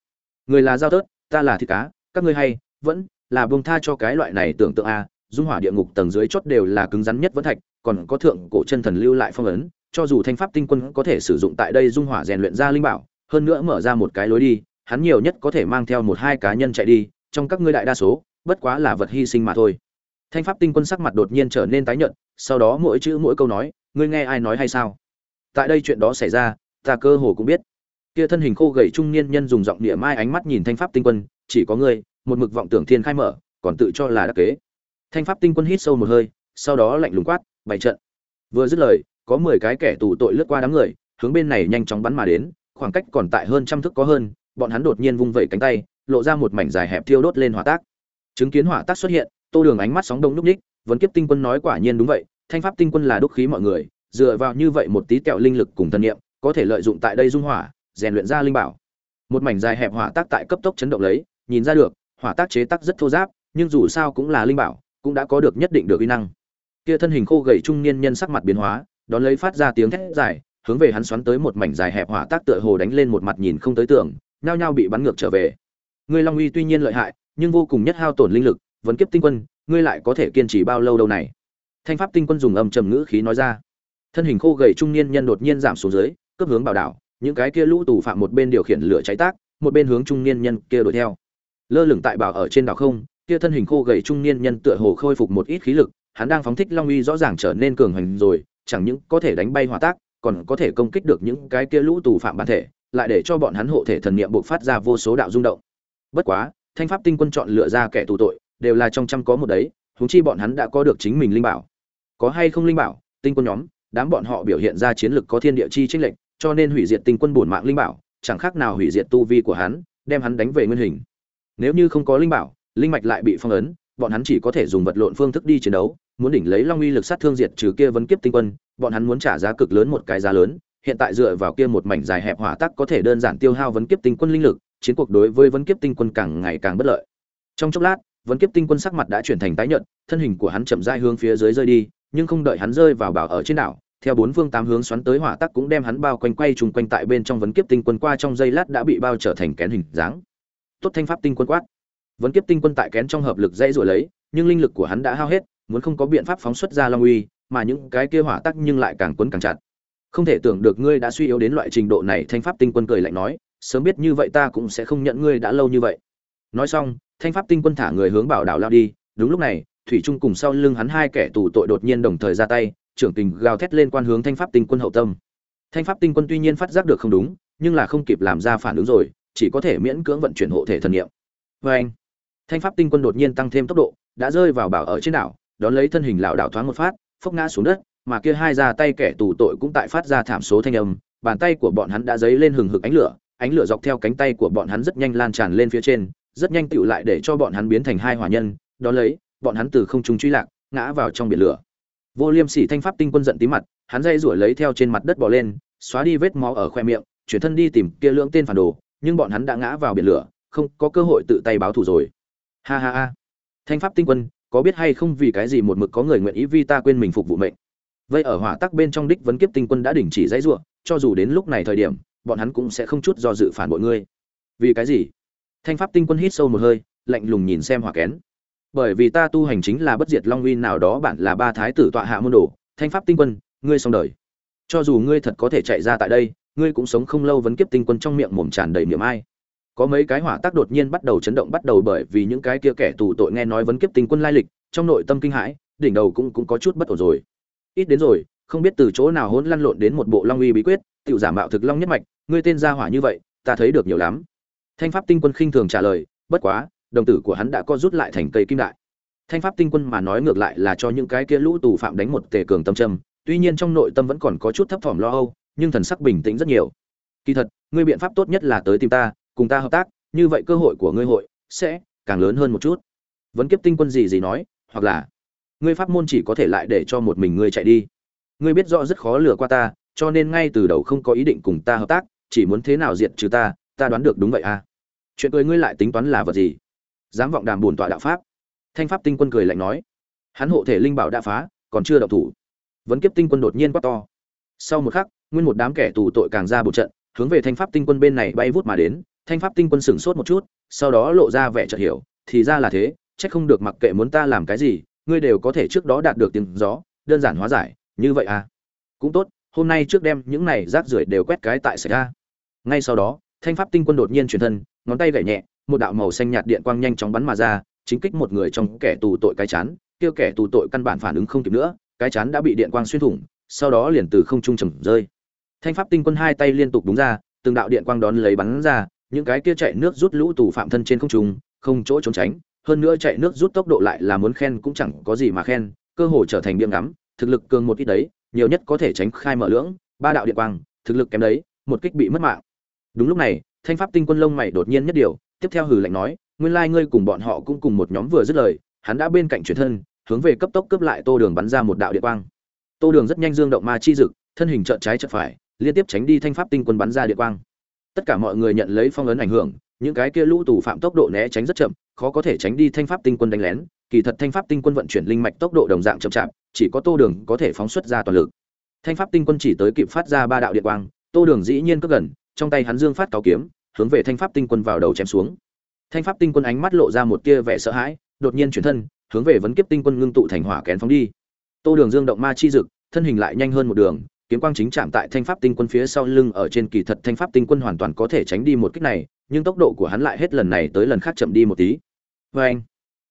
Người là giao tớt ta là thịt cá, các ngươi hay vẫn là bông tha cho cái loại này tưởng tượng a, dung hỏa địa ngục tầng dưới chót đều là cứng rắn nhất vẫn thạch, còn có thượng cổ chân thần lưu lại phong ấn, cho dù thanh pháp tinh quân có thể sử dụng tại đây dung hỏa rèn luyện ra linh bảo, hơn nữa mở ra một cái lối đi, hắn nhiều nhất có thể mang theo một hai cá nhân chạy đi, trong các ngươi đại đa số, bất quá là vật hy sinh mà thôi. Thanh pháp tinh quân sắc mặt đột nhiên trở nên tái nhợt, sau đó mỗi chữ mỗi câu nói, ngươi nghe ai nói hay sao? Tại đây chuyện đó xảy ra, ta cơ hồ cũng biết. Kia thân hình khô gầy trung niên nhân dùng giọng địa mai ánh mắt nhìn thanh pháp tinh quân, chỉ có ngươi một mực vọng tưởng thiên khai mở, còn tự cho là đắc kế. Thanh pháp tinh quân hít sâu một hơi, sau đó lạnh lùng quát, bày trận. Vừa dứt lời, có mười cái kẻ tù tội lướt qua đám người, hướng bên này nhanh chóng bắn mà đến, khoảng cách còn tại hơn trăm thước có hơn, bọn hắn đột nhiên vung vẩy cánh tay, lộ ra một mảnh dài hẹp thiêu đốt lên hỏa tác. Chứng kiến hỏa tác xuất hiện, tô đường ánh mắt sóng đông núp ních vẫn kiếp tinh quân nói quả nhiên đúng vậy, thanh pháp tinh quân là đúc khí mọi người, dựa vào như vậy một tí kẹo linh lực cùng thân nhiệm có thể lợi dụng tại đây dung hỏa, rèn luyện ra linh bảo. Một mảnh dài hẹp hỏa tác tại cấp tốc chấn động lấy, nhìn ra được hỏa tác chế tác rất thô giáp, nhưng dù sao cũng là linh bảo, cũng đã có được nhất định được uy năng. Kia thân hình khô gầy trung niên nhân sắc mặt biến hóa, đón lấy phát ra tiếng thét dài, hướng về hắn xoắn tới một mảnh dài hẹp hỏa tác tựa hồ đánh lên một mặt nhìn không tới tưởng nhao nhao bị bắn ngược trở về. Ngươi long uy tuy nhiên lợi hại, nhưng vô cùng nhất hao tổn linh lực, vẫn kiếp tinh quân, ngươi lại có thể kiên trì bao lâu đâu này? Thanh pháp tinh quân dùng âm trầm ngữ khí nói ra. Thân hình khô gầy trung niên nhân đột nhiên giảm xuống dưới, cấp hướng bảo đảo, những cái kia lũ tù phạm một bên điều khiển lửa cháy tác, một bên hướng trung niên nhân kia đuổi theo lơ lửng tại bảo ở trên đảo không, kia thân hình khô gầy trung niên nhân tựa hồ khôi phục một ít khí lực, hắn đang phóng thích long uy rõ ràng trở nên cường hành rồi, chẳng những có thể đánh bay hỏa tác, còn có thể công kích được những cái kia lũ tù phạm bản thể, lại để cho bọn hắn hộ thể thần niệm buộc phát ra vô số đạo rung động. Bất quá, thanh pháp tinh quân chọn lựa ra kẻ tù tội, đều là trong trăm có một đấy, huống chi bọn hắn đã có được chính mình linh bảo. Có hay không linh bảo, tinh quân nhóm, đám bọn họ biểu hiện ra chiến lực có thiên địa chi trích lệnh cho nên hủy diệt tinh quân bổn mạng linh bảo, chẳng khác nào hủy diệt tu vi của hắn, đem hắn đánh về nguyên hình nếu như không có linh bảo, linh mạch lại bị phong ấn, bọn hắn chỉ có thể dùng vật lộn phương thức đi chiến đấu, muốn đỉnh lấy long uy lực sát thương diệt trừ kia vấn kiếp tinh quân, bọn hắn muốn trả giá cực lớn một cái giá lớn, hiện tại dựa vào kia một mảnh dài hẹp hỏa tắc có thể đơn giản tiêu hao vấn kiếp tinh quân linh lực, chiến cuộc đối với vấn kiếp tinh quân càng ngày càng bất lợi. Trong chốc lát vấn kiếp tinh quân sắc mặt đã chuyển thành tái nhợt, thân hình của hắn chậm rãi hướng phía dưới rơi đi, nhưng không đợi hắn rơi vào bảo ở trên đảo, theo bốn phương tám hướng xoắn tới hỏa tắc cũng đem hắn bao quanh quay trùng quanh tại bên trong vấn kiếp tinh quân qua trong giây lát đã bị bao trở thành kén hình dáng tốt thanh pháp tinh quân quát. Vẫn kiếp tinh quân tại kén trong hợp lực dễ rồi lấy, nhưng linh lực của hắn đã hao hết, muốn không có biện pháp phóng xuất ra long uy, mà những cái kia hỏa tắc nhưng lại càng quấn càng chặt. Không thể tưởng được ngươi đã suy yếu đến loại trình độ này, thanh pháp tinh quân cười lạnh nói, sớm biết như vậy ta cũng sẽ không nhận ngươi đã lâu như vậy. Nói xong, thanh pháp tinh quân thả người hướng bảo đảo lao đi, đúng lúc này, thủy trung cùng sau lưng hắn hai kẻ tù tội đột nhiên đồng thời ra tay, trưởng tình gào thét lên quan hướng thanh pháp tinh quân hậu tâm. Thanh pháp tinh quân tuy nhiên phát giác được không đúng, nhưng là không kịp làm ra phản ứng rồi chỉ có thể miễn cưỡng vận chuyển hộ thể thần niệm Oeng. anh, thanh pháp tinh quân đột nhiên tăng thêm tốc độ, đã rơi vào bảo ở trên đảo, đón lấy thân hình lão đảo thoáng một phát, phốc ngã xuống đất, mà kia hai ra tay kẻ tù tội cũng tại phát ra thảm số thanh âm, bàn tay của bọn hắn đã dấy lên hừng hực ánh lửa ánh lửa dọc theo cánh tay của bọn hắn rất nhanh lan tràn lên phía trên, rất nhanh tụ lại để cho bọn hắn biến thành hai hỏa nhân, đón lấy, bọn hắn từ không trung truy lạc, ngã vào trong biển lửa vô liêm sỉ thanh pháp tinh quân giận tí mặt, hắn dây rủa lấy theo trên mặt đất bỏ lên, xóa đi vết máu ở khoe miệng, chuyển thân đi tìm kia lưỡng tên phản đồ nhưng bọn hắn đã ngã vào biển lửa, không có cơ hội tự tay báo thù rồi. Ha ha ha. Thanh pháp tinh quân, có biết hay không vì cái gì một mực có người nguyện ý vi ta quên mình phục vụ mệnh? Vậy ở hỏa tắc bên trong đích vấn kiếp tinh quân đã đình chỉ dãy ruộng cho dù đến lúc này thời điểm, bọn hắn cũng sẽ không chút do dự phản bội ngươi. Vì cái gì? Thanh pháp tinh quân hít sâu một hơi, lạnh lùng nhìn xem hỏa kén. Bởi vì ta tu hành chính là bất diệt long uy, nào đó bạn là ba thái tử tọa hạ môn đồ. Thanh pháp tinh quân, ngươi xong đời. Cho dù ngươi thật có thể chạy ra tại đây ngươi cũng sống không lâu vấn kiếp tinh quân trong miệng mồm tràn đầy niềm ai. Có mấy cái hỏa tác đột nhiên bắt đầu chấn động bắt đầu bởi vì những cái kia kẻ tù tội nghe nói vấn kiếp tinh quân lai lịch, trong nội tâm kinh hãi, đỉnh đầu cũng cũng có chút bất ổn rồi. Ít đến rồi, không biết từ chỗ nào hỗn lăn lộn đến một bộ long uy bí quyết tự giả mạo thực long nhất mạch, ngươi tên gia hỏa như vậy, ta thấy được nhiều lắm. Thanh pháp tinh quân khinh thường trả lời, bất quá, đồng tử của hắn đã co rút lại thành cây kim đại. Thanh pháp tinh quân mà nói ngược lại là cho những cái kia lũ tù phạm đánh một tề cường tâm trầm, tuy nhiên trong nội tâm vẫn còn có chút thấp thỏm lo âu nhưng thần sắc bình tĩnh rất nhiều. Kỳ thật, ngươi biện pháp tốt nhất là tới tìm ta, cùng ta hợp tác, như vậy cơ hội của ngươi hội sẽ càng lớn hơn một chút. Vẫn kiếp tinh quân gì gì nói, hoặc là, ngươi pháp môn chỉ có thể lại để cho một mình ngươi chạy đi. Ngươi biết rõ rất khó lừa qua ta, cho nên ngay từ đầu không có ý định cùng ta hợp tác, chỉ muốn thế nào diệt trừ ta ta đoán được đúng vậy à. Chuyện cười ngươi lại tính toán là vật gì? Dám vọng đàm bổn tọa đạo pháp. Thanh pháp tinh quân cười lạnh nói, hắn hộ thể linh bảo đã phá, còn chưa động thủ. Vấn kiếp tinh quân đột nhiên quát to. Sau một khắc nguyên một đám kẻ tù tội càng ra bộ trận, hướng về thanh pháp tinh quân bên này bay vút mà đến. Thanh pháp tinh quân sửng sốt một chút, sau đó lộ ra vẻ chợt hiểu, thì ra là thế, chắc không được mặc kệ muốn ta làm cái gì, ngươi đều có thể trước đó đạt được tiếng gió, đơn giản hóa giải, như vậy à? Cũng tốt, hôm nay trước đem những này rác rưởi đều quét cái tại xảy ra. Ngay sau đó, thanh pháp tinh quân đột nhiên chuyển thân, ngón tay gảy nhẹ, một đạo màu xanh nhạt điện quang nhanh chóng bắn mà ra, chính kích một người trong kẻ tù tội cái chán. Kêu kẻ tù tội căn bản phản ứng không kịp nữa, cái chán đã bị điện quang xuyên thủng, sau đó liền từ không trung trầm rơi thanh pháp tinh quân hai tay liên tục đúng ra, từng đạo điện quang đón lấy bắn ra, những cái kia chạy nước rút lũ tù phạm thân trên không trung, không chỗ trốn tránh, hơn nữa chạy nước rút tốc độ lại là muốn khen cũng chẳng có gì mà khen, cơ hồ trở thành điểm ngắm, thực lực cường một ít đấy, nhiều nhất có thể tránh khai mở lưỡng, ba đạo điện quang, thực lực kém đấy, một kích bị mất mạng. Đúng lúc này, thanh pháp tinh quân lông mày đột nhiên nhất điều, tiếp theo hừ lạnh nói, nguyên lai ngươi cùng bọn họ cũng cùng một nhóm vừa dứt lời, hắn đã bên cạnh chuyển thân, hướng về cấp tốc cướp lại tô đường bắn ra một đạo điện quang. Tô đường rất nhanh dương động ma chi dực, thân hình trợn trái trợn phải liên tiếp tránh đi thanh pháp tinh quân bắn ra địa quang. Tất cả mọi người nhận lấy phong ấn ảnh hưởng, những cái kia lũ tù phạm tốc độ né tránh rất chậm, khó có thể tránh đi thanh pháp tinh quân đánh lén. Kỳ thật thanh pháp tinh quân vận chuyển linh mạch tốc độ đồng dạng chậm chạp, chỉ có tô đường có thể phóng xuất ra toàn lực. Thanh pháp tinh quân chỉ tới kịp phát ra ba đạo điện quang, tô đường dĩ nhiên cất gần, trong tay hắn dương phát cáo kiếm, hướng về thanh pháp tinh quân vào đầu chém xuống. Thanh pháp tinh quân ánh mắt lộ ra một tia vẻ sợ hãi, đột nhiên chuyển thân, hướng về vấn kiếp tinh quân ngưng tụ thành hỏa kén phóng đi. Tô đường dương động ma chi dực, thân hình lại nhanh hơn một đường kiếm quang chính chạm tại thanh pháp tinh quân phía sau lưng ở trên kỳ thật thanh pháp tinh quân hoàn toàn có thể tránh đi một kích này, nhưng tốc độ của hắn lại hết lần này tới lần khác chậm đi một tí. Vê anh,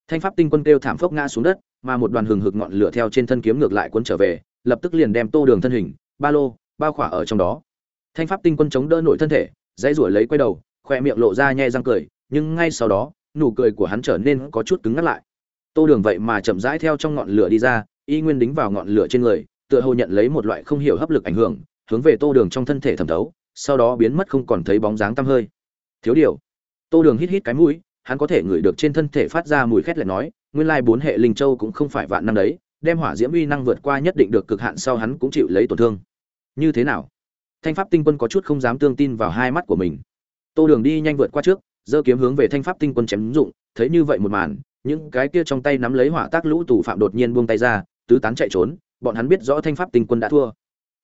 thanh pháp tinh quân kêu thảm phốc ngã xuống đất, mà một đoàn hừng hực ngọn lửa theo trên thân kiếm ngược lại cuốn trở về, lập tức liền đem tô đường thân hình, ba lô, bao khỏa ở trong đó. Thanh pháp tinh quân chống đỡ nổi thân thể, dãy ruổi lấy quay đầu, khoe miệng lộ ra nhai răng cười, nhưng ngay sau đó, nụ cười của hắn trở nên có chút cứng ngắt lại. Tô đường vậy mà chậm rãi theo trong ngọn lửa đi ra, y nguyên đính vào ngọn lửa trên người tựa hồ nhận lấy một loại không hiểu hấp lực ảnh hưởng, hướng về tô đường trong thân thể thẩm thấu, sau đó biến mất không còn thấy bóng dáng tăm hơi. Thiếu điều. Tô đường hít hít cái mũi, hắn có thể ngửi được trên thân thể phát ra mùi khét lại nói, nguyên lai bốn hệ linh châu cũng không phải vạn năm đấy, đem hỏa diễm uy năng vượt qua nhất định được cực hạn sau hắn cũng chịu lấy tổn thương. Như thế nào? Thanh pháp tinh quân có chút không dám tương tin vào hai mắt của mình. Tô đường đi nhanh vượt qua trước, giơ kiếm hướng về thanh pháp tinh quân chém dụng, thấy như vậy một màn, những cái kia trong tay nắm lấy hỏa tác lũ tù phạm đột nhiên buông tay ra, tứ tán chạy trốn bọn hắn biết rõ thanh pháp tinh quân đã thua.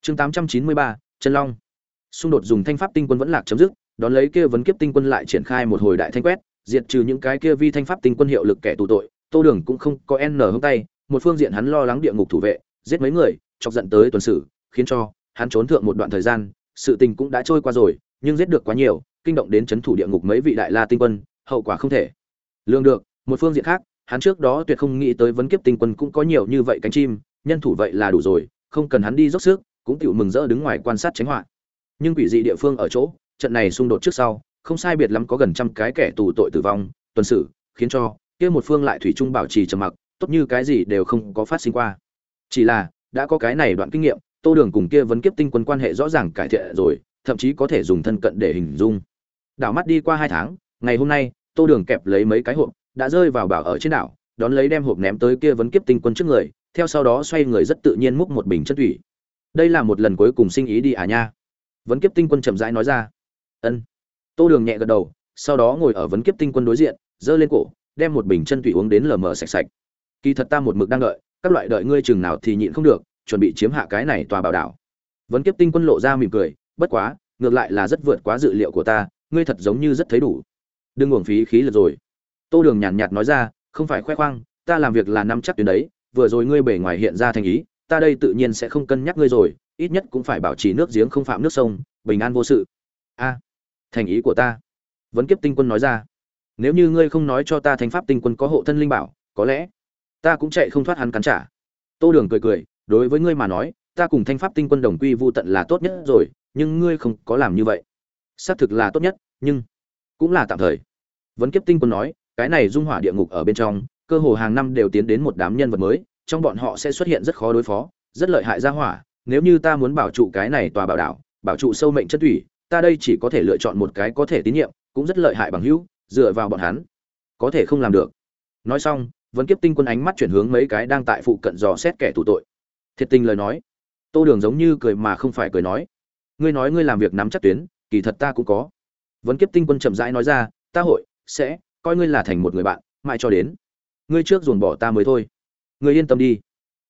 Chương tám trăm chín mươi ba chân long. Xung đột dùng thanh pháp tinh quân vẫn lạc chấm dứt, đón lấy kia vấn kiếp tinh quân lại triển khai một hồi đại thanh quét, diệt trừ những cái kia vi thanh pháp tinh quân hiệu lực kẻ tù tội, tô đường cũng không có n hướng tay, một phương diện hắn lo lắng địa ngục thủ vệ, giết mấy người, chọc giận tới tuần sử, khiến cho hắn trốn thượng một đoạn thời gian, sự tình cũng đã trôi qua rồi, nhưng giết được quá nhiều, kinh động đến chấn thủ địa ngục mấy vị đại la tinh quân, hậu quả không thể. Lường được, một phương diện khác, hắn trước đó tuyệt không nghĩ tới vấn kiếp tinh quân cũng có nhiều như vậy cánh chim nhân thủ vậy là đủ rồi, không cần hắn đi dốc sức, cũng tiểu mừng rỡ đứng ngoài quan sát tránh họa. Nhưng quỷ dị địa phương ở chỗ, trận này xung đột trước sau, không sai biệt lắm có gần trăm cái kẻ tù tội tử vong, tuần sự, khiến cho, kia một phương lại thủy chung bảo trì trầm mặc, tốt như cái gì đều không có phát sinh qua. Chỉ là, đã có cái này đoạn kinh nghiệm, tô đường cùng kia vẫn kiếp tinh quân quan hệ rõ ràng cải thiện rồi, thậm chí có thể dùng thân cận để hình dung. Đảo mắt đi qua hai tháng, ngày hôm nay, tô đường kẹp lấy mấy cái hộp, đã rơi vào bảo ở trên đảo, đón lấy đem hộp ném tới kia vấn kiếp tinh quân trước người theo sau đó xoay người rất tự nhiên múc một bình chất thủy. Đây là một lần cuối cùng sinh ý đi à nha. Vấn kiếp tinh quân chậm rãi nói ra. Ân. Tô đường nhẹ gật đầu, sau đó ngồi ở vấn kiếp tinh quân đối diện, giơ lên cổ, đem một bình chân thủy uống đến lờ mờ sạch sạch. Kỳ thật ta một mực đang đợi, các loại đợi ngươi chừng nào thì nhịn không được, chuẩn bị chiếm hạ cái này tòa bảo đảo. Vấn kiếp tinh quân lộ ra mỉm cười, bất quá, ngược lại là rất vượt quá dự liệu của ta, ngươi thật giống như rất thấy đủ. Đừng uổng phí khí lực rồi. Tô đường nhàn nhạt nói ra, không phải khoe khoang, ta làm việc là nắm chắc tuyến đấy vừa rồi ngươi bề ngoài hiện ra thành ý, ta đây tự nhiên sẽ không cân nhắc ngươi rồi, ít nhất cũng phải bảo trì nước giếng không phạm nước sông, bình an vô sự. A, thành ý của ta. Vấn kiếp tinh quân nói ra. Nếu như ngươi không nói cho ta thánh pháp tinh quân có hộ thân linh bảo, có lẽ ta cũng chạy không thoát hắn cắn trả. Tô đường cười cười, đối với ngươi mà nói, ta cùng thanh pháp tinh quân đồng quy vô tận là tốt nhất rồi, nhưng ngươi không có làm như vậy. Xác thực là tốt nhất, nhưng cũng là tạm thời. Vấn kiếp tinh quân nói, cái này dung hỏa địa ngục ở bên trong cơ hồ hàng năm đều tiến đến một đám nhân vật mới, trong bọn họ sẽ xuất hiện rất khó đối phó, rất lợi hại ra hỏa, nếu như ta muốn bảo trụ cái này tòa bảo đảo, bảo trụ sâu mệnh chất thủy, ta đây chỉ có thể lựa chọn một cái có thể tín nhiệm, cũng rất lợi hại bằng hữu, dựa vào bọn hắn, có thể không làm được. Nói xong vẫn kiếp tinh quân ánh mắt chuyển hướng mấy cái đang tại phụ cận dò xét kẻ tù tội. Thiệt tình lời nói, tô đường giống như cười mà không phải cười nói, ngươi nói ngươi làm việc nắm chắc tuyến, kỳ thật ta cũng có. Vẫn kiếp tinh quân chậm rãi nói ra, ta hội sẽ coi ngươi là thành một người bạn, mãi cho đến ngươi trước dồn bỏ ta mới thôi. Ngươi yên tâm đi.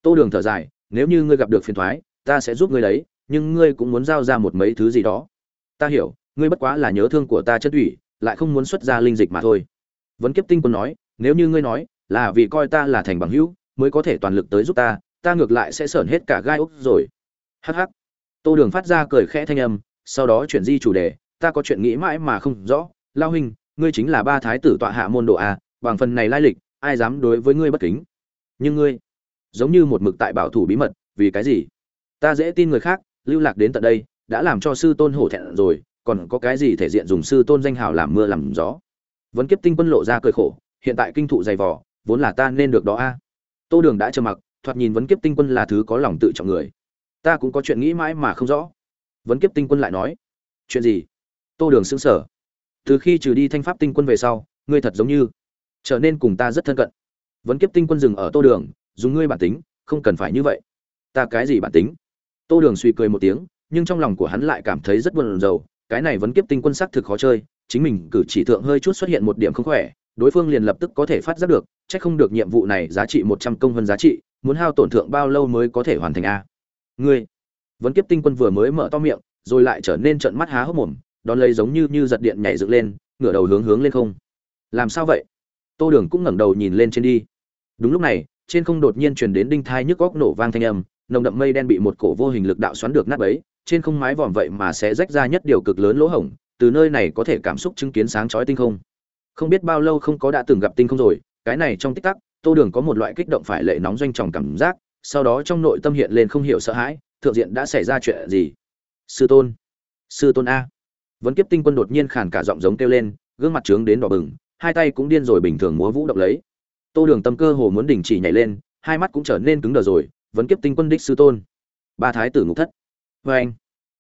Tô đường thở dài nếu như ngươi gặp được phiền thoái ta sẽ giúp ngươi đấy nhưng ngươi cũng muốn giao ra một mấy thứ gì đó. Ta hiểu ngươi bất quá là nhớ thương của ta chất ủy, lại không muốn xuất ra linh dịch mà thôi. Vấn kiếp tinh quân nói nếu như ngươi nói là vì coi ta là thành bằng hữu mới có thể toàn lực tới giúp ta ta ngược lại sẽ sởn hết cả gai úc rồi. Hắc hắc. Tô đường phát ra cười khẽ thanh âm sau đó chuyển di chủ đề ta có chuyện nghĩ mãi mà không rõ. Lao huynh ngươi chính là ba thái tử tọa hạ môn đồ a bằng phần này lai lịch ai dám đối với ngươi bất kính? Nhưng ngươi, giống như một mực tại bảo thủ bí mật, vì cái gì? Ta dễ tin người khác, lưu lạc đến tận đây, đã làm cho sư tôn hổ thẹn rồi, còn có cái gì thể diện dùng sư tôn danh hào làm mưa làm gió? Vẫn kiếp tinh quân lộ ra cười khổ, hiện tại kinh thụ dày vỏ vốn là ta nên được đó a. Tô đường đã trầm mặc, thoạt nhìn vấn kiếp tinh quân là thứ có lòng tự trọng người. Ta cũng có chuyện nghĩ mãi mà không rõ. Vấn kiếp tinh quân lại nói, chuyện gì? Tô đường xứng sở từ khi trừ đi thanh pháp tinh quân về sau, ngươi thật giống như trở nên cùng ta rất thân cận. Vẫn kiếp tinh quân dừng ở tô đường, dùng ngươi bản tính, không cần phải như vậy. Ta cái gì bản tính? Tô đường suy cười một tiếng, nhưng trong lòng của hắn lại cảm thấy rất buồn rầu, cái này vẫn kiếp tinh quân xác thực khó chơi, chính mình cử chỉ thượng hơi chút xuất hiện một điểm không khỏe, đối phương liền lập tức có thể phát giác được, chắc không được nhiệm vụ này giá trị một trăm công hơn giá trị, muốn hao tổn thượng bao lâu mới có thể hoàn thành a? Ngươi. Vẫn kiếp tinh quân vừa mới mở to miệng, rồi lại trở nên trận mắt há hốc mồm, đón lấy giống như như giật điện nhảy dựng lên, ngửa đầu hướng hướng lên không. Làm sao vậy? Tô đường cũng ngẩng đầu nhìn lên trên đi. Đúng lúc này, trên không đột nhiên truyền đến đinh thai nhức góc nổ vang thanh âm, nồng đậm mây đen bị một cổ vô hình lực đạo xoắn được nát bấy, trên không mái vòm vậy mà sẽ rách ra nhất điều cực lớn lỗ hổng, từ nơi này có thể cảm xúc chứng kiến sáng chói tinh không. Không biết bao lâu không có đã từng gặp tinh không rồi, cái này trong tích tắc, tô đường có một loại kích động phải lệ nóng doanh tròng cảm giác, sau đó trong nội tâm hiện lên không hiểu sợ hãi, thượng diện đã xảy ra chuyện gì? Sư tôn sư tôn a. Vẫn kiếp tinh quân đột nhiên khàn cả giọng giống kêu lên, gương mặt trướng đến đỏ bừng hai tay cũng điên rồi bình thường múa vũ động lấy. Tô đường tâm cơ hồ muốn đình chỉ nhảy lên, hai mắt cũng trở nên cứng đờ rồi vẫn kiếp tinh quân đích sư tôn. Ba thái tử ngục thất. Vê anh,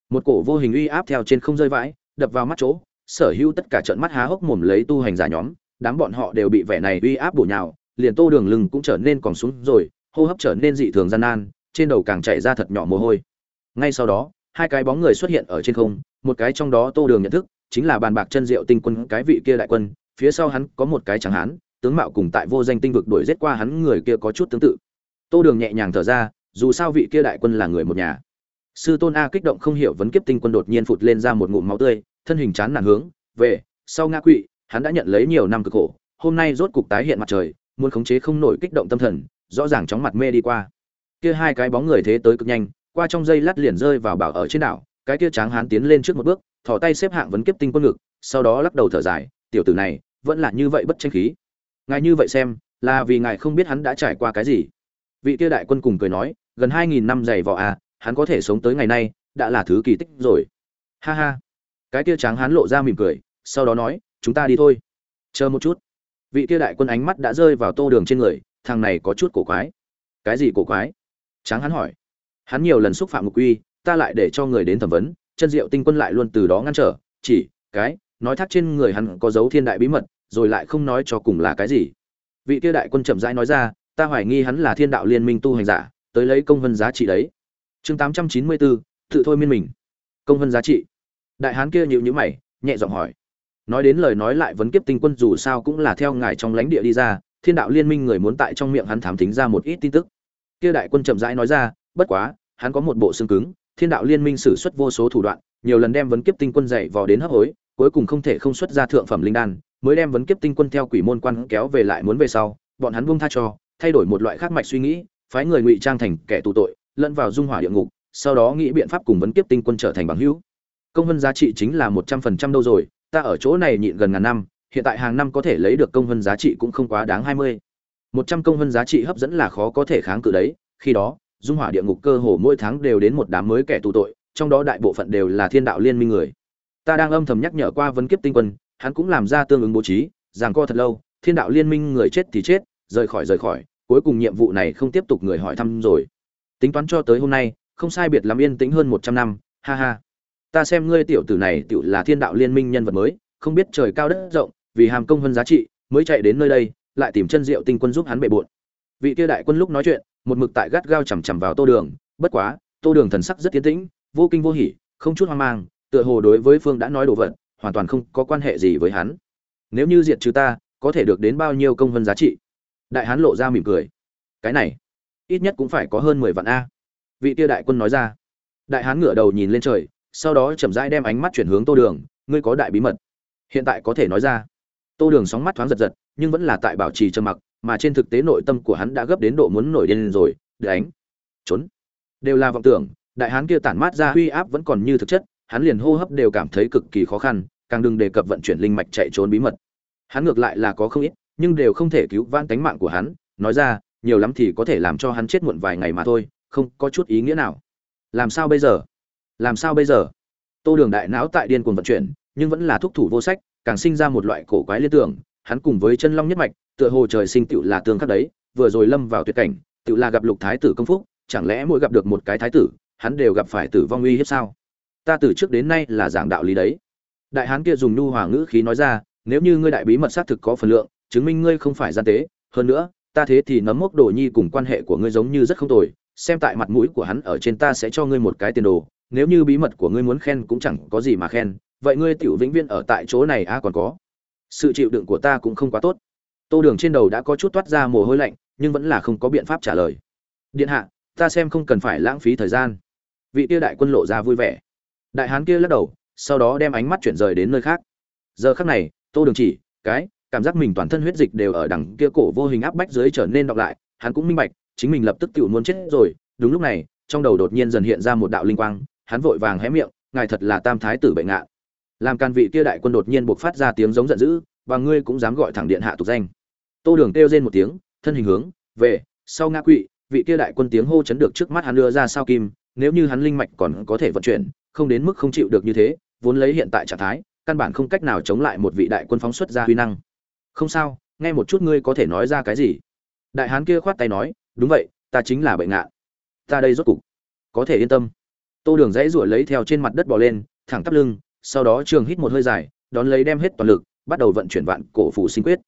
một cổ vô hình uy áp theo trên không rơi vãi, đập vào mắt chỗ, sở hữu tất cả trận mắt há hốc mồm lấy tu hành giả nhóm, đám bọn họ đều bị vẻ này uy áp bổ nhào, liền tô đường lưng cũng trở nên còn xuống rồi, hô hấp trở nên dị thường gian nan, trên đầu càng chảy ra thật nhỏ mồ hôi. Ngay sau đó, hai cái bóng người xuất hiện ở trên không, một cái trong đó tô đường nhận thức, chính là bàn bạc chân diệu tinh quân cái vị kia đại quân phía sau hắn có một cái chẳng hán, tướng mạo cùng tại vô danh tinh vực đuổi giết qua hắn người kia có chút tương tự. Tô đường nhẹ nhàng thở ra, dù sao vị kia đại quân là người một nhà. Sư tôn a kích động không hiểu vấn kiếp tinh quân đột nhiên phụt lên ra một ngụm máu tươi, thân hình chán nản hướng, về, sau ngã quỵ, hắn đã nhận lấy nhiều năm cực khổ, hôm nay rốt cục tái hiện mặt trời, muốn khống chế không nổi kích động tâm thần, rõ ràng chóng mặt mê đi qua. Kia hai cái bóng người thế tới cực nhanh, qua trong dây lát liền rơi vào bảo ở trên đảo, cái kia tráng hán tiến lên trước một bước, thò tay xếp hạng vấn kiếp tinh quân ngực, sau đó lắc đầu thở dài, tiểu tử này vẫn là như vậy bất tranh khí. Ngài như vậy xem, là vì ngài không biết hắn đã trải qua cái gì. Vị kia đại quân cùng cười nói, gần hai nghìn năm dày vò à hắn có thể sống tới ngày nay, đã là thứ kỳ tích rồi. Ha ha. Cái kia tráng hắn lộ ra mỉm cười, sau đó nói, chúng ta đi thôi. Chờ một chút. Vị kia đại quân ánh mắt đã rơi vào tô đường trên người, thằng này có chút cổ quái. Cái gì cổ quái? Tráng hắn hỏi. Hắn nhiều lần xúc phạm ngục quy ta lại để cho người đến thẩm vấn, chân diệu tinh quân lại luôn từ đó ngăn trở, chỉ, cái nói thác trên người hắn có dấu thiên đại bí mật, rồi lại không nói cho cùng là cái gì. Vị kia đại quân chậm rãi nói ra, ta hoài nghi hắn là thiên đạo liên minh tu hành giả, tới lấy công vân giá trị đấy. Chương tám trăm chín mươi bốn tự thôi miên mình. Công vân giá trị. Đại hán kia nhíu nhíu mày, nhẹ giọng hỏi. Nói đến lời nói lại vấn kiếp tinh quân dù sao cũng là theo ngài trong lãnh địa đi ra, thiên đạo liên minh người muốn tại trong miệng hắn thám thính ra một ít tin tức. Kia đại quân chậm rãi nói ra, bất quá, hắn có một bộ xương cứng, thiên đạo liên minh sử xuất vô số thủ đoạn, nhiều lần đem vấn kiếp tinh quân dạy vò đến hấp hối cuối cùng không thể không xuất ra thượng phẩm linh đan, mới đem vấn kiếp tinh quân theo quỷ môn quan kéo về lại muốn về sau, bọn hắn buông tha cho, thay đổi một loại khác mạch suy nghĩ, phái người ngụy trang thành kẻ tù tội, lẫn vào dung hỏa địa ngục, sau đó nghĩ biện pháp cùng vấn kiếp tinh quân trở thành bằng hữu. Công văn giá trị chính là một trăm phần trăm đâu rồi, ta ở chỗ này nhịn gần ngàn năm, hiện tại hàng năm có thể lấy được công văn giá trị cũng không quá đáng hai mươi. Một trăm công văn giá trị hấp dẫn là khó có thể kháng cự đấy, khi đó, dung hỏa địa ngục cơ hồ mỗi tháng đều đến một đám mới kẻ tù tội, trong đó đại bộ phận đều là thiên đạo liên minh người ta đang âm thầm nhắc nhở qua vấn kiếp tinh quân, hắn cũng làm ra tương ứng bố trí rằng co thật lâu, thiên đạo liên minh người chết thì chết, rời khỏi rời khỏi, cuối cùng nhiệm vụ này không tiếp tục người hỏi thăm rồi. Tính toán cho tới hôm nay, không sai biệt làm yên tĩnh hơn một trăm năm, ha ha. Ta xem ngươi tiểu tử này tiểu là thiên đạo liên minh nhân vật mới, không biết trời cao đất rộng, vì hàm công hơn giá trị, mới chạy đến nơi đây, lại tìm chân diệu tinh quân giúp hắn bệ bộn vị kia đại quân lúc nói chuyện, một mực tại gắt gao chằm chằm vào tô đường, bất quá, tô đường thần sắc rất tiến tĩnh, vô kinh vô hỉ, không chút hoang mang tựa hồ đối với phương đã nói đồ vật, hoàn toàn không có quan hệ gì với hắn. Nếu như diệt trừ ta, có thể được đến bao nhiêu công vân giá trị? Đại hán lộ ra mỉm cười. Cái này, ít nhất cũng phải có hơn mười vạn a. Vị tia đại quân nói ra. Đại hán ngửa đầu nhìn lên trời, sau đó chậm rãi đem ánh mắt chuyển hướng tô đường, ngươi có đại bí mật. Hiện tại có thể nói ra. Tô đường sóng mắt thoáng giật giật, nhưng vẫn là tại bảo trì trầm mặc, mà trên thực tế nội tâm của hắn đã gấp đến độ muốn nổi điên rồi. Đánh. Trốn. Đều là vọng tưởng, đại hán kia tản mát ra uy áp vẫn còn như thực chất hắn liền hô hấp đều cảm thấy cực kỳ khó khăn, càng đừng đề cập vận chuyển linh mạch chạy trốn bí mật. Hắn ngược lại là có không ít, nhưng đều không thể cứu vãn tánh mạng của hắn, nói ra, nhiều lắm thì có thể làm cho hắn chết muộn vài ngày mà thôi, không có chút ý nghĩa nào. Làm sao bây giờ? Làm sao bây giờ? Tô đường đại não tại điên cuồng vận chuyển, nhưng vẫn là thúc thủ vô sách, càng sinh ra một loại cổ quái liên tưởng, hắn cùng với chân long nhất mạch, tựa hồ trời sinh tựu là tương khắc đấy, vừa rồi lâm vào tuyệt cảnh, tựu là gặp lục thái tử công phúc, chẳng lẽ mỗi gặp được một cái thái tử, hắn đều gặp phải tử vong uy hiếp sao? Ta từ trước đến nay là giảng đạo lý đấy. Đại hán kia dùng nhu hòa ngữ khí nói ra, nếu như ngươi đại bí mật xác thực có phần lượng, chứng minh ngươi không phải gian tế, hơn nữa, ta thế thì nấm mốc đồ nhi cùng quan hệ của ngươi giống như rất không tồi, xem tại mặt mũi của hắn ở trên ta sẽ cho ngươi một cái tiền đồ, nếu như bí mật của ngươi muốn khen cũng chẳng có gì mà khen, vậy ngươi tiểu vĩnh viên ở tại chỗ này a còn có. Sự chịu đựng của ta cũng không quá tốt. Tô đường trên đầu đã có chút toát ra mồ hôi lạnh, nhưng vẫn là không có biện pháp trả lời. Điện hạ, ta xem không cần phải lãng phí thời gian. Vị tiêu đại quân lộ ra vui vẻ đại hán kia lắc đầu, sau đó đem ánh mắt chuyển rời đến nơi khác. Giờ khác này, tô đường chỉ, cái, cảm giác mình toàn thân huyết dịch đều ở đằng kia cổ vô hình áp bách dưới trở nên đọc lại, hắn cũng minh bạch, chính mình lập tức tự muốn chết rồi. Đúng lúc này, trong đầu đột nhiên dần hiện ra một đạo linh quang, hắn vội vàng hé miệng, ngài thật là tam thái tử bệnh ngạ. Làm can vị kia đại quân đột nhiên buộc phát ra tiếng giống giận dữ, và ngươi cũng dám gọi thẳng điện hạ tục danh. Tô đường kêu rên một tiếng, thân hình hướng về sau ngã quỵ, vị kia đại quân tiếng hô chấn được trước mắt hắn đưa ra sao kim, nếu như hắn linh mạch còn có thể vận chuyển không đến mức không chịu được như thế, vốn lấy hiện tại trạng thái, căn bản không cách nào chống lại một vị đại quân phóng xuất ra huy năng. Không sao, nghe một chút ngươi có thể nói ra cái gì? Đại hán kia khoát tay nói, đúng vậy, ta chính là bệnh ngạn. Ta đây rốt cục. Có thể yên tâm. Tô đường dãy ruổi lấy theo trên mặt đất bò lên, thẳng tắp lưng, sau đó trường hít một hơi dài, đón lấy đem hết toàn lực, bắt đầu vận chuyển vạn cổ phủ sinh quyết.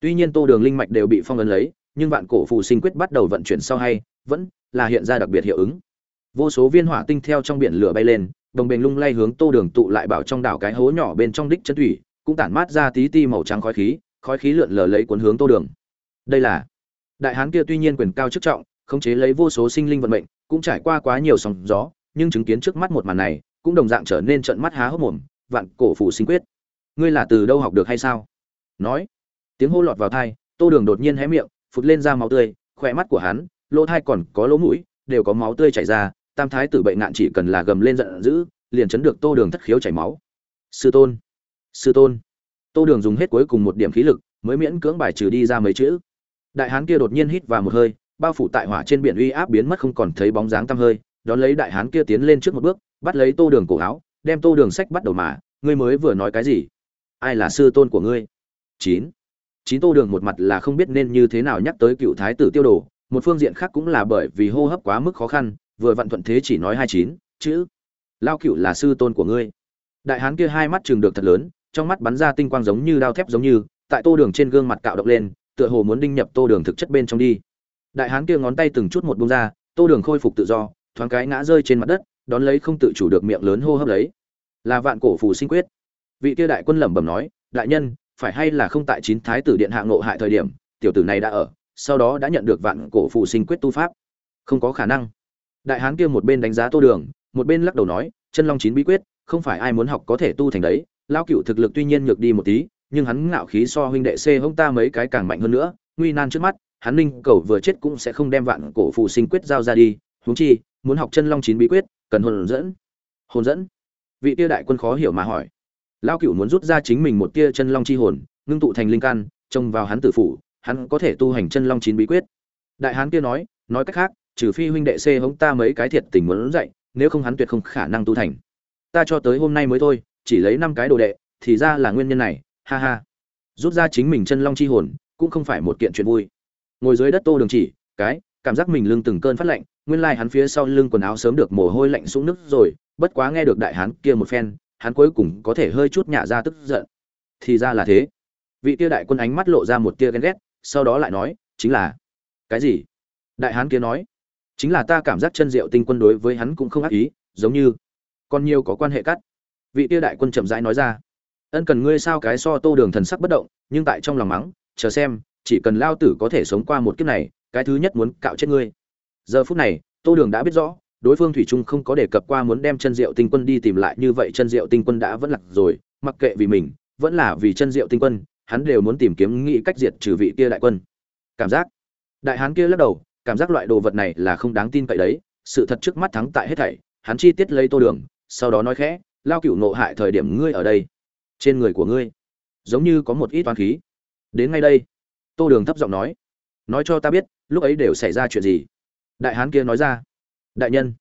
Tuy nhiên tô đường linh mạch đều bị phong ấn lấy, nhưng vạn cổ phủ sinh quyết bắt đầu vận chuyển sau hay, vẫn là hiện ra đặc biệt hiệu ứng. Vô số viên hỏa tinh theo trong biển lửa bay lên đồng bền lung lay hướng tô đường tụ lại bảo trong đảo cái hố nhỏ bên trong đích chân thủy, cũng tản mát ra tí ti màu trắng khói khí khói khí lượn lờ lấy cuốn hướng tô đường. Đây là, đại hán kia tuy nhiên quyền cao chức trọng, khống chế lấy vô số sinh linh vận mệnh, cũng trải qua quá nhiều sóng gió, nhưng chứng kiến trước mắt một màn này, cũng đồng dạng trở nên trận mắt há hốc mồm, vạn cổ phủ sinh quyết. Ngươi là từ đâu học được hay sao? Nói, tiếng hô lọt vào thai tô đường đột nhiên hé miệng, phụt lên ra máu tươi khỏe mắt của hắn, lỗ thai còn có lỗ mũi, đều có máu tươi chảy ra tam thái tử bệnh nạn chỉ cần là gầm lên giận dữ, liền chấn được tô đường thất khiếu chảy máu. Sư tôn sư tôn. Tô đường dùng hết cuối cùng một điểm khí lực, mới miễn cưỡng bài trừ đi ra mấy chữ. Đại hán kia đột nhiên hít vào một hơi, bao phủ tại hỏa trên biển uy áp biến mất không còn thấy bóng dáng tăm hơi, đón lấy đại hán kia tiến lên trước một bước, bắt lấy tô đường cổ áo, đem tô đường sách bắt đầu mà, ngươi mới vừa nói cái gì? Ai là sư tôn của ngươi? Chín. Chín tô đường một mặt là không biết nên như thế nào nhắc tới cựu thái tử tiêu đồ, một phương diện khác cũng là bởi vì hô hấp quá mức khó khăn vừa vặn thuận thế chỉ nói hai chín, chữ. Lao cựu là sư tôn của ngươi. Đại hán kia hai mắt chừng được thật lớn, trong mắt bắn ra tinh quang giống như đao thép giống như, tại tô đường trên gương mặt cạo động lên, tựa hồ muốn đinh nhập tô đường thực chất bên trong đi. Đại hán kia ngón tay từng chút một bông ra, tô đường khôi phục tự do, thoáng cái ngã rơi trên mặt đất, đón lấy không tự chủ được miệng lớn hô hấp lấy. Là vạn cổ phù sinh quyết. Vị kia đại quân lẩm bẩm nói, đại nhân, phải hay là không tại chín thái tử điện hạ ngộ hại thời điểm, tiểu tử này đã ở, sau đó đã nhận được vạn cổ phù sinh quyết tu pháp. Không có khả năng đại hán kia một bên đánh giá tô đường, một bên lắc đầu nói, chân long chín bí quyết, không phải ai muốn học có thể tu thành đấy lao cựu thực lực tuy nhiên nhược đi một tí, nhưng hắn ngạo khí so huynh đệ c hông ta mấy cái càng mạnh hơn nữa, nguy nan trước mắt, hắn ninh cầu vừa chết cũng sẽ không đem vạn cổ phù sinh quyết giao ra đi, huống chi, muốn học chân long chín bí quyết, cần hồn dẫn. Hồn dẫn? Vị tia đại quân khó hiểu mà hỏi. Lao cựu muốn rút ra chính mình một tia chân long chi hồn, ngưng tụ thành linh căn trông vào hắn tử phủ, hắn có thể tu hành chân long chín bí quyết. Đại hán kia nói nói cách khác trừ phi huynh đệ c hống ta mấy cái thiệt tình muốn dạy, nếu không hắn tuyệt không khả năng tu thành. Ta cho tới hôm nay mới thôi, chỉ lấy năm cái đồ đệ, thì ra là nguyên nhân này, ha ha. Rút ra chính mình chân long chi hồn, cũng không phải một kiện chuyện vui. Ngồi dưới đất tô đường chỉ, cái, cảm giác mình lưng từng cơn phát lạnh, nguyên lai hắn phía sau lưng quần áo sớm được mồ hôi lạnh sũng nước rồi, bất quá nghe được đại hán kia một phen, hắn cuối cùng có thể hơi chút nhả ra tức giận. Thì ra là thế. Vị kia đại quân ánh mắt lộ ra một tia ghen ghét, sau đó lại nói, chính là, cái gì? Đại hán kia nói chính là ta cảm giác chân diệu tinh quân đối với hắn cũng không ác ý, giống như còn nhiều có quan hệ cắt. Vị tia đại quân chậm rãi nói ra. Ân cần ngươi sao cái so tô đường thần sắc bất động, nhưng tại trong lòng mắng, chờ xem, chỉ cần lao tử có thể sống qua một kiếp này, cái thứ nhất muốn cạo chết ngươi. Giờ phút này, tô đường đã biết rõ, đối phương thủy trung không có đề cập qua muốn đem chân diệu tinh quân đi tìm lại, như vậy chân diệu tinh quân đã vẫn lặt rồi, mặc kệ vì mình, vẫn là vì chân diệu tinh quân, hắn đều muốn tìm kiếm nghĩ cách diệt trừ vị kia đại quân. Cảm giác. Đại hán kia lắc đầu cảm giác loại đồ vật này là không đáng tin cậy đấy, sự thật trước mắt thắng tại hết thảy, hắn chi tiết lấy tô đường, sau đó nói khẽ, lao cựu nộ hại thời điểm ngươi ở đây, trên người của ngươi, giống như có một ít toán khí. Đến ngay đây, tô đường thấp giọng nói nói cho ta biết, lúc ấy đều xảy ra chuyện gì? Đại hán kia nói ra, đại nhân